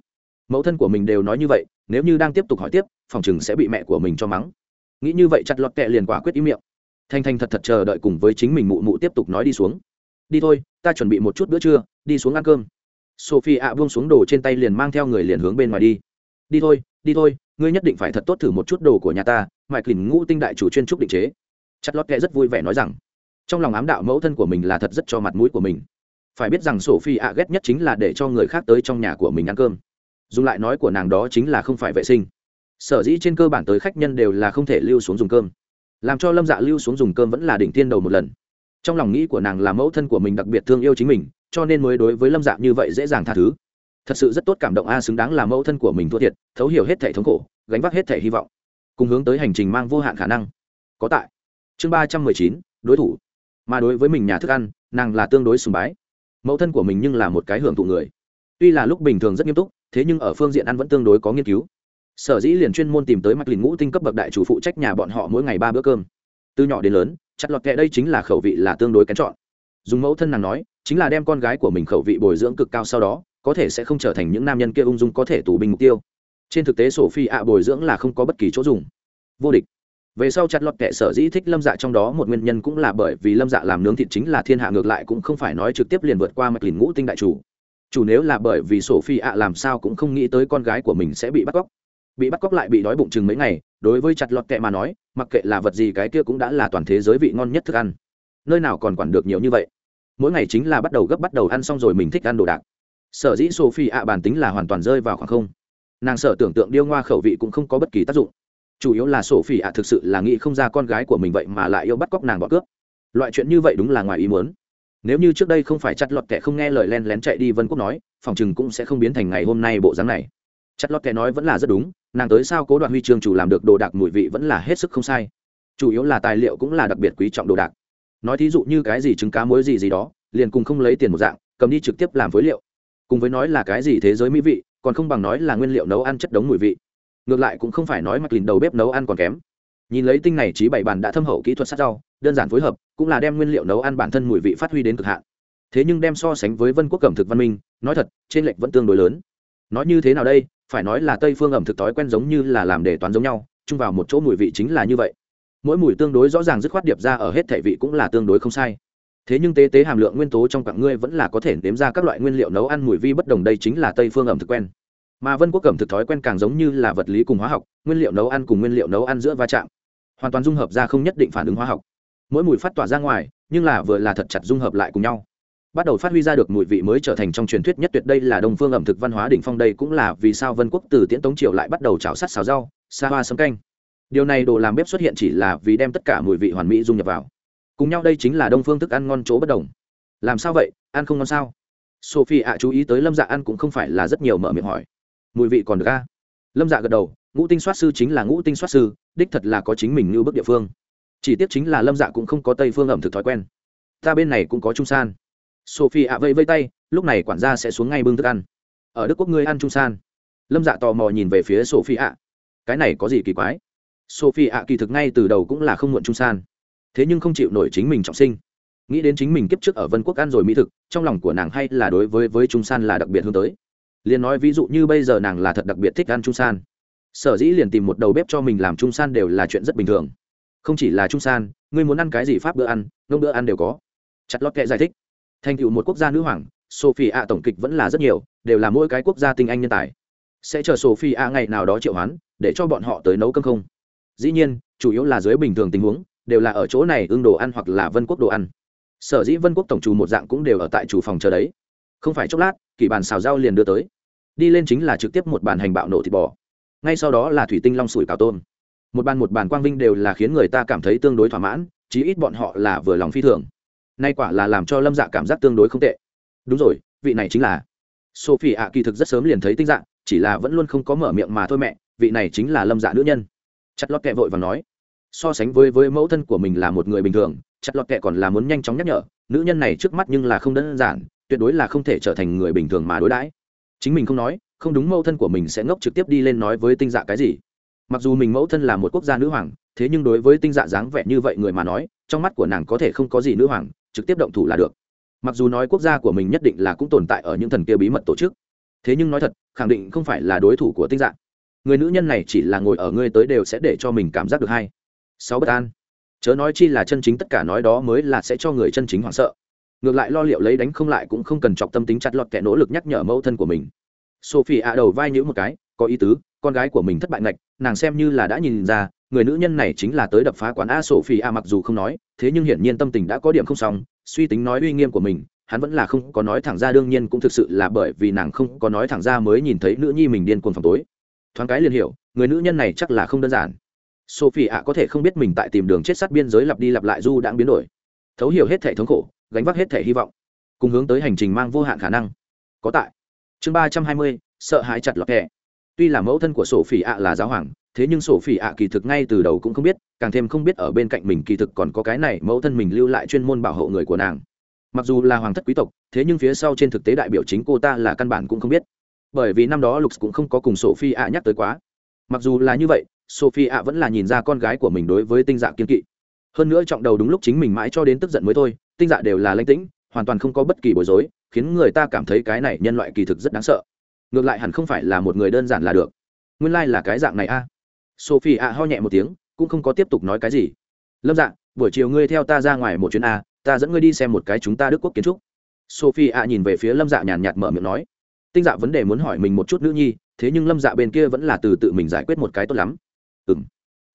Mẫu thân của mình đều nói như vậy, nếu như đang tiếp tục hỏi tiếp, phòng chừng sẽ bị mẹ của mình cho mắng. Nghĩ như vậy chặt lọt kẹ liền quả quyết ý miệng. Thanh thanh thật thật chờ đợi cùng với chính mình mụ mụ tiếp tục nói đi xuống. Đi thôi, ta chuẩn bị một chút bữa trưa, đi xuống ăn cơm sophie ạ buông xuống đồ trên tay liền mang theo người liền hướng bên ngoài đi. Đi thôi đi thôi, ngươi nhất định phải thật tốt thử một chút đồ của nhà ta mại kỳnh ngũ tinh đại chủ chuyên trúc định chế. Chất lót kệ rất vui vẻ nói rằng, trong lòng ám đạo mẫu thân của mình là thật rất cho mặt mũi của mình. Phải biết rằng sophie ạ ghét nhất chính là để cho người khác tới trong nhà của mình ăn cơm. Dùng lại nói của nàng đó chính là không phải vệ sinh. Sở dĩ trên cơ bản tới khách nhân đều là không thể lưu xuống dùng cơm. Làm cho lâm dạ lưu xuống dùng cơm vẫn là đỉnh tiên đầu một lần. Trong lòng nghĩ của nàng là mẫu thân của mình đặc biệt thương yêu chính mình cho nên mới đối với lâm dạ như vậy dễ dàng tha thứ. Thật sự rất tốt cảm động a xứng đáng là mẫu thân của mình thua thiệt, thấu hiểu hết thể thống khổ, gánh vác hết thể hy vọng. Cùng hướng tới hành trình mang vô hạn khả năng. Có tại. Chương ba trăm mười chín, đối thủ. Mà đối với mình nhà thức ăn, nàng là tương đối sùng bái. Mẫu thân của mình nhưng là một cái hưởng thụ người. Tuy là lúc bình thường rất nghiêm túc, thế nhưng ở phương diện ăn vẫn tương đối có nghiên cứu. Sở dĩ liền chuyên môn tìm tới mạch lìn ngũ tinh cấp bậc đại chủ phụ trách nhà bọn họ mỗi ngày ba bữa cơm. Từ nhỏ đến lớn, chặt lọt kệ đây chính là khẩu vị là tương đối kén chọn. Dùng mẫu thân nàng nói chính là đem con gái của mình khẩu vị bồi dưỡng cực cao sau đó, có thể sẽ không trở thành những nam nhân kia ung dung có thể tù binh mục tiêu. Trên thực tế sổ phi ạ bồi dưỡng là không có bất kỳ chỗ dùng. Vô địch. Về sau chặt lọt kệ sở dĩ thích lâm dạ trong đó một nguyên nhân cũng là bởi vì lâm dạ làm nướng thịt chính là thiên hạ ngược lại cũng không phải nói trực tiếp liền vượt qua mạch lìn ngũ tinh đại chủ. Chủ nếu là bởi vì sổ phi ạ làm sao cũng không nghĩ tới con gái của mình sẽ bị bắt cóc. Bị bắt cóc lại bị đói bụng chừng mấy ngày, đối với chặt lọt kệ mà nói, mặc kệ là vật gì cái kia cũng đã là toàn thế giới vị ngon nhất thức ăn. Nơi nào còn quản được nhiều như vậy? Mỗi ngày chính là bắt đầu gấp bắt đầu ăn xong rồi mình thích ăn đồ đạc. Sở dĩ sophie ạ bản tính là hoàn toàn rơi vào khoảng không. Nàng sợ tưởng tượng điêu ngoa khẩu vị cũng không có bất kỳ tác dụng. Chủ yếu là sophie ạ thực sự là nghĩ không ra con gái của mình vậy mà lại yêu bắt cóc nàng bỏ cướp. Loại chuyện như vậy đúng là ngoài ý muốn. Nếu như trước đây không phải chặt lọt kẻ không nghe lời len lén chạy đi vân quốc nói, phòng chừng cũng sẽ không biến thành ngày hôm nay bộ dáng này. Chặt lọt kẻ nói vẫn là rất đúng, nàng tới sao cố đoạn huy chương chủ làm được đồ đạc mùi vị vẫn là hết sức không sai. Chủ yếu là tài liệu cũng là đặc biệt quý trọng đồ đạc nói thí dụ như cái gì trứng cá muối gì gì đó, liền cùng không lấy tiền một dạng, cầm đi trực tiếp làm phối liệu. Cùng với nói là cái gì thế giới mỹ vị, còn không bằng nói là nguyên liệu nấu ăn chất đống mùi vị. Ngược lại cũng không phải nói mặc lìn đầu bếp nấu ăn còn kém. Nhìn lấy tinh này trí bảy bàn đã thâm hậu kỹ thuật sát rau, đơn giản phối hợp, cũng là đem nguyên liệu nấu ăn bản thân mùi vị phát huy đến cực hạn. Thế nhưng đem so sánh với vân quốc cẩm thực văn minh, nói thật, trên lệch vẫn tương đối lớn. Nói như thế nào đây, phải nói là tây phương ẩm thực thói quen giống như là làm đề toán giống nhau, chung vào một chỗ mùi vị chính là như vậy mỗi mùi tương đối rõ ràng dứt khoát điệp ra ở hết thể vị cũng là tương đối không sai. Thế nhưng tế tế hàm lượng nguyên tố trong quặng ngươi vẫn là có thể nếm ra các loại nguyên liệu nấu ăn mùi vi bất đồng, đây chính là tây phương ẩm thực quen. Mà vân quốc ẩm thực thói quen càng giống như là vật lý cùng hóa học, nguyên liệu nấu ăn cùng nguyên liệu nấu ăn giữa va chạm, hoàn toàn dung hợp ra không nhất định phản ứng hóa học. Mỗi mùi phát tỏa ra ngoài, nhưng là vừa là thật chặt dung hợp lại cùng nhau. Bắt đầu phát huy ra được mùi vị mới trở thành trong truyền thuyết nhất tuyệt, đây là đông phương ẩm thực văn hóa đỉnh phong, đây cũng là vì sao vân quốc từ tiễn tống triều lại bắt đầu chảo sắt xào rau, xa hoa sấm canh điều này đồ làm bếp xuất hiện chỉ là vì đem tất cả mùi vị hoàn mỹ dung nhập vào. Cùng nhau đây chính là đông phương thức ăn ngon chỗ bất đồng. Làm sao vậy? Ăn không ngon sao? Sophie ạ, chú ý tới lâm dạ ăn cũng không phải là rất nhiều mở miệng hỏi. Mùi vị còn được a? Lâm dạ gật đầu, ngũ tinh soát sư chính là ngũ tinh soát sư, đích thật là có chính mình như bức địa phương. Chỉ tiếc chính là lâm dạ cũng không có tây phương ẩm thực thói quen. Ta bên này cũng có trung san. Sophie ạ vẫy vây tay, lúc này quản gia sẽ xuống ngay bưng thức ăn. Ở đức quốc ngươi ăn trung san. Lâm dạ tò mò nhìn về phía sophie ạ. Cái này có gì kỳ quái? Sophie ạ, kỳ thực ngay từ đầu cũng là không muộn trung san. Thế nhưng không chịu nổi chính mình trọng sinh. Nghĩ đến chính mình kiếp trước ở vân quốc ăn rồi mỹ thực, trong lòng của nàng hay là đối với với trung san là đặc biệt hướng tới. Liền nói ví dụ như bây giờ nàng là thật đặc biệt thích ăn trung san. Sở dĩ liền tìm một đầu bếp cho mình làm trung san đều là chuyện rất bình thường. Không chỉ là trung san, ngươi muốn ăn cái gì pháp bữa ăn, nông bữa ăn đều có. Chặt lót kệ giải thích. Thành tựu một quốc gia nữ hoàng, sophie a tổng kịch vẫn là rất nhiều, đều là mỗi cái quốc gia tinh anh nhân tài. Sẽ chờ sophie a ngày nào đó triệu hoán, để cho bọn họ tới nấu cơm không? Dĩ nhiên, chủ yếu là dưới bình thường tình huống, đều là ở chỗ này ương đồ ăn hoặc là vân quốc đồ ăn. Sở dĩ vân quốc tổng trù một dạng cũng đều ở tại chủ phòng chờ đấy. Không phải chốc lát, kỳ bàn xào rau liền đưa tới. Đi lên chính là trực tiếp một bàn hành bạo nổ thịt bò. Ngay sau đó là thủy tinh long sủi cào tôm. Một bàn một bàn quang vinh đều là khiến người ta cảm thấy tương đối thỏa mãn, chí ít bọn họ là vừa lòng phi thường. Nay quả là làm cho lâm dạ cảm giác tương đối không tệ. Đúng rồi, vị này chính là sophie ạ, kỳ thực rất sớm liền thấy tinh dạng, chỉ là vẫn luôn không có mở miệng mà thôi mẹ, vị này chính là lâm dạ nữ nhân chặt lót kẹ vội và nói, so sánh với với mẫu thân của mình là một người bình thường, chặt lọt kệ còn là muốn nhanh chóng nhắc nhở, nữ nhân này trước mắt nhưng là không đơn giản, tuyệt đối là không thể trở thành người bình thường mà đối đãi. Chính mình không nói, không đúng mẫu thân của mình sẽ ngốc trực tiếp đi lên nói với tinh dạ cái gì. Mặc dù mình mẫu thân là một quốc gia nữ hoàng, thế nhưng đối với tinh dạ dáng vẻ như vậy người mà nói, trong mắt của nàng có thể không có gì nữ hoàng, trực tiếp động thủ là được. Mặc dù nói quốc gia của mình nhất định là cũng tồn tại ở những thần kia bí mật tổ chức, thế nhưng nói thật, khẳng định không phải là đối thủ của tinh dạng người nữ nhân này chỉ là ngồi ở ngươi tới đều sẽ để cho mình cảm giác được hay. Sáu bất an. Chớ nói chi là chân chính tất cả nói đó mới là sẽ cho người chân chính hoảng sợ. Ngược lại lo liệu lấy đánh không lại cũng không cần chọc tâm tính chặt lọt kẻ nỗ lực nhắc nhở mẫu thân của mình. Sophie ạ đầu vai nhữ một cái, có ý tứ, con gái của mình thất bại ngạch, nàng xem như là đã nhìn ra, người nữ nhân này chính là tới đập phá quán a sophie a mặc dù không nói, thế nhưng hiển nhiên tâm tình đã có điểm không xong, suy tính nói uy nghiêm của mình, hắn vẫn là không có nói thẳng ra, đương nhiên cũng thực sự là bởi vì nàng không có nói thẳng ra mới nhìn thấy nữ nhi mình điên cuồng phòng tối thoáng cái liền hiểu, người nữ nhân này chắc là không đơn giản. Sophie ạ có thể không biết mình tại tìm đường chết sát biên giới lặp đi lặp lại du đang biến đổi. Thấu hiểu hết thể thống khổ, gánh vác hết thể hy vọng. Cùng hướng tới hành trình mang vô hạn khả năng. Có tại. Chương ba trăm hai mươi, sợ hãi chặt lọt kẻ tuy là mẫu thân của sổ phỉ ạ là giáo hoàng, thế nhưng sổ phỉ ạ kỳ thực ngay từ đầu cũng không biết, càng thêm không biết ở bên cạnh mình kỳ thực còn có cái này mẫu thân mình lưu lại chuyên môn bảo hộ người của nàng. Mặc dù là hoàng thất quý tộc, thế nhưng phía sau trên thực tế đại biểu chính cô ta là căn bản cũng không biết bởi vì năm đó lục cũng không có cùng Sophie ạ nhắc tới quá. Mặc dù là như vậy sophie ạ vẫn là nhìn ra con gái của mình đối với tinh dạ kiên kỵ. Hơn nữa trọng đầu đúng lúc chính mình mãi cho đến tức giận mới thôi, tinh dạ đều là lãnh tĩnh, hoàn toàn không có bất kỳ bối rối, khiến người ta cảm thấy cái này nhân loại kỳ thực rất đáng sợ. Ngược lại hẳn không phải là một người đơn giản là được. Nguyên lai、like、là cái dạng này a. Sophie ạ ho nhẹ một tiếng, cũng không có tiếp tục nói cái gì. Lâm dạng buổi chiều ngươi theo ta ra ngoài một chuyến a, ta dẫn ngươi đi xem một cái chúng ta đức quốc kiến trúc. Sophie ạ nhìn về phía lâm dạ nhàn nhạt mở miệng nói tinh dạ vấn đề muốn hỏi mình một chút nữ nhi, thế nhưng lâm dạ bên kia vẫn là từ tự mình giải quyết một cái tốt lắm. Ừng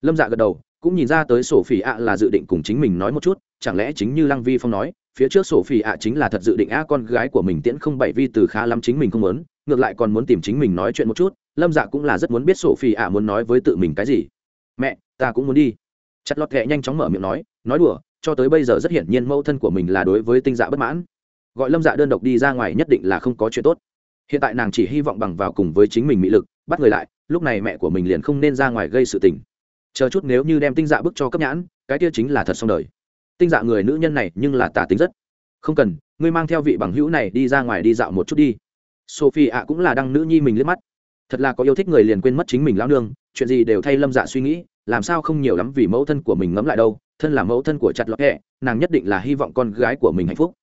lâm dạ gật đầu, cũng nhìn ra tới sổ phỉ ạ là dự định cùng chính mình nói một chút, chẳng lẽ chính như lăng vi phong nói, phía trước sổ phỉ ạ chính là thật dự định, a, con gái của mình tiễn không bảy vi từ khá lắm chính mình không muốn, ngược lại còn muốn tìm chính mình nói chuyện một chút. Lâm dạ cũng là rất muốn biết sổ phỉ ạ muốn nói với tự mình cái gì. Mẹ, ta cũng muốn đi. Chặt lọt kệ nhanh chóng mở miệng nói nói đùa, cho tới bây giờ rất hiển nhiên mẫu thân của mình là đối với tinh dạ bất mãn. Gọi lâm dạ đơn độc đi ra ngoài nhất định là không có chuyện tốt hiện tại nàng chỉ hy vọng bằng vào cùng với chính mình mỹ lực, bắt người lại, lúc này mẹ của mình liền không nên ra ngoài gây sự tình. Chờ chút nếu như đem tinh dạ bức cho cấp nhãn, cái kia chính là thật xong đời. Tinh dạ người nữ nhân này nhưng là tả tính rất. Không cần, ngươi mang theo vị bằng hữu này đi ra ngoài đi dạo một chút đi. Sophie ạ cũng là đăng nữ nhi mình liếc mắt. Thật là có yêu thích người liền quên mất chính mình lão nương, chuyện gì đều thay lâm dạ suy nghĩ, làm sao không nhiều lắm vì mẫu thân của mình ngẫm lại đâu, thân là mẫu thân của chặt lọt hẹ, nàng nhất định là hy vọng con gái của mình hạnh phúc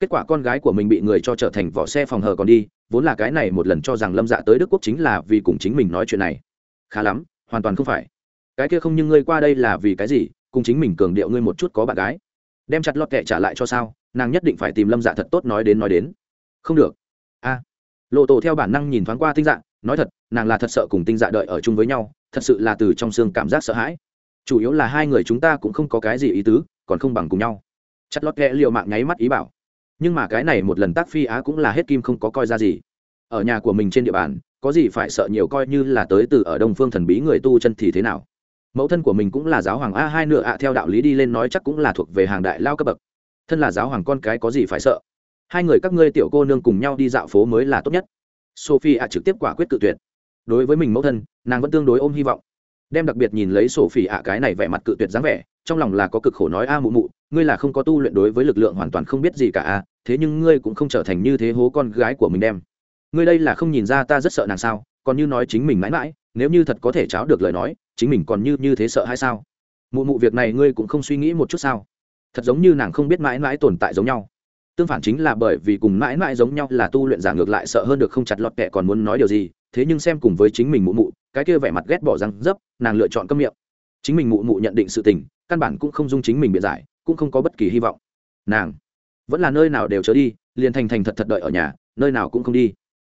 kết quả con gái của mình bị người cho trở thành vỏ xe phòng hờ còn đi, vốn là cái này một lần cho rằng lâm dạ tới đức quốc chính là vì cùng chính mình nói chuyện này. Khá lắm, hoàn toàn không phải. Cái kia không nhưng ngươi qua đây là vì cái gì, cùng chính mình cường điệu ngươi một chút có bạn gái. Đem chặt lọt kệ trả lại cho sao, nàng nhất định phải tìm lâm dạ thật tốt nói đến nói đến. Không được. A. Lộ tổ theo bản năng nhìn thoáng qua tinh dạ nói thật, nàng là thật sợ cùng tinh dạ đợi ở chung với nhau, thật sự là từ trong xương cảm giác sợ hãi. Chủ yếu là hai người chúng ta cũng không có cái gì ý tứ, còn không bằng cùng nhau. Chặt lọt kệ liệu mạng nháy mắt ý bảo nhưng mà cái này một lần tác phi á cũng là hết kim không có coi ra gì. Ở nhà của mình trên địa bàn, có gì phải sợ nhiều coi như là tới từ ở đông phương thần bí người tu chân thì thế nào? Mẫu thân của mình cũng là giáo hoàng a hai nửa ạ, theo đạo lý đi lên nói chắc cũng là thuộc về hàng đại lao cấp bậc. Thân là giáo hoàng con cái có gì phải sợ? Hai người các ngươi tiểu cô nương cùng nhau đi dạo phố mới là tốt nhất. Sophie ạ trực tiếp quả quyết cự tuyệt. Đối với mình mẫu thân, nàng vẫn tương đối ôm hy vọng. Đem đặc biệt nhìn lấy sophie ạ, cái này vẻ mặt cự tuyệt dáng vẻ, trong lòng là có cực khổ nói a mụ mụ, ngươi là không có tu luyện đối với lực lượng hoàn toàn không biết gì cả a thế nhưng ngươi cũng không trở thành như thế hố con gái của mình đem. Ngươi đây là không nhìn ra ta rất sợ nàng sao, còn như nói chính mình mãi mãi, nếu như thật có thể cháo được lời nói, chính mình còn như như thế sợ hay sao? Mụ mụ việc này ngươi cũng không suy nghĩ một chút sao? Thật giống như nàng không biết mãi mãi tồn tại giống nhau. Tương phản chính là bởi vì cùng mãi mãi giống nhau là tu luyện giả ngược lại sợ hơn được không chặt lọt kẻ còn muốn nói điều gì, thế nhưng xem cùng với chính mình mụ mụ, cái kia vẻ mặt ghét bỏ răng dấp, nàng lựa chọn câm miệng. Chính mình mụ mụ nhận định sự tình, căn bản cũng không dung chính mình biện giải, cũng không có bất kỳ hy vọng. Nàng vẫn là nơi nào đều chớ đi, liền thành thành thật thật đợi ở nhà, nơi nào cũng không đi.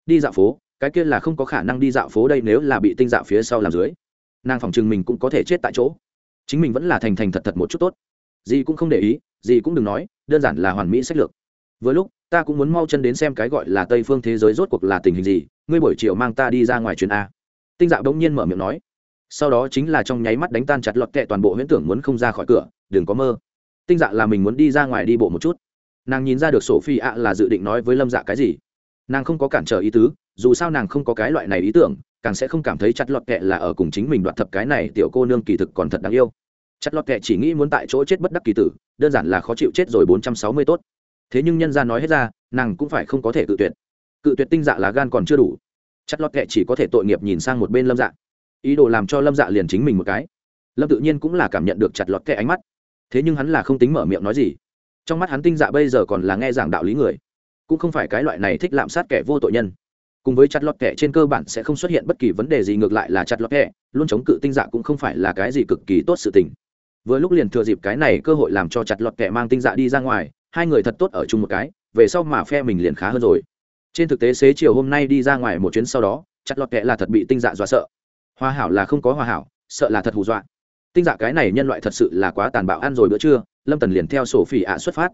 Đi dạo phố, cái kia là không có khả năng đi dạo phố đây nếu là bị tinh dạo phía sau làm dưới. Nàng phòng chừng mình cũng có thể chết tại chỗ. Chính mình vẫn là thành thành thật thật một chút tốt. Gì cũng không để ý gì cũng đừng nói, đơn giản là hoàn mỹ sách lược. Với lúc, ta cũng muốn mau chân đến xem cái gọi là tây phương thế giới rốt cuộc là tình hình gì, ngươi buổi chiều mang ta đi ra ngoài chuyến a. Tinh dạo đông nhiên mở miệng nói. Sau đó chính là trong nháy mắt đánh tan chặt lọt kệ toàn bộ huyễn tưởng muốn không ra khỏi cửa, đừng có mơ. Tinh dạ là mình muốn đi ra ngoài đi bộ một chút nàng nhìn ra được sổ phi ạ là dự định nói với lâm dạ cái gì. Nàng không có cản trở ý tứ, dù sao nàng không có cái loại này ý tưởng, càng sẽ không cảm thấy chặt lọt kệ là ở cùng chính mình đoạt thập cái này tiểu cô nương kỳ thực còn thật đáng yêu. Chặt lọt kệ chỉ nghĩ muốn tại chỗ chết bất đắc kỳ tử, đơn giản là khó chịu chết rồi bốn trăm sáu mươi tốt. Thế nhưng nhân ra nói hết ra, nàng cũng phải không có thể cự tuyệt. Cự tuyệt tinh dạ là gan còn chưa đủ. Chặt lọt kệ chỉ có thể tội nghiệp nhìn sang một bên lâm dạ. Ý đồ làm cho lâm dạ liền chính mình một cái. Lâm tự nhiên cũng là cảm nhận được chặt lọt kệ ánh mắt. Thế nhưng hắn là không tính mở miệng nói gì trong mắt hắn tinh dạ bây giờ còn là nghe giảng đạo lý người, cũng không phải cái loại này thích lạm sát kẻ vô tội nhân. Cùng với chặt lọt kẻ trên cơ bản sẽ không xuất hiện bất kỳ vấn đề gì, ngược lại là chặt lọt kẻ, luôn chống cự tinh dạ cũng không phải là cái gì cực kỳ tốt sự tình. Vừa lúc liền thừa dịp cái này cơ hội làm cho chặt lọt kẻ mang tinh dạ đi ra ngoài, hai người thật tốt ở chung một cái, về sau mà phe mình liền khá hơn rồi. Trên thực tế xế chiều hôm nay đi ra ngoài một chuyến sau đó, chặt lọt kẻ là thật bị tinh dạ dọa sợ. Hoa hảo là không có hoa hảo, sợ là thật hù dọa. Tinh dạ cái này nhân loại thật sự là quá tàn bạo ăn rồi bữa trưa lâm tần liền theo sổ phỉ ạ xuất phát.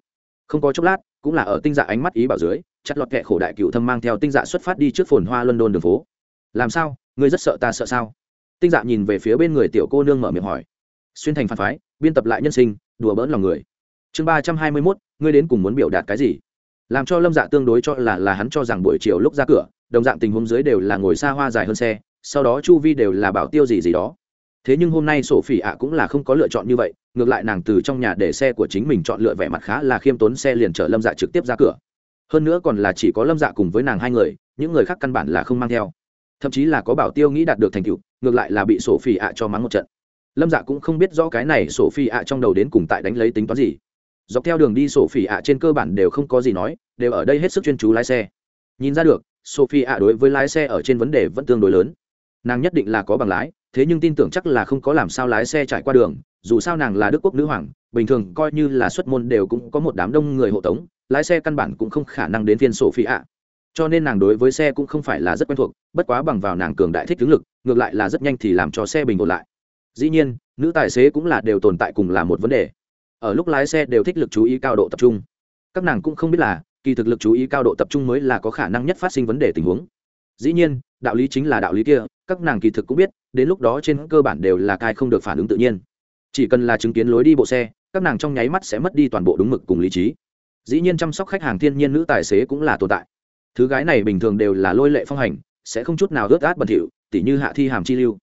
Không có chốc lát, cũng là ở tinh dạ ánh mắt ý bảo dưới, chặt lọt kẹ khổ đại cựu thâm mang theo tinh dạ xuất phát đi trước phồn hoa london đường phố. Làm sao? Ngươi rất sợ ta sợ sao? Tinh dạ nhìn về phía bên người tiểu cô nương mở miệng hỏi. Xuyên thành phản phái, biên tập lại nhân sinh, đùa bỡn lòng người. Chương ba trăm hai mươi mốt, ngươi đến cùng muốn biểu đạt cái gì? Làm cho lâm dạ tương đối cho là là hắn cho rằng buổi chiều lúc ra cửa, đồng dạng tình huống dưới đều là ngồi xa hoa dài hơn xe, sau đó chu vi đều là bảo tiêu gì gì đó thế nhưng hôm nay sổ phỉ ạ cũng là không có lựa chọn như vậy, ngược lại nàng từ trong nhà để xe của chính mình chọn lựa vẻ mặt khá là khiêm tốn xe liền chở lâm dạ trực tiếp ra cửa. Hơn nữa còn là chỉ có lâm dạ cùng với nàng hai người, những người khác căn bản là không mang theo. Thậm chí là có bảo tiêu nghĩ đạt được thành tựu, ngược lại là bị sổ phỉ ạ cho mắng một trận. Lâm dạ cũng không biết rõ cái này sổ phỉ ạ trong đầu đến cùng tại đánh lấy tính toán gì. Dọc theo đường đi sổ phỉ ạ trên cơ bản đều không có gì nói, đều ở đây hết sức chuyên chú lái xe. Nhìn ra được, sophie ạ đối với lái xe ở trên vấn đề vẫn tương đối lớn. Nàng nhất định là có bằng lái thế nhưng tin tưởng chắc là không có làm sao lái xe trải qua đường, dù sao nàng là đức quốc nữ hoàng, bình thường coi như là xuất môn đều cũng có một đám đông người hộ tống, lái xe căn bản cũng không khả năng đến phiên sổ phi ạ cho nên nàng đối với xe cũng không phải là rất quen thuộc, bất quá bằng vào nàng cường đại thích tướng lực, ngược lại là rất nhanh thì làm cho xe bình ổn lại. Dĩ nhiên, nữ tài xế cũng là đều tồn tại cùng là một vấn đề. Ở lúc lái xe đều thích lực chú ý cao độ tập trung. Các nàng cũng không biết là, kỳ thực lực chú ý cao độ tập trung mới là có khả năng nhất phát sinh vấn đề tình huống. Dĩ nhiên, đạo lý chính là đạo lý kia các nàng kỳ thực cũng biết, đến lúc đó trên cơ bản đều là cai không được phản ứng tự nhiên. Chỉ cần là chứng kiến lối đi bộ xe, các nàng trong nháy mắt sẽ mất đi toàn bộ đúng mực cùng lý trí. Dĩ nhiên chăm sóc khách hàng thiên nhiên nữ tài xế cũng là tồn tại. Thứ gái này bình thường đều là lôi lệ phong hành, sẽ không chút nào ướt át bẩn thỉu, tỉ như hạ thi hàm chi lưu.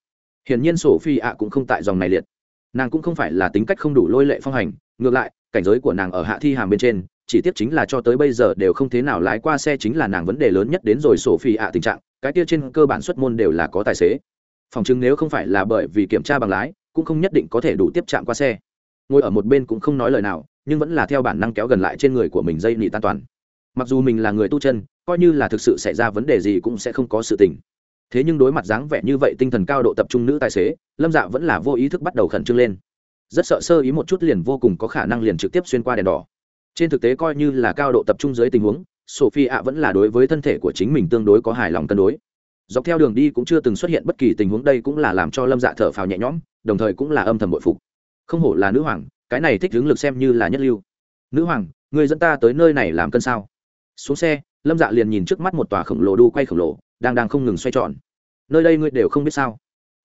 Hiển nhiên sổ phi ạ cũng không tại dòng này liệt. Nàng cũng không phải là tính cách không đủ lôi lệ phong hành, ngược lại, cảnh giới của nàng ở hạ thi hàm bên trên chỉ tiếc chính là cho tới bây giờ đều không thế nào lái qua xe chính là nàng vấn đề lớn nhất đến rồi sổ phi ạ tình trạng, cái kia trên cơ bản xuất môn đều là có tài xế. Phòng chứng nếu không phải là bởi vì kiểm tra bằng lái, cũng không nhất định có thể đủ tiếp chạm qua xe. Ngồi ở một bên cũng không nói lời nào, nhưng vẫn là theo bản năng kéo gần lại trên người của mình dây nị tan toàn. Mặc dù mình là người tu chân, coi như là thực sự xảy ra vấn đề gì cũng sẽ không có sự tình. Thế nhưng đối mặt dáng vẻ như vậy tinh thần cao độ tập trung nữ tài xế, lâm dạ vẫn là vô ý thức bắt đầu khẩn trương lên. Rất sợ sơ ý một chút liền vô cùng có khả năng liền trực tiếp xuyên qua đèn đỏ trên thực tế coi như là cao độ tập trung dưới tình huống sophie ạ vẫn là đối với thân thể của chính mình tương đối có hài lòng cân đối. Dọc theo đường đi cũng chưa từng xuất hiện bất kỳ tình huống đây cũng là làm cho lâm dạ thở phào nhẹ nhõm, đồng thời cũng là âm thầm bội phục. Không hổ là nữ hoàng, cái này thích hướng lực xem như là nhất lưu. Nữ hoàng, người dẫn ta tới nơi này làm cân sao? Xuống xe, lâm dạ liền nhìn trước mắt một tòa khổng lồ đu quay khổng lồ, đang đang không ngừng xoay tròn. Nơi đây ngươi đều không biết sao?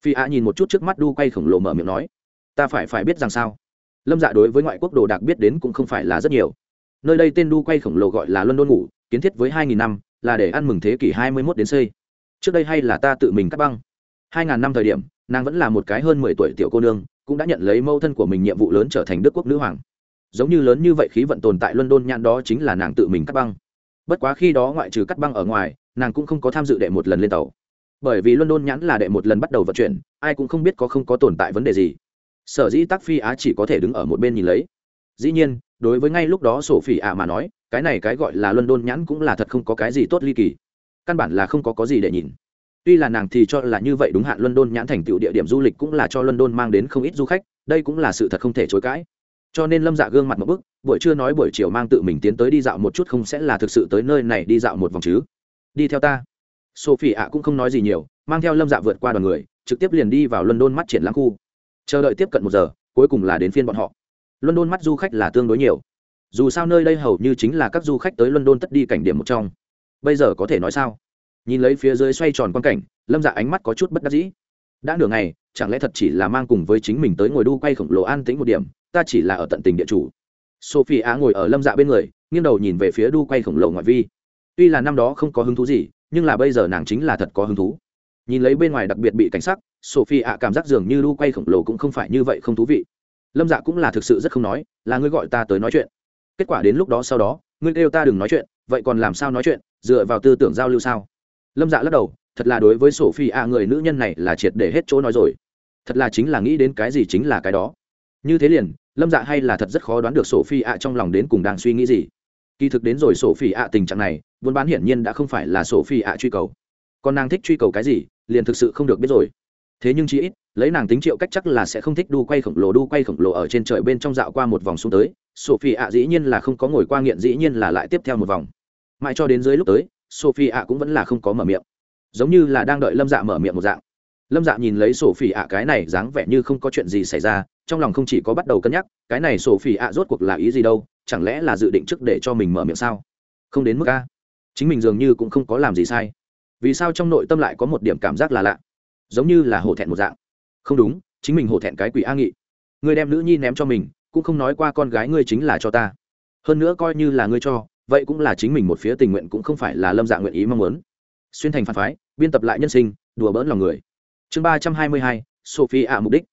Phi ạ nhìn một chút trước mắt đu quay khổng lồ mở miệng nói. Ta phải phải biết rằng sao? Lâm dạ đối với ngoại quốc đồ đạc biết đến cũng không phải là rất nhiều nơi đây tên đu quay khổng lồ gọi là london ngủ, kiến thiết với 2.000 năm, là để ăn mừng thế kỷ 21 đến xây. Trước đây hay là ta tự mình cắt băng. 2.000 năm thời điểm, nàng vẫn là một cái hơn 10 tuổi tiểu cô nương, cũng đã nhận lấy mâu thân của mình nhiệm vụ lớn trở thành đức quốc nữ hoàng. Giống như lớn như vậy khí vận tồn tại london nhãn đó chính là nàng tự mình cắt băng. Bất quá khi đó ngoại trừ cắt băng ở ngoài, nàng cũng không có tham dự đệ một lần lên tàu. Bởi vì london nhãn là đệ một lần bắt đầu vận chuyển, ai cũng không biết có không có tồn tại vấn đề gì. Sở dĩ tác phi á chỉ có thể đứng ở một bên nhìn lấy dĩ nhiên, đối với ngay lúc đó sổ phỉ ạ mà nói, cái này cái gọi là luân đôn nhãn cũng là thật không có cái gì tốt ly kỳ. Căn bản là không có có gì để nhìn. Tuy là nàng thì cho là như vậy đúng hạn luân đôn nhãn thành tựu địa điểm du lịch cũng là cho luân đôn mang đến không ít du khách, đây cũng là sự thật không thể chối cãi. Cho nên lâm dạ gương mặt một bức, buổi trưa nói buổi chiều mang tự mình tiến tới đi dạo một chút không sẽ là thực sự tới nơi này đi dạo một vòng chứ. Đi theo ta. Sophie ạ cũng không nói gì nhiều, mang theo lâm dạ vượt qua đoàn người, trực tiếp liền đi vào luân đôn mắt triển lãng khu. Chờ đợi tiếp cận một giờ, cuối cùng là đến phiên bọn họ london mắt du khách là tương đối nhiều. Dù sao nơi đây hầu như chính là các du khách tới london tất đi cảnh điểm một trong. Bây giờ có thể nói sao? Nhìn lấy phía dưới xoay tròn quan cảnh, lâm dạ ánh mắt có chút bất đắc dĩ. Đã nửa ngày, chẳng lẽ thật chỉ là mang cùng với chính mình tới ngồi đu quay khổng lồ an tĩnh một điểm, ta chỉ là ở tận tình địa chủ. Sophie á ngồi ở lâm dạ bên người, nghiêng đầu nhìn về phía đu quay khổng lồ ngoại vi. Tuy là năm đó không có hứng thú gì, nhưng là bây giờ nàng chính là thật có hứng thú. Nhìn lấy bên ngoài đặc biệt bị cảnh sắc sophie ạ cảm giác dường như đu quay khổng lồ cũng không phải như vậy không thú vị lâm dạ cũng là thực sự rất không nói, là ngươi gọi ta tới nói chuyện. Kết quả đến lúc đó sau đó, ngươi kêu ta đừng nói chuyện, vậy còn làm sao nói chuyện, dựa vào tư tưởng giao lưu sao? Lâm dạ lắc đầu, thật là đối với sophie ạ người nữ nhân này là triệt để hết chỗ nói rồi. Thật là chính là nghĩ đến cái gì chính là cái đó. Như thế liền, lâm dạ hay là thật rất khó đoán được sophie ạ trong lòng đến cùng đang suy nghĩ gì. Kỳ thực đến rồi sophie ạ tình trạng này, buôn bán hiển nhiên đã không phải là sophie ạ truy cầu. Còn nàng thích truy cầu cái gì, liền thực sự không được biết rồi. Thế nhưng chí ít lấy nàng tính triệu cách chắc là sẽ không thích đu quay khổng lồ, đu quay khổng lồ ở trên trời bên trong dạo qua một vòng xuống tới. Sophie ạ dĩ nhiên là không có ngồi qua nghiện, dĩ nhiên là lại tiếp theo một vòng. Mãi cho đến dưới lúc tới, sophie ạ cũng vẫn là không có mở miệng. Giống như là đang đợi lâm dạ mở miệng một dạng. Lâm dạ nhìn lấy sophie ạ, cái này dáng vẻ như không có chuyện gì xảy ra, trong lòng không chỉ có bắt đầu cân nhắc, cái này sophie ạ rốt cuộc là ý gì đâu, chẳng lẽ là dự định trước để cho mình mở miệng sao? Không đến mức a. Chính mình dường như cũng không có làm gì sai. Vì sao trong nội tâm lại có một điểm cảm giác là lạ? Giống như là hổ thẹn một dạng không đúng, chính mình hổ thẹn cái quỷ a nghị. Ngươi đem nữ nhi ném cho mình, cũng không nói qua con gái ngươi chính là cho ta. Hơn nữa coi như là ngươi cho, vậy cũng là chính mình một phía tình nguyện cũng không phải là lâm dạ nguyện ý mong muốn. Xuyên thành phản phái, biên tập lại nhân sinh, đùa bỡn lòng người. Chương ba trăm hai mươi hai sophie ạ mục đích.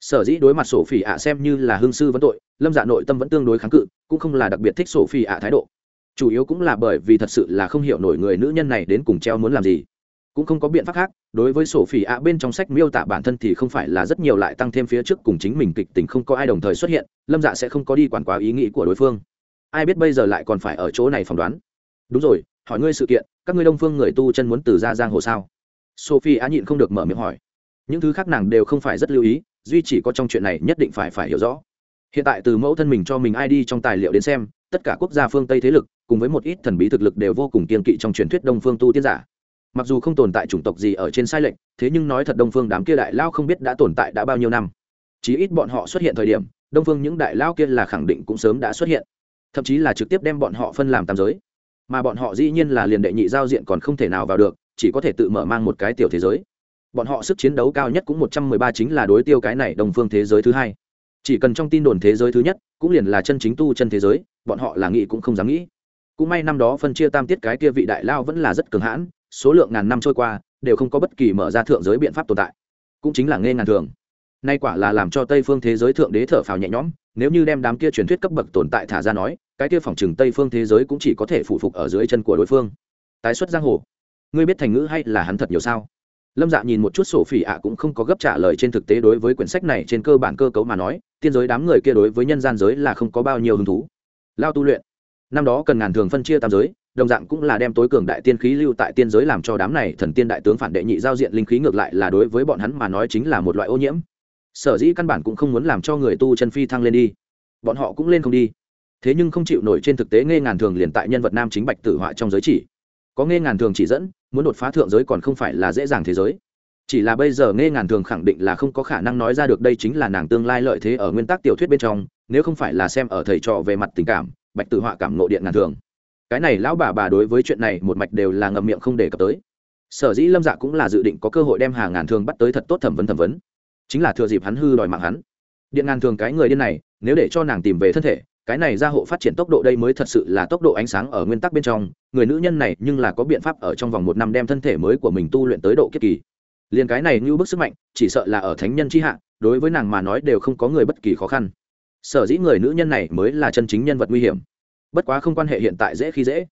Sở dĩ đối mặt sophie ạ xem như là hương sư vấn tội, lâm dạ nội tâm vẫn tương đối kháng cự, cũng không là đặc biệt thích sophie ạ thái độ. Chủ yếu cũng là bởi vì thật sự là không hiểu nổi người nữ nhân này đến cùng treo muốn làm gì cũng không có biện pháp khác, đối với sổ phỉ ạ bên trong sách miêu tả bản thân thì không phải là rất nhiều lại tăng thêm phía trước cùng chính mình kịch tính không có ai đồng thời xuất hiện, lâm dạ sẽ không có đi quản quá ý nghĩ của đối phương. Ai biết bây giờ lại còn phải ở chỗ này phỏng đoán. Đúng rồi, hỏi ngươi sự kiện, các ngươi đông phương người tu chân muốn từ ra giang hồ sao? Sophie á nhịn không được mở miệng hỏi. Những thứ khác nàng đều không phải rất lưu ý, duy chỉ có trong chuyện này nhất định phải phải hiểu rõ. Hiện tại từ mẫu thân mình cho mình ai đi trong tài liệu đến xem, tất cả quốc gia phương tây thế lực, cùng với một ít thần bí thực lực đều vô cùng kiên kỵ trong truyền thuyết đông phương tu tiên giả mặc dù không tồn tại chủng tộc gì ở trên sai lệnh thế nhưng nói thật đông phương đám kia đại lao không biết đã tồn tại đã bao nhiêu năm. Chí ít bọn họ xuất hiện thời điểm, đông phương những đại lao kia là khẳng định cũng sớm đã xuất hiện. Thậm chí là trực tiếp đem bọn họ phân làm tam giới. Mà bọn họ dĩ nhiên là liền đệ nhị giao diện còn không thể nào vào được, chỉ có thể tự mở mang một cái tiểu thế giới. Bọn họ sức chiến đấu cao nhất cũng một trăm mười ba chính là đối tiêu cái này đồng phương thế giới thứ hai. Chỉ cần trong tin đồn thế giới thứ nhất, cũng liền là chân chính tu chân thế giới, bọn họ là nghĩ cũng không dám nghĩ. Cũng may năm đó phân chia tam tiết cái kia vị đại lao vẫn là rất cường hãn số lượng ngàn năm trôi qua, đều không có bất kỳ mở ra thượng giới biện pháp tồn tại. Cũng chính là nghe ngàn thường. Nay quả là làm cho tây phương thế giới thượng đế thở phào nhẹ nhõm, nếu như đem đám kia truyền thuyết cấp bậc tồn tại thả ra nói, cái kia phòng trừng tây phương thế giới cũng chỉ có thể phụ phục ở dưới chân của đối phương. Tái xuất giang hồ. Ngươi biết thành ngữ hay là hắn thật nhiều sao? Lâm dạ nhìn một chút sổ phỉ ạ cũng không có gấp trả lời trên thực tế đối với quyển sách này trên cơ bản cơ cấu mà nói, tiên giới đám người kia đối với nhân gian giới là không có bao nhiêu hứng thú. Lao tu luyện. Năm đó cần ngàn thường phân chia tam giới đồng dạng cũng là đem tối cường đại tiên khí lưu tại tiên giới làm cho đám này thần tiên đại tướng phản đệ nhị giao diện linh khí ngược lại là đối với bọn hắn mà nói chính là một loại ô nhiễm. Sở dĩ căn bản cũng không muốn làm cho người tu chân phi thăng lên đi. Bọn họ cũng lên không đi. Thế nhưng không chịu nổi trên thực tế nghe ngàn thường liền tại nhân vật nam chính bạch tử họa trong giới chỉ. Có nghe ngàn thường chỉ dẫn, muốn đột phá thượng giới còn không phải là dễ dàng thế giới. Chỉ là bây giờ nghe ngàn thường khẳng định là không có khả năng nói ra được đây chính là nàng tương lai lợi thế ở nguyên tắc tiểu thuyết bên trong, nếu không phải là xem ở thầy trò về mặt tình cảm, bạch tử họa cảm nộ điện ngàn thường cái này lão bà bà đối với chuyện này một mạch đều là ngậm miệng không đề cập tới. Sở dĩ lâm dạ cũng là dự định có cơ hội đem hà ngàn thường bắt tới thật tốt thẩm vấn thẩm vấn. Chính là thừa dịp hắn hư đòi mạng hắn. Điện ngàn thường cái người điên này, nếu để cho nàng tìm về thân thể, cái này ra hộ phát triển tốc độ đây mới thật sự là tốc độ ánh sáng ở nguyên tắc bên trong, người nữ nhân này nhưng là có biện pháp ở trong vòng một năm đem thân thể mới của mình tu luyện tới độ kiếp kỳ. Liền cái này như bức sức mạnh, chỉ sợ là ở thánh nhân chi hạ, đối với nàng mà nói đều không có người bất kỳ khó khăn. Sở dĩ người nữ nhân này mới là chân chính nhân vật nguy hiểm bất quá không quan hệ hiện tại dễ khi dễ.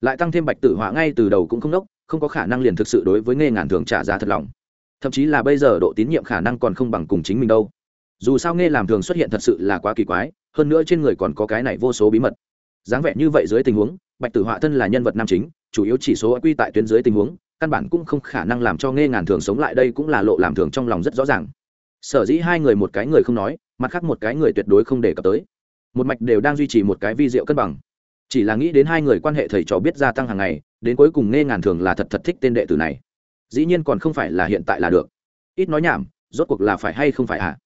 Lại tăng thêm bạch tử họa ngay từ đầu cũng không đốc, không có khả năng liền thực sự đối với nghe ngàn thường trả giá thật lòng. Thậm chí là bây giờ độ tín nhiệm khả năng còn không bằng cùng chính mình đâu. Dù sao nghe làm thường xuất hiện thật sự là quá kỳ quái, hơn nữa trên người còn có cái này vô số bí mật. Dáng vẻ như vậy dưới tình huống, bạch tử họa thân là nhân vật nam chính, chủ yếu chỉ số quy tại tuyến dưới tình huống, căn bản cũng không khả năng làm cho nghe ngàn thường sống lại đây cũng là lộ làm thường trong lòng rất rõ ràng. Sở dĩ hai người một cái người không nói, mặt khác một cái người tuyệt đối không đề cập tới. Một mạch đều đang duy trì một cái vi diệu cân bằng chỉ là nghĩ đến hai người quan hệ thầy trò biết gia tăng hàng ngày, đến cuối cùng nghe ngàn thường là thật thật thích tên đệ tử này. Dĩ nhiên còn không phải là hiện tại là được. Ít nói nhảm, rốt cuộc là phải hay không phải à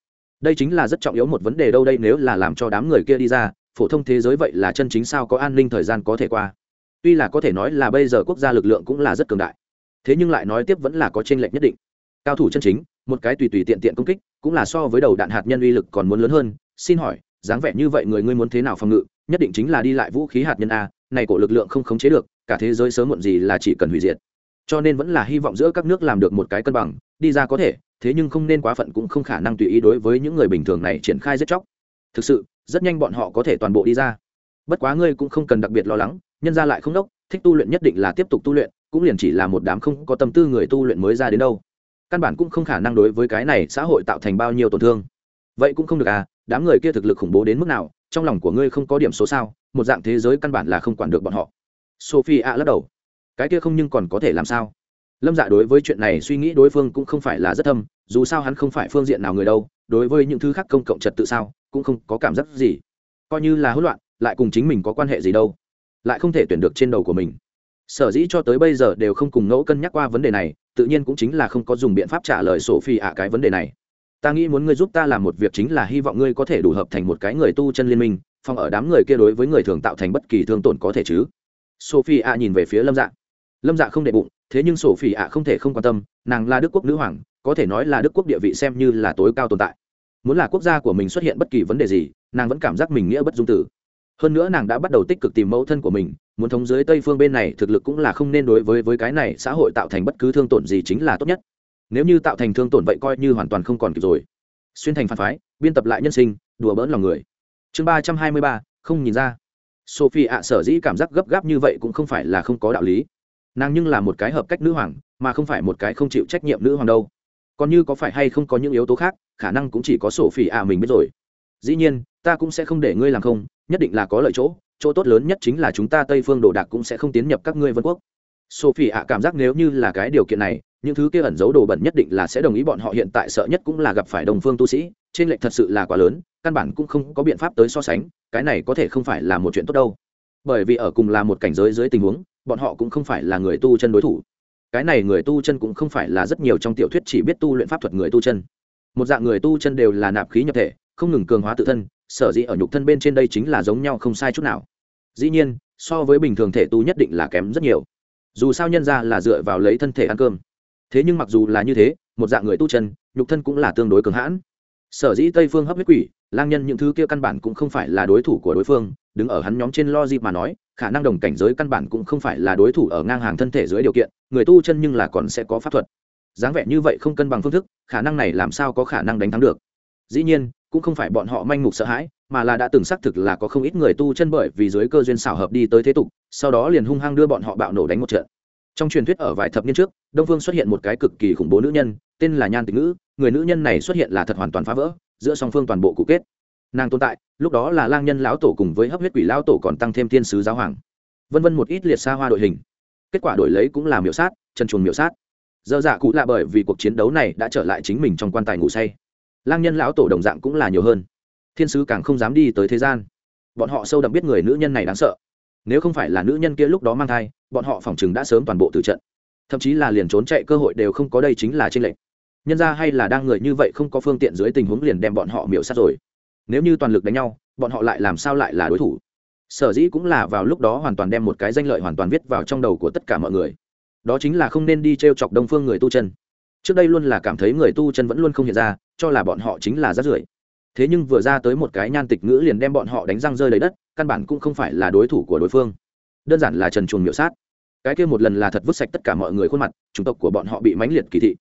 đây chính là rất trọng yếu một vấn đề đâu đây, nếu là làm cho đám người kia đi ra, phổ thông thế giới vậy là chân chính sao có an ninh thời gian có thể qua. Tuy là có thể nói là bây giờ quốc gia lực lượng cũng là rất cường đại. Thế nhưng lại nói tiếp vẫn là có t r ê n lệch nhất định. Cao thủ chân chính, một cái tùy tùy tiện tiện công kích, cũng là so với đầu đạn hạt nhân uy lực còn muốn lớn hơn. Xin hỏi, dáng vẻ như vậy người ngươi muốn thế nào phòng ngự? Nhất định chính là đi lại vũ khí hạt nhân a, này cổ lực lượng không khống chế được, cả thế giới sớm muộn gì là chỉ cần hủy diệt. Cho nên vẫn là hy vọng giữa các nước làm được một cái cân bằng, đi ra có thể, thế nhưng không nên quá phận cũng không khả năng tùy ý đối với những người bình thường này triển khai giết chóc. Thực sự, rất nhanh bọn họ có thể toàn bộ đi ra. Bất quá ngươi cũng không cần đặc biệt lo lắng, nhân ra lại không đốc, thích tu luyện nhất định là tiếp tục tu luyện, cũng liền chỉ là một đám không có tâm tư người tu luyện mới ra đến đâu. Căn bản cũng không khả năng đối với cái này xã hội tạo thành bao nhiêu tổn thương. Vậy cũng không được à đám người kia thực lực khủng bố đến mức nào trong lòng của ngươi không có điểm số sao, một dạng thế giới căn bản là không quản được bọn họ. Sophie ạ lắc đầu. Cái kia không nhưng còn có thể làm sao? Lâm dạ đối với chuyện này suy nghĩ đối phương cũng không phải là rất thâm, dù sao hắn không phải phương diện nào người đâu, đối với những thứ khác công cộng trật tự sao, cũng không có cảm giác gì. Coi như là hỗn loạn, lại cùng chính mình có quan hệ gì đâu. Lại không thể tuyển được trên đầu của mình. Sở dĩ cho tới bây giờ đều không cùng ngẫu cân nhắc qua vấn đề này, tự nhiên cũng chính là không có dùng biện pháp trả lời sổ phi ạ cái vấn đề này ta nghĩ muốn ngươi giúp ta làm một việc chính là hy vọng ngươi có thể đủ hợp thành một cái người tu chân liên minh phong ở đám người kia đối với người thường tạo thành bất kỳ thương tổn có thể chứ? Sophie ạ nhìn về phía lâm dạ. Lâm dạ không đệ bụng, thế nhưng sophie ạ không thể không quan tâm, nàng là đức quốc nữ hoàng, có thể nói là đức quốc địa vị xem như là tối cao tồn tại. Muốn là quốc gia của mình xuất hiện bất kỳ vấn đề gì, nàng vẫn cảm giác mình nghĩa bất dung tử. Hơn nữa nàng đã bắt đầu tích cực tìm mẫu thân của mình, muốn thống dưới tây phương bên này thực lực cũng là không nên đối với với cái này xã hội tạo thành bất cứ thương tổn gì chính là tốt nhất nếu như tạo thành thương tổn vậy coi như hoàn toàn không còn kịp rồi. Xuyên thành phản phái, biên tập lại nhân sinh, đùa bỡn lòng người. Chương ba trăm hai mươi ba, không nhìn ra. Sophie ạ, sở dĩ cảm giác gấp gáp như vậy cũng không phải là không có đạo lý. Nàng nhưng là một cái hợp cách nữ hoàng, mà không phải một cái không chịu trách nhiệm nữ hoàng đâu. Còn như có phải hay không có những yếu tố khác, khả năng cũng chỉ có sophie ạ mình biết rồi. Dĩ nhiên, ta cũng sẽ không để ngươi làm không, nhất định là có lợi chỗ. Chỗ tốt lớn nhất chính là chúng ta tây phương đồ đạc cũng sẽ không tiến nhập các ngươi vân quốc. Sophie ạ, cảm giác nếu như là cái điều kiện này những thứ kia ẩn giấu đồ bẩn nhất định là sẽ đồng ý bọn họ, hiện tại sợ nhất cũng là gặp phải đồng phương tu sĩ, trên lệnh thật sự là quá lớn, căn bản cũng không có biện pháp tới so sánh, cái này có thể không phải là một chuyện tốt đâu. Bởi vì ở cùng là một cảnh giới dưới tình huống, bọn họ cũng không phải là người tu chân đối thủ. Cái này người tu chân cũng không phải là rất nhiều trong tiểu thuyết chỉ biết tu luyện pháp thuật người tu chân. Một dạng người tu chân đều là nạp khí nhập thể, không ngừng cường hóa tự thân, sở dĩ ở nhục thân bên trên đây chính là giống nhau không sai chút nào. Dĩ nhiên, so với bình thường thể tu nhất định là kém rất nhiều. Dù sao nhân ra là dựa vào lấy thân thể ăn cơm thế nhưng mặc dù là như thế, một dạng người tu chân, nhục thân cũng là tương đối cường hãn. Sở dĩ tây phương hấp huyết quỷ, lang nhân những thứ kia căn bản cũng không phải là đối thủ của đối phương, đứng ở hắn nhóm trên lo dịp mà nói, khả năng đồng cảnh giới căn bản cũng không phải là đối thủ ở ngang hàng thân thể dưới điều kiện, người tu chân nhưng là còn sẽ có pháp thuật. Dáng vẻ như vậy không cân bằng phương thức, khả năng này làm sao có khả năng đánh thắng được? Dĩ nhiên, cũng không phải bọn họ manh mục sợ hãi, mà là đã từng xác thực là có không ít người tu chân bởi vì dưới cơ duyên xảo hợp đi tới thế tục, sau đó liền hung hăng đưa bọn họ bạo nổ đánh một trận trong truyền thuyết ở vài thập niên trước, đông phương xuất hiện một cái cực kỳ khủng bố nữ nhân, tên là nhan tịch ngữ. Người nữ nhân này xuất hiện là thật hoàn toàn phá vỡ, giữa song phương toàn bộ cụ kết. Nàng tồn tại, lúc đó là lang nhân lão tổ cùng với hấp huyết quỷ lão tổ còn tăng thêm thiên sứ giáo hoàng. Vân vân một ít liệt xa hoa đội hình. Kết quả đổi lấy cũng là miểu sát, chân chuồn miểu sát. Dơ dạ cụ lạ bởi vì cuộc chiến đấu này đã trở lại chính mình trong quan tài ngủ say. Lang nhân lão tổ đồng dạng cũng là nhiều hơn. Thiên sứ càng không dám đi tới thế gian. Bọn họ sâu đậm biết người nữ nhân này đáng sợ. Nếu không phải là nữ nhân kia lúc đó mang thai bọn họ phỏng chừng đã sớm toàn bộ từ trận. Thậm chí là liền trốn chạy cơ hội đều không có đây chính là tranh lệch. Nhân ra hay là đang người như vậy không có phương tiện dưới tình huống liền đem bọn họ miễu sát rồi. Nếu như toàn lực đánh nhau, bọn họ lại làm sao lại là đối thủ? Sở dĩ cũng là vào lúc đó hoàn toàn đem một cái danh lợi hoàn toàn viết vào trong đầu của tất cả mọi người. Đó chính là không nên đi t r e o chọc đông phương người tu chân. Trước đây luôn là cảm thấy người tu chân vẫn luôn không hiện ra, cho là bọn họ chính là rát rưởi. Thế nhưng vừa ra tới một cái nhan tịch ngữ liền đem bọn họ đánh răng rơi lấy đất, căn bản cũng không phải là đối thủ của đối phương. Đơn giản là trần chuồng miễu sát cái kia một lần là thật vứt sạch tất cả mọi người khuôn mặt, chủng tộc của bọn họ bị mãnh liệt kỳ thị.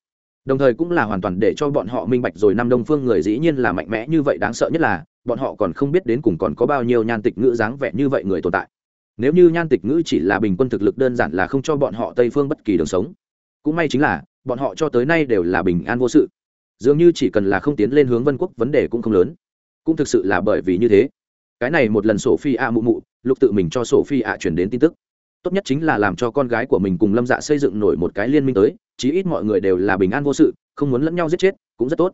Đồng thời cũng là hoàn toàn để cho bọn họ minh bạch rồi năm đông phương người dĩ nhiên là mạnh mẽ như vậy, đáng sợ nhất là, bọn họ còn không biết đến cùng còn có bao nhiêu nhan tịch ngữ dáng vẻ như vậy người tồn tại. Nếu như nhan tịch ngữ chỉ là bình quân thực lực đơn giản là không cho bọn họ tây phương bất kỳ đường sống, cũng may chính là, bọn họ cho tới nay đều là bình an vô sự. Dường như chỉ cần là không tiến lên hướng vân quốc vấn đề cũng không lớn. Cũng thực sự là bởi vì như thế. Cái này một lần sổ phi a mụ mụ, lục tự mình cho sổ phi a chuyển đến tin tức tốt nhất chính là làm cho con gái của mình cùng lâm dạ xây dựng nổi một cái liên minh tới, chí ít mọi người đều là bình an vô sự, không muốn lẫn nhau giết chết, cũng rất tốt.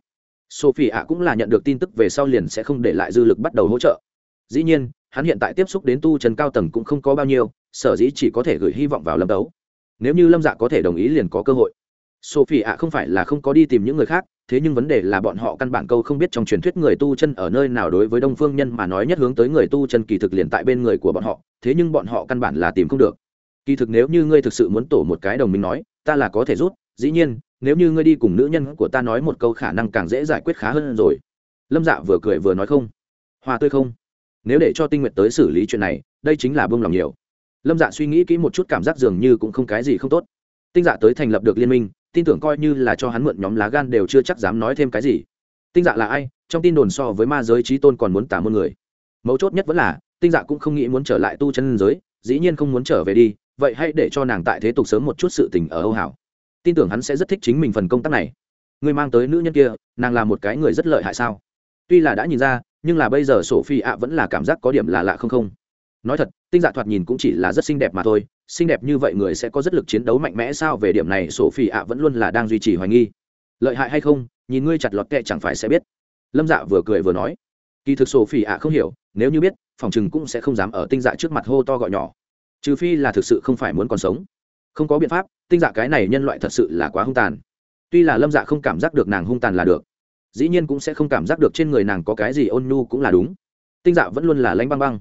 Sophie ạ cũng là nhận được tin tức về sau liền sẽ không để lại dư lực bắt đầu hỗ trợ. Dĩ nhiên, hắn hiện tại tiếp xúc đến tu trần cao tầng cũng không có bao nhiêu, sở dĩ chỉ có thể gửi hy vọng vào lâm đấu. Nếu như lâm dạ có thể đồng ý liền có cơ hội. Sophie ạ không phải là không có đi tìm những người khác thế nhưng vấn đề là bọn họ căn bản câu không biết trong truyền thuyết người tu chân ở nơi nào đối với đông phương nhân mà nói nhất hướng tới người tu chân kỳ thực liền tại bên người của bọn họ, thế nhưng bọn họ căn bản là tìm không được. Kỳ thực nếu như ngươi thực sự muốn tổ một cái đồng minh nói, ta là có thể rút, dĩ nhiên, nếu như ngươi đi cùng nữ nhân của ta nói một câu khả năng càng dễ giải quyết khá hơn rồi. Lâm dạ vừa cười vừa nói không. Hoa tươi không. Nếu để cho tinh nguyện tới xử lý chuyện này, đây chính là bông lòng nhiều. Lâm dạ suy nghĩ kỹ một chút cảm giác dường như cũng không cái gì không tốt. Tinh dạ tới thành lập được liên minh tin tưởng coi như là cho hắn mượn nhóm lá gan đều chưa chắc dám nói thêm cái gì. Tinh dạ là ai? Trong tin đồn so với ma giới trí tôn còn muốn tả môn người. Mấu chốt nhất vẫn là, tinh dạ cũng không nghĩ muốn trở lại tu chân giới, dĩ nhiên không muốn trở về đi, vậy hãy để cho nàng tại thế tục sớm một chút sự tình ở âu hảo. Tin tưởng hắn sẽ rất thích chính mình phần công tác này. Người mang tới nữ nhân kia, nàng là một cái người rất lợi hại sao? Tuy là đã nhìn ra, nhưng là bây giờ sổ phi ạ vẫn là cảm giác có điểm là lạ không không nói thật, tinh dạ thoạt nhìn cũng chỉ là rất xinh đẹp mà thôi, xinh đẹp như vậy người sẽ có rất lực chiến đấu mạnh mẽ sao về điểm này sổ phi ạ vẫn luôn là đang duy trì hoài nghi. Lợi hại hay không, nhìn ngươi chặt lọt kệ chẳng phải sẽ biết. Lâm dạ vừa cười vừa nói. Kỳ thực sổ phi ạ không hiểu, nếu như biết, phòng chừng cũng sẽ không dám ở tinh dạ trước mặt hô to gọi nhỏ. Trừ phi là thực sự không phải muốn còn sống. Không có biện pháp, tinh dạ cái này nhân loại thật sự là quá hung tàn. Tuy là lâm dạ không cảm giác được nàng hung tàn là được, dĩ nhiên cũng sẽ không cảm giác được trên người nàng có cái gì ôn nhu cũng là đúng. Tinh dạ vẫn luôn là lanh băng băng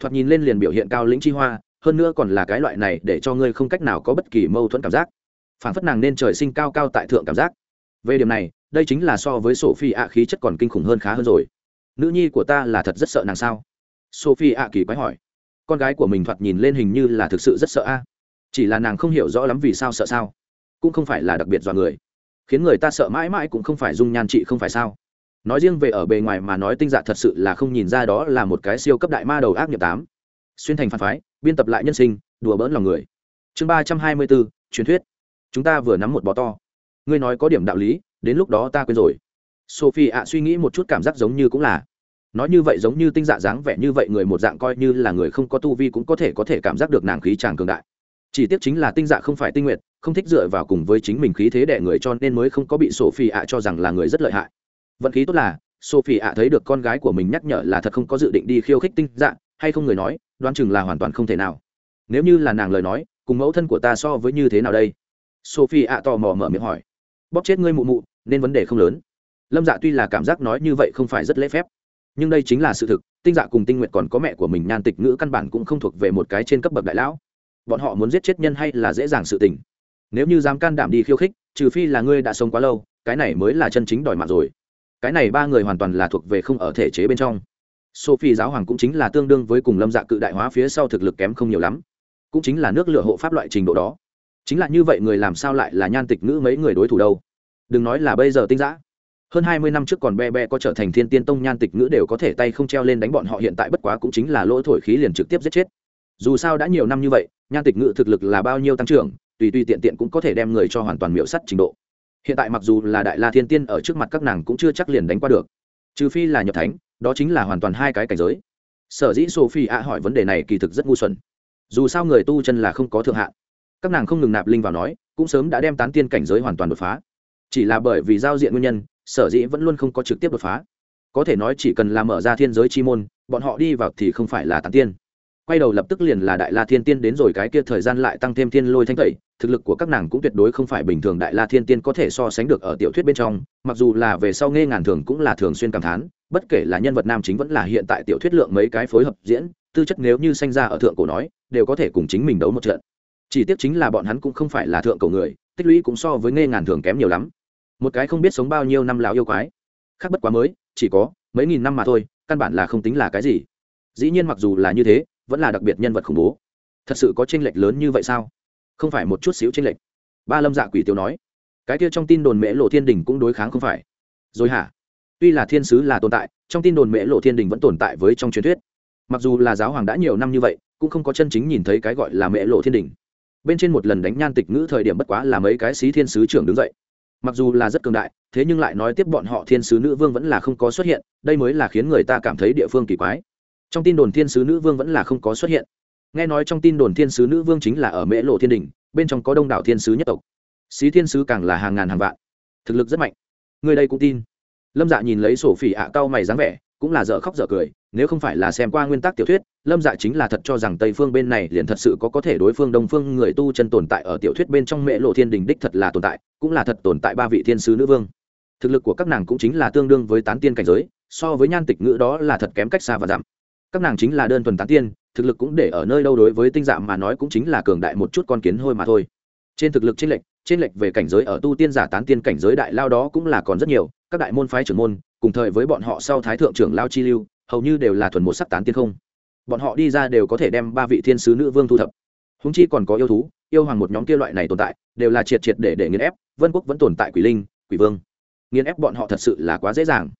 thoạt nhìn lên liền biểu hiện cao lĩnh chi hoa, hơn nữa còn là cái loại này để cho ngươi không cách nào có bất kỳ mâu thuẫn cảm giác. Phản phất nàng nên trời sinh cao cao tại thượng cảm giác. Về điểm này, đây chính là so với sophie ạ khí chất còn kinh khủng hơn khá hơn rồi. Nữ nhi của ta là thật rất sợ nàng sao? Sophie ạ kỳ quái hỏi. Con gái của mình thoạt nhìn lên hình như là thực sự rất sợ a. Chỉ là nàng không hiểu rõ lắm vì sao sợ sao. Cũng không phải là đặc biệt dọa người. Khiến người ta sợ mãi mãi cũng không phải dung nhan trị không phải sao nói riêng về ở bề ngoài mà nói tinh dạ thật sự là không nhìn ra đó là một cái siêu cấp đại ma đầu ác nghiệp tám. Xuyên thành phản phái, biên tập lại nhân sinh, đùa bỡn lòng người. Chương ba trăm hai mươi bốn, truyền thuyết. Chúng ta vừa nắm một bó to. Ngươi nói có điểm đạo lý, đến lúc đó ta quên rồi. Sophie ạ suy nghĩ một chút cảm giác giống như cũng là. Nói như vậy giống như tinh dạ dáng vẻ như vậy người một dạng coi như là người không có tu vi cũng có thể có thể cảm giác được nàng khí tràng cường đại. Chỉ tiếc chính là tinh dạ không phải tinh nguyện không thích dựa vào cùng với chính mình khí thế đẻ người cho nên mới không có bị sophie ạ cho rằng là người rất lợi hại vận khí tốt là, sophie ạ thấy được con gái của mình nhắc nhở là thật không có dự định đi khiêu khích tinh dạ hay không người nói, đoán chừng là hoàn toàn không thể nào. Nếu như là nàng lời nói, cùng mẫu thân của ta so với như thế nào đây? Sophie ạ tò mò mở miệng hỏi. Bóp chết ngươi mụ mụ, nên vấn đề không lớn. Lâm dạ tuy là cảm giác nói như vậy không phải rất lễ phép. Nhưng đây chính là sự thực, tinh dạ cùng tinh nguyện còn có mẹ của mình nhan tịch ngữ căn bản cũng không thuộc về một cái trên cấp bậc đại lão. Bọn họ muốn giết chết nhân hay là dễ dàng sự tình? Nếu như dám can đảm đi khiêu khích, trừ phi là ngươi đã sống quá lâu, cái này mới là chân chính đòi mạng rồi cái này ba người hoàn toàn là thuộc về không ở thể chế bên trong. Sophie giáo hoàng cũng chính là tương đương với cùng lâm dạ cự đại hóa phía sau thực lực kém không nhiều lắm, cũng chính là nước lửa hộ pháp loại trình độ đó. Chính là như vậy người làm sao lại là nhan tịch ngữ mấy người đối thủ đâu? Đừng nói là bây giờ tinh giã hơn hai mươi năm trước còn be be có trở thành thiên tiên tông nhan tịch ngữ đều có thể tay không treo lên đánh bọn họ, hiện tại bất quá cũng chính là lỗ thổi khí liền trực tiếp giết chết. Dù sao đã nhiều năm như vậy, nhan tịch ngữ thực lực là bao nhiêu tăng trưởng, tùy tùy tiện tiện cũng có thể đem người cho hoàn toàn miễu sắt trình độ hiện tại mặc dù là đại la thiên tiên ở trước mặt các nàng cũng chưa chắc liền đánh qua được. Trừ phi là nhập thánh, đó chính là hoàn toàn hai cái cảnh giới. Sở dĩ sophie a hỏi vấn đề này kỳ thực rất ngu xuẩn. Dù sao người tu chân là không có thượng hạn. Các nàng không ngừng nạp linh vào nói, cũng sớm đã đem tán tiên cảnh giới hoàn toàn đột phá. Chỉ là bởi vì giao diện nguyên nhân, sở dĩ vẫn luôn không có trực tiếp đột phá. Có thể nói chỉ cần làm mở ra thiên giới chi môn, bọn họ đi vào thì không phải là tán tiên. Quay đầu lập tức liền là đại la thiên tiên đến rồi cái kia thời gian lại tăng thêm thiên lôi thanh tẩy thực lực của các nàng cũng tuyệt đối không phải bình thường đại la thiên tiên có thể so sánh được ở tiểu thuyết bên trong, mặc dù là về sau nghe ngàn thường cũng là thường xuyên cảm thán, bất kể là nhân vật nam chính vẫn là hiện tại tiểu thuyết lượng mấy cái phối hợp diễn, tư chất nếu như sanh ra ở thượng cổ nói, đều có thể cùng chính mình đấu một trận. Chỉ tiếc chính là bọn hắn cũng không phải là thượng cổ người, tích lũy cũng so với nghe ngàn thường kém nhiều lắm. Một cái không biết sống bao nhiêu năm lão yêu quái. Khác bất quá mới, chỉ có mấy nghìn năm mà thôi, căn bản là không tính là cái gì. Dĩ nhiên mặc dù là như thế, vẫn là đặc biệt nhân vật khủng bố. Thật sự có tranh lệch lớn như vậy sao? Không phải một chút xíu tranh lệch. Ba lâm dạ quỷ tiêu nói, cái kia trong tin đồn mễ lộ thiên đình cũng đối kháng không phải. Rồi hả? Tuy là thiên sứ là tồn tại, trong tin đồn mễ lộ thiên đình vẫn tồn tại với trong truyền thuyết. Mặc dù là giáo hoàng đã nhiều năm như vậy, cũng không có chân chính nhìn thấy cái gọi là mễ lộ thiên đình. Bên trên một lần đánh nhan tịch ngữ thời điểm bất quá là mấy cái sĩ thiên sứ trưởng đứng dậy. Mặc dù là rất cường đại, thế nhưng lại nói tiếp bọn họ thiên sứ nữ vương vẫn là không có xuất hiện, đây mới là khiến người ta cảm thấy địa phương kỳ quái. Trong tin đồn thiên sứ nữ vương vẫn là không có xuất hiện nghe nói trong tin đồn thiên sứ nữ vương chính là ở mễ lộ thiên đình, bên trong có đông đảo thiên sứ nhất tộc. Xí thiên sứ càng là hàng ngàn hàng vạn. Thực lực rất mạnh. Người đây cũng tin. Lâm dạ nhìn lấy sổ phỉ ạ, cao mày dáng vẻ, cũng là dở khóc dở cười, nếu không phải là xem qua nguyên tắc tiểu thuyết, lâm dạ chính là thật cho rằng tây phương bên này liền thật sự có có thể đối phương đông phương người tu chân tồn tại ở tiểu thuyết bên trong mễ lộ thiên đình đích thật là tồn tại, cũng là thật tồn tại ba vị thiên sứ nữ vương. Thực lực của các nàng cũng chính là tương đương với tán tiên cảnh giới, so với nhan tịch ngữ đó là thật kém cách xa và giảm. Các nàng chính là đơn thuần tán tiên thực lực cũng để ở nơi đâu đối với tinh dạ mà nói cũng chính là cường đại một chút con kiến hôi mà thôi. Trên thực lực trên lệch trên lệch về cảnh giới ở tu tiên giả tán tiên cảnh giới đại lao đó cũng là còn rất nhiều, các đại môn phái trưởng môn, cùng thời với bọn họ sau thái thượng trưởng lao chi lưu, hầu như đều là thuần một sắc tán tiên không. Bọn họ đi ra đều có thể đem ba vị thiên sứ nữ vương thu thập. Húng chi còn có yêu thú, yêu hoàng một nhóm kia loại này tồn tại, đều là triệt triệt để để nghiền ép, vân quốc vẫn tồn tại quỷ linh, quỷ vương. Nghiền ép bọn họ thật sự là quá dễ dàng.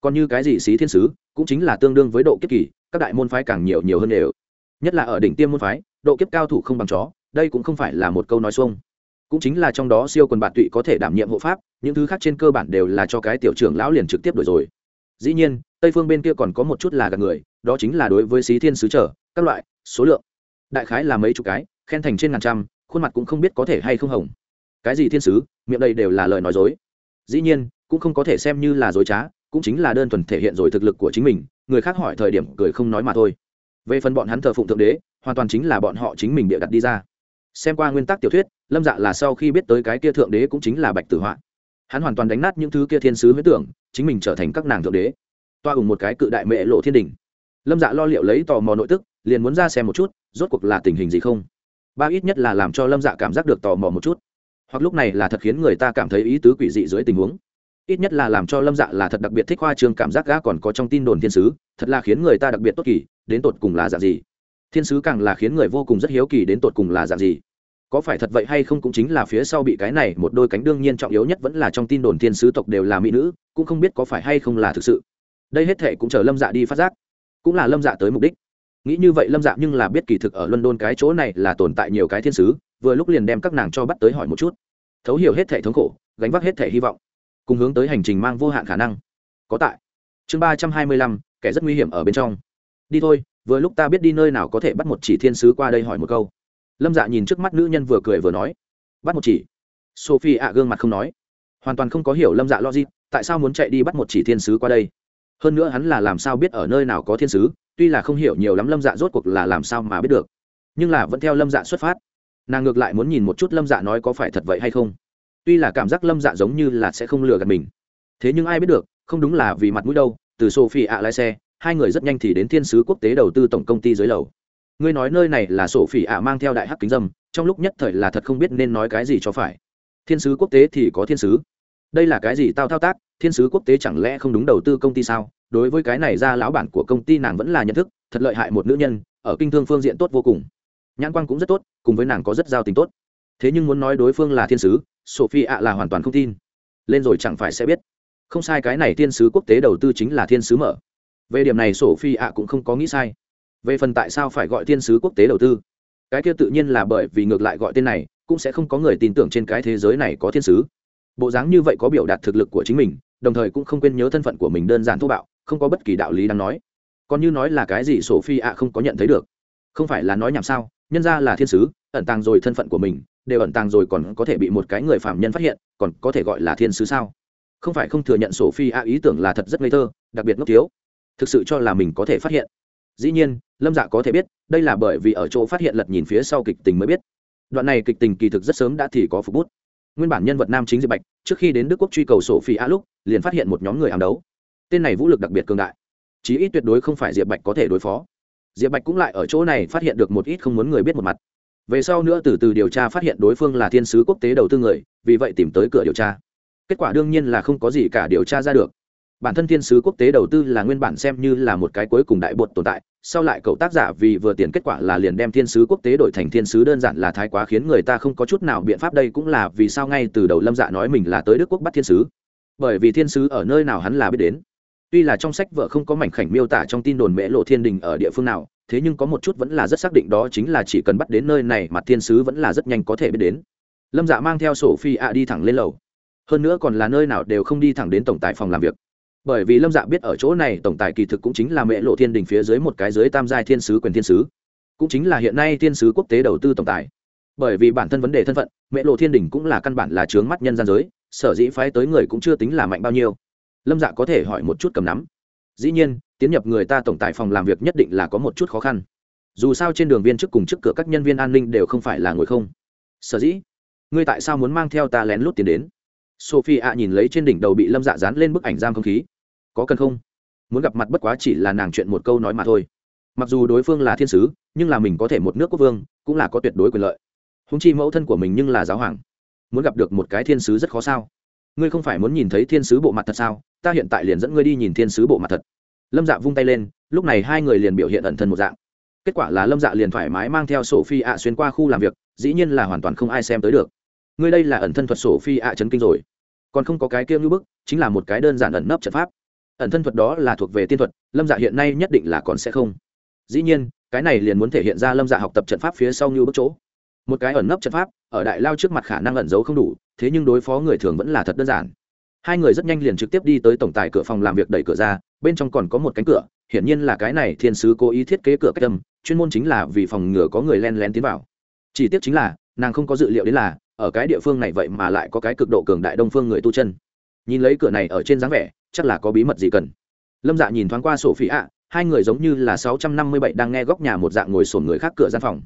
Còn như cái gì xí thiên sứ, cũng chính là tương đương với độ kiếp kỳ, các đại môn phái càng nhiều nhiều hơn đều nhất là ở đỉnh tiêm môn phái, độ kiếp cao thủ không bằng chó, đây cũng không phải là một câu nói xuông. Cũng chính là trong đó siêu quần bạn tụy có thể đảm nhiệm hộ pháp, những thứ khác trên cơ bản đều là cho cái tiểu trưởng lão liền trực tiếp đổi rồi. Dĩ nhiên, tây phương bên kia còn có một chút là gạt người, đó chính là đối với xí thiên sứ trở, các loại, số lượng. Đại khái là mấy chục cái, khen thành trên ngàn trăm, khuôn mặt cũng không biết có thể hay không hồng. Cái gì thiên sứ, miệng đây đều là lời nói dối. Dĩ nhiên, cũng không có thể xem như là dối trá, cũng chính là đơn thuần thể hiện rồi thực lực của chính mình, người khác hỏi thời điểm cười không nói mà thôi về phần bọn hắn thờ phụng thượng đế, hoàn toàn chính là bọn họ chính mình bịa đặt đi ra. Xem qua nguyên tắc tiểu thuyết, lâm dạ là sau khi biết tới cái kia thượng đế cũng chính là bạch tử họa hắn hoàn toàn đánh nát những thứ kia thiên sứ huyết tưởng, chính mình trở thành các nàng thượng đế. Toa ủng một cái cự đại mệ lộ thiên đình. Lâm dạ lo liệu lấy tò mò nội tức, liền muốn ra xem một chút, rốt cuộc là tình hình gì không. Ba ít nhất là làm cho lâm dạ cảm giác được tò mò một chút. Hoặc lúc này là thật khiến người ta cảm thấy ý tứ quỷ dị dưới tình huống. Ít nhất là làm cho lâm dạ là thật đặc biệt thích hoa trường cảm giác gã còn có trong tin đồn thiên sứ, thật là khiến người ta đặc biệt tốt kỳ đến tột cùng là dạng gì? Thiên sứ càng là khiến người vô cùng rất hiếu kỳ đến tột cùng là dạng gì. Có phải thật vậy hay không cũng chính là phía sau bị cái này một đôi cánh đương nhiên trọng yếu nhất vẫn là trong tin đồn thiên sứ tộc đều là mỹ nữ, cũng không biết có phải hay không là thực sự. Đây hết thệ cũng chờ lâm dạ đi phát giác. Cũng là lâm dạ tới mục đích. Nghĩ như vậy lâm dạ nhưng là biết kỳ thực ở london cái chỗ này là tồn tại nhiều cái thiên sứ, vừa lúc liền đem các nàng cho bắt tới hỏi một chút. Thấu hiểu hết thệ thống khổ, gánh vác hết thệ hy vọng, cùng hướng tới hành trình mang vô hạn khả năng. Có tại. Chương ba trăm hai mươi lăm, kẻ rất nguy hiểm ở bên trong đi thôi, vừa lúc ta biết đi nơi nào có thể bắt một chỉ thiên sứ qua đây hỏi một câu. Lâm dạ nhìn trước mắt nữ nhân vừa cười vừa nói, bắt một chỉ. Sophie ạ gương mặt không nói. Hoàn toàn không có hiểu lâm dạ logic tại sao muốn chạy đi bắt một chỉ thiên sứ qua đây? Hơn nữa hắn là làm sao biết ở nơi nào có thiên sứ, tuy là không hiểu nhiều lắm lâm dạ rốt cuộc là làm sao mà biết được. Nhưng là vẫn theo lâm dạ xuất phát. Nàng ngược lại muốn nhìn một chút lâm dạ nói có phải thật vậy hay không. Tuy là cảm giác lâm dạ giống như là sẽ không lừa gạt mình. Thế nhưng ai biết được, không đúng là vì mặt mũi đâu, từ sophie ạ lái xe hai người rất nhanh thì đến thiên sứ quốc tế đầu tư tổng công ty dưới lầu. Ngươi nói nơi này là sổ phỉ ạ mang theo đại hắc kính dâm, trong lúc nhất thời là thật không biết nên nói cái gì cho phải. Thiên sứ quốc tế thì có thiên sứ. Đây là cái gì tao thao tác? Thiên sứ quốc tế chẳng lẽ không đúng đầu tư công ty sao? Đối với cái này ra lão bản của công ty nàng vẫn là nhận thức, thật lợi hại một nữ nhân, ở kinh thương phương diện tốt vô cùng. Nhãn quan cũng rất tốt, cùng với nàng có rất giao tình tốt. Thế nhưng muốn nói đối phương là thiên sứ sophie ạ là hoàn toàn không tin. Lên rồi chẳng phải sẽ biết. Không sai, cái này thiên sứ quốc tế đầu tư chính là thiên sứ mở về điểm này sophie ạ cũng không có nghĩ sai. Về phần tại sao phải gọi thiên sứ quốc tế đầu tư? Cái kia tự nhiên là bởi vì ngược lại gọi tên này, cũng sẽ không có người tin tưởng trên cái thế giới này có thiên sứ. Bộ dáng như vậy có biểu đạt thực lực của chính mình, đồng thời cũng không quên nhớ thân phận của mình đơn giản thô bạo, không có bất kỳ đạo lý đáng nói. Còn như nói là cái gì sổ phi ạ không có nhận thấy được. Không phải là nói nhảm sao, nhân ra là thiên sứ, ẩn tàng rồi thân phận của mình, đều ẩn tàng rồi còn có thể bị một cái người phạm nhân phát hiện, còn có thể gọi là thiên sứ sao? Không phải không thừa nhận sổ phi ạ ý tưởng là thật rất ngây thơ, đặc biệt ngốc thiếu thực sự cho là mình có thể phát hiện. Dĩ nhiên, lâm dạ có thể biết, đây là bởi vì ở chỗ phát hiện lật nhìn phía sau kịch tình mới biết. Đoạn này kịch tình kỳ thực rất sớm đã thì có phục bút. Nguyên bản nhân vật nam chính diệp bạch, trước khi đến đức quốc truy cầu sổ phi a lúc, liền phát hiện một nhóm người ám đấu. Tên này vũ lực đặc biệt cường đại. Chí ít tuyệt đối không phải diệp bạch có thể đối phó. Diệp bạch cũng lại ở chỗ này phát hiện được một ít không muốn người biết một mặt. Về sau nữa từ từ điều tra phát hiện đối phương là thiên sứ quốc tế đầu tư người, vì vậy tìm tới cửa điều tra. Kết quả đương nhiên là không có gì cả điều tra ra được bản thân thiên sứ quốc tế đầu tư là nguyên bản xem như là một cái cuối cùng đại bột tồn tại, sau lại cậu tác giả vì vừa tiền kết quả là liền đem thiên sứ quốc tế đổi thành thiên sứ đơn giản là thái quá khiến người ta không có chút nào biện pháp đây cũng là vì sao ngay từ đầu lâm dạ nói mình là tới đức quốc bắt thiên sứ. Bởi vì thiên sứ ở nơi nào hắn là biết đến. Tuy là trong sách vợ không có mảnh khảnh miêu tả trong tin đồn mễ lộ thiên đình ở địa phương nào, thế nhưng có một chút vẫn là rất xác định đó chính là chỉ cần bắt đến nơi này mà thiên sứ vẫn là rất nhanh có thể biết đến. Lâm dạ mang theo sổ phi ạ đi thẳng lên lầu. Hơn nữa còn là nơi nào đều không đi thẳng đến tổng tài phòng làm việc bởi vì lâm dạ biết ở chỗ này tổng tài kỳ thực cũng chính là mẹ lộ thiên đình phía dưới một cái dưới tam giai thiên sứ quyền thiên sứ, cũng chính là hiện nay thiên sứ quốc tế đầu tư tổng tài. Bởi vì bản thân vấn đề thân phận, mẹ lộ thiên đình cũng là căn bản là chướng mắt nhân gian giới, sở dĩ phái tới người cũng chưa tính là mạnh bao nhiêu. Lâm dạ có thể hỏi một chút cầm nắm. Dĩ nhiên, tiến nhập người ta tổng tài phòng làm việc nhất định là có một chút khó khăn. Dù sao trên đường viên trước cùng trước cửa các nhân viên an ninh đều không phải là ngồi không. Sở dĩ, ngươi tại sao muốn mang theo ta lén lút tiến đến? Sophie ạ nhìn lấy trên đỉnh đầu bị lâm dạ dán lên bức ảnh giam không khí có cần không? Muốn gặp mặt bất quá chỉ là nàng chuyện một câu nói mà thôi. Mặc dù đối phương là thiên sứ, nhưng là mình có thể một nước quốc vương, cũng là có tuyệt đối quyền lợi. Húng chi mẫu thân của mình nhưng là giáo hoàng. Muốn gặp được một cái thiên sứ rất khó sao? Ngươi không phải muốn nhìn thấy thiên sứ bộ mặt thật sao? Ta hiện tại liền dẫn ngươi đi nhìn thiên sứ bộ mặt thật. Lâm dạ vung tay lên, lúc này hai người liền biểu hiện ẩn thân một dạng. Kết quả là lâm dạ liền thoải mái mang theo sổ phi ạ xuyên qua khu làm việc, dĩ nhiên là hoàn toàn không ai xem tới được. Ngươi đây là ẩn thân thuật sổ phi ạ chấn kinh rồi. Còn không có cái kia ngưỡng bức, chính là một cái đơn giản ẩn nấp trận pháp ẩn thân thuật đó là thuộc về tiên thuật, lâm dạ hiện nay nhất định là còn sẽ không. Dĩ nhiên, cái này liền muốn thể hiện ra lâm dạ học tập trận pháp phía sau như bước chỗ. Một cái ẩn nấp trận pháp, ở đại lao trước mặt khả năng ẩn giấu không đủ, thế nhưng đối phó người thường vẫn là thật đơn giản. Hai người rất nhanh liền trực tiếp đi tới tổng tài cửa phòng làm việc đẩy cửa ra, bên trong còn có một cánh cửa, hiển nhiên là cái này thiên sứ cố ý thiết kế cửa cách tâm chuyên môn chính là vì phòng ngừa có người len lén tiến vào. Chỉ tiếc chính là, nàng không có dự liệu đến là, ở cái địa phương này vậy mà lại có cái cực độ cường đại đông phương người tu chân nhìn lấy cửa này ở trên dáng vẻ, chắc là có bí mật gì cần. Lâm dạ nhìn thoáng qua sổ phỉ ạ, hai người giống như là sáu trăm năm mươi bảy đang nghe góc nhà một dạng ngồi sổn người khác cửa gian phòng.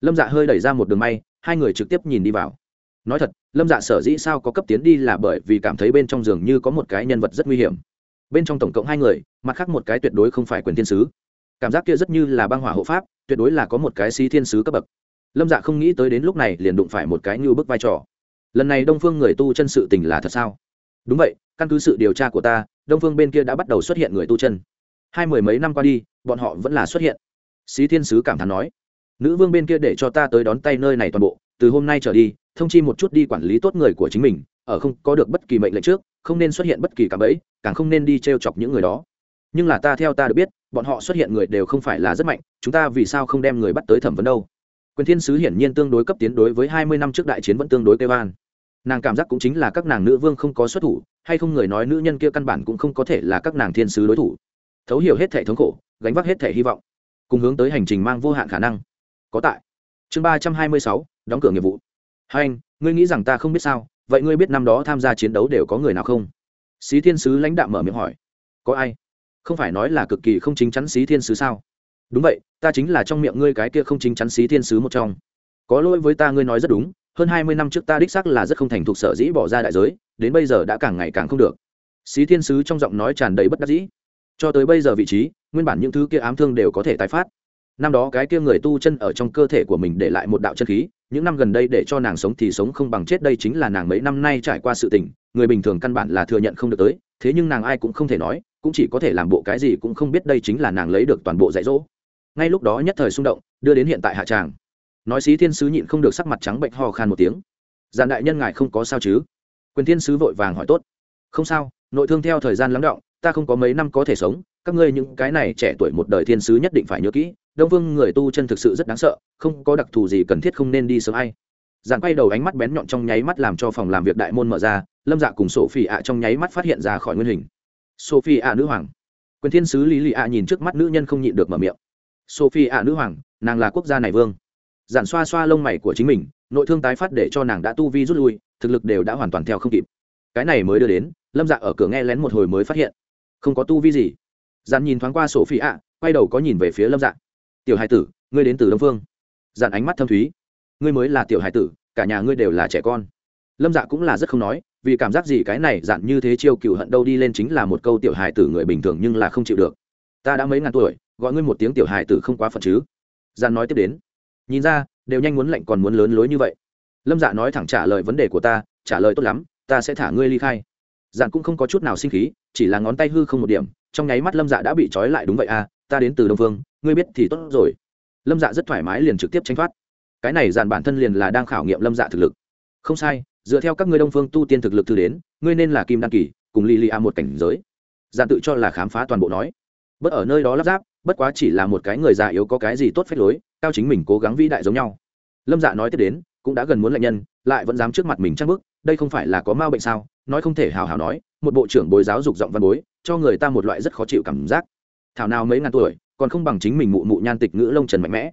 Lâm dạ hơi đẩy ra một đường may, hai người trực tiếp nhìn đi vào. Nói thật, lâm dạ sở dĩ sao có cấp tiến đi là bởi vì cảm thấy bên trong giường như có một cái nhân vật rất nguy hiểm. Bên trong tổng cộng hai người, mặt khác một cái tuyệt đối không phải quyền thiên sứ. Cảm giác kia rất như là băng hỏa hộ pháp, tuyệt đối là có một cái sĩ thiên sứ cấp bậc. Lâm dạ không nghĩ tới đến lúc này liền đụng phải một cái như bức vai trò. Lần này đông phương người tu chân sự tình là thật sao? Đúng vậy, căn cứ sự điều tra của ta, đông phương bên kia đã bắt đầu xuất hiện người tu chân. Hai mười mấy năm qua đi, bọn họ vẫn là xuất hiện. Xí thiên sứ cảm thán nói, nữ vương bên kia để cho ta tới đón tay nơi này toàn bộ, từ hôm nay trở đi, thông chi một chút đi quản lý tốt người của chính mình, ở không có được bất kỳ mệnh lệnh trước, không nên xuất hiện bất kỳ cảm ấy càng không nên đi t r e o chọc những người đó. Nhưng là ta theo ta được biết, bọn họ xuất hiện người đều không phải là rất mạnh, chúng ta vì sao không đem người bắt tới thẩm vấn đâu? Quyền thiên sứ hiển nhiên tương đối cấp tiến đối với hai mươi năm trước đại chiến vẫn tương đối kêu an nàng cảm giác cũng chính là các nàng nữ vương không có xuất thủ, hay không người nói nữ nhân kia căn bản cũng không có thể là các nàng thiên sứ đối thủ. Thấu hiểu hết thể thống khổ, gánh vác hết thể hy vọng, cùng hướng tới hành trình mang vô hạn khả năng. Có tại. Chương ba trăm hai mươi sáu, đóng cửa nghiệp vụ. Hai anh, ngươi nghĩ rằng ta không biết sao? Vậy ngươi biết năm đó tham gia chiến đấu đều có người nào không? Xí thiên sứ lãnh đạo mở miệng hỏi. Có ai? Không phải nói là cực kỳ không chính chắn xí thiên sứ sao? Đúng vậy, ta chính là trong miệng ngươi cái kia không chính chắn xí thiên sứ một trong. Có lỗi với ta ngươi nói rất đúng hơn hai mươi năm trước ta đích xác là rất không thành thục sở dĩ bỏ ra đại giới, đến bây giờ đã càng ngày càng không được. Xí thiên sứ trong giọng nói tràn đầy bất đắc dĩ. Cho tới bây giờ vị trí, nguyên bản những thứ kia ám thương đều có thể tái phát. Năm đó cái kia người tu chân ở trong cơ thể của mình để lại một đạo chân khí, những năm gần đây để cho nàng sống thì sống không bằng chết đây chính là nàng mấy năm nay trải qua sự tình, người bình thường căn bản là thừa nhận không được tới, thế nhưng nàng ai cũng không thể nói, cũng chỉ có thể làm bộ cái gì cũng không biết đây chính là nàng lấy được toàn bộ dạy dỗ. Ngay lúc đó nhất thời xung động, đưa đến hiện tại hạ tràng nói xí thiên sứ nhịn không được sắc mặt trắng bệnh ho khan một tiếng. Giàn đại nhân ngài không có sao chứ? Quyền thiên sứ vội vàng hỏi tốt. Không sao, nội thương theo thời gian lắng động, ta không có mấy năm có thể sống, các ngươi những cái này trẻ tuổi một đời thiên sứ nhất định phải nhớ kỹ, đông vương người tu chân thực sự rất đáng sợ, không có đặc thù gì cần thiết không nên đi sớm ai. Giản quay đầu ánh mắt bén nhọn trong nháy mắt làm cho phòng làm việc đại môn mở ra, lâm dạ cùng sổ phi ạ trong nháy mắt phát hiện ra khỏi nguyên hình. Sophie ạ nữ hoàng. Quyền thiên sứ lý lì ạ nhìn trước mắt nữ nhân không nhịn được mở miệng. Sophie ạ nữ hoàng, nàng là quốc gia này vương giản xoa xoa lông mày của chính mình, nội thương tái phát để cho nàng đã tu vi rút lui, thực lực đều đã hoàn toàn theo không kịp. Cái này mới đưa đến, lâm dạ ở cửa nghe lén một hồi mới phát hiện. Không có tu vi gì. Giản nhìn thoáng qua sổ phi ạ, quay đầu có nhìn về phía lâm dạ. Tiểu hải tử, ngươi đến từ đông phương. Giản ánh mắt thâm thúy. Ngươi mới là tiểu hải tử, cả nhà ngươi đều là trẻ con. Lâm dạ cũng là rất không nói, vì cảm giác gì cái này dặn như thế chiêu cựu hận đâu đi lên chính là một câu tiểu hài tử người bình thường nhưng là không chịu được. Ta đã mấy ngàn tuổi, gọi ngươi một tiếng tiểu hài tử không quá phận chứ. Gian nói tiếp đến nhìn ra, đều nhanh muốn lạnh còn muốn lớn lối như vậy. Lâm dạ nói thẳng trả lời vấn đề của ta, trả lời tốt lắm, ta sẽ thả ngươi ly khai. Dạn cũng không có chút nào sinh khí, chỉ là ngón tay hư không một điểm, trong nháy mắt lâm dạ đã bị trói lại đúng vậy à ta đến từ đông phương ngươi biết thì tốt rồi. Lâm dạ rất thoải mái liền trực tiếp tranh thoát. Cái này dàn bản thân liền là đang khảo nghiệm lâm dạ thực lực. Không sai, dựa theo các ngươi đông phương tu tiên thực lực thư đến, ngươi nên là kim đăng kỳ, cùng lì lì a một cảnh giới. Dàn tự cho là khám phá toàn bộ nói. Bất ở nơi đó lắp ráp bất quá chỉ là một cái người già yếu có cái gì tốt phép lối, cao chính mình cố gắng vĩ đại giống nhau. Lâm dạ nói tiếp đến, cũng đã gần muốn lệnh nhân, lại vẫn dám trước mặt mình trang bức đây không phải là có ma bệnh sao? Nói không thể hào hào nói, một bộ trưởng bồi giáo dục giọng văn bối, cho người ta một loại rất khó chịu cảm giác. Thảo nào mấy ngàn tuổi, còn không bằng chính mình mụ mụ nhan tịch ngữ lông trần mạnh mẽ.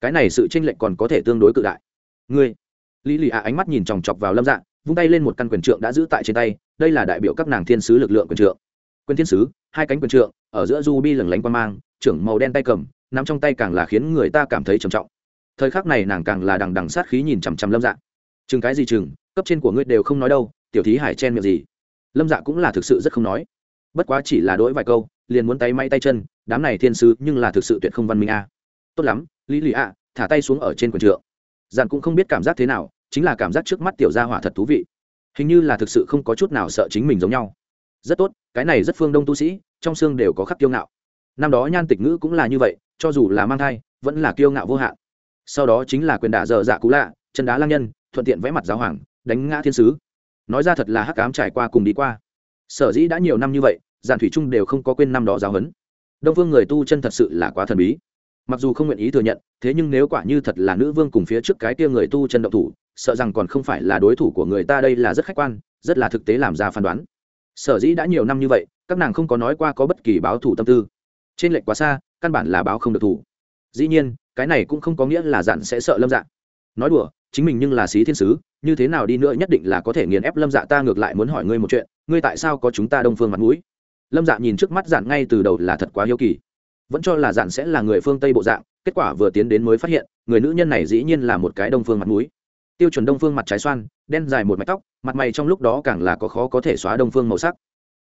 Cái này sự tranh lệch còn có thể tương đối cự đại. Ngươi, lý lì ạ ánh mắt nhìn chòng chọc vào lâm dạ vung tay lên một căn quyền trượng đã giữ tại trên tay, đây là đại biểu các nàng thiên sứ lực lượng quyền trượng. Quyền thiên sứ, hai cánh quyền trượng, ở giữa du bi lửng lánh quan mang trưởng màu đen tay cầm, nắm trong tay càng là khiến người ta cảm thấy trầm trọng. Thời khắc này nàng càng là đằng đằng sát khí nhìn chằm chằm lâm dạ. Chừng cái gì chừng, cấp trên của ngươi đều không nói đâu, tiểu thí hải chen miệng gì. Lâm dạ cũng là thực sự rất không nói. Bất quá chỉ là đỗi vài câu, liền muốn tay may tay chân, đám này thiên sứ nhưng là thực sự tuyệt không văn minh a. Tốt lắm, lý lì a thả tay xuống ở trên quần trượng. Dàn cũng không biết cảm giác thế nào, chính là cảm giác trước mắt tiểu gia hỏa thật thú vị. Hình như là thực sự không có chút nào sợ chính mình giống nhau. Rất tốt, cái này rất phương đông tu sĩ, trong xương đều có khắc kiêu ngạo năm đó nhan tịch ngữ cũng là như vậy, cho dù là mang thai, vẫn là kiêu ngạo vô hạn. Sau đó chính là quyền đả dở dạ cũ lạ, chân đá lang nhân, thuận tiện vẽ mặt giáo hoàng, đánh ngã thiên sứ. Nói ra thật là hắc cám trải qua cùng đi qua. Sở dĩ đã nhiều năm như vậy, giản thủy trung đều không có quên năm đó giáo huấn. Đông vương người tu chân thật sự là quá thần bí. Mặc dù không nguyện ý thừa nhận, thế nhưng nếu quả như thật là nữ vương cùng phía trước cái kia người tu chân động thủ, sợ rằng còn không phải là đối thủ của người ta đây là rất khách quan, rất là thực tế làm ra phán đoán. Sở dĩ đã nhiều năm như vậy, các nàng không có nói qua có bất kỳ báo thủ tâm tư trên lệnh quá xa, căn bản là báo không được thủ. Dĩ nhiên, cái này cũng không có nghĩa là dặn sẽ sợ lâm dạ. Nói đùa, chính mình nhưng là sĩ thiên sứ, như thế nào đi nữa nhất định là có thể nghiền ép lâm dạ ta ngược lại muốn hỏi ngươi một chuyện, ngươi tại sao có chúng ta đông phương mặt mũi? Lâm dạ nhìn trước mắt dặn ngay từ đầu là thật quá hiếu kỳ. Vẫn cho là dặn sẽ là người phương tây bộ dạng, kết quả vừa tiến đến mới phát hiện, người nữ nhân này dĩ nhiên là một cái đông phương mặt mũi. Tiêu chuẩn đông phương mặt trái xoan, đen dài một mạch tóc, mặt mày trong lúc đó càng là có khó có thể xóa đông phương màu sắc.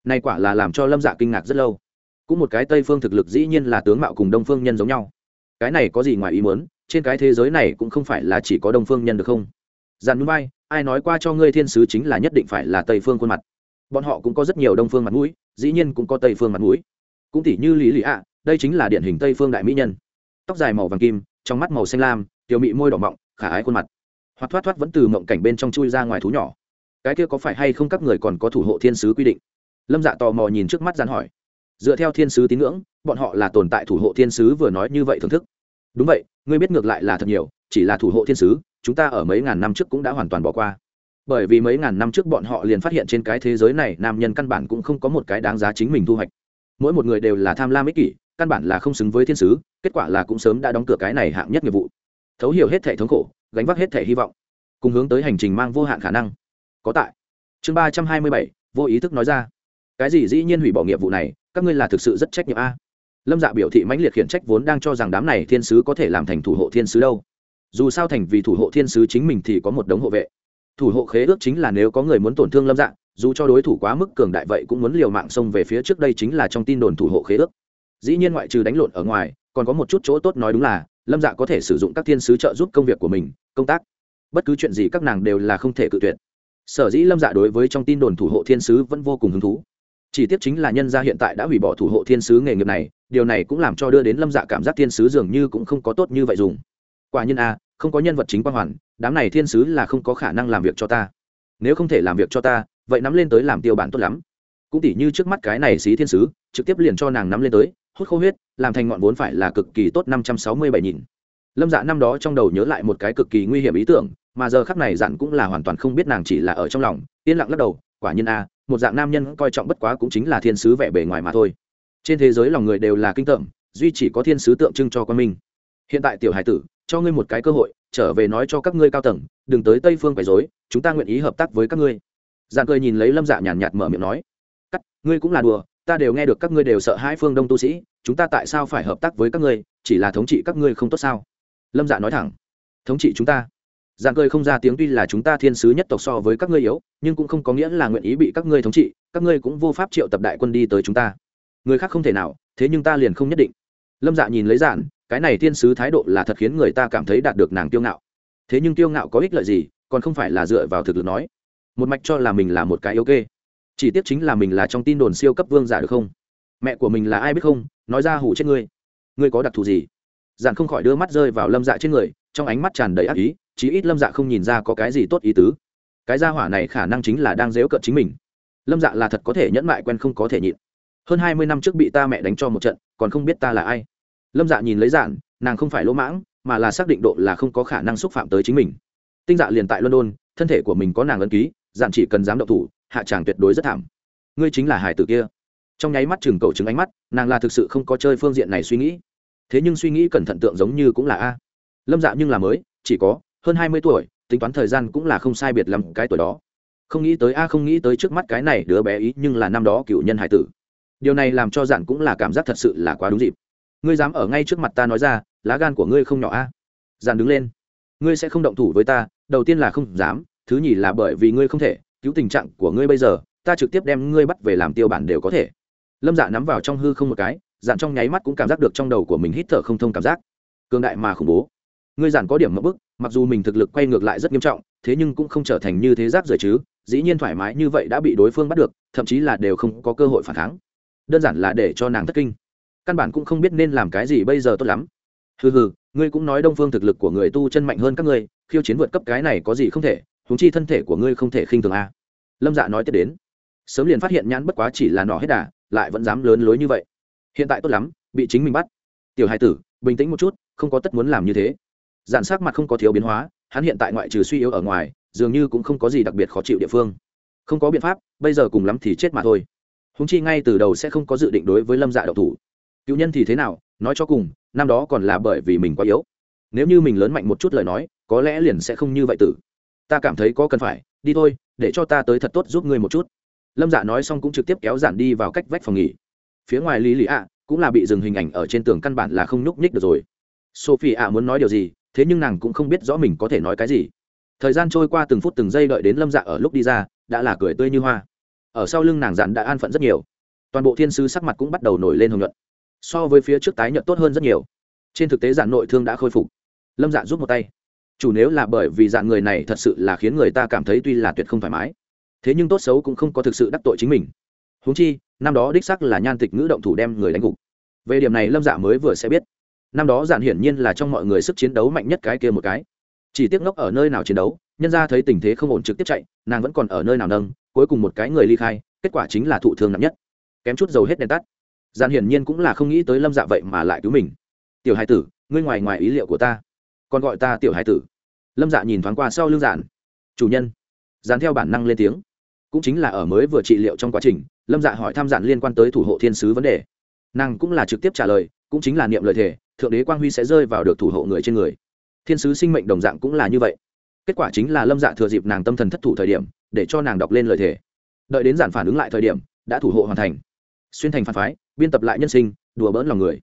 Này quả là làm cho lâm dạ kinh ngạc rất lâu cũng một cái tây phương thực lực dĩ nhiên là tướng mạo cùng đông phương nhân giống nhau. Cái này có gì ngoài ý muốn, trên cái thế giới này cũng không phải là chỉ có đông phương nhân được không? Dàn núi bay ai nói qua cho ngươi thiên sứ chính là nhất định phải là tây phương khuôn mặt. Bọn họ cũng có rất nhiều đông phương mặt mũi, dĩ nhiên cũng có tây phương mặt mũi. Cũng tỉ như lý lý ạ, đây chính là điển hình tây phương đại mỹ nhân. Tóc dài màu vàng kim, trong mắt màu xanh lam, tiểu mị môi đỏ mọng, khả ái khuôn mặt. Hoặc thoát thoát vẫn từ mộng cảnh bên trong chui ra ngoài thú nhỏ. Cái kia có phải hay không các người còn có thủ hộ thiên sứ quy định? Lâm dạ tò mò nhìn trước mắt dàn hỏi dựa theo thiên sứ tín ngưỡng, bọn họ là tồn tại thủ hộ thiên sứ vừa nói như vậy thưởng thức. Đúng vậy, ngươi biết ngược lại là thật nhiều, chỉ là thủ hộ thiên sứ, chúng ta ở mấy ngàn năm trước cũng đã hoàn toàn bỏ qua. Bởi vì mấy ngàn năm trước bọn họ liền phát hiện trên cái thế giới này nam nhân căn bản cũng không có một cái đáng giá chính mình thu hoạch. Mỗi một người đều là tham lam ích kỷ, căn bản là không xứng với thiên sứ, kết quả là cũng sớm đã đóng cửa cái này hạng nhất nghiệp vụ. Thấu hiểu hết thể thống khổ, gánh vác hết thể hy vọng, cùng hướng tới hành trình mang vô hạn khả năng. Có tại. Chương ba trăm hai mươi bảy, vô ý thức nói ra cái gì dĩ nhiên hủy bỏ nghiệp vụ này, các ngươi là thực sự rất trách nhiệm a. Lâm dạ biểu thị mãnh liệt khiển trách vốn đang cho rằng đám này thiên sứ có thể làm thành thủ hộ thiên sứ đâu. Dù sao thành vì thủ hộ thiên sứ chính mình thì có một đống hộ vệ. Thủ hộ khế ước chính là nếu có người muốn tổn thương lâm dạ dù cho đối thủ quá mức cường đại vậy cũng muốn liều mạng xông về phía trước đây chính là trong tin đồn thủ hộ khế ước. Dĩ nhiên ngoại trừ đánh lộn ở ngoài, còn có một chút chỗ tốt nói đúng là, lâm dạ có thể sử dụng các thiên sứ trợ giúp công việc của mình, công tác. Bất cứ chuyện gì các nàng đều là không thể cự tuyệt. Sở dĩ lâm dạ đối với trong tin đồn thủ hộ thiên sứ vẫn vô cùng hứng thú chỉ tiếc chính là nhân gia hiện tại đã hủy bỏ thủ hộ thiên sứ nghề nghiệp này, điều này cũng làm cho đưa đến lâm dạ cảm giác thiên sứ dường như cũng không có tốt như vậy dùng. Quả nhiên a, không có nhân vật chính quang hoàn, đám này thiên sứ là không có khả năng làm việc cho ta. Nếu không thể làm việc cho ta, vậy nắm lên tới làm tiêu bản tốt lắm. Cũng tỉ như trước mắt cái này xí thiên sứ, trực tiếp liền cho nàng nắm lên tới, hút khô huyết, làm thành ngọn vốn phải là cực kỳ tốt năm trăm sáu mươi bảy nghìn. Lâm dạ năm đó trong đầu nhớ lại một cái cực kỳ nguy hiểm ý tưởng, mà giờ khắc này dặn cũng là hoàn toàn không biết nàng chỉ là ở trong lòng, yên lặng lắc đầu, quả nhiên a một dạng nam nhân coi trọng bất quá cũng chính là thiên sứ vẻ bề ngoài mà thôi. Trên thế giới lòng người đều là kinh tởm, duy chỉ có thiên sứ tượng trưng cho quan minh. Hiện tại tiểu hải tử, cho ngươi một cái cơ hội, trở về nói cho các ngươi cao tầng, đừng tới tây phương quấy dối chúng ta nguyện ý hợp tác với các ngươi. Dạng cười nhìn lấy lâm dạ nhàn nhạt mở miệng nói, cắt, ngươi cũng là đùa, ta đều nghe được các ngươi đều sợ hai phương đông tu sĩ, chúng ta tại sao phải hợp tác với các ngươi, chỉ là thống trị các ngươi không tốt sao? Lâm dạ nói thẳng, thống trị chúng ta dạng cười không ra tiếng tuy là chúng ta thiên sứ nhất tộc so với các ngươi yếu, nhưng cũng không có nghĩa là nguyện ý bị các ngươi thống trị, các ngươi cũng vô pháp triệu tập đại quân đi tới chúng ta. Người khác không thể nào, thế nhưng ta liền không nhất định. Lâm dạ nhìn lấy giản, cái này thiên sứ thái độ là thật khiến người ta cảm thấy đạt được nàng kiêu ngạo. Thế nhưng kiêu ngạo có ích lợi gì, còn không phải là dựa vào thực lực nói. Một mạch cho là mình là một cái ok chỉ tiếc chính là mình là trong tin đồn siêu cấp vương giả được không? Mẹ của mình là ai biết không? Nói ra hủ chết ngươi. Ngươi có đặc thù gì? Giản không khỏi đưa mắt rơi vào lâm dạ trên người, trong ánh mắt tràn đầy ác ý chí ít lâm dạ không nhìn ra có cái gì tốt ý tứ. Cái gia hỏa này khả năng chính là đang dếu cợt chính mình. Lâm dạ là thật có thể nhẫn mại quen không có thể nhịn. Hơn hai mươi năm trước bị ta mẹ đánh cho một trận, còn không biết ta là ai. Lâm dạ nhìn lấy giản, nàng không phải lỗ mãng, mà là xác định độ là không có khả năng xúc phạm tới chính mình. Tinh dạ liền tại london, thân thể của mình có nàng ấn ký, giản chỉ cần dám động thủ, hạ tràng tuyệt đối rất thảm. Ngươi chính là hải tử kia. Trong nháy mắt chừng cầu chứng ánh mắt, nàng là thực sự không có chơi phương diện này suy nghĩ. Thế nhưng suy nghĩ cẩn thận tượng giống như cũng là a. Lâm dạ nhưng là mới, chỉ có hơn hai mươi tuổi, tính toán thời gian cũng là không sai biệt lắm cái tuổi đó. Không nghĩ tới, a, không nghĩ tới trước mắt cái này đứa bé ý nhưng là năm đó cựu nhân hải tử. Điều này làm cho giản cũng là cảm giác thật sự là quá đúng dịp. Ngươi dám ở ngay trước mặt ta nói ra, lá gan của ngươi không nhỏ a. Giản đứng lên. Ngươi sẽ không động thủ với ta, đầu tiên là không dám, thứ nhì là bởi vì ngươi không thể, cứu tình trạng của ngươi bây giờ, ta trực tiếp đem ngươi bắt về làm tiêu bản đều có thể. Lâm dạ nắm vào trong hư không một cái dạn trong nháy mắt cũng cảm giác được trong đầu của mình hít thở không thông cảm giác. Cường đại mà khủng bố. Ngươi giản có điểm mẫu bức mặc dù mình thực lực quay ngược lại rất nghiêm trọng, thế nhưng cũng không trở thành như thế rác rời chứ, dĩ nhiên thoải mái như vậy đã bị đối phương bắt được, thậm chí là đều không có cơ hội phản kháng. Đơn giản là để cho nàng thất kinh. Căn bản cũng không biết nên làm cái gì bây giờ tốt lắm. Hừ hừ, ngươi cũng nói đông phương thực lực của người tu chân mạnh hơn các ngươi, khiêu chiến vượt cấp cái này có gì không thể, huống chi thân thể của ngươi không thể khinh thường a. Lâm dạ nói tiếp đến. Sớm liền phát hiện nhãn bất quá chỉ là nọ hết đà, lại vẫn dám lớn lối như vậy. Hiện tại tốt lắm, bị chính mình bắt. Tiểu hai tử, bình tĩnh một chút, không có tất muốn làm như thế dạn sắc mặt không có thiếu biến hóa, hắn hiện tại ngoại trừ suy yếu ở ngoài, dường như cũng không có gì đặc biệt khó chịu địa phương. Không có biện pháp, bây giờ cùng lắm thì chết mà thôi. Húng chi ngay từ đầu sẽ không có dự định đối với lâm dạ đậu thủ. Cựu nhân thì thế nào, nói cho cùng, năm đó còn là bởi vì mình quá yếu. Nếu như mình lớn mạnh một chút lời nói, có lẽ liền sẽ không như vậy tử. Ta cảm thấy có cần phải, đi thôi, để cho ta tới thật tốt giúp ngươi một chút. Lâm dạ nói xong cũng trực tiếp kéo giản đi vào cách vách phòng nghỉ. Phía ngoài lý lý ạ cũng là bị dừng hình ảnh ở trên tường căn bản là không nhúc nhích được rồi. Sophie ạ muốn nói điều gì thế nhưng nàng cũng không biết rõ mình có thể nói cái gì. Thời gian trôi qua từng phút từng giây đợi đến lâm dạ ở lúc đi ra, đã là cười tươi như hoa. Ở sau lưng nàng dặn đã an phận rất nhiều. Toàn bộ thiên sứ sắc mặt cũng bắt đầu nổi lên hồng nhuận. So với phía trước tái nhuận tốt hơn rất nhiều. Trên thực tế dạn nội thương đã khôi phục. Lâm dạ giúp một tay. Chủ nếu là bởi vì dạng người này thật sự là khiến người ta cảm thấy tuy là tuyệt không thoải mái, thế nhưng tốt xấu cũng không có thực sự đắc tội chính mình. Huống chi, năm đó đích sắc là nhan tịch ngữ động thủ đem người đánh gục. Về điểm này lâm dạ mới vừa sẽ biết năm đó giản hiển nhiên là trong mọi người sức chiến đấu mạnh nhất cái kia một cái. Chỉ tiếc ngốc ở nơi nào chiến đấu, nhân ra thấy tình thế không ổn trực tiếp chạy, nàng vẫn còn ở nơi nào nâng, cuối cùng một cái người ly khai, kết quả chính là thụ thương nặng nhất. Kém chút dầu hết đèn tắt. Giản hiển nhiên cũng là không nghĩ tới lâm dạ vậy mà lại cứu mình. Tiểu hai tử, ngươi ngoài ngoài ý liệu của ta, còn gọi ta tiểu hai tử. Lâm dạ nhìn thoáng qua sau lưng giản. Chủ nhân. Dán theo bản năng lên tiếng. Cũng chính là ở mới vừa trị liệu trong quá trình, lâm dạ hỏi tham giản liên quan tới thủ hộ thiên sứ vấn đề. Nàng cũng là trực tiếp trả lời cũng chính là niệm lời thề, thượng đế quang huy sẽ rơi vào được thủ hộ người trên người. Thiên sứ sinh mệnh đồng dạng cũng là như vậy. Kết quả chính là lâm dạ thừa dịp nàng tâm thần thất thủ thời điểm, để cho nàng đọc lên lời thề. Đợi đến giản phản ứng lại thời điểm, đã thủ hộ hoàn thành. Xuyên thành phản phái, biên tập lại nhân sinh, đùa bỡn lòng người.